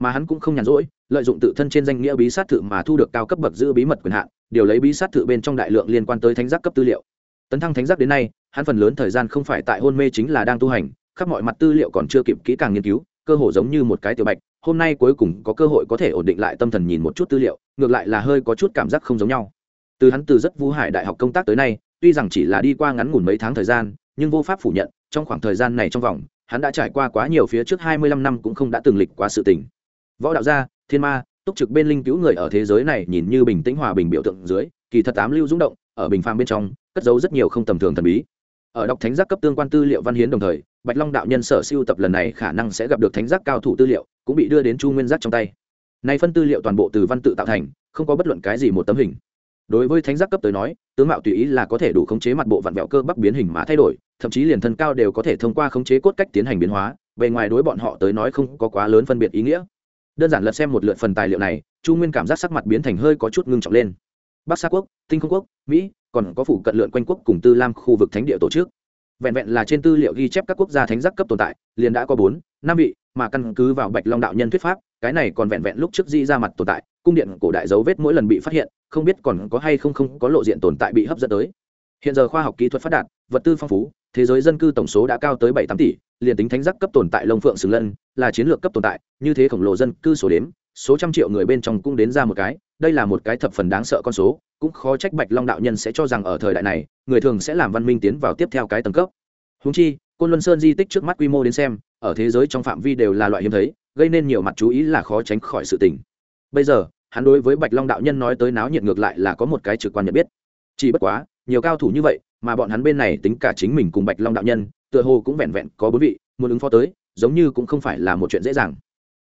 Speaker 1: Mà hắn cũng không nhàn rỗi, lợi dụng tự thân trên danh nghĩa bí sát thự mà thu được cao cấp bậc giữ bí mật quyền hạn, điều lấy bí sát thự bên trong đại lượng liên quan tới thánh giác cấp tư liệu. Tấn thăng thánh giác đến nay, hắn phần lớn thời gian không phải tại hôn mê chính là đang tu hành, khắp mọi mặt tư liệu còn chưa kịp kỹ càng nghiên cứu, cơ hồ giống như một cái tiểu bạch, hôm nay cuối cùng có cơ hội có thể ổn định lại tâm thần nhìn một chút tư liệu, ngược lại là hơi có chút cảm giác không giống nhau. Từ hắn từ rất vũ hải đại học công tác tới nay tuy rằng chỉ là đi qua ngắn ngủn mấy tháng thời gian, nhưng vô pháp phủ nhận, trong khoảng thời gian này trong vòng, hắn đã trải qua quá nhiều phía trước hai mươi lăm năm cũng không đã từng lịch quá sự tình. Võ đạo gia, thiên ma, túc trực bên linh cứu người ở thế giới này nhìn như bình tĩnh hòa bình biểu tượng dưới, kỳ thật tám lưu rung động, ở bình phàm bên trong, cất giấu rất nhiều không tầm thường thần bí. Ở đọc thánh giác cấp tương quan tư liệu văn hiến đồng thời, bạch long đạo nhân sở siêu tập lần này khả năng sẽ gặp được thánh giác cao thủ tư liệu, cũng bị đưa đến chu nguyên giác trong tay. Nay phân tư liệu toàn bộ từ văn tự tạo thành, không có bất luận cái gì một tấm hình đối với thánh giác cấp tới nói, tướng mạo tùy ý là có thể đủ khống chế mặt bộ vặn vẹo cơ bắp biến hình mà thay đổi, thậm chí liền thân cao đều có thể thông qua khống chế cốt cách tiến hành biến hóa, bề ngoài đối bọn họ tới nói không có quá lớn phân biệt ý nghĩa. Đơn giản lật xem một lượt phần tài liệu này, chu nguyên cảm giác sắc mặt biến thành hơi có chút ngưng trọng lên. Bắc sa quốc, tinh không quốc, mỹ, còn có phủ cận lượn quanh quốc cùng tư lam khu vực thánh địa tổ chức. Vẹn vẹn là trên tư liệu ghi chép các quốc gia thánh giác cấp tồn tại, liền đã có bốn, năm vị mà căn cứ vào bạch long đạo nhân thuyết pháp, cái này còn vẹn vẹn lúc trước di ra mặt tồn tại, cung điện cổ đại dấu vết mỗi lần bị phát hiện không biết còn có hay không không có lộ diện tồn tại bị hấp dẫn tới. Hiện giờ khoa học kỹ thuật phát đạt, vật tư phong phú, thế giới dân cư tổng số đã cao tới bảy tám tỷ, liền tính thánh giác cấp tồn tại lông phượng xứng lân là chiến lược cấp tồn tại, như thế khổng lồ dân cư số đếm, số trăm triệu người bên trong cũng đến ra một cái, đây là một cái thập phần đáng sợ con số, cũng khó trách bạch long đạo nhân sẽ cho rằng ở thời đại này, người thường sẽ làm văn minh tiến vào tiếp theo cái tầng cấp. Húng chi, côn luân sơn di tích trước mắt quy mô đến xem, ở thế giới trong phạm vi đều là loại hiếm thấy, gây nên nhiều mặt chú ý là khó tránh khỏi sự tình. Bây giờ hắn đối với bạch long đạo nhân nói tới náo nhiệt ngược lại là có một cái trực quan nhận biết. Chỉ bất quá, nhiều cao thủ như vậy, mà bọn hắn bên này tính cả chính mình cùng bạch long đạo nhân, tựa hồ cũng vẹn vẹn có bốn vị, muốn ứng phó tới, giống như cũng không phải là một chuyện dễ dàng.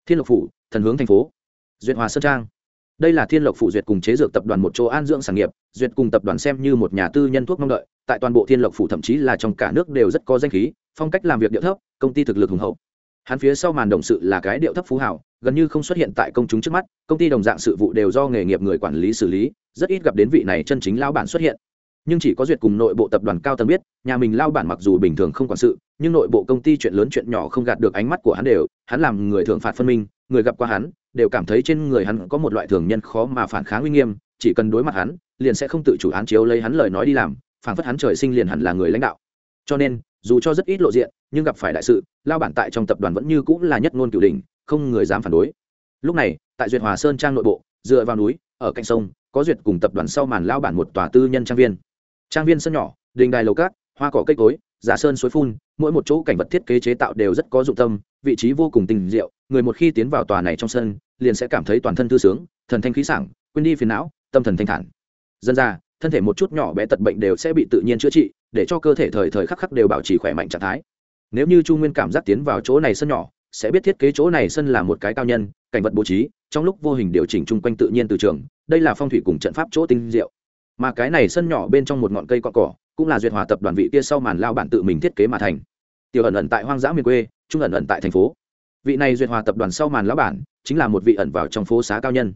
Speaker 1: Thiên lộc phủ, thần hướng thành phố. Duyệt hòa sơn trang. Đây là thiên lộc phủ duyệt cùng chế dược tập đoàn một chỗ an dưỡng sản nghiệp, duyệt cùng tập đoàn xem như một nhà tư nhân thuốc mong đợi, tại toàn bộ thiên lộc phủ thậm chí là trong cả nước đều rất có danh khí, phong cách làm việc địa thấp, công ty thực lực hùng hậu hắn phía sau màn động sự là cái điệu thấp phú hảo gần như không xuất hiện tại công chúng trước mắt, công ty đồng dạng sự vụ đều do nghề nghiệp người quản lý xử lý, rất ít gặp đến vị này chân chính lao bản xuất hiện. Nhưng chỉ có duyệt cùng nội bộ tập đoàn cao tầng biết, nhà mình lao bản mặc dù bình thường không quản sự, nhưng nội bộ công ty chuyện lớn chuyện nhỏ không gạt được ánh mắt của hắn đều, hắn làm người thường phạt phân minh, người gặp qua hắn, đều cảm thấy trên người hắn có một loại thường nhân khó mà phản kháng uy nghiêm, chỉ cần đối mặt hắn, liền sẽ không tự chủ án chiếu lấy hắn lời nói đi làm, phản phất hắn trời sinh liền hẳn là người lãnh đạo. Cho nên dù cho rất ít lộ diện, nhưng gặp phải đại sự, lao bản tại trong tập đoàn vẫn như cũng là nhất ngôn cửu đình không người dám phản đối. Lúc này, tại duyệt hòa sơn trang nội bộ, dựa vào núi, ở cạnh sông, có duyệt cùng tập đoàn sau màn lao bản một tòa tư nhân trang viên. Trang viên sân nhỏ, đình đài lầu cát, hoa cỏ cây cối, giả sơn suối phun, mỗi một chỗ cảnh vật thiết kế chế tạo đều rất có dụng tâm, vị trí vô cùng tình diệu, người một khi tiến vào tòa này trong sân, liền sẽ cảm thấy toàn thân thư sướng, thần thanh khí sảng, quên đi phiền não, tâm thần thanh thản. Dân ra, thân thể một chút nhỏ bé tật bệnh đều sẽ bị tự nhiên chữa trị để cho cơ thể thời thời khắc khắc đều bảo trì khỏe mạnh trạng thái. Nếu như chu nguyên cảm giác tiến vào chỗ này sân nhỏ, sẽ biết thiết kế chỗ này sân là một cái cao nhân, cảnh vật bố trí, trong lúc vô hình điều chỉnh chung quanh tự nhiên từ trường, đây là phong thủy cùng trận pháp chỗ tinh diệu. Mà cái này sân nhỏ bên trong một ngọn cây cọn cỏ, cũng là duyệt hòa tập đoàn vị kia sau màn lao bản tự mình thiết kế mà thành. Tiểu ẩn ẩn tại hoang dã miền quê, trung ẩn ẩn tại thành phố. Vị này duyệt hòa tập đoàn sau màn lão bản, chính là một vị ẩn vào trong phố xá cao nhân.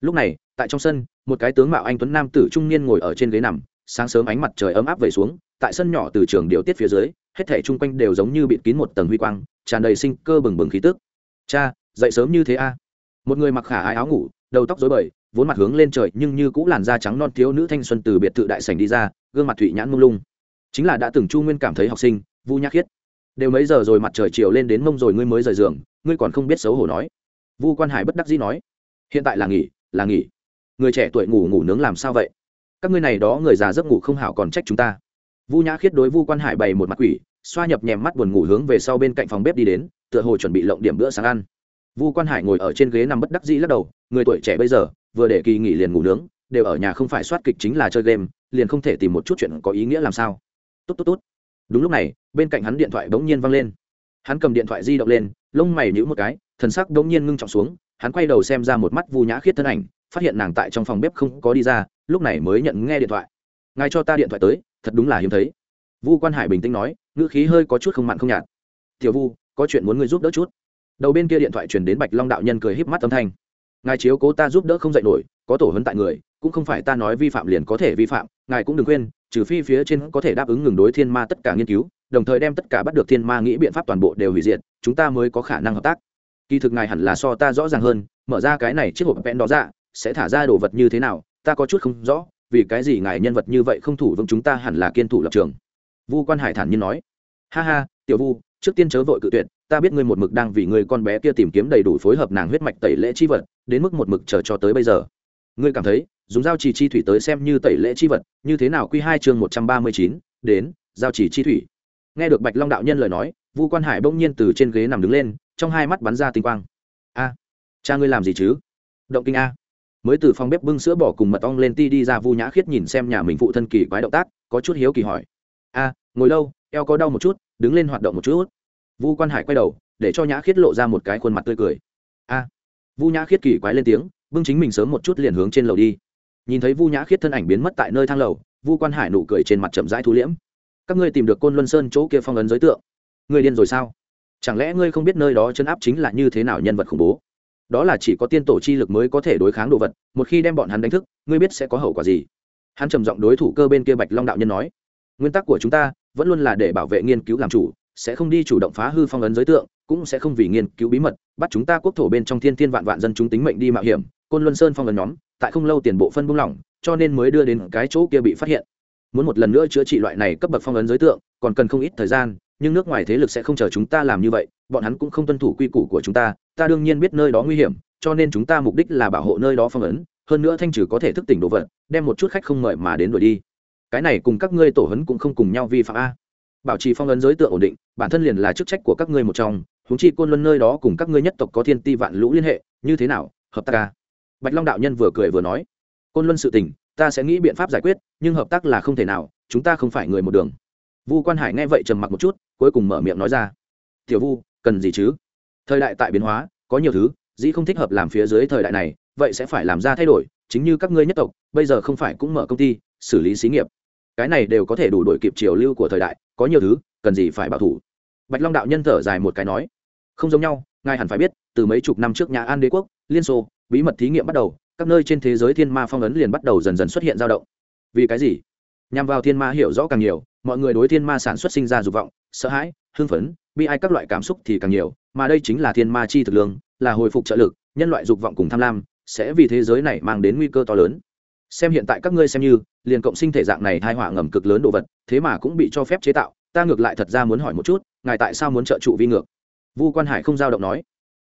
Speaker 1: Lúc này, tại trong sân, một cái tướng mạo anh tuấn nam tử trung niên ngồi ở trên ghế nằm, sáng sớm ánh mặt trời ấm áp về xuống tại sân nhỏ từ trường điều tiết phía dưới, hết thể chung quanh đều giống như bịt kín một tầng huy quang, tràn đầy sinh cơ bừng bừng khí tức. Cha, dậy sớm như thế a. Một người mặc khả ái áo ngủ, đầu tóc rối bời, vốn mặt hướng lên trời nhưng như cũng làn da trắng non thiếu nữ thanh xuân từ biệt thự đại sảnh đi ra, gương mặt thụy nhãn mông lung. Chính là đã từng chu nguyên cảm thấy học sinh, vu nhắc khiết. Đều mấy giờ rồi mặt trời chiều lên đến mông rồi ngươi mới rời giường, ngươi còn không biết xấu hổ nói. Vu quan hải bất đắc dĩ nói. Hiện tại là nghỉ là nghỉ. Người trẻ tuổi ngủ ngủ nướng làm sao vậy? Các ngươi này đó người già giấc ngủ không hảo còn trách chúng ta vu nhã khiết đối vu quan hải bày một mặt quỷ, xoa nhập nhèm mắt buồn ngủ hướng về sau bên cạnh phòng bếp đi đến, tựa hồ chuẩn bị lộng điểm bữa sáng ăn. Vu quan hải ngồi ở trên ghế nằm bất đắc dĩ lắc đầu, người tuổi trẻ bây giờ, vừa để kỳ nghỉ liền ngủ nướng, đều ở nhà không phải soát kịch chính là chơi game, liền không thể tìm một chút chuyện có ý nghĩa làm sao. Tốt tốt tốt. Đúng lúc này, bên cạnh hắn điện thoại bỗng nhiên văng lên. Hắn cầm điện thoại di động lên, lông mày nhíu một cái, thần sắc bỗng nhiên ngưng trọng xuống, hắn quay đầu xem ra một mắt vu nhã khiết thân ảnh, phát hiện nàng tại trong phòng bếp không có đi ra, lúc này mới nhận nghe điện thoại. Ngài cho ta điện thoại tới thật đúng là hiếm thấy. Vu quan hải bình tĩnh nói, ngữ khí hơi có chút không mặn không nhạt. Tiểu vu, có chuyện muốn ngươi giúp đỡ chút. Đầu bên kia điện thoại truyền đến bạch long đạo nhân cười híp mắt âm thanh. Ngài chiếu cố ta giúp đỡ không dạy nổi, có tổ hấn tại người, cũng không phải ta nói vi phạm liền có thể vi phạm, ngài cũng đừng quên, trừ phi phía trên có thể đáp ứng ngừng đối thiên ma tất cả nghiên cứu, đồng thời đem tất cả bắt được thiên ma nghĩ biện pháp toàn bộ đều hủy diệt, chúng ta mới có khả năng hợp tác. Kỳ thực ngài hẳn là so ta rõ ràng hơn, mở ra cái này chiếc hộp vẽn đó ra dạ, sẽ thả ra đồ vật như thế nào, ta có chút không rõ vì cái gì ngài nhân vật như vậy không thủ vững chúng ta hẳn là kiên thủ lập trường? Vu quan hải thản nhiên nói. Ha ha, tiểu vu, trước tiên chớ vội cự tuyệt, ta biết ngươi một mực đang vì người con bé kia tìm kiếm đầy đủ phối hợp nàng huyết mạch tẩy lễ chi vật, đến mức một mực chờ cho tới bây giờ. Ngươi cảm thấy, dùng giao trì chi thủy tới xem như tẩy lễ chi vật, như thế nào quy hai chương một trăm ba mươi chín, đến, giao trì chi thủy. Nghe được bạch long đạo nhân lời nói, vu quan hải bỗng nhiên từ trên ghế nằm đứng lên, trong hai mắt bắn ra tinh quang. A, cha ngươi làm gì chứ? Động kinh a mới từ phòng bếp bưng sữa bỏ cùng mật ong lên ti đi ra vu nhã khiết nhìn xem nhà mình phụ thân kỳ quái động tác, có chút hiếu kỳ hỏi. A, ngồi lâu, eo có đau một chút, đứng lên hoạt động một chút. Vu quan hải quay đầu, để cho nhã khiết lộ ra một cái khuôn mặt tươi cười. A. Vu nhã khiết kỳ quái lên tiếng, bưng chính mình sớm một chút liền hướng trên lầu đi. Nhìn thấy vu nhã khiết thân ảnh biến mất tại nơi thang lầu, vu quan hải nụ cười trên mặt chậm rãi thu liễm. Các ngươi tìm được côn luân sơn chỗ kia phong ấn giới tượng. Người điên rồi sao? Chẳng lẽ ngươi không biết nơi đó chấn áp chính là như thế nào nhân vật khủng bố? Đó là chỉ có tiên tổ chi lực mới có thể đối kháng đồ vật, một khi đem bọn hắn đánh thức, ngươi biết sẽ có hậu quả gì. Hắn trầm giọng đối thủ cơ bên kia bạch long đạo nhân nói, nguyên tắc của chúng ta vẫn luôn là để bảo vệ nghiên cứu làm chủ, sẽ không đi chủ động phá hư phong ấn giới tượng, cũng sẽ không vì nghiên cứu bí mật, bắt chúng ta quốc thổ bên trong thiên thiên vạn vạn dân chúng tính mệnh đi mạo hiểm, côn luân sơn phong ấn nhóm, tại không lâu tiền bộ phân buông lỏng, cho nên mới đưa đến cái chỗ kia bị phát hiện. Muốn một lần nữa chữa trị loại này cấp bậc phong ấn giới tượng, còn cần không ít thời gian, nhưng nước ngoài thế lực sẽ không chờ chúng ta làm như vậy, bọn hắn cũng không tuân thủ quy củ của chúng ta ta đương nhiên biết nơi đó nguy hiểm, cho nên chúng ta mục đích là bảo hộ nơi đó phong ấn, hơn nữa thanh trừ có thể thức tỉnh đồ vật, đem một chút khách không mời mà đến đuổi đi. Cái này cùng các ngươi tổ hấn cũng không cùng nhau vi phạm a. Bảo trì phong ấn giới tượng ổn định, bản thân liền là chức trách của các ngươi một trong húng chi côn luân nơi đó cùng các ngươi nhất tộc có thiên ti vạn lũ liên hệ, như thế nào, hợp tác ca bạch long đạo nhân vừa cười vừa nói, côn luân sự tình, ta sẽ nghĩ biện pháp giải quyết, nhưng hợp tác là không thể nào, chúng ta không phải người một đường. Vu quan hải nghe vậy trầm mặc một chút, cuối cùng mở miệng nói ra, tiểu vu, cần gì chứ? Thời đại tại biến hóa, có nhiều thứ, dĩ không thích hợp làm phía dưới thời đại này, vậy sẽ phải làm ra thay đổi, chính như các ngươi nhất tộc, bây giờ không phải cũng mở công ty, xử lý xí nghiệp. Cái này đều có thể đủ đổi kịp chiều lưu của thời đại, có nhiều thứ, cần gì phải bảo thủ. Bạch long đạo nhân thở dài một cái nói, không giống nhau, ngài hẳn phải biết, từ mấy chục năm trước nhà an đế quốc, liên xô, bí mật thí nghiệm bắt đầu, các nơi trên thế giới thiên ma phong ấn liền bắt đầu dần dần xuất hiện dao động. Vì cái gì? Nhằm vào thiên ma hiểu rõ càng nhiều, mọi người đối thiên ma sản xuất sinh ra dục vọng, sợ hãi, hưng phấn, bi ai các loại cảm xúc thì càng nhiều mà đây chính là thiên ma chi thực lương, là hồi phục trợ lực, nhân loại dục vọng cùng tham lam, sẽ vì thế giới này mang đến nguy cơ to lớn. Xem hiện tại các ngươi xem như, liền cộng sinh thể dạng này thai họa ngầm cực lớn đồ vật, thế mà cũng bị cho phép chế tạo, ta ngược lại thật ra muốn hỏi một chút, ngài tại sao muốn trợ trụ vi ngược? Vu quan hải không giao động nói.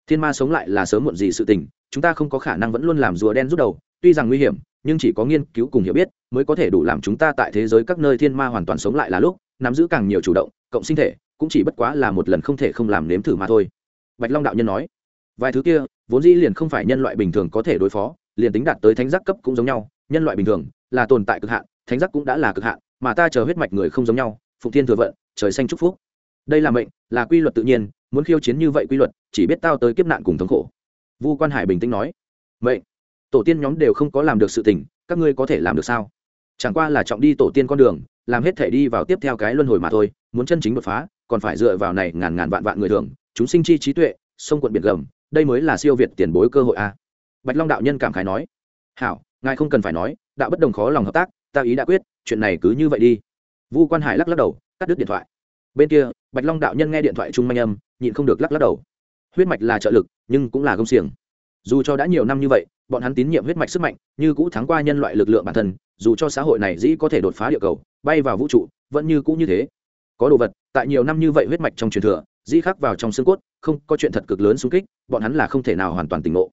Speaker 1: Thiên ma sống lại là sớm muộn gì sự tình, chúng ta không có khả năng vẫn luôn làm rùa đen rút đầu, tuy rằng nguy hiểm, nhưng chỉ có nghiên cứu cùng hiểu biết, mới có thể đủ làm chúng ta tại thế giới các nơi thiên ma hoàn toàn sống lại là lúc, nắm giữ càng nhiều chủ động, cộng sinh thể, cũng chỉ bất quá là một lần không thể không làm nếm thử mà thôi bạch long đạo nhân nói, vài thứ kia, vốn dĩ liền không phải nhân loại bình thường có thể đối phó, liền tính đạt tới thánh giác cấp cũng giống nhau, nhân loại bình thường là tồn tại cực hạn, thánh giác cũng đã là cực hạn, mà ta chờ huyết mạch người không giống nhau, phụng thiên thừa vận, trời xanh chúc phúc. Đây là mệnh, là quy luật tự nhiên, muốn khiêu chiến như vậy quy luật, chỉ biết tao tới kiếp nạn cùng thống khổ. Vu quan hải bình tĩnh nói, mệnh, tổ tiên nhóm đều không có làm được sự tình, các ngươi có thể làm được sao? Chẳng qua là trọng đi tổ tiên con đường, làm hết thể đi vào tiếp theo cái luân hồi mà thôi, muốn chân chính đột phá, còn phải dựa vào này ngàn ngàn vạn vạn người thường chúng sinh chi trí tuệ, sông quận biển gầm, đây mới là siêu việt tiền bối cơ hội a. Bạch long đạo nhân cảm khái nói, hảo, ngài không cần phải nói, đạo bất đồng khó lòng hợp tác, ta ý đã quyết, chuyện này cứ như vậy đi. Vu quan hải lắc lắc đầu, cắt đứt điện thoại. Bên kia, bạch long đạo nhân nghe điện thoại trung manh âm, nhịn không được lắc lắc đầu. Huyết mạch là trợ lực, nhưng cũng là công xiềng. Dù cho đã nhiều năm như vậy, bọn hắn tín nhiệm huyết mạch sức mạnh, như cũ thắng qua nhân loại lực lượng bản thân, dù cho xã hội này dĩ có thể đột phá địa cầu, bay vào vũ trụ, vẫn như cũ như thế. Có đồ vật, tại nhiều năm như vậy huyết mạch trong truyền thừa dĩ khắc vào trong xương cốt, không có chuyện thật cực lớn xung kích, bọn hắn là không thể nào hoàn toàn tỉnh ngộ.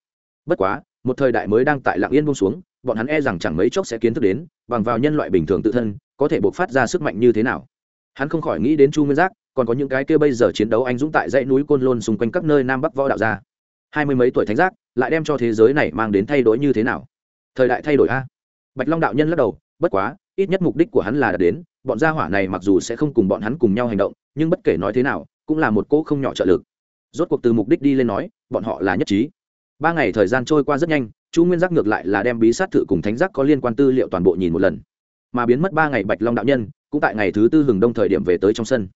Speaker 1: Bất quá, một thời đại mới đang tại lạng yên bông xuống, bọn hắn e rằng chẳng mấy chốc sẽ kiến thức đến, bằng vào nhân loại bình thường tự thân, có thể buộc phát ra sức mạnh như thế nào. Hắn không khỏi nghĩ đến chu nguyên giác, còn có những cái kia bây giờ chiến đấu anh dũng tại dãy núi côn lôn xung quanh các nơi nam bắc võ đạo ra hai mươi mấy tuổi thánh giác, lại đem cho thế giới này mang đến thay đổi như thế nào? Thời đại thay đổi a. Bạch long đạo nhân lắc đầu, bất quá, ít nhất mục đích của hắn là đạt đến, bọn gia hỏa này mặc dù sẽ không cùng bọn hắn cùng nhau hành động, nhưng bất kể nói thế nào cũng là một cỗ không nhỏ trợ lực. Rốt cuộc từ mục đích đi lên nói, bọn họ là nhất trí. Ba ngày thời gian trôi qua rất nhanh, chu nguyên giác ngược lại là đem bí sát thự cùng thánh giác có liên quan tư liệu toàn bộ nhìn một lần. Mà biến mất ba ngày bạch long đạo nhân, cũng tại ngày thứ tư hừng đông thời điểm về tới trong sân.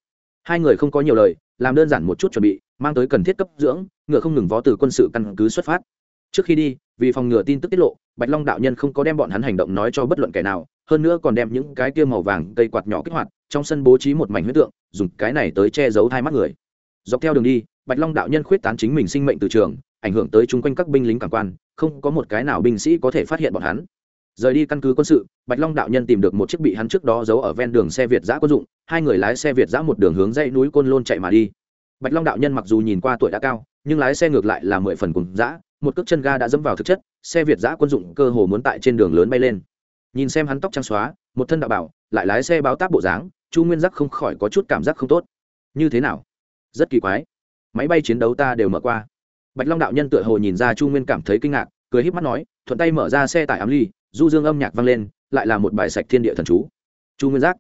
Speaker 1: Hai người không có nhiều lời, làm đơn giản một chút chuẩn bị, mang tới cần thiết cấp dưỡng, ngựa không ngừng vó từ quân sự căn cứ xuất phát. Trước khi đi, vì phòng ngừa tin tức tiết lộ, bạch long đạo nhân không có đem bọn hắn hành động nói cho bất luận kẻ nào, hơn nữa còn đem những cái kia màu vàng cây quạt nhỏ kích hoạt trong sân bố trí một mảnh huyết tượng, dùng cái này tới che giấu hai mắt người. Dọc theo đường đi, bạch long đạo nhân khuyết tán chính mình sinh mệnh từ trường, ảnh hưởng tới chung quanh các binh lính cảm quan, không có một cái nào binh sĩ có thể phát hiện bọn hắn. Rời đi căn cứ quân sự, bạch long đạo nhân tìm được một chiếc bị hắn trước đó giấu ở ven đường xe việt giã quân dụng, hai người lái xe việt giã một đường hướng dãy núi côn lôn chạy mà đi. Bạch long đạo nhân mặc dù nhìn qua tuổi đã cao, nhưng lái xe ngược lại là mười phần cùng giã một cước chân ga đã dẫm vào thực chất, xe việt giã quân dụng cơ hồ muốn tại trên đường lớn bay lên. Nhìn xem hắn tóc trắng xóa, một thân đạo bảo, lại lái xe báo táp bộ dáng chu nguyên giác không khỏi có chút cảm giác không tốt. Như thế nào? Rất kỳ quái. Máy bay chiến đấu ta đều mở qua. Bạch long đạo nhân tựa hồ nhìn ra chu nguyên cảm thấy kinh ngạc, cười híp mắt nói, thuận tay mở ra xe tải ám ly, du dương âm nhạc vang lên, lại là một bài sạch thiên địa thần chú. Chu nguyên giác.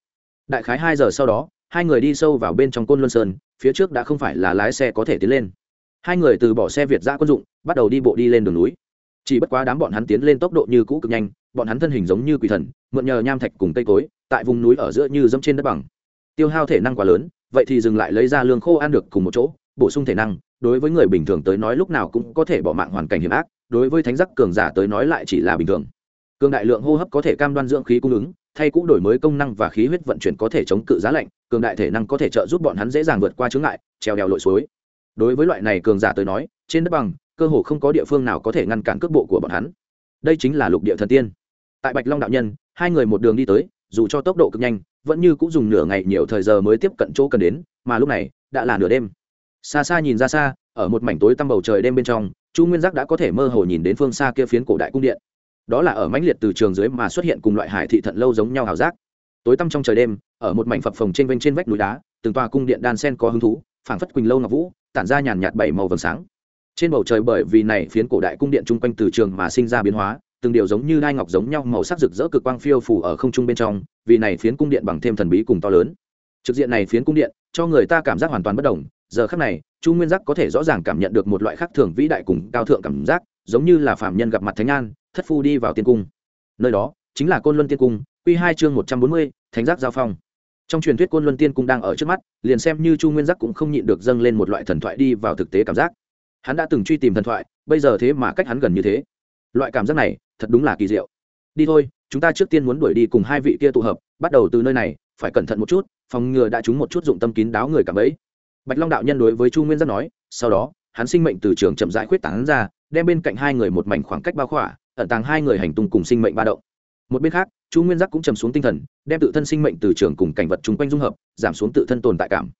Speaker 1: Đại khái hai giờ sau đó, hai người đi sâu vào bên trong côn luân sơn, phía trước đã không phải là lái xe có thể tiến lên. Hai người từ bỏ xe việt ra quân dụng, bắt đầu đi bộ đi lên đường núi. Chỉ bất quá đám bọn hắn tiến lên tốc độ như cũ cực nhanh, bọn hắn thân hình giống như quỷ thần, mượn nhờ nham thạch cùng cây cối tại vùng núi ở giữa như dẫm trên đất bằng. Tiêu hao thể năng quá lớn, vậy thì dừng lại lấy ra lương khô ăn được cùng một chỗ, bổ sung thể năng, đối với người bình thường tới nói lúc nào cũng có thể bỏ mạng hoàn cảnh hiểm ác, đối với thánh giác cường giả tới nói lại chỉ là bình thường. Cường đại lượng hô hấp có thể cam đoan dưỡng khí cung ứng, thay cũ đổi mới công năng và khí huyết vận chuyển có thể chống cự giá lạnh, cường đại thể năng có thể trợ giúp bọn hắn dễ dàng vượt qua chướng ngại, treo đèo lội suối. Đối với loại này cường giả tới nói, trên đất bằng, cơ hồ không có địa phương nào có thể ngăn cản cước bộ của bọn hắn. Đây chính là lục địa thần tiên. Tại bạch long đạo nhân, hai người một đường đi tới dù cho tốc độ cực nhanh, vẫn như cũng dùng nửa ngày nhiều thời giờ mới tiếp cận chỗ cần đến, mà lúc này, đã là nửa đêm. Xa xa nhìn ra xa, ở một mảnh tối tăm bầu trời đêm bên trong, chu nguyên giác đã có thể mơ hồ nhìn đến phương xa kia phiến cổ đại cung điện. Đó là ở mãnh liệt từ trường dưới mà xuất hiện cùng loại hải thị thận lâu giống nhau hào giác. Tối tăm trong trời đêm, ở một mảnh phập phồng trên vênh trên vách núi đá, từng tòa cung điện đan sen có hứng thú, phảng phất quỳnh lâu ngọc vũ, tản ra nhàn nhạt bảy màu vầng sáng. Trên bầu trời bởi vì này phiến cổ đại cung điện chung quanh từ trường mà sinh ra biến hóa từng điều giống như đai ngọc giống nhau màu sắc rực rỡ cực quang phiêu phủ ở không trung bên trong, vì này phiến cung điện bằng thêm thần bí cùng to lớn. Trực diện này phiến cung điện, cho người ta cảm giác hoàn toàn bất đồng, giờ khắc này, chu nguyên giác có thể rõ ràng cảm nhận được một loại khác thường vĩ đại cùng cao thượng cảm giác, giống như là phạm nhân gặp mặt thánh an, thất phu đi vào tiên cung. Nơi đó, chính là côn luân tiên cung q hai chương một trăm bốn mươi, thánh giác giao phong. Trong truyền thuyết côn luân tiên cung đang ở trước mắt, liền xem như chu nguyên giác cũng không nhịn được dâng lên một loại thần thoại đi vào thực tế cảm giác. Hắn đã từng truy tìm thần thoại, bây giờ thế mà cách hắn gần như thế. Loại cảm giác này thật đúng là kỳ diệu. Đi thôi, chúng ta trước tiên muốn đuổi đi cùng hai vị kia tụ hợp, bắt đầu từ nơi này, phải cẩn thận một chút, phòng ngừa đã trúng một chút dụng tâm kín đáo người cảm ấy bạch long đạo nhân đối với chu nguyên giác nói, sau đó, hắn sinh mệnh từ trường chậm rãi khuyết tán ra, đem bên cạnh hai người một mảnh khoảng cách bao khỏa, ẩn tàng hai người hành tung cùng sinh mệnh ba động. Một bên khác, chu nguyên giác cũng trầm xuống tinh thần, đem tự thân sinh mệnh từ trường cùng cảnh vật chung quanh dung hợp, giảm xuống tự thân tồn tại cảm.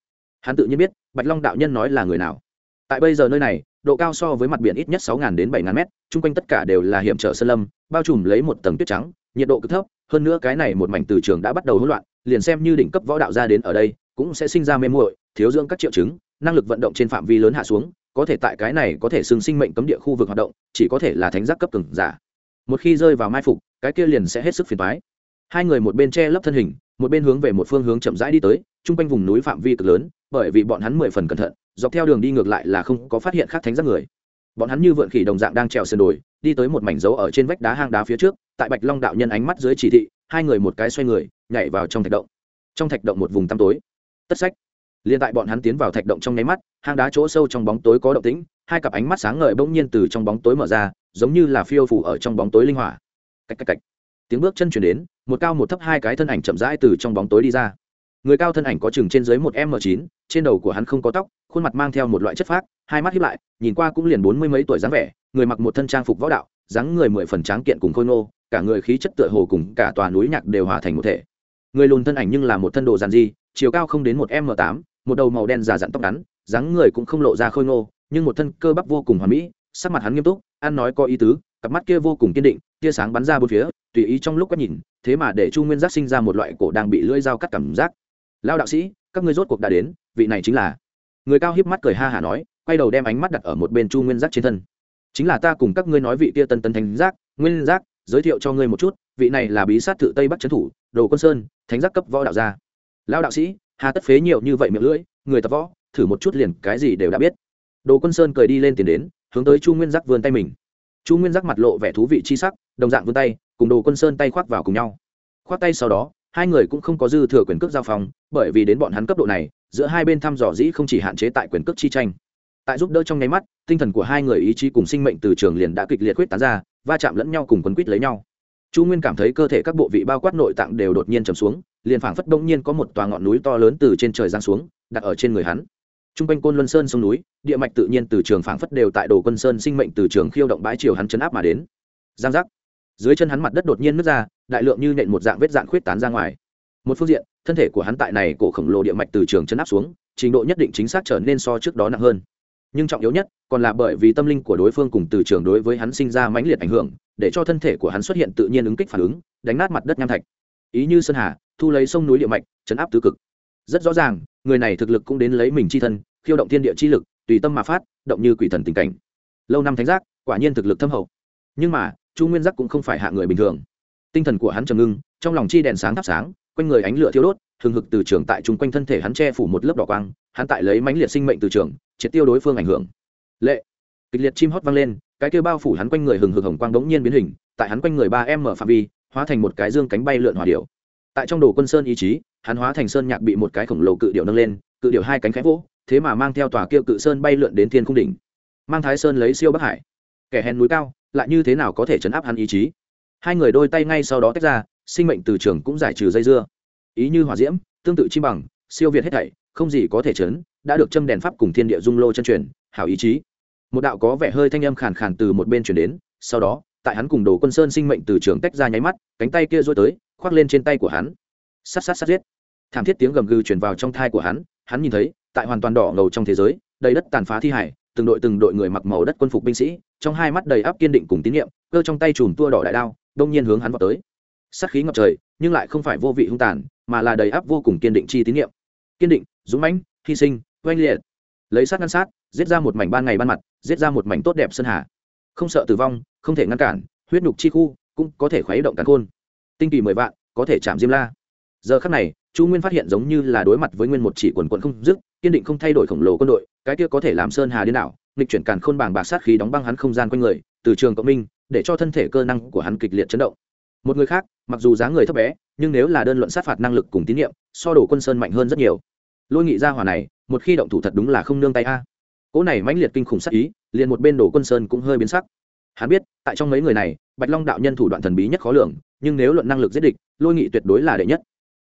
Speaker 1: Hắn tự nhiên biết, bạch long đạo nhân nói là người nào. Tại bây giờ nơi này độ cao so với mặt biển ít nhất sáu đến bảy mét, chung quanh tất cả đều là hiểm trở sơn lâm, bao trùm lấy một tầng tuyết trắng, nhiệt độ cực thấp, hơn nữa cái này một mảnh từ trường đã bắt đầu hỗn loạn, liền xem như đỉnh cấp võ đạo ra đến ở đây, cũng sẽ sinh ra mê muội, thiếu dưỡng các triệu chứng, năng lực vận động trên phạm vi lớn hạ xuống, có thể tại cái này có thể xưng sinh mệnh cấm địa khu vực hoạt động, chỉ có thể là thánh giác cấp cường giả. Một khi rơi vào mai phục, cái kia liền sẽ hết sức phiền toái. Hai người một bên che lấp thân hình, một bên hướng về một phương hướng chậm rãi đi tới trung quanh vùng núi phạm vi cực lớn, bởi vì bọn hắn mười phần cẩn thận dọc theo đường đi ngược lại là không có phát hiện khác thánh giác người. Bọn hắn như vượn khỉ đồng dạng đang trèo sườn đồi, đi tới một mảnh dấu ở trên vách đá hang đá phía trước, tại bạch long đạo nhân ánh mắt dưới chỉ thị, hai người một cái xoay người, nhảy vào trong thạch động. Trong thạch động một vùng tăm tối. Tất sách. Liền tại bọn hắn tiến vào thạch động trong nháy mắt, hang đá chỗ sâu trong bóng tối có động tĩnh, hai cặp ánh mắt sáng ngời bỗng nhiên từ trong bóng tối mở ra, giống như là phiêu phủ ở trong bóng tối linh hỏa. Cách cách cách. Tiếng bước chân chuyển đến, một cao một thấp hai cái thân ảnh chậm rãi từ trong bóng tối đi ra người cao thân ảnh có chừng trên dưới một m chín, trên đầu của hắn không có tóc, khuôn mặt mang theo một loại chất phác, hai mắt hiếp lại, nhìn qua cũng liền bốn mươi mấy tuổi dáng vẻ, người mặc một thân trang phục võ đạo, dáng người mười phần tráng kiện cùng khôi ngô, cả người khí chất tựa hồ cùng cả tòa núi nhạc đều hòa thành một thể. Người lùn thân ảnh nhưng là một thân đồ giàn di chiều cao không đến một m tám, một đầu màu đen già dặn tóc ngắn, dáng người cũng không lộ ra khôi ngô, nhưng một thân cơ bắp vô cùng hoàn mỹ, sắc mặt hắn nghiêm túc, ăn nói có ý tứ, cặp mắt kia vô cùng kiên định, tia sáng bắn ra bốn phía, tùy ý trong lúc quét nhìn, thế mà để chu nguyên giác sinh ra một loại cổ đang bị lưỡi dao cắt cảm giác lao đạo sĩ, các ngươi rốt cuộc đã đến, vị này chính là. Người cao hiếp mắt cười ha hả nói, quay đầu đem ánh mắt đặt ở một bên chu nguyên giác trên thân. Chính là ta cùng các ngươi nói vị kia tân tân thánh giác, nguyên giác, giới thiệu cho ngươi một chút, vị này là bí sát thự tây bắc trấn thủ, đồ quân sơn, thánh giác cấp võ đạo gia. Lao đạo sĩ, hà tất phế nhiều như vậy miệng lưỡi, người tập võ, thử một chút liền cái gì đều đã biết. Đồ quân sơn cười đi lên tiền đến, hướng tới chu nguyên giác vươn tay mình. Chu nguyên giác mặt lộ vẻ thú vị chi sắc, đồng dạng vươn tay, cùng đồ quân sơn tay khoác vào cùng nhau. Khoác tay sau đó hai người cũng không có dư thừa quyền cước giao phong bởi vì đến bọn hắn cấp độ này, giữa hai bên thăm dò dĩ không chỉ hạn chế tại quyền cước chi tranh. Tại giúp đỡ trong nháy mắt, tinh thần của hai người ý chí cùng sinh mệnh từ trường liền đã kịch liệt quyết tán ra, va chạm lẫn nhau cùng quấn quýt lấy nhau. Chu nguyên cảm thấy cơ thể các bộ vị bao quát nội tạng đều đột nhiên trầm xuống, liền phảng phất đông nhiên có một tòa ngọn núi to lớn từ trên trời giáng xuống, đặt ở trên người hắn. T r u n g quanh côn luân sơn sông núi, địa mạch tự nhiên từ trường phảng phất đều tại đồ quân sơn sinh mệnh từ trường khiêu động bãi chiều hắn chấn áp mà đến. Giang giác dưới chân hắn mặt đất đột nhiên nứt ra, đại lượng như nện một dạng vết dạn khuyết tán ra ngoài. Một phương diện, thân thể của hắn tại này cổ khổng lồ địa mạch từ trường chấn áp xuống, trình độ nhất định chính xác trở nên so trước đó nặng hơn. Nhưng trọng yếu nhất, còn là bởi vì tâm linh của đối phương cùng từ trường đối với hắn sinh ra mãnh liệt ảnh hưởng, để cho thân thể của hắn xuất hiện tự nhiên ứng kích phản ứng, đánh nát mặt đất nham thạch. Ý như sơn hà, thu lấy sông núi địa mạch, chấn áp tứ cực. Rất rõ ràng, người này thực lực cũng đến lấy mình chi thân, khiêu động thiên địa chi lực, tùy tâm mà phát, động như quỷ thần tình cảnh. Lâu năm thánh giác, quả nhiên thực lực thâm hậu. Nhưng mà chu nguyên giác cũng không phải hạ người bình thường. Tinh thần của hắn trầm ngưng, trong lòng chi đèn sáng thắp sáng, quanh người ánh lửa thiêu đốt thường hực từ trường tại chung quanh thân thể hắn che phủ một lớp đỏ quang, hắn tại lấy mãnh liệt sinh mệnh từ trường, triệt tiêu đối phương ảnh hưởng. Lệ! Kịch liệt chim hót vang lên, cái kêu bao phủ hắn quanh người hừng hực hồng quang đống nhiên biến hình, tại hắn quanh người ba em mở phạm vi, hóa thành một cái dương cánh bay lượn hòa điệu tại trong đồ quân sơn ý chí, hắn hóa thành sơn nhạc bị một cái khổng lồ cự điệu nâng lên, cự điệu hai cánh khẽ vỗ, thế mà mang theo tòa kia cự sơn bay lượn đến thiên cung đỉnh. Mang thái sơn lấy siêu bắc hải kẻ hèn núi cao, lại như thế nào có thể chấn áp hắn ý chí? Hai người đôi tay ngay sau đó tách ra, sinh mệnh từ trường cũng giải trừ dây dưa. Ý như hỏa diễm, tương tự chi bằng, siêu việt hết thảy, không gì có thể chấn, đã được châm đèn pháp cùng thiên địa dung lô chân truyền, hảo ý chí. Một đạo có vẻ hơi thanh âm khàn khàn từ một bên chuyển đến, sau đó, tại hắn cùng đồ quân sơn sinh mệnh từ trường tách ra nháy mắt, cánh tay kia rối tới, khoác lên trên tay của hắn. Sát sát sát giết. Thảm thiết tiếng gầm gừ truyền vào trong thai của hắn hắn nhìn thấy, tại hoàn toàn đỏ ngầu trong thế giới, đầy đất tàn phá thi hải, từng đội từng đội người mặc màu đất quân phục binh sĩ trong hai mắt đầy áp kiên định cùng tín nhiệm, cơ trong tay chùm tua đỏ đại đao, đông nhiên hướng hắn vào tới. Sát khí ngập trời, nhưng lại không phải vô vị hung tàn, mà là đầy áp vô cùng kiên định chi tín nhiệm. Kiên định, dũng mãnh, hy sinh, oanh liệt. Lấy sát ngăn sát, giết ra một mảnh ban ngày ban mặt, giết ra một mảnh tốt đẹp sơn hà. Không sợ tử vong, không thể ngăn cản, huyết nhục chi khu cũng có thể khuấy động cả khôn. Tinh kỳ mười vạn, có thể chạm diêm la. Giờ khắc này, chu nguyên phát hiện giống như là đối mặt với nguyên một chỉ quần quận không dứt, kiên định không thay đổi khổng lồ quân đội, cái kia có thể làm sơn hà điên đảo nghịch chuyển càn khôn bảng bạc sát khí đóng băng hắn không gian quanh người, từ trường cộng minh, để cho thân thể cơ năng của hắn kịch liệt chấn động. Một người khác, mặc dù dáng người thấp bé, nhưng nếu là đơn luận sát phạt năng lực cùng tín nhiệm, so đổ quân sơn mạnh hơn rất nhiều. Lôi nghị gia hỏa này, một khi động thủ thật đúng là không nương tay a. Cỗ này mãnh liệt kinh khủng sát ý, liền một bên đổ quân sơn cũng hơi biến sắc. Hắn biết, tại trong mấy người này, bạch long đạo nhân thủ đoạn thần bí nhất khó lường, nhưng nếu luận năng lực giết địch, lôi nghị tuyệt đối là đệ nhất.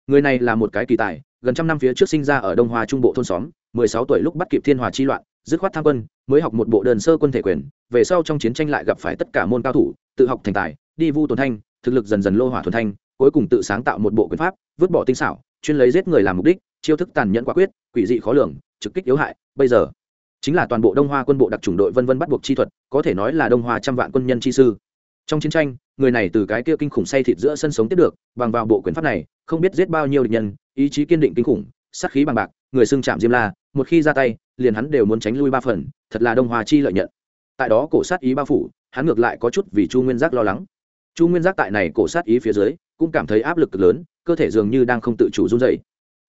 Speaker 1: Người này là một cái kỳ tài, gần trăm năm phía trước sinh ra ở đông hoa trung bộ thôn xóm, mười sáu tuổi lúc bắt kịp thiên hòa chi loạn dứt khoát tham quân, mới học một bộ đơn sơ quân thể quyền, về sau trong chiến tranh lại gặp phải tất cả môn cao thủ, tự học thành tài, đi vu tồn thanh, thực lực dần dần lô hỏa thuần thanh, cuối cùng tự sáng tạo một bộ quyền pháp, vứt bỏ tinh xảo, chuyên lấy giết người làm mục đích, chiêu thức tàn nhẫn quả quyết, quỷ dị khó lường, trực kích yếu hại, bây giờ, chính là toàn bộ đông hoa quân bộ đặc trùng đội vân vân bắt buộc chi thuật, có thể nói là đông hoa trăm vạn quân nhân chi sư. Trong chiến tranh, người này từ cái kia kinh khủng say thịt giữa sân sống tiếp được, bằng vào bộ quyền pháp này, không biết giết bao nhiêu địch nhân, ý chí kiên định kinh khủng, sát khí bằng bạc, người xưng chạm diêm la một khi ra tay, liền hắn đều muốn tránh lui ba phần, thật là đông hoa chi lợi nhận. Tại đó cổ sát ý bao phủ, hắn ngược lại có chút vì chu nguyên giác lo lắng. Chu nguyên giác tại này cổ sát ý phía dưới, cũng cảm thấy áp lực cực lớn, cơ thể dường như đang không tự chủ run dày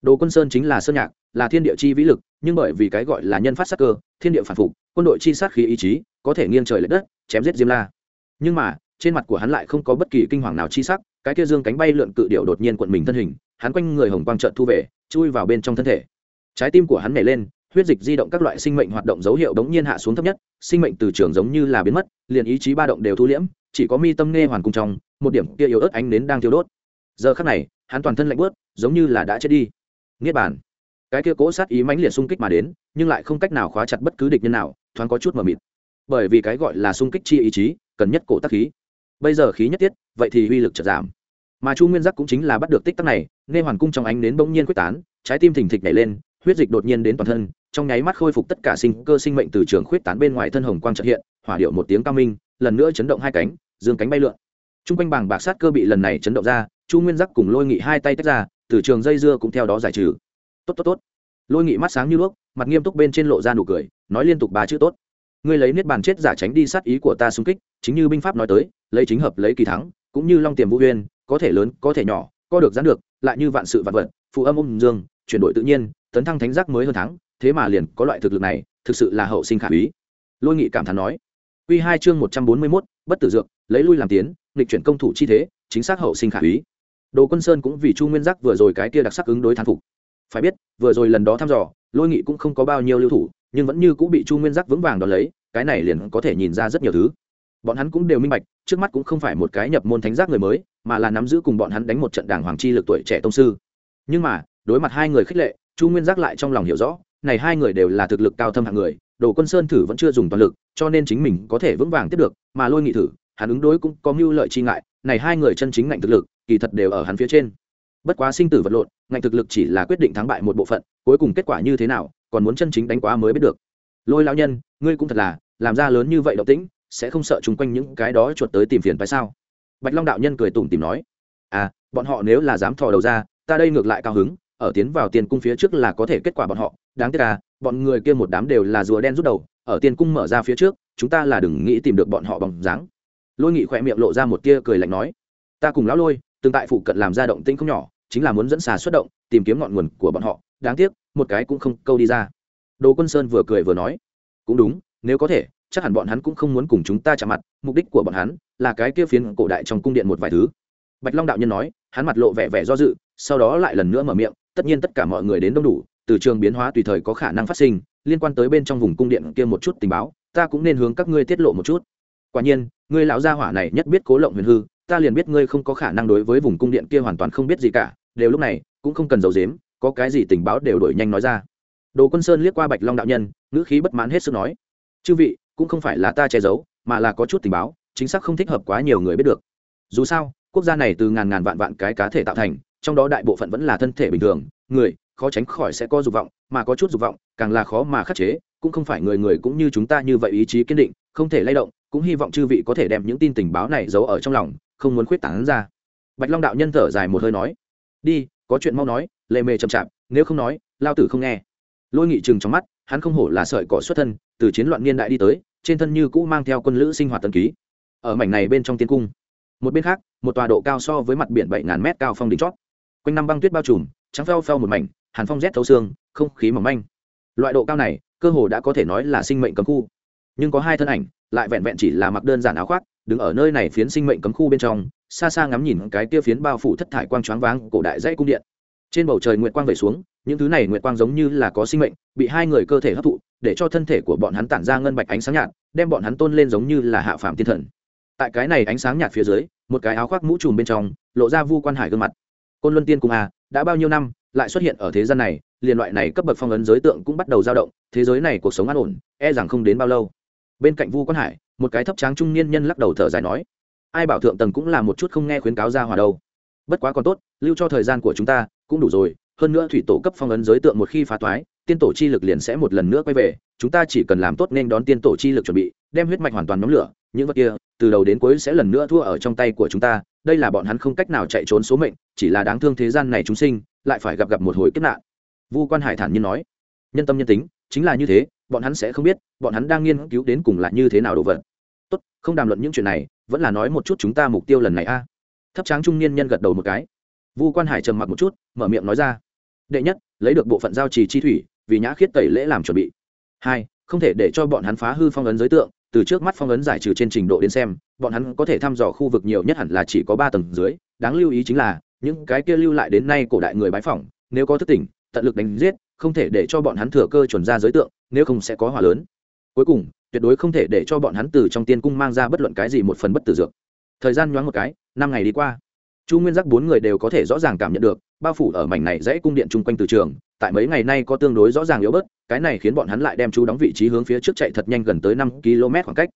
Speaker 1: đồ quân sơn chính là sơn nhạc, là thiên địa chi vĩ lực, nhưng bởi vì cái gọi là nhân phát sát cơ, thiên địa phản phục, quân đội chi sát khí ý chí, có thể nghiêng trời l ệ đất, chém giết diêm la. Nhưng mà, trên mặt của hắn lại không có bất kỳ kinh hoàng nào chi sắc, cái kia dương cánh bay lượn cự điệu đột nhiên quận mình thân hình, hắn quanh người hồng quang trợn thu về, chui vào bên trong thân thể trái tim của hắn nhảy lên, huyết dịch di động các loại sinh mệnh hoạt động dấu hiệu đống nhiên hạ xuống thấp nhất, sinh mệnh từ trường giống như là biến mất, liền ý chí ba động đều thu liễm, chỉ có mi tâm nghe hoàn cung trong, một điểm kia yếu ớt ánh nến đang thiêu đốt. Giờ khắc này, hắn toàn thân lạnh bớt giống như là đã chết đi. Niết bàn. Cái kia cố sát ý mãnh liệt xung kích mà đến, nhưng lại không cách nào khóa chặt bất cứ địch nhân nào, thoáng có chút mờ mịt. Bởi vì cái gọi là xung kích chi ý chí, cần nhất cổ tác khí. Bây giờ khí nhất tiết, vậy thì uy lực chợt giảm. Mà chu nguyên giác cũng chính là bắt được tích tắc này, nghe hoàn cung trong ánh nến bỗng nhiên quyết tán, trái tim thình thịch nhảy lên huyết dịch đột nhiên đến toàn thân, trong nháy mắt khôi phục tất cả sinh cơ sinh mệnh từ trường khuyết tán bên ngoài thân hồng quang trợ hiện, hỏa điệu một tiếng cao minh, lần nữa chấn động hai cánh, dương cánh bay lượn. T r u n g quanh bảng bạc sát cơ bị lần này chấn động ra, chu nguyên giác cùng lôi nghị hai tay tách ra, từ trường dây dưa cũng theo đó giải trừ. Tốt tốt tốt. Lôi nghị mắt sáng như đuốc, mặt nghiêm túc bên trên lộ ra nụ cười, nói liên tục ba chữ tốt. Ngươi lấy niết bàn chết giả tránh đi sát ý của ta xung kích, chính như binh pháp nói tới, lấy chính hợp lấy kỳ thắng, cũng như long tiềm vũ huyên có thể lớn, có thể nhỏ, có được gián được, lại như vạn sự vạn vật, phụ âm ung dương, chuyển đổi tự nhiên tấn thăng thánh giác mới hơn tháng, thế mà liền có loại thực lực này thực sự là hậu sinh khả úy lôi nghị cảm thán nói Quy hai chương một trăm bốn mươi mốt bất tử dược, lấy lui làm tiến, nghịch chuyển công thủ chi thế, chính xác hậu sinh khả úy. Đồ Quân Sơn cũng vì Chu Nguyên Giác vừa rồi cái kia đặc sắc ứng đối thán phục. Phải biết, vừa rồi lần đó thăm dò, Lôi Nghị cũng không có bao nhiêu lưu thủ, nhưng vẫn như cũng bị Chu Nguyên Giác vững vàng đón lấy, cái này liền có thể nhìn ra rất nhiều thứ. Bọn hắn cũng đều minh bạch, trước mắt cũng không phải một cái nhập môn thánh giác người mới, mà là nắm giữ cùng bọn hắn đánh một trận đàng hoàng chi lực tuổi trẻ tông sư. Nhưng mà, đối mặt hai người khích lệ, chu nguyên giác lại trong lòng hiểu rõ, này hai người đều là thực lực cao thâm hạng người, đồ quân sơn thử vẫn chưa dùng toàn lực, cho nên chính mình có thể vững vàng tiếp được, mà lôi nghị thử, hắn ứng đối cũng có mưu lợi chi ngại, này hai người chân chính ngạnh thực lực, kỳ thật đều ở hắn phía trên. Bất quá sinh tử vật lộn, ngạnh thực lực chỉ là quyết định thắng bại một bộ phận, cuối cùng kết quả như thế nào, còn muốn chân chính đánh quá mới biết được. Lôi lão nhân, ngươi cũng thật là, làm ra lớn như vậy động tĩnh, sẽ không sợ chung quanh những cái đó chuột tới tìm phiền phải sao? Bạch long đạo nhân cười tủm tìm nói à bọn họ nếu là dám thò đầu ra, ta đây ngược lại cao hứng ở tiến vào tiền cung phía trước là có thể kết quả bọn họ. Đáng tiếc là bọn người kia một đám đều là rùa đen rút đầu, ở tiền cung mở ra phía trước, chúng ta là đừng nghĩ tìm được bọn họ bằng dáng. Lôi nghị khỏe miệng lộ ra một tia cười lạnh nói, ta cùng lão lôi tương tại phụ cận làm ra động tĩnh không nhỏ, chính là muốn dẫn xà xuất động, tìm kiếm ngọn nguồn của bọn họ. Đáng tiếc, một cái cũng không câu đi ra. Đồ quân sơn vừa cười vừa nói, cũng đúng, nếu có thể, chắc hẳn bọn hắn cũng không muốn cùng chúng ta chạm mặt, mục đích của bọn hắn là cái kia phiến cổ đại trong cung điện một vài thứ. Bạch long đạo nhân nói, hắn mặt lộ vẻ vẻ do dự, sau đó lại lần nữa mở miệng tất nhiên tất cả mọi người đến đông đủ, từ trường biến hóa tùy thời có khả năng phát sinh, liên quan tới bên trong vùng cung điện kia một chút tình báo, ta cũng nên hướng các ngươi tiết lộ một chút. Quả nhiên, ngươi lão gia hỏa này nhất biết cố lộng huyền hư, ta liền biết ngươi không có khả năng đối với vùng cung điện kia hoàn toàn không biết gì cả, đều lúc này, cũng không cần giấu dếm có cái gì tình báo đều đổi nhanh nói ra. Đồ quân sơn liếc qua bạch long đạo nhân, ngữ khí bất mãn hết sức nói, chư vị, cũng không phải là ta che giấu, mà là có chút tình báo, chính xác không thích hợp quá nhiều người biết được. Dù sao, quốc gia này từ ngàn ngàn vạn vạn cái cá thể tạo thành trong đó đại bộ phận vẫn là thân thể bình thường, người, khó tránh khỏi sẽ có dục vọng, mà có chút dục vọng, càng là khó mà khắc chế, cũng không phải người người cũng như chúng ta như vậy ý chí kiên định, không thể lay động, cũng hy vọng chư vị có thể đem những tin tình báo này giấu ở trong lòng, không muốn khuyết tảng ra. Bạch long đạo nhân thở dài một hơi nói, đi, có chuyện mau nói, lệ mề chậm chạp, nếu không nói, lao tử không nghe. Lôi nghị chừng trong mắt, hắn không hổ là sợi cỏ xuất thân, từ chiến loạn niên đại đi tới, trên thân như cũ mang theo quân lữ sinh hoạt tân ký. Ở mảnh này bên trong tiên cung, một bên khác, một tòa độ cao so với mặt biển bảy ngàn mét cao phong đỉnh chót quanh năm băng tuyết bao trùm, trắng phao phao một mảnh, hàn phong rét thấu xương, không khí mỏng manh. Loại độ cao này, cơ hồ đã có thể nói là sinh mệnh cấm khu. Nhưng có hai thân ảnh, lại vẹn vẹn chỉ là mặc đơn giản áo khoác, đứng ở nơi này phiến sinh mệnh cấm khu bên trong, xa xa ngắm nhìn cái kia phiến bao phủ thất thải quang choáng váng cổ đại dãy cung điện. Trên bầu trời nguyệt quang vẩy xuống, những thứ này nguyệt quang giống như là có sinh mệnh, bị hai người cơ thể hấp thụ, để cho thân thể của bọn hắn tản ra ngân bạch ánh sáng nhạt, đem bọn hắn tôn lên giống như là hạ phàm thiên thần. Tại cái này ánh sáng nhạt phía dưới, một cái áo khoác mũ trùm bên trong, lộ ra vu quan hải gương mặt côn luân tiên cung à đã bao nhiêu năm, lại xuất hiện ở thế gian này, liền loại này cấp bậc phong ấn giới tượng cũng bắt đầu dao động, thế giới này cuộc sống an ổn e rằng không đến bao lâu. Bên cạnh vu quan hải, một cái thấp tráng trung niên nhân lắc đầu thở dài nói, ai bảo thượng tầng cũng là một chút không nghe khuyến cáo ra hòa đâu. Bất quá còn tốt, lưu cho thời gian của chúng ta cũng đủ rồi hơn nữa thủy tổ cấp phong ấn giới tượng một khi phá toái, tiên tổ chi lực liền sẽ một lần nữa quay về, chúng ta chỉ cần làm tốt nên đón tiên tổ chi lực chuẩn bị, đem huyết mạch hoàn toàn nóng lửa, những vật kia, từ đầu đến cuối sẽ lần nữa thua ở trong tay của chúng ta, đây là bọn hắn không cách nào chạy trốn số mệnh, chỉ là đáng thương thế gian này chúng sinh, lại phải gặp gặp một hồi kiếp nạn. Vu quan hải thản nhiên nói. Nhân tâm nhân tính, chính là như thế, bọn hắn sẽ không biết, bọn hắn đang nghiên cứu đến cùng là như thế nào đồ vật. Tốt, không đàm luận những chuyện này, vẫn là nói một chút chúng ta mục tiêu lần này a. Thấp tráng trung niên nhân gật đầu một cái. Vu quan hải trầm mặc một chút, mở miệng nói ra đệ nhất, lấy được bộ phận giao trì chi thủy, vì nhã khiết tẩy lễ làm chuẩn bị. Hai, không thể để cho bọn hắn phá hư phong ấn giới tượng, từ trước mắt phong ấn giải trừ trên trình độ đến xem, bọn hắn có thể thăm dò khu vực nhiều nhất hẳn là chỉ có ba tầng dưới, đáng lưu ý chính là, những cái kia lưu lại đến nay cổ đại người bái phỏng, nếu có thức tỉnh, tận lực đánh giết, không thể để cho bọn hắn thừa cơ chuẩn ra giới tượng, nếu không sẽ có hỏa lớn. Cuối cùng, tuyệt đối không thể để cho bọn hắn từ trong tiên cung mang ra bất luận cái gì một phần bất tử dược. Thời gian nhoáng một cái, năm ngày đi qua chu nguyên giác bốn người đều có thể rõ ràng cảm nhận được, bao phủ ở mảnh này dãy cung điện chung quanh từ trường, tại mấy ngày nay có tương đối rõ ràng yếu bớt, cái này khiến bọn hắn lại đem chú đóng vị trí hướng phía trước chạy thật nhanh gần tới năm km khoảng cách.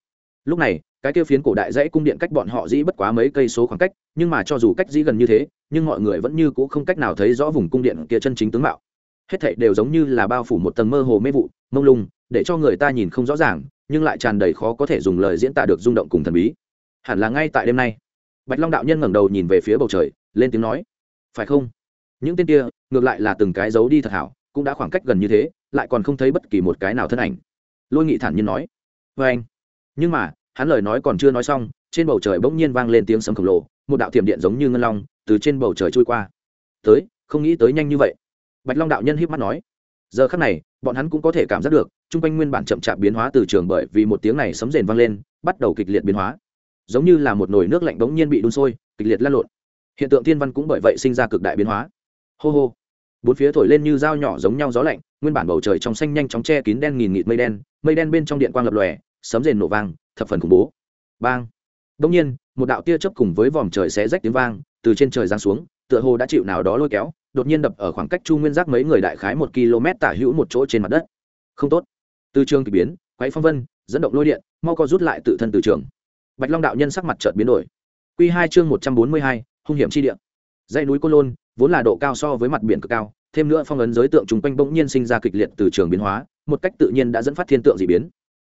Speaker 1: Lúc này, cái kia phiến cổ đại dãy cung điện cách bọn họ dĩ bất quá mấy cây số khoảng cách, nhưng mà cho dù cách dĩ gần như thế, nhưng mọi người vẫn như c ũ không cách nào thấy rõ vùng cung điện kia chân chính tướng mạo. Hết thảy đều giống như là bao phủ một tầng mơ hồ mê vụ, mông lung, để cho người ta nhìn không rõ ràng, nhưng lại tràn đầy khó có thể dùng lời diễn tả được rung động cùng thần bí. Hẳn là ngay tại đêm nay bạch long đạo nhân ngẩng đầu nhìn về phía bầu trời, lên tiếng nói, phải không? Những tên kia, ngược lại là từng cái giấu đi thật hảo, cũng đã khoảng cách gần như thế, lại còn không thấy bất kỳ một cái nào thân ảnh. Lôi nghị thản nhiên nói vê anh. Nhưng mà, hắn lời nói còn chưa nói xong, trên bầu trời bỗng nhiên vang lên tiếng sấm khổng lồ, một đạo thiểm điện giống như ngân long, từ trên bầu trời trôi qua. Tới, không nghĩ tới nhanh như vậy. Bạch long đạo nhân híp mắt nói, giờ khắc này, bọn hắn cũng có thể cảm giác được, chung quanh nguyên bản chậm chạp biến hóa từ trường bởi vì một tiếng này sấm rền vang lên, bắt đầu kịch liệt biến hóa giống như là một nồi nước lạnh bỗng nhiên bị đun sôi, kịch liệt lan lộn. Hiện tượng thiên văn cũng bởi vậy sinh ra cực đại biến hóa. Hô hô. Bốn phía thổi lên như dao nhỏ giống nhau gió lạnh, nguyên bản bầu trời trong xanh nhanh chóng che kín đen nghìn nghịt mây đen mây đen bên trong điện quang lập lòe, sấm rền nổ vang, thập phần khủng bố. Bang. Đông nhiên, một đạo tia chớp cùng với vòm trời xé rách tiếng vang, từ trên trời giáng xuống, tựa hồ đã chịu nào đó lôi kéo, đột nhiên đập ở khoảng cách chu nguyên giác mấy người đại khái một km tả hữu một chỗ trên mặt đất. Không tốt. Từ trường k ỳ biến quáy phong vân, dẫn động lôi điện, mau co rút lại tự thân từ trường bạch long đạo nhân sắc mặt chợt biến đổi. Quy hai chương một trăm bốn mươi hai, hung hiểm chi địa. Dãy núi côn lôn, vốn là độ cao so với mặt biển cực cao, thêm nữa phong ấn giới tượng trùng quanh bỗng nhiên sinh ra kịch liệt từ trường biến hóa, một cách tự nhiên đã dẫn phát thiên tượng dị biến.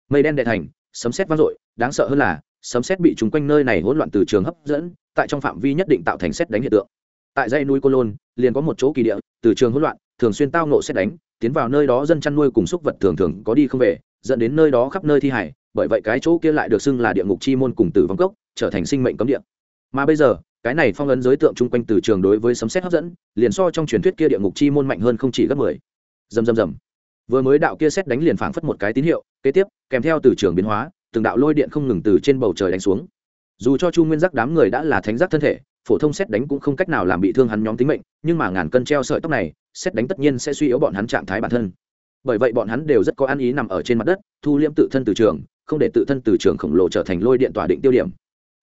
Speaker 1: Mây đen đệ thành, sấm sét vang dội, đáng sợ hơn là, sấm sét bị trùng quanh nơi này hỗn loạn từ trường hấp dẫn, tại trong phạm vi nhất định tạo thành sét đánh hiện tượng. Tại dãy núi côn lôn, liền có một chỗ kỳ địa, từ trường hỗn loạn, thường xuyên tao ngộ sét đánh, tiến vào nơi đó dân chăn nuôi cùng xúc vật thường thường có đi không về dẫn đến nơi đó khắp nơi thi hải, bởi vậy cái chỗ kia lại được xưng là địa ngục chi môn cùng tử vong cốc, trở thành sinh mệnh cấm địa. Mà bây giờ, cái này phong ấn giới tượng chung quanh từ trường đối với sấm xét hấp dẫn, liền so trong truyền thuyết kia địa ngục chi môn mạnh hơn không chỉ gấp mười. Dầm dầm dầm vừa mới đạo kia xét đánh liền phảng phất một cái tín hiệu, kế tiếp, kèm theo từ trường biến hóa, từng đạo lôi điện không ngừng từ trên bầu trời đánh xuống. Dù cho chu nguyên giác đám người đã là thánh giác thân thể, phổ thông xét đánh cũng không cách nào làm bị thương hắn nhóm tính mệnh, nhưng mà ngàn cân treo sợi tóc này xét đánh tất nhiên sẽ suy yếu bọn hắn trạng thái bản thân bởi vậy bọn hắn đều rất có ăn ý nằm ở trên mặt đất, thu liễm tự thân từ trường, không để tự thân từ trường khổng lồ trở thành lôi điện tỏa định tiêu điểm.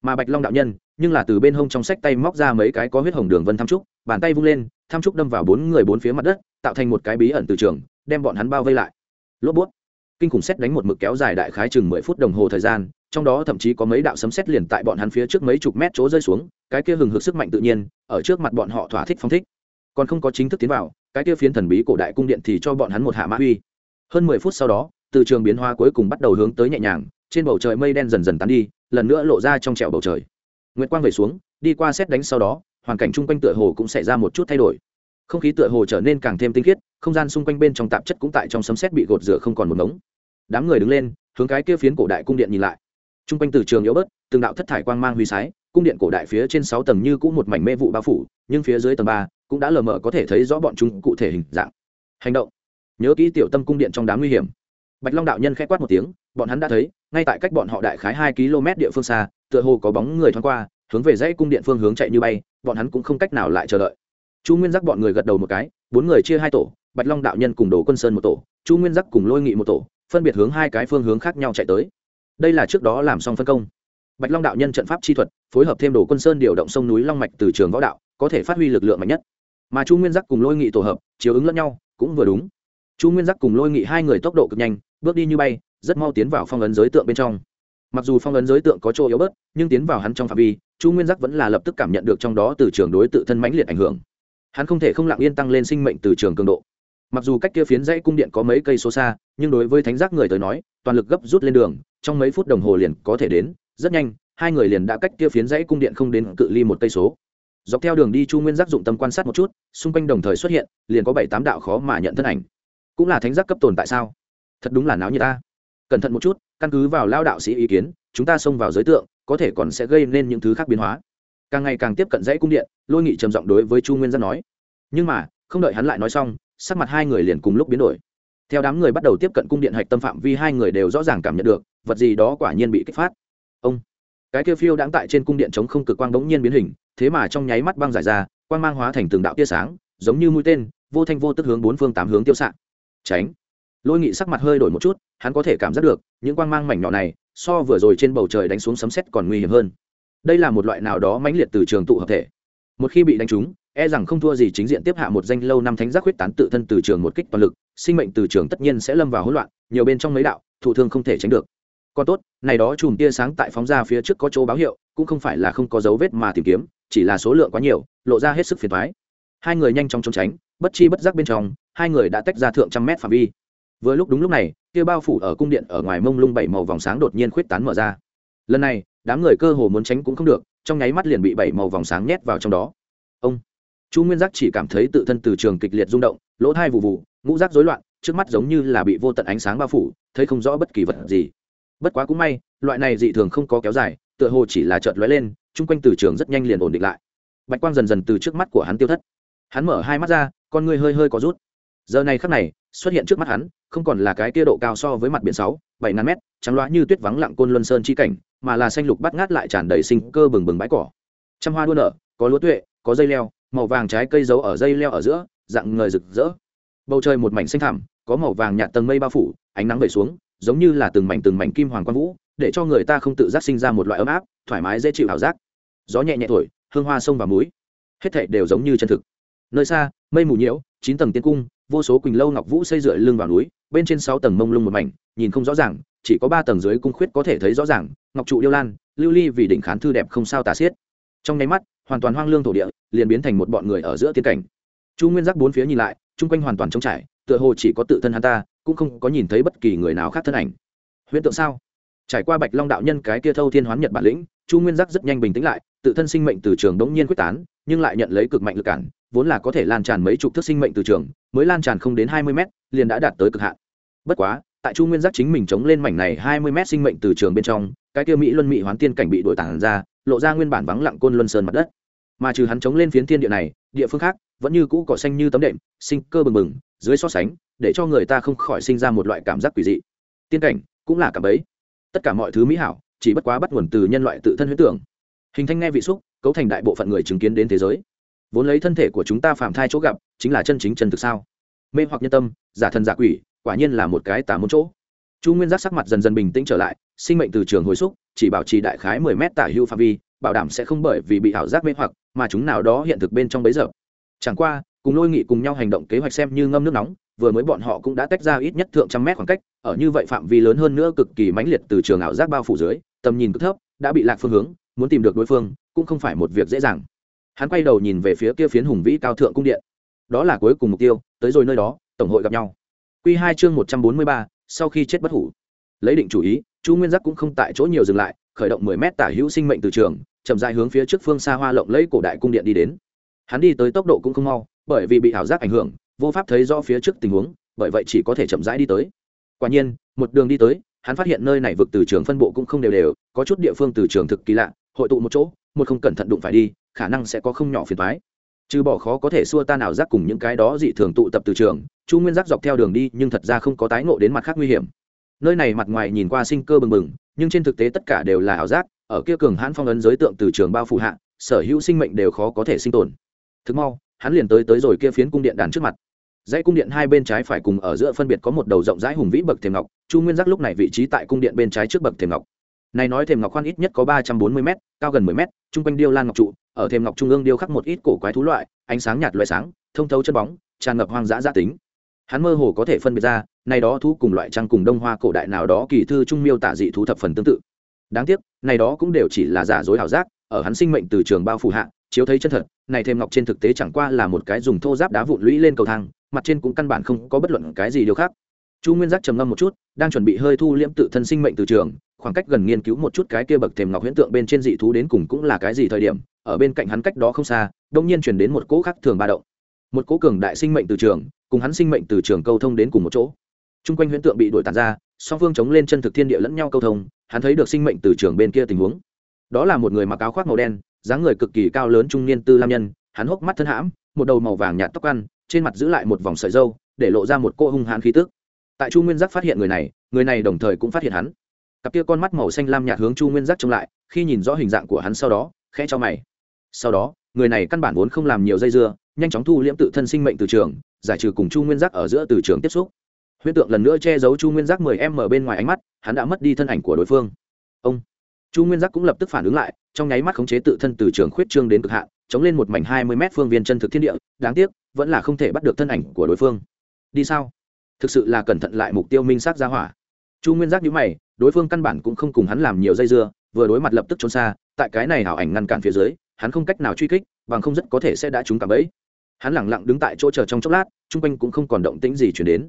Speaker 1: Mà bạch long đạo nhân, nhưng là từ bên hông trong sách tay móc ra mấy cái có huyết hồng đường vân tham trúc, bàn tay vung lên, tham trúc đâm vào bốn người bốn phía mặt đất, tạo thành một cái bí ẩn từ trường, đem bọn hắn bao vây lại. Lốp bút. Kinh khủng xét đánh một mực kéo dài đại khái chừng mười phút đồng hồ thời gian, trong đó thậm chí có mấy đạo sấm xét liền tại bọn hắn phía trước mấy chục mét chỗ rơi xuống, cái kia hừng hực sức mạnh tự nhiên, ở trước mặt bọn họ thỏa thích phong thích. Còn không có chính thức tiến vào cái kia phiến thần bí cổ đại cung điện thì cho bọn hắn một hạ mã uy. Hơn mười phút sau đó, từ trường biến hoa cuối cùng bắt đầu hướng tới nhẹ nhàng, trên bầu trời mây đen dần dần tán đi, lần nữa lộ ra trong trẹo bầu trời. Nguyệt quang về xuống, đi qua xét đánh sau đó, hoàn cảnh chung quanh tựa hồ cũng xảy ra một chút thay đổi. Không khí tựa hồ trở nên càng thêm tinh khiết, không gian xung quanh bên trong tạp chất cũng tại trong sấm xét bị gột rửa không còn một ngống. Đám người đứng lên, hướng cái kia phiến cổ đại cung điện nhìn lại. Chung quanh từ trường yếu bớt, từng đạo thất thải quang mang huy sái, cung điện cổ đại phía trên sáu tầng như cũng một mảnh mê vụ bao phủ, nhưng phía dưới tầng ba cũng đã lờ mờ có thể thấy rõ bọn chúng cụ thể hình dạng. Hành động. Nhớ kỹ tiểu tâm cung điện trong đám nguy hiểm. Bạch long đạo nhân k h ẽ quát một tiếng, bọn hắn đã thấy, ngay tại cách bọn họ đại khái hai km địa phương xa, tựa hồ có bóng người thoáng qua, hướng về dãy cung điện phương hướng chạy như bay, bọn hắn cũng không cách nào lại chờ đợi. Chu nguyên giác bọn người gật đầu một cái, bốn người chia hai tổ, bạch long đạo nhân cùng đồ quân sơn một tổ, chu nguyên giác cùng lôi nghị một tổ, phân biệt hướng hai cái phương hướng khác nhau chạy tới. Đây là trước đó làm xong phân công. Bạch long đạo nhân trận pháp chi thuật, phối hợp thêm đồ quân sơn điều động sông núi long mạch từ trường võ đạo, có thể phát huy lực lượng mạnh nhất mà chu nguyên giác cùng lôi nghị tổ hợp, chiếu ứng lẫn nhau, cũng vừa đúng. Chu nguyên giác cùng lôi nghị hai người tốc độ cực nhanh, bước đi như bay, rất mau tiến vào phong ấn giới tượng bên trong. Mặc dù phong ấn giới tượng có chỗ yếu bớt, nhưng tiến vào hắn trong phạm vi, chu nguyên giác vẫn là lập tức cảm nhận được trong đó từ trường đối tự thân mãnh liệt ảnh hưởng. Hắn không thể không lặng yên tăng lên sinh mệnh từ trường cường độ. Mặc dù cách kia phiến dãy cung điện có mấy cây số xa, nhưng đối với thánh giác người tới nói, toàn lực gấp rút lên đường, trong mấy phút đồng hồ liền có thể đến, rất nhanh, hai người liền đã cách kia phiến dãy cung điện không đến cự ly một cây số dọc theo đường đi chu nguyên giác dụng tâm quan sát một chút, xung quanh đồng thời xuất hiện, liền có bảy tám đạo khó mà nhận thân ảnh. Cũng là thánh giác cấp tồn tại sao? Thật đúng là náo như ta. Cẩn thận một chút, căn cứ vào lao đạo sĩ ý kiến, chúng ta xông vào giới tượng, có thể còn sẽ gây nên những thứ khác biến hóa. Càng ngày càng tiếp cận dãy cung điện, lôi nghị trầm giọng đối với chu nguyên giác nói. Nhưng mà, không đợi hắn lại nói xong, sắc mặt hai người liền cùng lúc biến đổi. Theo đám người bắt đầu tiếp cận cung điện hạch tâm phạm vi, hai người đều rõ ràng cảm nhận được, vật gì đó quả nhiên bị kích phát. Ông! Cái kia phiêu đáng tại trên cung điện chống không cực quang bỗng nhiên biến hình, thế mà trong nháy mắt băng giải ra, quang mang hóa thành từng đạo tia sáng, giống như mũi tên, vô thanh vô tức hướng bốn phương tám hướng tiêu xạ. Tránh. Lôi nghị sắc mặt hơi đổi một chút, hắn có thể cảm giác được, những quang mang mảnh nhỏ này, so vừa rồi trên bầu trời đánh xuống sấm sét còn nguy hiểm hơn. Đây là một loại nào đó mãnh liệt từ trường tụ hợp thể. Một khi bị đánh trúng e rằng không thua gì chính diện tiếp hạ một danh lâu năm thánh giác huyết tán tự thân từ trường một kích toàn lực, sinh mệnh từ trường tất nhiên sẽ lâm vào hỗn loạn, nhiều bên trong mấy đạo, thụ thương không thể tránh được còn tốt, này đó chùm tia sáng tại phóng ra phía trước có chỗ báo hiệu, cũng không phải là không có dấu vết mà tìm kiếm, chỉ là số lượng quá nhiều, lộ ra hết sức phiền thoái hai người nhanh chóng trốn tránh, bất chi bất giác bên trong, hai người đã tách ra thượng trăm mét phạm vi. Vừa lúc đúng lúc này, tia bao phủ ở cung điện ở ngoài mông lung bảy màu vòng sáng đột nhiên khuyết tán mở ra. Lần này, đám người cơ hồ muốn tránh cũng không được, trong nháy mắt liền bị bảy màu vòng sáng nhét vào trong đó. Ông, chu nguyên giác chỉ cảm thấy tự thân từ trường kịch liệt rung động, lỗ thai vụ vụ ngũ giác rối loạn, trước mắt giống như là bị vô tận ánh sáng bao phủ, thấy không rõ bất kỳ vật gì bất quá cũng may, loại này dị thường không có kéo dài, tựa hồ chỉ là chợt lóe lên, chung quanh từ trường rất nhanh liền ổn định lại. Bạch quang dần dần từ trước mắt của hắn tiêu thất. Hắn mở hai mắt ra, con ngươi hơi hơi có rút. Giờ này khắc này, xuất hiện trước mắt hắn, không còn là cái tia độ cao so với mặt biển sáu, bảy ngàn mét, trắng loá như tuyết vắng lặng côn luân sơn chi cảnh, mà là xanh lục bắt ngát lại tràn đầy sinh cơ bừng bừng bãi cỏ. Trăm hoa đua nở, có lúa tuệ, có dây leo, màu vàng trái cây giấu ở dây leo ở giữa, dạng người rực rỡ. Bầu trời một mảnh xanh thẳm, có màu vàng nhạt tầng mây bao phủ, ánh nắng về xuống giống như là từng mảnh từng mảnh kim hoàng quang vũ, để cho người ta không tự giác sinh ra một loại ấm áp, thoải mái dễ chịu ảo giác. Gió nhẹ nhẹ thổi, hương hoa sông và múi hết thảy đều giống như chân thực. Nơi xa, mây mù nhiễu, chín tầng tiên cung, vô số quỳnh lâu ngọc vũ xây dựa lưng vào núi, bên trên sáu tầng mông lung một mảnh, nhìn không rõ ràng, chỉ có ba tầng dưới cung khuyết có thể thấy rõ ràng, ngọc trụ điêu lan, lưu ly vì đỉnh khán thư đẹp không sao tả xiết. Trong nháy mắt, hoàn toàn hoang lương thổ địa, liền biến thành một bọn người ở giữa tiên cảnh. Chu nguyên giác bốn phía nhìn lại, chung quanh hoàn toàn trống trải, tựa hồ chỉ có tự thân hắn ta cũng không có nhìn thấy bất kỳ người nào khác thân ảnh. Huyễn tượng sao? Trải qua bạch long đạo nhân cái kia thâu thiên hoán nhật bản lĩnh, chu nguyên giác rất nhanh bình tĩnh lại, tự thân sinh mệnh từ trường đống nhiên quyết tán, nhưng lại nhận lấy cực mạnh lực cản, vốn là có thể lan tràn mấy chục thước sinh mệnh từ trường, mới lan tràn không đến hai mươi mét, liền đã đạt tới cực hạn. Bất quá, tại chu nguyên giác chính mình chống lên mảnh này hai mươi mét sinh mệnh từ trường bên trong, cái kia mỹ luân mỹ hoán tiên cảnh bị đổi tản ra, lộ ra nguyên bản vắng lặng côn luân sơn mặt đất. Mà trừ hắn chống lên phiến thiên địa này, địa phương khác, vẫn như cũ cỏ xanh như tấm đệm, sinh cơ bừng bừng, dưới so sánh để cho người ta không khỏi sinh ra một loại cảm giác quỷ dị. Tiên cảnh cũng là cảm ấy tất cả mọi thứ mỹ hảo, chỉ bất quá bắt nguồn từ nhân loại tự thân huyết tưởng. Hình thanh nghe vị xúc, cấu thành đại bộ phận người chứng kiến đến thế giới. Vốn lấy thân thể của chúng ta phạm thai chỗ gặp, chính là chân chính chân thực sao? Mê hoặc nhân tâm, giả thần giả quỷ, quả nhiên là một cái tà môn chỗ. Chu nguyên giác sắc mặt dần dần bình tĩnh trở lại, sinh mệnh từ trường hồi xúc, chỉ bảo trì đại khái mười mét tả hưu phạm vi, bảo đảm sẽ không bởi vì bị ảo giác mê hoặc mà chúng nào đó hiện thực bên trong bấy giờ. Chẳng qua, cùng lôi nghị cùng nhau hành động kế hoạch xem như ngâm nước nóng vừa mới bọn họ cũng đã tách ra ít nhất thượng trăm mét khoảng cách, ở như vậy phạm vi lớn hơn nữa cực kỳ mãnh liệt từ trường ảo giác bao phủ dưới, tầm nhìn cực thấp, đã bị lạc phương hướng, muốn tìm được đối phương, cũng không phải một việc dễ dàng. Hắn quay đầu nhìn về phía kia phiến hùng vĩ cao thượng cung điện. Đó là cuối cùng mục tiêu, tới rồi nơi đó, tổng hội gặp nhau. Q hai chương một trăm bốn mươi ba, sau khi chết bất hủ. Lấy định chủ ý, chu nguyên giác cũng không tại chỗ nhiều dừng lại, khởi động mười mét tả hữu sinh mệnh từ trường, chậm dài hướng phía trước phương xa hoa lộng lấy cổ đại cung điện đi đến. Hắn đi tới tốc độ cũng không mau, bởi vì bị ảo giác ảnh hưởng vô pháp thấy rõ phía trước tình huống, bởi vậy chỉ có thể chậm rãi đi tới. Quả nhiên, một đường đi tới, hắn phát hiện nơi này vực từ trường phân bộ cũng không đều đều, có chút địa phương từ trường thực kỳ lạ, hội tụ một chỗ, một không cẩn thận đụng phải đi, khả năng sẽ có không nhỏ phiền thoái trừ bỏ khó có thể xua tan ảo giác cùng những cái đó dị thường tụ tập từ trường, chu nguyên giác dọc theo đường đi, nhưng thật ra không có tái ngộ đến mặt khác nguy hiểm. Nơi này mặt ngoài nhìn qua sinh cơ bừng bừng, nhưng trên thực tế tất cả đều là ảo giác, ở kia cường hãn phong ấn giới tượng từ trường bao phủ hạ, sở hữu sinh mệnh đều khó có thể sinh tồn. Thực mau, hắn liền tới tới rồi kia phiến cung điện đàn trước mặt dãy cung điện hai bên trái phải cùng ở giữa phân biệt có một đầu rộng rãi hùng vĩ bậc thềm ngọc, chu nguyên giác lúc này vị trí tại cung điện bên trái trước bậc thềm ngọc. Này nói thềm ngọc khoan ít nhất có ba trăm bốn mươi m cao gần mười m chung quanh điêu lan ngọc trụ, ở thềm ngọc trung ương điêu khắc một ít cổ quái thú loại, ánh sáng nhạt loại sáng, thông thấu chân bóng, tràn ngập hoang dã gia tính. Hắn mơ hồ có thể phân biệt ra, này đó thú cùng loại trăng cùng đông hoa cổ đại nào đó kỳ thư trung miêu tả dị thú thập phần tương tự. Đáng tiếc, này đó cũng đều chỉ là giả dối ảo giác, ở hắn sinh mệnh từ trường bao phủ hạ, chiếu thấy chân thật, này thêm ngọc trên thực tế chẳng qua là một cái dùng thô giáp đá vụn lũy lên cầu thang mặt trên cũng căn bản không có bất luận cái gì điều khác. Chu nguyên giác trầm ngâm một chút, đang chuẩn bị hơi thu liễm tự thân sinh mệnh từ trường, khoảng cách gần nghiên cứu một chút cái kia bậc thềm ngọc huyễn tượng bên trên dị thú đến cùng cũng là cái gì thời điểm, ở bên cạnh hắn cách đó không xa, đông nhiên chuyển đến một cỗ khác thường ba động. Một cỗ cường đại sinh mệnh từ trường, cùng hắn sinh mệnh từ trường câu thông đến cùng một chỗ. Chung quanh huyễn tượng bị đổi tàn ra, song phương chống lên chân thực thiên địa lẫn nhau câu thông, hắn thấy được sinh mệnh từ trường bên kia tình huống. Đó là một người mặc áo khoác màu đen, dáng người cực kỳ cao lớn trung niên tư lam nhân, hắn hốc mắt thân hãm, một đầu màu vàng nhạt tóc ăn trên mặt giữ lại một vòng sợi dâu, để lộ ra một cô hung hãn khí tức. Tại chu nguyên giác phát hiện người này người này đồng thời cũng phát hiện hắn. Cặp kia con mắt màu xanh lam nhạt hướng chu nguyên giác trông lại, khi nhìn rõ hình dạng của hắn sau đó, khẽ cho mày. Sau đó, người này căn bản vốn không làm nhiều dây dưa, nhanh chóng thu liễm tự thân sinh mệnh từ trường, giải trừ cùng chu nguyên giác ở giữa từ trường tiếp xúc. Huyễn tượng lần nữa che giấu chu nguyên giác mười em ở bên ngoài ánh mắt, hắn đã mất đi thân ảnh của đối phương. Ông! Chu nguyên giác cũng lập tức phản ứng lại, trong nháy mắt khống chế tự thân từ trường khuyết trương đến cực hạn, chống lên một mảnh hai mươi m phương viên chân thực thiên địa, đáng tiếc vẫn là không thể bắt được thân ảnh của đối phương. Đi sao? Thực sự là cẩn thận lại mục tiêu minh xác ra hỏa. Chu nguyên giác nhữ mày, đối phương căn bản cũng không cùng hắn làm nhiều dây dưa, vừa đối mặt lập tức trốn xa, tại cái này hảo ảnh ngăn cản phía dưới, hắn không cách nào truy kích, bằng không rất có thể sẽ đã trúng cảm ấy hắn lẳng lặng đứng tại chỗ chờ trong chốc lát, chung quanh cũng không còn động tĩnh gì chuyển đến.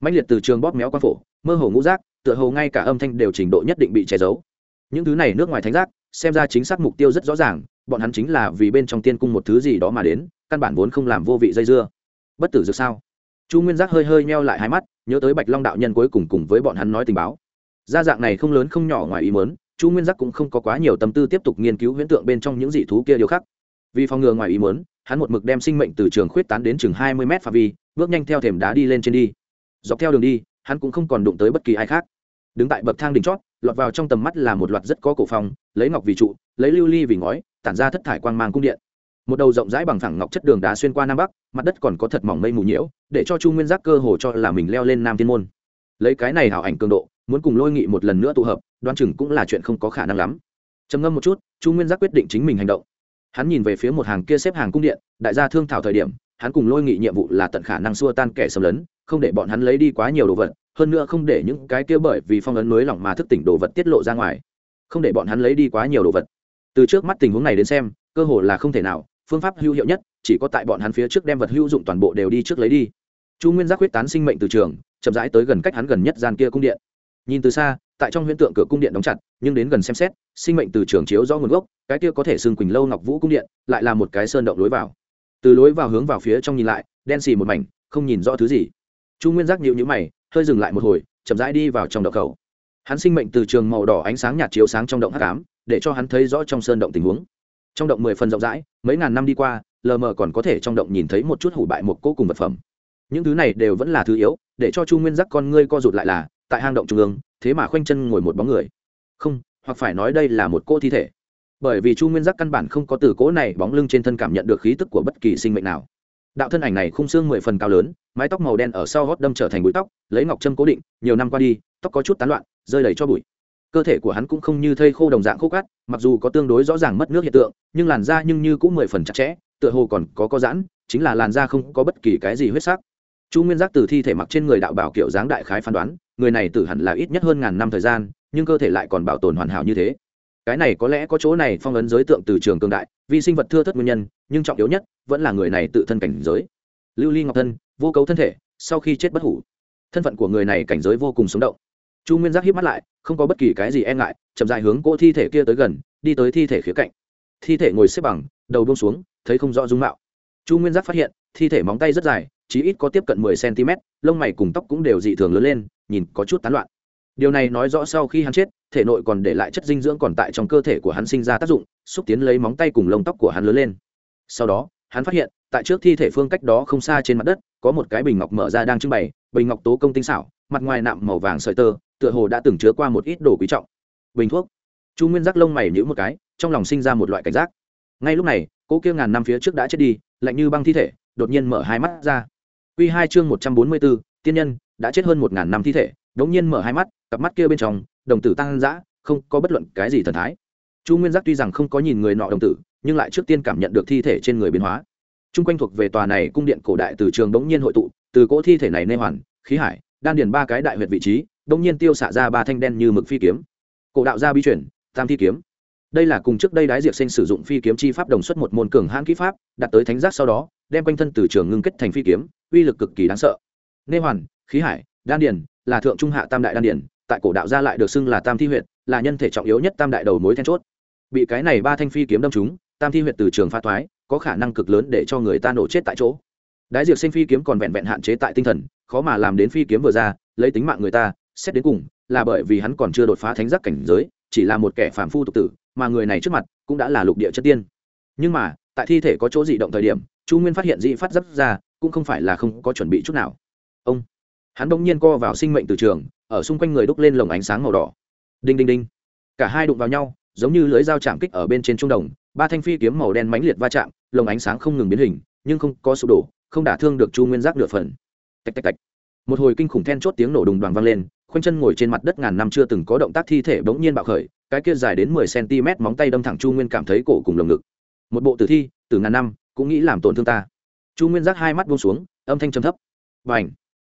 Speaker 1: Mạnh liệt từ trường bóp méo qua phổ, mơ hồ ngũ giác, tựa hồ ngay cả âm thanh đều trình độ nhất định bị che giấu. Những thứ này nước ngoài thánh giác, xem ra chính xác mục tiêu rất rõ ràng, bọn hắn chính là vì bên trong tiên cung một thứ gì đó mà đến căn bản vốn không làm vô vị dây dưa. Bất tử dược sao? Chu nguyên giác hơi hơi meo lại hai mắt, nhớ tới bạch long đạo nhân cuối cùng cùng với bọn hắn nói tình báo. Gia dạng này không lớn không nhỏ ngoài ý mớn chu nguyên giác cũng không có quá nhiều tâm tư tiếp tục nghiên cứu huyễn tượng bên trong những dị thú kia điều khác. Vì phòng ngừa ngoài ý mớn hắn một mực đem sinh mệnh từ trường khuyết tán đến chừng hai mươi m phạm vi, bước nhanh theo thềm đá đi lên trên đi. Dọc theo đường đi, hắn cũng không còn đụng tới bất kỳ ai khác. Đứng tại bậc thang đỉnh chót, lọt vào trong tầm mắt là một loạt rất có cổ phong, lấy ngọc vì trụ, lấy lưu ly vì ngói, tản ra thất thải quang mang cung điện một đầu rộng rãi bằng phẳng ngọc chất đường đá xuyên qua nam bắc, mặt đất còn có thật mỏng mây mù nhiễu, để cho chu nguyên giác cơ hồ cho là mình leo lên nam thiên môn. Lấy cái này hảo ảnh cường độ, muốn cùng lôi nghị một lần nữa tụ hợp đoan chừng cũng là chuyện không có khả năng lắm. Trầm ngâm một chút, chu nguyên giác quyết định chính mình hành động. Hắn nhìn về phía một hàng kia xếp hàng cung điện, đại gia thương thảo thời điểm, hắn cùng lôi nghị nhiệm vụ là tận khả năng xua tan kẻ xâm lấn, không để bọn hắn lấy đi quá nhiều đồ vật, hơn nữa không để những cái kia bởi vì phong ấn mới lỏng mà thức tỉnh đồ vật tiết lộ ra ngoài. Không để bọn hắn lấy đi quá nhiều đồ vật. Từ trước mắt tình huống này đến xem, cơ hồ là không thể nào phương pháp hữu hiệu nhất, chỉ có tại bọn hắn phía trước đem vật hữu dụng toàn bộ đều đi trước lấy đi. Chu nguyên giác huyết tán sinh mệnh từ trường, chậm rãi tới gần cách hắn gần nhất gian kia cung điện. Nhìn từ xa, tại trong huyễn tượng cửa cung điện đóng chặt, nhưng đến gần xem xét, sinh mệnh từ trường chiếu do nguồn gốc, cái kia có thể xương quỳnh lâu ngọc vũ cung điện, lại là một cái sơn động lối vào. Từ lối vào hướng vào phía trong nhìn lại, đen xì một mảnh, không nhìn rõ thứ gì. Chu nguyên giác nhịu nhữ mày, hơi dừng lại một hồi, chậm rãi đi vào trong động khẩu. Hắn sinh mệnh từ trường màu đỏ ánh sáng nhạt chiếu sáng trong động hắc ám, để cho hắn thấy rõ trong sơn động tình huống trong động mười phần rộng rãi, mấy ngàn năm đi qua, lờ mờ còn có thể trong động nhìn thấy một chút hủ bại một cô cùng vật phẩm. Những thứ này đều vẫn là thứ yếu, để cho chu nguyên giác con ngươi co rụt lại là, tại hang động trung ương, thế mà khoanh chân ngồi một bóng người. Không, hoặc phải nói đây là một cô thi thể. Bởi vì chu nguyên giác căn bản không có từ cỗ này bóng lưng trên thân cảm nhận được khí tức của bất kỳ sinh mệnh nào. Đạo thân ảnh này khung xương mười phần cao lớn, mái tóc màu đen ở sau gót đâm trở thành bụi tóc, lấy ngọc trâm cố định, nhiều năm qua đi, tóc có chút tán loạn, rơi đầy cho bụi cơ thể của hắn cũng không như thây khô đồng dạng khô cát, mặc dù có tương đối rõ ràng mất nước hiện tượng, nhưng làn da nhưng như cũng mười phần chặt chẽ, tựa hồ còn có có giãn, chính là làn da không có bất kỳ cái gì huyết sắc. Chu nguyên giác từ thi thể mặc trên người đạo bảo kiểu dáng đại khái phán đoán, người này tử hẳn là ít nhất hơn ngàn năm thời gian, nhưng cơ thể lại còn bảo tồn hoàn hảo như thế. Cái này có lẽ có chỗ này phong ấn giới tượng từ trường cương đại vì sinh vật thưa thất nguyên nhân, nhưng trọng yếu nhất, vẫn là người này tự thân cảnh giới. Lưu ly ngọc thân, vô cấu thân thể, sau khi chết bất hủ. Thân phận của người này cảnh giới vô cùng sống động chu nguyên giác hiếp mắt lại, không có bất kỳ cái gì e ngại, chậm dài hướng cỗ thi thể kia tới gần, đi tới thi thể khía cạnh. Thi thể ngồi xếp bằng, đầu buông xuống, thấy không rõ dung mạo. Chu nguyên giác phát hiện, thi thể móng tay rất dài chỉ ít có tiếp cận mười cm, lông mày cùng tóc cũng đều dị thường lớn lên, nhìn có chút tán loạn. Điều này nói rõ sau khi hắn chết, thể nội còn để lại chất dinh dưỡng còn tại trong cơ thể của hắn sinh ra tác dụng, xúc tiến lấy móng tay cùng lông tóc của hắn lớn lên. Sau đó, hắn phát hiện, tại trước thi thể phương cách đó không xa trên mặt đất, có một cái bình ngọc mở ra đang trưng bày bình ngọc tố công tinh xảo, mặt ngoài nạm màu vàng sợi tơ, tựa hồ đã từng chứa qua một ít đồ quý trọng. Bình thuốc. Chu nguyên giác lông mày nhữ một cái, trong lòng sinh ra một loại cảnh giác. Ngay lúc này cỗ kia ngàn năm phía trước đã chết đi, lạnh như băng thi thể, đột nhiên mở hai mắt ra. Q hai chương một trăm bốn mươi bốn, tiên nhân, đã chết hơn một ngàn năm thi thể đ ỗ n g nhiên mở hai mắt, cặp mắt kia bên trong, đồng tử tăng dã, không có bất luận cái gì thần thái. Chu nguyên giác tuy rằng không có nhìn người nọ đồng tử, nhưng lại trước tiên cảm nhận được thi thể trên người biến hóa. T r u n g quanh thuộc về tòa này cung điện cổ đại từ trường bỗng nhiên hội tụ từ cỗ thi thể này nê hoàn, khí hải, đan điền ba cái đại huyệt vị trí, đông nhiên tiêu xả ra ba thanh đen như mực phi kiếm. Cổ đạo gia bi chuyển, tam thi kiếm. Đây là cùng trước đây đái diệp sinh sử dụng phi kiếm chi pháp đồng xuất một môn cường hãn kỹ pháp đặt tới thánh giác sau đó, đem quanh thân từ trường ngưng kết thành phi kiếm, uy lực cực kỳ đáng sợ. Nê hoàn, khí hải, đan điền, là thượng trung hạ tam đại đan điển tại cổ đạo gia lại được xưng là tam thi huyệt, là nhân thể trọng yếu nhất tam đại đầu mối then chốt. Bị cái này ba thanh phi kiếm đâm trúng, tam thi huyệt từ trường pha thoái, có khả năng cực lớn để cho người ta nổ chết tại chỗ đái diệt sinh phi kiếm còn vẹn vẹn hạn chế tại tinh thần, khó mà làm đến phi kiếm vừa ra, lấy tính mạng người ta, xét đến cùng, là bởi vì hắn còn chưa đột phá thánh giác cảnh giới, chỉ là một kẻ phàm phu tục tử, mà người này trước mặt cũng đã là lục địa chất tiên. Nhưng mà, tại thi thể có chỗ dị động thời điểm, chu nguyên phát hiện dị phát giáp ra, cũng không phải là không có chuẩn bị chút nào. Ông! Hắn bỗng nhiên co vào sinh mệnh từ trường, ở xung quanh người đúc lên lồng ánh sáng màu đỏ. Đinh đinh đinh! Cả hai đụng vào nhau, giống như lưới dao chạm kích ở bên trên trung đồng, ba thanh phi kiếm màu đen mãnh liệt va chạm, lồng ánh sáng không ngừng biến hình, nhưng không có sụp đổ không đả thương được chu nguyên giác nửa phần. Tạch tạch tạch. Một hồi kinh khủng then chốt tiếng nổ đùng đoàn vang lên, khoanh chân ngồi trên mặt đất ngàn năm chưa từng có động tác thi thể bỗng nhiên bạo khởi, cái kia dài đến mười cm móng tay đâm thẳng chu nguyên cảm thấy cổ cùng lồng ngực. Một bộ tử thi, từ ngàn năm, cũng nghĩ làm tổn thương ta. Chu nguyên giác hai mắt buông xuống, âm thanh trầm thấp. Và ảnh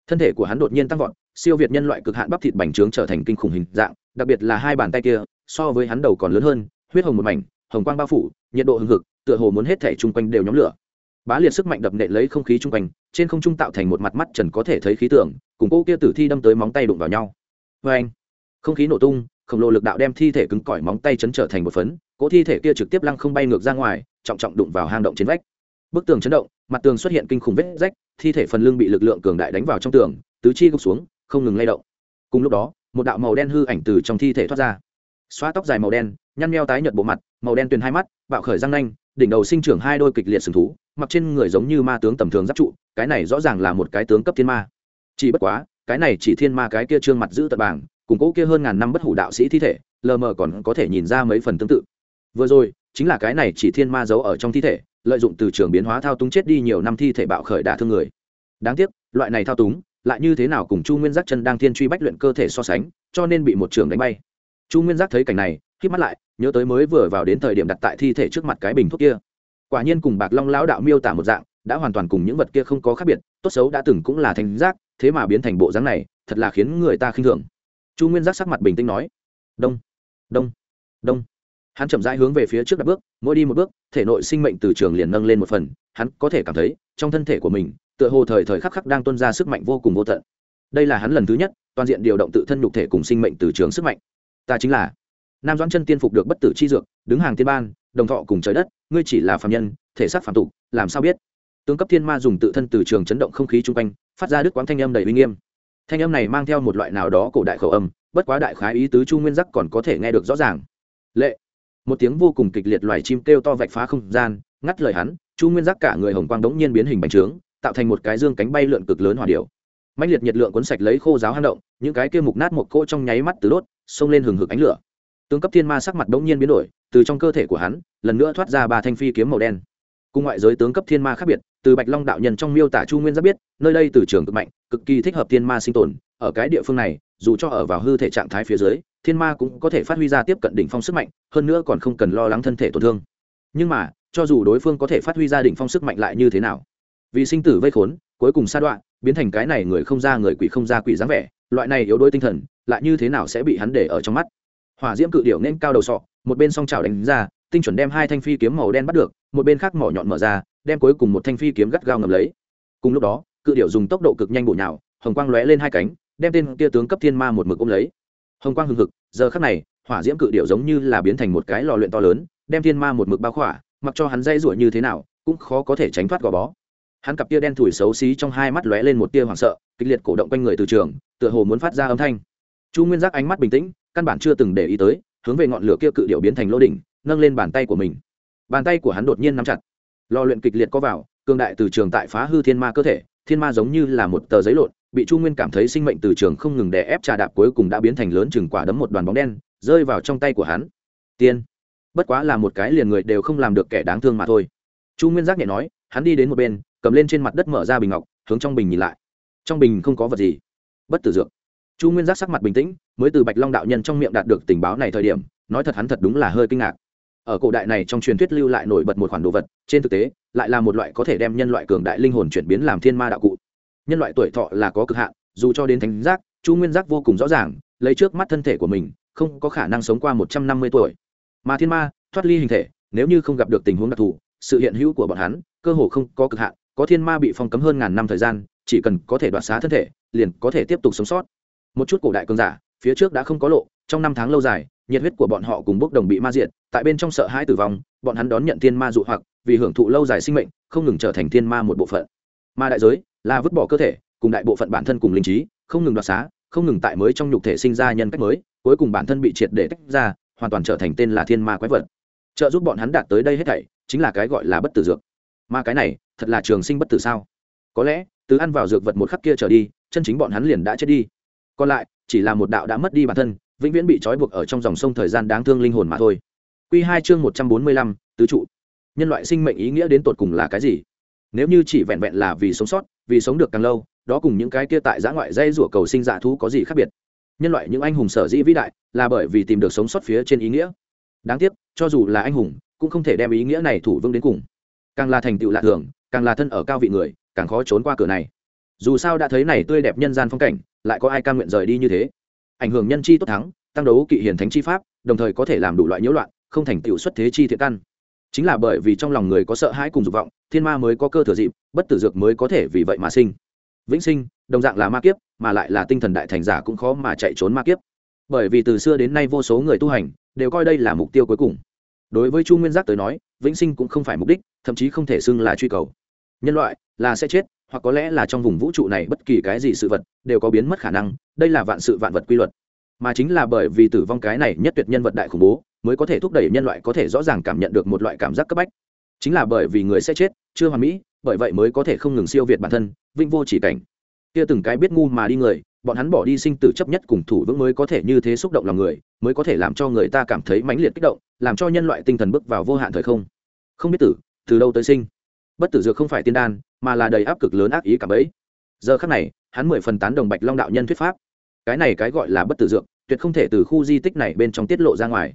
Speaker 1: thân thể của hắn đột nhiên tăng vọt, siêu việt nhân loại cực hạn bắp thịt bành trướng trở thành kinh khủng hình dạng, đặc biệt là hai bàn tay kia, so với hắn đầu còn lớn hơn, huyết hồng một mảnh, hồng quang bao phủ, nhiệt độ hừng hực, tựa hồ muốn hết thể chung quanh đều nhóm lửa bá liệt sức mạnh đập nện lấy không khí chung quanh, trên không trung tạo thành một mặt mắt trần có thể thấy khí tưởng. cùng cô kia tử thi đâm tới móng tay đụng vào nhau. Vê anh, không khí nổ tung, khổng lồ lực đạo đem thi thể cứng cỏi móng tay chấn trở thành một phấn, cỗ thi thể kia trực tiếp lăng không bay ngược ra ngoài, trọng trọng đụng vào hang động trên vách. Bức tường chấn động, mặt tường xuất hiện kinh khủng vết rách, thi thể phần lưng bị lực lượng cường đại đánh vào trong tường, tứ chi gục xuống, không ngừng lay động. Cùng lúc đó, một đạo màu đen hư ảnh từ trong thi thể thoát ra. Xóa tóc dài màu đen, nhăn meo tái nhợt bộ mặt, màu đen tuyền hai mắt, bạo khởi răng nanh đỉnh đầu sinh trưởng hai đôi kịch liệt sừng thú, mặc trên người giống như ma tướng tầm thường giáp trụ, cái này rõ ràng là một cái tướng cấp thiên ma. Chỉ bất quá, cái này chỉ thiên ma cái kia trương mặt giữ tật bảng, cùng cỗ kia hơn ngàn năm bất hủ đạo sĩ thi thể, lờ mờ còn có thể nhìn ra mấy phần tương tự. Vừa rồi, chính là cái này chỉ thiên ma giấu ở trong thi thể, lợi dụng từ trường biến hóa thao túng chết đi nhiều năm thi thể bạo khởi đả thương người. Đáng tiếc, loại này thao túng, lại như thế nào cùng chu nguyên giác chân đang thiên truy bách luyện cơ thể so sánh, cho nên bị một trường đánh bay chu nguyên giác thấy cảnh này khi mắt lại, nhớ tới mới vừa vào đến thời điểm đặt tại thi thể trước mặt cái bình thuốc kia. Quả nhiên cùng bạc long lão đạo miêu tả một dạng, đã hoàn toàn cùng những vật kia không có khác biệt, tốt xấu đã từng cũng là thành giác, thế mà biến thành bộ dáng này, thật là khiến người ta khinh thường. Chu nguyên giác sắc mặt bình tĩnh nói, đông đông đông. Hắn chậm rãi hướng về phía trước đặt bước, mỗi đi một bước, thể nội sinh mệnh từ trường liền nâng lên một phần, hắn có thể cảm thấy, trong thân thể của mình, tựa hồ thời thời khắc khắc đang tuân ra sức mạnh vô cùng vô tận. Đây là hắn lần thứ nhất, toàn diện điều động tự thân nhục thể cùng sinh mệnh từ trường sức mạnh ta chính là. Nam doãn chân tiên phục được bất tử chi dược, đứng hàng tiên ban, đồng thọ cùng trời đất, ngươi chỉ là phạm nhân, thể xác phạm tục, làm sao biết? Tướng cấp thiên ma dùng tự thân từ trường chấn động không khí chung quanh, phát ra đức quán thanh âm đầy uy nghiêm. Thanh âm này mang theo một loại nào đó cổ đại khẩu âm, bất quá đại khái ý tứ chu nguyên giác còn có thể nghe được rõ ràng. Lệ. Một tiếng vô cùng kịch liệt loài chim kêu to vạch phá không gian, ngắt lời hắn, chu nguyên giác cả người hồng quang đống nhiên biến hình bành trướng, tạo thành một cái dương cánh bay lượn cực lớn hỏa điệu mạnh liệt nhiệt lượng cuốn sạch lấy khô giáo hang động, những cái kia mục nát một cỗ trong nháy mắt từ đốt, xông lên hừng hực ánh lửa. Tướng cấp thiên ma sắc mặt đống nhiên biến đổi, từ trong cơ thể của hắn, lần nữa thoát ra ba thanh phi kiếm màu đen. Cùng ngoại giới tướng cấp thiên ma khác biệt, từ bạch long đạo nhân trong miêu tả chu nguyên giáp biết, nơi đây từ trường cực mạnh, cực kỳ thích hợp thiên ma sinh tồn, ở cái địa phương này, dù cho ở vào hư thể trạng thái phía dưới, thiên ma cũng có thể phát huy ra tiếp cận đỉnh phong sức mạnh, hơn nữa còn không cần lo lắng thân thể tổn thương. Nhưng mà, cho dù đối phương có thể phát huy ra đỉnh phong sức mạnh lại như thế nào? Vì sinh tử vây khốn, cuối cùng sa đoạn biến thành cái này người không ra người quỷ không ra quỷ dáng vẻ, loại này yếu đuối tinh thần, lại như thế nào sẽ bị hắn để ở trong mắt? Hỏa diễm cự điệu nên cao đầu sọ, một bên song trào đánh ra, tinh chuẩn đem hai thanh phi kiếm màu đen bắt được, một bên khác mỏ nhọn mở ra, đem cuối cùng một thanh phi kiếm gắt gao ngầm lấy. Cùng lúc đó, cự điệu dùng tốc độ cực nhanh bổ nhào, hồng quang lóe lên hai cánh, đem tên kia tướng cấp thiên ma một mực ôm lấy. Hồng quang hừng hực, giờ khắc này, hỏa diễm cự điệu giống như là biến thành một cái lò luyện to lớn, đem thiên ma một mực bao khỏa, mặc cho hắn dây ruổi như thế nào, cũng khó có thể tránh thoát gò bó hắn cặp tia đen thủi xấu xí trong hai mắt lóe lên một tia hoảng sợ, kịch liệt cổ động quanh người từ trường, tựa hồ muốn phát ra âm thanh. Chu nguyên giác ánh mắt bình tĩnh, căn bản chưa từng để ý tới, hướng về ngọn lửa kia cự điệu biến thành lô đỉnh, nâng lên bàn tay của mình. Bàn tay của hắn đột nhiên nắm chặt. Lò luyện kịch liệt có vào cương đại từ trường tại phá hư thiên ma cơ thể, thiên ma giống như là một tờ giấy lộn, bị chu nguyên cảm thấy sinh mệnh từ trường không ngừng đè ép trà đạp cuối cùng đã biến thành lớn chừng quả đấm một đoàn bóng đen, rơi vào trong tay của hắn. Tiên. Bất quá là một cái liền người đều không làm được kẻ đáng thương mà thôi. Chu nguyên giác nhẹ nói, hắn đi đến một bên cầm lên trên mặt đất mở ra bình ngọc, hướng trong bình nhìn lại. Trong bình không có vật gì. Bất tử dược. Chu nguyên giác sắc mặt bình tĩnh, mới từ bạch long đạo nhân trong miệng đạt được tình báo này thời điểm, nói thật hắn thật đúng là hơi kinh ngạc. Ở cổ đại này trong truyền thuyết lưu lại nổi bật một khoản đồ vật, trên thực tế, lại là một loại có thể đem nhân loại cường đại linh hồn chuyển biến làm thiên ma đạo cụ. Nhân loại tuổi thọ là có cực hạn, dù cho đến thánh giác, chu nguyên giác vô cùng rõ ràng, lấy trước mắt thân thể của mình, không có khả năng sống qua một trăm năm mươi tuổi. Mà thiên ma, thoát ly hình thể, nếu như không gặp được tình huống đặc thù, sự hiện hữu của bọn hắn, cơ hồ không có cực hạn có thiên ma bị phong cấm hơn ngàn năm thời gian, chỉ cần có thể đoạt xá thân thể, liền có thể tiếp tục sống sót. Một chút cổ đại cường giả, phía trước đã không có lộ, trong năm tháng lâu dài, nhiệt huyết của bọn họ cùng bốc đồng bị ma diện tại bên trong sợ hãi tử vong, bọn hắn đón nhận thiên ma dụ hoặc, vì hưởng thụ lâu dài sinh mệnh, không ngừng trở thành thiên ma một bộ phận. Ma đại giới là vứt bỏ cơ thể, cùng đại bộ phận bản thân cùng linh trí, không ngừng đoạt xá, không ngừng tại mới trong nhục thể sinh ra nhân cách mới, cuối cùng bản thân bị triệt để tách ra, hoàn toàn trở thành tên là thiên ma quái vật. Trợ giúp bọn hắn đạt tới đây hết thảy, chính là cái gọi là bất tử dược mà cái này, thật là trường sinh bất tử sao? Có lẽ, từ ăn vào dược vật một khắc kia trở đi, chân chính bọn hắn liền đã chết đi. Còn lại, chỉ là một đạo đã mất đi bản thân, vĩnh viễn bị trói buộc ở trong dòng sông thời gian đáng thương linh hồn mà thôi. Q hai chương một trăm bốn mươi lăm, tứ trụ. Nhân loại sinh mệnh ý nghĩa đến tột cùng là cái gì? Nếu như chỉ vẹn vẹn là vì sống sót, vì sống được càng lâu, đó cùng những cái kia tại giã ngoại dây rủa cầu sinh dạ thú có gì khác biệt? Nhân loại những anh hùng sở dĩ vĩ đại là bởi vì tìm được sống sót phía trên ý nghĩa. Đáng tiếc, cho dù là anh hùng, cũng không thể đem ý nghĩa này thủ vững đến cùng càng là thành tựu lạ thường, càng là thân ở cao vị người, càng khó trốn qua cửa này. Dù sao đã thấy này tươi đẹp nhân gian phong cảnh, lại có ai cam nguyện rời đi như thế? Ảnh hưởng nhân chi tốt thắng, tăng đấu kỵ hiền thánh chi pháp, đồng thời có thể làm đủ loại nhiễu loạn, không thành tựu xuất thế chi thiện căn. Chính là bởi vì trong lòng người có sợ hãi cùng dục vọng, thiên ma mới có cơ thừa dịp, bất tử dược mới có thể vì vậy mà sinh. Vĩnh sinh, đồng dạng là ma kiếp, mà lại là tinh thần đại thành giả cũng khó mà chạy trốn ma kiếp. Bởi vì từ xưa đến nay vô số người tu hành, đều coi đây là mục tiêu cuối cùng đối với chu nguyên giác tới nói, vĩnh sinh cũng không phải mục đích, thậm chí không thể xưng là truy cầu. Nhân loại là sẽ chết, hoặc có lẽ là trong vùng vũ trụ này bất kỳ cái gì sự vật đều có biến mất khả năng, đây là vạn sự vạn vật quy luật. Mà chính là bởi vì tử vong cái này nhất tuyệt nhân vật đại khủng bố, mới có thể thúc đẩy nhân loại có thể rõ ràng cảm nhận được một loại cảm giác cấp bách. Chính là bởi vì người sẽ chết, chưa hoàn mỹ, bởi vậy mới có thể không ngừng siêu việt bản thân vinh vô chỉ cảnh. Kia từng cái biết ngu mà đi người, bọn hắn bỏ đi sinh tử chấp nhất cùng thủ vững mới có thể như thế xúc động lòng người mới có thể làm cho người ta cảm thấy mãnh liệt kích động, làm cho nhân loại tinh thần bước vào vô hạn thời không. Không biết tử, từ đâu tới sinh? Bất tử dược không phải tiên đan, mà là đầy áp cực lớn ác ý cảm ấy giờ khắc này, hắn mười phần tán đồng bạch long đạo nhân thuyết pháp. Cái này cái gọi là bất tử dược, tuyệt không thể từ khu di tích này bên trong tiết lộ ra ngoài.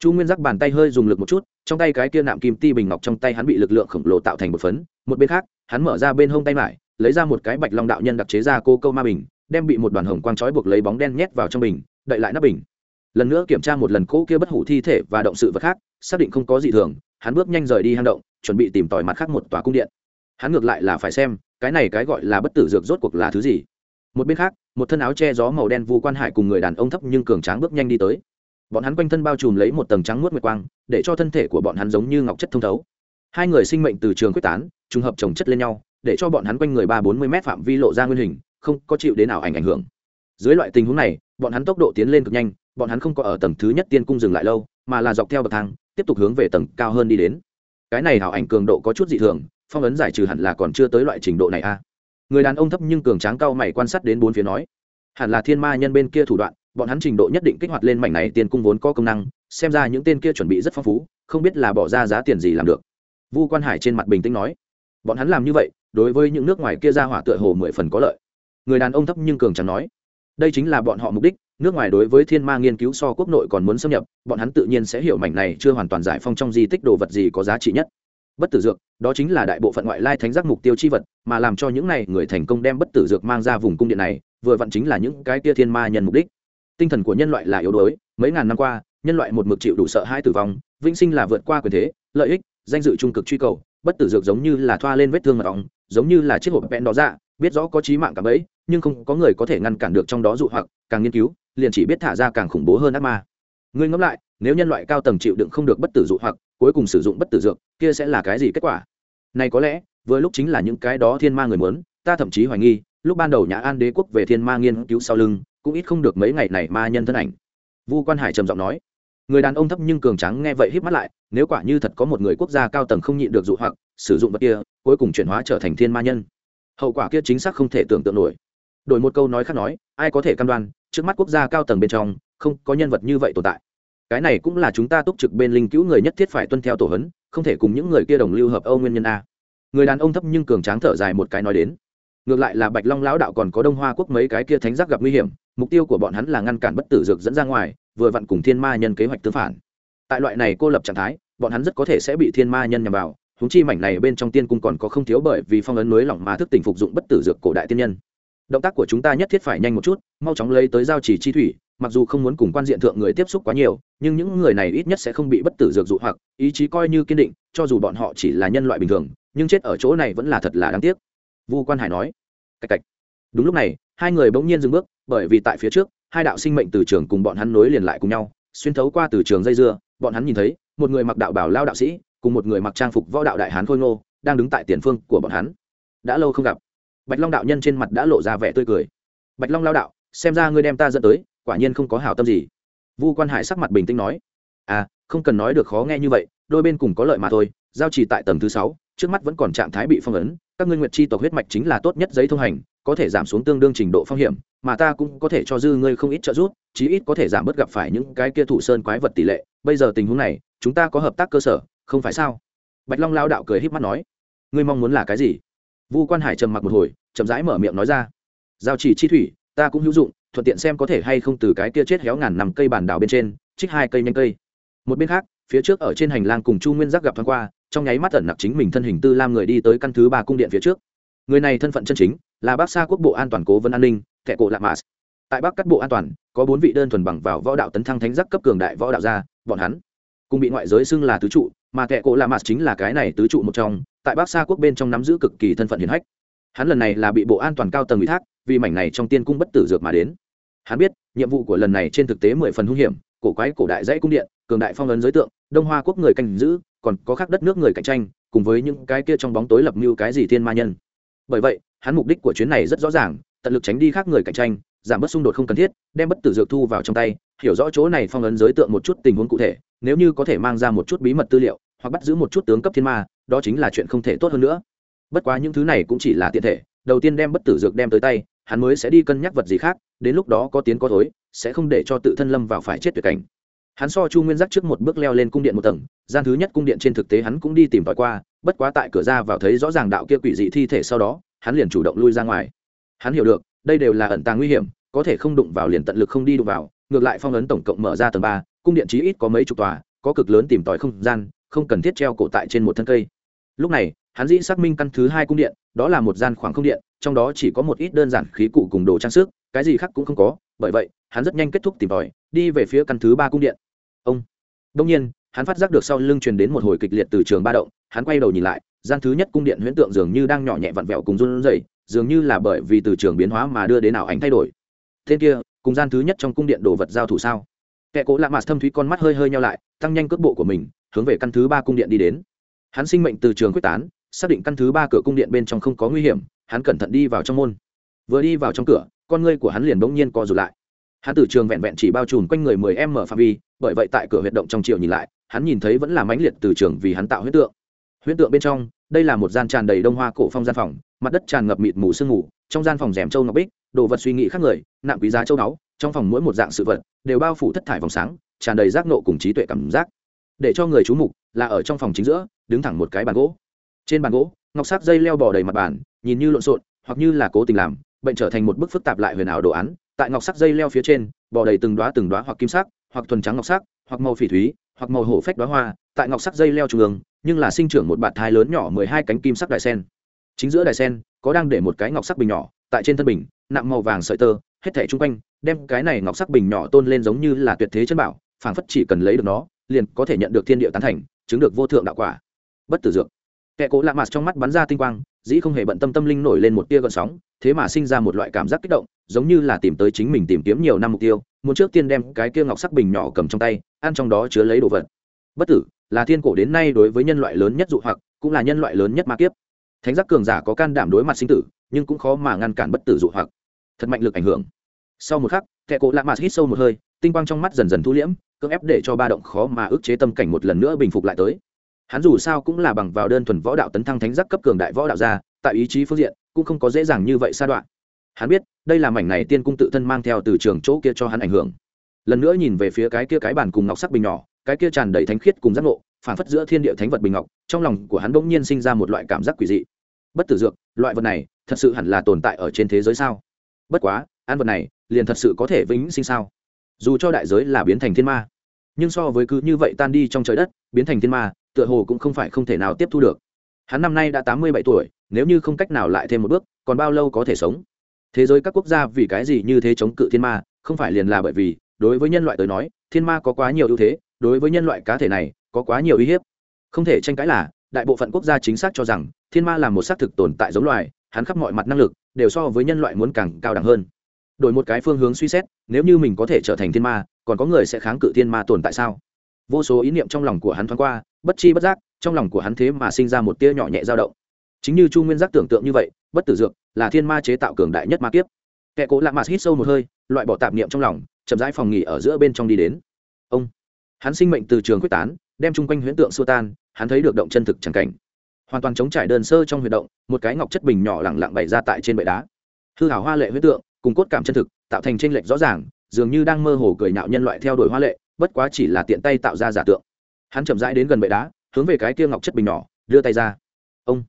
Speaker 1: Chu nguyên giác bàn tay hơi dùng lực một chút, trong tay cái kia nạm kim ti bình ngọc trong tay hắn bị lực lượng khổng lồ tạo thành một phấn, một bên khác, hắn mở ra bên hông tay mải, lấy ra một cái bạch long đạo nhân đặc chế ra cô câu ma bình, đem bị một đoàn hồng quang trói buộc lấy bóng đen nhét vào trong bình đậy lại nắp bình lần nữa kiểm tra một lần cỗ kia bất hủ thi thể và động sự vật khác, xác định không có gì thường, hắn bước nhanh rời đi hang động, chuẩn bị tìm tòi mặt khác một tòa cung điện. Hắn ngược lại là phải xem, cái này cái gọi là bất tử dược rốt cuộc là thứ gì. Một bên khác, một thân áo che gió màu đen vu quan hải cùng người đàn ông thấp nhưng cường tráng bước nhanh đi tới. Bọn hắn quanh thân bao trùm lấy một tầng trắng nuốt nguyệt quang, để cho thân thể của bọn hắn giống như ngọc chất thông thấu. Hai người sinh mệnh từ trường quyết tán, trùng hợp trồng chất lên nhau, để cho bọn hắn quanh người ba bốn mươi m phạm vi lộ ra nguyên hình, không có chịu đến nào ảnh ảnh hưởng. Dưới loại tình huống này, bọn hắn tốc độ tiến lên cực nhanh bọn hắn không có ở tầng thứ nhất tiên cung dừng lại lâu, mà là dọc theo bậc thang, tiếp tục hướng về tầng cao hơn đi đến. Cái này hảo ảnh cường độ có chút dị thường, phong ấn giải trừ hẳn là còn chưa tới loại trình độ này a. Người đàn ông thấp nhưng cường tráng cao mày quan sát đến bốn phía nói, hẳn là thiên ma nhân bên kia thủ đoạn, bọn hắn trình độ nhất định kích hoạt lên mảnh này tiên cung vốn có công năng, xem ra những tên kia chuẩn bị rất phong phú, không biết là bỏ ra giá tiền gì làm được. Vu quan hải trên mặt bình tĩnh nói, bọn hắn làm như vậy, đối với những nước ngoài kia ra hỏa tựa hồ mười phần có lợi. Người đàn ông thấp nhưng cường chẳng nói đây chính là bọn họ mục đích nước ngoài đối với thiên ma nghiên cứu so quốc nội còn muốn xâm nhập bọn hắn tự nhiên sẽ hiểu mảnh này chưa hoàn toàn giải phong trong di tích đồ vật gì có giá trị nhất. Bất tử dược đó chính là đại bộ phận ngoại lai thánh giác mục tiêu chi vật mà làm cho những này người thành công đem bất tử dược mang ra vùng cung điện này vừa vặn chính là những cái kia thiên ma nhân mục đích. Tinh thần của nhân loại là yếu đuối mấy ngàn năm qua nhân loại một mực chịu đủ sợ hãi tử vong vĩnh sinh là vượt qua quyền thế lợi ích danh dự trung cực truy cầu bất tử dược giống như là thoa lên vết thương mật ong giống như là chiếc hộp vẹn đó dạ, biết rõ có trí mạng cả bấy nhưng không có người có thể ngăn cản được trong đó dụ hoặc, càng nghiên cứu, liền chỉ biết thả ra càng khủng bố hơn ác ma. Ngươi ngẫm lại, nếu nhân loại cao tầng chịu đựng không được bất tử dụ hoặc, cuối cùng sử dụng bất tử dược, kia sẽ là cái gì kết quả? Này có lẽ, vừa lúc chính là những cái đó thiên ma người muốn, ta thậm chí hoài nghi, lúc ban đầu nhã an đế quốc về thiên ma nghiên cứu sau lưng, cũng ít không được mấy ngày này ma nhân thân ảnh. Vu quan hải trầm giọng nói, người đàn ông thấp nhưng cường trắng nghe vậy hít mắt lại, nếu quả như thật có một người quốc gia cao tầng không nhịn được dụ hoặc, sử dụng vật kia, cuối cùng chuyển hóa trở thành thiên ma nhân. Hậu quả kia chính xác không thể tưởng tượng nổi đổi một câu nói khác nói, ai có thể cam đoan, trước mắt quốc gia cao tầng bên trong, không có nhân vật như vậy tồn tại. Cái này cũng là chúng ta túc trực bên linh cứu người nhất thiết phải tuân theo tổ hấn không thể cùng những người kia đồng lưu hợp âu nguyên nhân a. Người đàn ông thấp nhưng cường tráng thở dài một cái nói đến. Ngược lại là bạch long lão đạo còn có đông hoa quốc mấy cái kia thánh giác gặp nguy hiểm, mục tiêu của bọn hắn là ngăn cản bất tử dược dẫn ra ngoài, vừa vặn cùng thiên ma nhân kế hoạch tương phản. Tại loại này cô lập trạng thái, bọn hắn rất có thể sẽ bị thiên ma nhân nhằm vào húng chi mảnh này bên trong tiên cung còn có không thiếu bởi vì phong ấn núi lỏng mà thức tỉnh phục dụng bất tử dược cổ đại tiên nhân động tác của chúng ta nhất thiết phải nhanh một chút, mau chóng lấy tới giao chỉ chi thủy, mặc dù không muốn cùng quan diện thượng người tiếp xúc quá nhiều, nhưng những người này ít nhất sẽ không bị bất tử dược dụ hoặc, ý chí coi như kiên định, cho dù bọn họ chỉ là nhân loại bình thường, nhưng chết ở chỗ này vẫn là thật là đáng tiếc. Vu quan hải nói. Cạch cạch. Đúng lúc này, hai người bỗng nhiên dừng bước, bởi vì tại phía trước, hai đạo sinh mệnh từ trường cùng bọn hắn nối liền lại cùng nhau, xuyên thấu qua từ trường dây dưa, bọn hắn nhìn thấy, một người mặc đạo bảo lao đạo sĩ, cùng một người mặc trang phục võ đạo đại hán khôi ngô, đang đứng tại tiền phương của bọn hắn. Đã lâu không gặp bạch long đạo nhân trên mặt đã lộ ra vẻ tươi cười. Bạch long lao đạo, xem ra ngươi đem ta dẫn tới, quả nhiên không có hảo tâm gì. Vu quan hải sắc mặt bình tĩnh nói. À không cần nói được khó nghe như vậy, đôi bên cùng có lợi mà thôi, giao trì tại tầng thứ sáu, trước mắt vẫn còn trạng thái bị phong ấn, các ngươi nguyệt chi tộc huyết mạch chính là tốt nhất giấy thông hành, có thể giảm xuống tương đương trình độ phong hiểm, mà ta cũng có thể cho dư ngươi không ít trợ giúp, chí ít có thể giảm bớt gặp phải những cái kia thủ sơn quái vật tỷ lệ. Bây giờ tình huống này, chúng ta có hợp tác cơ sở, không phải sao? Bạch long lao đạo cười híp mắt nói. Ngươi mong muốn là cái gì? Vu quan hải trầm mặc một hồi, chậm rãi mở miệng nói ra. Giao chỉ chi thủy, ta cũng hữu dụng, thuận tiện xem có thể hay không từ cái kia chết héo ngàn nằm cây bản đảo bên trên, trích hai cây nhanh cây. Một bên khác, phía trước ở trên hành lang cùng chu nguyên giác gặp thoáng qua, trong nháy mắt ẩn nặc chính mình thân hình tư lam người đi tới căn thứ ba cung điện phía trước. Người này thân phận chân chính, là bác xa quốc bộ an toàn cố vấn an ninh kẻ cổ lạc mã. Tại bắc cắt bộ an toàn, có bốn vị đơn thuần bằng vào võ đạo tấn thăng thánh giác cấp cường đại võ đạo gia, bọn hắn cùng bị ngoại giới xưng là tứ trụ, mà kẻ cổ lạc mã chính là cái này tứ trụ một trong tại bắc xa quốc bên trong nắm giữ cực kỳ thân phận hiển hách. Hắn lần này là bị bộ an toàn cao tầng ủy thác, vì mảnh này trong tiên cung bất tử dược mà đến. Hắn biết, nhiệm vụ của lần này trên thực tế mười phần hung hiểm, cổ quái, cổ đại dãy cung điện, cường đại phong ấn giới tượng, đông hoa quốc người canh giữ, còn có khác đất nước người cạnh tranh, cùng với những cái kia trong bóng tối lập mưu cái gì thiên ma nhân. Bởi vậy, hắn mục đích của chuyến này rất rõ ràng, tận lực tránh đi khác người cạnh tranh, giảm bớt xung đột không cần thiết, đem bất tử dược thu vào trong tay, hiểu rõ chỗ này phong ấn giới tượng một chút tình huống cụ thể, nếu như có thể mang ra một chút bí mật tư liệu, hoặc bắt giữ một chút tướng cấp thiên ma đó chính là chuyện không thể tốt hơn nữa. Bất quá những thứ này cũng chỉ là tiện thể, đầu tiên đem bất tử dược đem tới tay, hắn mới sẽ đi cân nhắc vật gì khác, đến lúc đó có tiến có thối, sẽ không để cho tự thân lâm vào phải chết tuyệt cảnh. Hắn so chu nguyên giác trước một bước leo lên cung điện một tầng, gian thứ nhất cung điện trên thực tế hắn cũng đi tìm tòi qua, bất quá tại cửa ra vào thấy rõ ràng đạo kia quỷ dị thi thể sau đó, hắn liền chủ động lui ra ngoài. Hắn hiểu được, đây đều là ẩn tàng nguy hiểm, có thể không đụng vào liền tận lực không đi đụng vào, ngược lại phong ấn tổng cộng mở ra tầng ba, cung điện chí ít có mấy chục tòa, có cực lớn tìm tòi không gian không cần thiết treo cổ tại trên một thân cây. Lúc này, hắn dĩ xác minh căn thứ hai cung điện, đó là một gian khoảng không điện, trong đó chỉ có một ít đơn giản khí cụ cùng đồ trang sức, cái gì khác cũng không có, bởi vậy, hắn rất nhanh kết thúc tìm tòi, đi về phía căn thứ ba cung điện. Ông. Đông nhiên, hắn phát giác được sau lưng truyền đến một hồi kịch liệt từ trường ba động, hắn quay đầu nhìn lại, gian thứ nhất cung điện huyễn tượng dường như đang nhỏ nhẹ vặn vẹo cùng run rẩy, dường như là bởi vì từ trường biến hóa mà đưa đến ảo ảnh thay đổi. Thế kia, cùng gian thứ nhất trong cung điện đồ vật giao thủ sao? Kẻ cố lạ mạt thâm thúy con mắt hơi hơi nhau lại, tăng nhanh cước bộ của mình hướng về căn thứ ba cung điện đi đến. Hắn sinh mệnh từ trường quyết tán, xác định căn thứ ba cửa cung điện bên trong không có nguy hiểm, hắn cẩn thận đi vào trong môn. Vừa đi vào trong cửa, con ngươi của hắn liền bỗng nhiên co rụt lại. Hắn từ trường vẹn vẹn chỉ bao trùm quanh người mười em mở phạm vi, bởi vậy tại cửa huyệt động trong chiều nhìn lại, hắn nhìn thấy vẫn là mãnh liệt từ trường vì hắn tạo huyết tượng. Huyết tượng bên trong, đây là một gian tràn đầy đông hoa cổ phong gian phòng, mặt đất tràn ngập mịt mù sương mù, trong gian phòng rèm châu ngọc bích, đồ vật suy nghĩ khác người nặng quý giá châu đáo trong phòng mỗi một dạng sự vật, đều bao phủ thất thải vòng sáng, tràn đầy giác nộ cùng trí tuệ cảm giác để cho người chú mục là ở trong phòng chính giữa, đứng thẳng một cái bàn gỗ. Trên bàn gỗ, ngọc sắc dây leo bò đầy mặt bàn, nhìn như lộn xộn, hoặc như là cố tình làm, bệnh trở thành một bức phức tạp lại huyền ảo đồ án. Tại ngọc sắc dây leo phía trên, bò đầy từng đoá từng đoá hoặc kim sắc, hoặc thuần trắng ngọc sắc, hoặc màu phỉ thúy, hoặc màu hổ phách đoá hoa. Tại ngọc sắc dây leo trung ương, nhưng là sinh trưởng một bạt thai lớn nhỏ mười hai cánh kim sắc đài sen. Chính giữa đài sen, có đang để một cái ngọc sắc bình nhỏ, tại trên thân bình, nặng màu vàng sợi tơ, hết thảy chung quanh, đem cái này ngọc sắc bình nhỏ tôn lên giống như là tuyệt thế chân bảo, phảng phất chỉ cần lấy được nó liền có thể nhận được thiên địa tán thành, chứng được vô thượng đạo quả. Bất tử dược. Kẻ cố lạ mặt trong mắt bắn ra tinh quang, dĩ không hề bận tâm tâm linh nổi lên một tia gợn sóng, thế mà sinh ra một loại cảm giác kích động, giống như là tìm tới chính mình tìm kiếm nhiều năm mục tiêu, muốn trước tiên đem cái kia ngọc sắc bình nhỏ cầm trong tay, ăn trong đó chứa lấy đồ vật. Bất tử, là thiên cổ đến nay đối với nhân loại lớn nhất dụ hoặc, cũng là nhân loại lớn nhất ma kiếp. Thánh giác cường giả có can đảm đối mặt sinh tử, nhưng cũng khó mà ngăn cản bất tử dụ hoặc. Thật mạnh lực ảnh hưởng. Sau một khắc, kẻ cổ lạ mặt hít sâu một hơi tinh quang trong mắt dần dần thu liễm, cưỡng ép để cho ba động khó mà ức chế tâm cảnh một lần nữa bình phục lại tới. Hắn dù sao cũng là bằng vào đơn thuần võ đạo tấn thăng thánh giác cấp cường đại võ đạo gia tại ý chí phương diện cũng không có dễ dàng như vậy sa đoạn. Hắn biết, đây là mảnh này tiên cung tự thân mang theo từ trường chỗ kia cho hắn ảnh hưởng. Lần nữa nhìn về phía cái kia cái bàn cùng ngọc sắc bình nhỏ, cái kia tràn đầy thánh khiết cùng giác ngộ phản phất giữa thiên địa thánh vật bình ngọc, trong lòng của hắn bỗng nhiên sinh ra một loại cảm giác quỷ dị. Bất tử dược, loại vật này, thật sự hẳn là tồn tại ở trên thế giới sao? Bất quá, ăn vật này, liền thật sự có thể vĩnh sinh sao? Dù cho đại giới là biến thành thiên ma, nhưng so với cứ như vậy tan đi trong trời đất, biến thành thiên ma, tựa hồ cũng không phải không thể nào tiếp thu được. Hắn năm nay đã tám mươi bảy tuổi, nếu như không cách nào lại thêm một bước, còn bao lâu có thể sống? Thế giới các quốc gia vì cái gì như thế chống cự thiên ma, không phải liền là bởi vì, đối với nhân loại tới nói, thiên ma có quá nhiều ưu thế, đối với nhân loại cá thể này, có quá nhiều uy hiếp. Không thể tranh cãi là, đại bộ phận quốc gia chính xác cho rằng, thiên ma là một xác thực tồn tại giống loài, hắn khắp mọi mặt năng lực, đều so với nhân loại muốn càng cao đẳng hơn đổi một cái phương hướng suy xét, nếu như mình có thể trở thành thiên ma, còn có người sẽ kháng cự thiên ma tồn tại sao? Vô số ý niệm trong lòng của hắn thoáng qua, bất chi bất giác, trong lòng của hắn thế mà sinh ra một tia nhỏ nhẹ dao động. Chính như chu nguyên giác tưởng tượng như vậy, bất tử dược là thiên ma chế tạo cường đại nhất ma kiếp. Kẻ cố lạ mạt hít sâu một hơi, loại bỏ tạp niệm trong lòng, chậm rãi phòng nghỉ ở giữa bên trong đi đến. Ông, hắn sinh mệnh từ trường quyết tán, đem chung quanh huyễn tượng xua tan, hắn thấy được động chân thực chẳng cảnh. Hoàn toàn chống trải đơn sơ trong huy động, một cái ngọc chất bình nhỏ lẳng lặng bày ra tại trên bệ đá. Hư hảo hoa lệ huyễn tượng cùng cốt cảm chân thực, tạo thành tranh lệch rõ ràng, dường như đang mơ hồ cười nhạo nhân loại theo đuổi hoa lệ, bất quá chỉ là tiện tay tạo ra giả tượng. Hắn chậm rãi đến gần bệ đá, hướng về cái kia ngọc chất bình nhỏ, đưa tay ra. Ông!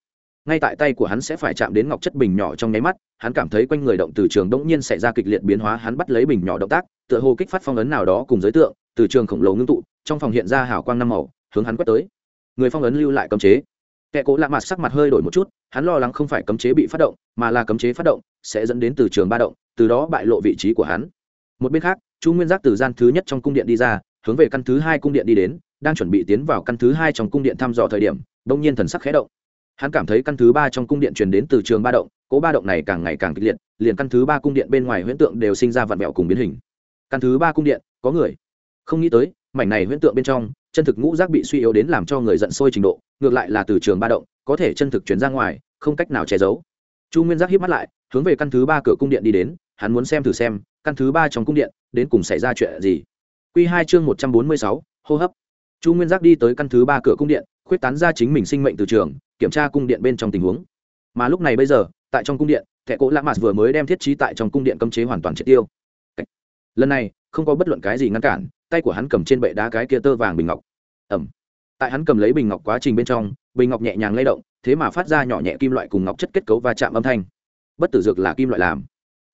Speaker 1: Ngay tại tay của hắn sẽ phải chạm đến ngọc chất bình nhỏ trong nháy mắt, hắn cảm thấy quanh người động từ trường đống nhiên xảy ra kịch liệt biến hóa, hắn bắt lấy bình nhỏ động tác, tựa hồ kích phát phong ấn nào đó cùng giới tượng, từ trường khổng lồ ngưng tụ, trong phòng hiện ra hào quang năm màu, hướng hắn quét tới. Người phong ấn lưu lại cấm chế. Kẻ cố lạ mặt sắc mặt hơi đổi một chút, hắn lo lắng không phải cấm chế bị phát động, mà là cấm chế phát động sẽ dẫn đến từ trường ba động, từ đó bại lộ vị trí của hắn. Một bên khác, chu nguyên giác từ gian thứ nhất trong cung điện đi ra, hướng về căn thứ hai cung điện đi đến, đang chuẩn bị tiến vào căn thứ hai trong cung điện thăm dò thời điểm đông nhiên thần sắc khẽ động. Hắn cảm thấy căn thứ ba trong cung điện truyền đến từ trường ba động cố ba động này càng ngày càng kịch liệt, liền căn thứ ba cung điện bên ngoài huyễn tượng đều sinh ra vạn vẹo cùng biến hình. Căn thứ ba cung điện, có người. Không nghĩ tới, mảnh này huyễn tượng bên trong, chân thực ngũ giác bị suy yếu đến làm cho người giận sôi trình độ, ngược lại là từ trường ba động, có thể chân thực chuyển ra ngoài, không cách nào che giấu. Chu nguyên giác hiếp mắt lại hướng về căn thứ ba cửa cung điện đi đến, hắn muốn xem thử xem, căn thứ ba trong cung điện, đến cùng xảy ra chuyện gì. Q hai chương một trăm bốn mươi sáu, hô hấp. Chu nguyên giác đi tới căn thứ ba cửa cung điện, khuyết tán ra chính mình sinh mệnh từ trường, kiểm tra cung điện bên trong tình huống. Mà lúc này bây giờ, tại trong cung điện thẻ cỗ lạ mạt vừa mới đem thiết trí tại trong cung điện cấm chế hoàn toàn triệt tiêu. Lần này, không có bất luận cái gì ngăn cản, tay của hắn cầm trên bệ đá cái kia tơ vàng bình ngọc. Ẩm. Tại hắn cầm lấy bình ngọc quá trình bên trong, bình ngọc nhẹ nhàng lay động, thế mà phát ra nhỏ nhẹ kim loại cùng ngọc chất kết cấu và chạm âm thanh bất tử dược là kim loại làm.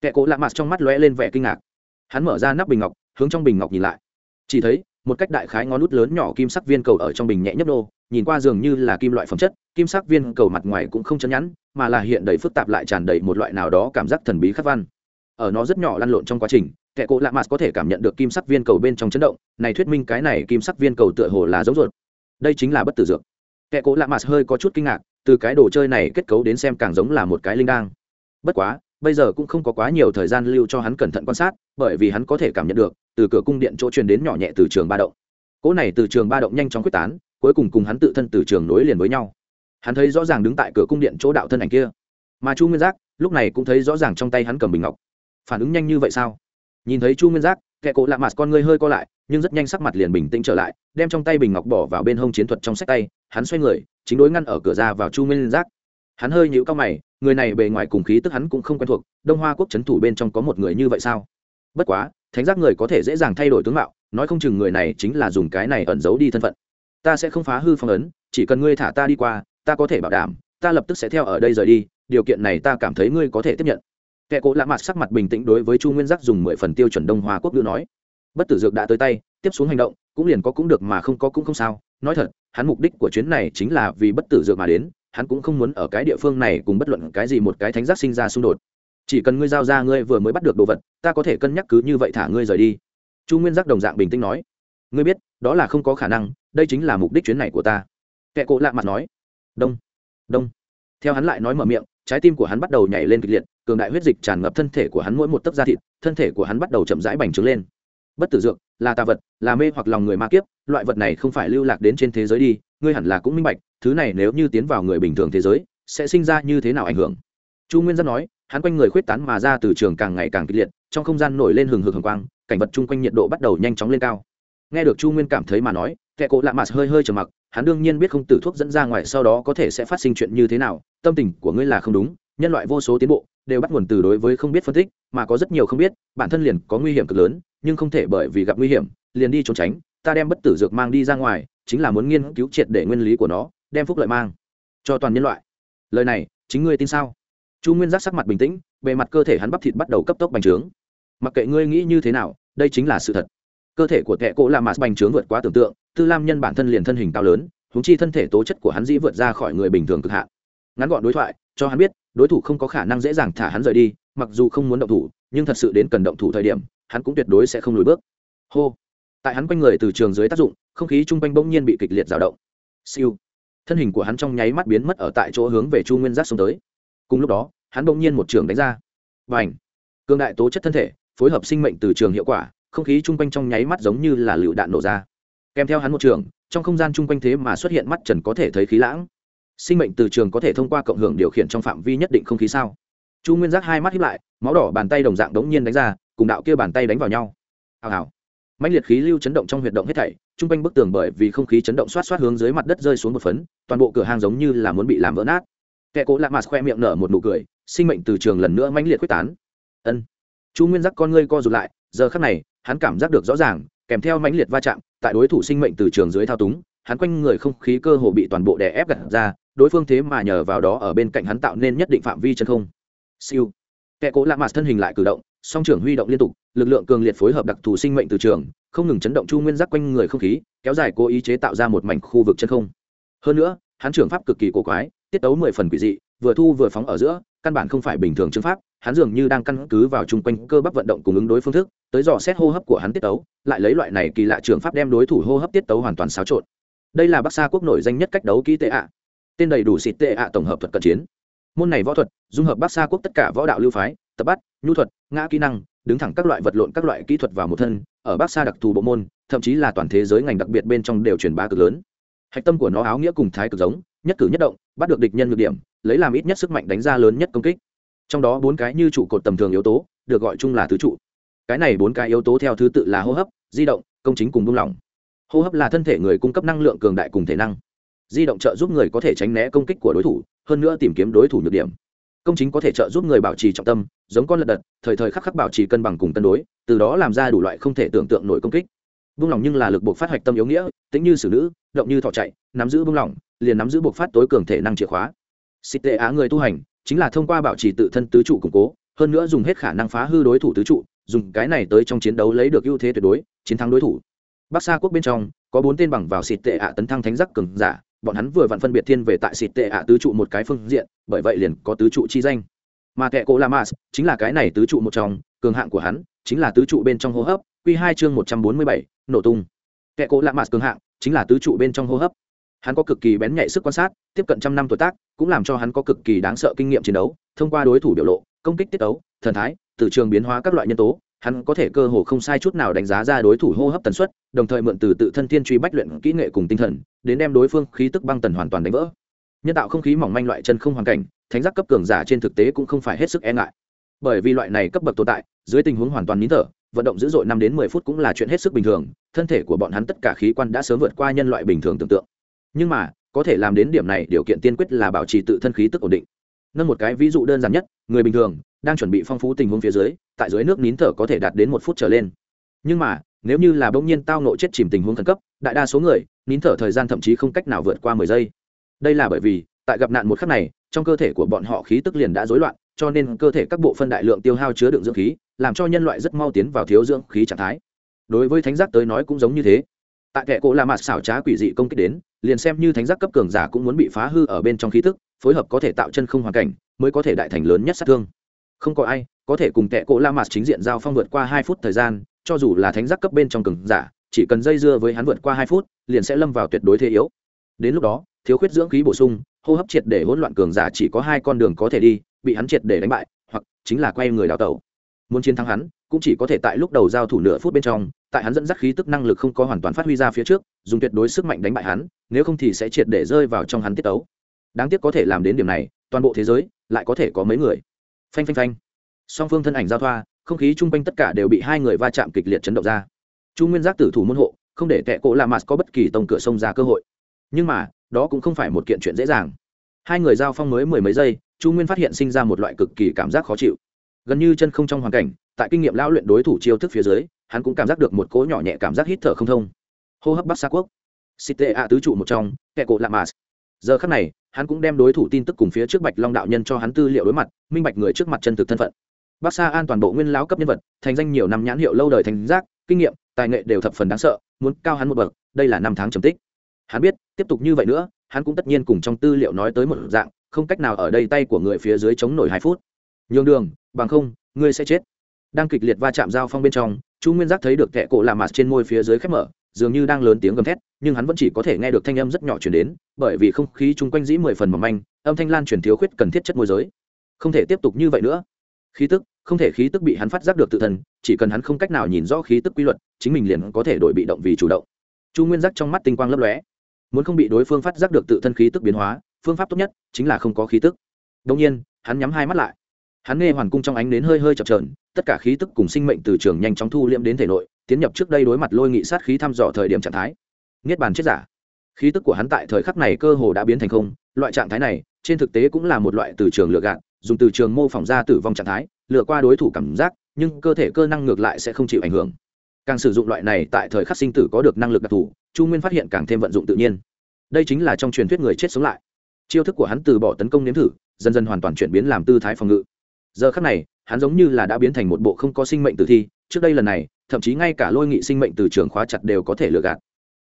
Speaker 1: Kẻ cổ lạ mặt trong mắt lóe lên vẻ kinh ngạc. Hắn mở ra nắp bình ngọc, hướng trong bình ngọc nhìn lại. Chỉ thấy, một cách đại khái ngón nút lớn nhỏ kim sắc viên cầu ở trong bình nhẹ nhấp nô, nhìn qua dường như là kim loại phẩm chất, kim sắc viên cầu mặt ngoài cũng không chấn nhẵn, mà là hiện đầy phức tạp lại tràn đầy một loại nào đó cảm giác thần bí khắc văn. Ở nó rất nhỏ lăn lộn trong quá trình, kẻ cổ lạ mặt có thể cảm nhận được kim sắc viên cầu bên trong chấn động, này thuyết minh cái này kim sắc viên cầu tựa hồ là giống ruột. Đây chính là bất tử dược. Kẻ cổ lạ mặt hơi có chút kinh ngạc, từ cái đồ chơi này kết cấu đến xem càng giống là một cái linh đang bất quá, bây giờ cũng không có quá nhiều thời gian lưu cho hắn cẩn thận quan sát, bởi vì hắn có thể cảm nhận được, từ cửa cung điện chỗ truyền đến nhỏ nhẹ từ trường ba động. Cỗ này từ trường ba động nhanh chóng quyết tán, cuối cùng cùng hắn tự thân từ trường nối liền với nhau. Hắn thấy rõ ràng đứng tại cửa cung điện chỗ đạo thân ảnh kia. Mà chu nguyên giác, lúc này cũng thấy rõ ràng trong tay hắn cầm bình ngọc. Phản ứng nhanh như vậy sao? Nhìn thấy chu nguyên giác, kẻ cổ lạ mặt con ngươi hơi co lại, nhưng rất nhanh sắc mặt liền bình tĩnh trở lại, đem trong tay bình ngọc bỏ vào bên hông chiến thuật trong sách tay, hắn xoay người, chính đối ngăn ở cửa ra vào chu nguyên giác. Hắn hơi nhíu cao mày người này bề ngoài cùng khí tức hắn cũng không quen thuộc, đông hoa quốc c h ấ n thủ bên trong có một người như vậy sao? Bất quá, thánh giác người có thể dễ dàng thay đổi tướng mạo, nói không chừng người này chính là dùng cái này ẩn giấu đi thân phận. Ta sẽ không phá hư phong ấn, chỉ cần ngươi thả ta đi qua, ta có thể bảo đảm, ta lập tức sẽ theo ở đây rời đi, điều kiện này ta cảm thấy ngươi có thể tiếp nhận. Kẻ cố lạ mặt sắc mặt bình tĩnh đối với chu nguyên giác dùng mười phần tiêu chuẩn đông hoa quốc ngữ nói. Bất tử dược đã tới tay, tiếp xuống hành động, cũng liền có cũng được mà không có cũng không sao. Nói thật, hắn mục đích của chuyến này chính là vì bất tử dược mà đến hắn cũng không muốn ở cái địa phương này cùng bất luận cái gì một cái thánh giác sinh ra xung đột. Chỉ cần ngươi giao ra ngươi vừa mới bắt được đồ vật, ta có thể cân nhắc cứ như vậy thả ngươi rời đi. Chu nguyên giác đồng dạng bình tĩnh nói. Ngươi biết, đó là không có khả năng, đây chính là mục đích chuyến này của ta. Kẻ cộ lạ mặt nói. Đông đông. Theo hắn lại nói mở miệng, trái tim của hắn bắt đầu nhảy lên kịch liệt, cường đại huyết dịch tràn ngập thân thể của hắn mỗi một tấc da thịt, thân thể của hắn bắt đầu chậm rãi bành trướng lên. Bất tử dược, là tà vật, là mê hoặc lòng người ma kiếp, loại vật này không phải lưu lạc đến trên thế giới đi ngươi hẳn là cũng minh bạch, thứ này nếu như tiến vào người bình thường thế giới, sẽ sinh ra như thế nào ảnh hưởng. Chu nguyên giác nói, hắn quanh người khuyết tán mà ra từ trường càng ngày càng kịch liệt, trong không gian nổi lên hừng hực hừng quang, cảnh vật chung quanh nhiệt độ bắt đầu nhanh chóng lên cao. Nghe được chu nguyên cảm thấy mà nói, kẻ cộ lạ mạt hơi hơi trầm mặc, hắn đương nhiên biết không tử thuốc dẫn ra ngoài sau đó có thể sẽ phát sinh chuyện như thế nào, tâm tình của ngươi là không đúng, nhân loại vô số tiến bộ, đều bắt nguồn từ đối với không biết phân tích, mà có rất nhiều không biết, bản thân liền có nguy hiểm cực lớn, nhưng không thể bởi vì gặp nguy hiểm, liền đi trốn tránh, ta đem bất tử dược mang đi ra ngoài chính là muốn nghiên cứu triệt để nguyên lý của nó, đem phúc lợi mang cho toàn nhân loại. Lời này, chính ngươi tin sao? Chu nguyên giác sắc mặt bình tĩnh, bề mặt cơ thể hắn bắp thịt bắt đầu cấp tốc bành trướng. Mặc kệ ngươi nghĩ như thế nào, đây chính là sự thật. Cơ thể của kẻ cỗ là mạt bành trướng vượt quá tưởng tượng, tư lam nhân bản thân liền thân hình cao lớn húng chi thân thể tố chất của hắn dĩ vượt ra khỏi người bình thường cực hạn. Ngắn gọn đối thoại, cho hắn biết, đối thủ không có khả năng dễ dàng thả hắn rời đi, mặc dù không muốn động thủ, nhưng thật sự đến cần động thủ thời điểm, hắn cũng tuyệt đối sẽ không lùi bước. Hô tại hắn quanh người từ trường dưới tác dụng, không khí chung quanh bỗng nhiên bị kịch liệt dao động. Siêu. Thân hình của hắn trong nháy mắt biến mất ở tại chỗ hướng về chu nguyên giác xông tới. Cùng lúc đó, hắn bỗng nhiên một trường đánh ra. Và ảnh cương đại tố chất thân thể, phối hợp sinh mệnh từ trường hiệu quả, không khí chung quanh trong nháy mắt giống như là lựu đạn nổ ra. Kèm theo hắn một trường, trong không gian chung quanh thế mà xuất hiện mắt trần có thể thấy khí lãng. Sinh mệnh từ trường có thể thông qua cộng hưởng điều khiển trong phạm vi nhất định không khí sao? Chu nguyên giác hai mắt hiếp lại, máu đỏ bàn tay đồng dạng đống nhiên đánh ra, cùng đạo kia bàn tay đánh vào nhau. Hào hào mạnh liệt khí lưu chấn động trong huyệt động hết thảy t r u n g quanh bức tường bởi vì không khí chấn động xoát xoát hướng dưới mặt đất rơi xuống một phấn, toàn bộ cửa hàng giống như là muốn bị làm vỡ nát. Kẻ cố lạ mặt khoe miệng nở một nụ cười, sinh mệnh từ trường lần nữa mãnh liệt quyết tán. Ân. Chu nguyên giác con ngươi co rụt lại, giờ khắc này, hắn cảm giác được rõ ràng, kèm theo mãnh liệt va chạm, tại đối thủ sinh mệnh từ trường dưới thao túng, hắn quanh người không khí cơ hồ bị toàn bộ đè ép gặt ra, đối phương thế mà nhờ vào đó ở bên cạnh hắn tạo nên nhất định phạm vi chân không. Siêu. Kẻ cố lạ mặt thân hình lại cử động song trưởng huy động liên tục, lực lượng cường liệt phối hợp đặc thù sinh mệnh từ trường, không ngừng chấn động chu nguyên giác quanh người không khí, kéo dài cố ý chế tạo ra một mảnh khu vực chân không. Hơn nữa, hắn trưởng pháp cực kỳ cổ quái, tiết tấu mười phần quỷ dị, vừa thu vừa phóng ở giữa, căn bản không phải bình thường chứng pháp, hắn dường như đang căn cứ vào chung quanh cơ bắp vận động cùng ứng đối phương thức, tới dò xét hô hấp của hắn tiết tấu, lại lấy loại này kỳ lạ trường pháp đem đối thủ hô hấp tiết tấu hoàn toàn xáo trộn. Đây là bắc sa quốc nổi danh nhất cách đấu kỹ tệ ạ. Tên đầy đủ xịt tệ ạ tổng hợp thuật cận chiến. Môn này võ thuật, dung hợp bắc sa quốc tất cả võ đạo lưu phái tập bắt, nhu thuật, ngã kỹ năng, đứng thẳng các loại vật lộn các loại kỹ thuật vào một thân, ở bắc sa đặc thù bộ môn, thậm chí là toàn thế giới ngành đặc biệt bên trong đều truyền bá cực lớn. Hạch tâm của nó áo nghĩa cùng thái cực giống, nhất cử nhất động, bắt được địch nhân nhược điểm, lấy làm ít nhất sức mạnh đánh ra lớn nhất công kích. Trong đó bốn cái như trụ cột tầm thường yếu tố, được gọi chung là tứ trụ. Cái này bốn cái yếu tố theo thứ tự là hô hấp, di động, công chính cùng buông lỏng. Hô hấp là thân thể người cung cấp năng lượng cường đại cùng thể năng. Di động trợ giúp người có thể tránh né công kích của đối thủ, hơn nữa tìm kiếm đối thủ nhược điểm công chính có thể trợ giúp người bảo trì trọng tâm, giống con lật đật, thời thời khắc khắc bảo trì cân bằng cùng cân đối, từ đó làm ra đủ loại không thể tưởng tượng nổi công kích. Buông lỏng nhưng là lực buộc phát hoạch tâm yếu nghĩa, tính như xử nữ, động như thọ chạy, nắm giữ buông lỏng liền nắm giữ buộc phát tối cường thể năng chìa khóa. Xịt tệ á người tu hành, chính là thông qua bảo trì tự thân tứ trụ củng cố, hơn nữa dùng hết khả năng phá hư đối thủ tứ trụ, dùng cái này tới trong chiến đấu lấy được ưu thế tuyệt đối, chiến thắng đối thủ. Bắc sa quốc bên trong, có bốn tên bằng vào xịt tệ ạ tấn thăng thánh giác cường giả bọn hắn vừa vặn phân biệt thiên về tại xịt tệ ạ tứ trụ một cái phương diện, bởi vậy liền có tứ trụ chi danh. Mà kẻ cổ lamas chính là cái này tứ trụ một trong, cường hạng của hắn chính là tứ trụ bên trong hô hấp q hai chương một trăm bốn mươi bảy, nổ tung. Kẻ cổ lamas cường hạng chính là tứ trụ bên trong hô hấp. Hắn có cực kỳ bén nhạy sức quan sát, tiếp cận trăm năm tuổi tác, cũng làm cho hắn có cực kỳ đáng sợ kinh nghiệm chiến đấu, thông qua đối thủ biểu lộ, công kích tiết ấu thần thái, từ trường biến hóa các loại nhân tố hắn có thể cơ hồ không sai chút nào đánh giá ra đối thủ hô hấp tần suất, đồng thời mượn từ tự thân thiên truy bách luyện kỹ nghệ cùng tinh thần, đến đem đối phương khí tức băng tần hoàn toàn đánh vỡ. Nhân tạo không khí mỏng manh loại chân không hoàn cảnh, thánh giác cấp cường giả trên thực tế cũng không phải hết sức e ngại. Bởi vì loại này cấp bậc tồn tại, dưới tình huống hoàn toàn nín thở, vận động dữ dội năm đến mười phút cũng là chuyện hết sức bình thường, thân thể của bọn hắn tất cả khí quan đã sớm vượt qua nhân loại bình thường tưởng tượng. Nhưng mà, có thể làm đến điểm này, điều kiện tiên quyết là bảo trì tự thân khí tức ổn định. Nâng một cái ví dụ đơn giản nhất, người bình thường đang chuẩn bị phong phú tình huống phía dưới, tại dưới nước nín thở có thể đạt đến một phút trở lên. Nhưng mà, nếu như là bỗng nhiên tao nộ chết chìm tình huống khẩn cấp, đại đa số người, nín thở thời gian thậm chí không cách nào vượt qua mười giây. Đây là bởi vì, tại gặp nạn một khắc này, trong cơ thể của bọn họ khí tức liền đã rối loạn, cho nên cơ thể các bộ phân đại lượng tiêu hao chứa đựng dưỡng khí, làm cho nhân loại rất mau tiến vào thiếu dưỡng khí trạng thái. Đối với thánh giác tới nói cũng giống như thế. Tại kệ cổ là mặt xảo trá quỷ dị công kích đến, liền xem như thánh giác cấp cường giả cũng muốn bị phá hư ở bên trong khí tức, phối hợp có thể tạo chân không hoàn cảnh, mới có thể đại thành lớn nhất sát thương không có ai, có thể cùng tệ cổ la mặt chính diện giao phong vượt qua hai phút thời gian, cho dù là thánh giác cấp bên trong cường giả, chỉ cần dây dưa với hắn vượt qua hai phút, liền sẽ lâm vào tuyệt đối thế yếu. Đến lúc đó, thiếu khuyết dưỡng khí bổ sung, hô hấp triệt để hỗn loạn cường giả chỉ có hai con đường có thể đi, bị hắn triệt để đánh bại, hoặc chính là quay người đào tẩu. Muốn chiến thắng hắn, cũng chỉ có thể tại lúc đầu giao thủ nửa phút bên trong, tại hắn dẫn dắt khí tức năng lực không có hoàn toàn phát huy ra phía trước, dùng tuyệt đối sức mạnh đánh bại hắn, nếu không thì sẽ triệt để rơi vào trong hắn tiết tấu. Đáng tiếc có thể làm đến điểm này, toàn bộ thế giới lại có thể có mấy người phanh phanh phanh. Song phương thân ảnh giao thoa không khí chung quanh tất cả đều bị hai người va chạm kịch liệt chấn động ra. Chu nguyên giác tử thủ môn hộ không để tệ cổ la mặt có bất kỳ tông cửa sông ra cơ hội. Nhưng mà đó cũng không phải một kiện chuyện dễ dàng. Hai người giao phong mới mười mấy giây chu nguyên phát hiện sinh ra một loại cực kỳ cảm giác khó chịu. Gần như chân không trong hoàn cảnh tại kinh nghiệm lão luyện đối thủ chiêu thức phía dưới hắn cũng cảm giác được một cỗ nhỏ nhẹ cảm giác hít thở không thông. Hô hấp bắc xa quốc. Site a tứ trụ một trong, kẻ cổ lạ mạt Giờ khắc này, hắn cũng đem đối thủ tin tức cùng phía trước Bạch Long đạo nhân cho hắn tư liệu đối mặt, minh bạch người trước mặt chân thực thân phận. Bắc Sa An toàn bộ nguyên lão cấp nhân vật, thành danh nhiều năm nhãn hiệu lâu đời thành giác, kinh nghiệm, tài nghệ đều thập phần đáng sợ, muốn cao hắn một bậc, đây là năm tháng trầm tích. Hắn biết, tiếp tục như vậy nữa, hắn cũng tất nhiên cùng trong tư liệu nói tới một dạng, không cách nào ở đây tay của người phía dưới chống nổi hai phút. Nhường đường, bằng không, ngươi sẽ chết. Đang kịch liệt va chạm giao phong bên trong, Chu Nguyên Giác thấy được kẻ cổ làm mặt trên môi phía dưới khép mở, dường như đang lớn tiếng gầm thét nhưng hắn vẫn chỉ có thể nghe được thanh âm rất nhỏ chuyển đến, bởi vì không khí chung quanh dĩ mười phần mỏng manh, âm thanh lan truyền thiếu khuyết cần thiết chất môi giới. Không thể tiếp tục như vậy nữa. Khí tức, không thể khí tức bị hắn phát giác được tự thân, chỉ cần hắn không cách nào nhìn rõ khí tức quy luật, chính mình liền có thể đổi bị động vì chủ động. Chu nguyên giác trong mắt tinh quang lấp lóe. Muốn không bị đối phương phát giác được tự thân khí tức biến hóa, phương pháp tốt nhất chính là không có khí tức. Đông nhiên, hắn nhắm hai mắt lại. Hắn nghe hoàn cung trong ánh đến hơi hơi chập trờn tất cả khí tức cùng sinh mệnh từ trường nhanh chóng thu liễm đến thể nội, tiến nhập trước đây đối mặt lôi nghị sát khí thăm dò thời điểm trạng thái niết bàn chết giả. Khí tức của hắn tại thời khắc này cơ hồ đã biến thành không, loại trạng thái này, trên thực tế cũng là một loại từ trường lựa gạt, dùng từ trường mô phỏng ra tử vong trạng thái lựa qua đối thủ cảm giác, nhưng cơ thể cơ năng ngược lại sẽ không chịu ảnh hưởng. Càng sử dụng loại này tại thời khắc sinh tử có được năng lực đặc thù, chu nguyên phát hiện càng thêm vận dụng tự nhiên. Đây chính là trong truyền thuyết người chết sống lại. Chiêu thức của hắn từ bỏ tấn công nếm thử, dần dần hoàn toàn chuyển biến làm tư thái phòng ngự. Giờ khắc này, hắn giống như là đã biến thành một bộ không có sinh mệnh tử thi, trước đây lần này, thậm chí ngay cả lôi nghị sinh mệnh từ trường khóa chặt đều có thể lừa gạt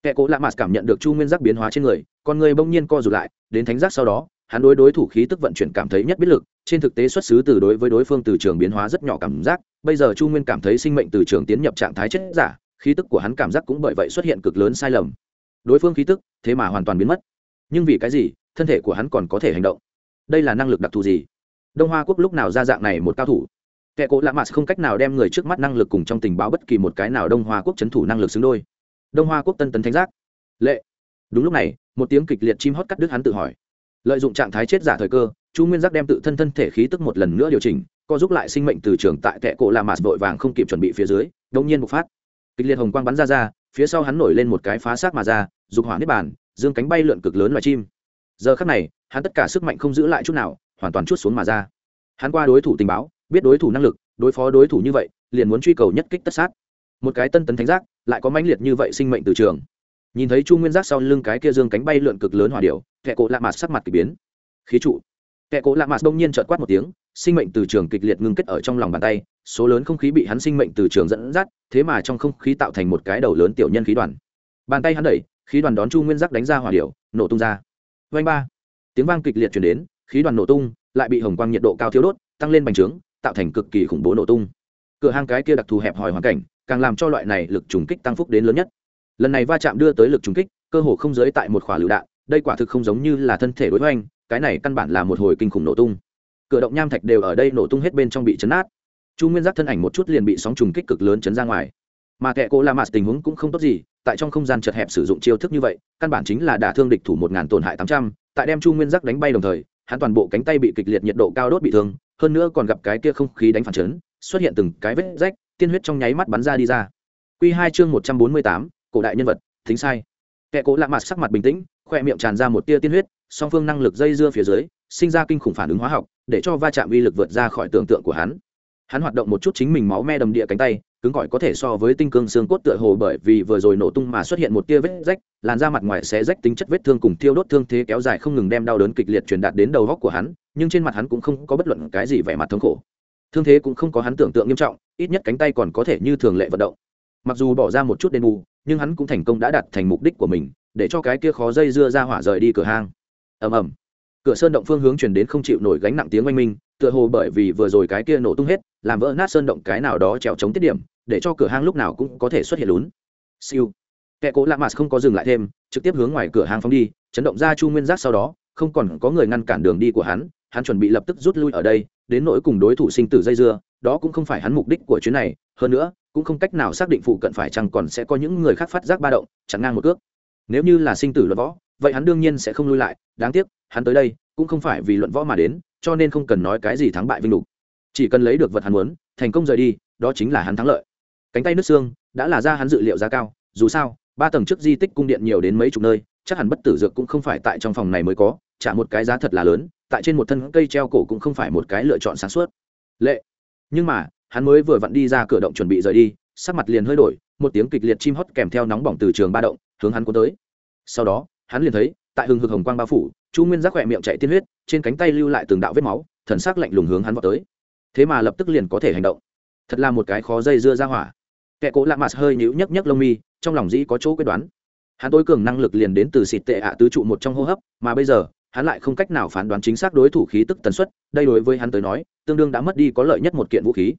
Speaker 1: kẻ cố lạ mạt cảm nhận được chu nguyên giác biến hóa trên người, con người bỗng nhiên co rụt lại, đến thánh giác sau đó, hắn đối đối thủ khí tức vận chuyển cảm thấy nhất biết lực, trên thực tế xuất xứ từ đối với đối phương từ trường biến hóa rất nhỏ cảm giác, bây giờ chu nguyên cảm thấy sinh mệnh từ trường tiến nhập trạng thái chết giả, khí tức của hắn cảm giác cũng bởi vậy xuất hiện cực lớn sai lầm. Đối phương khí tức, thế mà hoàn toàn biến mất. Nhưng vì cái gì, thân thể của hắn còn có thể hành động? Đây là năng lực đặc thù gì? Đông hoa quốc lúc nào ra dạng này một cao thủ? Kẻ cố lạ mạt không cách nào đem người trước mắt năng lực cùng trong tình báo bất kỳ một cái nào đông hoa quốc c h ấ n thủ năng lực xứng đôi đông hoa quốc tân tấn thánh giác. Lệ. Đúng lúc này, một tiếng kịch liệt chim hót cắt đứt hắn tự hỏi. Lợi dụng trạng thái chết giả thời cơ, chu nguyên giác đem tự thân thân thể khí tức một lần nữa điều chỉnh, co giúp lại sinh mệnh từ trường tại tệ cổ la mạt vội vàng không kịp chuẩn bị phía dưới đông nhiên bộc phát. Kịch liệt hồng quang bắn ra ra, phía sau hắn nổi lên một cái phá xác mà ra, dục hỏa nếp bàn, dương cánh bay lượn cực lớn loài chim. Giờ khắc này, hắn tất cả sức mạnh không giữ lại chút nào, hoàn toàn chút xuống mà ra. Hắn qua đối thủ tình báo, biết đối thủ năng lực, đối phó đối thủ như vậy, liền muốn truy cầu nhất kích tất sát một cái tân tấn thánh giác, lại có mãnh liệt như vậy sinh mệnh từ trường. Nhìn thấy chu nguyên giác sau lưng cái kia dương cánh bay lượn cực lớn hỏa điệu kẻ cổ lạ mạt sắc mặt k ỳ biến. Khí trụ. Kẻ cổ lạ mạt đông nhiên trợt quát một tiếng, sinh mệnh từ trường kịch liệt ngưng kết ở trong lòng bàn tay, số lớn không khí bị hắn sinh mệnh từ trường dẫn dắt, thế mà trong không khí tạo thành một cái đầu lớn tiểu nhân khí đoàn. Bàn tay hắn đẩy, khí đoàn đón chu nguyên giác đánh ra hỏa điệu nổ tung ra. Vanh ba. Tiếng vang kịch liệt chuyển đến, khí đoàn nổ tung, lại bị hồng quang nhiệt độ cao thiếu đốt, tăng lên bành trướng, tạo thành cực kỳ khủng bố nổ tung. Cửa hang cái kia đặc thù hẹp hòi hoàn cảnh càng làm cho loại này lực trùng kích tăng phúc đến lớn nhất. Lần này va chạm đưa tới lực trùng kích, cơ hồ không giới tại một khỏa lựu đạn, đây quả thực không giống như là thân thể đối với anh cái này căn bản là một hồi kinh khủng nổ tung. Cửa động nham thạch đều ở đây nổ tung hết bên trong bị chấn nát. Chu nguyên giác thân ảnh một chút liền bị sóng trùng kích cực lớn chấn ra ngoài. Mà kệ cô la mạt tình huống cũng không tốt gì, tại trong không gian chật hẹp sử dụng chiêu thức như vậy, căn bản chính là đả thương địch thủ một ngàn tổn hại tám trăm, tại đem chu nguyên giác đánh bay đồng thời, hắn toàn bộ cánh tay bị kịch liệt nhiệt độ cao đốt bị thương, hơn nữa còn gặp cái kia không khí đánh phản chấn xuất hiện từng cái vết rách, tiên huyết trong nháy mắt bắn ra đi ra. Q hai chương một trăm bốn mươi tám, cổ đại nhân vật thính sai. Kẻ cố lạ mặt sắc mặt bình tĩnh, khoe miệng tràn ra một tia tiên huyết, song phương năng lực dây dưa phía dưới, sinh ra kinh khủng phản ứng hóa học, để cho va chạm uy lực vượt ra khỏi tưởng tượng của hắn. Hắn hoạt động một chút chính mình máu me đầm địa cánh tay, cứng gọi có thể so với tinh cương xương cốt tựa hồ bởi vì vừa rồi nổ tung mà xuất hiện một tia vết rách, làn da mặt ngoài sẽ rách tính chất vết thương cùng thiêu đốt thương thế kéo dài không ngừng đem đau đớn kịch liệt truyền đạt đến đầu góc của hắn, nhưng trên mặt hắn cũng không có bất luận cái gì vẻ mặt thống khổ thương thế cũng không có hắn tưởng tượng nghiêm trọng, ít nhất cánh tay còn có thể như thường lệ vận động. Mặc dù bỏ ra một chút đền bù, nhưng hắn cũng thành công đã đạt thành mục đích của mình, để cho cái kia khó dây dưa ra hỏa rời đi cửa hang. Ầm ầm. Cửa sơn động phương hướng chuyển đến không chịu nổi gánh nặng tiếng oanh minh, tựa hồ bởi vì vừa rồi cái kia nổ tung hết, làm vỡ nát sơn động cái nào đó trèo chống tiết điểm, để cho cửa hang lúc nào cũng có thể xuất hiện lún. Siêu. Kẻ cố lạ mạt không có dừng lại thêm, trực tiếp hướng ngoài cửa hang phóng đi, chấn động ra chu nguyên giác sau đó, không còn có người ngăn cản đường đi của hắn hắn chuẩn bị lập tức rút lui ở đây đến nỗi cùng đối thủ sinh tử dây dưa, đó cũng không phải hắn mục đích của chuyến này, hơn nữa, cũng không cách nào xác định phụ cận phải chăng còn sẽ có những người khác phát giác ba động chặn ngang một cước. Nếu như là sinh tử luận võ, vậy hắn đương nhiên sẽ không lui lại, đáng tiếc, hắn tới đây, cũng không phải vì luận võ mà đến, cho nên không cần nói cái gì thắng bại vinh lục. Chỉ cần lấy được vật hắn muốn, thành công rời đi, đó chính là hắn thắng lợi. Cánh tay nước xương, đã là ra hắn dự liệu giá cao, dù sao, ba tầng trước di tích cung điện nhiều đến mấy chục nơi, chắc hẳn bất tử dược cũng không phải tại trong phòng này mới có, trả một cái giá thật là lớn tại trên một thân cây treo cổ cũng không phải một cái lựa chọn sáng suốt. Lệ. Nhưng mà, hắn mới vừa vặn đi ra cửa động chuẩn bị rời đi, sắc mặt liền hơi đổi, một tiếng kịch liệt chim hót kèm theo nóng bỏng từ trường ba động, hướng hắn cuốn tới. Sau đó, hắn liền thấy, tại hừng hực hồng quang bao phủ, chu nguyên giác khỏe miệng chạy tiên huyết, trên cánh tay lưu lại từng đạo vết máu, thần sắc lạnh lùng hướng hắn vào tới. Thế mà lập tức liền có thể hành động. Thật là một cái khó dây dưa ra hỏa. Kẻ cố lạ mặt hơi nhíu nhấc nhấc lông mi, trong lòng dĩ có chỗ quyết đoán. Hắn tối cường năng lực liền đến từ xịt tệ ạ tứ trụ một trong hô hấp, mà bây giờ hắn lại không cách nào phán đoán chính xác đối thủ khí tức tần suất, đây đối với hắn tới nói, tương đương đã mất đi có lợi nhất một kiện vũ khí.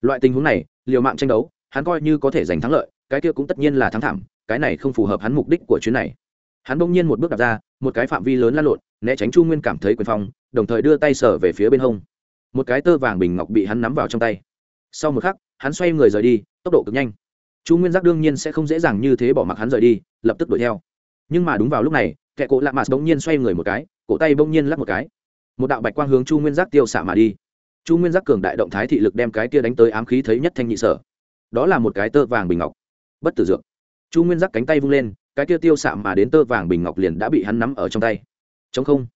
Speaker 1: Loại tình huống này, liều mạng tranh đấu, hắn coi như có thể giành thắng lợi, cái kia cũng tất nhiên là thắng thảm, cái này không phù hợp hắn mục đích của chuyến này. Hắn bỗng nhiên một bước đặt ra, một cái phạm vi lớn lan lộn, né tránh chu nguyên cảm thấy quyền phong, đồng thời đưa tay sở về phía bên hông. Một cái tơ vàng bình ngọc bị hắn nắm vào trong tay. Sau một khắc, hắn xoay người rời đi, tốc độ cực nhanh. Chu nguyên giác đương nhiên sẽ không dễ dàng như thế bỏ mặc hắn rời đi, lập tức đuổi theo. Nhưng mà đúng vào lúc này, kẻ cổ lạ mạt bỗng nhiên xoay người một cái cổ tay bỗng nhiên lắc một cái. Một đạo bạch quang hướng chu nguyên giác tiêu xạ mà đi. Chu nguyên giác cường đại động thái thị lực đem cái kia đánh tới ám khí thấy nhất thanh nhị sở. Đó là một cái tơ vàng bình ngọc. Bất tử dược. Chu nguyên giác cánh tay vung lên, cái kia tiêu xạ mà đến tơ vàng bình ngọc liền đã bị hắn nắm ở trong tay. Chống không.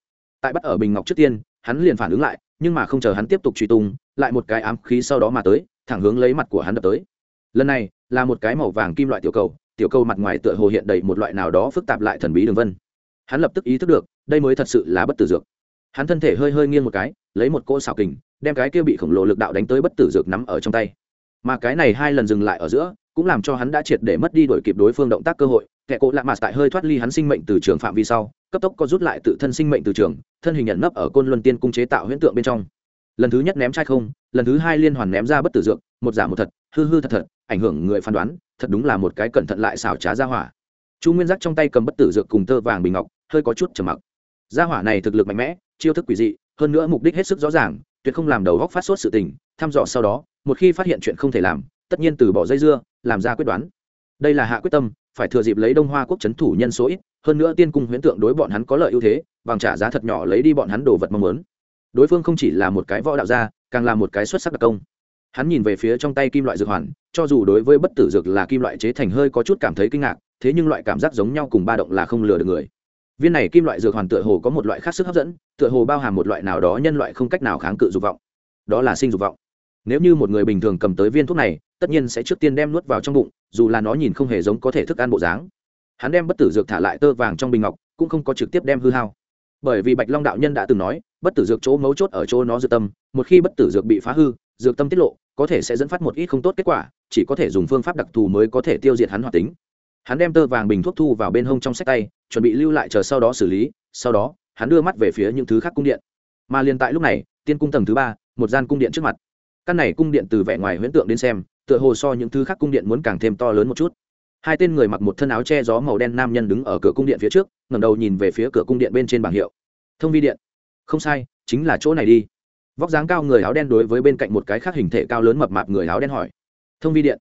Speaker 1: Tại bắt ở bình ngọc trước tiên, hắn liền phản ứng lại, nhưng mà không chờ hắn tiếp tục truy tung, lại một cái ám khí sau đó mà tới, thẳng hướng lấy mặt của hắn đập tới. Lần này, là một cái màu vàng kim loại tiểu cầu tiểu cầu mặt ngoài tựa hồ hiện đầy một loại nào đó phức tạp lại thần bí đường vân. Hắn lập tức ý thức được đây mới thật sự là bất tử dược. Hắn thân thể hơi hơi nghiêng một cái, lấy một cỗ xào kình, đem cái kia bị khổng lồ lực đạo đánh tới bất tử dược nắm ở trong tay. Mà cái này hai lần dừng lại ở giữa, cũng làm cho hắn đã triệt để mất đi đổi kịp đối phương động tác cơ hội. Kẻ cộ lạ mặt tại hơi thoát ly hắn sinh mệnh từ trường phạm vi sau, cấp tốc có rút lại tự thân sinh mệnh từ trường, thân hình nhận nấp ở côn luân tiên cung chế tạo huyễn tượng bên trong. Lần thứ nhất ném trai không, lần thứ hai liên hoàn ném ra bất tử dược, một giả một thật, hư hư thật thật, ảnh hưởng người phán đoán, thật đúng là một cái cẩn thận lại xảo trá ra hỏa. Chu nguyên giác trong tay cầm bất tử dược cùng tơ vàng bình ngọc, hơi có chút trầm mặc gia hỏa này thực lực mạnh mẽ, chiêu thức quỷ dị, hơn nữa mục đích hết sức rõ ràng, tuyệt không làm đầu góc phát sốt sự tình, thăm dò sau đó, một khi phát hiện chuyện không thể làm, tất nhiên từ bỏ dây dưa, làm ra quyết đoán. Đây là hạ quyết tâm, phải thừa dịp lấy đông hoa quốc c thủ nhân số ít, hơn nữa tiên cung huyễn tượng đối bọn hắn có lợi ưu thế, bằng trả giá thật nhỏ lấy đi bọn hắn đồ vật mong muốn. Đối phương không chỉ là một cái võ đạo gia, càng là một cái xuất sắc đặc công. Hắn nhìn về phía trong tay kim loại dược hoàn, cho dù đối với bất tử dược là kim loại chế thành hơi có chút cảm thấy kinh ngạc, thế nhưng loại cảm giác giống nhau cùng ba động là không lừa được người viên này kim loại dược hoàn tựa hồ có một loại khác sức hấp dẫn, tựa hồ bao hàm một loại nào đó nhân loại không cách nào kháng cự dục vọng. Đó là sinh dục vọng. Nếu như một người bình thường cầm tới viên thuốc này, tất nhiên sẽ trước tiên đem nuốt vào trong bụng, dù là nó nhìn không hề giống có thể thức ăn bộ dáng. Hắn đem bất tử dược thả lại tơ vàng trong bình ngọc, cũng không có trực tiếp đem hư hao. Bởi vì bạch long đạo nhân đã từng nói, bất tử dược chỗ mấu chốt ở chỗ nó dược tâm, một khi bất tử dược bị phá hư, dược tâm tiết lộ, có thể sẽ dẫn phát một ít không tốt kết quả, chỉ có thể dùng phương pháp đặc thù mới có thể tiêu diệt hắn hoạt tính hắn đem tơ vàng bình thuốc thu vào bên hông trong sách tay, chuẩn bị lưu lại chờ sau đó xử lý, sau đó, hắn đưa mắt về phía những thứ khác cung điện. Mà liền tại lúc này, tiên cung tầng thứ ba, một gian cung điện trước mặt. Căn này cung điện từ vẻ ngoài huyễn tượng đến xem, tựa hồ so những thứ khác cung điện muốn càng thêm to lớn một chút. Hai tên người mặc một thân áo che gió màu đen nam nhân đứng ở cửa cung điện phía trước, ngẩng đầu nhìn về phía cửa cung điện bên trên bảng hiệu. Thông vi điện. Không sai, chính là chỗ này đi. Vóc dáng cao người áo đen đối với bên cạnh một cái khác hình thể cao lớn mập mạp người áo đen hỏi. Thông vi điện.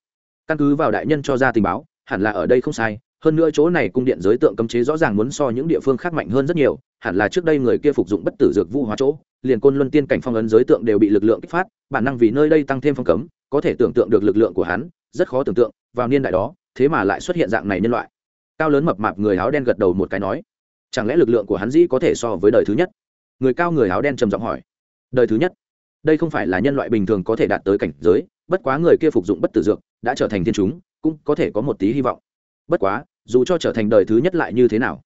Speaker 1: Căn cứ vào đại nhân cho ra tình báo hẳn là ở đây không sai, hơn nữa chỗ này cung điện giới tượng cấm chế rõ ràng muốn so những địa phương khác mạnh hơn rất nhiều, hẳn là trước đây người kia phục dụng bất tử dược vũ hóa chỗ, liền côn luân tiên cảnh phong ấn giới tượng đều bị lực lượng kích phát, bản năng vì nơi đây tăng thêm phong cấm, có thể tưởng tượng được lực lượng của hắn, rất khó tưởng tượng, vào niên đại đó, thế mà lại xuất hiện dạng này nhân loại. Cao lớn mập mạp người áo đen gật đầu một cái nói, chẳng lẽ lực lượng của hắn dĩ có thể so với đời thứ nhất? Người cao người áo đen trầm giọng hỏi, đời thứ nhất? Đây không phải là nhân loại bình thường có thể đạt tới cảnh giới, bất quá người kia phục dụng bất tử dược đã trở thành thiên chúng cũng có thể có một tí hy vọng. Bất quá, dù cho trở thành đời thứ nhất lại như thế nào?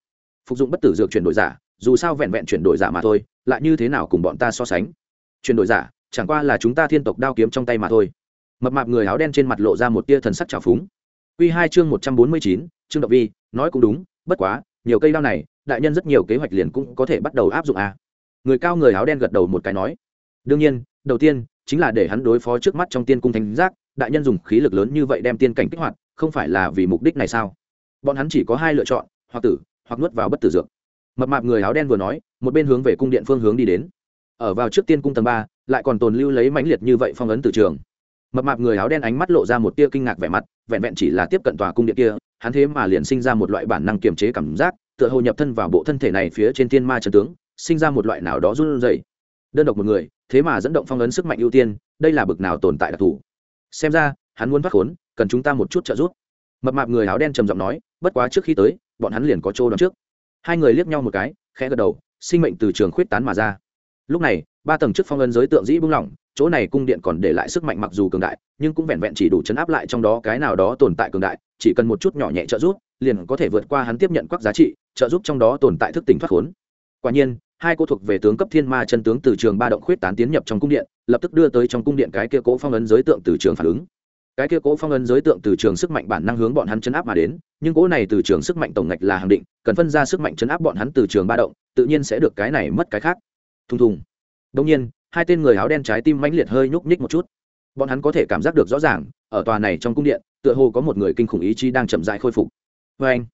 Speaker 1: Phục dụng bất tử dược chuyển đổi giả, dù sao vẹn vẹn chuyển đổi giả mà thôi, lại như thế nào cùng bọn ta so sánh? Chuyển đổi giả, chẳng qua là chúng ta thiên tộc đao kiếm trong tay mà thôi. Mập mạp người áo đen trên mặt lộ ra một tia thần sắc trào phúng. Q hai chương một trăm bốn mươi chín, trương độc vi, nói cũng đúng, bất quá, nhiều cây đao này, đại nhân rất nhiều kế hoạch liền cũng có thể bắt đầu áp dụng à. người cao người áo đen gật đầu một cái nói. Đương nhiên, đầu tiên, chính là để hắn đối phó trước mắt trong tiên cung thánh giác đại nhân dùng khí lực lớn như vậy đem tiên cảnh kích hoạt, không phải là vì mục đích này sao? Bọn hắn chỉ có hai lựa chọn, hoặc tử, hoặc nuốt vào bất tử dược. Mập mạp người áo đen vừa nói, một bên hướng về cung điện phương hướng đi đến. Ở vào trước tiên cung tầng ba, lại còn tồn lưu lấy mãnh liệt như vậy phong ấn từ trường. Mập mạp người áo đen ánh mắt lộ ra một tia kinh ngạc vẻ mặt, vẹn vẹn chỉ là tiếp cận tòa cung điện kia, hắn thế mà liền sinh ra một loại bản năng kiềm chế cảm giác, tựa hồ nhập thân vào bộ thân thể này phía trên tiên ma trần tướng, sinh ra một loại nào đó run rẩy. Đơn độc một người, thế mà dẫn động phong ấn sức mạnh ưu tiên, đây là bực nào tồn tại đặc thù? Xem ra, hắn muốn thoát khốn, cần chúng ta một chút trợ giúp. Mập mạp người áo đen trầm giọng nói, bất quá trước khi tới, bọn hắn liền có chỗ đón trước. Hai người liếc nhau một cái, khẽ gật đầu, sinh mệnh từ trường khuyết tán mà ra. Lúc này, ba tầng trước phong ấn giới tượng dĩ bung lỏng, chỗ này cung điện còn để lại sức mạnh mặc dù cường đại, nhưng cũng vẹn vẹn chỉ đủ chấn áp lại trong đó cái nào đó tồn tại cường đại, chỉ cần một chút nhỏ nhẹ trợ giúp, liền có thể vượt qua hắn tiếp nhận các giá trị, trợ giúp trong đó tồn tại thức tỉnh thoát khốn. Quả nhiên hai cô thuộc về tướng cấp thiên ma chân tướng từ trường ba động khuyết tán tiến nhập trong cung điện, lập tức đưa tới trong cung điện cái kia cố phong ấn giới tượng từ trường phản ứng. Cái kia cố phong ấn giới tượng từ trường sức mạnh bản năng hướng bọn hắn chấn áp mà đến, nhưng cố này từ trường sức mạnh tổng ngạch là hàng định, cần phân ra sức mạnh chấn áp bọn hắn từ trường ba động, tự nhiên sẽ được cái này mất cái khác. Thùng thùng. Đông nhiên, hai tên người áo đen trái tim mãnh liệt hơi nhúc nhích một chút. Bọn hắn có thể cảm giác được rõ ràng, ở tòa này trong cung điện, tựa hồ có một người kinh khủng ý chí đang chậm dại khôi phục. Vê anh,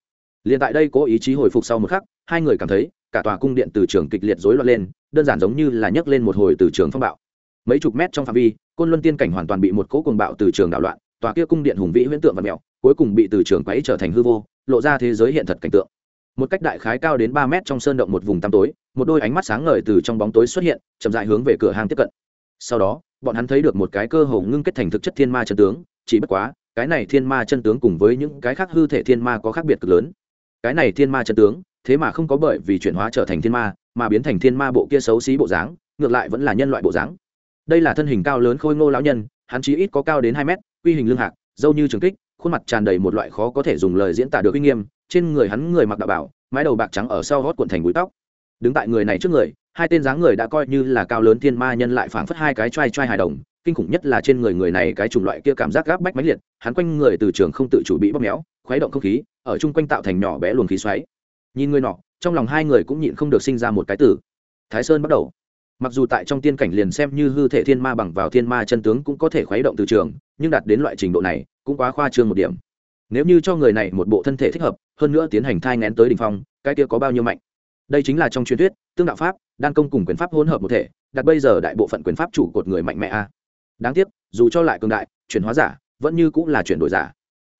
Speaker 1: liền tại đây cố ý chí hồi phục sau một khắc, hai người cảm thấy cả tòa cung điện từ trường kịch liệt rối loạn lên, đơn giản giống như là nhấc lên một hồi từ trường phong bạo. Mấy chục mét trong phạm vi, côn luân tiên cảnh hoàn toàn bị một cỗ cuồng bạo từ trường đảo loạn, tòa kia cung điện hùng vĩ huyễn tượng và mèo, cuối cùng bị từ trường quấy trở thành hư vô, lộ ra thế giới hiện thật cảnh tượng. Một cách đại khái cao đến ba mét trong sơn động một vùng tăm tối, một đôi ánh mắt sáng ngời từ trong bóng tối xuất hiện, chậm dại hướng về cửa hàng tiếp cận. Sau đó, bọn hắn thấy được một cái cơ hồ ngưng kết thành thực chất thiên ma chân tướng, chỉ bất quá, cái này thiên ma chân tướng cùng với những cái khác hư thể thiên ma có khác biệt cực lớn. Cái này thiên ma chân tướng thế mà không có bởi vì chuyển hóa trở thành thiên ma, mà biến thành thiên ma bộ kia xấu xí bộ dáng, ngược lại vẫn là nhân loại bộ dáng. Đây là thân hình cao lớn khôi ngô lão nhân, hắn chí ít có cao đến hai mét, quy hình lương hạc dâu như trường kích, khuôn mặt tràn đầy một loại khó có thể dùng lời diễn tả được uy nghiêm, trên người hắn người mặc đạo bảo, mái đầu bạc trắng ở sau gót cuộn thành búi tóc. Đứng tại người này trước người, hai tên dáng người đã coi như là cao lớn thiên ma nhân lại phảng phất hai cái t r a i t r a i hài đồng, kinh khủng nhất là trên người người này cái chủng loại kia cảm giác gáp bách mãnh liệt, hắn quanh người từ trường không tự chủ bị bóp méo, khuấy động không khí, ở chung quanh tạo thành nhỏ bé luồng khí xoáy nhìn người nọ, trong lòng hai người cũng nhịn không được sinh ra một cái tử thái sơn bắt đầu. Mặc dù tại trong tiên cảnh liền xem như hư thể thiên ma bằng vào thiên ma chân tướng cũng có thể khuấy động từ trường, nhưng đạt đến loại trình độ này, cũng quá khoa trương một điểm. Nếu như cho người này một bộ thân thể thích hợp, hơn nữa tiến hành thai ngén tới đ ỉ n h phong, cái kia có bao nhiêu mạnh? Đây chính là trong truyền thuyết, tương đạo pháp, đan công cùng quyền pháp hỗn hợp một thể, đặt bây giờ đại bộ phận quyền pháp chủ cột người mạnh mẽ a. Đáng tiếc, dù cho lại cường đại, chuyển hóa giả, vẫn như cũng là chuyển đổi giả.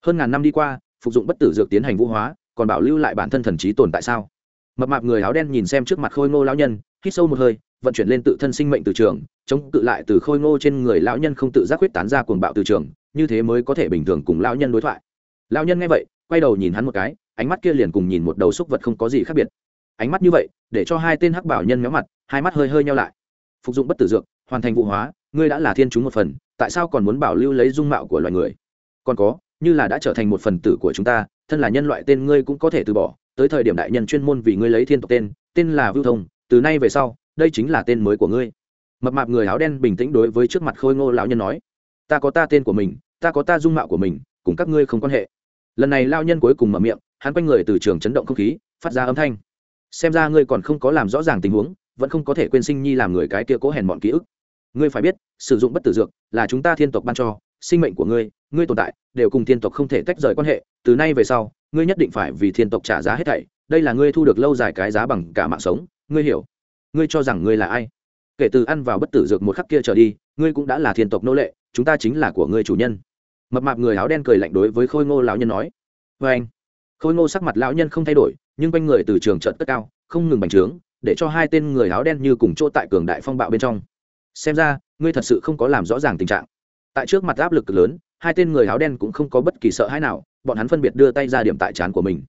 Speaker 1: Hơn ngàn năm đi qua, phục dụng bất tử dược tiến hành vũ hóa còn bảo lưu lại bản thân thần trí tồn tại sao? Mập mạp người áo đen nhìn xem trước mặt khôi ngô lão nhân, hít sâu một hơi, vận chuyển lên tự thân sinh mệnh từ trường, chống cự lại từ khôi ngô trên người lão nhân không tự giác huyết tán ra cuồng bạo từ trường, như thế mới có thể bình thường cùng lão nhân đối thoại. Lão nhân nghe vậy, quay đầu nhìn hắn một cái, ánh mắt kia liền cùng nhìn một đầu xúc vật không có gì khác biệt. Ánh mắt như vậy, để cho hai tên hắc bảo nhân méo mặt, hai mắt hơi hơi nhau lại. Phục dụng bất tử dược, hoàn thành vụ hóa, ngươi đã là thiên chúng một phần, tại sao còn muốn bảo lưu lấy dung mạo của loài người? Còn có, như là đã trở thành một phần tử của chúng ta thân là nhân loại tên ngươi cũng có thể từ bỏ, tới thời điểm đại nhân chuyên môn vì ngươi lấy thiên tộc tên tên là vưu thông, từ nay về sau, đây chính là tên mới của ngươi. Mập mạp người áo đen bình tĩnh đối với trước mặt khôi ngô lão nhân nói, ta có ta tên của mình, ta có ta dung mạo của mình, cùng các ngươi không quan hệ. Lần này lao nhân cuối cùng mở miệng, hắn quanh người từ trường chấn động không khí, phát ra âm thanh. Xem ra ngươi còn không có làm rõ ràng tình huống, vẫn không có thể quên sinh nhi làm người cái kia cố hèn bọn ký ức. Ngươi phải biết, sử dụng bất tử dược là chúng ta thiên tộc ban cho sinh mệnh của ngươi ngươi tồn tại, đều cùng thiên tộc không thể tách rời quan hệ, từ nay về sau, ngươi nhất định phải vì thiên tộc trả giá hết thảy, đây là ngươi thu được lâu dài cái giá bằng cả mạng sống, ngươi hiểu, ngươi cho rằng ngươi là ai. Kể từ ăn vào bất tử dược một khắc kia trở đi, ngươi cũng đã là thiên tộc nô lệ, chúng ta chính là của ngươi chủ nhân. Mập mạp người áo đen cười lạnh đối với khôi ngô lão nhân nói. Vê anh, khôi ngô sắc mặt lão nhân không thay đổi, nhưng quanh người từ trường trận tất cao, không ngừng bành trướng, để cho hai tên người áo đen như cùng chỗ tại cường đại phong bạo bên trong. Xem ra, ngươi thật sự không có làm rõ ràng tình trạng tại trước mặt áp lực lớn, hai tên người áo đen cũng không có bất kỳ sợ hãi nào, bọn hắn phân biệt đưa tay ra điểm tại trán của mình.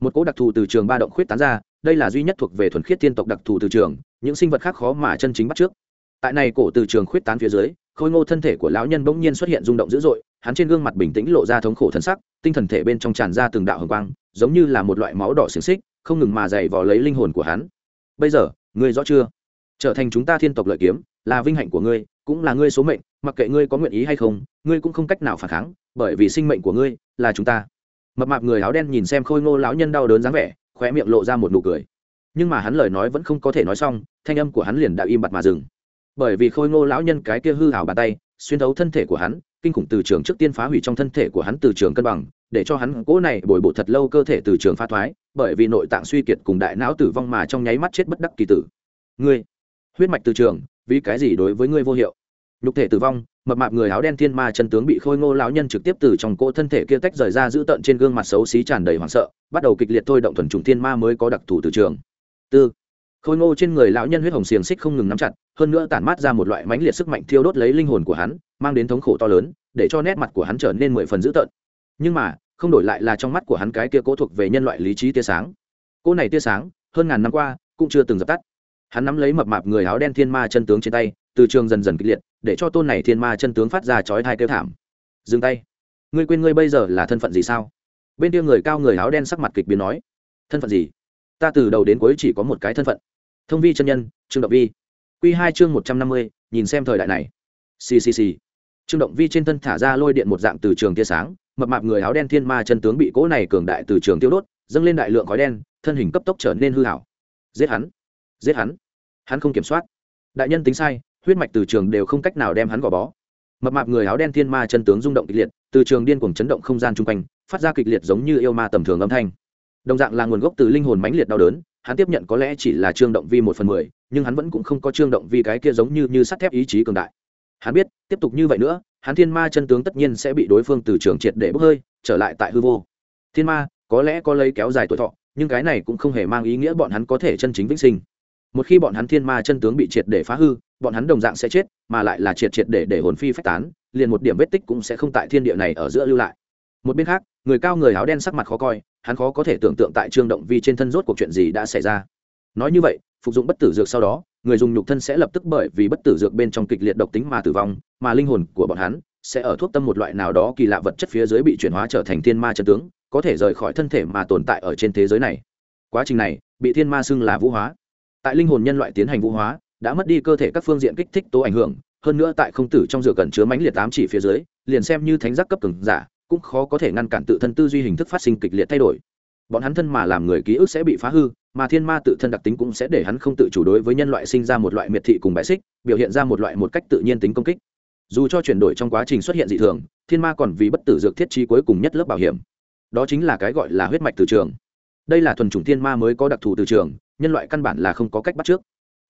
Speaker 1: Một cỗ đặc thù từ trường ba động khuyết tán ra, đây là duy nhất thuộc về thuần khiết tiên tộc đặc thù từ trường, những sinh vật khác khó mà chân chính bắt trước. Tại này cổ từ trường khuyết tán phía dưới, khôi ngô thân thể của lão nhân bỗng nhiên xuất hiện rung động dữ dội, hắn trên gương mặt bình tĩnh lộ ra thống khổ thân sắc, tinh thần thể bên trong tràn ra từng đạo hồng quang, giống như là một loại máu đỏ xiềng xích, không ngừng mà dày vò lấy linh hồn của hắn. Bây giờ, ngươi rõ chưa? Trở thành chúng ta thiên tộc lợi kiếm, là vinh hạnh của ngươi, cũng là ngươi số mệnh, mặc kệ ngươi có nguyện ý hay không, ngươi cũng không cách nào phản kháng, bởi vì sinh mệnh của ngươi là chúng ta. Mập mạp người áo đen nhìn xem khôi ngô lão nhân đau đớn dáng vẻ, khóe miệng lộ ra một nụ cười. Nhưng mà hắn lời nói vẫn không có thể nói xong, thanh âm của hắn liền đã im bặt mà dừng. Bởi vì khôi ngô lão nhân cái kia hư hảo bàn tay, xuyên thấu thân thể của hắn, kinh khủng từ trường trước tiên phá hủy trong thân thể của hắn từ trường cân bằng, để cho hắn cỗ này bồi bổ thật lâu cơ thể từ trường phá thoái, bởi vì nội tạng suy kiệt cùng đại não tử vong mà trong nháy mắt chết bất đắc kỳ tử. Ngươi huyết mạch từ trường, vì cái gì đối với ngươi vô hiệu? Nhục thể tử vong, mập mạp người áo đen thiên ma chân tướng bị khôi ngô lão nhân trực tiếp từ trong cỗ thân thể kia tách rời ra giữ tận trên gương mặt xấu xí tràn đầy hoảng sợ, bắt đầu kịch liệt thôi động thuần trùng thiên ma mới có đặc thù từ trường. Tư. Khôi ngô trên người lão nhân huyết hồng xiềng xích không ngừng nắm chặt, hơn nữa tản mát ra một loại mãnh liệt sức mạnh thiêu đốt lấy linh hồn của hắn, mang đến thống khổ to lớn, để cho nét mặt của hắn trở nên mười phần dữ tợn. Nhưng mà, không đổi lại là trong mắt của hắn cái kia cố thuộc về nhân loại lý trí tia sáng. Cô này tia sáng, hơn ngàn năm qua, cũng chưa từng dập tắt hắn nắm lấy mập mạp người áo đen thiên ma chân tướng trên tay, từ trường dần dần kịch liệt, để cho tôn này thiên ma chân tướng phát ra chói thai kêu thảm. Dừng tay. Ngươi quên ngươi bây giờ là thân phận gì sao? Bên kia người cao người áo đen sắc mặt kịch biến nói. Thân phận gì? Ta từ đầu đến cuối chỉ có một cái thân phận. Thông vi chân nhân, trương động vi. Q hai chương một trăm năm mươi, nhìn xem thời đại này. Ccc trương động vi trên thân thả ra lôi điện một dạng từ trường tia sáng, mập mạp người áo đen thiên ma chân tướng bị cỗ này cường đại từ trường tiêu đốt, dâng lên đại lượng khói đen, thân hình cấp tốc trở nên hư hảo. Giết hắn giết hắn. Hắn không kiểm soát. Đại nhân tính sai, huyết mạch từ trường đều không cách nào đem hắn gò bó. Mập mạp người áo đen thiên ma chân tướng rung động kịch liệt, từ trường điên cuồng chấn động không gian chung quanh, phát ra kịch liệt giống như yêu ma tầm thường âm thanh. Đồng dạng là nguồn gốc từ linh hồn mãnh liệt đau đớn, hắn tiếp nhận có lẽ chỉ là trương động vi một phần mười, nhưng hắn vẫn cũng không có trương động vi cái kia giống như như sắt thép ý chí cường đại. Hắn biết, tiếp tục như vậy nữa, hắn thiên ma chân tướng tất nhiên sẽ bị đối phương từ trường triệt để bốc hơi, trở lại tại hư vô. Thiên ma, có lẽ có lấy kéo dài tuổi thọ, nhưng cái này cũng không hề mang ý nghĩa bọn hắn có thể chân chính vĩnh sinh một khi bọn hắn thiên ma chân tướng bị triệt để phá hư, bọn hắn đồng dạng sẽ chết, mà lại là triệt triệt để để hồn phi phách tán, liền một điểm vết tích cũng sẽ không tại thiên địa này ở giữa lưu lại. Một bên khác, người cao người áo đen sắc mặt khó coi, hắn khó có thể tưởng tượng tại trương động vi trên thân rốt cuộc chuyện gì đã xảy ra. Nói như vậy, phục dụng bất tử dược sau đó, người dùng nhục thân sẽ lập tức bởi vì bất tử dược bên trong kịch liệt độc tính mà tử vong, mà linh hồn của bọn hắn sẽ ở thuốc tâm một loại nào đó kỳ lạ vật chất phía dưới bị chuyển hóa trở thành thiên ma chân tướng, có thể rời khỏi thân thể mà tồn tại ở trên thế giới này. Quá trình này, bị thiên ma xưng là vũ hóa tại linh hồn nhân loại tiến hành vũ hóa, đã mất đi cơ thể các phương diện kích thích tố ảnh hưởng, hơn nữa tại không tử trong rửa cần chứa mánh liệt tám chỉ phía dưới, liền xem như thánh giác cấp cường giả, cũng khó có thể ngăn cản tự thân tư duy hình thức phát sinh kịch liệt thay đổi. Bọn hắn thân mà làm người ký ức sẽ bị phá hư, mà thiên ma tự thân đặc tính cũng sẽ để hắn không tự chủ đối với nhân loại sinh ra một loại miệt thị cùng bãi xích, biểu hiện ra một loại một cách tự nhiên tính công kích. Dù cho chuyển đổi trong quá trình xuất hiện dị thường, thiên ma còn vì bất tử dược thiết trí cuối cùng nhất lớp bảo hiểm. Đó chính là cái gọi là huyết mạch từ trường. Đây là thuần chủng thiên ma mới có đặc thù từ trường nhân loại căn bản là không có cách bắt trước.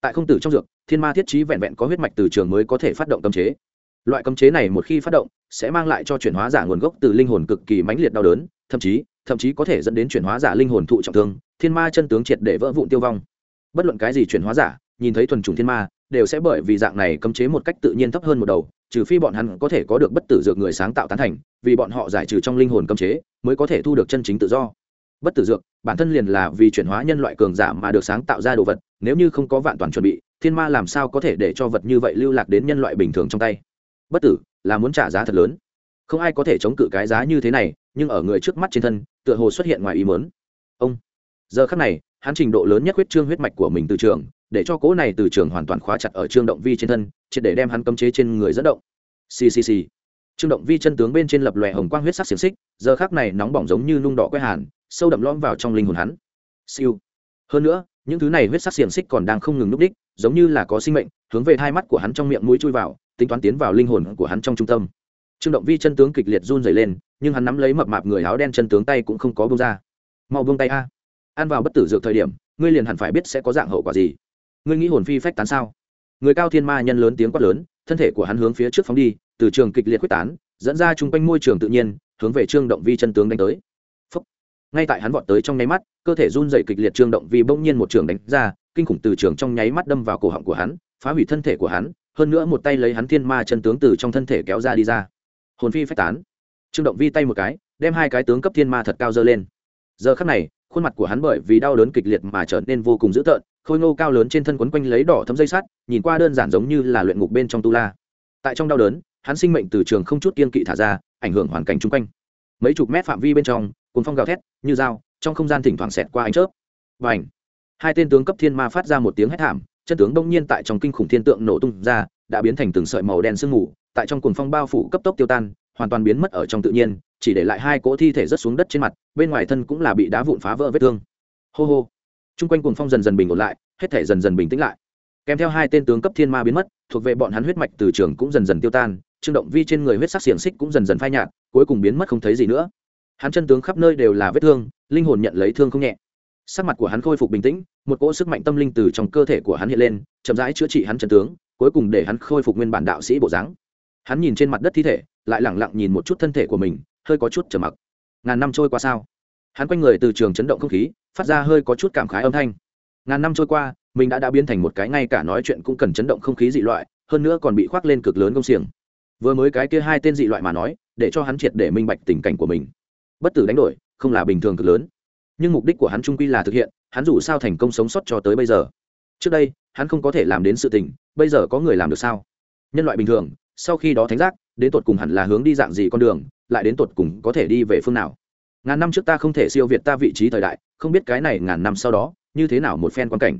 Speaker 1: Tại không tử trong dược, thiên ma thiết trí vẹn vẹn có huyết mạch từ trường mới có thể phát động cấm chế. Loại cấm chế này một khi phát động, sẽ mang lại cho chuyển hóa giả nguồn gốc từ linh hồn cực kỳ mãnh liệt đau đớn, thậm chí thậm chí có thể dẫn đến chuyển hóa giả linh hồn thụ trọng thương, thiên ma chân tướng triệt để vỡ vụn tiêu vong. Bất luận cái gì chuyển hóa giả, nhìn thấy thuần chủng thiên ma, đều sẽ bởi vì dạng này cấm chế một cách tự nhiên thấp hơn một đầu, trừ phi bọn hắn có thể có được bất tử dược người sáng tạo tán thành, vì bọn họ giải trừ trong linh hồn cấm chế, mới có thể thu được chân chính tự do bất tử dược, bản thân liền là vì chuyển hóa nhân loại cường giả mà được sáng tạo ra đồ vật, nếu như không có vạn toàn chuẩn bị, thiên ma làm sao có thể để cho vật như vậy lưu lạc đến nhân loại bình thường trong tay? Bất tử, là muốn trả giá thật lớn. Không ai có thể chống cự cái giá như thế này, nhưng ở người trước mắt trên thân, tựa hồ xuất hiện ngoài ý mớn ông. Giờ khắc này, hắn trình độ lớn nhất huyết trương huyết mạch của mình từ trường, để cho cỗ này từ trường hoàn toàn khóa chặt ở trương động vi trên thân, triệt để đem hắn cấm chế trên người dẫn động. Ccc trương động vi chân tướng bên trên lập lòe hồng quang huyết sắc xiềng xích, giờ khắc này nóng bỏng giống như nung đỏ quét hàn sâu đậm lõm vào trong linh hồn hắn. Siêu. Hơn nữa, những thứ này huyết sắc xiềng xích còn đang không ngừng núp đích, giống như là có sinh mệnh, hướng về hai mắt của hắn trong miệng mũi chui vào, tính toán tiến vào linh hồn của hắn trong trung tâm. Trương động vi chân tướng kịch liệt run dày lên, nhưng hắn nắm lấy mập mạp người áo đen chân tướng tay cũng không có bông ra. Mau bông tay a. Ăn vào bất tử dược thời điểm, ngươi liền hẳn phải biết sẽ có dạng hậu quả gì. Ngươi nghĩ hồn phi phách tán sao? Người cao thiên ma nhân lớn tiếng quát lớn, thân thể của hắn hướng phía trước phóng đi, từ trường kịch liệt quyết tán, dẫn ra chung quanh môi trường tự nhiên, hướng về trương động vi chân tướng đánh tới ngay tại hắn vọt tới trong nháy mắt, cơ thể run dày kịch liệt trương động vì bỗng nhiên một trường đánh ra, kinh khủng từ trường trong nháy mắt đâm vào cổ họng của hắn, phá hủy thân thể của hắn, hơn nữa một tay lấy hắn thiên ma chân tướng từ trong thân thể kéo ra đi ra. Hồn phi phách tán. Trương động vi tay một cái, đem hai cái tướng cấp thiên ma thật cao dơ lên. Giờ khắc này, khuôn mặt của hắn bởi vì đau đớn kịch liệt mà trở nên vô cùng dữ tợn, khôi ngô cao lớn trên thân quấn quanh lấy đỏ thấm dây sắt, nhìn qua đơn giản giống như là luyện ngục bên trong tu la. Tại trong đau đớn, hắn sinh mệnh từ trường không chút kiên kỵ thả ra, ảnh hưởng hoàn cảnh chung quanh. Mấy chục mét phạm vi bên trong cuốn phong gào thét, như dao, trong không gian thỉnh thoảng xẹt qua ánh chớp. Và ảnh hai tên tướng cấp thiên ma phát ra một tiếng hét thảm, chân tướng đông nhiên tại trong kinh khủng thiên tượng nổ tung ra, đã biến thành từng sợi màu đen sương mù, tại trong cuồng phong bao phủ cấp tốc tiêu tan, hoàn toàn biến mất ở trong tự nhiên, chỉ để lại hai cỗ thi thể rớt xuống đất trên mặt, bên ngoài thân cũng là bị đá vụn phá vỡ vết thương. Hô hô! Chung quanh cuồng phong dần dần bình ổn lại, hết thể dần dần bình tĩnh lại. Kèm theo hai tên tướng cấp thiên ma biến mất, thuộc về bọn hắn huyết mạch từ trường cũng dần dần tiêu tan trương động vi trên người huyết sắc xiềng xích cũng dần dần phai nhạt, cuối cùng biến mất không thấy gì nữa hắn chân tướng khắp nơi đều là vết thương, linh hồn nhận lấy thương không nhẹ. Sắc mặt của hắn khôi phục bình tĩnh, một cỗ sức mạnh tâm linh từ trong cơ thể của hắn hiện lên, chậm rãi chữa trị hắn chân tướng, cuối cùng để hắn khôi phục nguyên bản đạo sĩ bộ dáng. Hắn nhìn trên mặt đất thi thể, lại lẳng lặng nhìn một chút thân thể của mình, hơi có chút trầm mặc. Ngàn năm trôi qua sao? Hắn quanh người từ trường chấn động không khí, phát ra hơi có chút cảm khái âm thanh. Ngàn năm trôi qua, mình đã đã biến thành một cái ngay cả nói chuyện cũng cần chấn động không khí dị loại, hơn nữa còn bị khoác lên cực lớn công xiềng. Vừa mới cái kia hai tên dị loại mà nói, để cho hắn triệt để minh bạch tình cảnh của mình bất tử đánh đổi không là bình thường cực lớn nhưng mục đích của hắn trung quy là thực hiện hắn dù sao thành công sống sót cho tới bây giờ trước đây hắn không có thể làm đến sự tình bây giờ có người làm được sao nhân loại bình thường sau khi đó thánh giác đến tột cùng hẳn là hướng đi dạng gì con đường lại đến tột cùng có thể đi về phương nào ngàn năm trước ta không thể siêu việt ta vị trí thời đại không biết cái này ngàn năm sau đó như thế nào một phen quan cảnh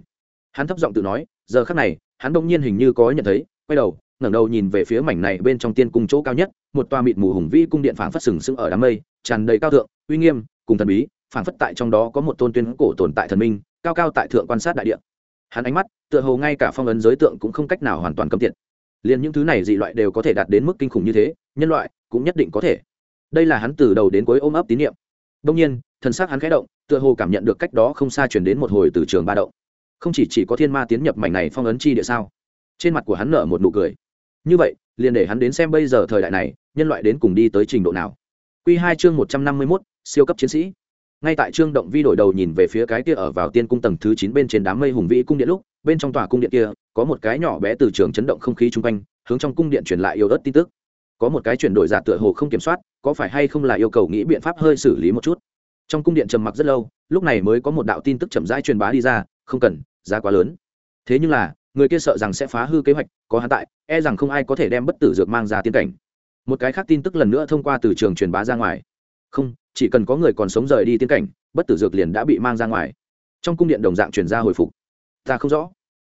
Speaker 1: hắn thấp giọng tự nói giờ khác này hắn đông nhiên hình như có nhận thấy quay đầu ngẩng đầu nhìn về phía mảnh này bên trong tiên cung chỗ cao nhất, một toa mịt mù hùng vĩ cung điện phảng phất sừng sững ở đám mây, tràn đầy cao thượng, uy nghiêm, cùng thần bí, phảng phất tại trong đó có một tôn tuyên cổ tồn tại thần minh, cao cao tại thượng quan sát đại địa. Hắn ánh mắt, tựa hồ ngay cả phong ấn giới tượng cũng không cách nào hoàn toàn cấm tiện liền những thứ này dị loại đều có thể đạt đến mức kinh khủng như thế, nhân loại cũng nhất định có thể. Đây là hắn từ đầu đến cuối ôm ấp tín nhiệm đông nhiên, thần xác hắn khẽ động, tựa hồ cảm nhận được cách đó không xa chuyển đến một hồi từ trường ba động. Không chỉ chỉ có thiên ma tiến nhập mảnh này phong ấn chi địa sao? Trên mặt của hắn nở một nụ cười như vậy, liền để hắn đến xem bây giờ thời đại này, nhân loại đến cùng đi tới trình độ nào. Q hai chương một trăm năm mươi mốt, siêu cấp chiến sĩ. Ngay tại trương động vi đổi đầu nhìn về phía cái kia ở vào tiên cung tầng thứ chín bên trên đám mây hùng vĩ cung điện lúc, bên trong tòa cung điện kia, có một cái nhỏ bé từ trường chấn động không khí chung quanh, hướng trong cung điện truyền lại yêu ớt tin tức. Có một cái chuyển đổi giả tựa hồ không kiểm soát, có phải hay không là yêu cầu nghĩ biện pháp hơi xử lý một chút. Trong cung điện trầm mặc rất lâu, lúc này mới có một đạo tin tức chậm rãi truyền bá đi ra, không cần, giá quá lớn. Thế nhưng là người kia sợ rằng sẽ phá hư kế hoạch, có hắn tại e rằng không ai có thể đem bất tử dược mang ra tiên cảnh. Một cái khác tin tức lần nữa thông qua từ trường truyền bá ra ngoài. Không, chỉ cần có người còn sống rời đi tiên cảnh, bất tử dược liền đã bị mang ra ngoài. Trong cung điện đồng dạng truyền ra hồi phục. Ta không rõ.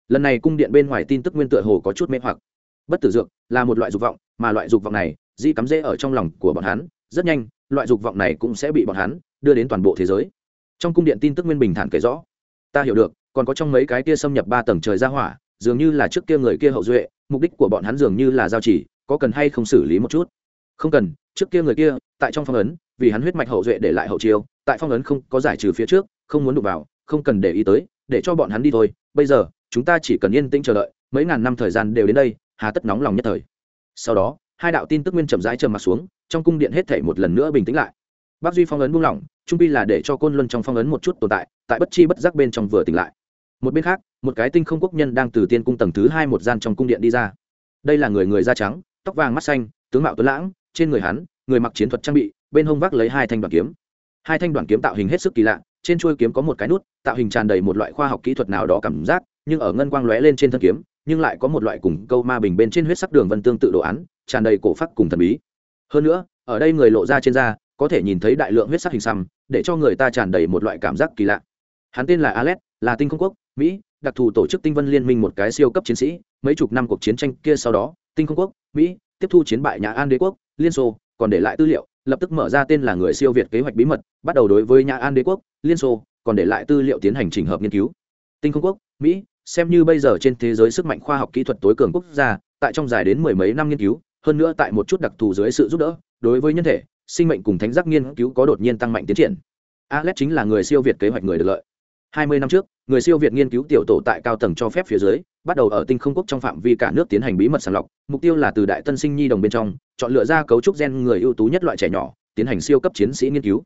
Speaker 1: Lần này cung điện bên ngoài tin tức nguyên tựa hồ có chút mê hoặc. Bất tử dược là một loại dục vọng, mà loại dục vọng này, dĩ cắm rễ ở trong lòng của bọn hắn, rất nhanh, loại dục vọng này cũng sẽ bị bọn hắn đưa đến toàn bộ thế giới. Trong cung điện tin tức nguyên bình thản kể rõ. Ta hiểu được, còn có trong mấy cái kia xâm nhập ba tầng trời ra hỏa dường như là trước kia người kia hậu duệ, mục đích của bọn hắn dường như là giao chỉ, có cần hay không xử lý một chút? Không cần, trước kia người kia, tại trong phong ấn, vì hắn huyết mạch hậu duệ để lại hậu chiêu, tại phong ấn không có giải trừ phía trước, không muốn đụng vào, không cần để ý tới, để cho bọn hắn đi thôi. Bây giờ, chúng ta chỉ cần yên tĩnh chờ đợi, mấy ngàn năm thời gian đều đến đây, hà tất nóng lòng nhất thời. Sau đó, hai đạo tin tức nguyên chậm rãi trầm mặt xuống, trong cung điện hết thể một lần nữa bình tĩnh lại. Bác duy phong ấn buông lỏng, trung pi là để cho côn luân trong phong ấn một chút tồn tại tại bất chi bất giác bên trong vừa tỉnh lại một bên khác, một cái tinh không quốc nhân đang từ tiên cung tầng thứ hai một gian trong cung điện đi ra. Đây là người người da trắng, tóc vàng mắt xanh, tướng mạo tuấn lãng, trên người hắn, người mặc chiến thuật trang bị, bên hông vác lấy hai thanh đoàn kiếm. Hai thanh đoàn kiếm tạo hình hết sức kỳ lạ, trên chuôi kiếm có một cái nút, tạo hình tràn đầy một loại khoa học kỹ thuật nào đó cảm giác, nhưng ở ngân quang lóe lên trên thân kiếm, nhưng lại có một loại cùng câu ma bình bên trên huyết sắc đường vân tương tự đồ án, tràn đầy cổ phát cùng thần bí. Hơn nữa, ở đây người lộ ra trên da, có thể nhìn thấy đại lượng huyết sắc hình xăm, để cho người ta tràn đầy một loại cảm giác kỳ lạ. Hắn tên là alex là tinh không quốc mỹ, đặc thù tổ chức tinh vân liên minh một cái siêu cấp chiến sĩ, mấy chục năm cuộc chiến tranh kia sau đó, tinh không quốc, mỹ, tiếp thu chiến bại nhà an đế quốc, liên xô, còn để lại tư liệu, lập tức mở ra tên là người siêu việt kế hoạch bí mật, bắt đầu đối với nhà an đế quốc, liên xô, còn để lại tư liệu tiến hành trình hợp nghiên cứu. Tinh không quốc, mỹ, xem như bây giờ trên thế giới sức mạnh khoa học kỹ thuật tối cường quốc gia, tại trong dài đến mười mấy năm nghiên cứu, hơn nữa tại một chút đặc thù dưới sự giúp đỡ, đối với nhân thể, sinh mệnh cùng thánh giác nghiên cứu có đột nhiên tăng mạnh tiến triển. Alex chính là người siêu việt kế hoạch người được lợi hai mươi năm trước, người siêu việt nghiên cứu tiểu tổ tại cao tầng cho phép phía dưới, bắt đầu ở tinh không quốc trong phạm vi cả nước tiến hành bí mật sàng lọc, mục tiêu là từ đại tân sinh nhi đồng bên trong, chọn lựa ra cấu trúc gen người ưu tú nhất loại trẻ nhỏ, tiến hành siêu cấp chiến sĩ nghiên cứu.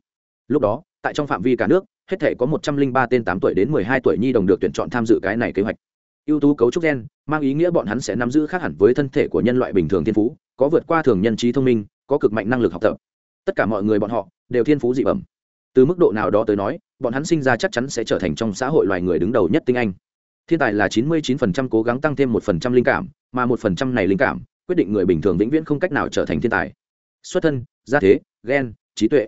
Speaker 1: Lúc đó, tại trong phạm vi cả nước, hết thể có một trăm linh ba tên tám tuổi đến mười hai tuổi nhi đồng được tuyển chọn tham dự cái này kế hoạch. Ưu tú cấu trúc gen, mang ý nghĩa bọn hắn sẽ nắm giữ khác hẳn với thân thể của nhân loại bình thường thiên phú, có vượt qua thường nhân trí thông minh, có cực mạnh năng lực học tập. Tất cả mọi người bọn họ đều thiên phú dị bẩm. Từ mức độ nào đó tới nói bọn hắn sinh ra chắc chắn sẽ trở thành trong xã hội loài người đứng đầu nhất tinh anh. Thiên tài là chín mươi chín phần trăm cố gắng tăng thêm một phần trăm linh cảm, mà một phần trăm này linh cảm, quyết định người bình thường vĩnh viễn không cách nào trở thành thiên tài. Xuất thân, gia thế ghen trí tuệ.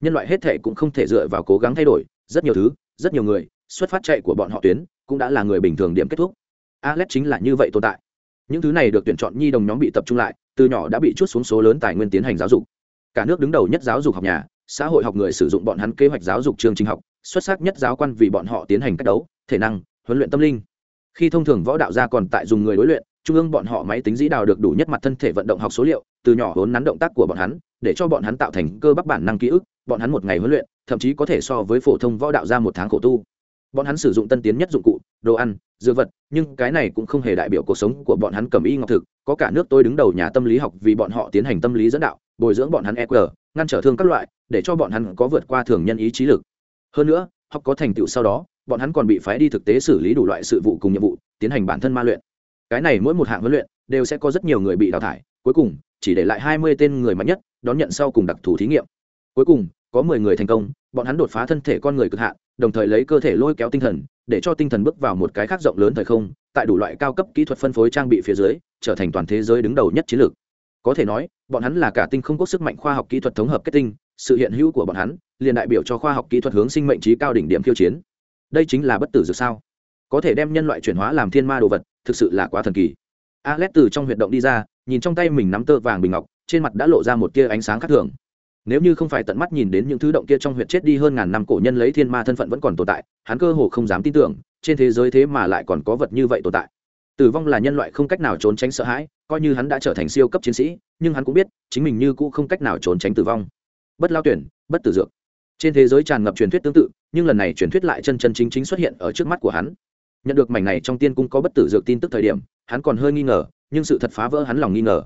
Speaker 1: Nhân loại hết thể cũng không thể dựa vào cố gắng thay đổi, rất nhiều thứ, rất nhiều người, xuất phát chạy của bọn họ tuyến, cũng đã là người bình thường điểm kết thúc. Alex chính là như vậy tồn tại. Những thứ này được tuyển chọn nhi đồng nhóm bị tập trung lại, từ nhỏ đã bị chút xuống số lớn tài nguyên tiến hành giáo dục. Cả nước đứng đầu nhất giáo dục học nhà, xã hội học người sử dụng bọn hắn kế hoạch giáo dục chương trình học xuất sắc nhất giáo quan vì bọn họ tiến hành cách đấu, thể năng, huấn luyện tâm linh. Khi thông thường võ đạo gia còn tại dùng người đối luyện, trung ương bọn họ máy tính dĩ đào được đủ nhất mặt thân thể vận động học số liệu, từ nhỏ vốn nắn động tác của bọn hắn, để cho bọn hắn tạo thành cơ bắp bản năng ký ức, bọn hắn một ngày huấn luyện, thậm chí có thể so với phổ thông võ đạo gia một tháng khổ tu. Bọn hắn sử dụng tân tiến nhất dụng cụ, đồ ăn, dược vật, nhưng cái này cũng không hề đại biểu cuộc sống của bọn hắn cầm y ngọc thực, có cả nước tôi đứng đầu nhà tâm lý học vì bọn họ tiến hành tâm lý dẫn đạo, bồi dưỡng bọn hắn eq ngăn trở thương các loại, để cho bọn hắn có vượt qua thường nhân ý trí lực hơn nữa, học có thành tựu sau đó, bọn hắn còn bị phái đi thực tế xử lý đủ loại sự vụ cùng nhiệm vụ, tiến hành bản thân ma luyện. Cái này mỗi một hạng huấn luyện đều sẽ có rất nhiều người bị đào thải, cuối cùng, chỉ để lại hai mươi tên người mạnh nhất đón nhận sau cùng đặc thù thí nghiệm. Cuối cùng, có mười người thành công, bọn hắn đột phá thân thể con người cực hạn, đồng thời lấy cơ thể lôi kéo tinh thần, để cho tinh thần bước vào một cái khác rộng lớn thời không, tại đủ loại cao cấp kỹ thuật phân phối trang bị phía dưới, trở thành toàn thế giới đứng đầu nhất chiến lược. Có thể nói, bọn hắn là cả tinh không có sức mạnh khoa học kỹ thuật thống hợp kết tinh, sự hiện hữu của bọn hắn liền đại biểu cho khoa học kỹ thuật hướng sinh mệnh trí cao đỉnh điểm khiêu chiến. Đây chính là bất tử dược sao? Có thể đem nhân loại chuyển hóa làm thiên ma đồ vật, thực sự là quá thần kỳ. Alex từ trong huyệt động đi ra, nhìn trong tay mình nắm tơ vàng bình ngọc, trên mặt đã lộ ra một tia ánh sáng khác thường. Nếu như không phải tận mắt nhìn đến những thứ động kia trong huyệt chết đi hơn ngàn năm cổ nhân lấy thiên ma thân phận vẫn còn tồn tại, hắn cơ hồ không dám tin tưởng, trên thế giới thế mà lại còn có vật như vậy tồn tại. Tử vong là nhân loại không cách nào trốn tránh sợ hãi, coi như hắn đã trở thành siêu cấp chiến sĩ, nhưng hắn cũng biết, chính mình như cũ không cách nào trốn tránh tử vong. Bất lao tuyển, bất tử dược trên thế giới tràn ngập truyền thuyết tương tự, nhưng lần này truyền thuyết lại chân chân chính chính xuất hiện ở trước mắt của hắn. Nhận được mảnh này trong tiên cung có bất tử dược tin tức thời điểm, hắn còn hơi nghi ngờ, nhưng sự thật phá vỡ hắn lòng nghi ngờ.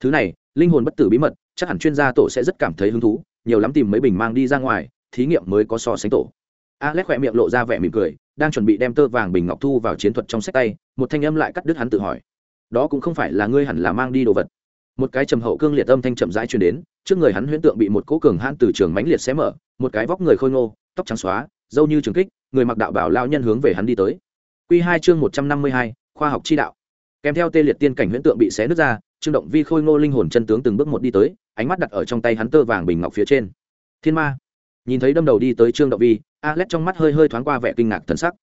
Speaker 1: Thứ này, linh hồn bất tử bí mật, chắc hẳn chuyên gia tổ sẽ rất cảm thấy hứng thú, nhiều lắm tìm mấy bình mang đi ra ngoài, thí nghiệm mới có so sánh tổ. Alex khỏe miệng lộ ra vẻ mỉm cười, đang chuẩn bị đem tơ vàng bình ngọc thu vào chiến thuật trong sách tay, một thanh âm lại cắt đứt hắn tự hỏi. Đó cũng không phải là ngươi hẳn là mang đi đồ vật. Một cái trầm hậu cương liệt âm thanh chậm rãi truyền đến trước người hắn huyễn tượng bị một cỗ cường hãn từ trường mãnh liệt xé mở, một cái vóc người khôi ngô, tóc trắng xóa, dâu như trường kích, người mặc đạo bảo lao nhân hướng về hắn đi tới. Q hai chương một trăm năm mươi hai, khoa học chi đạo. Kèm theo tê liệt tiên cảnh huyễn tượng bị xé nứt ra, trương động vi khôi ngô linh hồn chân tướng từng bước một đi tới, ánh mắt đặt ở trong tay hắn tơ vàng bình ngọc phía trên. Thiên ma. Nhìn thấy đâm đầu đi tới trương động vi, alex trong mắt hơi hơi thoáng qua vẻ kinh ngạc thần sắc.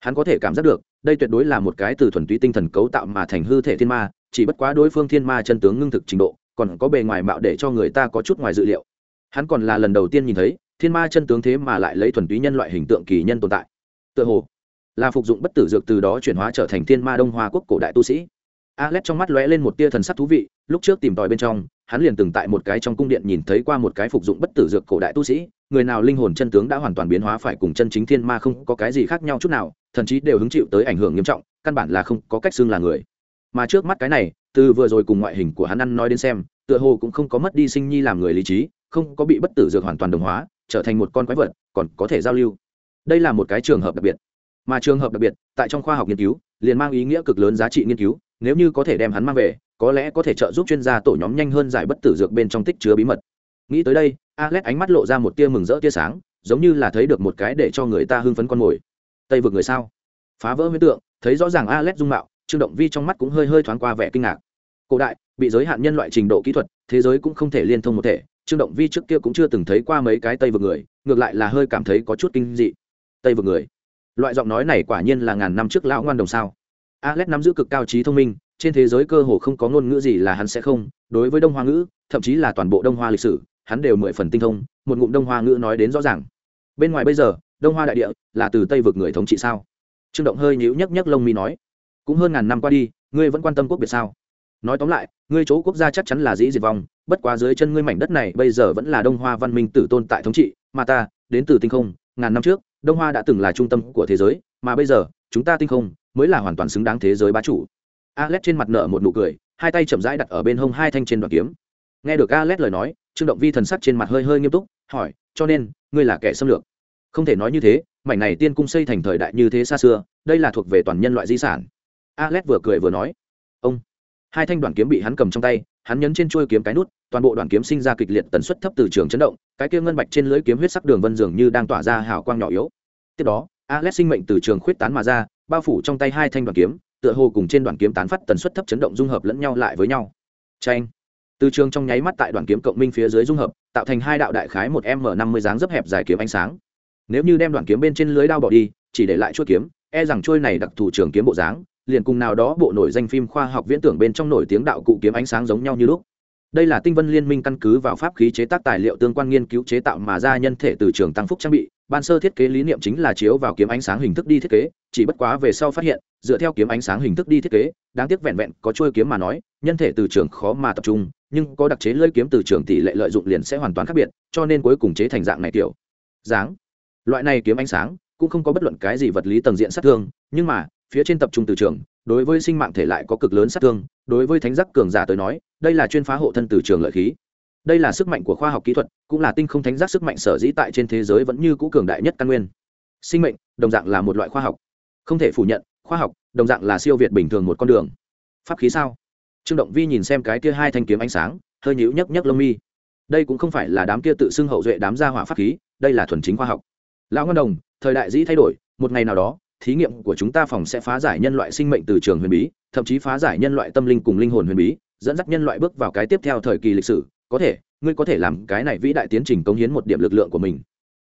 Speaker 1: Hắn có thể cảm giác được, đây tuyệt đối là một cái từ thuần túy tinh thần cấu tạo mà thành hư thể thiên ma, chỉ bất quá đối phương thiên ma chân tướng ngưng thực trình độ còn có bề ngoài mạo để cho người ta có chút ngoài dự liệu. Hắn còn là lần đầu tiên nhìn thấy, thiên ma chân tướng thế mà lại lấy thuần túy nhân loại hình tượng kỳ nhân tồn tại. Tựa hồ, là phục dụng bất tử dược từ đó chuyển hóa trở thành thiên ma đông hoa quốc cổ đại tu sĩ. Alex trong mắt lóe lên một tia thần sắc thú vị, lúc trước tìm tòi bên trong, hắn liền từng tại một cái trong cung điện nhìn thấy qua một cái phục dụng bất tử dược cổ đại tu sĩ, người nào linh hồn chân tướng đã hoàn toàn biến hóa phải cùng chân chính thiên ma không có cái gì khác nhau chút nào, thậm chí đều hứng chịu tới ảnh hưởng nghiêm trọng, căn bản là không có cách xưng là người. Mà trước mắt cái này từ vừa rồi cùng ngoại hình của hắn ăn nói đến xem, tựa hồ cũng không có mất đi sinh nhi làm người lý trí, không có bị bất tử dược hoàn toàn đồng hóa, trở thành một con quái vật, còn có thể giao lưu. Đây là một cái trường hợp đặc biệt. Mà trường hợp đặc biệt, tại trong khoa học nghiên cứu, liền mang ý nghĩa cực lớn giá trị nghiên cứu, nếu như có thể đem hắn mang về, có lẽ có thể trợ giúp chuyên gia tổ nhóm nhanh hơn giải bất tử dược bên trong tích chứa bí mật. Nghĩ tới đây, alex ánh mắt lộ ra một tia mừng rỡ tia sáng, giống như là thấy được một cái để cho người ta hưng phấn con mồi. Tây vực người sao? Phá vỡ huyết tượng, thấy rõ ràng alex dung mạo trương động vi trong mắt cũng hơi hơi thoáng qua vẻ kinh ngạc. Cổ đại, bị giới hạn nhân loại trình độ kỹ thuật, thế giới cũng không thể liên thông một thể. Trương động vi trước kia cũng chưa từng thấy qua mấy cái tây vực người, ngược lại là hơi cảm thấy có chút kinh dị. Tây vực người? Loại giọng nói này quả nhiên là ngàn năm trước lão ngoan đồng sao? Alex nắm giữ cực cao trí thông minh, trên thế giới cơ hồ không có ngôn ngữ gì là hắn sẽ không. Đối với đông hoa ngữ, thậm chí là toàn bộ đông hoa lịch sử, hắn đều mười phần tinh thông, một ngụm đông hoa ngữ nói đến rõ ràng. Bên ngoài bây giờ, đông hoa đại địa là từ tây vực người thống trị sao? Trương động hơi nhíu nhấc nhấc lông mi nói cũng hơn ngàn năm qua đi, ngươi vẫn quan tâm quốc biệt sao? Nói tóm lại, ngươi chỗ quốc gia chắc chắn là dĩ diệt vong, bất quá dưới chân ngươi mảnh đất này bây giờ vẫn là đông hoa văn minh tử tôn tại thống trị, mà ta, đến từ tinh không, ngàn năm trước, đông hoa đã từng là trung tâm của thế giới, mà bây giờ, chúng ta tinh không mới là hoàn toàn xứng đáng thế giới bá chủ. Alex trên mặt nợ một nụ cười, hai tay chậm rãi đặt ở bên hông hai thanh trên đoạn kiếm. Nghe được alex lời nói, trương động vi thần sắc trên mặt hơi hơi nghiêm túc, hỏi, cho nên, ngươi là kẻ xâm lược? Không thể nói như thế, mảnh này tiên cung xây thành thời đại như thế xa xưa, đây là thuộc về toàn nhân loại di sản alex vừa cười vừa nói, ông. Hai thanh đoàn kiếm bị hắn cầm trong tay, hắn nhấn trên chuôi kiếm cái nút, toàn bộ đoàn kiếm sinh ra kịch liệt tần suất thấp từ trường chấn động, cái kia ngân bạch trên lưỡi kiếm huyết sắc đường vân dường như đang tỏa ra hào quang nhỏ yếu. Tiếp đó, alex sinh mệnh từ trường khuyết tán mà ra, bao phủ trong tay hai thanh đoàn kiếm, tựa hồ cùng trên đoàn kiếm tán phát tần suất thấp chấn động dung hợp lẫn nhau lại với nhau. Tranh từ trường trong nháy mắt tại đoàn kiếm cộng minh phía dưới dung hợp, tạo thành hai đạo đại khái một m năm mươi dáng dấp hẹp dài kiếm ánh sáng. Nếu như đem đoàn kiếm bên trên lưới đao bỏ đi, chỉ để lại chuôi kiếm e rằng chuôi này đặc thù trường kiếm bộ dáng liền cùng nào đó bộ nổi danh phim khoa học viễn tưởng bên trong nổi tiếng đạo cụ kiếm ánh sáng giống nhau như lúc. Đây là tinh vân liên minh căn cứ vào pháp khí chế tác tài liệu tương quan nghiên cứu chế tạo mà ra nhân thể từ trường tăng phúc trang bị, ban sơ thiết kế lý niệm chính là chiếu vào kiếm ánh sáng hình thức đi thiết kế, chỉ bất quá về sau phát hiện, dựa theo kiếm ánh sáng hình thức đi thiết kế, đáng tiếc vẹn vẹn có trôi kiếm mà nói, nhân thể từ trường khó mà tập trung, nhưng có đặc chế lơi kiếm từ trường tỷ lệ lợi dụng liền sẽ hoàn toàn khác biệt, cho nên cuối cùng chế thành dạng này kiểu. Dáng. Loại này kiếm ánh sáng cũng không có bất luận cái gì vật lý tầng diện sát thương, nhưng mà phía trên tập trung từ trường, đối với sinh mạng thể lại có cực lớn sát thương, đối với thánh giác cường giả tới nói, đây là chuyên phá hộ thân từ trường lợi khí. Đây là sức mạnh của khoa học kỹ thuật, cũng là tinh không thánh giác sức mạnh sở dĩ tại trên thế giới vẫn như cũ cường đại nhất căn nguyên. Sinh mệnh, đồng dạng là một loại khoa học. Không thể phủ nhận, khoa học, đồng dạng là siêu việt bình thường một con đường. Pháp khí sao? Trương động vi nhìn xem cái kia hai thanh kiếm ánh sáng, hơi nhíu nhấc nhấc lông mi. Đây cũng không phải là đám kia tự xưng hậu duệ đám gia hỏa pháp khí, đây là thuần chính khoa học. Lão ngân đồng, thời đại dĩ thay đổi, một ngày nào đó thí nghiệm của chúng ta phòng sẽ phá giải nhân loại sinh mệnh từ trường huyền bí, thậm chí phá giải nhân loại tâm linh cùng linh hồn huyền bí, dẫn dắt nhân loại bước vào cái tiếp theo thời kỳ lịch sử. Có thể, ngươi có thể làm cái này vĩ đại tiến trình cống hiến một điểm lực lượng của mình.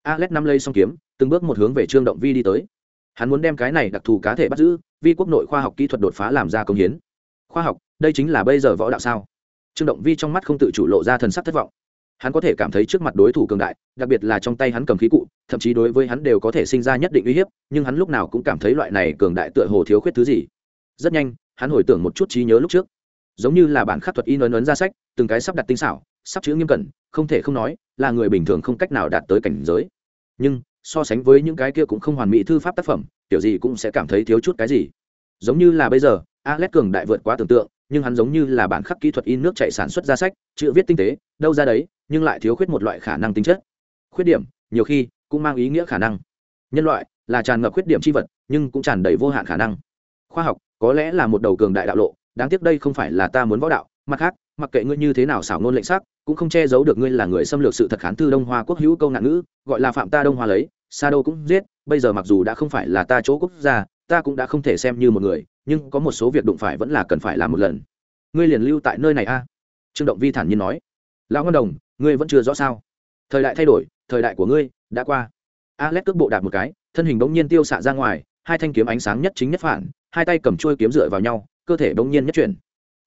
Speaker 1: Alex năm lây xong kiếm, từng bước một hướng về trương động vi đi tới. Hắn muốn đem cái này đặc thù cá thể bắt giữ, vi quốc nội khoa học kỹ thuật đột phá làm ra công hiến. Khoa học, đây chính là bây giờ võ đạo sao? Trương động vi trong mắt không tự chủ lộ ra thần sắc thất vọng. Hắn có thể cảm thấy trước mặt đối thủ cường đại, đặc biệt là trong tay hắn cầm khí cụ thậm chí đối với hắn đều có thể sinh ra nhất định uy hiếp, nhưng hắn lúc nào cũng cảm thấy loại này cường đại tựa hồ thiếu khuyết thứ gì. Rất nhanh, hắn hồi tưởng một chút trí nhớ lúc trước. Giống như là bản khắc thuật in ấn ấn ra sách, từng cái sắp đặt tinh xảo, sắp chữ nghiêm cẩn, không thể không nói, là người bình thường không cách nào đạt tới cảnh giới. Nhưng, so sánh với những cái kia cũng không hoàn mỹ thư pháp tác phẩm kiểu gì cũng sẽ cảm thấy thiếu chút cái gì. Giống như là bây giờ, alex cường đại vượt quá tưởng tượng, nhưng hắn giống như là bản khắc kỹ thuật in nước chạy sản xuất ra sách, chữ viết tinh tế, đâu ra đấy, nhưng lại thiếu khuyết một loại khả năng tính chất. Khuyết điểm, nhiều khi cũng mang ý nghĩa khả năng. Nhân loại là tràn ngập khuyết điểm c h i vật, nhưng cũng tràn đầy vô hạn khả năng. Khoa học có lẽ là một đầu cường đại đạo lộ, đáng tiếc đây không phải là ta muốn võ đạo. Mặt khác, mặc kệ ngươi như thế nào xảo ngôn lệnh sắc, cũng không che giấu được ngươi là người xâm lược sự thật khán thư đông hoa quốc hữu câu nạn ngữ, gọi là phạm ta đông hoa lấy, sa đâu cũng giết. Bây giờ mặc dù đã không phải là ta chỗ quốc gia, ta cũng đã không thể xem như một người, nhưng có một số việc đụng phải vẫn là cần phải làm một lần. Ngươi liền lưu tại nơi này a. Trương động vi thản nhiên nói. Lão ngân đồng, ngươi vẫn chưa rõ sao? Thời đại thay đổi, thời đại của ngươi đã qua. Alex cước bộ đạp một cái, thân hình bỗng nhiên tiêu xạ ra ngoài, hai thanh kiếm ánh sáng nhất chính nhất phản, hai tay cầm chuôi kiếm dựa vào nhau, cơ thể bỗng nhiên nhất chuyển.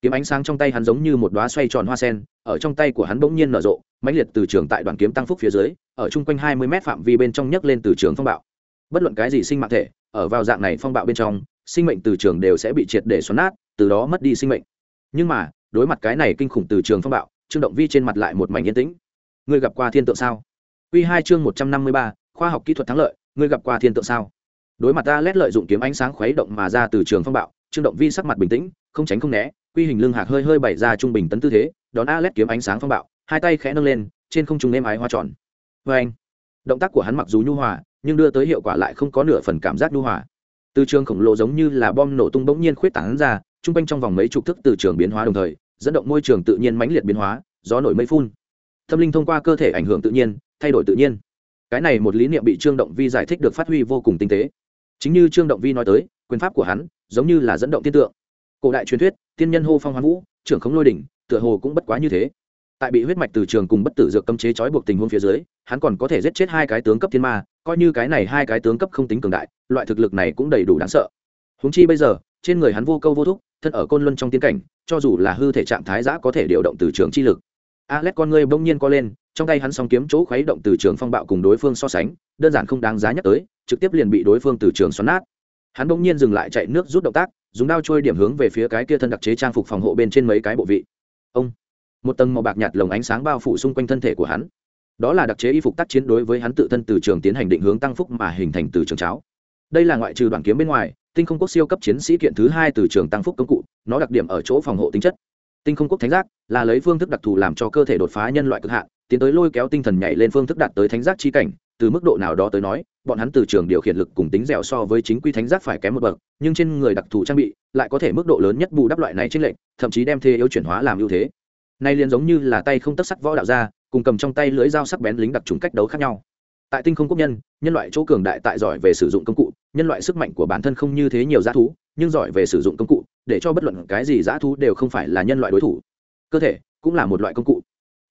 Speaker 1: Kiếm ánh sáng trong tay hắn giống như một đoá xoay tròn hoa sen, ở trong tay của hắn bỗng nhiên nở rộ, mãnh liệt từ trường tại đoàn kiếm tăng phúc phía dưới, ở chung quanh hai mươi mét phạm vi bên trong nhấc lên từ trường phong bạo. Bất luận cái gì sinh mạng thể, ở vào dạng này phong bạo bên trong, sinh mệnh từ trường đều sẽ bị triệt để xoắn nát, từ đó mất đi sinh mệnh. Nhưng mà, đối mặt cái này kinh khủng từ trường phong bạo, trương động vi trên mặt lại một mảnh yên tĩnh. Ngươi gặp qua thiên tượng sao? Quy hai chương một trăm năm mươi ba, khoa học kỹ thuật thắng lợi, ngươi gặp qua thiên tượng sao? Đối mặt ta lét lợi dụng kiếm ánh sáng khuấy động mà ra từ trường phong bạo, trương động vi sắc mặt bình tĩnh, không tránh không né, quy hình lưng hạc hơi hơi bày ra trung bình tấn tư thế, đón Alet kiếm ánh sáng phong bạo, hai tay khẽ nâng lên, trên không trung nêm ái hoa tròn. Oeng. động tác của hắn mặc dù nhu hòa, nhưng đưa tới hiệu quả lại không có nửa phần cảm giác nhu hòa. Từ trường khổng lồ giống như là bom nổ tung bỗng nhiên khuyết tán ra, trung quanh trong vòng mấy chục thức từ trường biến hóa đồng thời, dẫn động môi trường tự nhiên mãnh liệt biến hóa, gió nổi mây phun. Tâm linh thông qua cơ thể ảnh hưởng tự nhiên thay đổi tự nhiên. Cái này một lý niệm bị trương động vi giải thích được phát huy vô cùng tinh tế. Chính như trương động vi nói tới, quyền pháp của hắn giống như là dẫn động thiên tượng. Cổ đại truyền thuyết, tiên nhân hô phong hoán vũ, trưởng không lôi đỉnh, tựa hồ cũng bất quá như thế. Tại bị huyết mạch từ trường cùng bất tử dược cấm chế trói buộc tình huống phía dưới, hắn còn có thể giết chết hai cái tướng cấp thiên ma, coi như cái này hai cái tướng cấp không tính cường đại, loại thực lực này cũng đầy đủ đáng sợ. Húng chi bây giờ, trên người hắn vô câu vô thúc, thân ở côn luân trong tiên cảnh, cho dù là hư thể trạng thái giã có thể điều động từ trường chi lực alex con ngươi bỗng nhiên co lên, trong tay hắn song kiếm chỗ khuấy động từ trường phong bạo cùng đối phương so sánh, đơn giản không đáng giá nhắc tới, trực tiếp liền bị đối phương từ trường xoắn nát. Hắn bỗng nhiên dừng lại chạy nước rút động tác, dùng đao trôi điểm hướng về phía cái kia thân đặc chế trang phục phòng hộ bên trên mấy cái bộ vị. Ông! Một tầng màu bạc nhạt lồng ánh sáng bao phủ xung quanh thân thể của hắn. Đó là đặc chế y phục tác chiến đối với hắn tự thân từ trường tiến hành định hướng tăng phúc mà hình thành từ trường cháo. Đây là ngoại trừ đoàn kiếm bên ngoài, tinh không quốc siêu cấp chiến sĩ kiện thứ hai từ trường tăng phúc công cụ, nó đặc điểm ở chỗ phòng hộ tính chất tinh không quốc thánh giác là lấy phương thức đặc thù làm cho cơ thể đột phá nhân loại cực hạn, tiến tới lôi kéo tinh thần nhảy lên phương thức đạt tới thánh giác chi cảnh, từ mức độ nào đó tới nói, bọn hắn từ trường điều khiển lực cùng tính dẻo so với chính quy thánh giác phải kém một bậc, nhưng trên người đặc thù trang bị lại có thể mức độ lớn nhất bù đắp loại này trên lệnh thậm chí đem thế yếu chuyển hóa làm ưu thế. Nay liền giống như là tay không tất sắc võ đạo ra, cùng cầm trong tay lưới dao sắc bén lính đặc trùng cách đấu khác nhau. Tại tinh không quốc nhân nhân loại chỗ cường đại tại giỏi về sử dụng công cụ, nhân loại sức mạnh của bản thân không như thế nhiều g thú, nhưng giỏi về sử dụng công cụ để cho bất luận cái gì dã thú đều không phải là nhân loại đối thủ. Cơ thể cũng là một loại công cụ.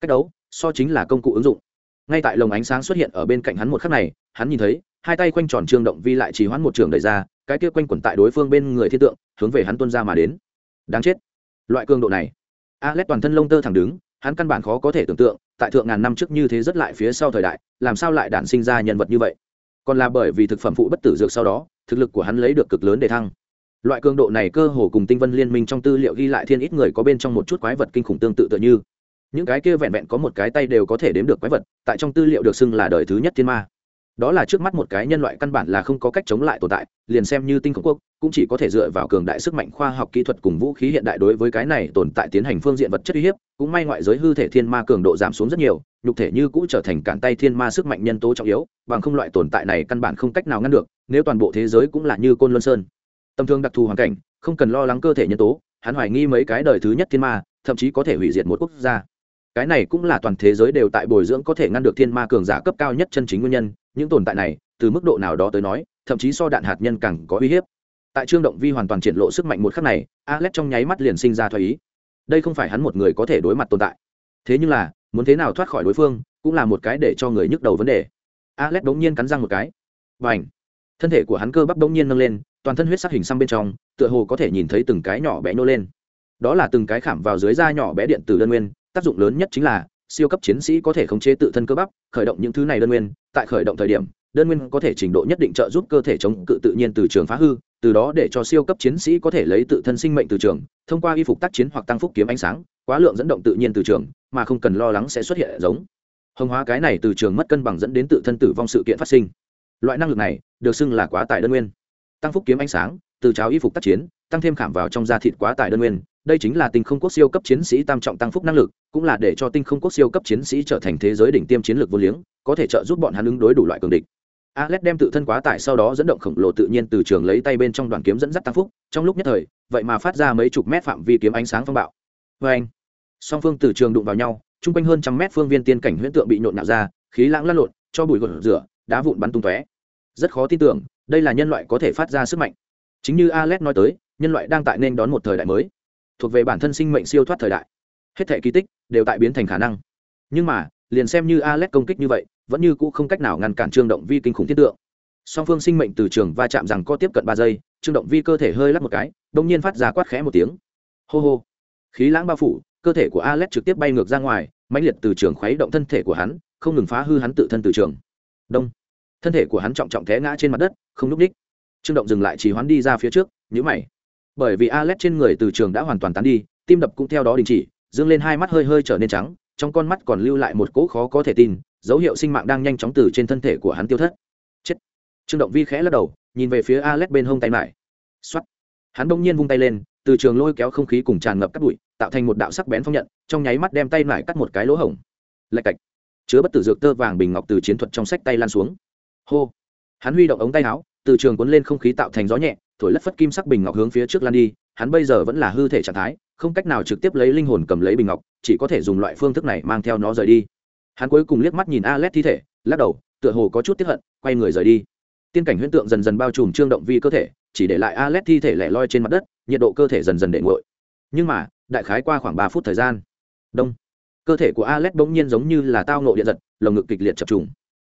Speaker 1: Cách đấu so chính là công cụ ứng dụng. Ngay tại lồng ánh sáng xuất hiện ở bên cạnh hắn một khắc này, hắn nhìn thấy, hai tay quanh tròn trương động vi lại chỉ hoãn một trường đẩy ra, cái kia quanh quẩn tại đối phương bên người thiên tượng, hướng về hắn tuân ra mà đến. Đáng chết. Loại cường độ này. Alet toàn thân lông tơ thẳng đứng, hắn căn bản khó có thể tưởng tượng, tại thượng ngàn năm trước như thế rất lại phía sau thời đại, làm sao lại đản sinh ra nhân vật như vậy? Còn là bởi vì thực phẩm phụ bất tử dược sau đó, thực lực của hắn lấy được cực lớn để thăng loại cường độ này cơ hồ cùng tinh vân liên minh trong tư liệu ghi lại thiên ít người có bên trong một chút quái vật kinh khủng tương tự tựa như. Những cái kia vẹn vẹn có một cái tay đều có thể đếm được quái vật, tại trong tư liệu được xưng là đời thứ nhất thiên ma. Đó là trước mắt một cái nhân loại căn bản là không có cách chống lại tồn tại, liền xem như tinh khổng quốc, cũng chỉ có thể dựa vào cường đại sức mạnh khoa học kỹ thuật cùng vũ khí hiện đại đối với cái này tồn tại tiến hành phương diện vật chất uy hiếp, cũng may ngoại giới hư thể thiên ma cường độ giảm xuống rất nhiều, nhục thể như cũ trở thành cản tay thiên ma sức mạnh nhân tố trọng yếu, bằng không loại tồn tại này căn bản không cách nào ngăn được, nếu toàn bộ thế giới cũng là như côn luân sơn tầm thương đặc thù hoàn cảnh, không cần lo lắng cơ thể nhân tố, hắn hoài nghi mấy cái đời thứ nhất thiên ma, thậm chí có thể hủy diệt một quốc gia. Cái này cũng là toàn thế giới đều tại bồi dưỡng có thể ngăn được thiên ma cường giả cấp cao nhất chân chính nguyên nhân, những tồn tại này, từ mức độ nào đó tới nói, thậm chí so đạn hạt nhân càng có uy hiếp. Tại trương động vi hoàn toàn triển lộ sức mạnh một khắc này, alex trong nháy mắt liền sinh ra thoái ý. Đây không phải hắn một người có thể đối mặt tồn tại. Thế nhưng là, muốn thế nào thoát khỏi đối phương, cũng là một cái để cho người nhức đầu vấn đề. Alex đống nhiên cắn răng một cái. Và ảnh thân thể của hắn cơ bắp đống nhiên nâng lên toàn thân huyết sắc hình xăm bên trong, tựa hồ có thể nhìn thấy từng cái nhỏ bé nô lên. Đó là từng cái khảm vào dưới da nhỏ bé điện tử đơn nguyên, tác dụng lớn nhất chính là, siêu cấp chiến sĩ có thể khống chế tự thân cơ bắp, khởi động những thứ này đơn nguyên, tại khởi động thời điểm, đơn nguyên có thể trình độ nhất định trợ giúp cơ thể chống cự tự nhiên từ trường phá hư, từ đó để cho siêu cấp chiến sĩ có thể lấy tự thân sinh mệnh từ trường, thông qua y phục tác chiến hoặc tăng phúc kiếm ánh sáng, quá lượng dẫn động tự nhiên từ trường, mà không cần lo lắng sẽ xuất hiện giống. Hồng hóa cái này từ trường mất cân bằng dẫn đến tự thân tử vong sự kiện phát sinh. Loại năng lực này, được xưng là quá tải đơn nguyên tăng phúc kiếm ánh sáng, từ cháo y phục tác chiến, tăng thêm khảm vào trong da thịt quá tải đơn nguyên. Đây chính là tinh không quốc siêu cấp chiến sĩ tam trọng tăng phúc năng lực, cũng là để cho tinh không quốc siêu cấp chiến sĩ trở thành thế giới đỉnh tiêm chiến lược vô liếng, có thể trợ giúp bọn hắn ứng đối đủ loại cường địch. Alex đem tự thân quá tải sau đó dẫn động khổng lồ tự nhiên từ trường lấy tay bên trong đoàn kiếm dẫn dắt tăng phúc. Trong lúc nhất thời, vậy mà phát ra mấy chục mét phạm vi kiếm ánh sáng phong bạo. Vê anh, song phương từ trường đụng vào nhau trung quanh hơn trăm mét phương viên tiên cảnh huyễn tượng bị nhộn nhạo ra, khí lãng lăn lộn, cho bụi gột rửa, đá vụn bắn tung tóe rất khó tin tưởng, đây là nhân loại có thể phát ra sức mạnh. Chính như alex nói tới, nhân loại đang tại nên đón một thời đại mới, thuộc về bản thân sinh mệnh siêu thoát thời đại. Hết thể kỳ tích đều tại biến thành khả năng. Nhưng mà, liền xem như alex công kích như vậy, vẫn như cũ không cách nào ngăn cản trương động vi kinh khủng thiết tượng. Song phương sinh mệnh từ trường va chạm rằng có tiếp cận ba giây, trương động vi cơ thể hơi lắc một cái đông nhiên phát ra quát khẽ một tiếng. Hô hô. Khí lãng bao phủ, cơ thể của alex trực tiếp bay ngược ra ngoài, mãnh liệt từ trường khuấy động thân thể của hắn, không ngừng phá hư hắn tự thân từ trường. Đông thân thể của hắn trọng trọng té ngã trên mặt đất, không núp đích trương động dừng lại chỉ hoán đi ra phía trước nhữ mày. Bởi vì alex trên người từ trường đã hoàn toàn tán đi, tim đập cũng theo đó đình chỉ, dương lên hai mắt hơi hơi trở nên trắng, trong con mắt còn lưu lại một cỗ khó có thể tin, dấu hiệu sinh mạng đang nhanh chóng từ trên thân thể của hắn tiêu thất. Chết. Trương động vi khẽ lắc đầu, nhìn về phía alex bên hông tay mải. Xuất hắn bỗng nhiên vung tay lên, từ trường lôi kéo không khí cùng tràn ngập cắt bụi, tạo thành một đạo sắc bén phong nhận, trong nháy mắt đem tay mải cắt một cái lỗ hổng. Lạch cạch. Chứa bất tử dược tơ vàng bình ngọc từ chiến thuật trong sách tay lan xuống hô. Hắn huy động ống tay áo, từ trường cuốn lên không khí tạo thành gió nhẹ, thổi lất phất kim sắc bình ngọc hướng phía trước lan đi, hắn bây giờ vẫn là hư thể trạng thái, không cách nào trực tiếp lấy linh hồn cầm lấy bình ngọc, chỉ có thể dùng loại phương thức này mang theo nó rời đi. Hắn cuối cùng liếc mắt nhìn a l e t thi thể, lắc đầu, tựa hồ có chút tiếp hận, quay người rời đi. Tiên cảnh huyễn tượng dần dần bao trùm trương động vi cơ thể, chỉ để lại a l e t thi thể lẻ loi trên mặt đất, nhiệt độ cơ thể dần dần để nguội. Nhưng mà, đại khái qua khoảng ba phút thời gian, đông, cơ thể của a l e t bỗng nhiên giống như là tao nộ điện giật, lồng ngực kịch liệt chập trùng.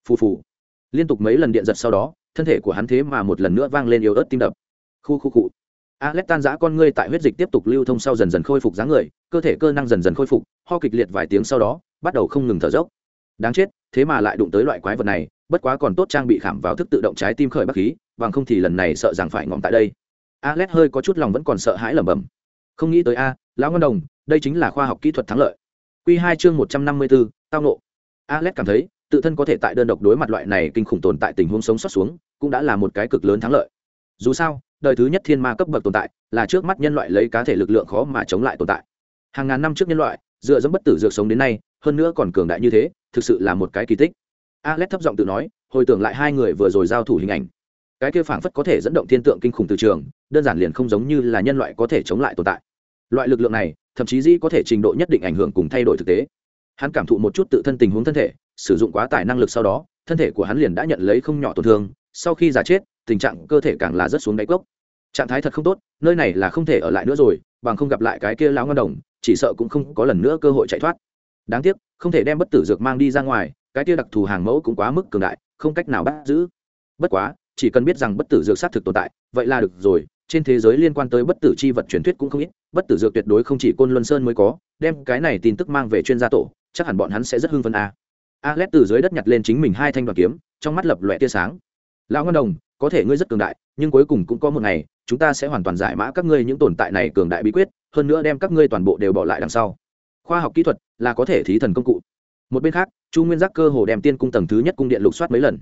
Speaker 1: Phù phù liên tục mấy lần điện giật sau đó, thân thể của hắn thế mà một lần nữa vang lên yếu ớt tim đập. Khu khu cụ a l e tan giã con ngươi tại huyết dịch tiếp tục lưu thông sau dần dần khôi phục dáng người, cơ thể cơ năng dần dần khôi phục, ho kịch liệt vài tiếng sau đó, bắt đầu không ngừng thở dốc. Đáng chết, thế mà lại đụng tới loại quái vật này, bất quá còn tốt trang bị khảm vào thức tự động trái tim khởi bắc khí, bằng không thì lần này sợ rằng phải ngọn tại đây. A l e t hơi có chút lòng vẫn còn sợ hãi lẩm bẩm. Không nghĩ tới a, lão ngân đồng, đây chính là khoa học kỹ thuật thắng lợi. Q hai chương một trăm năm mươi bốn tao nộ. A l e t cảm thấy tự thân có thể tại đơn độc đối mặt loại này kinh khủng tồn tại tình huống sống sót xuống, cũng đã là một cái cực lớn thắng lợi. Dù sao, đời thứ nhất thiên ma cấp bậc tồn tại, là trước mắt nhân loại lấy cá thể lực lượng khó mà chống lại tồn tại. Hàng ngàn năm trước nhân loại, dựa dẫm bất tử dược sống đến nay, hơn nữa còn cường đại như thế, thực sự là một cái kỳ tích. Alex thấp giọng tự nói, hồi tưởng lại hai người vừa rồi giao thủ hình ảnh. Cái kia phảng phất có thể dẫn động thiên tượng kinh khủng từ trường, đơn giản liền không giống như là nhân loại có thể chống lại tồn tại. Loại lực lượng này, thậm chí dĩ có thể trình độ nhất định ảnh hưởng cùng thay đổi thực tế. Hắn cảm thụ một chút tự thân tình huống thân thể sử dụng quá tải năng lực sau đó, thân thể của hắn liền đã nhận lấy không nhỏ tổn thương, sau khi giả chết, tình trạng cơ thể càng là rất xuống đáy cốc. Trạng thái thật không tốt, nơi này là không thể ở lại nữa rồi, bằng không gặp lại cái kia lão ngân đồng, chỉ sợ cũng không có lần nữa cơ hội chạy thoát. Đáng tiếc, không thể đem bất tử dược mang đi ra ngoài, cái kia đặc thù hàng mẫu cũng quá mức cường đại, không cách nào bắt giữ. Bất quá, chỉ cần biết rằng bất tử dược xác thực tồn tại, vậy là được rồi, trên thế giới liên quan tới bất tử c h i vật truyền thuyết cũng không ít, bất tử dược tuyệt đối không chỉ côn luân sơn mới có, đem cái này tin tức mang về chuyên gia tổ, chắc hẳn bọn hắn sẽ rất hưng phân a a l e t từ dưới đất nhặt lên chính mình hai thanh đoàn kiếm, trong mắt lập lòe tia sáng. Lão ngân đồng, có thể ngươi rất cường đại, nhưng cuối cùng cũng có một ngày, chúng ta sẽ hoàn toàn giải mã các ngươi những tồn tại này cường đại bí quyết, hơn nữa đem các ngươi toàn bộ đều bỏ lại đằng sau. Khoa học kỹ thuật là có thể thí thần công cụ. Một bên khác, chu nguyên giác cơ hồ đem tiên cung tầng thứ nhất cung điện lục soát mấy lần.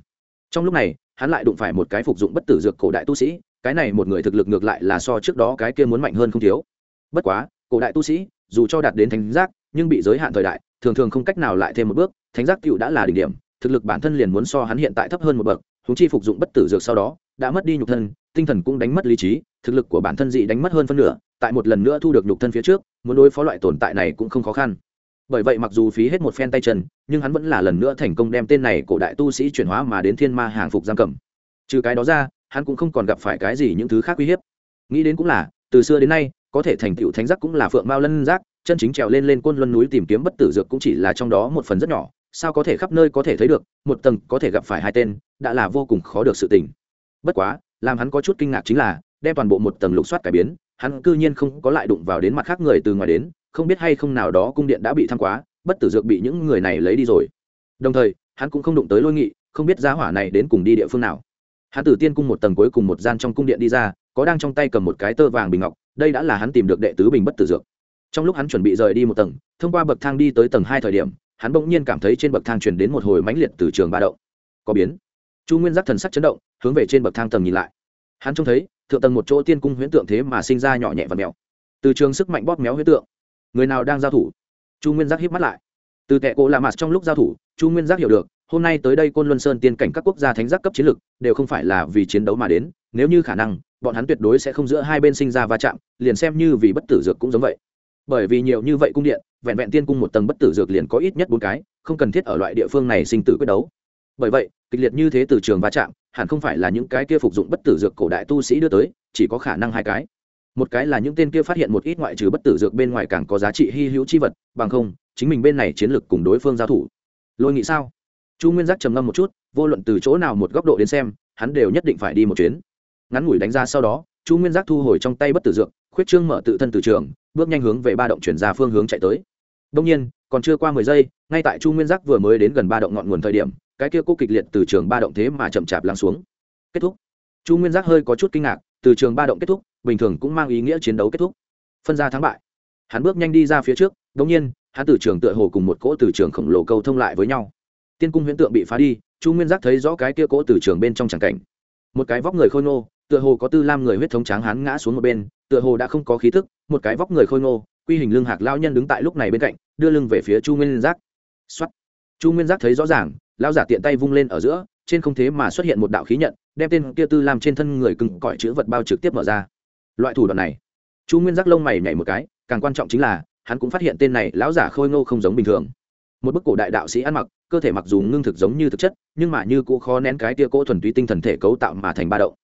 Speaker 1: Trong lúc này, hắn lại đụng phải một cái phục dụng bất tử dược cổ đại tu sĩ, cái này một người thực lực ngược lại là so trước đó cái kia muốn mạnh hơn không thiếu. Bất quá, cổ đại tu sĩ, dù cho đạt đến thánh giác, nhưng bị giới hạn thời đại thường thường không cách nào lại thêm một bước, thánh giác cựu đã là đỉnh điểm, thực lực bản thân liền muốn so hắn hiện tại thấp hơn một bậc húng chi phục dụng bất tử dược sau đó, đã mất đi nhục thân, tinh thần cũng đánh mất lý trí, thực lực của bản thân dị đánh mất hơn phân nửa, tại một lần nữa thu được nhục thân phía trước, muốn đối phó loại tồn tại này cũng không khó khăn. Bởi vậy mặc dù phí hết một phen tay chân, nhưng hắn vẫn là lần nữa thành công đem tên này cổ đại tu sĩ chuyển hóa mà đến thiên ma hàng phục giam cầm. Trừ cái đó ra, hắn cũng không còn gặp phải cái gì những thứ khác uy hiếp. Nghĩ đến cũng là, từ xưa đến nay, có thể thành tựu thánh giác cũng là phượng mao lân giác chân chính trèo lên lên côn luân núi tìm kiếm bất tử dược cũng chỉ là trong đó một phần rất nhỏ, sao có thể khắp nơi có thể thấy được, một tầng có thể gặp phải hai tên, đã là vô cùng khó được sự tình. Bất quá, làm hắn có chút kinh ngạc chính là, đem toàn bộ một tầng lục soát cải biến, hắn cư nhiên không có lại đụng vào đến mặt khác người từ ngoài đến, không biết hay không nào đó cung điện đã bị thăng quá, bất tử dược bị những người này lấy đi rồi. Đồng thời, hắn cũng không đụng tới lôi nghị, không biết giá hỏa này đến cùng đi địa phương nào. Hắn từ tiên cung một tầng cuối cùng một gian trong cung điện đi ra, có đang trong tay cầm một cái tơ vàng bình ngọc, đây đã là hắn tìm được đệ tứ bình bất tử dược trong lúc hắn chuẩn bị rời đi một tầng, thông qua bậc thang đi tới tầng hai thời điểm, hắn bỗng nhiên cảm thấy trên bậc thang chuyển đến một hồi mãnh liệt từ trường ba động. Có biến. Chu nguyên giác thần sắc chấn động, hướng về trên bậc thang tầng nhìn lại. Hắn trông thấy, thượng tầng một chỗ tiên cung huyễn tượng thế mà sinh ra nhỏ nhẹ và mèo. Từ trường sức mạnh bóp méo huyễn tượng. Người nào đang giao thủ? Chu nguyên giác híp mắt lại. Từ tệ cổ lạ mặt trong lúc giao thủ, chu nguyên giác hiểu được, hôm nay tới đây côn luân sơn tiên cảnh các quốc gia thánh giác cấp chiến lực, đều không phải là vì chiến đấu mà đến, nếu như khả năng, bọn hắn tuyệt đối sẽ không giữa hai bên sinh ra va chạm, liền xem như vì bất tử dược cũng giống vậy bởi vì nhiều như vậy cung điện, vẹn vẹn tiên cung một tầng bất tử dược liền có ít nhất bốn cái, không cần thiết ở loại địa phương này sinh tử quyết đấu. Bởi vậy, kịch liệt như thế từ trường va chạm, hẳn không phải là những cái kia phục dụng bất tử dược cổ đại tu sĩ đưa tới, chỉ có khả năng hai cái. Một cái là những tên kia phát hiện một ít ngoại trừ bất tử dược bên ngoài càng có giá trị hy hữu chi vật, bằng không, chính mình bên này chiến lược cùng đối phương giao thủ. Lôi nghị sao? Chu nguyên giác trầm ngâm một chút, vô luận từ chỗ nào một góc độ đến xem, hắn đều nhất định phải đi một chuyến. Ngắn ngủi đánh ra sau đó chu nguyên giác thu hồi trong tay bất tử dược, khuyết trương mở tự thân từ trường, bước nhanh hướng về ba động chuyển ra phương hướng chạy tới. Đông nhiên, còn chưa qua mười giây, ngay tại chu nguyên giác vừa mới đến gần ba động ngọn nguồn thời điểm, cái kia cố kịch liệt từ trường ba động thế mà chậm chạp lắng xuống. Kết thúc. Chu nguyên giác hơi có chút kinh ngạc, từ trường ba động kết thúc, bình thường cũng mang ý nghĩa chiến đấu kết thúc. Phân ra thắng bại. Hắn bước nhanh đi ra phía trước đông nhiên, hắn từ trường tựa hồ cùng một cỗ từ trường khổng lồ câu thông lại với nhau. Tiên cung huyễn tượng bị phá đi, chu nguyên giác thấy rõ cái kia cỗ từ trường bên trong tràng cảnh. Một cái vóc người khôi ngô tựa hồ có tư lam người huyết thống tráng hắn ngã xuống một bên, tựa hồ đã không có khí thức, một cái vóc người khôi ngô, quy hình lưng hạc lao nhân đứng tại lúc này bên cạnh, đưa lưng về phía chu nguyên giác. Xuất chu nguyên giác thấy rõ ràng lao giả tiện tay vung lên ở giữa, trên không thế mà xuất hiện một đạo khí nhận, đem tên kia tư làm trên thân người cừng cõi chữ vật bao trực tiếp mở ra. Loại thủ đoạn này. Chu nguyên giác lông mày nhảy một cái, càng quan trọng chính là, hắn cũng phát hiện tên này lão giả khôi ngô không giống bình thường. Một bức cổ đại đạo sĩ ăn mặc, cơ thể mặc dù ngưng thực giống như thực chất, nhưng mà như cũ khó nén cái tia cỗ thuần túy tinh thần thể cấu tạo mà thành ba động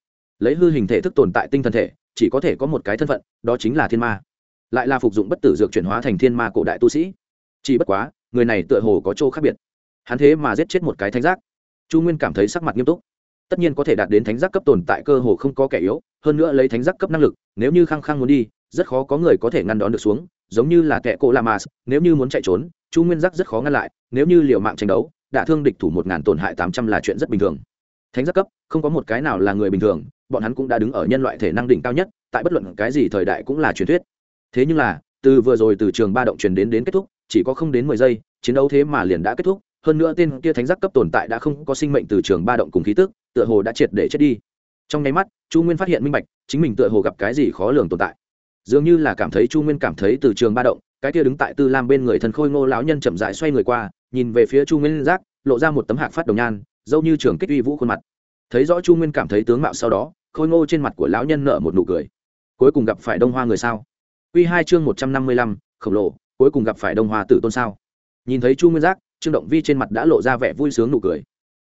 Speaker 1: lấy hư hình thể thức tồn tại tinh thần thể, chỉ có thể có một cái thân phận, đó chính là thiên ma. Lại là phục dụng bất tử dược chuyển hóa thành thiên ma cổ đại tu sĩ. Chỉ bất quá, người này tựa hồ có chỗ khác biệt. Hắn thế mà giết chết một cái thánh giác. Chu nguyên cảm thấy sắc mặt nghiêm túc. Tất nhiên có thể đạt đến thánh giác cấp tồn tại cơ hồ không có kẻ yếu, hơn nữa lấy thánh giác cấp năng lực, nếu như khăng khăng muốn đi, rất khó có người có thể ngăn đón được xuống, giống như là kẻ cộ la mà, nếu như muốn chạy trốn, chu nguyên giác rất khó ngăn lại, nếu như liều mạng tranh đấu, đả thương địch thủ một ngàn tổn hại tám trăm là chuyện rất bình thường. Thánh giác cấp, không có một cái nào là người bình thường bọn hắn cũng đã đứng ở nhân loại thể năng đỉnh cao nhất, tại bất luận cái gì thời đại cũng là truyền thuyết. Thế nhưng là, từ vừa rồi từ trường ba động truyền đến đến kết thúc, chỉ có không đến mười giây, chiến đấu thế mà liền đã kết thúc. Hơn nữa tên kia thánh giác cấp tồn tại đã không có sinh mệnh từ trường ba động cùng khí tức, tựa hồ đã triệt để chết đi. Trong nháy mắt, chu nguyên phát hiện minh bạch, chính mình tựa hồ gặp cái gì khó lường tồn tại. Dường như là cảm thấy chu nguyên cảm thấy từ trường ba động, cái kia đứng tại tư lam bên người thần khôi ngô lão nhân chậm dại xoay người qua, nhìn về phía chu nguyên giác, lộ ra một tấm hạc phát đồng nhan, dâu như trường kích uy vũ khuôn mặt. Thấy rõ chu nguyên cảm thấy tướng mạo sau đó khôi ngô trên mặt của lão nhân nở một nụ cười. Cuối cùng gặp phải đông hoa người sao? Q hai chương một trăm năm mươi lăm, khổng lồ, cuối cùng gặp phải đông hoa tử tôn sao? Nhìn thấy chu nguyên giác, trương động vi trên mặt đã lộ ra vẻ vui sướng nụ cười.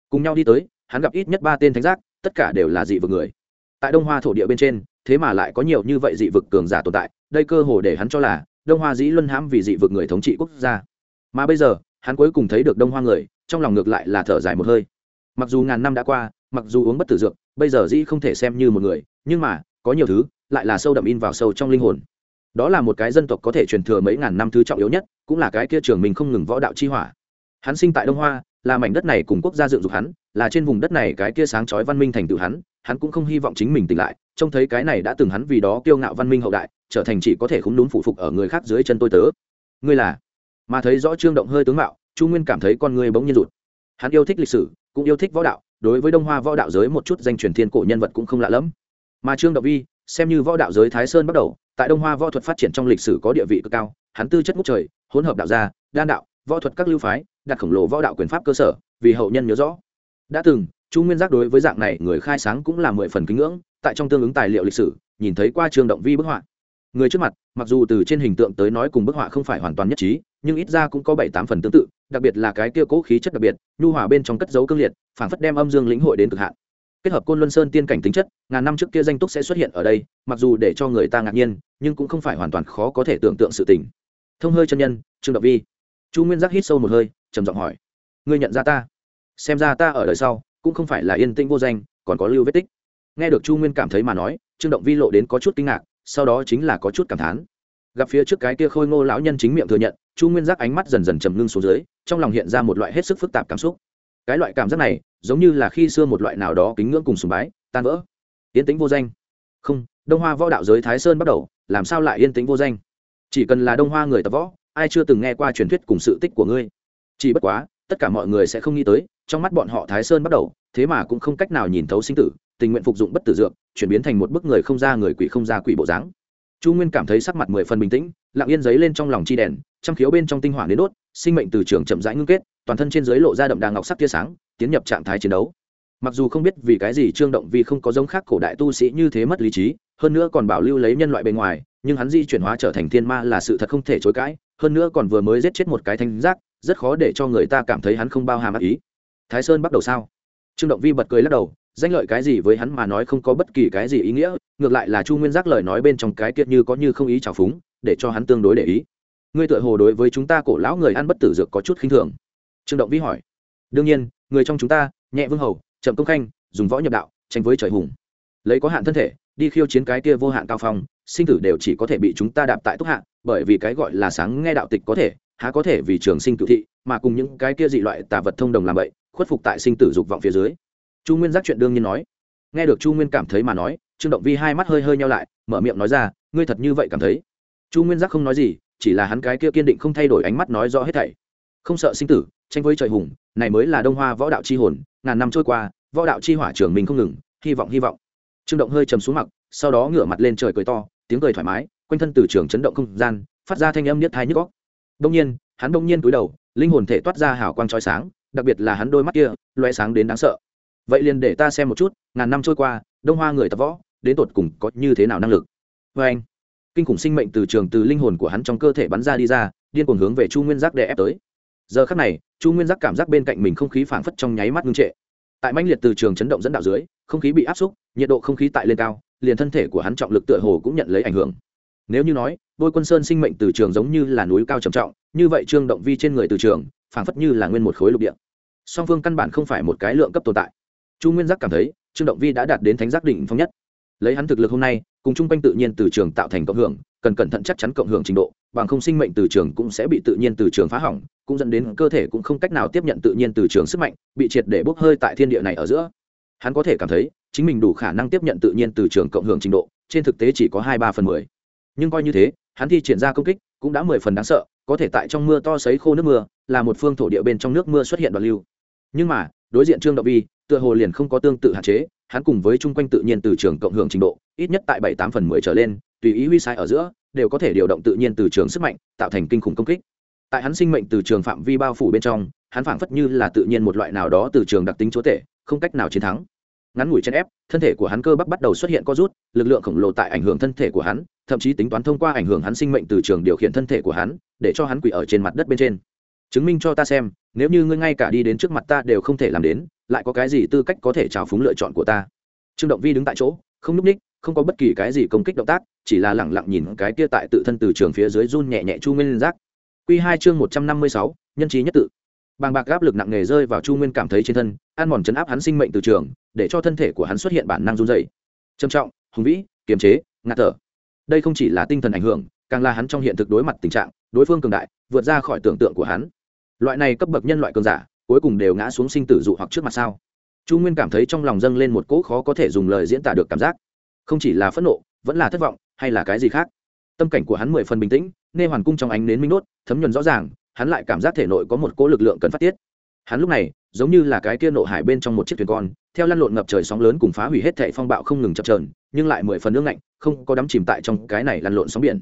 Speaker 1: Cùng nhau đi tới, hắn gặp ít nhất ba tên thánh giác, tất cả đều là dị vực người. Tại đông hoa thổ địa bên trên, thế mà lại có nhiều như vậy dị vực cường giả tồn tại, đây cơ hồ để hắn cho là đông hoa dĩ luân hãm vì dị vực người thống trị quốc gia. Mà bây giờ, hắn cuối cùng thấy được đông hoa người, trong lòng ngược lại là thở dài một hơi. Mặc dù ngàn năm đã qua mặc dù uống bất tử dược, bây giờ dĩ không thể xem như một người, nhưng mà, có nhiều thứ, lại là sâu đậm in vào sâu trong linh hồn. Đó là một cái dân tộc có thể truyền thừa mấy ngàn năm thứ trọng yếu nhất, cũng là cái kia trường mình không ngừng võ đạo chi hỏa. Hắn sinh tại đông hoa, là mảnh đất này cùng quốc gia dựng dục hắn, là trên vùng đất này cái kia sáng chói văn minh thành tựu hắn hắn cũng không hy vọng chính mình tỉnh lại, trông thấy cái này đã từng hắn vì đó kiêu ngạo văn minh hậu đại, trở thành chỉ có thể không đúng phụ phục ở người khác dưới chân tôi tớ. Ngươi là? Mà thấy rõ trương động hơi tướng mạo, chu nguyên cảm thấy con người bỗng nhiên rụt. Hắn yêu thích lịch sử, cũng yêu thích võ đạo đối với đông hoa võ đạo giới một chút danh truyền thiên cổ nhân vật cũng không lạ lẫm. Mà trương động vi, xem như võ đạo giới thái sơn bắt đầu, tại đông hoa võ thuật phát triển trong lịch sử có địa vị cực cao, hắn tư chất ngút trời, hỗn hợp đạo gia, đan đạo, võ thuật các lưu phái, đặt khổng lồ võ đạo quyền pháp cơ sở, vì hậu nhân nhớ rõ. Đã từng, chu nguyên giác đối với dạng này người khai sáng cũng là mười phần kính ngưỡng, tại trong tương ứng tài liệu lịch sử, nhìn thấy qua Trương động vi bức họa. Người trước mặt, mặc dù từ trên hình tượng tới nói cùng bức họa không phải hoàn toàn nhất trí, nhưng ít ra cũng có bảy tám phần tương tự đặc biệt là cái kia cố khí chất đặc biệt, nhu hòa bên trong cất dấu cương liệt, phảng phất đem âm dương lĩnh hội đến cực hạn. Kết hợp côn luân sơn tiên cảnh tính chất, ngàn năm trước kia danh túc sẽ xuất hiện ở đây, mặc dù để cho người ta ngạc nhiên, nhưng cũng không phải hoàn toàn khó có thể tưởng tượng sự tình. Thông hơi chân nhân, trương động vi. Chu nguyên giác hít sâu một hơi, trầm giọng hỏi. Ngươi nhận ra ta? Xem ra ta ở đời sau, cũng không phải là yên tĩnh vô danh, còn có lưu vết tích. Nghe được chu nguyên cảm thấy mà nói, trương động vi lộ đến có chút kinh ngạc, sau đó chính là có chút cảm thán. Gặp phía trước cái kia khôi ngô lão nhân chính miệng thừa nhận chu nguyên giác ánh mắt dần dần trầm ngưng xuống dưới, trong lòng hiện ra một loại hết sức phức tạp cảm xúc. Cái loại cảm giác này, giống như là khi xưa một loại nào đó kính ngưỡng cùng sùng bái, tan vỡ. Yên tĩnh vô danh. Không, đông hoa võ đạo giới thái sơn bắt đầu, làm sao lại yên tĩnh vô danh? Chỉ cần là đông hoa người tập võ, ai chưa từng nghe qua truyền thuyết cùng sự tích của ngươi? Chỉ bất quá, tất cả mọi người sẽ không nghĩ tới, trong mắt bọn họ thái sơn bắt đầu, thế mà cũng không cách nào nhìn thấu sinh tử, tình nguyện phục dụng bất tử dược, chuyển biến thành một bức người không ra người quỷ không ra quỷ bộ dáng. Chu nguyên cảm thấy sắc mặt mười phần bình tĩnh, lặng yên giấy lên trong lòng chi đèn trăm khiếu bên trong tinh hỏa đến đốt, sinh mệnh từ trường chậm rãi ngưng kết, toàn thân trên dưới lộ ra đậm đà ngọc sắc tia sáng, tiến nhập trạng thái chiến đấu. Mặc dù không biết vì cái gì trương động vì không có giống khác cổ đại tu sĩ như thế mất lý trí, hơn nữa còn bảo lưu lấy nhân loại bên ngoài, nhưng hắn di chuyển hóa trở thành thiên ma là sự thật không thể chối cãi, hơn nữa còn vừa mới giết chết một cái thanh giác, rất khó để cho người ta cảm thấy hắn không bao hàm ác ý. Thái sơn bắt đầu sao? Trương động vi bật cười lắc đầu, danh lợi cái gì với hắn mà nói không có bất kỳ cái gì ý nghĩa, ngược lại là chu nguyên giác lời nói bên trong cái kiệt như có như không ý trào phúng, để cho hắn tương đối để ý ngươi tựa hồ đối với chúng ta cổ lão người ăn bất tử dược có chút khinh thường. Trương động vi hỏi. Đương nhiên, người trong chúng ta, nhẹ vương hầu, chậm công khanh, dùng võ nhập đạo, tranh với trời hùng. Lấy có hạn thân thể, đi khiêu chiến cái kia vô hạn cao phong, sinh tử đều chỉ có thể bị chúng ta đạp tại túc hạn bởi vì cái gọi là sáng nghe đạo tịch có thể, há có thể vì trường sinh cự thị, mà cùng những cái kia dị loại tà vật thông đồng làm vậy khuất phục tại sinh tử dục vọng phía dưới. Chu nguyên giác chuyện đương nhiên nói. Nghe được chu nguyên cảm thấy mà nói, trương động vi hai mắt hơi hơi nhau lại, mở miệng nói ra, ngươi thật như vậy cảm thấy? Chu nguyên giác không nói gì, chỉ là hắn cái kia kiên định không thay đổi ánh mắt nói rõ hết thảy. Không sợ sinh tử, tranh với trời hùng, này mới là đông hoa võ đạo chi hồn, ngàn năm trôi qua, võ đạo chi hỏa trường mình không ngừng, hy vọng hy vọng. Trương động hơi trầm xuống mặt, sau đó ngửa mặt lên trời cười to, tiếng cười thoải mái, quanh thân từ trường chấn động không gian, phát ra thanh âm nhất thái nhức góc đông nhiên, hắn đông nhiên cúi đầu, linh hồn thể toát ra hào quang trói sáng, đặc biệt là hắn đôi mắt kia loe sáng đến đáng sợ. Vậy liền để ta xem một chút, ngàn năm trôi qua, đông hoa người tập võ, đến tột cùng có như thế nào năng lực? Vê anh kinh khủng sinh mệnh từ trường từ linh hồn của hắn trong cơ thể bắn ra đi ra, điên cuồng hướng về chu nguyên giác để ép tới. Giờ khắc này, chu nguyên giác cảm giác bên cạnh mình không khí phảng phất trong nháy mắt ngưng trệ. Tại mãnh liệt từ trường chấn động dẫn đạo dưới, không khí bị áp xúc, nhiệt độ không khí tại lên cao, liền thân thể của hắn trọng lực tựa hồ cũng nhận lấy ảnh hưởng. Nếu như nói, bôi quân sơn sinh mệnh từ trường giống như là núi cao trầm trọng, như vậy trương động vi trên người từ trường, phảng phất như là nguyên một khối lục địa. Song phương căn bản không phải một cái lượng cấp tồn tại. Chu nguyên giác cảm thấy, trương động vi đã đạt đến thánh giác đỉnh phong nhất. Lấy hắn thực lực hôm nay cùng chung quanh tự nhiên từ trường tạo thành cộng hưởng, cần cẩn thận chắc chắn cộng hưởng trình độ, bằng không sinh mệnh từ trường cũng sẽ bị tự nhiên từ trường phá hỏng, cũng dẫn đến cơ thể cũng không cách nào tiếp nhận tự nhiên từ trường sức mạnh, bị triệt để bốc hơi tại thiên địa này ở giữa. Hắn có thể cảm thấy, chính mình đủ khả năng tiếp nhận tự nhiên từ trường cộng hưởng trình độ, trên thực tế chỉ có hai ba phần mười. Nhưng coi như thế, hắn thi triển ra công kích cũng đã mười phần đáng sợ, có thể tại trong mưa to sấy khô nước mưa, là một phương thổ địa bên trong nước mưa xuất hiện đoạn lưu. Nhưng mà, đối diện trương đạo vi, tựa hồ liền không có tương tự hạn chế, hắn cùng với chung quanh tự nhiên từ trường cộng hưởng trình độ ít nhất tại bảy tám phần mười trở lên, tùy ý huy sai ở giữa, đều có thể điều động tự nhiên từ trường sức mạnh, tạo thành kinh khủng công kích. Tại hắn sinh mệnh từ trường phạm vi bao phủ bên trong, hắn phảng phất như là tự nhiên một loại nào đó từ trường đặc tính chúa tể, không cách nào chiến thắng. Ngắn ngủi chân ép, thân thể của hắn cơ bắp bắt đầu xuất hiện co rút, lực lượng khổng lồ tại ảnh hưởng thân thể của hắn, thậm chí tính toán thông qua ảnh hưởng hắn sinh mệnh từ trường điều khiển thân thể của hắn, để cho hắn quỷ ở trên mặt đất bên trên. Chứng minh cho ta xem, nếu như ngươi ngay cả đi đến trước mặt ta đều không thể làm đến, lại có cái gì tư cách có thể trào phúng lựa chọn của ta? Trương động vi đứng tại chỗ, không núp ních không có bất kỳ cái gì công kích động tác, chỉ là lẳng lặng nhìn cái kia tại tự thân từ trường phía dưới run nhẹ nhẹ chu nguyên giác. Q hai chương một trăm năm mươi sáu, nhân trí nhất tự. Bàng bạc áp lực nặng nề rơi vào chu nguyên cảm thấy trên thân ăn mòn chấn áp hắn sinh mệnh từ trường, để cho thân thể của hắn xuất hiện bản năng run dày trầm trọng, hùng vĩ, kiềm chế, ngạt thở. Đây không chỉ là tinh thần ảnh hưởng, càng là hắn trong hiện thực đối mặt tình trạng, đối phương cường đại, vượt ra khỏi tưởng tượng của hắn. Loại này cấp bậc nhân loại cường giả, cuối cùng đều ngã xuống sinh tử dụ hoặc trước mặt sao? Chu nguyên cảm thấy trong lòng dâng lên một cỗ khó có thể dùng lời diễn tả được cảm giác không chỉ là phẫn nộ, vẫn là thất vọng, hay là cái gì khác? Tâm cảnh của hắn mười phần bình tĩnh, nê hoàn cung trong ánh nến minh đốt, thấm nhuần rõ ràng, hắn lại cảm giác thể nội có một cỗ lực lượng cần phát tiết. Hắn lúc này, giống như là cái kia nộ hải bên trong một chiếc thuyền con, theo lăn lộn ngập trời sóng lớn cùng phá hủy hết thệ phong bạo không ngừng chập trờn nhưng lại mười phần nước lạnh không có đắm chìm tại trong cái này lăn lộn sóng biển.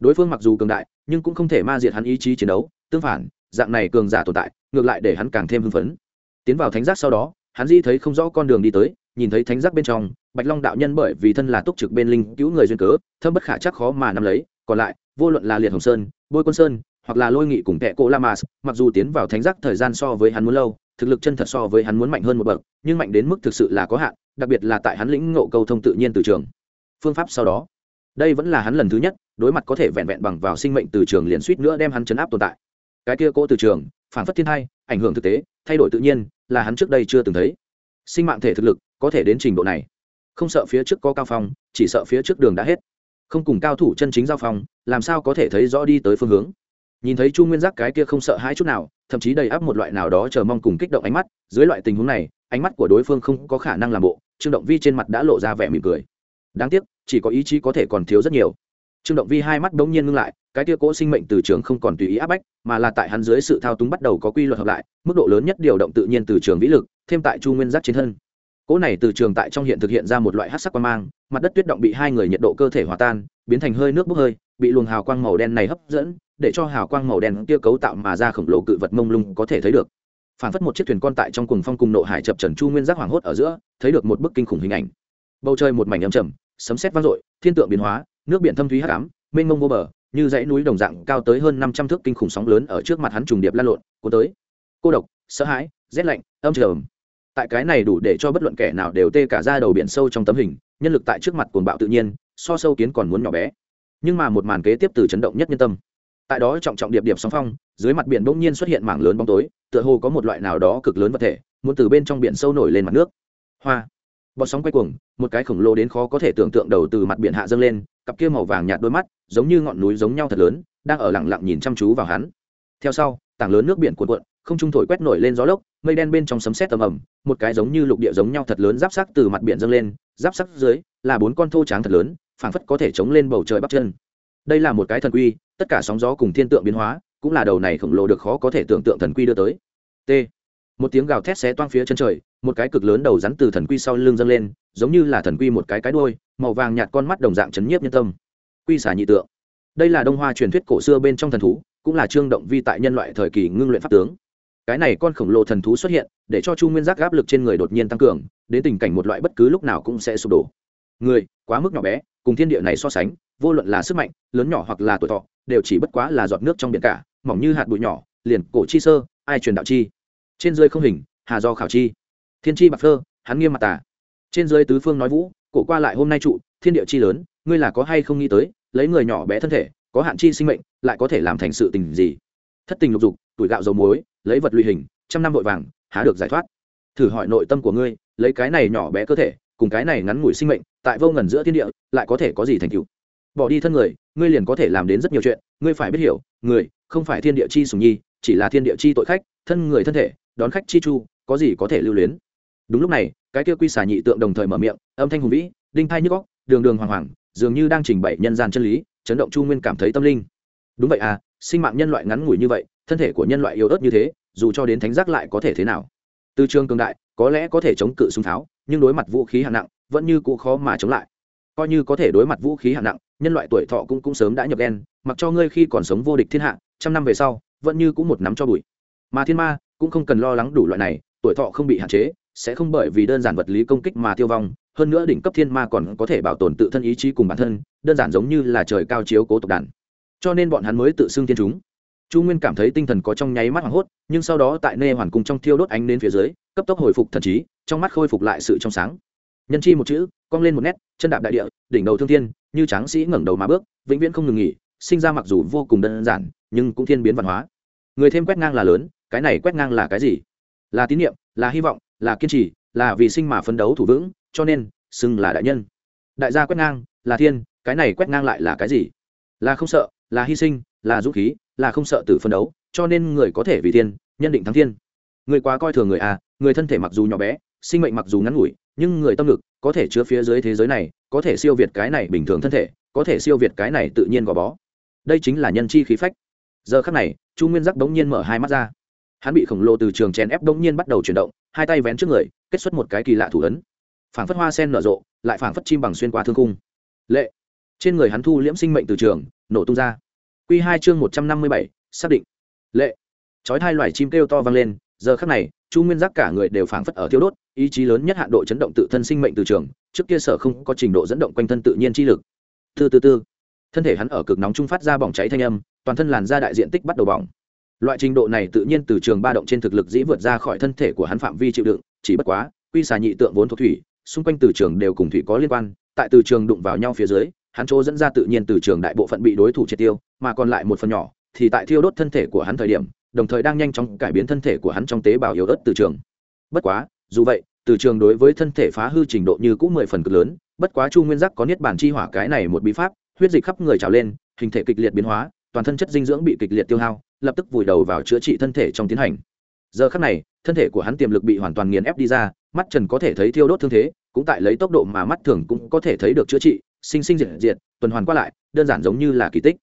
Speaker 1: Đối phương mặc dù cường đại, nhưng cũng không thể ma diệt hắn ý chí chiến đấu, tương phản, dạng này cường giả tồn tại, ngược lại để hắn càng thêm hưng phấn. Tiến vào thánh giác sau đó, hắn di thấy không rõ con đường đi tới nhìn thấy thánh giác bên trong bạch long đạo nhân bởi vì thân là túc trực bên linh cứu người duyên cớ thâm bất khả chắc khó mà nắm lấy còn lại vô luận là liệt hồng sơn bôi quân sơn hoặc là lôi nghị cùng tệ cô lamas mặc dù tiến vào thánh giác thời gian so với hắn muốn lâu thực lực chân thật so với hắn muốn mạnh hơn một bậc nhưng mạnh đến mức thực sự là có hạn đặc biệt là tại hắn lĩnh ngộ câu thông tự nhiên từ trường. Phương pháp sau đó. Đây vẫn là hắn lần thứ nhất đối mặt có thể vẹn vẹn bằng vào sinh mệnh từ trường liền suýt nữa đem hắn chấn áp tồn tại. Cái kia cỗ từ trường phản phất thiên thai, ảnh hưởng thực tế thay đổi tự nhiên là hắn trước đây chưa từng thấy. Sinh mạng thể thực lực có thể đến trình độ này. Không sợ phía trước có cao phong, chỉ sợ phía trước đường đã hết. Không cùng cao thủ chân chính giao phong, làm sao có thể thấy rõ đi tới phương hướng? Nhìn thấy chu nguyên giác cái kia không sợ hãi chút nào, thậm chí đầy áp một loại nào đó chờ mong cùng kích động ánh mắt, dưới loại tình huống này, ánh mắt của đối phương không có khả năng làm bộ, trương động vi trên mặt đã lộ ra vẻ mỉm cười. Đáng tiếc, chỉ có ý chí có thể còn thiếu rất nhiều. Trương động vi hai mắt bỗng nhiên ngưng lại, cái kia cỗ sinh mệnh từ trường không còn tùy ý áp bách, mà là tại hắn dưới sự thao túng bắt đầu có quy luật hợp lại, mức độ lớn nhất điều động tự nhiên từ trường vĩ lực, thêm tại chu nguyên giác trên thân cỗ này từ trường tại trong hiện thực hiện ra một loại hát sắc quang mang, mặt đất tuyết động bị hai người nhiệt độ cơ thể hòa tan, biến thành hơi nước bốc hơi, bị luồng hào quang màu đen này hấp dẫn, để cho hào quang màu đen kia cấu tạo mà ra khổng lồ cự vật mông lung có thể thấy được. Phản phất một chiếc thuyền con tại trong cùng phong cùng nộ hải chập trần chu nguyên giác hoảng hốt ở giữa, thấy được một bức kinh khủng hình ảnh. Bầu trời một mảnh âm trầm, sấm sét vang dội, thiên tượng biến hóa, nước biển thâm thúy hắc ám, mênh mông vô bờ, như dãy núi đồng dạng cao tới hơn năm trăm thước kinh khủng sóng lớn ở trước mặt hắn trùng điệp lan lộn, cuốn tới. Cô độc, sợ hãi, rét lạnh, âm trầm tại cái này đủ để cho bất luận kẻ nào đều tê cả ra đầu biển sâu trong tấm hình, nhân lực tại trước mặt cuồng bạo tự nhiên, so sâu kiến còn muốn nhỏ bé. Nhưng mà một màn kế tiếp từ chấn động nhất nhân tâm. Tại đó trọng trọng điệp điệp sóng phong, dưới mặt biển bỗng nhiên xuất hiện mảng lớn bóng tối, tựa hồ có một loại nào đó cực lớn vật thể, muốn từ bên trong biển sâu nổi lên mặt nước. Hoa! Bọt sóng quay cuồng, một cái khổng lồ đến khó có thể tưởng tượng đầu từ mặt biển hạ dâng lên, cặp kia màu vàng nhạt đôi mắt, giống như ngọn núi giống nhau thật lớn, đang ở lặng lặng nhìn chăm chú vào hắn. Theo sau, tảng lớn nước biển cuộn cuộn, không trung thổi quét nổi lên gió lốc mây đen bên trong sấm sét tầm ầm, một cái giống như lục địa giống nhau thật lớn giáp sắc từ mặt biển dâng lên, giáp sắc dưới là bốn con thô tráng thật lớn, phảng phất có thể chống lên bầu trời bắp chân. Đây là một cái thần quy, tất cả sóng gió cùng thiên tượng biến hóa, cũng là đầu này khổng lồ được khó có thể tưởng tượng thần quy đưa tới. T. Một tiếng gào thét xé toang phía chân trời, một cái cực lớn đầu rắn từ thần quy sau lưng dâng lên, giống như là thần quy một cái cái đuôi, màu vàng nhạt con mắt đồng dạng chấn nhiếp nhân tâm. Quy xả nhị tượng. Đây là đông hoa truyền thuyết cổ xưa bên trong thần thú, cũng là trương động vi tại nhân loại thời kỳ ngưng luyện pháp tướng cái này con khổng lồ thần thú xuất hiện, để cho chu nguyên giác áp lực trên người đột nhiên tăng cường, đến tình cảnh một loại bất cứ lúc nào cũng sẽ sụp đổ. Người, quá mức nhỏ bé, cùng thiên địa này so sánh, vô luận là sức mạnh, lớn nhỏ hoặc là tuổi thọ, đều chỉ bất quá là giọt nước trong biển cả, mỏng như hạt bụi nhỏ, liền cổ chi sơ, ai truyền đạo chi. Trên dưới không hình, hà do khảo chi. Thiên chi bạc thơ hắn nghiêm mặt tà. Trên dưới tứ phương nói vũ, cổ qua lại hôm nay trụ, thiên địa chi lớn, ngươi là có hay không nghĩ tới, lấy người nhỏ bé thân thể, có hạn chi sinh mệnh, lại có thể làm thành sự tình gì? Thất tình lục dục, tuổi gạo dầu muối, lấy vật lụy hình, trăm năm vội vàng, há được giải thoát. Thử hỏi nội tâm của ngươi, lấy cái này nhỏ bé cơ thể, cùng cái này ngắn ngủi sinh mệnh, tại vô ngần giữa thiên địa, lại có thể có gì thành tựu? Bỏ đi thân người, ngươi liền có thể làm đến rất nhiều chuyện, ngươi phải biết hiểu, người không phải thiên địa chi sùng nhi, chỉ là thiên địa chi tội khách, thân người thân thể, đón khách chi chu, có gì có thể lưu luyến? Đúng lúc này, cái kia quy xà nhị tượng đồng thời mở miệng, âm thanh hùng vĩ, đinh thai nhức góc đường đường hoàng hoàng, dường như đang trình bày nhân gian chân lý, chấn động chu nguyên cảm thấy tâm linh đúng vậy à sinh mạng nhân loại ngắn ngủi như vậy, thân thể của nhân loại yếu ớt như thế, dù cho đến thánh giác lại có thể thế nào? Từ trường cường đại, có lẽ có thể chống cự súng tháo, nhưng đối mặt vũ khí hạng nặng, vẫn như cũ khó mà chống lại. Coi như có thể đối mặt vũ khí hạng nặng, nhân loại tuổi thọ cũng cũng sớm đã nhập đen mặc cho ngươi khi còn sống vô địch thiên hạ, trăm năm về sau, vẫn như cũng một nắm cho bụi. Mà thiên ma, cũng không cần lo lắng đủ loại này, tuổi thọ không bị hạn chế, sẽ không bởi vì đơn giản vật lý công kích mà tiêu vong, hơn nữa đỉnh cấp thiên ma còn có thể bảo tồn tự thân ý chí cùng bản thân, đơn giản giống như là trời cao chiếu cố tộc đàn cho nên bọn hắn mới tự xưng thiên chúng. Chu nguyên cảm thấy tinh thần có trong nháy mắt hoảng hốt, nhưng sau đó tại nê hoàn cung trong thiêu đốt ánh đến phía dưới, cấp tốc hồi phục thần trí, trong mắt khôi phục lại sự trong sáng. Nhân chi một chữ, cong lên một nét, chân đạp đại địa, đỉnh đầu thương thiên, như tráng sĩ ngẩng đầu mà bước, vĩnh viễn không ngừng nghỉ, sinh ra mặc dù vô cùng đơn giản, nhưng cũng thiên biến văn hóa. Người thêm quét ngang là lớn, cái này quét ngang là cái gì? Là tín nhiệm là hy vọng, là kiên trì, là vì sinh mà phấn đấu thủ vững, cho nên, xưng là đại nhân. Đại gia quét ngang, là thiên, cái này quét ngang lại là cái gì? Là không sợ là hy sinh, là dũng khí, là không sợ tử phân đấu, cho nên người có thể vì thiên, nhân định thắng thiên. Người quá coi thường người à người thân thể mặc dù nhỏ bé, sinh mệnh mặc dù ngắn ngủi, nhưng người tâm lực có thể chứa phía dưới thế giới này, có thể siêu việt cái này bình thường thân thể, có thể siêu việt cái này tự nhiên gò bó. Đây chính là nhân chi khí phách. Giờ khắc này, chu nguyên giác đống nhiên mở hai mắt ra. Hắn bị khổng lồ từ trường chèn ép đống nhiên bắt đầu chuyển động, hai tay vén trước người, kết xuất một cái kỳ lạ thủ ấn. Phảng phất hoa sen nở rộ, lại phảng phất chim bằng xuyên qua thương cung lệ! Trên người hắn thu liễm sinh mệnh từ trường, nổ tung ra. Quy hai chương một trăm năm mươi bảy, xác định. Lệ. Chói hai loài chim kêu to vang lên, giờ khắc này, chu nguyên giác cả người đều phảng phất ở thiêu đốt, ý chí lớn nhất hạn độ chấn động tự thân sinh mệnh từ trường, trước kia sở không có trình độ dẫn động quanh thân tự nhiên chi lực. Từ từ từ. Thân thể hắn ở cực nóng trung phát ra bỏng cháy thanh âm, toàn thân làn da đại diện tích bắt đầu bỏng. Loại trình độ này tự nhiên từ trường ba động trên thực lực dĩ vượt ra khỏi thân thể của hắn phạm vi chịu đựng, chỉ bất quá, quy xà nhị tượng vốn thuộc thủy, xung quanh từ trường đều cùng thủy có liên quan, tại từ trường đụng vào nhau phía dưới, hắn chỗ dẫn ra tự nhiên từ trường đại bộ phận bị đối thủ triệt tiêu mà còn lại một phần nhỏ, thì tại thiêu đốt thân thể của hắn thời điểm, đồng thời đang nhanh chóng cải biến thân thể của hắn trong tế bào yếu ớt từ trường. Bất quá, dù vậy, từ trường đối với thân thể phá hư trình độ như cũ mười phần cực lớn, bất quá chu nguyên giác có niết bản chi hỏa cái này một bí pháp, huyết dịch khắp người trào lên, hình thể kịch liệt biến hóa, toàn thân chất dinh dưỡng bị kịch liệt tiêu hao, lập tức vùi đầu vào chữa trị thân thể trong tiến hành. Giờ khắc này, thân thể của hắn tiềm lực bị hoàn toàn nghiền ép đi ra, mắt trần có thể thấy thiêu đốt thương thế, cũng tại lấy tốc độ mà mắt thường cũng có thể thấy được chữa trị, sinh sinh diệt diệt, tuần hoàn qua lại, đơn giản giống như là kỳ tích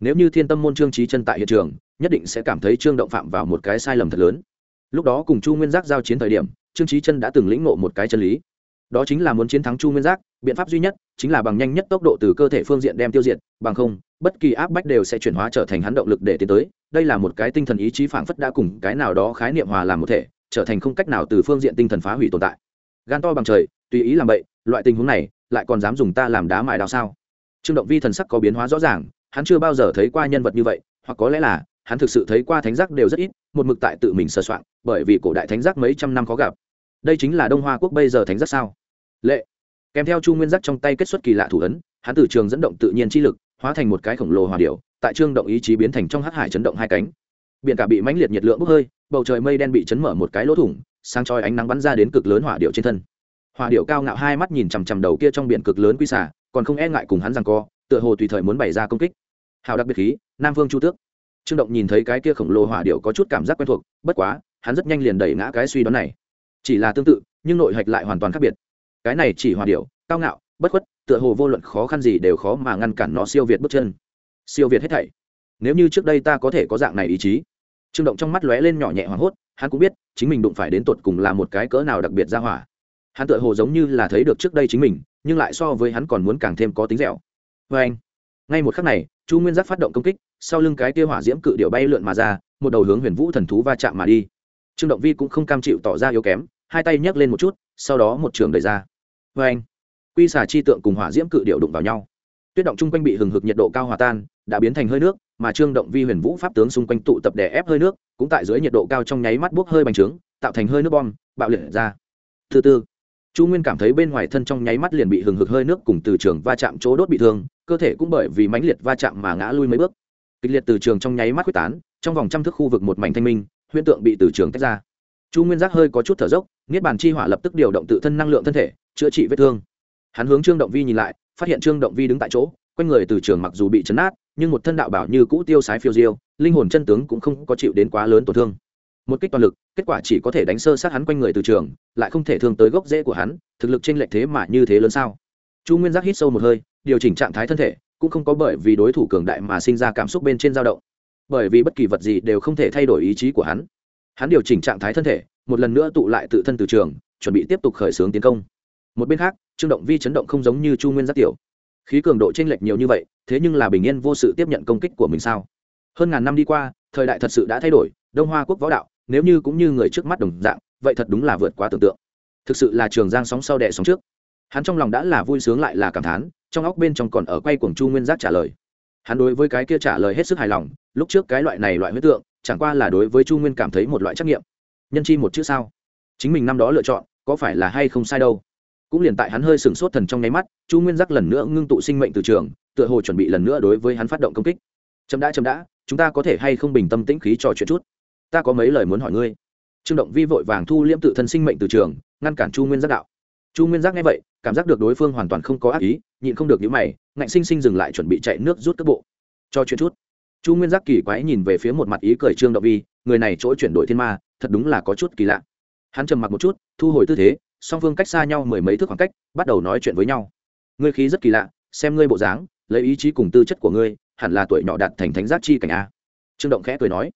Speaker 1: nếu như thiên tâm môn trương trí chân tại hiện trường, nhất định sẽ cảm thấy trương động phạm vào một cái sai lầm thật lớn. Lúc đó cùng chu nguyên giác giao chiến thời điểm, trương trí chân đã từng lĩnh ngộ một cái chân lý. Đó chính là muốn chiến thắng chu nguyên giác, biện pháp duy nhất chính là bằng nhanh nhất tốc độ từ cơ thể phương diện đem tiêu diệt, bằng không, bất kỳ áp bách đều sẽ chuyển hóa trở thành hắn động lực để tiến tới. Đây là một cái tinh thần ý chí phảng phất đã cùng cái nào đó khái niệm hòa làm một thể, trở thành không cách nào từ phương diện tinh thần phá hủy tồn tại. Gan to bằng trời, tùy ý làm bậy, loại tình huống này lại còn dám dùng ta làm đá mài đào sao? Trương động vi thần sắc có biến hóa rõ ràng hắn chưa bao giờ thấy qua nhân vật như vậy, hoặc có lẽ là, hắn thực sự thấy qua thánh giác đều rất ít, một mực tại tự mình sơ soạn, bởi vì cổ đại thánh giác mấy trăm năm khó gặp. Đây chính là đông hoa quốc bây giờ thánh giác sao? Lệ. Kèm theo chu nguyên giác trong tay kết xuất kỳ lạ thủ ấn, hắn từ trường dẫn động tự nhiên chi lực, hóa thành một cái khổng lồ hòa điệu tại trương động ý chí biến thành trong hắc hải chấn động hai cánh. Biển cả bị mãnh liệt nhiệt lượng bốc hơi, bầu trời mây đen bị chấn mở một cái lỗ thủng, sáng chói ánh nắng bắn ra đến cực lớn hỏa điệu trên thân. Hòa điệu cao ngạo hai mắt nhìn chằm chằm đầu kia trong biển cực lớn quy xả còn không e ngại cùng hắn rằng co, tựa hồ tùy thời muốn bày ra công kích hào đặc biệt khí, nam vương chu tước. Trương động nhìn thấy cái kia khổng lồ hỏa điệu có chút cảm giác quen thuộc, bất quá, hắn rất nhanh liền đẩy ngã cái suy đoán này. Chỉ là tương tự, nhưng nội hạch lại hoàn toàn khác biệt. Cái này chỉ hỏa điệu cao ngạo, bất khuất, tựa hồ vô luận khó khăn gì đều khó mà ngăn cản nó siêu việt bước chân. Siêu việt hết thảy. Nếu như trước đây ta có thể có dạng này ý chí. Trương động trong mắt lóe lên nhỏ nhẹ hoảng hốt, hắn cũng biết, chính mình đụng phải đến tột cùng là một cái cỡ nào đặc biệt ra hỏa. Hắn tựa hồ giống như là thấy được trước đây chính mình, nhưng lại so với hắn còn muốn càng thêm có tính dẻo. Vê anh ngay một khắc này, chu nguyên giác phát động công kích, sau lưng cái kia hỏa diễm cự điệu bay lượn mà ra, một đầu hướng huyền vũ thần thú va chạm mà đi. Trương động vi cũng không cam chịu tỏ ra yếu kém, hai tay nhấc lên một chút, sau đó một trường đẩy ra. Vê anh quy xà chi tượng cùng hỏa diễm cự điệu đụng vào nhau. Tuyết động chung quanh bị hừng hực nhiệt độ cao hòa tan, đã biến thành hơi nước, mà trương động vi huyền vũ pháp tướng xung quanh tụ tập đè ép hơi nước, cũng tại dưới nhiệt độ cao trong nháy mắt buốc hơi bành trướng, tạo thành hơi nước bom, bạo liệt ra. Thứ tư chu nguyên cảm thấy bên ngoài thân trong nháy mắt liền bị hừng hực hơi nước cùng từ trường va chạm chỗ đốt bị thương cơ thể cũng bởi vì mãnh liệt va chạm mà ngã lui mấy bước. Kịch liệt từ trường trong nháy mắt quyết tán, trong vòng trăm thước khu vực một mảnh thanh minh, huyễn tượng bị từ trường tách ra. Chu nguyên giác hơi có chút thở dốc, niết bàn chi hỏa lập tức điều động tự thân năng lượng thân thể, chữa trị vết thương. Hắn hướng trương động vi nhìn lại, phát hiện trương động vi đứng tại chỗ, quanh người từ trường mặc dù bị chấn át nhưng một thân đạo bảo như cũ tiêu sái phiêu diêu, linh hồn chân tướng cũng không có chịu đến quá lớn tổn thương. Một kích toàn lực, kết quả chỉ có thể đánh sơ sát hắn quanh người từ trường, lại không thể thương tới gốc rễ của hắn, thực lực trên lệch thế mà như thế lớn sao? Chu nguyên giác hít sâu một hơi điều chỉnh trạng thái thân thể, cũng không có bởi vì đối thủ cường đại mà sinh ra cảm xúc bên trên dao động. Bởi vì bất kỳ vật gì đều không thể thay đổi ý chí của hắn. Hắn điều chỉnh trạng thái thân thể, một lần nữa tụ lại tự thân từ trường, chuẩn bị tiếp tục khởi xướng tiến công. Một bên khác, trương động vi chấn động không giống như chu nguyên giác tiểu. Khí cường độ chênh lệch nhiều như vậy, thế nhưng là bình yên vô sự tiếp nhận công kích của mình sao? Hơn ngàn năm đi qua, thời đại thật sự đã thay đổi, đông hoa quốc võ đạo, nếu như cũng như người trước mắt đồng dạng, vậy thật đúng là vượt quá tưởng tượng. Thực sự là trường giang sóng sau đẻ sóng trước hắn trong lòng đã là vui sướng lại là cảm thán, trong óc bên trong còn ở quay cuồng chu nguyên giác trả lời. Hắn đối với cái kia trả lời hết sức hài lòng, lúc trước cái loại này loại huyết tượng, chẳng qua là đối với chu nguyên cảm thấy một loại trắc nghiệm nhân chi một chữ sao? Chính mình năm đó lựa chọn, có phải là hay không sai đâu? Cũng liền tại hắn hơi sừng sốt thần trong nháy mắt, chu nguyên giác lần nữa ngưng tụ sinh mệnh từ trường, tựa hồ chuẩn bị lần nữa đối với hắn phát động công kích. Chậm đã chậm đã, chúng ta có thể hay không bình tâm tĩnh khí trò chuyện chút? Ta có mấy lời muốn hỏi ngươi. Trương động vi vội vàng thu liễm tự thân sinh mệnh từ trường, ngăn cản chu nguyên giác đạo. Chu nguyên giác nghe vậy cảm giác được đối phương hoàn toàn không có ác ý, nhịn không được những mày, ngạnh sinh sinh dừng lại chuẩn bị chạy nước rút tức bộ. Cho chuyện chút. Chu nguyên giác kỳ quái nhìn về phía một mặt ý cười trương động vi, người này chỗ chuyển đổi thiên ma, thật đúng là có chút kỳ lạ. Hắn trầm mặc một chút, thu hồi tư thế, song phương cách xa nhau mười mấy thước khoảng cách, bắt đầu nói chuyện với nhau. Ngươi khí rất kỳ lạ, xem ngươi bộ dáng, lấy ý chí cùng tư chất của ngươi, hẳn là tuổi nhỏ đạt thành thánh giác chi cảnh a. Trương động khẽ cười nói.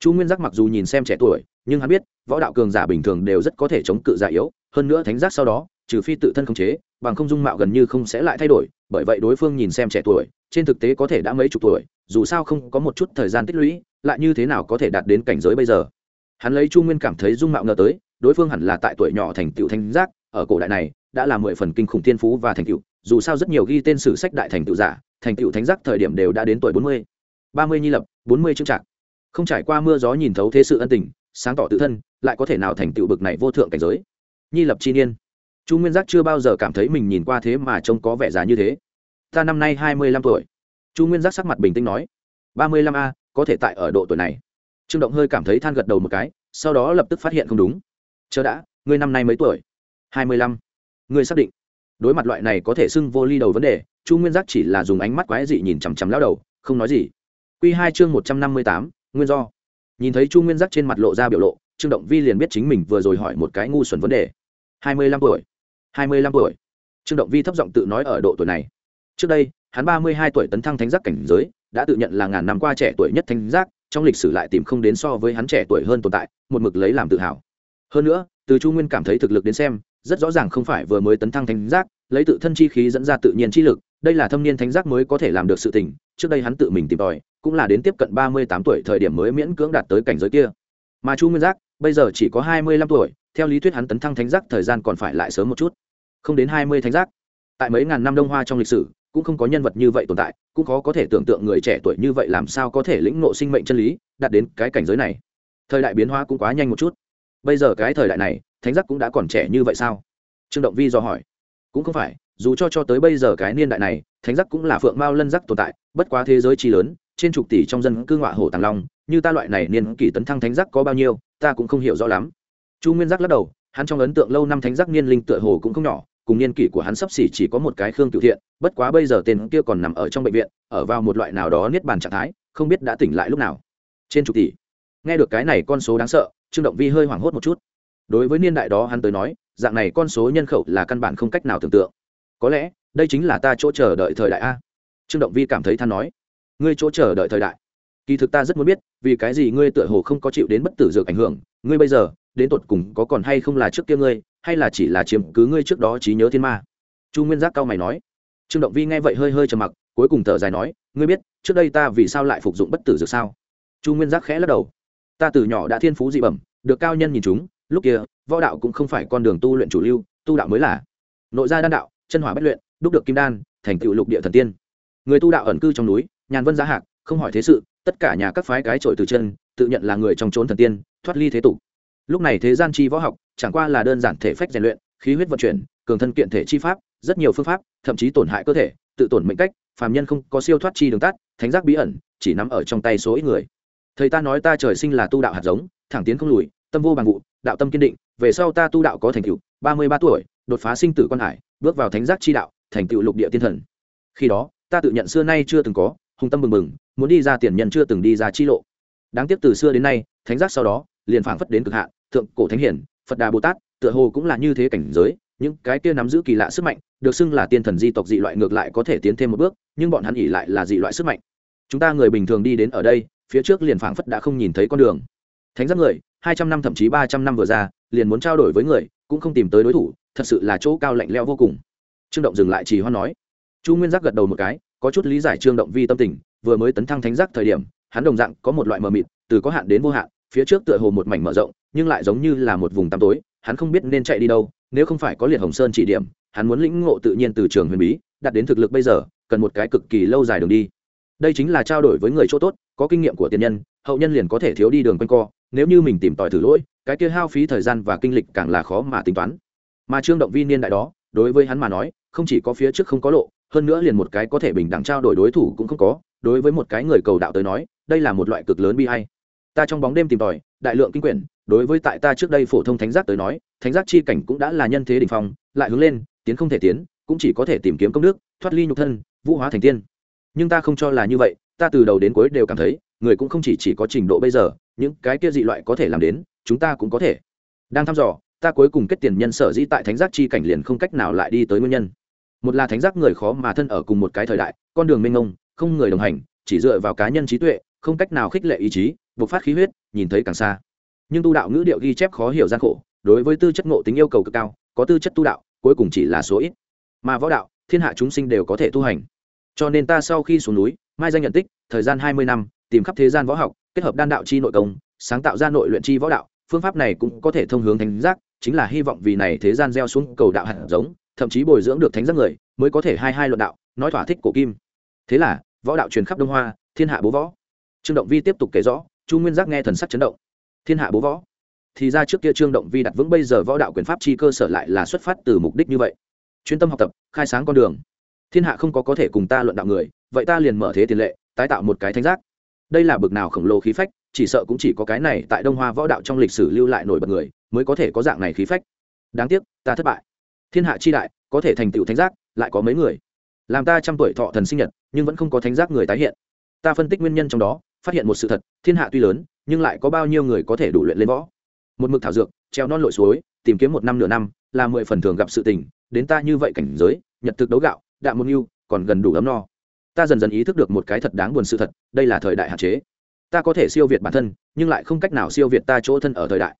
Speaker 1: Chu nguyên giác mặc dù nhìn xem trẻ tuổi, nhưng hắn biết, võ đạo cường giả bình thường đều rất có thể chống cự giả yếu, hơn nữa thánh giác sau đó trừ phi tự thân khống chế, bằng không dung mạo gần như không sẽ lại thay đổi, bởi vậy đối phương nhìn xem trẻ tuổi, trên thực tế có thể đã mấy chục tuổi, dù sao không có một chút thời gian tích lũy, lại như thế nào có thể đạt đến cảnh giới bây giờ. Hắn lấy chu nguyên cảm thấy dung mạo ngờ tới, đối phương hẳn là tại tuổi nhỏ thành tựu thanh giác, ở cổ đại này, đã là mười phần kinh khủng thiên phú và thành tựu, dù sao rất nhiều ghi tên sử sách đại thành tựu giả, thành tựu thánh giác thời điểm đều đã đến tuổi bốn mươi, ba mươi nhi lập, bốn mươi chương trạc. Không trải qua mưa gió nhìn thấu thế sự ân tình, sáng tỏ tự thân, lại có thể nào thành tựu bực này vô thượng cảnh giới? Nhi lập chi niên chu nguyên giác chưa bao giờ cảm thấy mình nhìn qua thế mà trông có vẻ già như thế. Ta năm nay hai mươi lăm tuổi. Chu nguyên giác sắc mặt bình tĩnh nói, ba mươi lăm a, có thể tại ở độ tuổi này. Trương động hơi cảm thấy than gật đầu một cái, sau đó lập tức phát hiện không đúng. Chờ đã, ngươi năm nay mấy tuổi? hai mươi lăm. Ngươi xác định. Đối mặt loại này có thể xưng vô ly đầu vấn đề, chu nguyên giác chỉ là dùng ánh mắt quái dị nhìn chằm chằm lao đầu, không nói gì. Q hai chương một trăm năm mươi tám, nguyên do. Nhìn thấy chu nguyên giác trên mặt lộ ra biểu lộ, trương động vi liền biết chính mình vừa rồi hỏi một cái ngu xuẩn vấn đề. hai mươi lăm tuổi hai mươi lăm tuổi. Trương động vi thấp giọng tự nói ở độ tuổi này. Trước đây, hắn ba mươi hai tuổi tấn thăng thánh giác cảnh giới, đã tự nhận là ngàn năm qua trẻ tuổi nhất thánh giác, trong lịch sử lại tìm không đến so với hắn trẻ tuổi hơn tồn tại, một mực lấy làm tự hào. Hơn nữa, từ chu nguyên cảm thấy thực lực đến xem, rất rõ ràng không phải vừa mới tấn thăng thánh giác, lấy tự thân chi khí dẫn ra tự nhiên chi lực, đây là thâm niên thánh giác mới có thể làm được sự tình, trước đây hắn tự mình tìm tòi, cũng là đến tiếp cận ba mươi tám tuổi thời điểm mới miễn cưỡng đạt tới cảnh giới kia. Mà chu nguyên giác, bây giờ chỉ có hai mươi lăm tuổi theo lý thuyết hắn tấn thăng thánh giác thời gian còn phải lại sớm một chút. Không đến hai mươi thánh giác. Tại mấy ngàn năm đông hoa trong lịch sử, cũng không có nhân vật như vậy tồn tại, cũng khó có thể tưởng tượng người trẻ tuổi như vậy làm sao có thể lĩnh ngộ sinh mệnh chân lý, đạt đến cái cảnh giới này. Thời đại biến hóa cũng quá nhanh một chút. Bây giờ cái thời đại này, thánh giác cũng đã còn trẻ như vậy sao? Trương động vi do hỏi. Cũng không phải, dù cho cho tới bây giờ cái niên đại này, thánh giác cũng là phượng mao lân giác tồn tại, bất quá thế giới chi lớn, trên chục tỷ trong dân cư ngọa hổ tàng long, như ta loại này niên kỷ tấn thăng thánh giác có bao nhiêu, ta cũng không hiểu rõ lắm chu nguyên giác lắc đầu, hắn trong ấn tượng lâu năm thánh giác niên linh tựa hồ cũng không nhỏ, cùng niên kỷ của hắn sắp xỉ chỉ có một cái khương cựu thiện, bất quá bây giờ tên kia còn nằm ở trong bệnh viện, ở vào một loại nào đó niết bàn trạng thái, không biết đã tỉnh lại lúc nào. Trên chục tỷ. Nghe được cái này con số đáng sợ, trương động vi hơi hoảng hốt một chút. Đối với niên đại đó hắn tới nói, dạng này con số nhân khẩu là căn bản không cách nào tưởng tượng. Có lẽ, đây chính là ta chỗ chờ đợi thời đại a. Trương động vi cảm thấy than nói. Ngươi chỗ chờ đợi thời đại. Kỳ thực ta rất muốn biết, vì cái gì ngươi tựa hồ không có chịu đến bất tử dược ảnh hưởng, ngươi bây giờ đến tột cùng có còn hay không là trước kia ngươi, hay là chỉ là chiếm cứ ngươi trước đó trí nhớ thiên ma? Chu nguyên giác cao mày nói. Trương động vi nghe vậy hơi hơi trầm mặc, cuối cùng thở dài nói, ngươi biết, trước đây ta vì sao lại phục dụng bất tử dược sao? Chu nguyên giác khẽ lắc đầu. Ta từ nhỏ đã thiên phú dị bẩm, được cao nhân nhìn chúng, lúc kia, võ đạo cũng không phải con đường tu luyện chủ lưu, tu đạo mới là. Nội gia đan đạo, chân hỏa bất luyện, đúc được kim đan, thành tựu lục địa thần tiên. Người tu đạo ẩn cư trong núi, nhàn vân giá hạc, không hỏi thế sự, tất cả nhà các phái cái trội từ chân, tự nhận là người trong trốn thần tiên, thoát ly thế tục lúc này thế gian chi võ học, chẳng qua là đơn giản thể phách rèn luyện, khí huyết vận chuyển, cường thân kiện thể chi pháp, rất nhiều phương pháp, thậm chí tổn hại cơ thể, tự tổn mệnh cách, phàm nhân không có siêu thoát chi đường tắt, thánh giác bí ẩn, chỉ nắm ở trong tay số ít người. Thầy ta nói ta trời sinh là tu đạo hạt giống, thẳng tiến không lùi, tâm vô bằng vụ, đạo tâm kiên định, về sau ta tu đạo có thành tựu, ba mươi ba tuổi, đột phá sinh tử quan hải, bước vào thánh giác chi đạo, thành tựu lục địa tiên thần. Khi đó, ta tự nhận xưa nay chưa từng có, hùng tâm mừng mừng muốn đi ra tiền nhân chưa từng đi ra chi lộ đáng tiếc từ xưa đến nay, thánh giác sau đó liền phảng phất đến cực hạn, thượng cổ thánh hiển, phật đà bồ tát, tựa hồ cũng là như thế cảnh giới, những cái kia nắm giữ kỳ lạ sức mạnh, được xưng là tiên thần di tộc dị loại ngược lại có thể tiến thêm một bước, nhưng bọn hắn ỉ lại là dị loại sức mạnh. Chúng ta người bình thường đi đến ở đây, phía trước liền phảng phất đã không nhìn thấy con đường. Thánh giác người, hai trăm năm thậm chí ba trăm năm vừa ra, liền muốn trao đổi với người, cũng không tìm tới đối thủ, thật sự là chỗ cao lạnh leo vô cùng. Trương động dừng lại chỉ hoan nói. Chu nguyên giác gật đầu một cái, có chút lý giải trương động vi tâm tình, vừa mới tấn thăng thánh giác thời điểm hắn đồng dạng có một loại mờ mịt, từ có hạn đến vô hạn, phía trước tựa hồ một mảnh mở rộng, nhưng lại giống như là một vùng tăm tối, hắn không biết nên chạy đi đâu, nếu không phải có liệt hồng sơn chỉ điểm, hắn muốn lĩnh ngộ tự nhiên từ trường huyền bí đạt đến thực lực bây giờ, cần một cái cực kỳ lâu dài đường đi. Đây chính là trao đổi với người chỗ tốt, có kinh nghiệm của tiền nhân, hậu nhân liền có thể thiếu đi đường quanh co, nếu như mình tìm tòi thử lỗi, cái kia hao phí thời gian và kinh lịch càng là khó mà tính toán. Mà trương động vi niên đại đó, đối với hắn mà nói, không chỉ có phía trước không có lộ, hơn nữa liền một cái có thể bình đẳng trao đổi đối thủ cũng không có, đối với một cái người cầu đạo tới nói đây là một loại cực lớn bi hay ta trong bóng đêm tìm tòi, đại lượng kinh quyển, đối với tại ta trước đây phổ thông thánh giác tới nói, thánh giác chi cảnh cũng đã là nhân thế đ ỉ n h phong, lại hướng lên, tiến không thể tiến, cũng chỉ có thể tìm kiếm công đức, thoát ly nhục thân, vũ hóa thành tiên. Nhưng ta không cho là như vậy, ta từ đầu đến cuối đều cảm thấy, người cũng không chỉ chỉ có trình độ bây giờ, những cái kia dị loại có thể làm đến, chúng ta cũng có thể. Đang thăm dò, ta cuối cùng kết tiền nhân sở dĩ tại thánh giác chi cảnh liền không cách nào lại đi tới nguyên nhân. Một là thánh giác người khó mà thân ở cùng một cái thời đại, con đường mênh mông, không người đồng hành, chỉ dựa vào cá nhân trí tuệ không cách nào khích lệ ý chí, bộc phát khí huyết, nhìn thấy càng xa. Nhưng tu đạo ngữ điệu ghi chép khó hiểu gian khổ, đối với tư chất ngộ tính yêu cầu cực cao, có tư chất tu đạo, cuối cùng chỉ là số ít. Mà võ đạo, thiên hạ chúng sinh đều có thể tu hành. Cho nên ta sau khi xuống núi, mai danh nhận tích, thời gian hai mươi năm, tìm khắp thế gian võ học, kết hợp đan đạo chi nội công, sáng tạo ra nội luyện chi võ đạo, phương pháp này cũng có thể thông hướng thánh giác, chính là hy vọng vì này thế gian gieo xuống cầu đạo hạt giống, thậm chí bồi dưỡng được thánh giác người, mới có thể hai hai luận đạo, nói thỏa thích cổ kim. Thế là, võ đạo truyền khắp đông hoa, thiên hạ bố võ trương động vi tiếp tục kể rõ, chu nguyên giác nghe thần sắc chấn động. Thiên hạ bố võ. Thì ra trước kia trương động vi đặt vững bây giờ võ đạo quyền pháp chi cơ sở lại là xuất phát từ mục đích như vậy. Chuyên tâm học tập, khai sáng con đường. Thiên hạ không có có thể cùng ta luận đạo người, vậy ta liền mở thế tiền lệ, tái tạo một cái thanh giác. Đây là bực nào khổng lồ khí phách, chỉ sợ cũng chỉ có cái này tại đông hoa võ đạo trong lịch sử lưu lại nổi bật người, mới có thể có dạng này khí phách. Đáng tiếc, ta thất bại. Thiên hạ chi đại, có thể thành tựu thánh giác, lại có mấy người. Làm ta trăm tuổi thọ thần sinh nhật, nhưng vẫn không có thánh giác người tái hiện. Ta phân tích nguyên nhân trong đó phát hiện một sự thật, thiên hạ tuy lớn, nhưng lại có bao nhiêu người có thể đủ luyện lên võ? Một mực thảo dược, treo non lội suối, tìm kiếm một năm nửa năm, là mười phần thường gặp sự tình, đến ta như vậy cảnh giới, nhật thực đấu gạo, đạm môn yêu còn gần đủ ấm no. Ta dần dần ý thức được một cái thật đáng buồn sự thật, đây là thời đại hạn chế. Ta có thể siêu việt bản thân, nhưng lại không cách nào siêu việt ta chỗ thân ở thời đại.